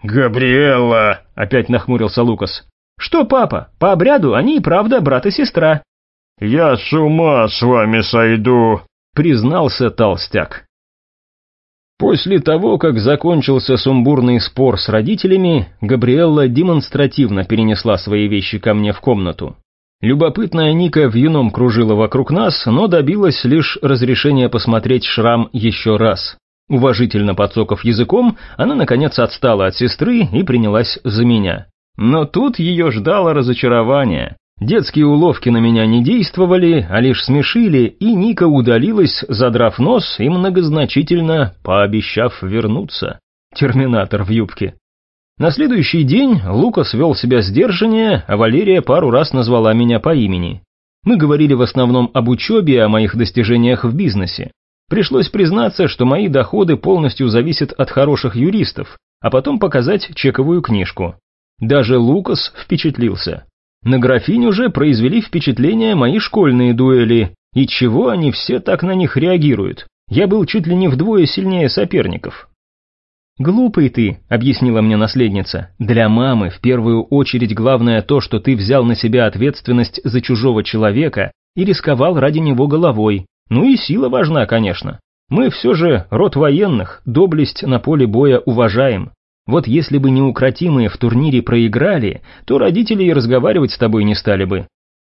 «Габриэлла!» — опять нахмурился Лукас. «Что, папа, по обряду они и правда брат и сестра». «Я с ума с вами сойду», — признался толстяк. После того, как закончился сумбурный спор с родителями, Габриэлла демонстративно перенесла свои вещи ко мне в комнату. Любопытная Ника в юном кружила вокруг нас, но добилась лишь разрешения посмотреть шрам еще раз. Уважительно подсоков языком, она наконец отстала от сестры и принялась за меня. Но тут ее ждало разочарование. Детские уловки на меня не действовали, а лишь смешили, и Ника удалилась, задрав нос и многозначительно пообещав вернуться. Терминатор в юбке. На следующий день Лукас вел себя сдержаннее, а Валерия пару раз назвала меня по имени. Мы говорили в основном об учебе и о моих достижениях в бизнесе. Пришлось признаться, что мои доходы полностью зависят от хороших юристов, а потом показать чековую книжку. Даже Лукас впечатлился. На графиню же произвели впечатление мои школьные дуэли, и чего они все так на них реагируют. Я был чуть ли не вдвое сильнее соперников. «Глупый ты», — объяснила мне наследница. «Для мамы в первую очередь главное то, что ты взял на себя ответственность за чужого человека и рисковал ради него головой. Ну и сила важна, конечно. Мы все же род военных, доблесть на поле боя уважаем. Вот если бы неукротимые в турнире проиграли, то родители и разговаривать с тобой не стали бы.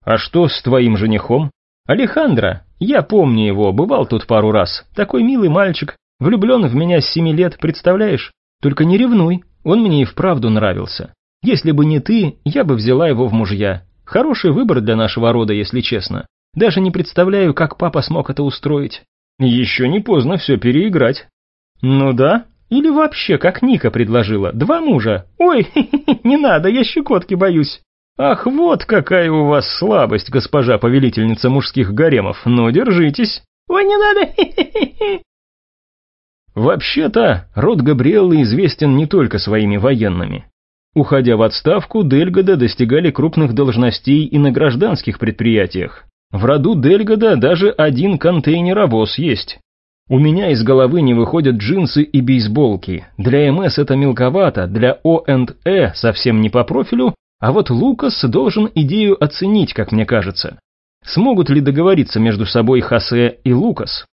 А что с твоим женихом? Алехандро, я помню его, бывал тут пару раз. Такой милый мальчик, влюблен в меня с семи лет, представляешь? Только не ревнуй, он мне и вправду нравился. Если бы не ты, я бы взяла его в мужья. Хороший выбор для нашего рода, если честно. Даже не представляю, как папа смог это устроить. Еще не поздно все переиграть. Ну да, или вообще, как Ника предложила, два мужа. Ой, не надо, я щекотки боюсь. Ах, вот какая у вас слабость, госпожа повелительница мужских гаремов. Ну, держитесь. Ой, не надо. Вообще-то, род Габриэллы известен не только своими военными. Уходя в отставку, Дельгода достигали крупных должностей и на гражданских предприятиях. В роду Дельгода даже один контейнеровоз есть. У меня из головы не выходят джинсы и бейсболки. Для МС это мелковато, для О&Э совсем не по профилю, а вот Лукас должен идею оценить, как мне кажется. Смогут ли договориться между собой Хосе и Лукас?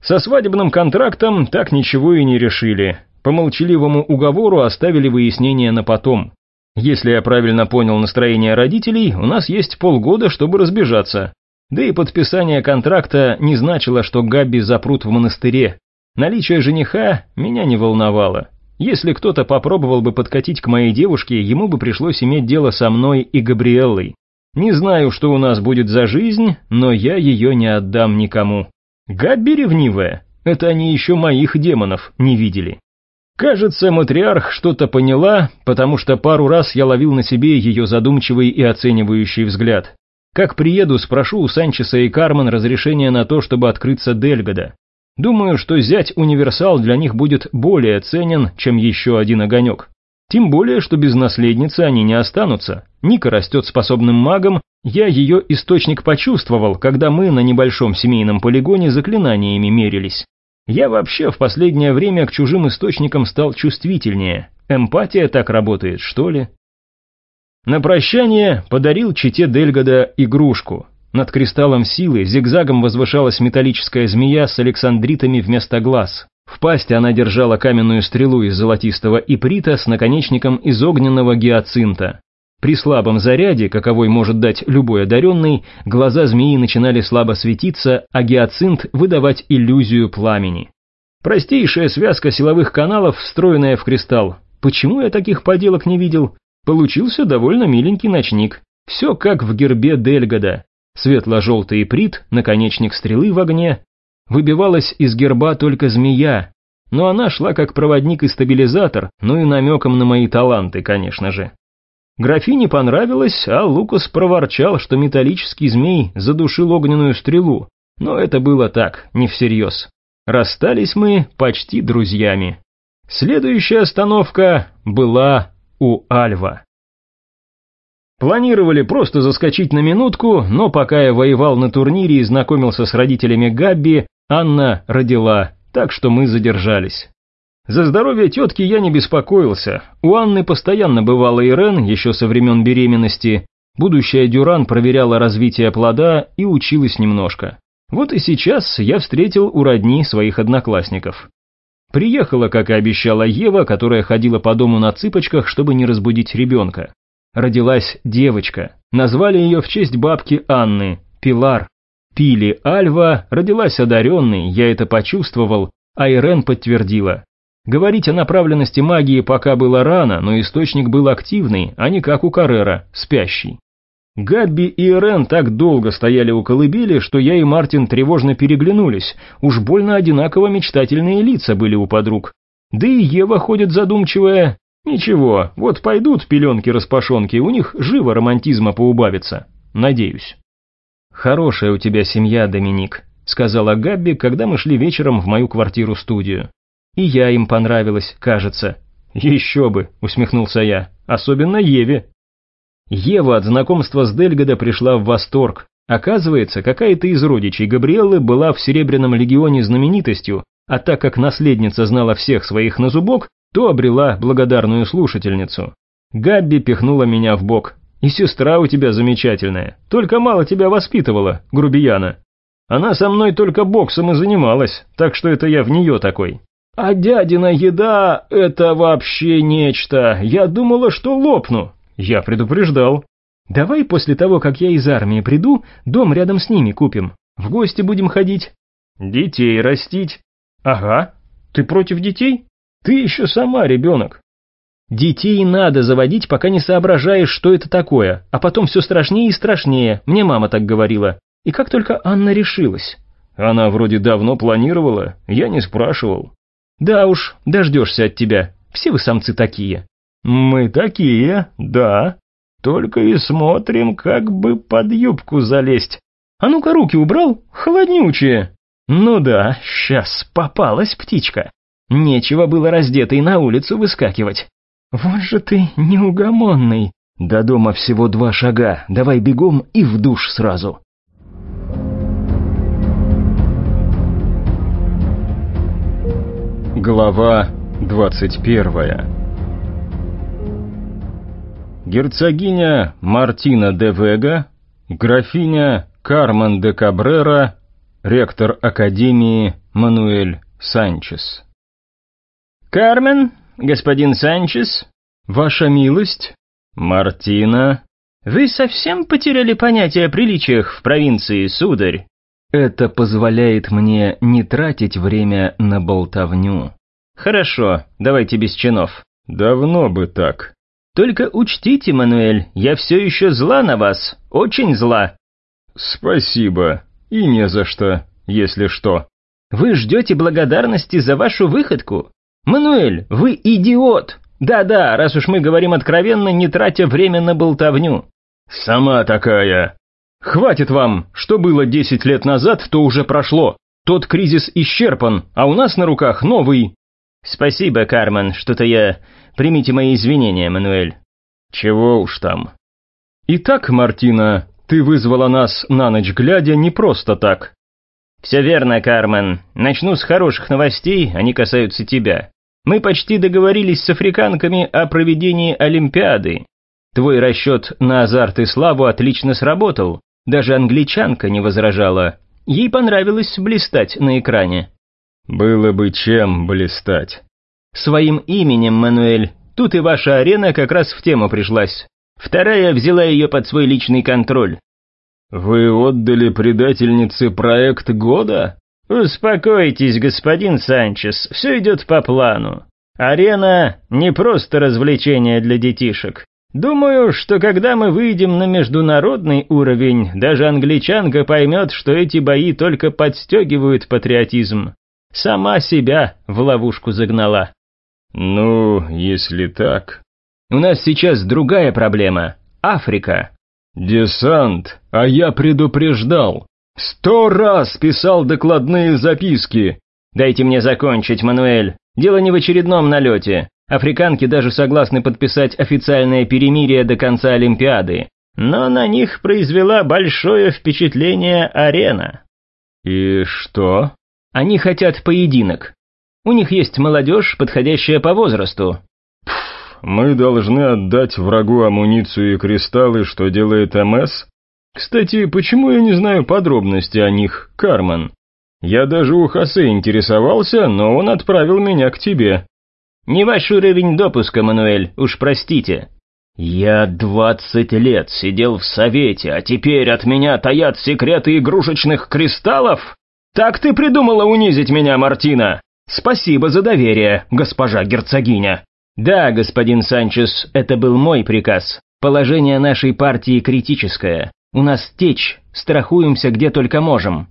Со свадебным контрактом так ничего и не решили. По молчаливому уговору оставили выяснение на потом. Если я правильно понял настроение родителей, у нас есть полгода, чтобы разбежаться. Да и подписание контракта не значило, что Габби запрут в монастыре. Наличие жениха меня не волновало. Если кто-то попробовал бы подкатить к моей девушке, ему бы пришлось иметь дело со мной и Габриэллой. Не знаю, что у нас будет за жизнь, но я ее не отдам никому. Габби ревнивая, это они еще моих демонов не видели. Кажется, матриарх что-то поняла, потому что пару раз я ловил на себе ее задумчивый и оценивающий взгляд. Как приеду, спрошу у Санчеса и Кармен разрешения на то, чтобы открыться Дельгода. Думаю, что зять-универсал для них будет более ценен, чем еще один огонек. Тем более, что без наследницы они не останутся. Ника растет способным магом, я ее источник почувствовал, когда мы на небольшом семейном полигоне заклинаниями мерились. Я вообще в последнее время к чужим источникам стал чувствительнее. Эмпатия так работает, что ли? На прощание подарил чите Дельгода игрушку. Над кристаллом силы зигзагом возвышалась металлическая змея с александритами вместо глаз. В пасти она держала каменную стрелу из золотистого иприта с наконечником из огненного гиацинта. При слабом заряде, каковой может дать любой одаренный, глаза змеи начинали слабо светиться, а гиацинт выдавать иллюзию пламени. Простейшая связка силовых каналов, встроенная в кристалл. Почему я таких поделок не видел? Получился довольно миленький ночник. Все как в гербе Дельгода. Светло-желтый иприт, наконечник стрелы в огне, Выбивалась из герба только змея, но она шла как проводник и стабилизатор, ну и намеком на мои таланты, конечно же. Графине понравилось, а Лукас проворчал, что металлический змей задушил огненную стрелу, но это было так, не всерьез. Расстались мы почти друзьями. Следующая остановка была у Альва. Планировали просто заскочить на минутку, но пока я воевал на турнире и знакомился с родителями Габби, Анна родила, так что мы задержались. За здоровье тетки я не беспокоился. У Анны постоянно бывала Ирен, еще со времен беременности. Будущая Дюран проверяла развитие плода и училась немножко. Вот и сейчас я встретил у родни своих одноклассников. Приехала, как и обещала Ева, которая ходила по дому на цыпочках, чтобы не разбудить ребенка. Родилась девочка. Назвали ее в честь бабки Анны, Пилар. Пили Альва родилась одаренной, я это почувствовал, а Ирен подтвердила. Говорить о направленности магии пока было рано, но источник был активный, а не как у Каррера, спящий. Габби и Ирен так долго стояли у колыбели, что я и Мартин тревожно переглянулись, уж больно одинаково мечтательные лица были у подруг. Да и Ева ходит задумчивая. Ничего, вот пойдут пеленки-распашонки, у них живо романтизма поубавится. Надеюсь. «Хорошая у тебя семья, Доминик», — сказала Габби, когда мы шли вечером в мою квартиру-студию. «И я им понравилась, кажется». «Еще бы», — усмехнулся я, — «особенно Еве». Ева от знакомства с Дельгода пришла в восторг. Оказывается, какая-то из родичей Габриэллы была в Серебряном легионе знаменитостью, а так как наследница знала всех своих на зубок, то обрела благодарную слушательницу. Габби пихнула меня в бок. И сестра у тебя замечательная, только мало тебя воспитывала, грубияна. Она со мной только боксом и занималась, так что это я в нее такой. А дядина еда — это вообще нечто, я думала, что лопну. Я предупреждал. Давай после того, как я из армии приду, дом рядом с ними купим. В гости будем ходить. Детей растить. Ага. Ты против детей? Ты еще сама ребенок. Детей надо заводить, пока не соображаешь, что это такое, а потом все страшнее и страшнее, мне мама так говорила. И как только Анна решилась. Она вроде давно планировала, я не спрашивал. Да уж, дождешься от тебя, все вы самцы такие. Мы такие, да, только и смотрим, как бы под юбку залезть. А ну-ка руки убрал, холоднючие. Ну да, сейчас попалась птичка. Нечего было раздетой на улицу выскакивать. «Вот же ты неугомонный!» «До дома всего два шага, давай бегом и в душ сразу!» Глава двадцать первая Герцогиня Мартина де Вега, графиня Кармен де Кабрера, ректор Академии Мануэль Санчес. «Кармен, господин Санчес?» «Ваша милость?» «Мартина?» «Вы совсем потеряли понятие о приличиях в провинции, сударь?» «Это позволяет мне не тратить время на болтовню». «Хорошо, давайте без чинов». «Давно бы так». «Только учтите, Мануэль, я все еще зла на вас, очень зла». «Спасибо, и не за что, если что». «Вы ждете благодарности за вашу выходку? «Мануэль, вы идиот! Да-да, раз уж мы говорим откровенно, не тратя время на болтовню». «Сама такая». «Хватит вам, что было десять лет назад, то уже прошло. Тот кризис исчерпан, а у нас на руках новый». «Спасибо, Кармен, что-то я... Примите мои извинения, Мануэль». «Чего уж там». «Итак, Мартина, ты вызвала нас на ночь глядя не просто так». «Все верно, Кармен. Начну с хороших новостей, они касаются тебя. Мы почти договорились с африканками о проведении Олимпиады. Твой расчет на азарт и славу отлично сработал. Даже англичанка не возражала. Ей понравилось блистать на экране. Было бы чем блистать. Своим именем, Мануэль. Тут и ваша арена как раз в тему пришлась. Вторая взяла ее под свой личный контроль. Вы отдали предательнице проект года? Успокойтесь, господин Санчес, все идет по плану. Арена не просто развлечение для детишек. Думаю, что когда мы выйдем на международный уровень, даже англичанка поймет, что эти бои только подстегивают патриотизм. Сама себя в ловушку загнала. Ну, если так... У нас сейчас другая проблема. Африка. Десант, а я предупреждал. Сто раз писал докладные записки. Дайте мне закончить, Мануэль. Дело не в очередном налете. Африканки даже согласны подписать официальное перемирие до конца Олимпиады. Но на них произвела большое впечатление арена. И что? Они хотят поединок. У них есть молодежь, подходящая по возрасту. Пф, мы должны отдать врагу амуницию и кристаллы, что делает МС? Кстати, почему я не знаю подробности о них, Карман? Я даже у Хосе интересовался, но он отправил меня к тебе. Не ваш уровень допуска, Мануэль, уж простите. Я двадцать лет сидел в совете, а теперь от меня таят секреты игрушечных кристаллов? Так ты придумала унизить меня, Мартина? Спасибо за доверие, госпожа герцогиня. Да, господин Санчес, это был мой приказ. Положение нашей партии критическое. У нас течь, страхуемся где только можем.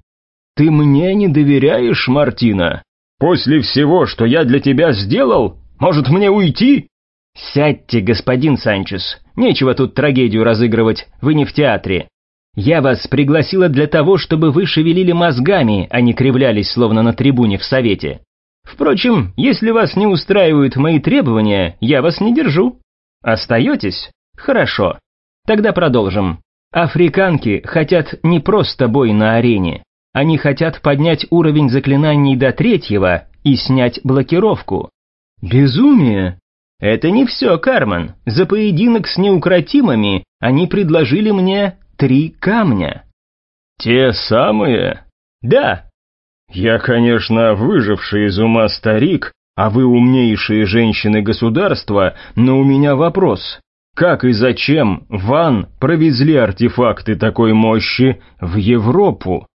Ты мне не доверяешь, Мартина? После всего, что я для тебя сделал, может, мне уйти?» «Сядьте, господин Санчес. Нечего тут трагедию разыгрывать, вы не в театре. Я вас пригласила для того, чтобы вы шевелили мозгами, а не кривлялись, словно на трибуне в совете. Впрочем, если вас не устраивают мои требования, я вас не держу. Остаетесь? Хорошо. Тогда продолжим. Африканки хотят не просто бой на арене. Они хотят поднять уровень заклинаний до третьего и снять блокировку. Безумие! Это не все, Карман. За поединок с неукротимыми они предложили мне три камня. Те самые? Да. Я, конечно, выживший из ума старик, а вы умнейшие женщины государства, но у меня вопрос. Как и зачем Ван провезли артефакты такой мощи в Европу?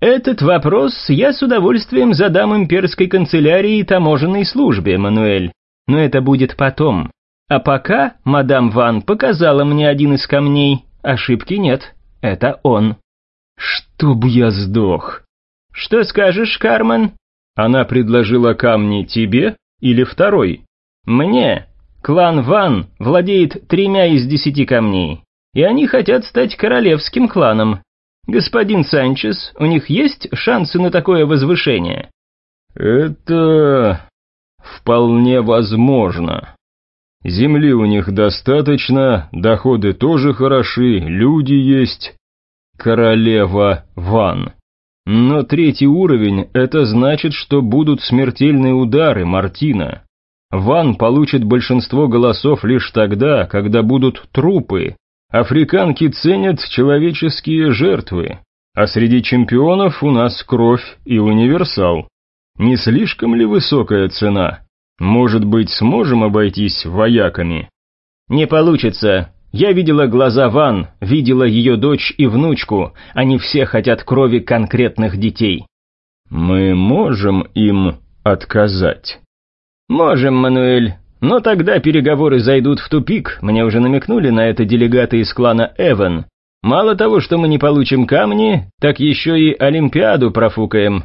Этот вопрос я с удовольствием задам имперской канцелярии и таможенной службе, Мануэль. Но это будет потом. А пока мадам Ван показала мне один из камней. Ошибки нет. Это он. Чтоб я сдох. Что скажешь, Кармен? Она предложила камни тебе или второй? Мне. Клан Ван владеет тремя из десяти камней. И они хотят стать королевским кланом. «Господин Санчес, у них есть шансы на такое возвышение?» «Это... вполне возможно. Земли у них достаточно, доходы тоже хороши, люди есть. Королева Ван. Но третий уровень – это значит, что будут смертельные удары, Мартина. Ван получит большинство голосов лишь тогда, когда будут трупы, Африканки ценят человеческие жертвы, а среди чемпионов у нас кровь и универсал. Не слишком ли высокая цена? Может быть, сможем обойтись вояками? Не получится. Я видела глаза Ван, видела ее дочь и внучку. Они все хотят крови конкретных детей. Мы можем им отказать. Можем, Мануэль. Но тогда переговоры зайдут в тупик, мне уже намекнули на это делегаты из клана Эван. Мало того, что мы не получим камни, так еще и Олимпиаду профукаем.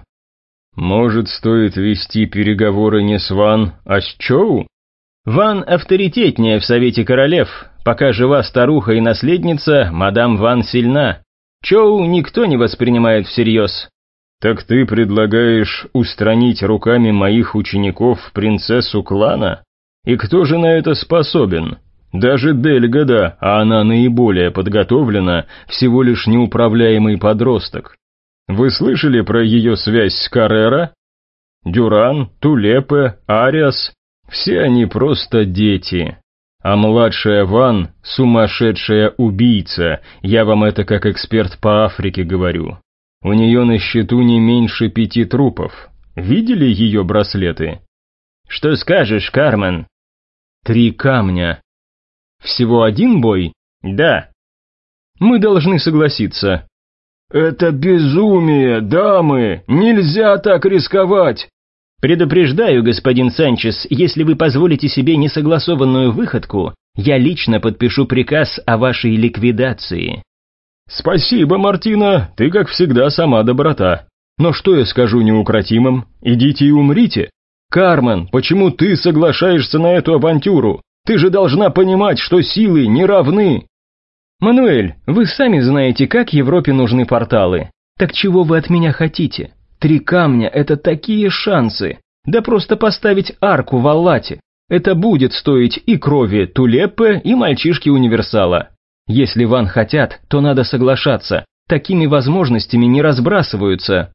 Может, стоит вести переговоры не с Ван, а с Чоу? Ван авторитетнее в Совете Королев. Пока жива старуха и наследница, мадам Ван сильна. Чоу никто не воспринимает всерьез. Так ты предлагаешь устранить руками моих учеников принцессу клана? И кто же на это способен? Даже Дельгада, а она наиболее подготовлена, всего лишь неуправляемый подросток. Вы слышали про ее связь с Каррера? Дюран, Тулепе, Ариас – все они просто дети. А младшая Ван – сумасшедшая убийца, я вам это как эксперт по Африке говорю. У нее на счету не меньше пяти трупов. Видели ее браслеты? Что скажешь, Кармен? Три камня. Всего один бой? Да. Мы должны согласиться. Это безумие, дамы! Нельзя так рисковать! Предупреждаю, господин Санчес, если вы позволите себе несогласованную выходку, я лично подпишу приказ о вашей ликвидации. Спасибо, Мартина, ты как всегда сама доброта. Но что я скажу неукротимым? Идите и умрите. Кармен, почему ты соглашаешься на эту авантюру? Ты же должна понимать, что силы не равны. Мануэль, вы сами знаете, как Европе нужны порталы. Так чего вы от меня хотите? Три камня – это такие шансы. Да просто поставить арку в Аллате. Это будет стоить и крови Тулеппе, и мальчишки-универсала. Если ван хотят, то надо соглашаться. Такими возможностями не разбрасываются.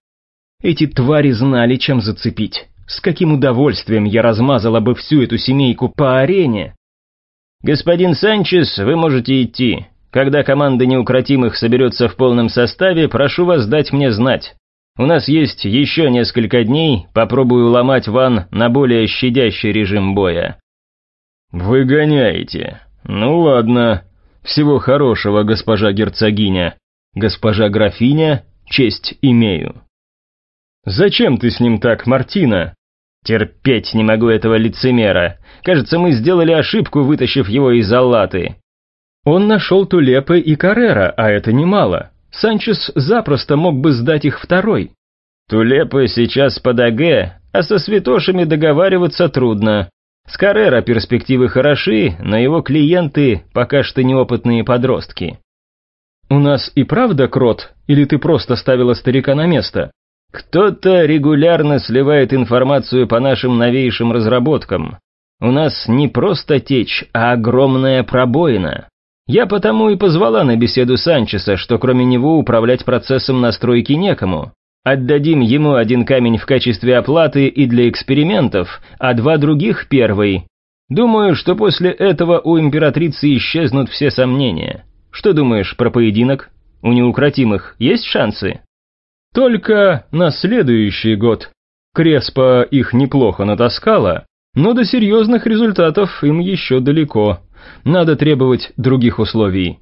Эти твари знали, чем зацепить. С каким удовольствием я размазала бы всю эту семейку по арене. Господин Санчес, вы можете идти. Когда команда неукротимых соберется в полном составе, прошу вас дать мне знать. У нас есть еще несколько дней, попробую ломать ван на более щадящий режим боя». «Вы гоняете. Ну ладно. Всего хорошего, госпожа герцогиня. Госпожа графиня, честь имею». «Зачем ты с ним так, Мартина?» «Терпеть не могу этого лицемера. Кажется, мы сделали ошибку, вытащив его из Аллаты. Он нашел Тулепы и Каррера, а это немало. Санчес запросто мог бы сдать их второй. Тулепы сейчас под АГ, а со святошами договариваться трудно. С Каррера перспективы хороши, но его клиенты пока что неопытные подростки. «У нас и правда крот, или ты просто ставила старика на место?» «Кто-то регулярно сливает информацию по нашим новейшим разработкам. У нас не просто течь, а огромная пробоина. Я потому и позвала на беседу Санчеса, что кроме него управлять процессом настройки некому. Отдадим ему один камень в качестве оплаты и для экспериментов, а два других первый. Думаю, что после этого у императрицы исчезнут все сомнения. Что думаешь про поединок? У неукротимых есть шансы? Только на следующий год. Креспа их неплохо натаскала, но до серьезных результатов им еще далеко. Надо требовать других условий.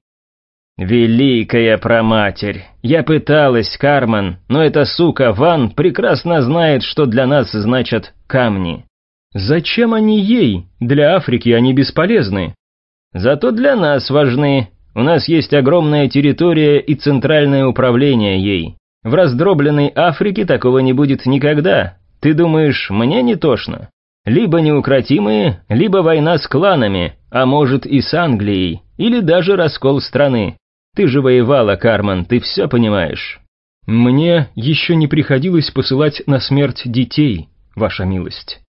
«Великая проматерь! Я пыталась, Карман, но эта сука Ван прекрасно знает, что для нас значат камни». «Зачем они ей? Для Африки они бесполезны». «Зато для нас важны. У нас есть огромная территория и центральное управление ей. В раздробленной Африке такого не будет никогда. Ты думаешь, мне не тошно?» Либо неукротимые, либо война с кланами, а может и с Англией, или даже раскол страны. Ты же воевала, Карман, ты все понимаешь. Мне еще не приходилось посылать на смерть детей, ваша милость.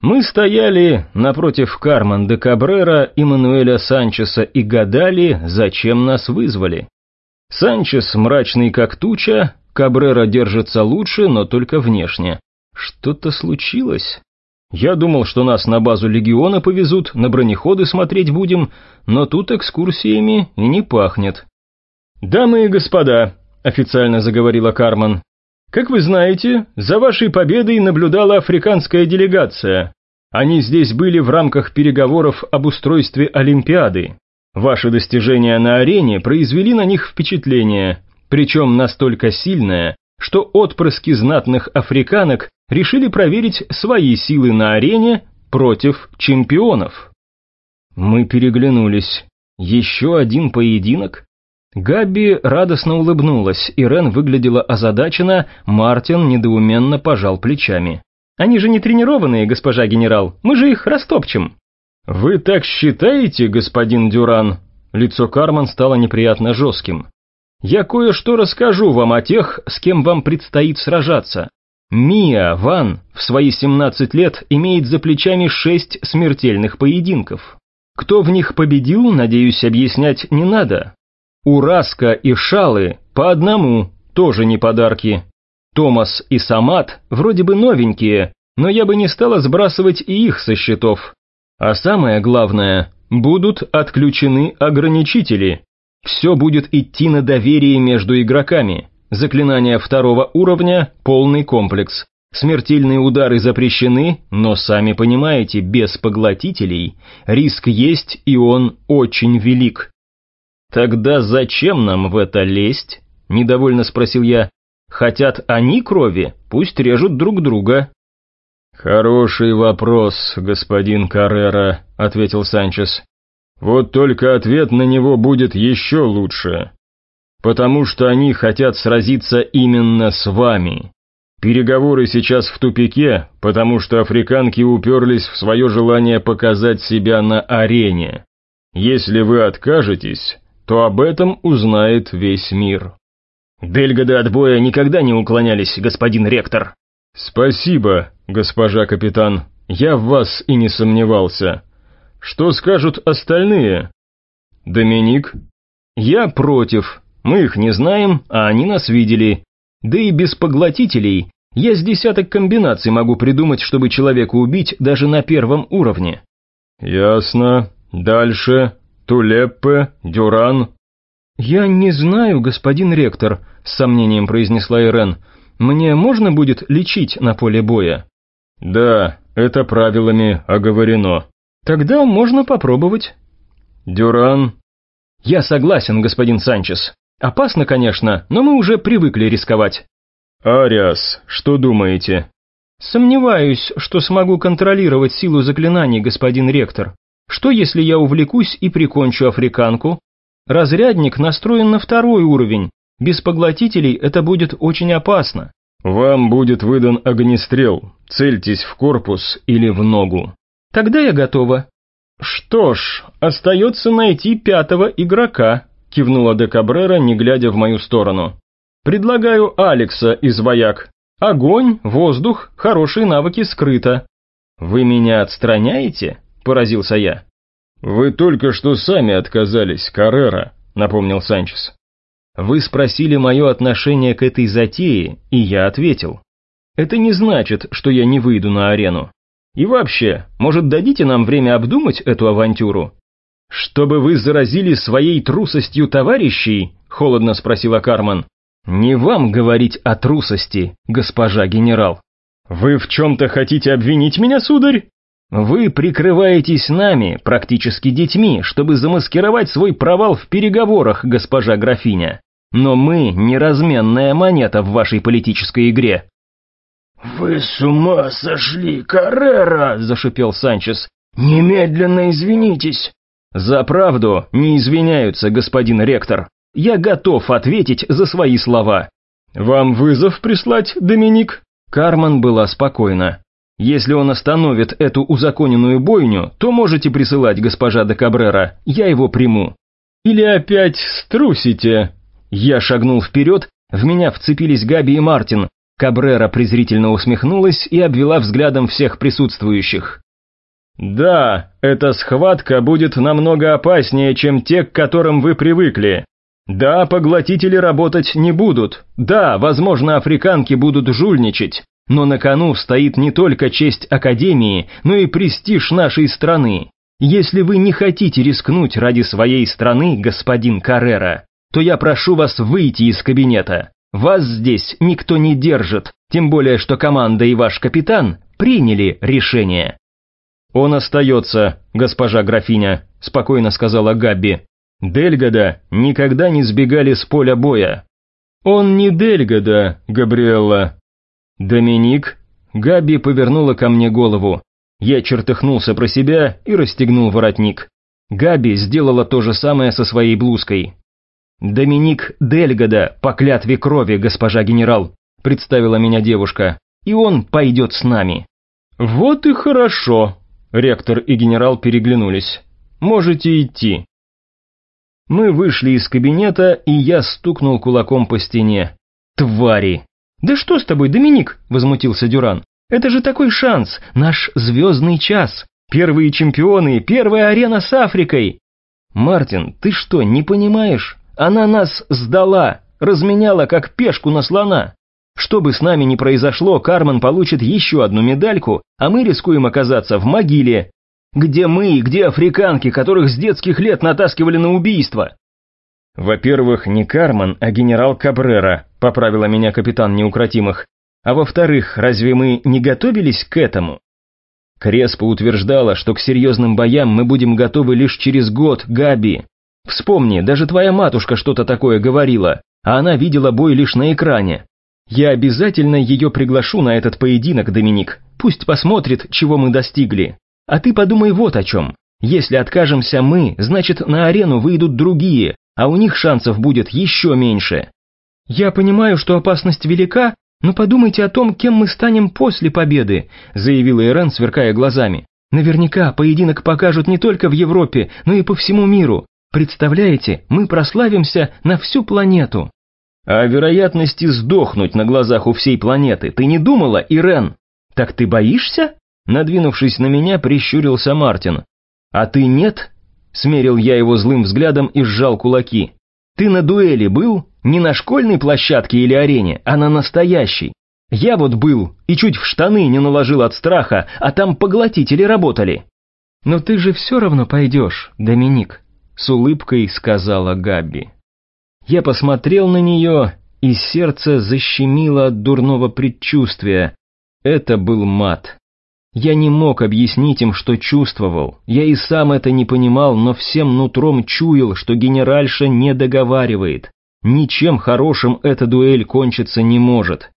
Мы стояли напротив Карман де Кабрера и Мануэля Санчеса и гадали, зачем нас вызвали. Санчес мрачный как туча, Кабрера держится лучше, но только внешне. Что-то случилось? Я думал, что нас на базу легиона повезут, на бронеходы смотреть будем, но тут экскурсиями и не пахнет. «Дамы и господа», — официально заговорила Карман, «как вы знаете, за вашей победой наблюдала африканская делегация. Они здесь были в рамках переговоров об устройстве Олимпиады. Ваши достижения на арене произвели на них впечатление, причем настолько сильное, что отпрыски знатных африканок решили проверить свои силы на арене против чемпионов. Мы переглянулись. Еще один поединок? Габи радостно улыбнулась, Ирен выглядела озадаченно, Мартин недоуменно пожал плечами. «Они же не тренированные, госпожа генерал, мы же их растопчем». «Вы так считаете, господин Дюран?» Лицо Карман стало неприятно жестким. Я кое-что расскажу вам о тех, с кем вам предстоит сражаться. Мия Ван в свои 17 лет имеет за плечами шесть смертельных поединков. Кто в них победил, надеюсь, объяснять не надо. Ураска и Шалы по одному, тоже не подарки. Томас и Самат вроде бы новенькие, но я бы не стала сбрасывать и их со счетов. А самое главное, будут отключены ограничители. Все будет идти на доверие между игроками. Заклинания второго уровня – полный комплекс. Смертельные удары запрещены, но сами понимаете, без поглотителей риск есть и он очень велик. «Тогда зачем нам в это лезть?» – недовольно спросил я. «Хотят они крови, пусть режут друг друга». «Хороший вопрос, господин Каррера», — ответил Санчес. «Вот только ответ на него будет еще лучше. Потому что они хотят сразиться именно с вами. Переговоры сейчас в тупике, потому что африканки уперлись в свое желание показать себя на арене. Если вы откажетесь, то об этом узнает весь мир». «Дельгоды от боя никогда не уклонялись, господин ректор». «Спасибо, госпожа капитан, я в вас и не сомневался. Что скажут остальные?» «Доминик?» «Я против. Мы их не знаем, а они нас видели. Да и без поглотителей я с десяток комбинаций могу придумать, чтобы человека убить даже на первом уровне». «Ясно. Дальше. Тулеппе, Дюран». «Я не знаю, господин ректор», — с сомнением произнесла Ирен. «Мне можно будет лечить на поле боя?» «Да, это правилами оговорено». «Тогда можно попробовать». «Дюран?» «Я согласен, господин Санчес. Опасно, конечно, но мы уже привыкли рисковать». «Ариас, что думаете?» «Сомневаюсь, что смогу контролировать силу заклинаний, господин ректор. Что, если я увлекусь и прикончу африканку? Разрядник настроен на второй уровень. Без поглотителей это будет очень опасно». «Вам будет выдан огнестрел. Цельтесь в корпус или в ногу». «Тогда я готова». «Что ж, остается найти пятого игрока», кивнула де Кабрера, не глядя в мою сторону. «Предлагаю Алекса из вояк. Огонь, воздух, хорошие навыки скрыто». «Вы меня отстраняете?» – поразился я. «Вы только что сами отказались, Каррера», – напомнил Санчес. Вы спросили мое отношение к этой затее, и я ответил. Это не значит, что я не выйду на арену. И вообще, может, дадите нам время обдумать эту авантюру? Чтобы вы заразили своей трусостью товарищей? Холодно спросила Карман. Не вам говорить о трусости, госпожа генерал. Вы в чем-то хотите обвинить меня, сударь? Вы прикрываетесь нами, практически детьми, чтобы замаскировать свой провал в переговорах, госпожа графиня. Но мы не разменная монета в вашей политической игре. «Вы с ума сошли, Каррера!» – зашипел Санчес. «Немедленно извинитесь!» «За правду не извиняются, господин ректор. Я готов ответить за свои слова». «Вам вызов прислать, Доминик?» Карман была спокойна. Если он остановит эту узаконенную бойню, то можете присылать госпожа де Кабрера, я его приму. Или опять струсите? Я шагнул вперед, в меня вцепились Габи и Мартин. Кабрера презрительно усмехнулась и обвела взглядом всех присутствующих. «Да, эта схватка будет намного опаснее, чем те, к которым вы привыкли. Да, поглотители работать не будут. Да, возможно, африканки будут жульничать. Но на кону стоит не только честь Академии, но и престиж нашей страны. Если вы не хотите рискнуть ради своей страны, господин Каррера, то я прошу вас выйти из кабинета. Вас здесь никто не держит, тем более что команда и ваш капитан приняли решение». «Он остается, госпожа графиня», – спокойно сказала Габби. «Дельгода никогда не сбегали с поля боя». «Он не Дельгода, Габриэлла», «Доминик?» Габи повернула ко мне голову. Я чертыхнулся про себя и расстегнул воротник. Габи сделала то же самое со своей блузкой. «Доминик Дельгода, по клятве крови, госпожа генерал», представила меня девушка, «и он пойдет с нами». «Вот и хорошо», ректор и генерал переглянулись. «Можете идти». Мы вышли из кабинета, и я стукнул кулаком по стене. «Твари!» «Да что с тобой, Доминик?» – возмутился Дюран. «Это же такой шанс, наш звездный час. Первые чемпионы, первая арена с Африкой!» «Мартин, ты что, не понимаешь? Она нас сдала, разменяла как пешку на слона. Что бы с нами ни произошло, Кармен получит еще одну медальку, а мы рискуем оказаться в могиле. Где мы, где африканки, которых с детских лет натаскивали на убийство? Во-первых, не Кармен, а генерал Кабрера, поправила меня капитан неукротимых. А во-вторых, разве мы не готовились к этому? Креспа утверждала, что к серьезным боям мы будем готовы лишь через год, Габи. Вспомни, даже твоя матушка что-то такое говорила, а она видела бой лишь на экране. Я обязательно ее приглашу на этот поединок, Доминик. Пусть посмотрит, чего мы достигли. А ты подумай вот о чем. Если откажемся мы, значит на арену выйдут другие, а у них шансов будет еще меньше. Я понимаю, что опасность велика, но подумайте о том, кем мы станем после победы, заявила Ирен, сверкая глазами. Наверняка поединок покажут не только в Европе, но и по всему миру. Представляете, мы прославимся на всю планету. А о вероятности сдохнуть на глазах у всей планеты ты не думала, Ирен? Так ты боишься? Надвинувшись на меня, прищурился Мартин. «А ты нет?» Смерил я его злым взглядом и сжал кулаки. «Ты на дуэли был? Не на школьной площадке или арене, а на настоящей. Я вот был и чуть в штаны не наложил от страха, а там поглотители работали». «Но ты же все равно пойдешь, Доминик», — с улыбкой сказала Габи. Я посмотрел на нее, и сердце защемило от дурного предчувствия. Это был мат. Я не мог объяснить им, что чувствовал. Я и сам это не понимал, но всем нутром чуял, что генеральша не договаривает. Ничем хорошим эта дуэль кончиться не может.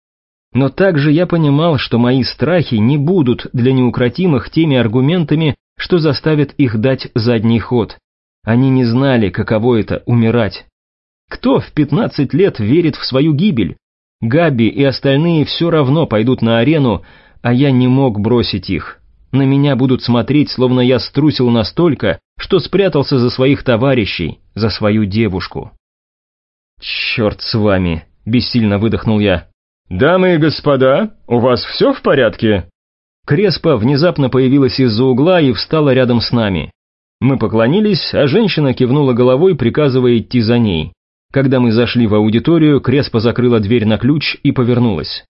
Но также я понимал, что мои страхи не будут для неукротимых теми аргументами, что заставят их дать задний ход. Они не знали, каково это — умирать. Кто в 15 лет верит в свою гибель? Габи и остальные все равно пойдут на арену, а я не мог бросить их. На меня будут смотреть, словно я струсил настолько, что спрятался за своих товарищей, за свою девушку. «Черт с вами!» — бессильно выдохнул я. «Дамы и господа, у вас все в порядке?» Креспа внезапно появилась из-за угла и встала рядом с нами. Мы поклонились, а женщина кивнула головой, приказывая идти за ней. Когда мы зашли в аудиторию, Креспа закрыла дверь на ключ и повернулась.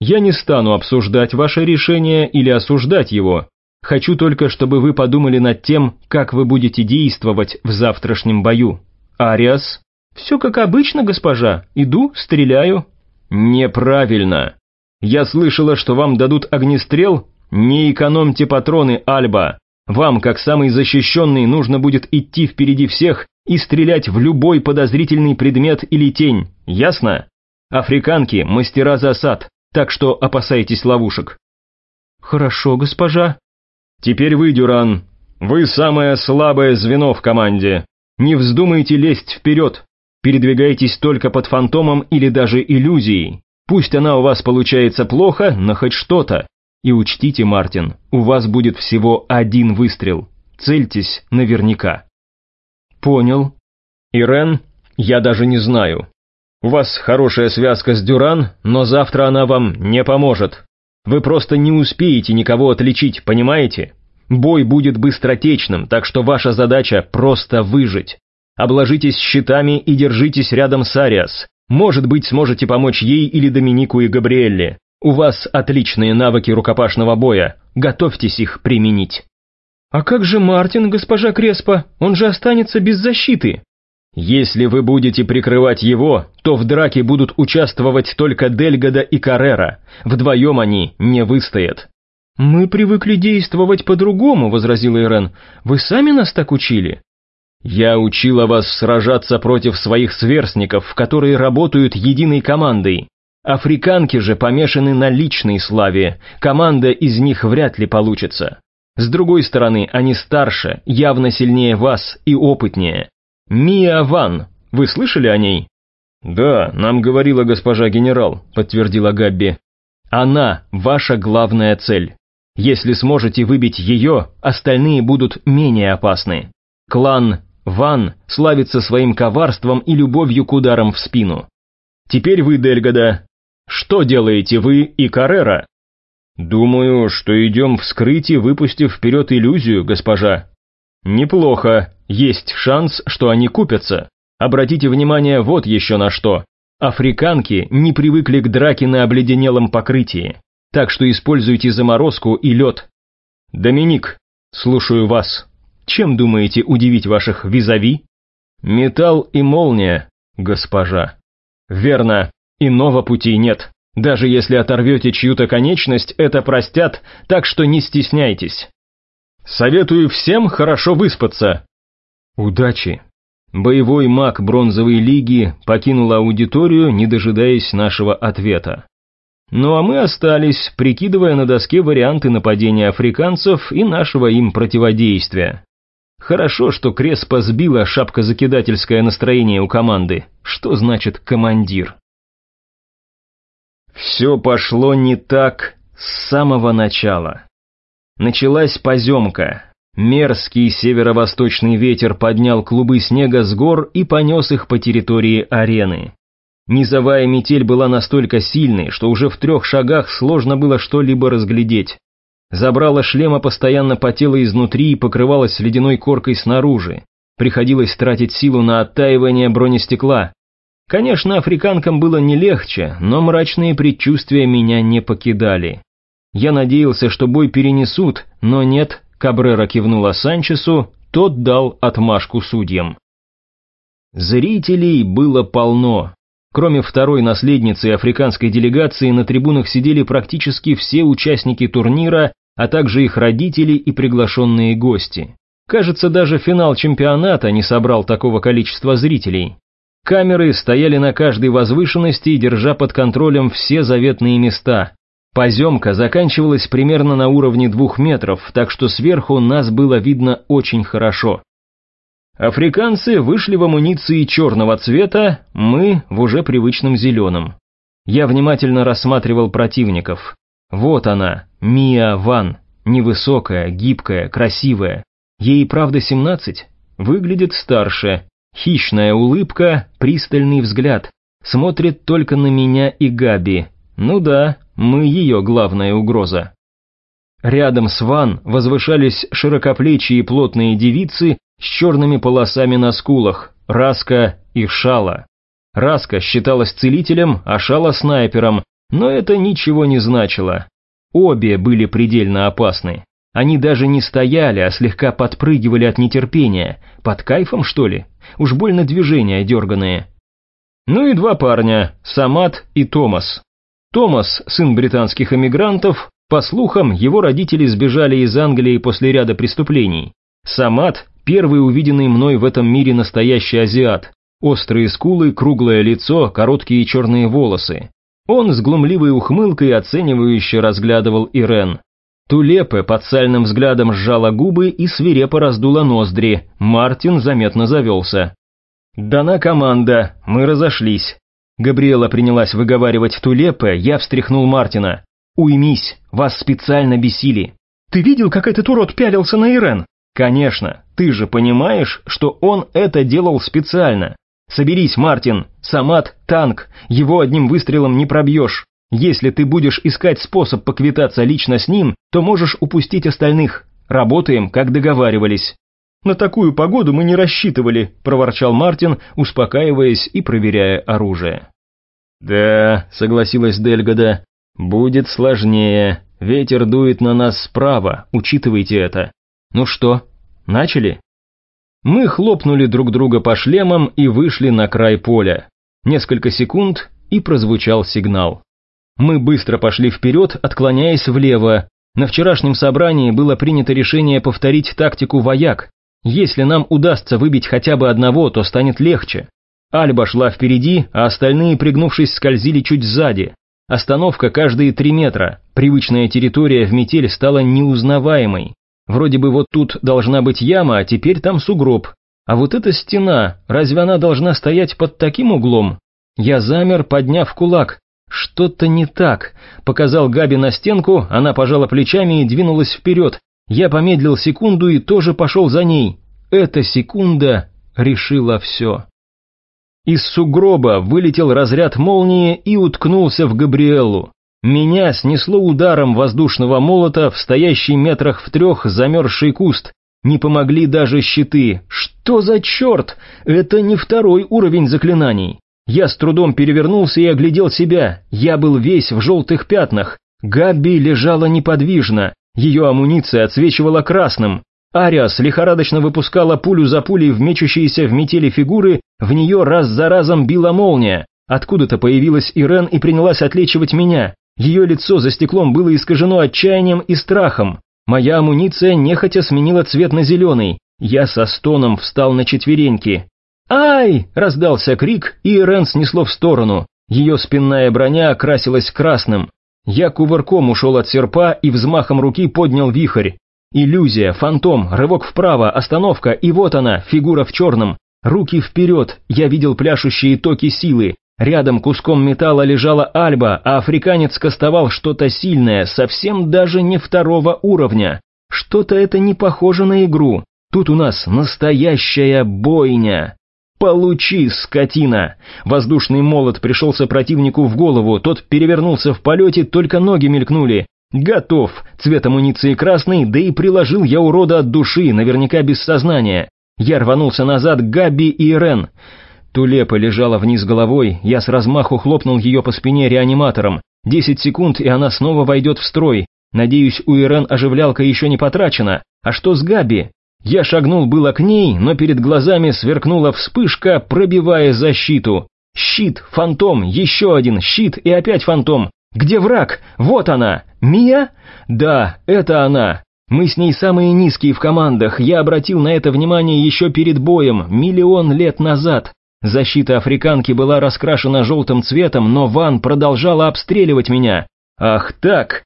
Я не стану обсуждать ваше решение или осуждать его. Хочу только, чтобы вы подумали над тем, как вы будете действовать в завтрашнем бою. Ариас? Все как обычно, госпожа. Иду, стреляю. Неправильно. Я слышала, что вам дадут огнестрел? Не экономьте патроны, Альба. Вам, как самый защищенный, нужно будет идти впереди всех и стрелять в любой подозрительный предмет или тень, ясно? Африканки – мастера засад, так что опасайтесь ловушек». «Хорошо, госпожа». «Теперь вы, Дюран. Вы самое слабое звено в команде. Не вздумайте лезть вперед. Передвигайтесь только под фантомом или даже иллюзией. Пусть она у вас получается плохо, но хоть что-то. И учтите, Мартин, у вас будет всего один выстрел. Цельтесь наверняка». «Понял». «Ирен, я даже не знаю. У вас хорошая связка с Дюран, но завтра она вам не поможет. Вы просто не успеете никого отличить, понимаете? Бой будет быстротечным, так что ваша задача просто выжить. Обложитесь щитами и держитесь рядом с Ариас. Может быть, сможете помочь ей или Доминику и Габриэлле. У вас отличные навыки рукопашного боя. Готовьтесь их применить. А как же Мартин, госпожа Креспа? Он же останется без защиты. Если вы будете прикрывать его, то в драке будут участвовать только Дельгода и Каррера. Вдвоем они не выстоят». «Мы привыкли действовать по-другому», — возразила Ирен. «Вы сами нас так учили?» «Я учила вас сражаться против своих сверстников, которые работают единой командой. Африканки же помешаны на личной славе, команда из них вряд ли получится. С другой стороны, они старше, явно сильнее вас и опытнее. «Мия Ван, вы слышали о ней?» «Да, нам говорила госпожа генерал», — подтвердила Габби. «Она — ваша главная цель. Если сможете выбить ее, остальные будут менее опасны. Клан Ван славится своим коварством и любовью к ударам в спину. Теперь вы, Дельгода. Что делаете вы и Каррера? Думаю, что идем вскрыть и выпустив вперед иллюзию, госпожа. Неплохо, есть шанс, что они купятся. Обратите внимание вот еще на что. Африканки не привыкли к драке на обледенелом покрытии, так что используйте заморозку и лед. Доминик, слушаю вас. Чем думаете удивить ваших визави? Металл и молния, госпожа. Верно, иного пути нет. Даже если оторвете чью-то конечность, это простят, так что не стесняйтесь. Советую всем хорошо выспаться. Удачи. Боевой маг бронзовой лиги покинул аудиторию, не дожидаясь нашего ответа. Ну а мы остались, прикидывая на доске варианты нападения африканцев и нашего им противодействия. Хорошо, что Креспа сбила шапкозакидательское настроение у команды. Что значит командир? Все пошло не так с самого начала. Началась поземка. Мерзкий северо-восточный ветер поднял клубы снега с гор и понес их по территории арены. Низовая метель была настолько сильной, что уже в трех шагах сложно было что-либо разглядеть. Забрала шлема постоянно потела изнутри и покрывалась ледяной коркой снаружи. Приходилось тратить силу на оттаивание бронестекла. Конечно, африканкам было не легче, но мрачные предчувствия меня не покидали. Я надеялся, что бой перенесут, но нет, Кабрера кивнула Санчесу, тот дал отмашку судьям. Зрителей было полно. Кроме второй наследницы африканской делегации, на трибунах сидели практически все участники турнира, а также их родители и приглашенные гости. Кажется, даже финал чемпионата не собрал такого количества зрителей. Камеры стояли на каждой возвышенности, держа под контролем все заветные места. Поземка заканчивалась примерно на уровне двух метров, так что сверху нас было видно очень хорошо. Африканцы вышли в амуниции черного цвета, мы в уже привычном зеленом. Я внимательно рассматривал противников. Вот она, Мия Ван, невысокая, гибкая, красивая. Ей правда 17? Выглядит старше. Хищная улыбка, пристальный взгляд. Смотрит только на меня и Габи. Ну да, мы ее главная угроза. Рядом с Ван возвышались широкоплечие плотные девицы с черными полосами на скулах, Раска и Шала. Раска считалась целителем, а Шала снайпером, но это ничего не значило. Обе были предельно опасны. Они даже не стояли, а слегка подпрыгивали от нетерпения. Под кайфом, что ли? Уж больно движения дерганые. Ну и два парня, Самат и Томас. Томас, сын британских эмигрантов, по слухам, его родители сбежали из Англии после ряда преступлений. Самат Первый увиденный мной в этом мире настоящий азиат. Острые скулы, круглое лицо, короткие черные волосы. Он с глумливой ухмылкой оценивающе разглядывал Ирен. Тулепе под сальным взглядом сжала губы и свирепо раздула ноздри. Мартин заметно завелся. «Дана команда, мы разошлись». Габриэла принялась выговаривать Тулепе, я встряхнул Мартина. «Уймись, вас специально бесили». «Ты видел, как этот урод пялился на Ирен?» «Конечно, ты же понимаешь, что он это делал специально. Соберись, Мартин, Самат – танк, его одним выстрелом не пробьешь. Если ты будешь искать способ поквитаться лично с ним, то можешь упустить остальных. Работаем, как договаривались». «На такую погоду мы не рассчитывали», – проворчал Мартин, успокаиваясь и проверяя оружие. «Да», – согласилась Дельгода, – «будет сложнее. Ветер дует на нас справа, учитывайте это. Ну что, начали? Мы хлопнули друг друга по шлемам и вышли на край поля. Несколько секунд, и прозвучал сигнал. Мы быстро пошли вперед, отклоняясь влево. На вчерашнем собрании было принято решение повторить тактику вояк. Если нам удастся выбить хотя бы одного, то станет легче. Альба шла впереди, а остальные, пригнувшись, скользили чуть сзади. Остановка каждые три метра. Привычная территория в метель стала неузнаваемой. Вроде бы вот тут должна быть яма, а теперь там сугроб. А вот эта стена, разве она должна стоять под таким углом? Я замер, подняв кулак. Что-то не так. Показал Габи на стенку, она пожала плечами и двинулась вперед. Я помедлил секунду и тоже пошел за ней. Эта секунда решило все. Из сугроба вылетел разряд молнии и уткнулся в Габриэлу. Меня снесло ударом воздушного молота в стоящий метрах в трех замерзший куст. Не помогли даже щиты. Что за черт? Это не второй уровень заклинаний. Я с трудом перевернулся и оглядел себя. Я был весь в желтых пятнах. Габби лежала неподвижно. Ее амуниция отсвечивала красным. Ариас лихорадочно выпускала пулю за пулей в мечущиеся в метели фигуры, в нее раз за разом била молния. Откуда-то появилась Ирен и принялась отлечивать меня. Ее лицо за стеклом было искажено отчаянием и страхом. Моя амуниция нехотя сменила цвет на зеленый. Я со стоном встал на четвереньки. «Ай!» – раздался крик, и Ирен снесло в сторону. Ее спинная броня окрасилась красным. Я кувырком ушел от серпа и взмахом руки поднял вихрь. Иллюзия, фантом, рывок вправо, остановка, и вот она, фигура в черном. Руки вперед, я видел пляшущие токи силы. Рядом куском металла лежала Альба, а африканец кастовал что-то сильное, совсем даже не второго уровня. Что-то это не похоже на игру. Тут у нас настоящая бойня. «Получи, скотина!» Воздушный молот пришелся противнику в голову, тот перевернулся в полете, только ноги мелькнули. «Готов!» Цвет амуниции красный, да и приложил я урода от души, наверняка без сознания. Я рванулся назад к Габи и Ирен. Тулепа лежала вниз головой, я с размаху хлопнул ее по спине реаниматором. Десять секунд, и она снова войдет в строй. Надеюсь, у Ирен оживлялка еще не потрачена. А что с Габи? Я шагнул было к ней, но перед глазами сверкнула вспышка, пробивая защиту. Щит, фантом, еще один щит и опять фантом. Где враг? Вот она! Мия? Да, это она. Мы с ней самые низкие в командах, я обратил на это внимание еще перед боем, миллион лет назад. Защита африканки была раскрашена желтым цветом, но Ван продолжала обстреливать меня. Ах так!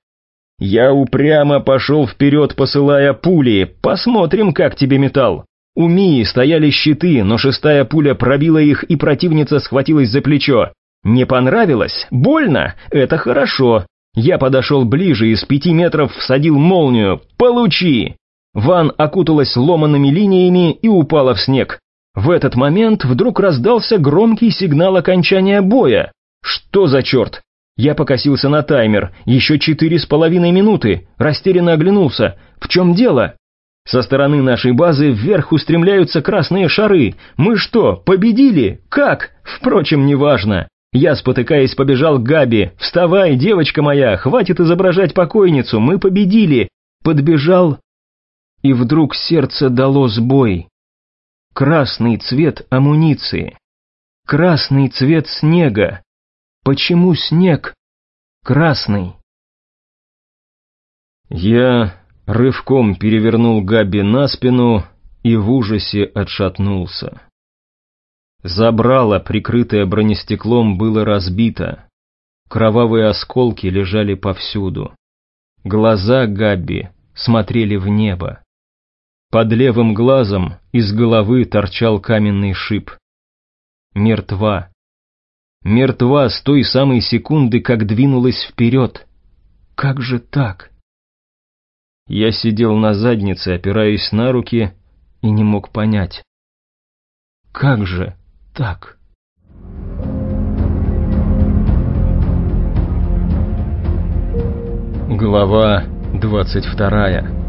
Я упрямо пошел вперед, посылая пули. Посмотрим, как тебе металл. У Мии стояли щиты, но шестая пуля пробила их, и противница схватилась за плечо. Не понравилось? Больно? Это хорошо. Я подошел ближе и с пяти метров всадил молнию. Получи! Ван окуталась ломанными линиями и упала в снег. В этот момент вдруг раздался громкий сигнал окончания боя. Что за черт? Я покосился на таймер. Еще четыре с половиной минуты. Растерянно оглянулся. В чем дело? Со стороны нашей базы вверх устремляются красные шары. Мы что, победили? Как? Впрочем, неважно. Я, спотыкаясь, побежал к Габи. «Вставай, девочка моя, хватит изображать покойницу, мы победили!» Подбежал, и вдруг сердце дало сбой. Красный цвет амуниции. Красный цвет снега. Почему снег красный? Я рывком перевернул Габи на спину и в ужасе отшатнулся. Забрало, прикрытое бронестеклом, было разбито. Кровавые осколки лежали повсюду. Глаза Габи смотрели в небо. Под левым глазом из головы торчал каменный шип. Мертва. Мертва с той самой секунды, как двинулась вперед. Как же так? Я сидел на заднице, опираясь на руки, и не мог понять. Как же так. Глава двадцать вторая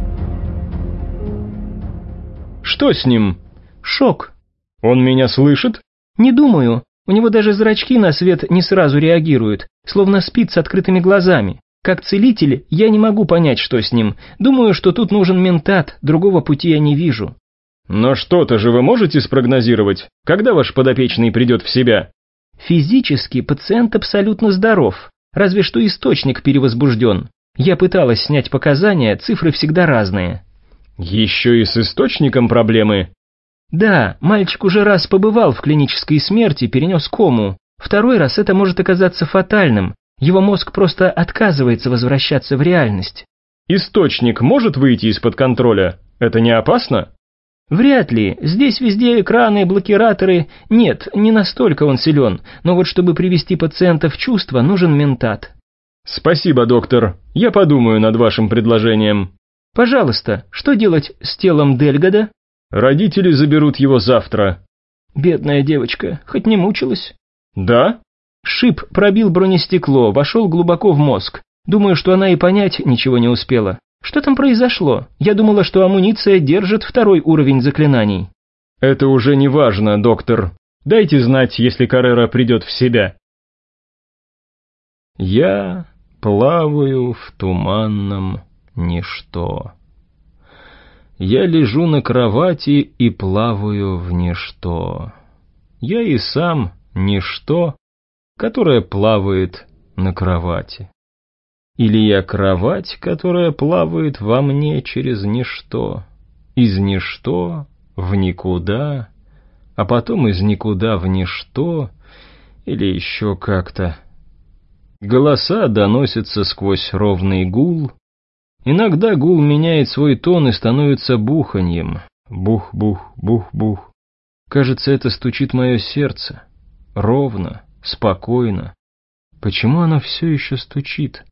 «Что с ним?» «Шок». «Он меня слышит?» «Не думаю. У него даже зрачки на свет не сразу реагируют, словно спит с открытыми глазами. Как целитель, я не могу понять, что с ним. Думаю, что тут нужен ментат, другого пути я не вижу». Но что-то же вы можете спрогнозировать, когда ваш подопечный придет в себя? Физически пациент абсолютно здоров, разве что источник перевозбужден. Я пыталась снять показания, цифры всегда разные. Еще и с источником проблемы? Да, мальчик уже раз побывал в клинической смерти, перенес кому. Второй раз это может оказаться фатальным. Его мозг просто отказывается возвращаться в реальность. Источник может выйти из-под контроля? Это не опасно? Вряд ли. Здесь везде экраны, блокираторы. Нет, не настолько он силен. Но вот чтобы привести пациента в чувство, нужен ментат. Спасибо, доктор. Я подумаю над вашим предложением. Пожалуйста, что делать с телом Дельгода? Родители заберут его завтра. Бедная девочка, хоть не мучилась? Да? Шип пробил бронестекло, вошел глубоко в мозг. Думаю, что она и понять ничего не успела. Что там произошло? Я думала, что амуниция держит второй уровень заклинаний. Это уже не важно, доктор. Дайте знать, если Каррера придет в себя. Я плаваю в туманном ничто. Я лежу на кровати и плаваю в ничто. Я и сам ничто, которое плавает на кровати. Или я кровать, которая плавает во мне через ничто, из ничто в никуда, а потом из никуда в ничто, или еще как-то. Голоса доносятся сквозь ровный гул, Иногда гул меняет свой тон и становится буханьем. Бух-бух, бух-бух. Кажется, это стучит мое сердце. Ровно, спокойно. Почему оно все еще стучит?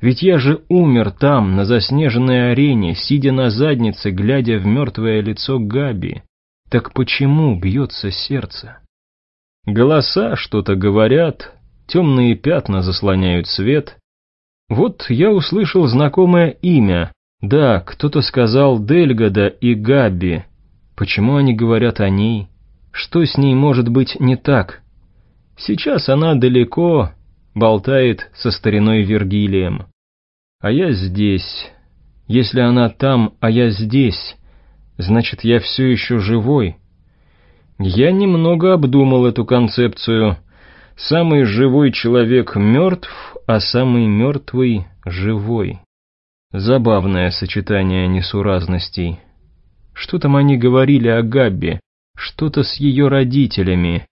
Ведь я же умер там, на заснеженной арене, сидя на заднице, глядя в мертвое лицо Габи. Так почему бьется сердце? Голоса что-то говорят, темные пятна заслоняют свет, вот я услышал знакомое имя. Да, кто-то сказал Дельгода и Габи. Почему они говорят о ней? Что с ней может быть не так? Сейчас она далеко, болтает со стариной Вергилием. А я здесь. Если она там, а я здесь, значит, я все еще живой. Я немного обдумал эту концепцию. Самый живой человек мертв, а самый мертвый — живой. Забавное сочетание несуразностей. Что там они говорили о Габби? Что-то с ее родителями.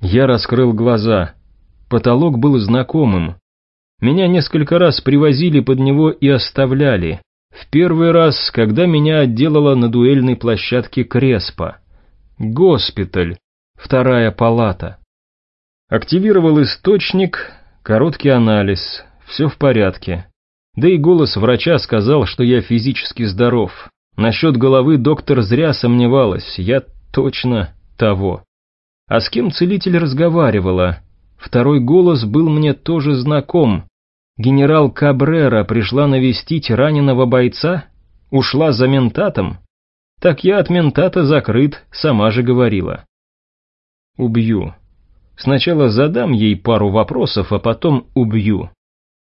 Я раскрыл глаза. Потолок был знакомым. Меня несколько раз привозили под него и оставляли. В первый раз, когда меня отделала на дуэльной площадке Креспа. Госпиталь. Вторая палата. Активировал источник, Короткий анализ, все в порядке. Да и голос врача сказал, что я физически здоров. Насчет головы доктор зря сомневалась, я точно того. А с кем целитель разговаривала? Второй голос был мне тоже знаком. Генерал Кабрера пришла навестить раненого бойца? Ушла за ментатом? Так я от ментата закрыт, сама же говорила. Убью. Сначала задам ей пару вопросов, а потом убью.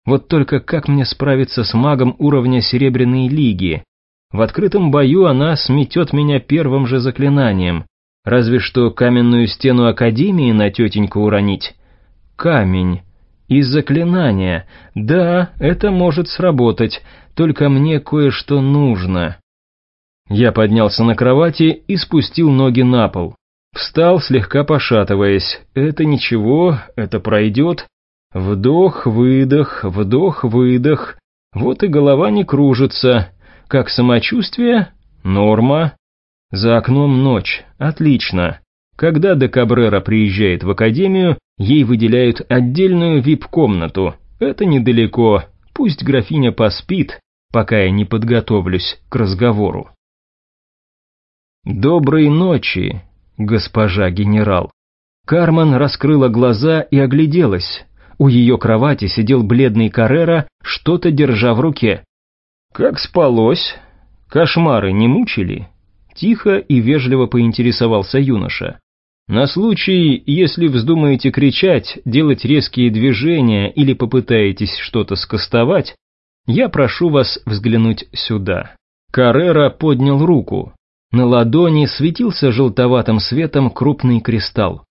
Вот только как мне справиться с магом уровня Серебряной Лиги? В открытом бою она сметет меня первым же заклинанием. Разве что каменную стену Академии на тетеньку уронить. Камень. И заклинания. Да, это может сработать, только мне кое-что нужно. Я поднялся на кровати и спустил ноги на пол. Встал, слегка пошатываясь. Это ничего, это пройдет. Вдох, выдох, вдох, выдох. Вот и голова не кружится. Как самочувствие? Норма. За окном ночь. Отлично. Когда де Кабрера приезжает в академию, ей выделяют отдельную вип-комнату. Это недалеко. Пусть графиня поспит, пока я не подготовлюсь к разговору. Доброй ночи, госпожа генерал. Кармен раскрыла глаза и огляделась. У ее кровати сидел бледный Каррера, что-то держа в руке. «Как спалось? Кошмары не мучили?» Тихо и вежливо поинтересовался юноша. «На случай, если вздумаете кричать, делать резкие движения или попытаетесь что-то скостовать, я прошу вас взглянуть сюда». Каррера поднял руку. На ладони светился желтоватым светом крупный кристалл.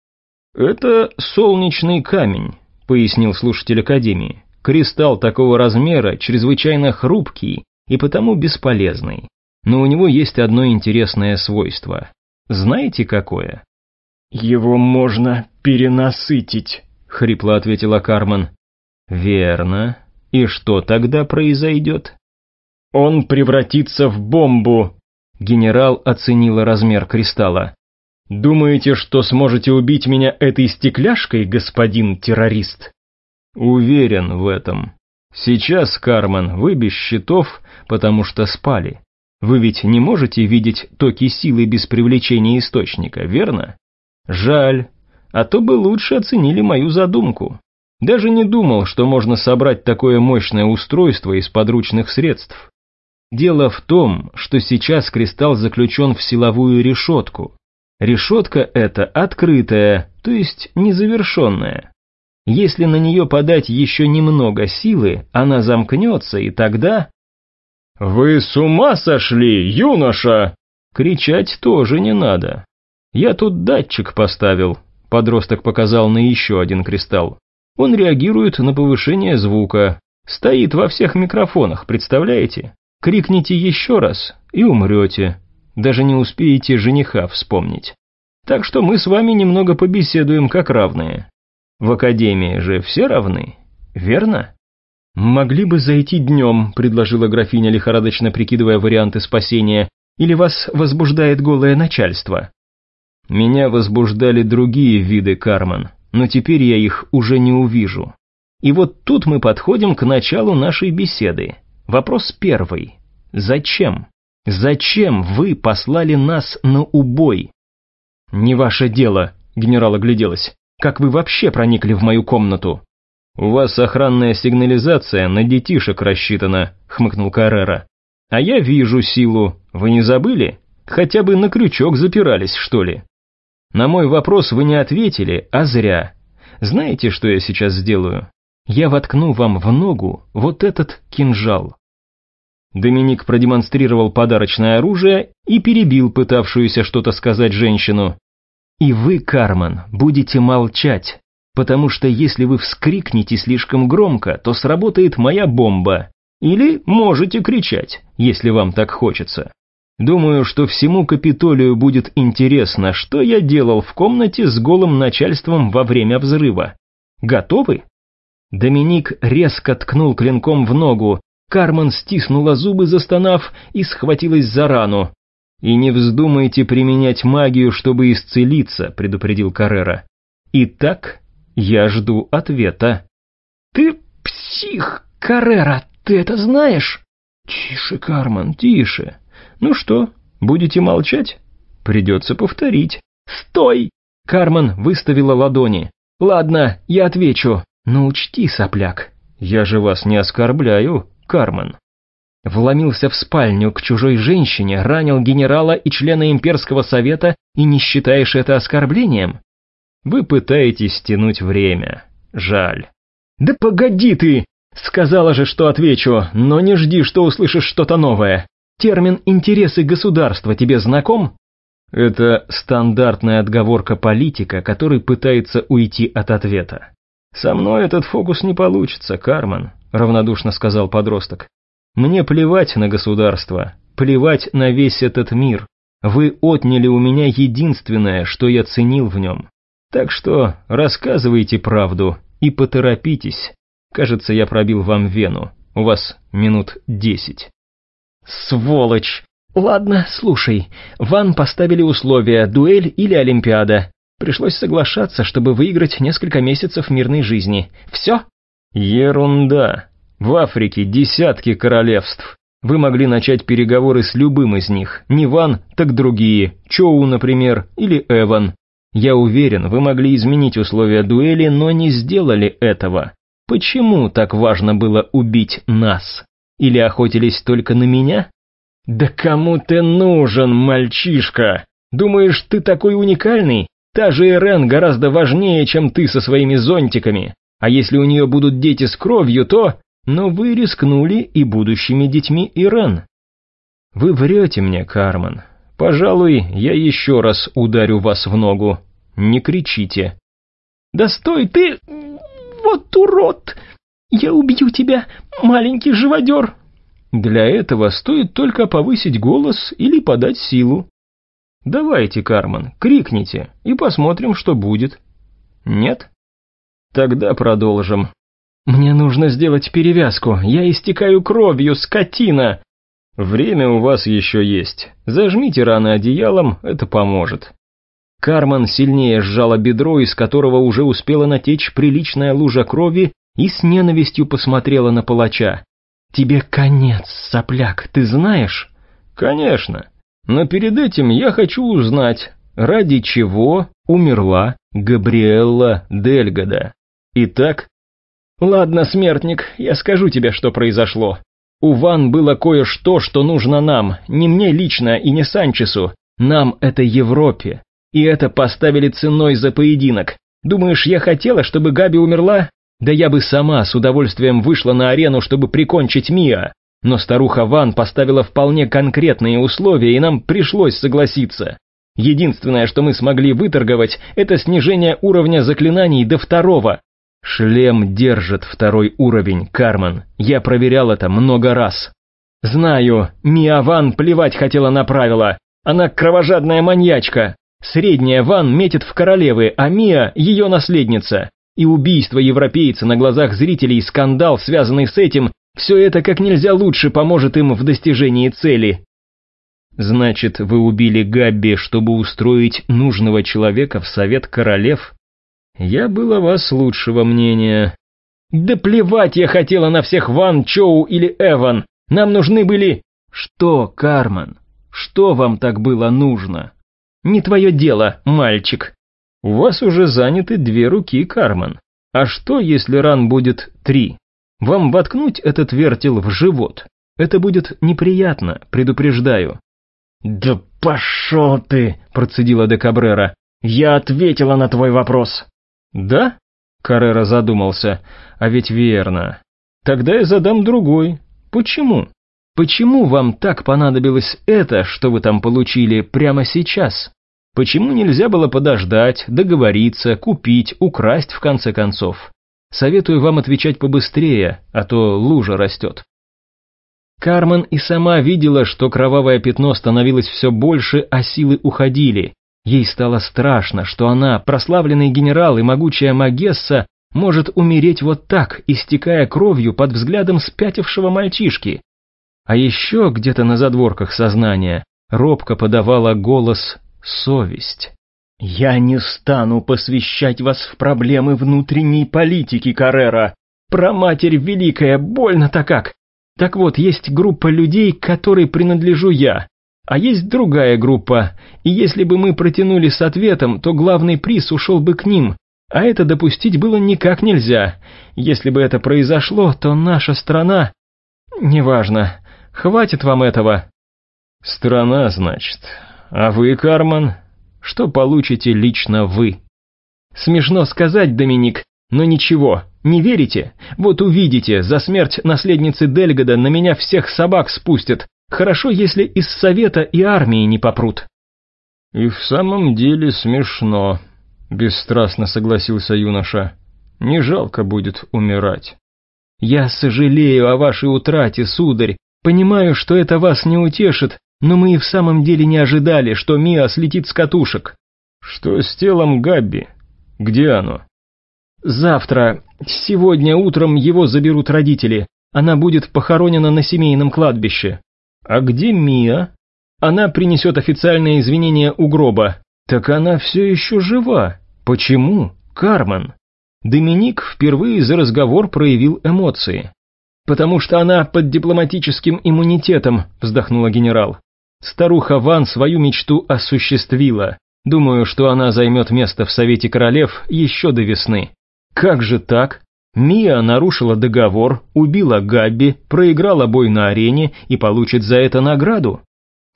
«Это солнечный камень», — пояснил слушатель Академии. «Кристалл такого размера чрезвычайно хрупкий и потому бесполезный. Но у него есть одно интересное свойство. Знаете какое?» «Его можно перенасытить», — хрипло ответила Кармен. «Верно. И что тогда произойдет?» «Он превратится в бомбу», Генерал оценила размер кристалла. «Думаете, что сможете убить меня этой стекляшкой, господин террорист?» «Уверен в этом. Сейчас, Карман, вы без щитов, потому что спали. Вы ведь не можете видеть токи силы без привлечения источника, верно? Жаль, а то бы лучше оценили мою задумку. Даже не думал, что можно собрать такое мощное устройство из подручных средств. Дело в том, что сейчас кристалл заключен в силовую решетку. Решетка эта открытая, то есть незавершенная. Если на нее подать еще немного силы, она замкнется, и тогда... «Вы с ума сошли, юноша!» Кричать тоже не надо. Я тут датчик поставил. Подросток показал на еще один кристалл. Он реагирует на повышение звука. Стоит во всех микрофонах, представляете? Крикните еще раз и умрете. Даже не успеете жениха вспомнить. Так что мы с вами немного побеседуем как равные. В академии же все равны, верно? «Могли бы зайти днем», — предложила графиня, лихорадочно прикидывая варианты спасения, «или вас возбуждает голое начальство?» «Меня возбуждали другие виды, Карман, но теперь я их уже не увижу. И вот тут мы подходим к началу нашей беседы. Вопрос первый. Зачем? Зачем вы послали нас на убой?» «Не ваше дело», — генерал огляделась. «Как вы вообще проникли в мою комнату?» «У вас охранная сигнализация на детишек рассчитана», — хмыкнул Каррера. «А я вижу силу. Вы не забыли? Хотя бы на крючок запирались, что ли?» «На мой вопрос вы не ответили, а зря. Знаете, что я сейчас сделаю? Я воткну вам в ногу вот этот кинжал». Доминик продемонстрировал подарочное оружие и перебил пытавшуюся что-то сказать женщину. «И вы, Карман, будете молчать, потому что если вы вскрикнете слишком громко, то сработает моя бомба. Или можете кричать, если вам так хочется. Думаю, что всему Капитолию будет интересно, что я делал в комнате с голым начальством во время взрыва. Готовы? Доминик резко ткнул клинком в ногу. Кармен стиснула зубы, застонав, и схватилась за рану. «И не вздумайте применять магию, чтобы исцелиться», — предупредил Каррера. «Итак, я жду ответа». «Ты псих, Каррера, ты это знаешь?» «Тише, Кармен, тише. Ну что, будете молчать? Придется повторить». «Стой!» Кармен выставила ладони. «Ладно, я отвечу. Но учти, сопляк, я же вас не оскорбляю, Кармен». Вломился в спальню к чужой женщине, ранил генерала и члена имперского совета и не считаешь это оскорблением? Вы пытаетесь тянуть время. Жаль. Да погоди ты! Сказала же, что отвечу, но не жди, что услышишь что-то новое. Термин «интересы государства» тебе знаком? Это стандартная отговорка политика, который пытается уйти от ответа. «Со мной этот фокус не получится, Карман», — равнодушно сказал подросток. «Мне плевать на государство, плевать на весь этот мир. Вы отняли у меня единственное, что я ценил в нем. Так что рассказывайте правду и поторопитесь. Кажется, я пробил вам вену. У вас минут десять. Сволочь! Ладно, слушай. Вам поставили условия дуэль или олимпиада. Пришлось соглашаться, чтобы выиграть несколько месяцев мирной жизни. Все? Ерунда. В Африке десятки королевств. Вы могли начать переговоры с любым из них. Не Ван, так другие. Чоу, например, или Эван. Я уверен, вы могли изменить условия дуэли, но не сделали этого. Почему так важно было убить нас? Или охотились только на меня? Да кому ты нужен, мальчишка? Думаешь, ты такой уникальный? Та же Ирен гораздо важнее, чем ты со своими зонтиками. А если у нее будут дети с кровью, то... Но вы рискнули и будущими детьми Ирен. Вы врете мне, Кармен. Пожалуй, я еще раз ударю вас в ногу. Не кричите. Да стой ты! Вот урод! Я убью тебя, маленький живодер! Для этого стоит только повысить голос или подать силу. Давайте, Карман, крикните и посмотрим, что будет. Нет? Тогда продолжим. Мне нужно сделать перевязку, я истекаю кровью, скотина! Время у вас еще есть. Зажмите раны одеялом, это поможет. Карман сильнее сжала бедро, из которого уже успела натечь приличная лужа крови, и с ненавистью посмотрела на палача. «Тебе конец, сопляк, ты знаешь?» Конечно. Но перед этим я хочу узнать, ради чего умерла Габриэлла Дельгода. Итак... Ладно, смертник, я скажу тебе, что произошло. У Ван было кое-что, что нужно нам, не мне лично и не Санчесу. Нам это Европе. И это поставили ценой за поединок. Думаешь, я хотела, чтобы Габи умерла? Да я бы сама с удовольствием вышла на арену, чтобы прикончить Миа. Но старуха Ван поставила вполне конкретные условия, и нам пришлось согласиться. Единственное, что мы смогли выторговать, это снижение уровня заклинаний до второго. Шлем держит второй уровень, Кармен. Я проверял это много раз. Знаю, Миа Ван плевать хотела на правила. Она кровожадная маньячка. Средняя Ван метит в королевы, а Миа ее наследница. И убийство европейца на глазах зрителей, скандал, связанный с этим, все это как нельзя лучше поможет им в достижении цели. Значит, вы убили Габби, чтобы устроить нужного человека в совет королев? Я был вас лучшего мнения. Да плевать я хотела на всех Ван, Чоу или Эван. Нам нужны были... Что, Карман? Что вам так было нужно? Не твое дело, мальчик. У вас уже заняты две руки, Карман. А что, если ран будет три? Вам воткнуть этот вертел в живот? Это будет неприятно, предупреждаю». «Да пошел ты!» – процедила де Кабрера. «Я ответила на твой вопрос». «Да?» – Каррера задумался. «А ведь верно. Тогда я задам другой. Почему? Почему вам так понадобилось это, что вы там получили прямо сейчас? Почему нельзя было подождать, договориться, купить, украсть в конце концов? Советую вам отвечать побыстрее, а то лужа растет. Кармен и сама видела, что кровавое пятно становилось все больше, а силы уходили. Ей стало страшно, что она, прославленный генерал и могучая Магесса, может умереть вот так, истекая кровью под взглядом спятившего мальчишки. А еще где-то на задворках сознания робко подавала голос совесть. «Я не стану посвящать вас в проблемы внутренней политики, Каррера. Про матерь великая, больно-то как. Так вот, есть группа людей, которой принадлежу я, а есть другая группа, и если бы мы протянули с ответом, то главный приз ушел бы к ним, а это допустить было никак нельзя. Если бы это произошло, то наша страна... Неважно, хватит вам этого. Страна, значит. А вы, Карман, что получите лично вы. Смешно сказать, Доминик, но ничего, не верите? Вот увидите, за смерть наследницы Дельгода на меня всех собак спустят. Хорошо, если из совета и армии не попрут. И в самом деле смешно, бесстрастно согласился юноша. Не жалко будет умирать. Я сожалею о вашей утрате, сударь. Понимаю, что это вас не утешит, но мы и в самом деле не ожидали, что Миа слетит с катушек. Что с телом Габби? Где оно? Завтра, сегодня утром его заберут родители. Она будет похоронена на семейном кладбище. А где Мия? Она принесет официальное извинение у гроба. Так она все еще жива. Почему? Кармен. Доминик впервые за разговор проявил эмоции. «Потому что она под дипломатическим иммунитетом», вздохнула генерал. Старуха Ван свою мечту осуществила. Думаю, что она займет место в Совете Королев еще до весны. Как же так? Мия нарушила договор, убила Габби, проиграла бой на арене и получит за это награду.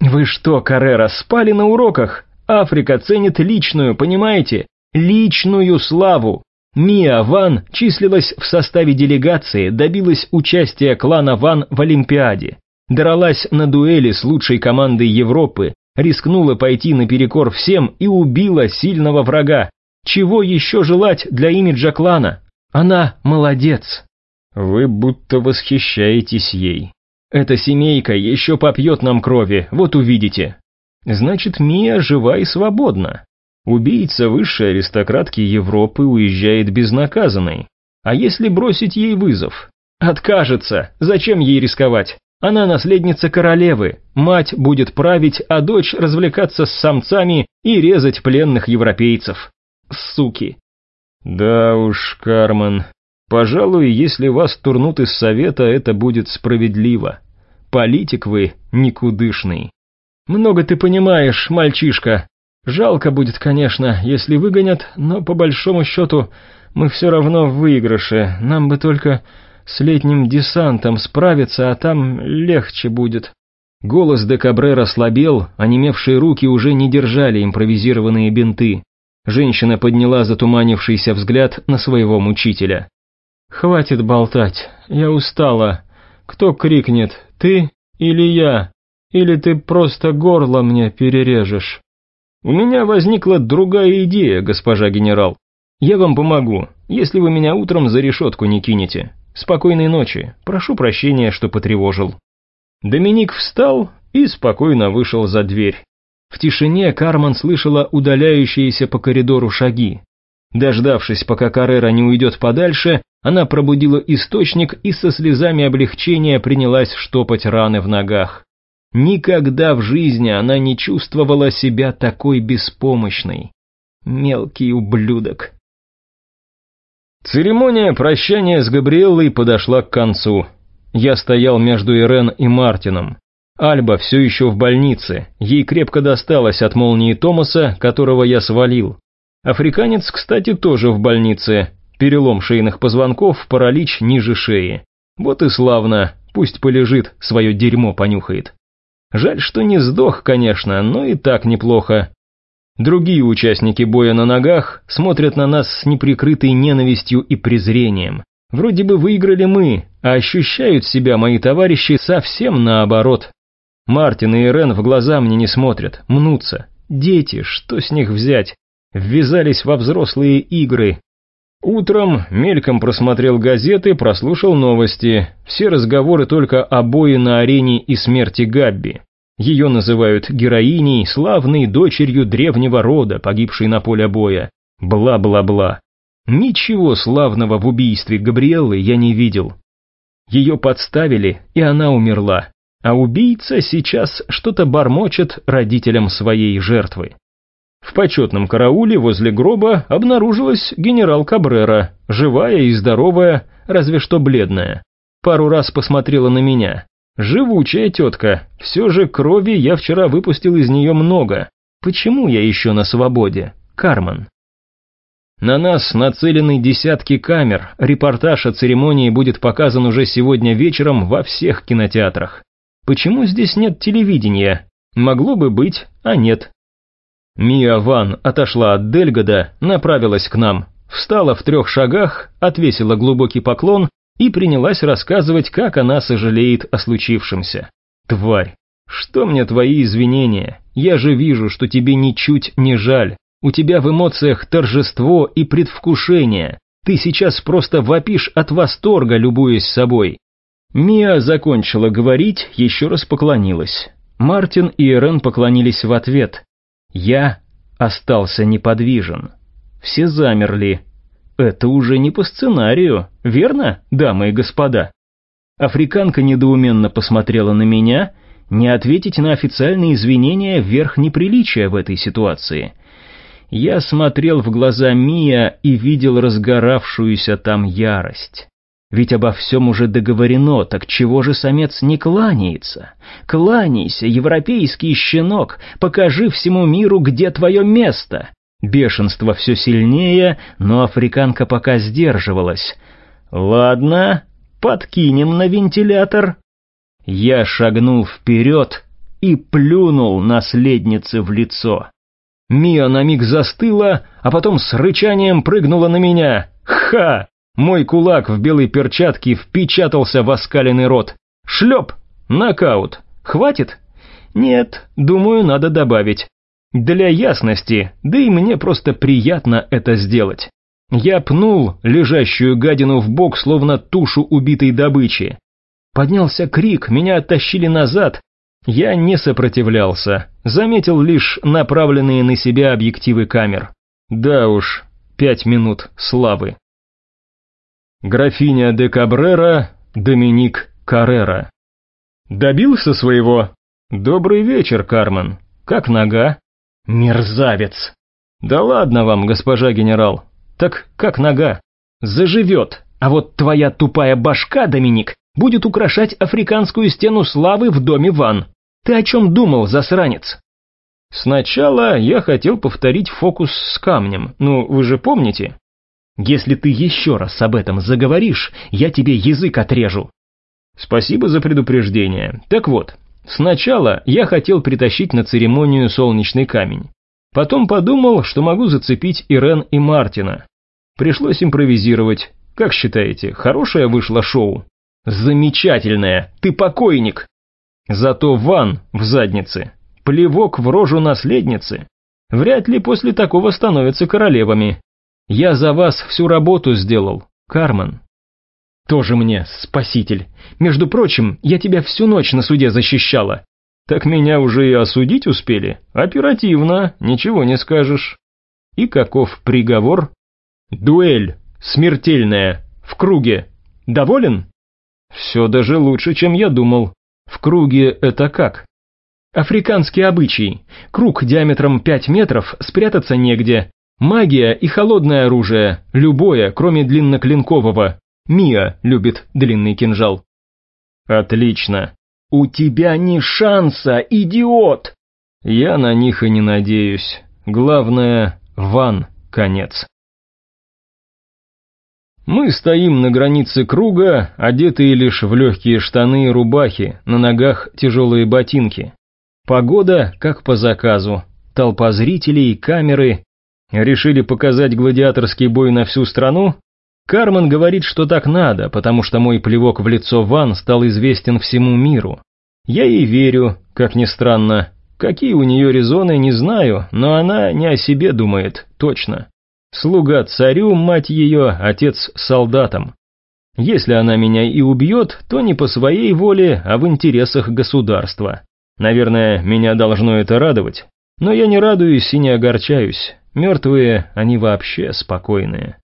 Вы что, Каррера, спали на уроках? Африка ценит личную, понимаете? Личную славу. Мия Ван числилась в составе делегации, добилась участия клана Ван в Олимпиаде дралась на дуэли с лучшей командой Европы, рискнула пойти наперекор всем и убила сильного врага. Чего еще желать для имиджа клана? Она молодец. Вы будто восхищаетесь ей. Эта семейка еще попьет нам крови, вот увидите. Значит, Мия жива и свободна. Убийца высшей аристократки Европы уезжает безнаказанной. А если бросить ей вызов? Откажется, зачем ей рисковать? Она наследница королевы, мать будет править, а дочь развлекаться с самцами и резать пленных европейцев. Суки. Да уж, Кармен, пожалуй, если вас турнут из совета, это будет справедливо. политик вы никудышный. Много ты понимаешь, мальчишка. Жалко будет, конечно, если выгонят, но по большому счету мы все равно в выигрыше. Нам бы только с летним десантом справиться, а там легче будет. Голос де Кабрера слабел, онемевшие руки уже не держали импровизированные бинты. Женщина подняла затуманившийся взгляд на своего мучителя. «Хватит болтать, я устала. Кто крикнет, ты или я? Или ты просто горло мне перережешь?» «У меня возникла другая идея, госпожа генерал. Я вам помогу, если вы меня утром за решетку не кинете. Спокойной ночи, прошу прощения, что потревожил». Доминик встал и спокойно вышел за дверь. В тишине Карман слышала удаляющиеся по коридору шаги. Дождавшись, пока Каррера не уйдет подальше, она пробудила источник и со слезами облегчения принялась штопать раны в ногах. Никогда в жизни она не чувствовала себя такой беспомощной. Мелкий ублюдок. Церемония прощания с Габриэллой подошла к концу. Я стоял между Ирен и Мартином. Альба все еще в больнице, ей крепко досталось от молнии Томаса, которого я свалил. Африканец, кстати, тоже в больнице, перелом шейных позвонков, паралич ниже шеи. Вот и славно, пусть полежит, свое дерьмо понюхает. Жаль, что не сдох, конечно, но и так неплохо. Другие участники боя на ногах смотрят на нас с неприкрытой ненавистью и презрением. Вроде бы выиграли мы, а ощущают себя мои товарищи совсем наоборот. Мартин и Ирен в глаза мне не смотрят, мнутся. Дети, что с них взять? Ввязались во взрослые игры. Утром мельком просмотрел газеты, прослушал новости. Все разговоры только о бое на арене и смерти Габби. Ее называют героиней, славной дочерью древнего рода, погибшей на поле боя. Бла-бла-бла. Ничего славного в убийстве Габриэллы я не видел. Ее подставили, и она умерла. А убийца сейчас что-то бормочет родителям своей жертвы. В почетном карауле возле гроба обнаружилась генерал Кабрера, живая и здоровая, разве что бледная. Пару раз посмотрела на меня. Живучая тетка, все же крови я вчера выпустил из нее много. Почему я еще на свободе? Карман. На нас нацелены десятки камер, репортаж о церемонии будет показан уже сегодня вечером во всех кинотеатрах. Почему здесь нет телевидения? Могло бы быть, а нет. Мия Ван отошла от Дельгода, направилась к нам, встала в трех шагах, отвесила глубокий поклон и принялась рассказывать, как она сожалеет о случившемся. Тварь, что мне твои извинения? Я же вижу, что тебе ничуть не жаль. У тебя в эмоциях торжество и предвкушение. Ты сейчас просто вопишь от восторга, любуясь собой. Мия закончила говорить, еще раз поклонилась. Мартин и Эрен поклонились в ответ. Я остался неподвижен. Все замерли. Это уже не по сценарию, верно, дамы и господа? Африканка недоуменно посмотрела на меня. Не ответить на официальные извинения – верх неприличия в этой ситуации – я смотрел в глаза Мия и видел разгоравшуюся там ярость. Ведь обо всем уже договорено, так чего же самец не кланяется? Кланяйся, европейский щенок, покажи всему миру, где твое место. Бешенство все сильнее, но африканка пока сдерживалась. Ладно, подкинем на вентилятор. Я шагнул вперед и плюнул наследнице в лицо. Мия на миг застыла, а потом с рычанием прыгнула на меня. Ха! Мой кулак в белой перчатке впечатался в оскаленный рот. Шлеп! Нокаут. Хватит? Нет, думаю, надо добавить. Для ясности, да и мне просто приятно это сделать. Я пнул лежащую гадину в бок, словно тушу убитой добычи. Поднялся крик, меня оттащили назад, я не сопротивлялся, заметил лишь направленные на себя объективы камер. Да уж, пять минут славы. Графиня де Кабрера, Доминик Каррера. Добился своего? Добрый вечер, Кармен. Как нога? Мерзавец. Да ладно вам, госпожа генерал. Так как нога? Заживет. А вот твоя тупая башка, Доминик, будет украшать африканскую стену славы в доме Ван. Ты о чем думал, засранец? Сначала я хотел повторить фокус с камнем, ну, вы же помните? Если ты еще раз об этом заговоришь, я тебе язык отрежу. Спасибо за предупреждение. Так вот, сначала я хотел притащить на церемонию солнечный камень. Потом подумал, что могу зацепить Ирен и Мартина. Пришлось импровизировать. Как считаете, хорошее вышло шоу? Замечательное, ты покойник. Зато Ван в заднице. Плевок в рожу наследницы. Вряд ли после такого становятся королевами. Я за вас всю работу сделал, Кармен. Тоже мне спаситель. Между прочим, я тебя всю ночь на суде защищала. Так меня уже и осудить успели. Оперативно, ничего не скажешь. И каков приговор? Дуэль. Смертельная. В круге. Доволен? Все даже лучше, чем я думал. В круге это как? Африканский обычай. Круг диаметром 5 метров, спрятаться негде. Магия и холодное оружие, любое, кроме длинноклинкового. Мия любит длинный кинжал. Отлично. У тебя ни шанса, идиот! Я на них и не надеюсь. Главное, Ван, конец. Мы стоим на границе круга, одетые лишь в легкие штаны и рубахи, на ногах тяжелые ботинки. Погода как по заказу. Толпа зрителей, камеры. Решили показать гладиаторский бой на всю страну? Кармен говорит, что так надо, потому что мой плевок в лицо Ван стал известен всему миру. Я ей верю, как ни странно. Какие у нее резоны, не знаю, но она не о себе думает, точно. Слуга царю, мать ее, отец солдатам. Если она меня и убьет, то не по своей воле, а в интересах государства. Наверное, меня должно это радовать. Но я не радуюсь и не огорчаюсь. Мертвые, они вообще спокойные.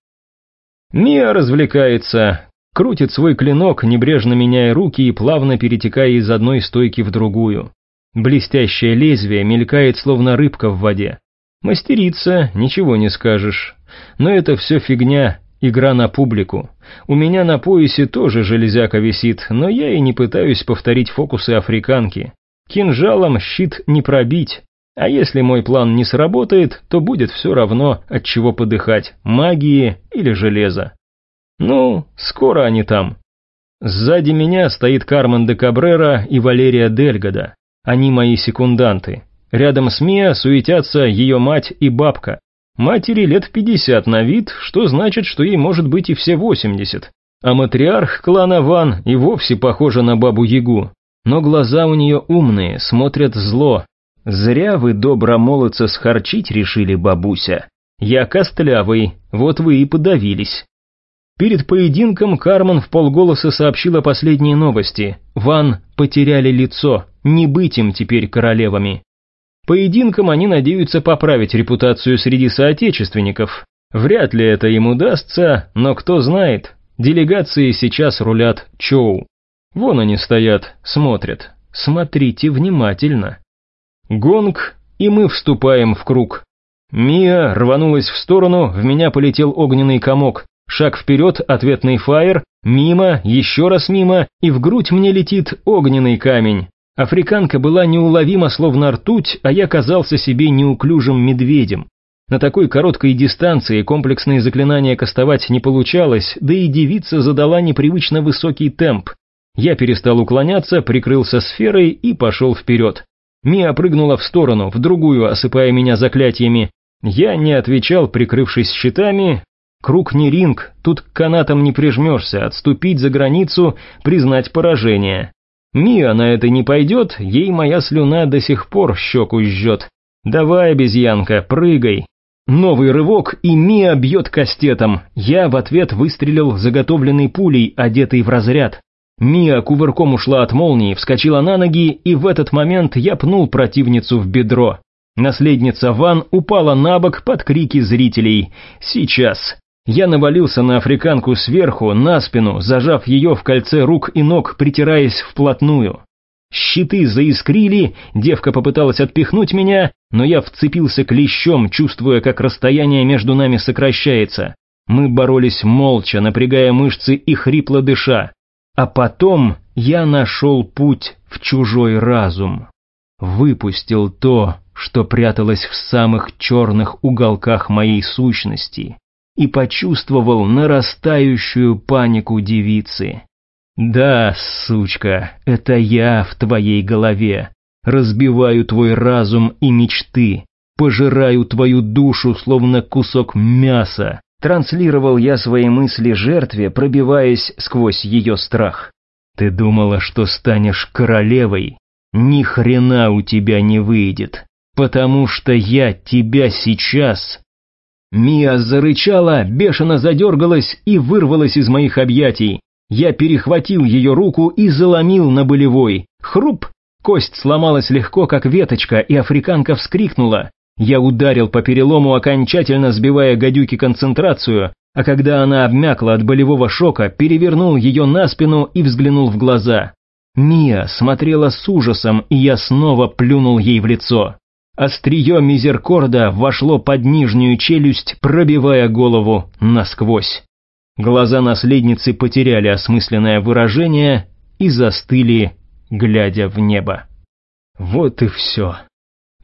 Мия развлекается, крутит свой клинок, небрежно меняя руки и плавно перетекая из одной стойки в другую. Блестящее лезвие мелькает, словно рыбка в воде. Мастерица, ничего не скажешь. Но это все фигня, игра на публику. У меня на поясе тоже железяка висит, но я и не пытаюсь повторить фокусы африканки. Кинжалом щит не пробить. А если мой план не сработает, то будет все равно, от чего подыхать, магии или железа. Ну, скоро они там. Сзади меня стоит Кармен де Кабрера и Валерия Дельгода. Они мои секунданты. Рядом с Мия суетятся ее мать и бабка. Матери лет 50 на вид, что значит, что ей может быть и все 80. А матриарх клана Ван и вовсе похожа на бабу-ягу. Но глаза у нее умные, смотрят зло. Зря вы добро молодца схарчить решили, бабуся. Я костлявый, вот вы и подавились. Перед поединком Кармен в полголоса сообщила последние новости. Ван потеряли лицо, не быть им теперь королевами. Поединком они надеются поправить репутацию среди соотечественников. Вряд ли это им удастся, но кто знает, делегации сейчас рулят Чоу. Вон они стоят, смотрят. Смотрите внимательно. Гонг, и мы вступаем в круг. Мия рванулась в сторону, в меня полетел огненный комок. Шаг вперед, ответный фаер, мимо, еще раз мимо, и в грудь мне летит огненный камень. Африканка была неуловима, словно ртуть, а я казался себе неуклюжим медведем. На такой короткой дистанции комплексные заклинания кастовать не получалось, да и девица задала непривычно высокий темп. Я перестал уклоняться, прикрылся сферой и пошел вперед. Мия прыгнула в сторону, в другую, осыпая меня заклятиями. Я не отвечал, прикрывшись щитами. Круг не ринг, тут к канатам не прижмешься, отступить за границу, признать поражение. Мия на это не пойдет, ей моя слюна до сих пор щеку жжет. Давай, обезьянка, прыгай. Новый рывок, и Мия бьет кастетом. Я в ответ выстрелил заготовленной пулей, одетой в разряд. Мия кувырком ушла от молнии, вскочила на ноги, и в этот момент я пнул противницу в бедро. Наследница Ван упала на бок под крики зрителей. «Сейчас!» Я навалился на африканку сверху, на спину, зажав ее в кольце рук и ног, притираясь вплотную. Щиты заискрили, девка попыталась отпихнуть меня, но я вцепился клещом, чувствуя, как расстояние между нами сокращается. Мы боролись молча, напрягая мышцы и хрипло дыша. А потом я нашел путь в чужой разум. Выпустил то, что пряталось в самых черных уголках моей сущности, и почувствовал нарастающую панику девицы. Да, сучка, это я в твоей голове. Разбиваю твой разум и мечты, пожираю твою душу, словно кусок мяса. Транслировал я свои мысли жертве, пробиваясь сквозь ее страх. Ты думала, что станешь королевой? Ни хрена у тебя не выйдет, потому что я тебя сейчас Мия зарычала, бешено задергалась и вырвалась из моих объятий. Я перехватил ее руку и заломил на болевой. Хруп! Кость сломалась легко, как веточка, и африканка вскрикнула. Я ударил по перелому, окончательно сбивая гадюки концентрацию, а когда она обмякла от болевого шока, перевернул ее на спину и взглянул в глаза. Мия смотрела с ужасом, и я снова плюнул ей в лицо. Острие мизеркорда вошло под нижнюю челюсть, пробивая голову насквозь. Глаза наследницы потеряли осмысленное выражение и застыли, глядя в небо. Вот и все.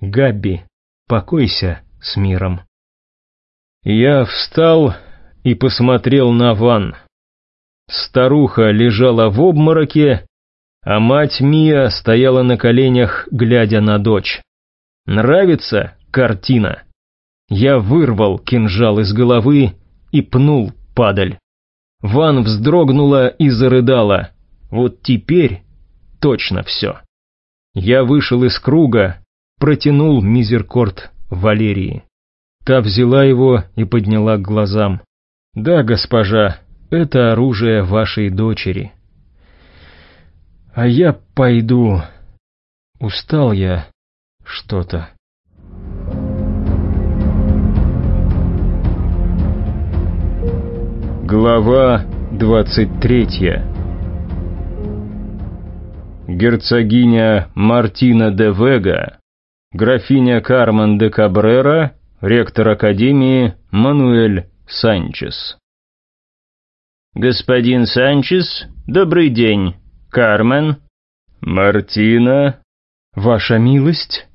Габби, покойся с миром. Я встал и посмотрел на Ван. Старуха лежала в обмороке, а мать Мия стояла на коленях, глядя на дочь. Нравится картина? Я вырвал кинжал из головы и пнул падаль. Ван вздрогнула и зарыдала. Вот теперь точно все. Я вышел из круга, протянул мизеркорд Валерии. Та взяла его и подняла к глазам. «Да, госпожа, это оружие вашей дочери». «А я пойду. Устал я что-то. Глава 23 Герцогиня Мартина де Вега, графиня Кармен де Кабрера, ректор Академии Мануэль Санчес. «Господин Санчес, добрый день. Кармен?» «Мартина?» «Ваша милость?»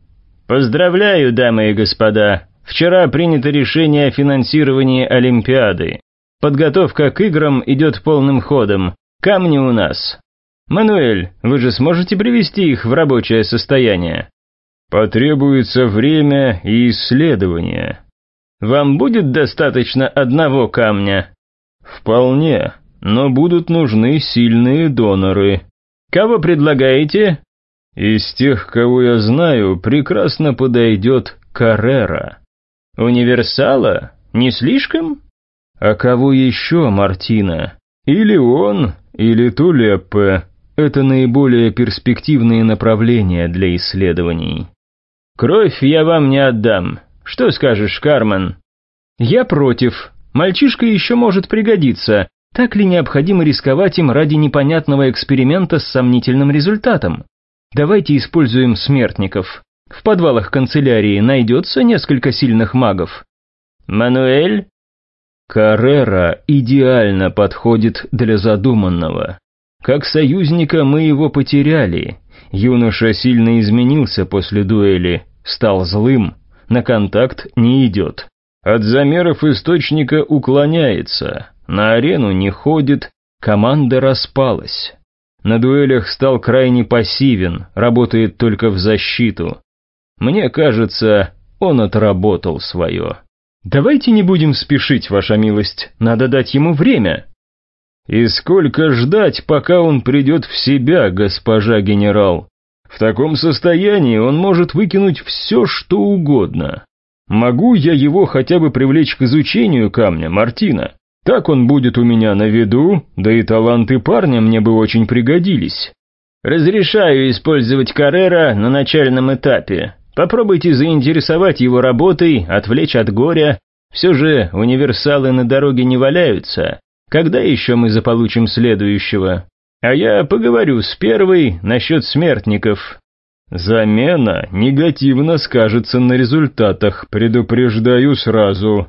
Поздравляю, дамы и господа. Вчера принято решение о финансировании Олимпиады. Подготовка к играм идет полным ходом. Камни у нас. Мануэль, вы же сможете привести их в рабочее состояние? Потребуется время и исследование. Вам будет достаточно одного камня? Вполне, но будут нужны сильные доноры. Кого предлагаете? Из тех, кого я знаю, прекрасно подойдет Каррера. Универсала? Не слишком? А кого еще, Мартина? Или он, или Тулеппе. Это наиболее перспективные направления для исследований. Кровь я вам не отдам. Что скажешь, Кармен? Я против. Мальчишка еще может пригодиться. Так ли необходимо рисковать им ради непонятного эксперимента с сомнительным результатом? Давайте используем смертников. В подвалах канцелярии найдется несколько сильных магов. Мануэль? Каррера идеально подходит для задуманного. Как союзника мы его потеряли. Юноша сильно изменился после дуэли, стал злым, на контакт не идет. От замеров источника уклоняется, на арену не ходит, команда распалась. На дуэлях стал крайне пассивен, работает только в защиту. Мне кажется, он отработал свое. Давайте не будем спешить, ваша милость, надо дать ему время. И сколько ждать, пока он придет в себя, госпожа генерал? В таком состоянии он может выкинуть все, что угодно. Могу я его хотя бы привлечь к изучению камня, Мартина? Так он будет у меня на виду, да и таланты парня мне бы очень пригодились. Разрешаю использовать Каррера на начальном этапе. Попробуйте заинтересовать его работой, отвлечь от горя. Все же универсалы на дороге не валяются. Когда еще мы заполучим следующего? А я поговорю с первой насчет смертников. Замена негативно скажется на результатах, предупреждаю сразу.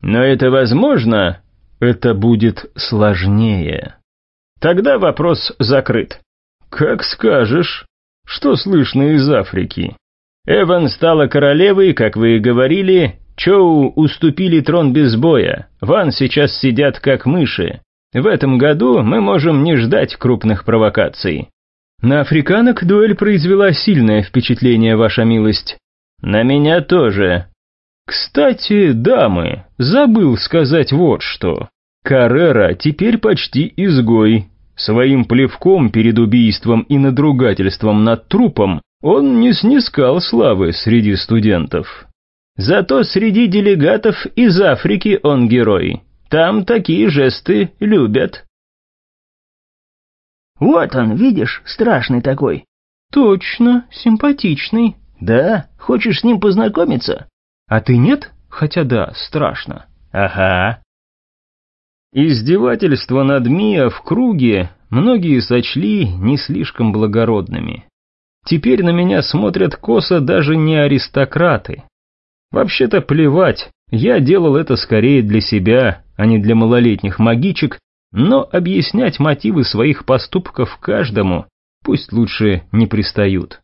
Но это возможно? Это будет сложнее. Тогда вопрос закрыт. Как скажешь. Что слышно из Африки? Эван стала королевой, как вы и говорили, Чоу уступили трон без боя, Ван сейчас сидят как мыши. В этом году мы можем не ждать крупных провокаций. На африканок дуэль произвела сильное впечатление, ваша милость. На меня тоже. Кстати, дамы, забыл сказать вот что. Каррера теперь почти изгой. Своим плевком перед убийством и надругательством над трупом он не снискал славы среди студентов. Зато среди делегатов из Африки он герой. Там такие жесты любят. Вот он, видишь, страшный такой. Точно, симпатичный. Да, хочешь с ним познакомиться? А ты нет? Хотя да, страшно. Ага. Издевательства над Мия в круге многие сочли не слишком благородными. Теперь на меня смотрят косо даже не аристократы. Вообще-то плевать, я делал это скорее для себя, а не для малолетних магичек, но объяснять мотивы своих поступков каждому пусть лучше не пристают.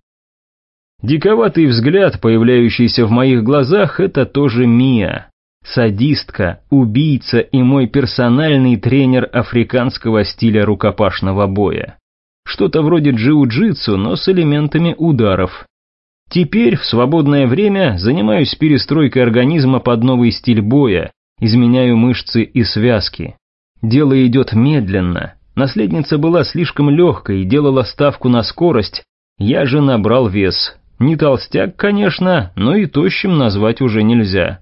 Диковатый взгляд, появляющийся в моих глазах, это тоже Мия. Садистка, убийца и мой персональный тренер африканского стиля рукопашного боя. Что-то вроде джиу-джитсу, но с элементами ударов. Теперь в свободное время занимаюсь перестройкой организма под новый стиль боя, изменяю мышцы и связки. Дело идет медленно. Наследница была слишком легкой, делала ставку на скорость. Я же набрал вес. Не толстяк, конечно, но и тощим назвать уже нельзя.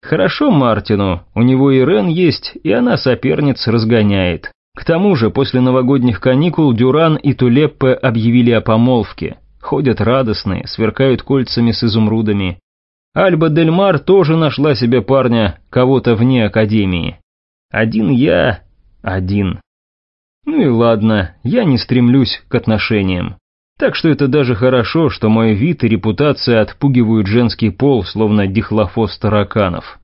Хорошо Мартину, у него и Рен есть, и она соперниц разгоняет. К тому же после новогодних каникул Дюран и Тулеппе объявили о помолвке ходят радостные, сверкают кольцами с изумрудами. Альба Дель Мар тоже нашла себе парня, кого-то вне академии. Один я, один. Ну и ладно, я не стремлюсь к отношениям. Так что это даже хорошо, что мой вид и репутация отпугивают женский пол, словно дихлофос тараканов.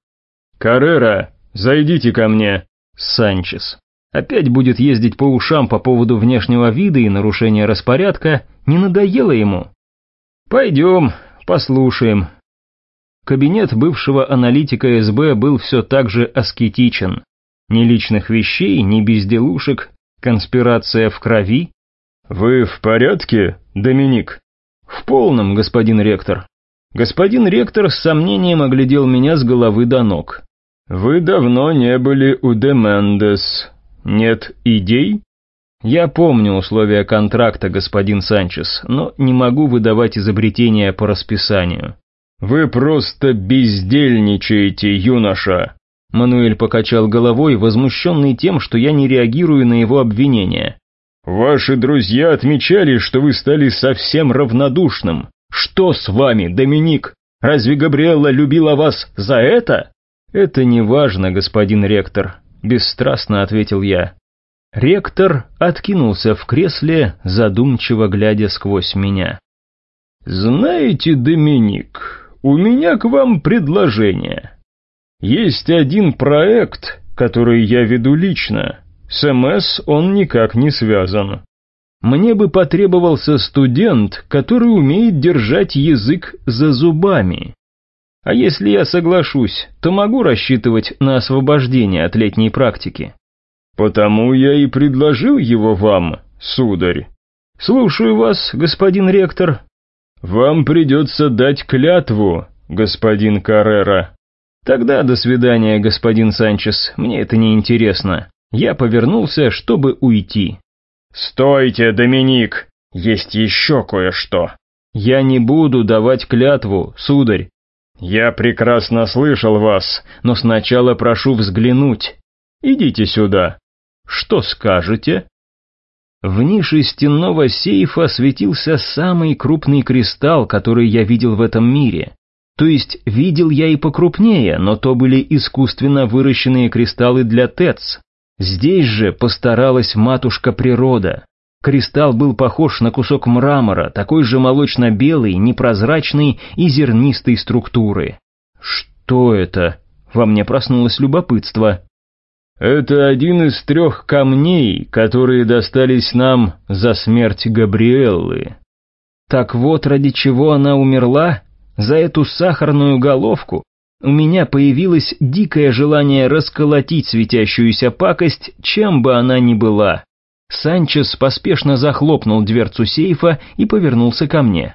«Каррера, зайдите ко мне!» Санчес. Опять будет ездить по ушам по поводу внешнего вида и нарушения распорядка, не надоело ему? Пойдем, послушаем. Кабинет бывшего аналитика СБ был все так же аскетичен. Ни личных вещей, ни безделушек, конспирация в крови. «Вы в порядке, Доминик?» «В полном, господин ректор». Господин ректор с сомнением оглядел меня с головы до ног. «Вы давно не были у Демендес. Нет идей? Я помню условия контракта, господин Санчес, но не могу выдавать изобретения по расписанию. Вы просто бездельничаете, юноша. Мануэль покачал головой, возмущенный тем, что я не реагирую на его обвинения. Ваши друзья отмечали, что вы стали совсем равнодушным. Что с вами, Доминик? Разве Габриэлла любила вас за это? Это не важно, господин ректор. — бесстрастно ответил я. Ректор откинулся в кресле, задумчиво глядя сквозь меня. «Знаете, Доминик, у меня к вам предложение. Есть один проект, который я веду лично. С МС он никак не связан. Мне бы потребовался студент, который умеет держать язык за зубами. А если я соглашусь, то могу рассчитывать на освобождение от летней практики. Потому я и предложил его вам, сударь. Слушаю вас, господин ректор. Вам придется дать клятву, господин Каррера. Тогда до свидания, господин Санчес, мне это не интересно. Я повернулся, чтобы уйти. Стойте, Доминик, есть еще кое-что. Я не буду давать клятву, сударь. «Я прекрасно слышал вас, но сначала прошу взглянуть. Идите сюда. Что скажете?» В нише стенного сейфа светился самый крупный кристалл, который я видел в этом мире. То есть видел я и покрупнее, но то были искусственно выращенные кристаллы для ТЭЦ. Здесь же постаралась матушка природа. Кристалл был похож на кусок мрамора, такой же молочно-белый, непрозрачный и зернистой структуры. Что это? Во мне проснулось любопытство. Это один из трех камней, которые достались нам за смерть Габриэллы. Так вот, ради чего она умерла? За эту сахарную головку? У меня появилось дикое желание расколотить светящуюся пакость, чем бы она ни была. Санчес поспешно захлопнул дверцу сейфа и повернулся ко мне.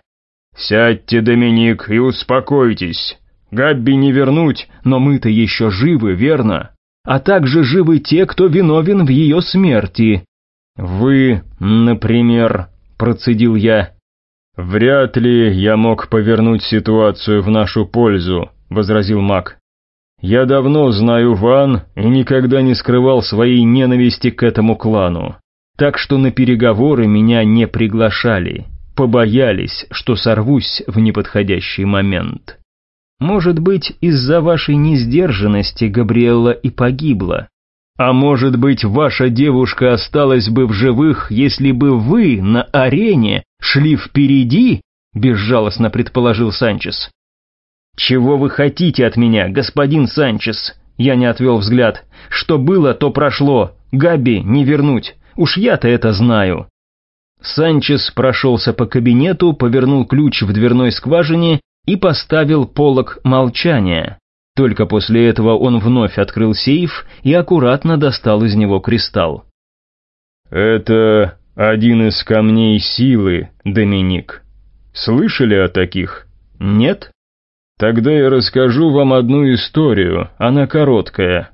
«Сядьте, Доминик, и успокойтесь. Габби не вернуть, но мы-то еще живы, верно? А также живы те, кто виновен в ее смерти». «Вы, например», — процедил я. «Вряд ли я мог повернуть ситуацию в нашу пользу», — возразил маг. «Я давно знаю Ван и никогда не скрывал своей ненависти к этому клану. Так что на переговоры меня не приглашали, побоялись, что сорвусь в неподходящий момент. Может быть, из-за вашей несдержанности Габриэлла и погибла. А может быть, ваша девушка осталась бы в живых, если бы вы на арене шли впереди? Безжалостно предположил Санчес. Чего вы хотите от меня, господин Санчес? Я не отвел взгляд. Что было, то прошло. Габи не вернуть. Уж я-то это знаю». Санчес прошелся по кабинету, повернул ключ в дверной скважине и поставил полог молчания. Только после этого он вновь открыл сейф и аккуратно достал из него кристалл. «Это один из камней силы, Доминик. Слышали о таких?» «Нет?» «Тогда я расскажу вам одну историю, она короткая.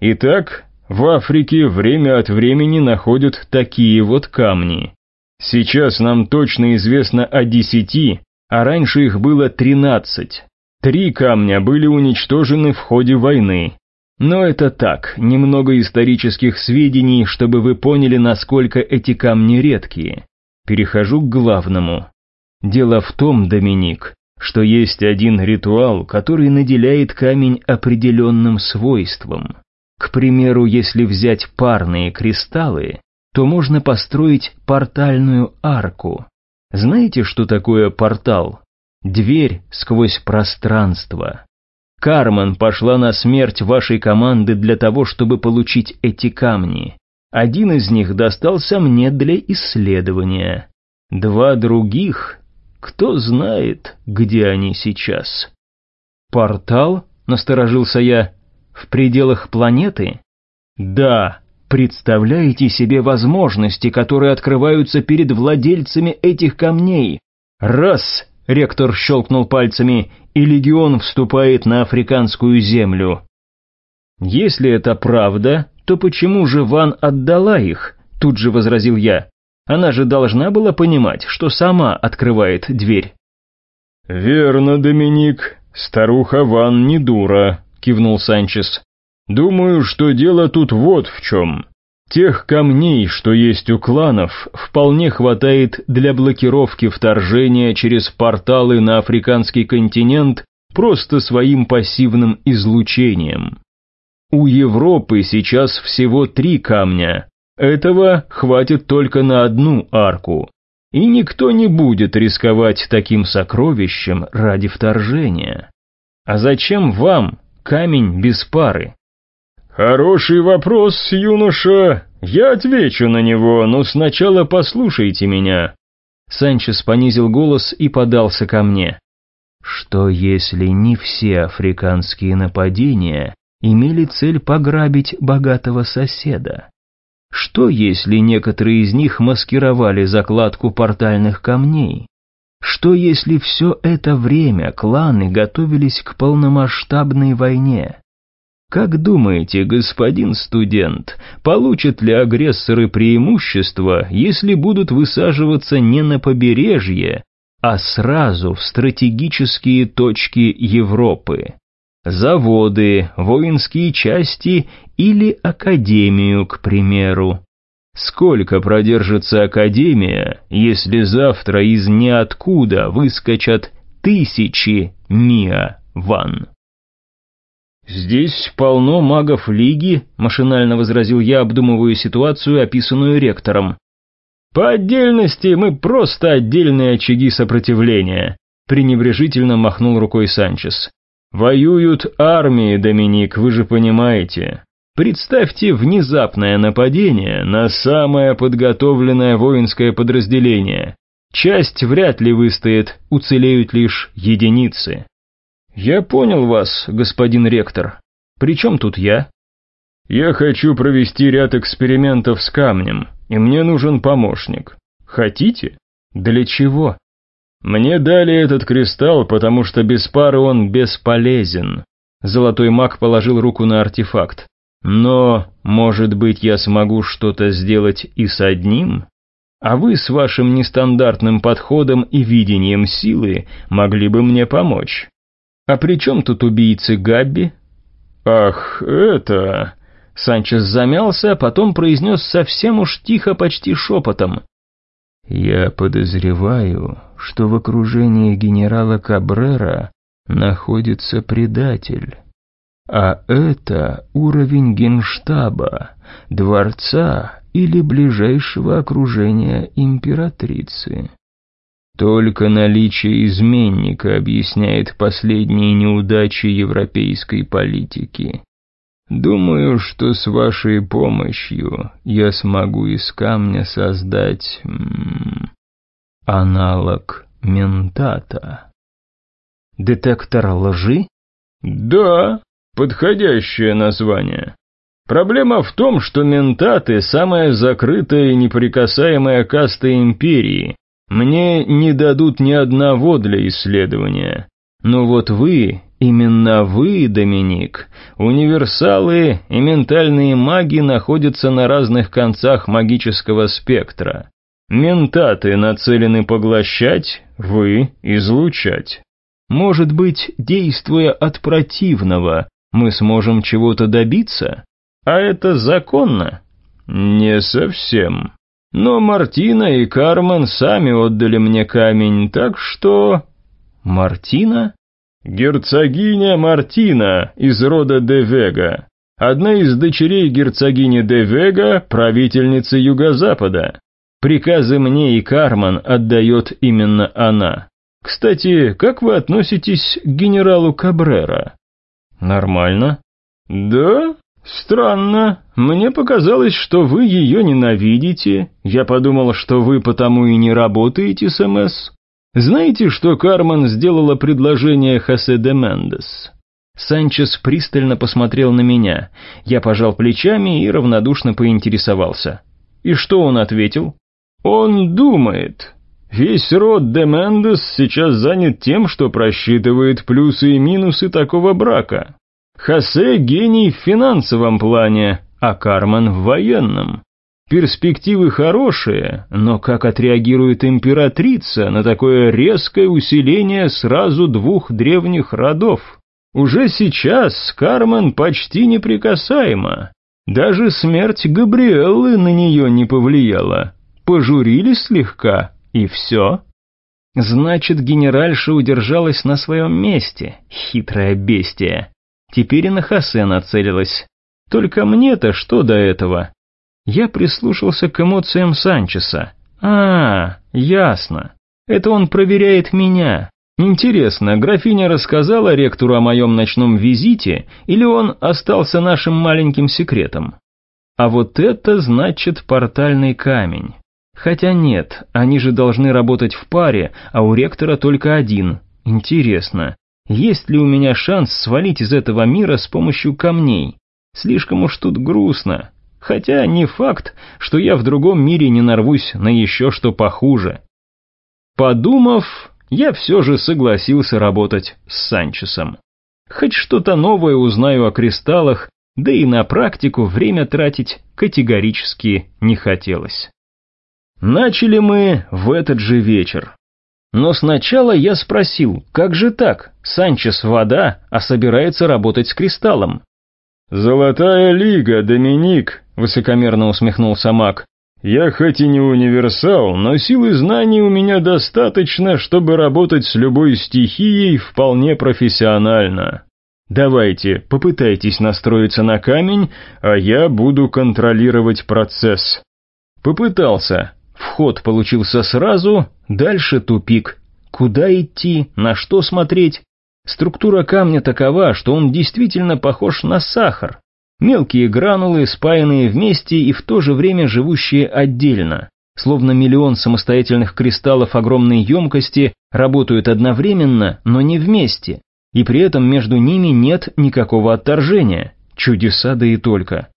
Итак, в Африке время от времени находят такие вот камни. Сейчас нам точно известно о десяти, а раньше их было тринадцать. Три камня были уничтожены в ходе войны. Но это так, немного исторических сведений, чтобы вы поняли, насколько эти камни редкие. Перехожу к главному. Дело в том, Доминик, что есть один ритуал, который наделяет камень определенным свойством. К примеру, если взять парные кристаллы, то можно построить портальную арку. Знаете, что такое портал? Дверь сквозь пространство. Кармен пошла на смерть вашей команды для того, чтобы получить эти камни. Один из них достался мне для исследования. Два других, кто знает, где они сейчас. «Портал?» — насторожился я. В пределах планеты? Да, представляете себе возможности, которые открываются перед владельцами этих камней. Раз, ректор щелкнул пальцами, и легион вступает на африканскую землю. Если это правда, то почему же Ван отдала их? Тут же возразил я. Она же должна была понимать, что сама открывает дверь. «Верно, Доминик, старуха Ван не дура», кивнул Санчес. «Думаю, что дело тут вот в чем. Тех камней, что есть у кланов, вполне хватает для блокировки вторжения через порталы на африканский континент просто своим пассивным излучением. У Европы сейчас всего три камня. Этого хватит только на одну арку. И никто не будет рисковать таким сокровищем ради вторжения. А зачем вам камень без пары? Хороший вопрос, юноша. Я отвечу на него, но сначала послушайте меня. Санчес понизил голос и подался ко мне. Что если не все африканские нападения имели цель пограбить богатого соседа? Что если некоторые из них маскировали закладку портальных камней? Что если все это время кланы готовились к полномасштабной войне? Как думаете, господин студент, получат ли агрессоры преимущество, если будут высаживаться не на побережье, а сразу в стратегические точки Европы? Заводы, воинские части или академию, к примеру? Сколько продержится Академия, если завтра из ниоткуда выскочат тысячи Миа Ван? «Здесь полно магов Лиги», — машинально возразил я, обдумывая ситуацию, описанную ректором. «По отдельности мы просто отдельные очаги сопротивления», — пренебрежительно махнул рукой Санчес. «Воюют армии, Доминик, вы же понимаете. Представьте внезапное нападение на самое подготовленное воинское подразделение. Часть вряд ли выстоит, уцелеют лишь единицы. Я понял вас, господин ректор. Причем тут я? Я хочу провести ряд экспериментов с камнем, и мне нужен помощник. Хотите? Для чего? Мне дали этот кристалл, потому что без пары он бесполезен. Золотой маг положил руку на артефакт. Но, может быть, я смогу что-то сделать и с одним? А вы с вашим нестандартным подходом и видением силы могли бы мне помочь. А при чем тут убийцы Габби? Ах, это... Санчес замялся, а потом произнес совсем уж тихо, почти шепотом. «Я подозреваю, что в окружении генерала Кабрера находится предатель». А это уровень генштаба, дворца или ближайшего окружения императрицы. Только наличие изменника объясняет последние неудачи европейской политики. Думаю, что с вашей помощью я смогу из камня создать аналог ментата. Детектор лжи? Да, Подходящее название. Проблема в том, что ментаты – самая закрытая и неприкасаемая каста империи. Мне не дадут ни одного для исследования. Но вот вы, именно вы, Доминик, универсалы и ментальные маги находятся на разных концах магического спектра. Ментаты нацелены поглощать, вы – излучать. Может быть, действуя от противного, мы сможем чего-то добиться? А это законно? Не совсем. Но Мартина и Кармен сами отдали мне камень, так что... Мартина? Герцогиня Мартина из рода де Вега. Одна из дочерей герцогини де Вега, правительницы Юго-Запада. Приказы мне и Кармен отдает именно она. Кстати, как вы относитесь к генералу Кабрера? «Нормально?» «Да? Странно. Мне показалось, что вы ее ненавидите. Я подумал, что вы потому и не работаете с МС. Знаете, что Кармен сделала предложение Хосе де Мендес?» Санчес пристально посмотрел на меня. Я пожал плечами и равнодушно поинтересовался. «И что он ответил?» «Он думает. Весь род де Мендес сейчас занят тем, что просчитывает плюсы и минусы такого брака. Хосе – гений в финансовом плане, а Кармен в военном. Перспективы хорошие, но как отреагирует императрица на такое резкое усиление сразу двух древних родов? Уже сейчас Кармен почти неприкасаема. Даже смерть Габриэллы на нее не повлияла. Пожурили слегка, и все? Значит, генеральша удержалась на своем месте, хитрая бестия. Теперь и на Хосе нацелилась. Только мне-то что до этого? Я прислушался к эмоциям Санчеса. А, ясно. Это он проверяет меня. Интересно, графиня рассказала ректору о моем ночном визите, или он остался нашим маленьким секретом? А вот это значит портальный камень. Хотя нет, они же должны работать в паре, а у ректора только один. Интересно, есть ли у меня шанс свалить из этого мира с помощью камней? Слишком уж тут грустно. Хотя не факт, что я в другом мире не нарвусь на еще что похуже. Подумав, я все же согласился работать с Санчесом. Хоть что-то новое узнаю о кристаллах, да и на практику время тратить категорически не хотелось. Начали мы в этот же вечер. Но сначала я спросил, как же так, Санчес вода, а собирается работать с кристаллом? «Золотая лига, Доминик», — высокомерно усмехнулся маг. «Я хоть и не универсал, но силы знаний у меня достаточно, чтобы работать с любой стихией вполне профессионально. Давайте, попытайтесь настроиться на камень, а я буду контролировать процесс». Попытался, Вход получился сразу, дальше тупик. Куда идти, на что смотреть? Структура камня такова, что он действительно похож на сахар. Мелкие гранулы, спаянные вместе и в то же время живущие отдельно. Словно миллион самостоятельных кристаллов огромной емкости работают одновременно, но не вместе. И при этом между ними нет никакого отторжения. Чудеса да и только.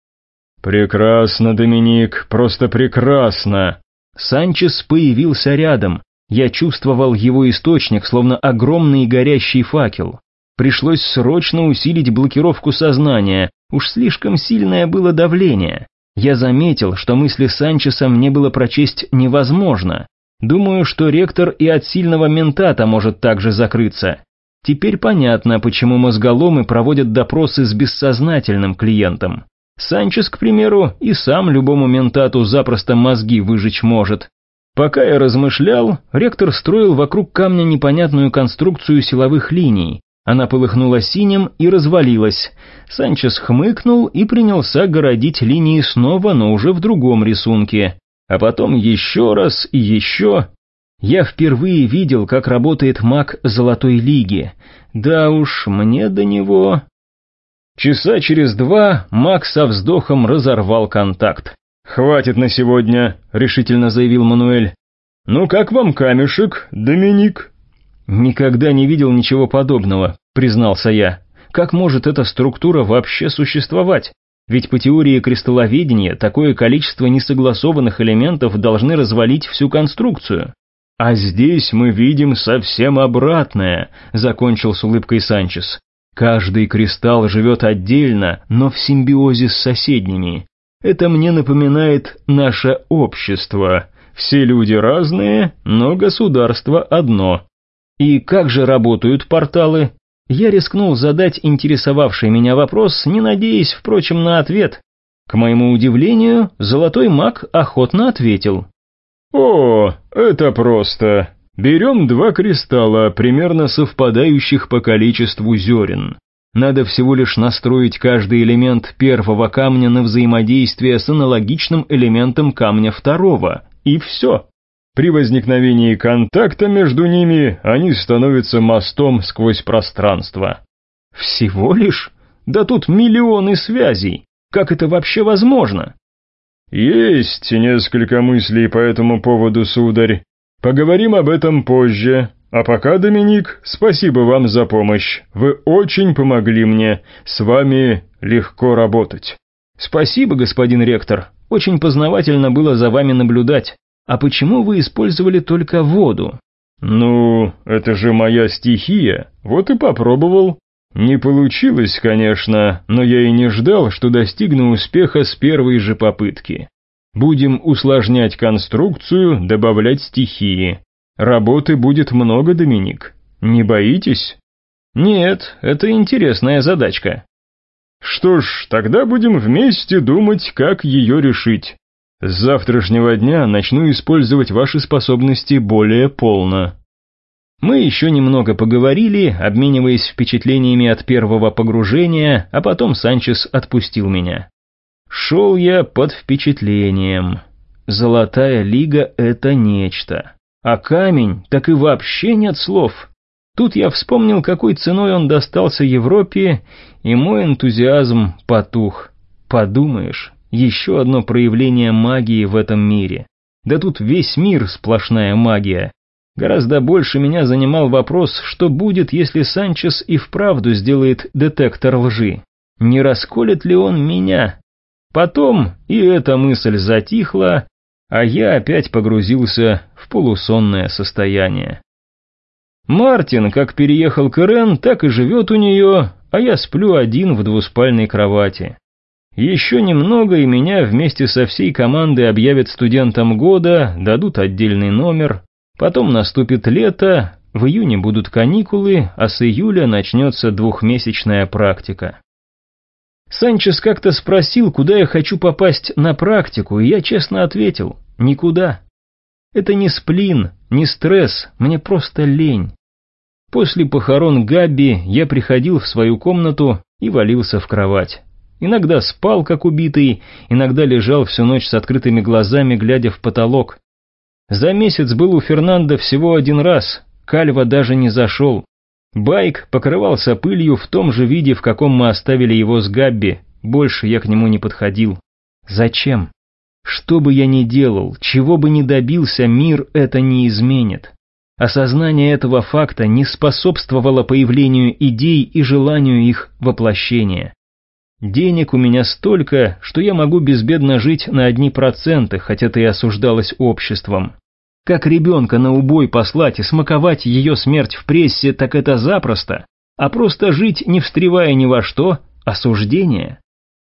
«Прекрасно, Доминик, просто прекрасно!» Санчес появился рядом. Я чувствовал его источник, словно огромный горящий факел. Пришлось срочно усилить блокировку сознания, уж слишком сильное было давление. Я заметил, что мысли Санчеса мне было прочесть невозможно. Думаю, что ректор и от сильного ментата может также закрыться. Теперь понятно, почему мозголомы проводят допросы с бессознательным клиентом. Санчес, к примеру, и сам любому ментату запросто мозги выжечь может. Пока я размышлял, ректор строил вокруг камня непонятную конструкцию силовых линий. Она полыхнула синим и развалилась. Санчес хмыкнул и принялся городить линии снова, но уже в другом рисунке. А потом еще раз и еще. Я впервые видел, как работает маг Золотой Лиги. Да уж, мне до него... Часа через два маг со вздохом разорвал контакт. «Хватит на сегодня», — решительно заявил Мануэль. «Ну как вам камешек, Доминик?» «Никогда не видел ничего подобного», — признался я. «Как может эта структура вообще существовать? Ведь по теории кристалловедения такое количество несогласованных элементов должны развалить всю конструкцию». «А здесь мы видим совсем обратное», — закончил с улыбкой Санчес. «Каждый кристалл живет отдельно, но в симбиозе с соседними. Это мне напоминает наше общество. Все люди разные, но государство одно». «И как же работают порталы?» Я рискнул задать интересовавший меня вопрос, не надеясь, впрочем, на ответ. К моему удивлению, золотой маг охотно ответил. «О, это просто. Берем два кристалла, примерно совпадающих по количеству зерен. Надо всего лишь настроить каждый элемент первого камня на взаимодействие с аналогичным элементом камня второго, и все. При возникновении контакта между ними они становятся мостом сквозь пространство. Всего лишь? Да тут миллионы связей. Как это вообще возможно? «Есть несколько мыслей по этому поводу, сударь. Поговорим об этом позже. А пока, Доминик, спасибо вам за помощь. Вы очень помогли мне. С вами легко работать». «Спасибо, господин ректор. Очень познавательно было за вами наблюдать. А почему вы использовали только воду?» «Ну, это же моя стихия. Вот и попробовал. Не получилось, конечно, но я и не ждал, что достигну успеха с первой же попытки. Будем усложнять конструкцию, добавлять стихии. Работы будет много, Доминик. Не боитесь? Нет, это интересная задачка. Что ж, тогда будем вместе думать, как ее решить. С завтрашнего дня начну использовать ваши способности более полно. Мы еще немного поговорили, обмениваясь впечатлениями от первого погружения, а потом Санчес отпустил меня. Шел я под впечатлением. Золотая лига — это нечто. А камень, так и вообще нет слов. Тут я вспомнил, какой ценой он достался Европе, и мой энтузиазм потух. Подумаешь, еще одно проявление магии в этом мире. Да тут весь мир сплошная магия. Гораздо больше меня занимал вопрос, что будет, если Санчес и вправду сделает детектор лжи. Не расколет ли он меня? Потом и эта мысль затихла, а я опять погрузился в полусонное состояние. Мартин как переехал к Ирен, так и живет у нее, а я сплю один в двуспальной кровати. Еще немного, и меня вместе со всей командой объявят студентом года, дадут отдельный номер, Потом наступит лето, в июне будут каникулы, а с июля начнется двухмесячная практика. Санчес как-то спросил, куда я хочу попасть на практику, и я честно ответил – никуда. Это не сплин, не стресс, мне просто лень. После похорон Габи я приходил в свою комнату и валился в кровать. Иногда спал, как убитый, иногда лежал всю ночь с открытыми глазами, глядя в потолок. За месяц был у Фернандо всего один раз, Кальва даже не зашел. Байк покрывался пылью в том же виде, в каком мы оставили его с Габби, Больше я к нему не подходил. Зачем? Что бы я ни делал, чего бы ни добился, мир это не изменит. Осознание этого факта не способствовало появлению идей и желанию их воплощения. Денег у меня столько, что я могу безбедно жить на одни проценты, хотя это и осуждалось обществом. Как ребенка на убой послать и смаковать ее смерть в прессе, так это запросто, а просто жить, не встревая ни во что, осуждение.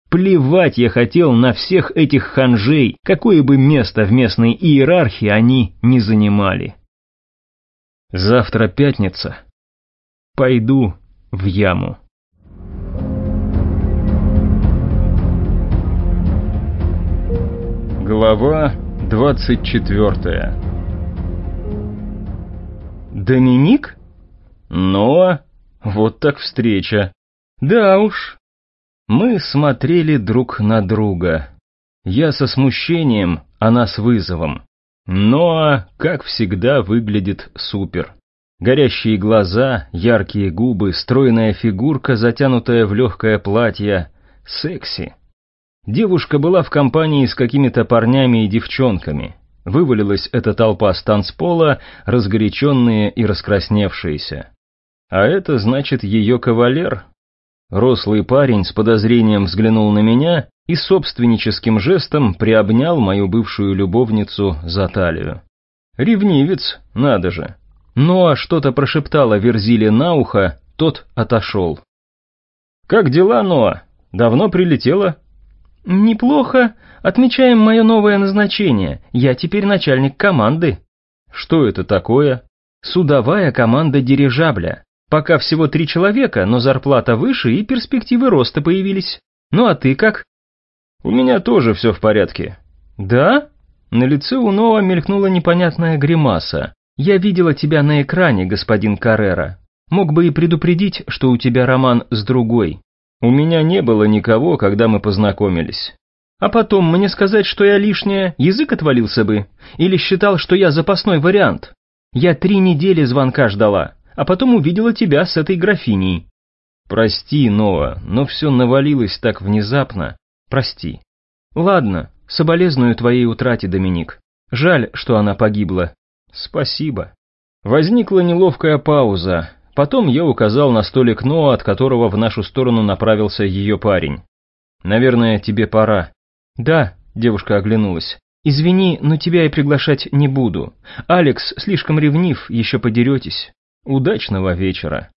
Плевать я хотел на всех этих ханжей, какое бы место в местной иерархии они не занимали. Завтра пятница. Пойду в яму. Глава двадцать четвертая «Доминик?» «Но...» Вот так встреча. Да уж, мы смотрели друг на друга. Я со смущением, она с вызовом. Но, как всегда, выглядит супер. Горящие глаза, яркие губы, стройная фигурка, затянутая в легкое платье. Секси. Девушка была в компании с какими-то парнями и девчонками. Вывалилась эта толпа с танцпола, разгоряченные и раскрасневшиеся. А это значит ее кавалер, Рослый парень с подозрением взглянул на меня и собственническим жестом приобнял мою бывшую любовницу за талию. Ревнивец, надо же. Ну а что-то прошептала Верзиле на ухо, тот отошел. «Как дела, Ноа? Давно прилетела?» «Неплохо. Отмечаем мое новое назначение. Я теперь начальник команды». «Что это такое?» «Судовая команда дирижабля. Пока всего три человека, но зарплата выше и перспективы роста появились. Ну а ты как? У меня тоже все в порядке. Да? На лице у Ноа мелькнула непонятная гримаса. Я видела тебя на экране, господин Каррера. Мог бы и предупредить, что у тебя роман с другой. У меня не было никого, когда мы познакомились. А потом мне сказать, что я лишняя, язык отвалился бы. Или считал, что я запасной вариант. Я три недели звонка ждала а потом увидела тебя с этой графиней». «Прости, Ноа, но все навалилось так внезапно. Прости». «Ладно, соболезную твоей утрате, Доминик. Жаль, что она погибла». «Спасибо». Возникла неловкая пауза. Потом я указал на столик Ноа, от которого в нашу сторону направился ее парень. «Наверное, тебе пора». «Да», — девушка оглянулась. «Извини, но тебя я приглашать не буду. Алекс слишком ревнив, еще подеретесь». Удачного вечера.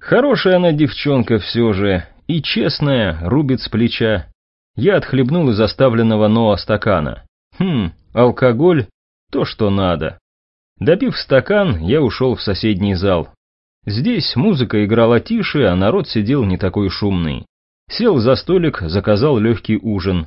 Хорошая она девчонка все же, и честная, рубит с плеча. Я отхлебнул из оставленного Ноа стакана. Хм, алкоголь — то, что надо. Допив стакан, я ушел в соседний зал. Здесь музыка играла тише, а народ сидел не такой шумный. Сел за столик, заказал легкий ужин.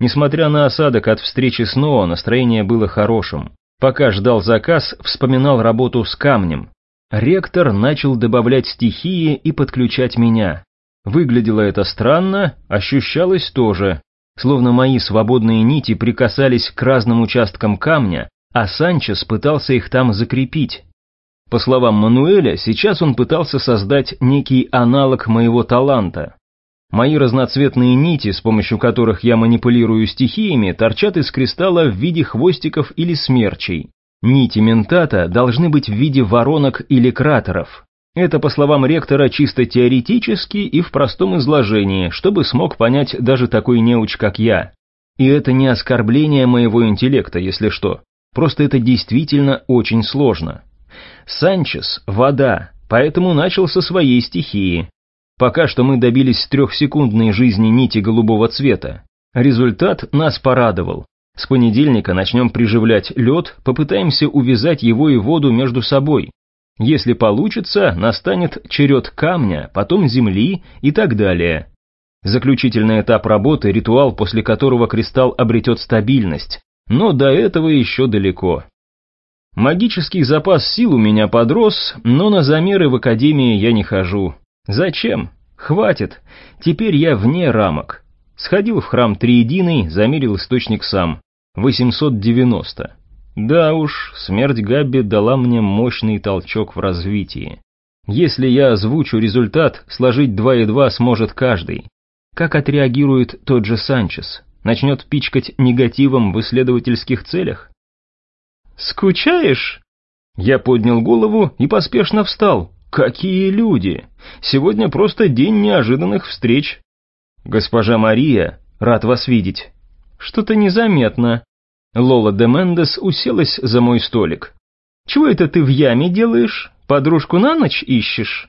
Несмотря на осадок от встречи с Ноа, настроение было хорошим. Пока ждал заказ, вспоминал работу с камнем. Ректор начал добавлять стихии и подключать меня. Выглядело это странно, ощущалось тоже, словно мои свободные нити прикасались к разным участкам камня, а Санчес пытался их там закрепить. По словам Мануэля, сейчас он пытался создать некий аналог моего таланта. Мои разноцветные нити, с помощью которых я манипулирую стихиями, торчат из кристалла в виде хвостиков или смерчей. Нити ментата должны быть в виде воронок или кратеров. Это, по словам ректора, чисто теоретически и в простом изложении, чтобы смог понять даже такой неуч, как я. И это не оскорбление моего интеллекта, если что. Просто это действительно очень сложно. Санчес – вода, поэтому начал со своей стихии. Пока что мы добились трехсекундной жизни нити голубого цвета. Результат нас порадовал. С понедельника начнем приживлять лед, попытаемся увязать его и воду между собой. Если получится, настанет черед камня, потом земли и так далее. Заключительный этап работы – ритуал, после которого кристалл обретет стабильность, но до этого еще далеко. Магический запас сил у меня подрос, но на замеры в академии я не хожу. Зачем? Хватит. Теперь я вне рамок. Сходил в храм Триединый, замерил источник сам. 890. Да уж, смерть Габби дала мне мощный толчок в развитии. Если я озвучу результат, сложить 2 и 2 сможет каждый. Как отреагирует тот же Санчес? Начнет пичкать негативом в исследовательских целях? «Скучаешь?» Я поднял голову и поспешно встал. «Какие люди! Сегодня просто день неожиданных встреч!» «Госпожа Мария, рад вас видеть!» «Что-то незаметно!» Лола де Мендес уселась за мой столик. «Чего это ты в яме делаешь? Подружку на ночь ищешь?»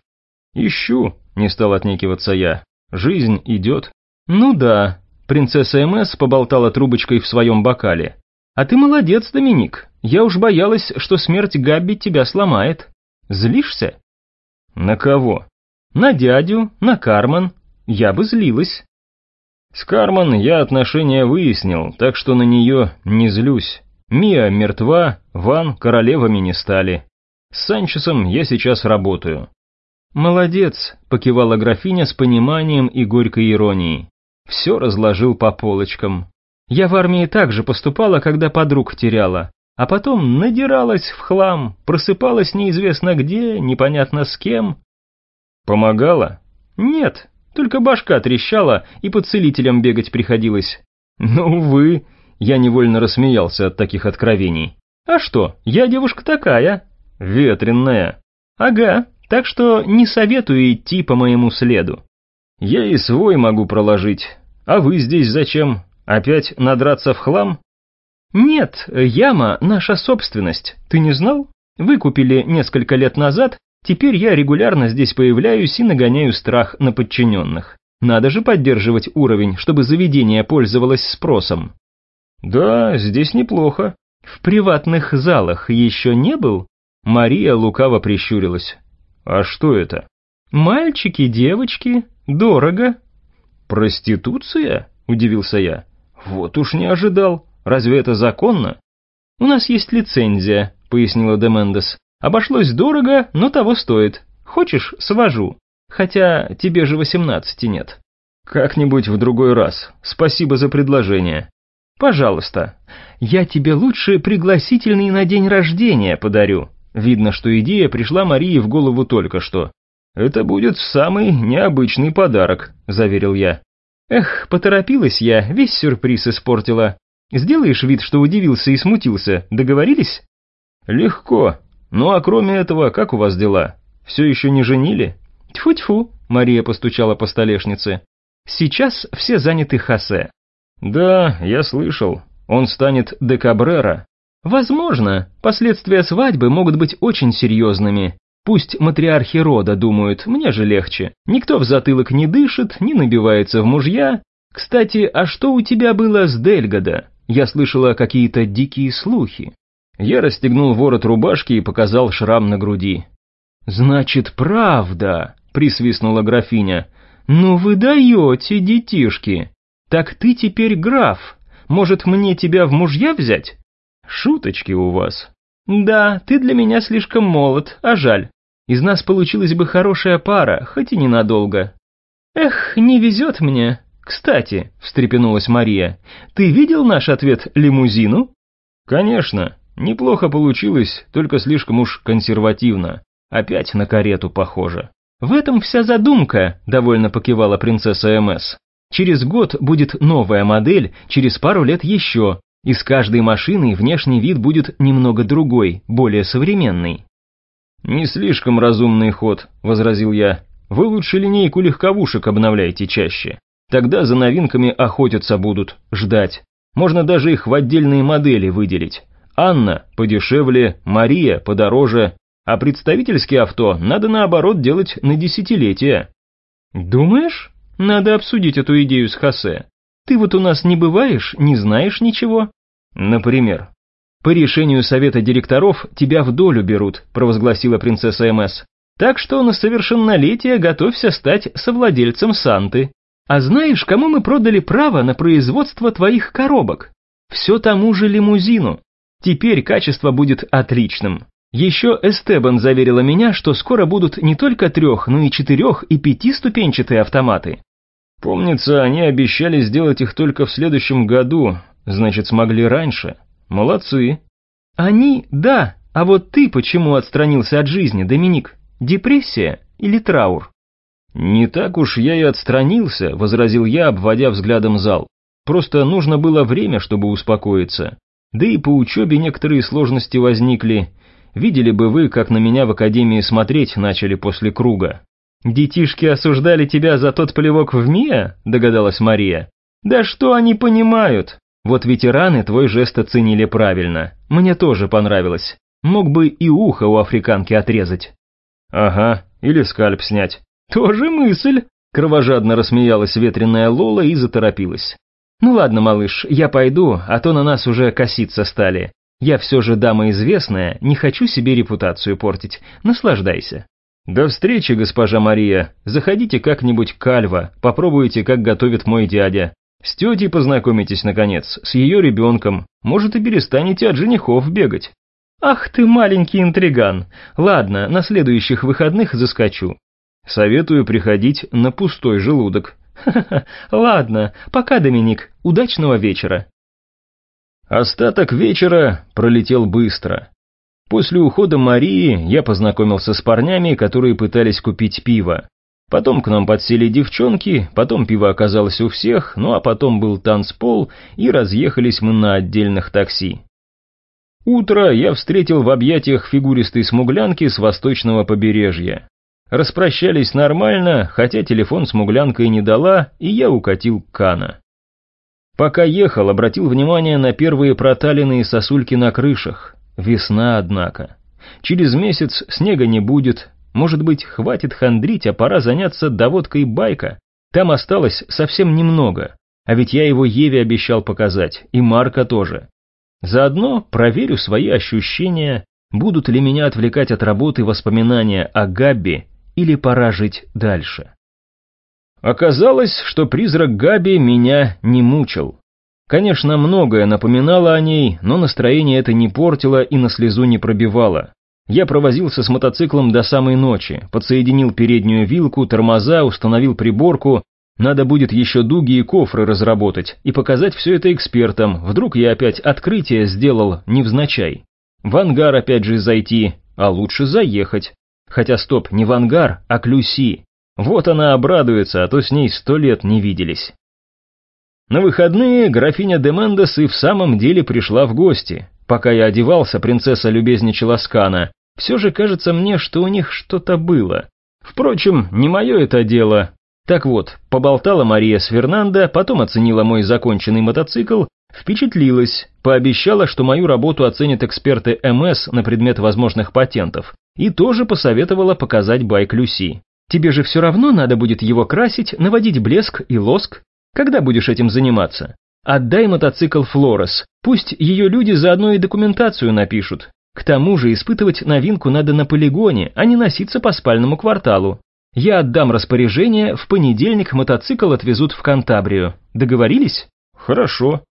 «Ищу», — не стал отнекиваться я. «Жизнь идет». «Ну да», — принцесса МС поболтала трубочкой в своем бокале. «А ты молодец, Доминик. Я уж боялась, что смерть Габби тебя сломает. Злишься?» «На кого?» «На дядю, на Кармен. Я бы злилась». «С Кармен я отношения выяснил, так что на нее не злюсь. Мия мертва, Ван королевами не стали. С Санчесом я сейчас работаю». «Молодец», — покивала графиня с пониманием и горькой иронией. «Все разложил по полочкам. Я в армии также поступала, когда подруг теряла, а потом надиралась в хлам, просыпалась неизвестно где, непонятно с кем». «Помогала?» «Нет, только башка трещала, и по целителям бегать приходилось». «Ну, вы...» Я невольно рассмеялся от таких откровений. «А что, я девушка такая?» «Ветренная». «Ага, так что не советую идти по моему следу». «Я и свой могу проложить. А вы здесь зачем? Опять надраться в хлам?» «Нет, яма — наша собственность. Ты не знал? Выкупили несколько лет назад, теперь я регулярно здесь появляюсь и нагоняю страх на подчиненных. Надо же поддерживать уровень, чтобы заведение пользовалось спросом. «Да, здесь неплохо». «В приватных залах еще не был?» Мария лукаво прищурилась. «А что это?» «Мальчики, девочки, дорого». «Проституция?» – удивился я. «Вот уж не ожидал. Разве это законно?» «У нас есть лицензия», – пояснила Демендес. «Обошлось дорого, но того стоит. Хочешь, свожу. Хотя тебе же восемнадцати нет». «Как-нибудь в другой раз. Спасибо за предложение». Пожалуйста, я тебе лучше пригласительный на день рождения подарю. Видно, что идея пришла Марии в голову только что. Это будет самый необычный подарок, заверил я. Эх, поторопилась я, весь сюрприз испортила. Сделаешь вид, что удивился и смутился, договорились? Легко. Ну а кроме этого, как у вас дела? Все еще не женили? Тьфу-тьфу, Мария постучала по столешнице. Сейчас все заняты Хосе. «Да, я слышал. Он станет декабрера». «Возможно. Последствия свадьбы могут быть очень серьезными. Пусть матриархи рода думают, мне же легче. Никто в затылок не дышит, не набивается в мужья. Кстати, а что у тебя было с Дельгода? Я слышала какие-то дикие слухи». Я расстегнул ворот рубашки и показал шрам на груди. «Значит, правда», — присвистнула графиня. «Ну вы даете, детишки!» «Так ты теперь граф. Может, мне тебя в мужья взять?» «Шуточки у вас». «Да, ты для меня слишком молод, а жаль. Из нас получилась бы хорошая пара, хоть и ненадолго». «Эх, не везет мне. Кстати», — встрепенулась Мария, — «ты видел наш ответ лимузину?» «Конечно. Неплохо получилось, только слишком уж консервативно. Опять на карету похоже». «В этом вся задумка», — довольно покивала принцесса МС. Через год будет новая модель, через пару лет еще, и с каждой машиной внешний вид будет немного другой, более современный. «Не слишком разумный ход», — возразил я. «Вы лучше линейку легковушек обновляйте чаще. Тогда за новинками охотиться будут, ждать. Можно даже их в отдельные модели выделить. Анна подешевле, Мария подороже, а представительские авто надо наоборот делать на десятилетия». «Думаешь?» Надо обсудить эту идею с Хосе. Ты вот у нас не бываешь, не знаешь ничего? Например. По решению совета директоров тебя в долю берут, провозгласила принцесса МС. Так что на совершеннолетие готовься стать совладельцем Санты. А знаешь, кому мы продали право на производство твоих коробок? Все тому же лимузину. Теперь качество будет отличным. Еще Эстебан заверила меня, что скоро будут не только трех, но и четырех и пятиступенчатые автоматы. Помнится, они обещали сделать их только в следующем году, значит, смогли раньше. Молодцы. Они, да, а вот ты почему отстранился от жизни, Доминик? Депрессия или траур? «Не так уж я и отстранился», — возразил я, обводя взглядом зал. «Просто нужно было время, чтобы успокоиться. Да и по учебе некоторые сложности возникли. Видели бы вы, как на меня в академии смотреть начали после круга». «Детишки осуждали тебя за тот плевок в Мия?» — догадалась Мария. «Да что они понимают? Вот ветераны твой жест оценили правильно. Мне тоже понравилось. Мог бы и ухо у африканки отрезать». «Ага, или скальп снять». «Тоже мысль!» — кровожадно рассмеялась ветреная Лола и заторопилась. «Ну ладно, малыш, я пойду, а то на нас уже коситься стали. Я все же дама известная, не хочу себе репутацию портить. Наслаждайся». «До встречи, госпожа Мария. Заходите как-нибудь к Альва, попробуйте, как готовит мой дядя. С тетей познакомитесь, наконец, с ее ребенком. Может, и перестанете от женихов бегать». «Ах ты маленький интриган! Ладно, на следующих выходных заскочу. Советую приходить на пустой желудок. Ха-ха, ладно, пока, Доминик, удачного вечера. Остаток вечера пролетел быстро. После ухода Марии я познакомился с парнями, которые пытались купить пиво. Потом к нам подсели девчонки, потом пиво оказалось у всех, ну а потом был танцпол, и разъехались мы на отдельных такси. Утро я встретил в объятиях фигуристой смуглянки с восточного побережья. Распрощались нормально, хотя телефон смуглянкой не дала, и я укатил Кана. Пока ехал, обратил внимание на первые проталины и сосульки на крышах. Весна, однако. Через месяц снега не будет. Может быть, хватит хандрить, а пора заняться доводкой байка. Там осталось совсем немного. А ведь я его Еве обещал показать, и Марка тоже. Заодно проверю свои ощущения, будут ли меня отвлекать от работы воспоминания о Габби или пора жить дальше. Оказалось, что призрак Габи меня не мучил. Конечно, многое напоминало о ней, но настроение это не портило и на слезу не пробивало. Я провозился с мотоциклом до самой ночи, подсоединил переднюю вилку, тормоза, установил приборку. Надо будет еще дуги и кофры разработать и показать все это экспертам, вдруг я опять открытие сделал невзначай. В ангар опять же зайти, а лучше заехать. Хотя стоп, не в ангар, а к Люси. Вот она обрадуется, а то с ней сто лет не виделись. На выходные графиня де Мендес и в самом деле пришла в гости. Пока я одевался, принцесса любезничала с Кана. Все же кажется мне, что у них что-то было. Впрочем, не мое это дело. Так вот, поболтала Мария с Фернандо, потом оценила мой законченный мотоцикл, впечатлилась, пообещала, что мою работу оценят эксперты МС на предмет возможных патентов, и тоже посоветовала показать байк Люси. Тебе же все равно надо будет его красить, наводить блеск и лоск. Когда будешь этим заниматься? Отдай мотоцикл Флорес, пусть ее люди заодно и документацию напишут. К тому же испытывать новинку надо на полигоне, а не носиться по спальному кварталу. Я отдам распоряжение, в понедельник мотоцикл отвезут в Кантабрию. Договорились? Хорошо.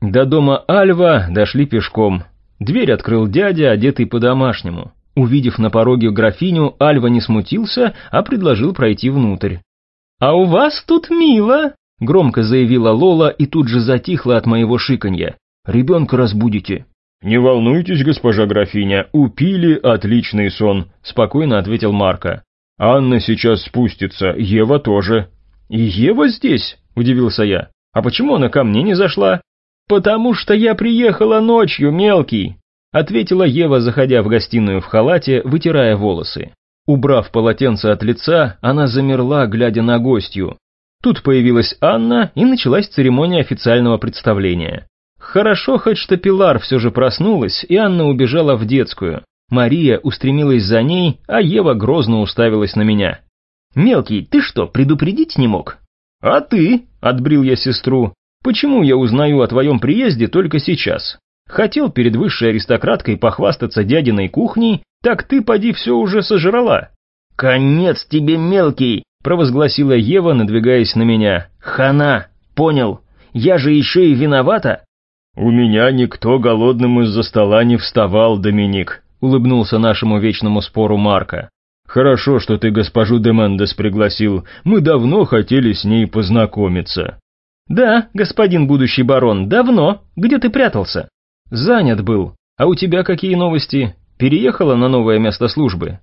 До дома Альва дошли пешком. Дверь открыл дядя, одетый по-домашнему. Увидев на пороге графиню, Альва не смутился, а предложил пройти внутрь. «А у вас тут мило!» — громко заявила Лола и тут же затихла от моего шиканья. «Ребенка разбудите». «Не волнуйтесь, госпожа графиня, упили отличный сон», — спокойно ответил Марко. «Анна сейчас спустится, Ева тоже». «И Ева здесь?» — удивился я. «А почему она ко мне не зашла?» «Потому что я приехала ночью, мелкий», ответила Ева, заходя в гостиную в халате, вытирая волосы. Убрав полотенце от лица, она замерла, глядя на гостью. Тут появилась Анна, и началась церемония официального представления. Хорошо хоть что Пилар все же проснулась, и Анна убежала в детскую. Мария устремилась за ней, а Ева грозно уставилась на меня. «Мелкий, ты что, предупредить не мог?» «А ты?» — отбрил я сестру. «Почему я узнаю о твоем приезде только сейчас? Хотел перед высшей аристократкой похвастаться дядиной кухней, так ты, поди, все уже сожрала». «Конец тебе, мелкий!» — провозгласила Ева, надвигаясь на меня. «Хана! Понял. Я же еще и виновата!» «У меня никто голодным из-за стола не вставал, Доминик», — улыбнулся нашему вечному спору Марка. «Хорошо, что ты госпожу Демендес пригласил. Мы давно хотели с ней познакомиться». «Да, господин будущий барон, давно. Где ты прятался?» «Занят был. А у тебя какие новости? Переехала на новое место службы?»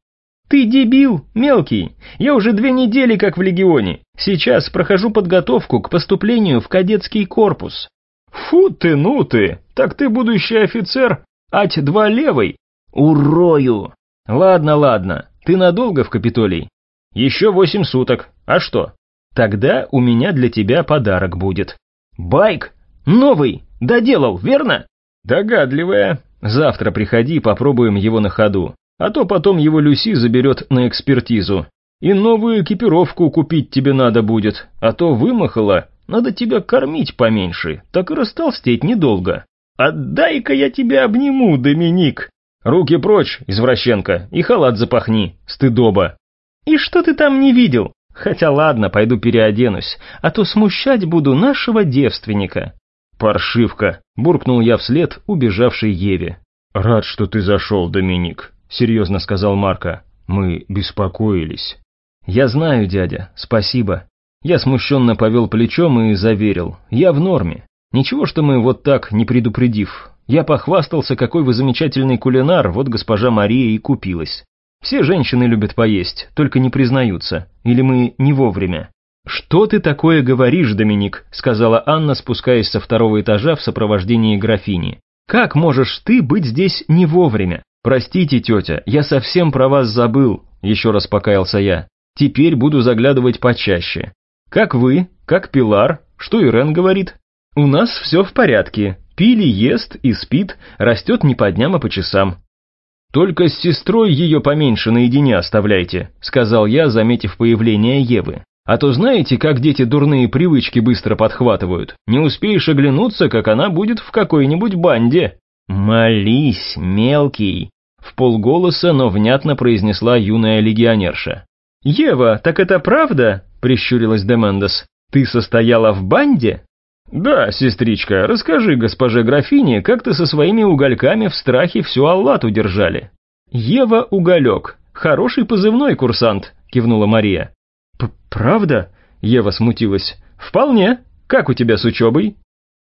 Ты дебил, мелкий. Я уже две недели как в легионе. Сейчас прохожу подготовку к поступлению в кадетский корпус. Фу ты, ну ты, так ты будущий офицер, ать два левый. Урою. Ладно, ладно, ты надолго в Капитолий? Еще восемь суток. А что? Тогда у меня для тебя подарок будет. Байк? Новый? Доделал, верно? Догадливая. Завтра приходи, попробуем его на ходу. А то потом его Люси заберет на экспертизу. И новую экипировку купить тебе надо будет, а то вымахала, надо тебя кормить поменьше, так и растолстеть недолго. Отдай-ка я тебя обниму, Доминик. Руки прочь, извращенка, и халат запахни, стыдоба. И что ты там не видел? Хотя ладно, пойду переоденусь, а то смущать буду нашего девственника. Паршивка, буркнул я вслед убежавшей Еве. Рад, что ты зашел, Доминик, серьезно сказал Марко. Мы беспокоились. Я знаю, дядя, спасибо. Я смущенно повел плечом и заверил. Я в норме. Ничего, что мы вот так, не предупредив. Я похвастался, какой вы замечательный кулинар, вот госпожа Мария и купилась. Все женщины любят поесть, только не признаются. Или мы не вовремя. «Что ты такое говоришь, Доминик?» — сказала Анна, спускаясь со второго этажа в сопровождении графини. «Как можешь ты быть здесь не вовремя? Простите, тетя, я совсем про вас забыл», — еще раз покаялся я. «Теперь буду заглядывать почаще. Как вы? Как Пилар? Что Ирен говорит?» «У нас все в порядке. Пили ест и спит, растет не по дням, а по часам. «Только с сестрой ее поменьше наедине оставляйте», — сказал я, заметив появление Евы. «А то знаете, как дети дурные привычки быстро подхватывают? Не успеешь оглянуться, как она будет в какой-нибудь банде». «Молись, мелкий», — в полголоса, но внятно произнесла юная легионерша. «Ева, так это правда?» — прищурилась Демендес. «Ты состояла в банде?» «Да, сестричка, расскажи госпоже графине, как ты со своими угольками в страхе всю Аллату держали». «Ева Уголек. Хороший позывной, курсант», — кивнула Мария. «Правда?» — Ева смутилась. «Вполне. Как у тебя с учебой?»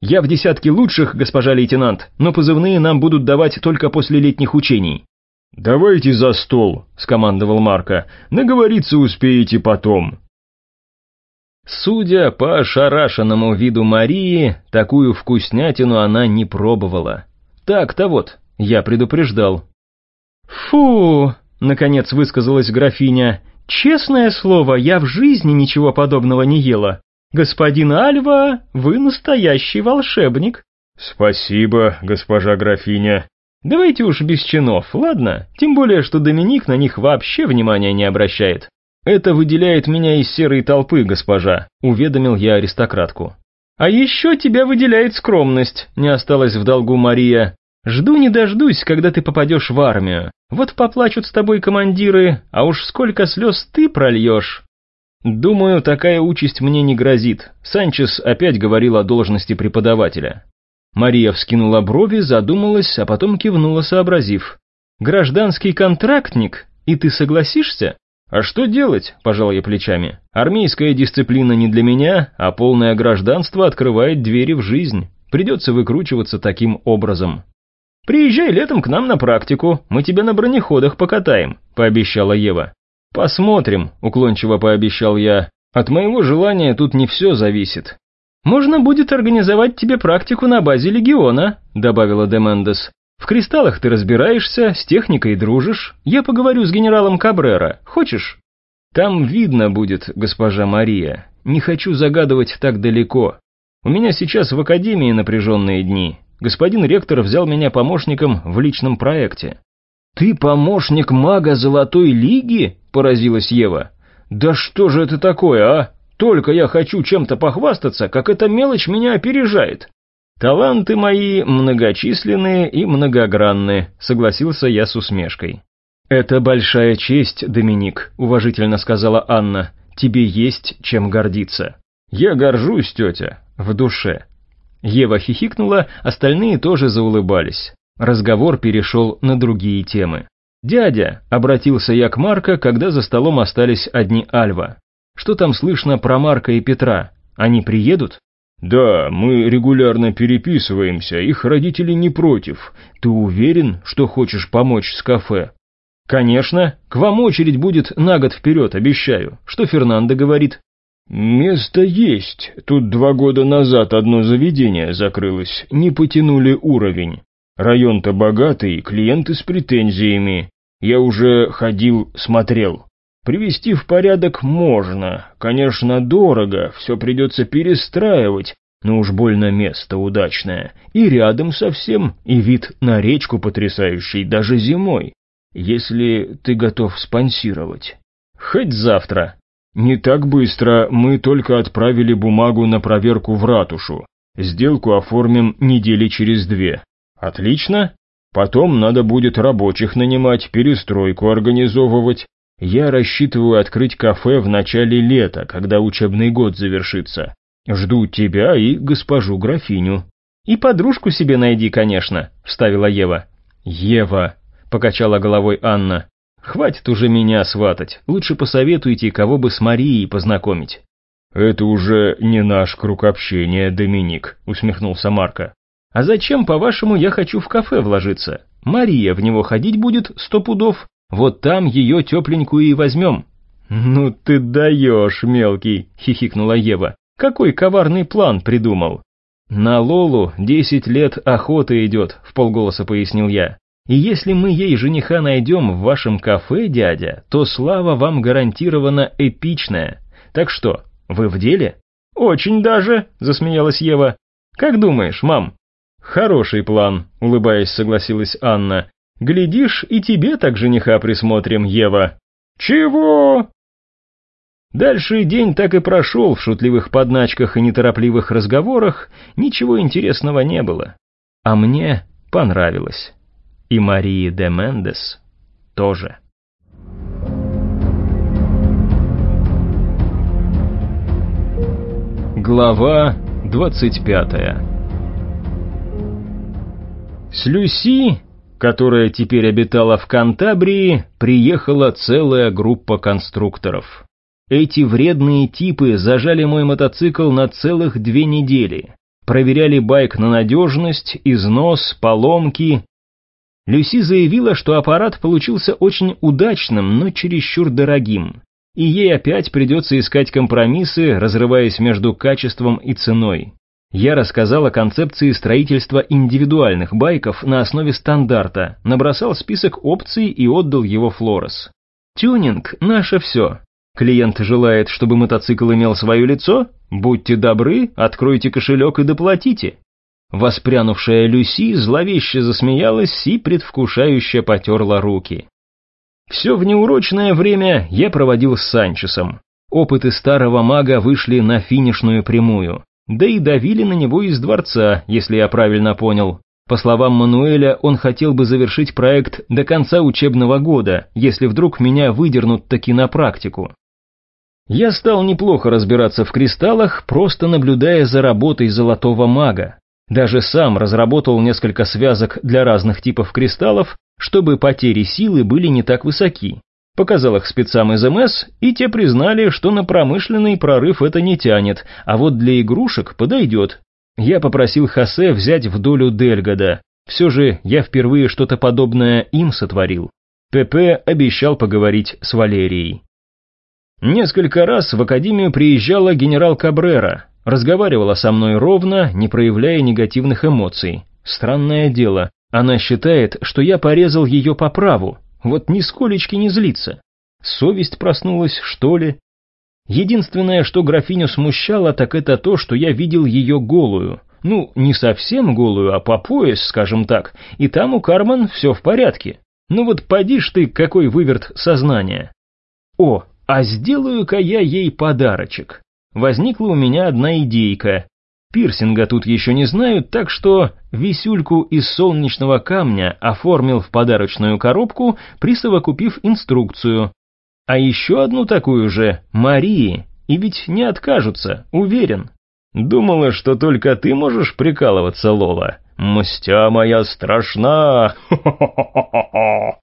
«Я в десятке лучших, госпожа лейтенант, но позывные нам будут давать только после летних учений». «Давайте за стол», — скомандовал Марко. «Наговориться успеете потом». Судя по ошарашенному виду Марии, такую вкуснятину она не пробовала. Так-то вот, я предупреждал. «Фу!» — наконец высказалась графиня. «Честное слово, я в жизни ничего подобного не ела. Господин Альва, вы настоящий волшебник». «Спасибо, госпожа графиня». «Давайте уж без чинов, ладно? Тем более, что Доминик на них вообще внимания не обращает. «Это выделяет меня из серой толпы, госпожа», — уведомил я аристократку. «А еще тебя выделяет скромность», — не осталась в долгу Мария. «Жду не дождусь, когда ты попадешь в армию. Вот поплачут с тобой командиры, а уж сколько слез ты прольешь». «Думаю, такая участь мне не грозит», — Санчес опять говорил о должности преподавателя. Мария вскинула брови, задумалась, а потом кивнула, сообразив. «Гражданский контрактник? И ты согласишься?» «А что делать?» – пожал я плечами. «Армейская дисциплина не для меня, а полное гражданство открывает двери в жизнь. Придется выкручиваться таким образом». «Приезжай летом к нам на практику, мы тебя на бронеходах покатаем», – пообещала Ева. «Посмотрим», – уклончиво пообещал я. «От моего желания тут не все зависит». «Можно будет организовать тебе практику на базе легиона», – добавила Демендес. В кристаллах ты разбираешься, с техникой дружишь. Я поговорю с генералом Кабрера. Хочешь? Там видно будет, госпожа Мария. Не хочу загадывать так далеко. У меня сейчас в академии напряженные дни. Господин ректор взял меня помощником в личном проекте. «Ты помощник мага Золотой Лиги?» – поразилась Ева. «Да что же это такое, а? Только я хочу чем-то похвастаться, как эта мелочь меня опережает. «Таланты мои многочисленные и многогранны», — согласился я с усмешкой. «Это большая честь, Доминик», — уважительно сказала Анна. «Тебе есть чем гордиться». «Я горжусь, тетя, в душе». Ева хихикнула, остальные тоже заулыбались. Разговор перешел на другие темы. «Дядя», — обратился я к Марко, когда за столом остались одни Альва. «Что там слышно про Марка и Петра? Они приедут?» «Да, мы регулярно переписываемся, их родители не против. Ты уверен, что хочешь помочь с кафе?» Конечно, к вам очередь будет на год вперед, обещаю. Что Фернандо говорит? Место есть. Тут два года назад одно заведение закрылось, не потянули уровень. Район-то богатый, клиенты с претензиями. Я уже ходил, смотрел. Привести в порядок можно, конечно, дорого, все придется перестраивать, но уж больно место удачное. И рядом совсем, и вид на речку потрясающий, даже зимой. Если ты готов спонсировать. Хоть завтра. Не так быстро, мы только отправили бумагу на проверку в ратушу. Сделку оформим недели через две. Отлично. Потом надо будет рабочих нанимать, перестройку организовывать. Я рассчитываю открыть кафе в начале лета, когда учебный год завершится. Жду тебя и госпожу графиню». «И подружку себе найди, конечно», — вставила Ева. «Ева», — покачала головой Анна. «Хватит уже меня сватать, лучше посоветуйте, кого бы с Марией познакомить». «Это уже не наш круг общения, Доминик», — усмехнулся Марко. «А зачем, по-вашему, я хочу в кафе вложиться? Мария в него ходить будет сто пудов, вот там ее тепленькую и возьмем». «Ну ты даешь, мелкий!» — хихикнула Ева. «Какой коварный план придумал?» «На Лолу десять лет охота идет», — в полголоса пояснил я. «И если мы ей жениха найдем в вашем кафе, дядя, то слава вам гарантирована эпичная. Так что, вы в деле?» «Очень даже», — засмеялась Ева. «Как думаешь, мам?» «Хороший план», — улыбаясь, согласилась Анна. Глядишь, и тебе так жениха присмотрим, Ева. Чего? Дальше день так и прошел в шутливых подначках и неторопливых разговорах, ничего интересного не было. А мне понравилось. И Марии де Мендес тоже. Глава двадцать пятая С Люси которая теперь обитала в Кантабрии, приехала целая группа конструкторов. Эти вредные типы зажали мой мотоцикл на целых две недели. Проверяли байк на надежность, износ, поломки. Люси заявила, что аппарат получился очень удачным, но чересчур дорогим. И ей опять придется искать компромиссы, разрываясь между качеством и ценой. Я рассказал о концепции строительства индивидуальных байков на основе стандарта, набросал список опций и отдал его Флорес. Тюнинг – наше все. Клиент желает, чтобы мотоцикл имел свое лицо? Будьте добры, откройте кошелек и доплатите. Воспрянувшая Люси зловеще засмеялась и предвкушающе потерла руки. Все в неурочное время я проводил с Санчесом. Опыты старого мага вышли на финишную прямую да и давили на него из дворца, если я правильно понял. По словам Мануэля, он хотел бы завершить проект до конца учебного года, если вдруг меня выдернут таки на практику. Я стал неплохо разбираться в кристаллах, просто наблюдая за работой золотого мага. Даже сам разработал несколько связок для разных типов кристаллов, чтобы потери силы были не так высоки. Показал их спецам из МС, и те признали, что на промышленный прорыв это не тянет, а вот для игрушек подойдет. Я попросил Хосе взять в долю Дельгода. Все же я впервые что-то подобное им сотворил. ПП обещал поговорить с Валерией. Несколько раз в академию приезжала генерал Кабрера, разговаривала со мной ровно, не проявляя негативных эмоций. Странное дело, она считает, что я порезал ее по праву, вот нисколечки не злится. Совесть проснулась, что ли? Единственное, что графиню смущало, так это то, что я видел ее голую. Ну, не совсем голую, а по пояс, скажем так, и там у Карман все в порядке. Ну вот поди ж ты, какой выверт сознания. О, а сделаю-ка я ей подарочек. Возникла у меня одна идейка. Пирсинга тут еще не знают, так что висюльку из солнечного камня оформил в подарочную коробку, присовокупив инструкцию. А еще одну такую же, Марии, и ведь не откажутся, уверен. Думала, что только ты можешь прикалываться, Лола. Мстя моя страшна!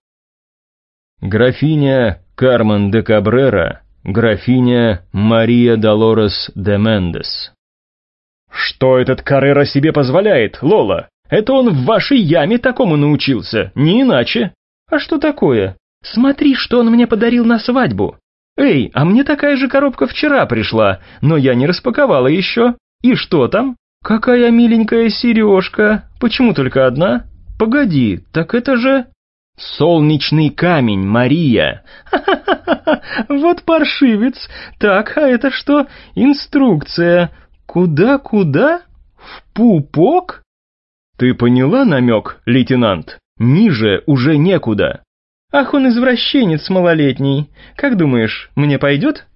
Графиня Кармен де Кабрера, графиня Мария Долорес де Мендес. «Что этот Каррера себе позволяет, Лола? Это он в вашей яме такому научился, не иначе». «А что такое? Смотри, что он мне подарил на свадьбу. Эй, а мне такая же коробка вчера пришла, но я не распаковала еще. И что там? Какая миленькая сережка. Почему только одна? Погоди, так это же... Солнечный камень, Мария. Ха-ха-ха, вот паршивец. Так, а это что? Инструкция. Куда-куда? В пупок? Ты поняла намек, лейтенант? Ниже уже некуда. Ах, он извращенец малолетний. Как думаешь, мне пойдет?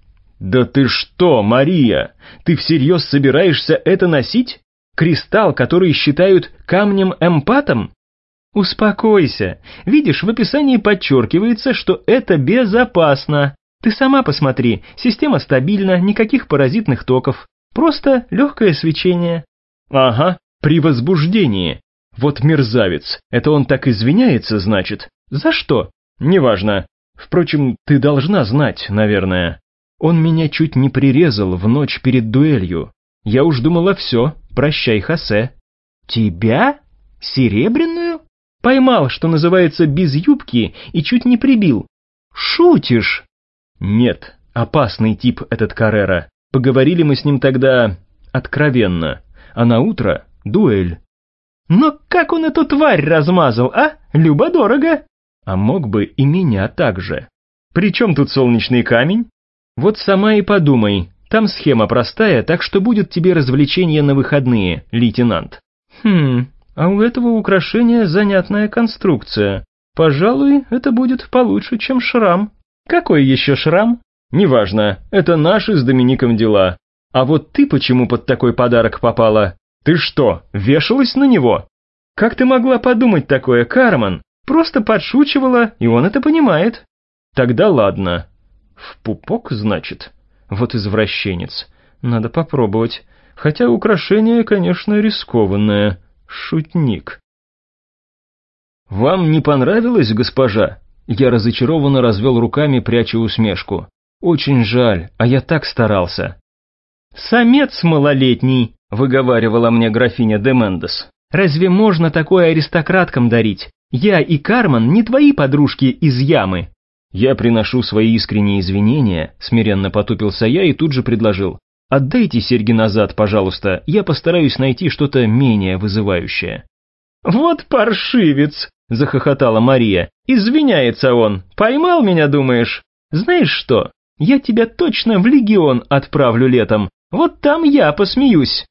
Да ты что, Мария? Ты всерьез собираешься это носить? Кристалл, который считают камнем-эмпатом? Успокойся. Видишь, в описании подчеркивается, что это безопасно. Ты сама посмотри, система стабильна, никаких паразитных токов. Просто легкое свечение. Ага, при возбуждении. Вот мерзавец, это он так извиняется, значит? За что? Неважно. Впрочем, ты должна знать, наверное. Он меня чуть не прирезал в ночь перед дуэлью. Я уж думала все, прощай, Хосе. Тебя? Серебряную? Поймал, что называется, без юбки и чуть не прибил. Шутишь? Нет, опасный тип этот Каррера. Поговорили мы с ним тогда откровенно. А на утро дуэль. Но как он эту тварь размазал, а? Любо-дорого. А мог бы и меня так же. Причем тут солнечный камень? Вот сама и подумай, там схема простая, так что будет тебе развлечение на выходные, лейтенант. Хм, а у этого украшения занятная конструкция. Пожалуй, это будет получше, чем шрам. Какой еще шрам? Неважно, это наши с Домиником дела. А вот ты почему под такой подарок попала? Ты что, вешалась на него? Как ты могла подумать такое, Карман? Просто подшучивала, и он это понимает. Тогда ладно. В пупок, значит? Вот извращенец. Надо попробовать. Хотя украшение, конечно, рискованное. Шутник. «Вам не понравилось, госпожа?» Я разочарованно развел руками, пряча усмешку. «Очень жаль, а я так старался». «Самец малолетний», — выговаривала мне графиня де Мендес. «Разве можно такое аристократкам дарить? Я и Карман не твои подружки из ямы». «Я приношу свои искренние извинения», — смиренно потупился я и тут же предложил. «Отдайте серьги назад, пожалуйста, я постараюсь найти что-то менее вызывающее». «Вот паршивец!» — захохотала Мария. «Извиняется он. Поймал меня, думаешь? Знаешь что, я тебя точно в легион отправлю летом. Вот там я посмеюсь».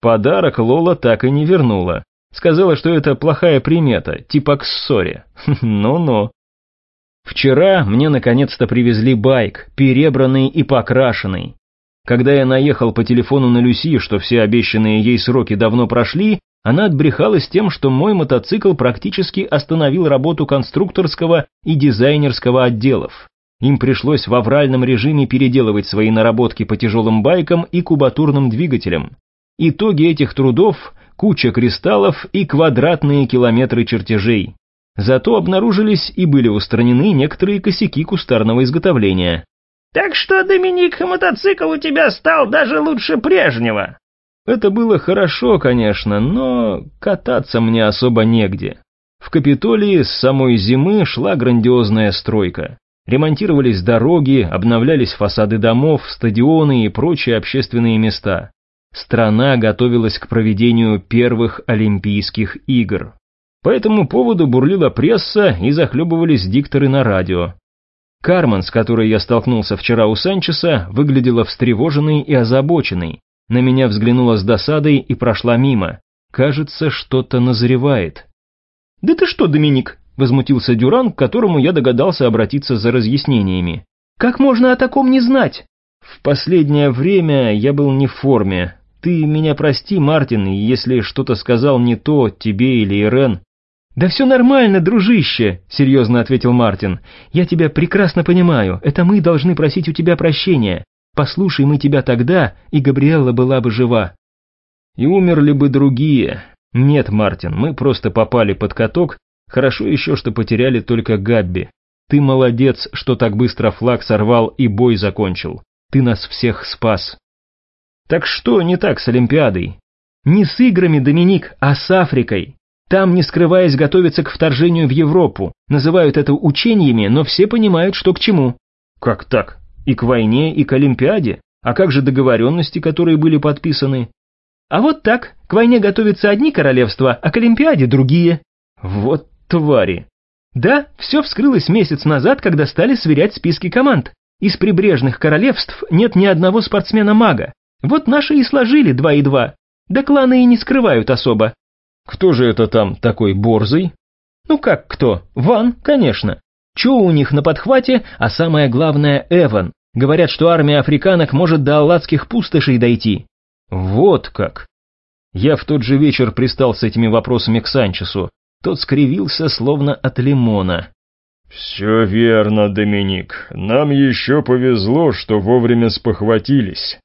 Подарок Лола так и не вернула. Сказала, что это плохая примета, типа к ссоре. Ну-ну. Вчера мне наконец-то привезли байк, перебранный и покрашенный. Когда я наехал по телефону на Люси, что все обещанные ей сроки давно прошли, она отбрехалась тем, что мой мотоцикл практически остановил работу конструкторского и дизайнерского отделов. Им пришлось в авральном режиме переделывать свои наработки по тяжелым байкам и кубатурным двигателям. Итоги этих трудов – куча кристаллов и квадратные километры чертежей. Зато обнаружились и были устранены некоторые косяки кустарного изготовления. «Так что, Доминик, мотоцикл у тебя стал даже лучше прежнего». Это было хорошо, конечно, но кататься мне особо негде. В Капитолии с самой зимы шла грандиозная стройка. Ремонтировались дороги, обновлялись фасады домов, стадионы и прочие общественные места. Страна готовилась к проведению первых Олимпийских игр. По этому поводу бурлила пресса и захлебывались дикторы на радио. Кармен, с которой я столкнулся вчера у Санчеса, выглядела встревоженной и озабоченной. На меня взглянула с досадой и прошла мимо. Кажется, что-то назревает. «Да ты что, Доминик?» – возмутился Дюран, к которому я догадался обратиться за разъяснениями. «Как можно о таком не знать?» «В последнее время я был не в форме. Ты меня прости, Мартин, если что-то сказал не то тебе или Ирен. «Да все нормально, дружище», — серьезно ответил Мартин. «Я тебя прекрасно понимаю. Это мы должны просить у тебя прощения. Послушай мы тебя тогда, и Габриэлла была бы жива». «И умерли бы другие. Нет, Мартин, мы просто попали под каток. Хорошо еще, что потеряли только Габби. Ты молодец, что так быстро флаг сорвал и бой закончил. Ты нас всех спас». «Так что не так с Олимпиадой?» «Не с играми, Доминик, а с Африкой. Там, не скрываясь, готовятся к вторжению в Европу. Называют это учениями, но все понимают, что к чему. Как так? И к войне, и к Олимпиаде? А как же договоренности, которые были подписаны? А вот так, к войне готовятся одни королевства, а к Олимпиаде другие. Вот твари. Да, все вскрылось месяц назад, когда стали сверять списки команд. Из прибрежных королевств нет ни одного спортсмена-мага. Вот наши и сложили два и два. Да кланы и не скрывают особо. Кто же это там такой борзый? Ну как кто? Ван, конечно. Чо у них на подхвате, а самое главное Эван. Говорят, что армия африканок может до алладских пустошей дойти. Вот как. Я в тот же вечер пристал с этими вопросами к Санчесу. Тот скривился, словно от лимона. «Все верно, Доминик. Нам еще повезло, что вовремя спохватились.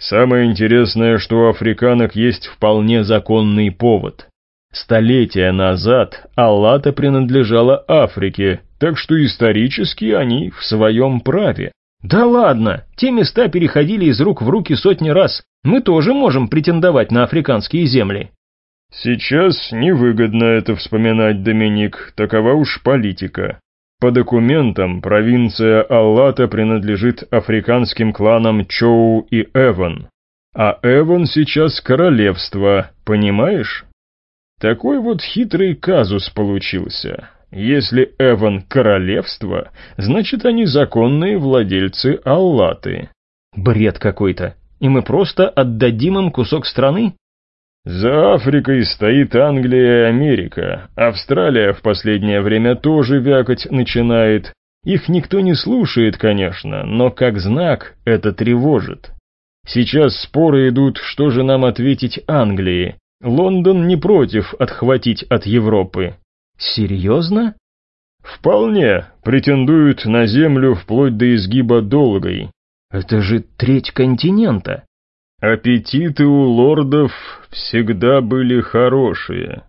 Самое интересное, что у африканок есть вполне законный повод. Столетия назад Аллата принадлежала Африке, так что исторически они в своем праве. Да ладно, те места переходили из рук в руки сотни раз. Мы тоже можем претендовать на африканские земли. Сейчас невыгодно это вспоминать, Доминик, такова уж политика. По документам провинция Аллата принадлежит африканским кланам Чоу и Эван. А Эван сейчас королевство, понимаешь? Такой вот хитрый казус получился. Если Эван королевство, значит они законные владельцы Аллаты. Бред какой-то. И мы просто отдадим им кусок страны? За Африкой стоит Англия и Америка. Австралия в последнее время тоже вякать начинает. Их никто не слушает, конечно, но как знак это тревожит. Сейчас споры идут, что же нам ответить Англии. Лондон не против отхватить от Европы. Серьезно? Вполне. Претендуют на землю вплоть до изгиба Долгой. Это же треть континента. Аппетиты у лордов всегда были хорошие.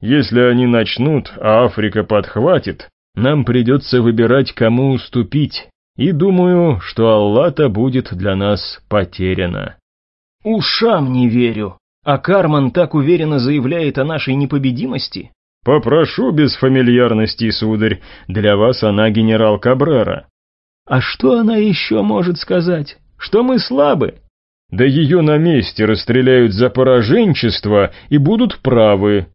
Если они начнут, а Африка подхватит, нам придется выбирать, кому уступить, и думаю, что Аллата будет для нас потеряна. Ушам не верю. А Карман так уверенно заявляет о нашей непобедимости. Попрошу без фамильярности, сударь, для вас она генерал Кабрера. А что она еще может сказать? Что мы слабы? Да ее на месте расстреляют за пораженчество и будут правы.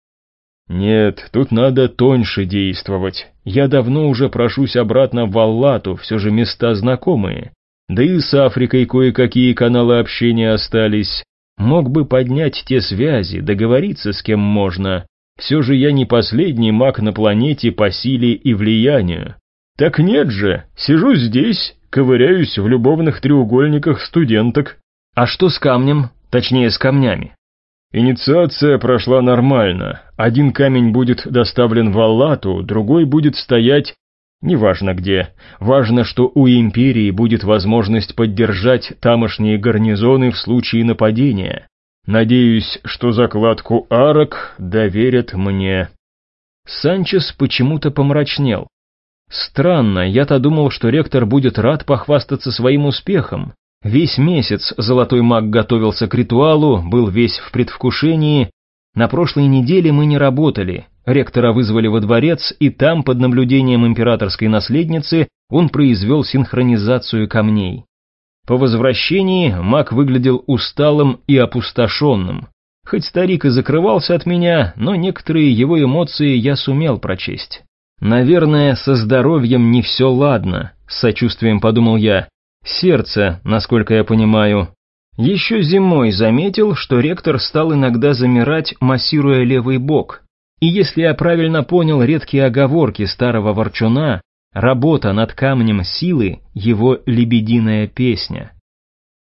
Нет, тут надо тоньше действовать. Я давно уже прошусь обратно в Аллату, все же места знакомые. Да и с Африкой кое-какие каналы общения остались. Мог бы поднять те связи, договориться с кем можно. Все же я не последний маг на планете по силе и влиянию. Так нет же, сижу здесь, ковыряюсь в любовных треугольниках студенток. А что с камнем? Точнее, с камнями. Инициация прошла нормально. Один камень будет доставлен в Аллату, другой будет стоять... Неважно где. Важно, что у Империи будет возможность поддержать тамошние гарнизоны в случае нападения. Надеюсь, что закладку арок доверят мне. Санчес почему-то помрачнел. Странно, я-то думал, что ректор будет рад похвастаться своим успехом. Весь месяц золотой маг готовился к ритуалу, был весь в предвкушении. На прошлой неделе мы не работали. Ректора вызвали во дворец, и там, под наблюдением императорской наследницы, он произвел синхронизацию камней. По возвращении маг выглядел усталым и опустошенным. Хоть старик и закрывался от меня, но некоторые его эмоции я сумел прочесть. «Наверное, со здоровьем не все ладно», — с сочувствием подумал я. Сердце, насколько я понимаю. Еще зимой заметил, что ректор стал иногда замирать, массируя левый бок. И если я правильно понял редкие оговорки старого ворчуна, работа над камнем силы — его лебединая песня.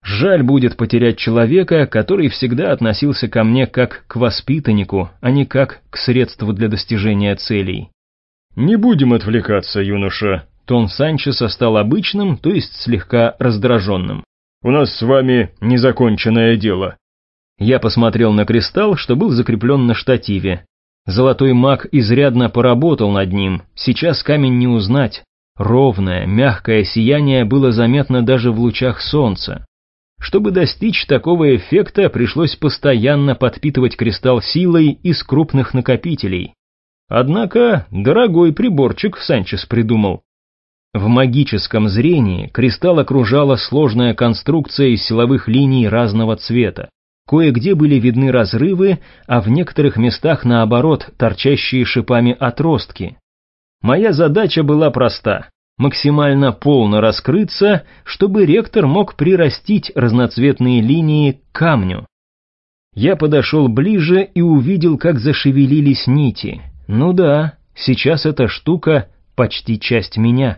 Жаль будет потерять человека, который всегда относился ко мне как к воспитаннику, а не как к средству для достижения целей. «Не будем отвлекаться, юноша», Тон Санчеса стал обычным, то есть слегка раздраженным. «У нас с вами незаконченное дело». Я посмотрел на кристалл, что был закреплен на штативе. Золотой маг изрядно поработал над ним, сейчас камень не узнать. Ровное, мягкое сияние было заметно даже в лучах солнца. Чтобы достичь такого эффекта, пришлось постоянно подпитывать кристалл силой из крупных накопителей. Однако дорогой приборчик Санчес придумал. В магическом зрении кристалл окружала сложная конструкция из силовых линий разного цвета. Кое-где были видны разрывы, а в некоторых местах, наоборот, торчащие шипами отростки. Моя задача была проста – максимально полно раскрыться, чтобы ректор мог прирастить разноцветные линии к камню. Я подошел ближе и увидел, как зашевелились нити. Ну да, сейчас эта штука почти часть меня.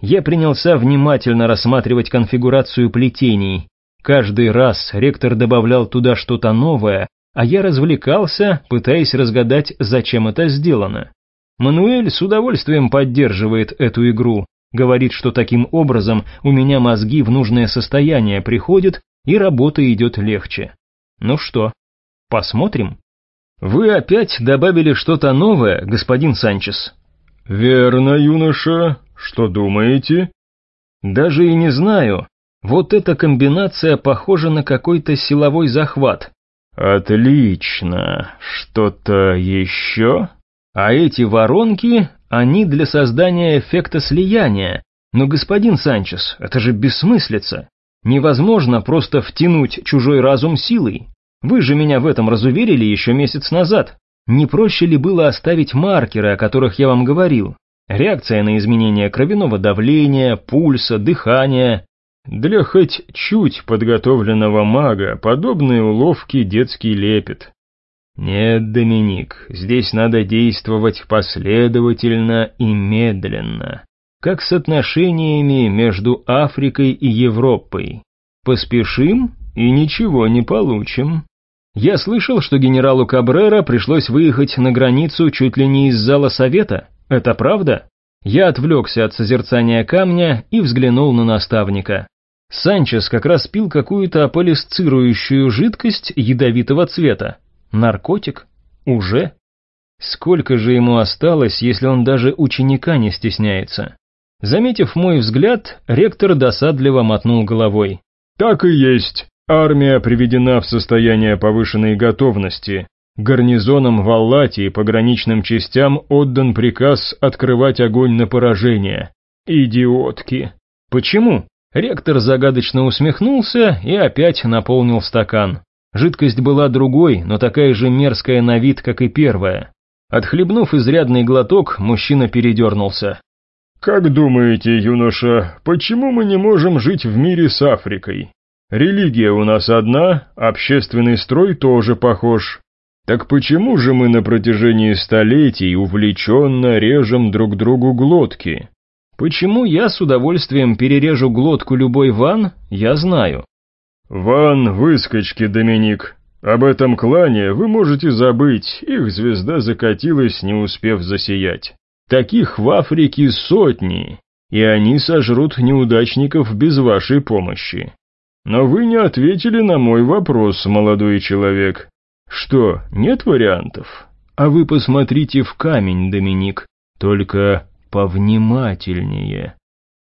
Я принялся внимательно рассматривать конфигурацию плетений. Каждый раз ректор добавлял туда что-то новое, а я развлекался, пытаясь разгадать, зачем это сделано. Мануэль с удовольствием поддерживает эту игру, говорит, что таким образом у меня мозги в нужное состояние приходят и работа идет легче. Ну что, посмотрим? Вы опять добавили что-то новое, господин Санчес? Верно, юноша. Что думаете? Даже и не знаю. Вот эта комбинация похожа на какой-то силовой захват. Отлично. Что-то еще? А эти воронки, они для создания эффекта слияния. Но, господин Санчес, это же бессмыслица. Невозможно просто втянуть чужой разум силой. Вы же меня в этом разуверили еще месяц назад. Не проще ли было оставить маркеры, о которых я вам говорил? Реакция на изменение кровяного давления, пульса, дыхания. Для хоть чуть подготовленного мага подобные уловки детский лепет. Нет, Доминик, здесь надо действовать последовательно и медленно, как с отношениями между Африкой и Европой. Поспешим и ничего не получим. Я слышал, что генералу Кабрера пришлось выехать на границу чуть ли не из зала совета. Это правда? Я отвлекся от созерцания камня и взглянул на наставника. Санчес как раз пил какую-то аполисцирующую жидкость ядовитого цвета. Наркотик? Уже? Сколько же ему осталось, если он даже ученика не стесняется? Заметив мой взгляд, ректор досадливо мотнул головой. «Так и есть. Армия приведена в состояние повышенной готовности. Гарнизонам в Аллате и пограничным частям отдан приказ открывать огонь на поражение. Идиотки. Почему? Ректор загадочно усмехнулся и опять наполнил стакан. Жидкость была другой, но такая же мерзкая на вид, как и первая. Отхлебнув изрядный глоток, мужчина передернулся. «Как думаете, юноша, почему мы не можем жить в мире с Африкой? Религия у нас одна, общественный строй тоже похож. Так почему же мы на протяжении столетий увлеченно режем друг другу глотки? Почему я с удовольствием перережу глотку любой ван, я знаю. Ван – выскочки, Доминик. Об этом клане вы можете забыть, их звезда закатилась, не успев засиять. Таких в Африке сотни, и они сожрут неудачников без вашей помощи. Но вы не ответили на мой вопрос, молодой человек. Что, нет вариантов? А вы посмотрите в камень, Доминик, только повнимательнее.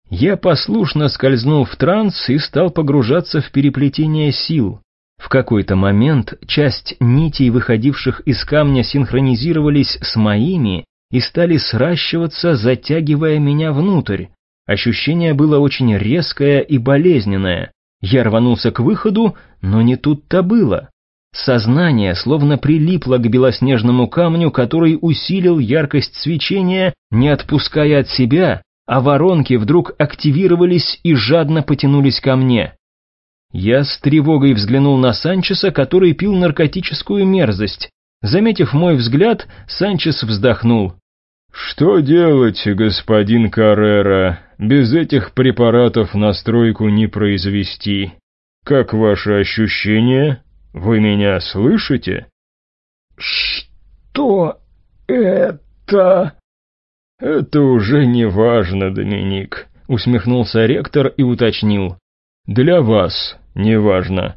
Я послушно скользнул в транс и стал погружаться в переплетение сил. В какой-то момент часть нитей, выходивших из камня, синхронизировались с моими и стали сращиваться, затягивая меня внутрь. Ощущение было очень резкое и болезненное. Я рванулся к выходу, но не тут-то было. Сознание словно прилипло к белоснежному камню, который усилил яркость свечения, не отпуская от себя, а воронки вдруг активировались и жадно потянулись ко мне. Я с тревогой взглянул на Санчеса, который пил наркотическую мерзость. Заметив мой взгляд, Санчес вздохнул. «Что делать, господин Каррера? Без этих препаратов настройку не произвести. Как ваши ощущения?» Вы меня слышите? Что это? Это уже не важно, Доминик, усмехнулся ректор и уточнил. Для вас не важно.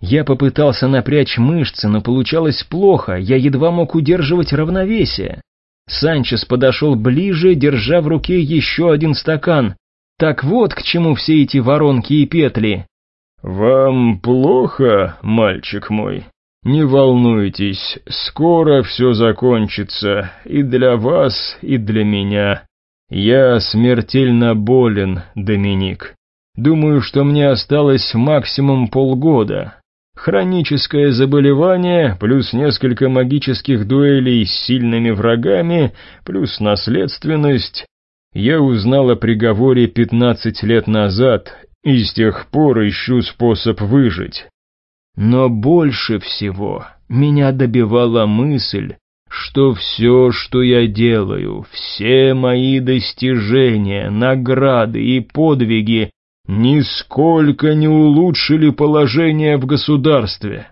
Я попытался напрячь мышцы, но получалось плохо, я едва мог удерживать равновесие. Санчес подошел ближе, держа в руке еще один стакан. Так вот к чему все эти воронки и петли. «Вам плохо, мальчик мой?» Не волнуйтесь, скоро все закончится, и для вас, и для меня. Я смертельно болен, Доминик. Думаю, что мне осталось максимум полгода. Хроническое заболевание, плюс несколько магических дуэлей с сильными врагами, плюс наследственность. Я узнал о приговоре 15 лет назад, и с тех пор ищу способ выжить. Но больше всего меня добивала мысль, что все, что я делаю, все мои достижения, награды и подвиги нисколько не улучшили положение в государстве.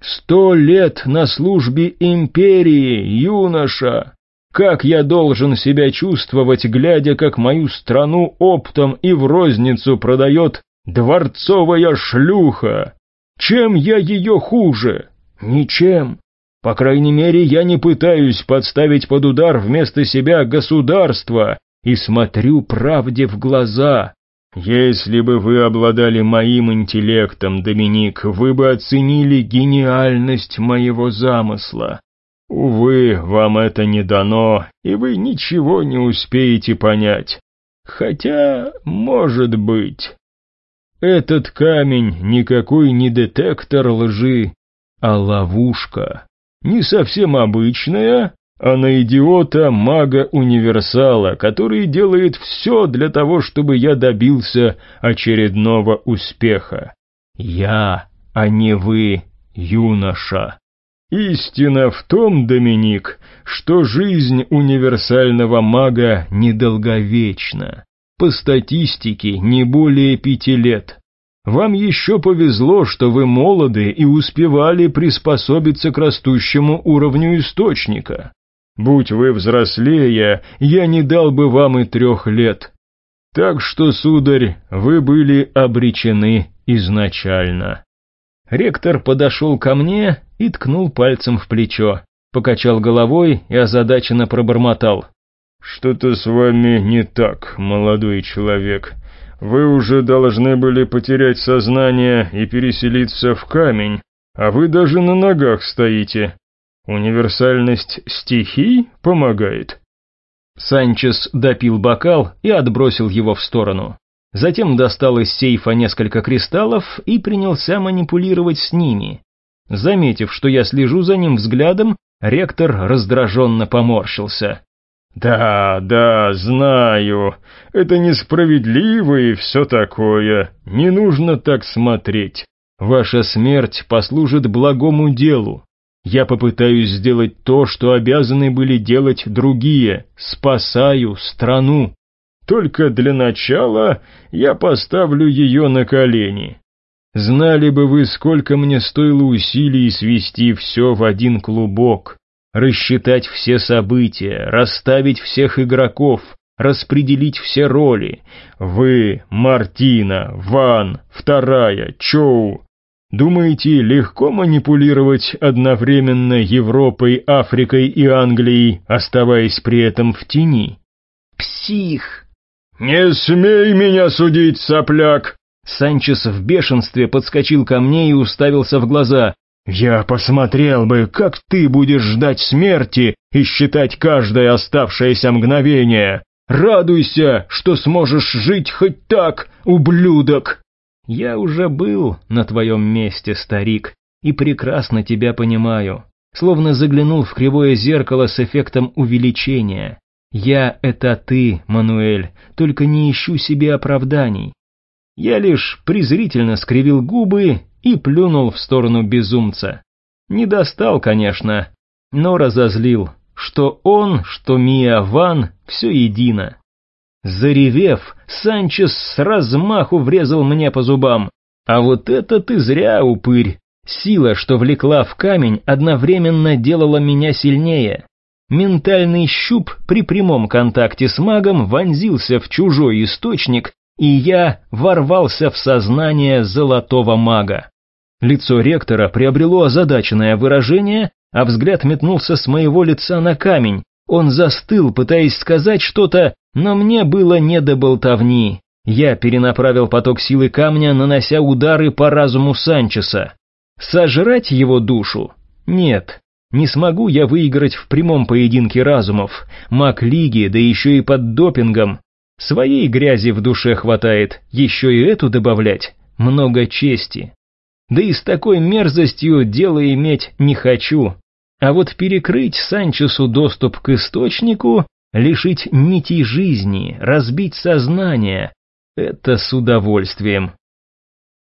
Сто лет на службе империи, юноша! Как я должен себя чувствовать, глядя, как мою страну оптом и в розницу продает дворцовая шлюха? Чем я ее хуже? Ничем. По крайней мере, я не пытаюсь подставить под удар вместо себя государство и смотрю правде в глаза. Если бы вы обладали моим интеллектом, Доминик, вы бы оценили гениальность моего замысла. Увы, вам это не дано, и вы ничего не успеете понять. Хотя, может быть. Этот камень никакой не детектор лжи, а ловушка. Не совсем обычная, а на идиота мага-универсала, который делает все для того, чтобы я добился очередного успеха. Я, а не вы, юноша. Истина в том, Доминик, что жизнь универсального мага недолговечна. По статистике, не более пяти лет. Вам еще повезло, что вы молоды и успевали приспособиться к растущему уровню источника. Будь вы взрослее, я не дал бы вам и трех лет. Так что, сударь, вы были обречены изначально. Ректор подошел ко мне и ткнул пальцем в плечо, покачал головой и озадаченно пробормотал. «Что-то с вами не так, молодой человек. Вы уже должны были потерять сознание и переселиться в камень, а вы даже на ногах стоите. Универсальность стихий помогает». Санчес допил бокал и отбросил его в сторону. Затем достал из сейфа несколько кристаллов и принялся манипулировать с ними. Заметив, что я слежу за ним взглядом, ректор раздраженно поморщился. «Да, да, знаю. Это несправедливо и все такое. Не нужно так смотреть. Ваша смерть послужит благому делу. Я попытаюсь сделать то, что обязаны были делать другие. Спасаю страну. Только для начала я поставлю ее на колени. Знали бы вы, сколько мне стоило усилий свести все в один клубок рассчитать все события, расставить всех игроков, распределить все роли. Вы, Мартина, Ван, вторая, Чоу. Думаете, легко манипулировать одновременно Европой, Африкой и Англией, оставаясь при этом в тени? Псих! «Не смей меня судить, сопляк!» Санчес в бешенстве подскочил ко мне и уставился в глаза. «Я посмотрел бы, как ты будешь ждать смерти и считать каждое оставшееся мгновение. Радуйся, что сможешь жить хоть так, ублюдок!» «Я уже был на твоем месте, старик, и прекрасно тебя понимаю. Словно заглянул в кривое зеркало с эффектом увеличения. Я — это ты, Мануэль, только не ищу себе оправданий. Я лишь презрительно скривил губы и плюнул в сторону безумца. Не достал, конечно, но разозлил, что он, что Мия Ван, все едино. Заревев, Санчес с размаху врезал мне по зубам. А вот это ты зря, упырь. Сила, что влекла в камень, одновременно делала меня сильнее. Ментальный щуп при прямом контакте с магом вонзился в чужой источник, и я ворвался в сознание золотого мага. Лицо ректора приобрело озадаченное выражение, а взгляд метнулся с моего лица на камень. Он застыл, пытаясь сказать что-то, но мне было не до болтовни. Я перенаправил поток силы камня, нанося удары по разуму Санчеса. Сожрать его душу? Нет, не смогу я выиграть в прямом поединке разумов, маг лиги, да еще и под допингом. Своей грязи в душе хватает, еще и эту добавлять, много чести. Да и с такой мерзостью дело иметь не хочу. А вот перекрыть Санчесу доступ к источнику, лишить нитей жизни, разбить сознание — это с удовольствием.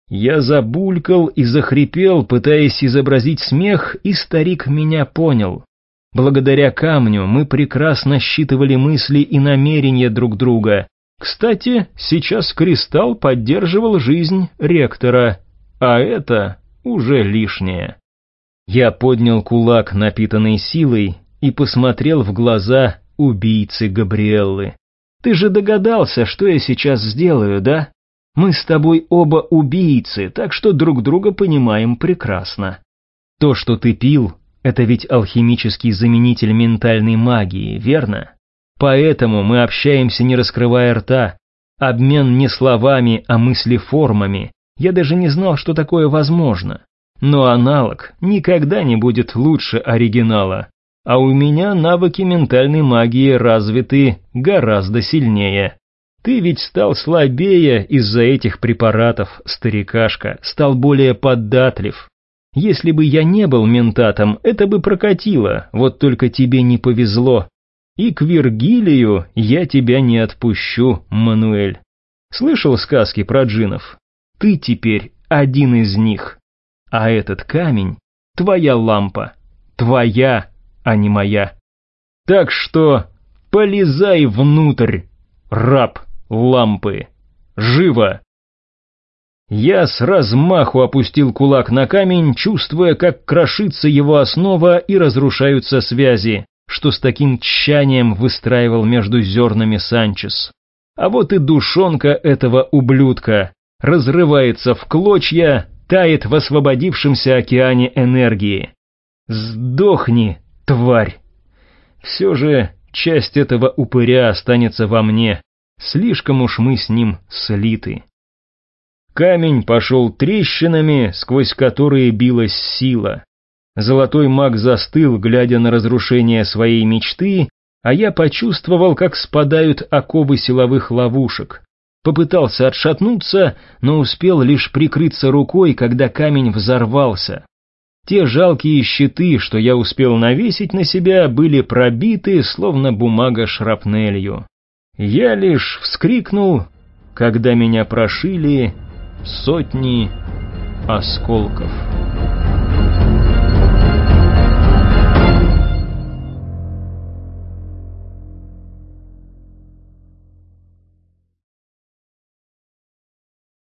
Я забулькал и захрипел, пытаясь изобразить смех, и старик меня понял. Благодаря камню мы прекрасно считывали мысли и намерения друг друга. Кстати, сейчас кристалл поддерживал жизнь ректора, а это уже лишнее. Я поднял кулак, напитанный силой, и посмотрел в глаза убийцы Габриэллы. «Ты же догадался, что я сейчас сделаю, да?» Мы с тобой оба убийцы, так что друг друга понимаем прекрасно. То, что ты пил, это ведь алхимический заменитель ментальной магии, верно? Поэтому мы общаемся, не раскрывая рта. Обмен не словами, а мыслеформами. Я даже не знал, что такое возможно. Но аналог никогда не будет лучше оригинала. А у меня навыки ментальной магии развиты гораздо сильнее. Ты ведь стал слабее из-за этих препаратов, старикашка, стал более податлив. Если бы я не был ментатом, это бы прокатило, вот только тебе не повезло. И к Вергилию я тебя не отпущу, Мануэль. Слышал сказки про джинов? Ты теперь один из них. А этот камень — твоя лампа. Твоя, а не моя. Так что полезай внутрь, раб лампы. Живо!» Я с размаху опустил кулак на камень, чувствуя, как крошится его основа и разрушаются связи, что с таким тщанием выстраивал между зернами Санчес. А вот и душонка этого ублюдка разрывается в клочья, тает в освободившемся океане энергии. «Сдохни, тварь!» Все же часть этого упыря останется во мне, Слишком уж мы с ним слиты. Камень пошел трещинами, сквозь которые билась сила. Золотой маг застыл, глядя на разрушение своей мечты, а я почувствовал, как спадают оковы силовых ловушек. Попытался отшатнуться, но успел лишь прикрыться рукой, когда камень взорвался. Те жалкие щиты, что я успел навесить на себя, были пробиты, словно бумага шрапнелью. Я лишь вскрикнул, когда меня прошили сотни осколков.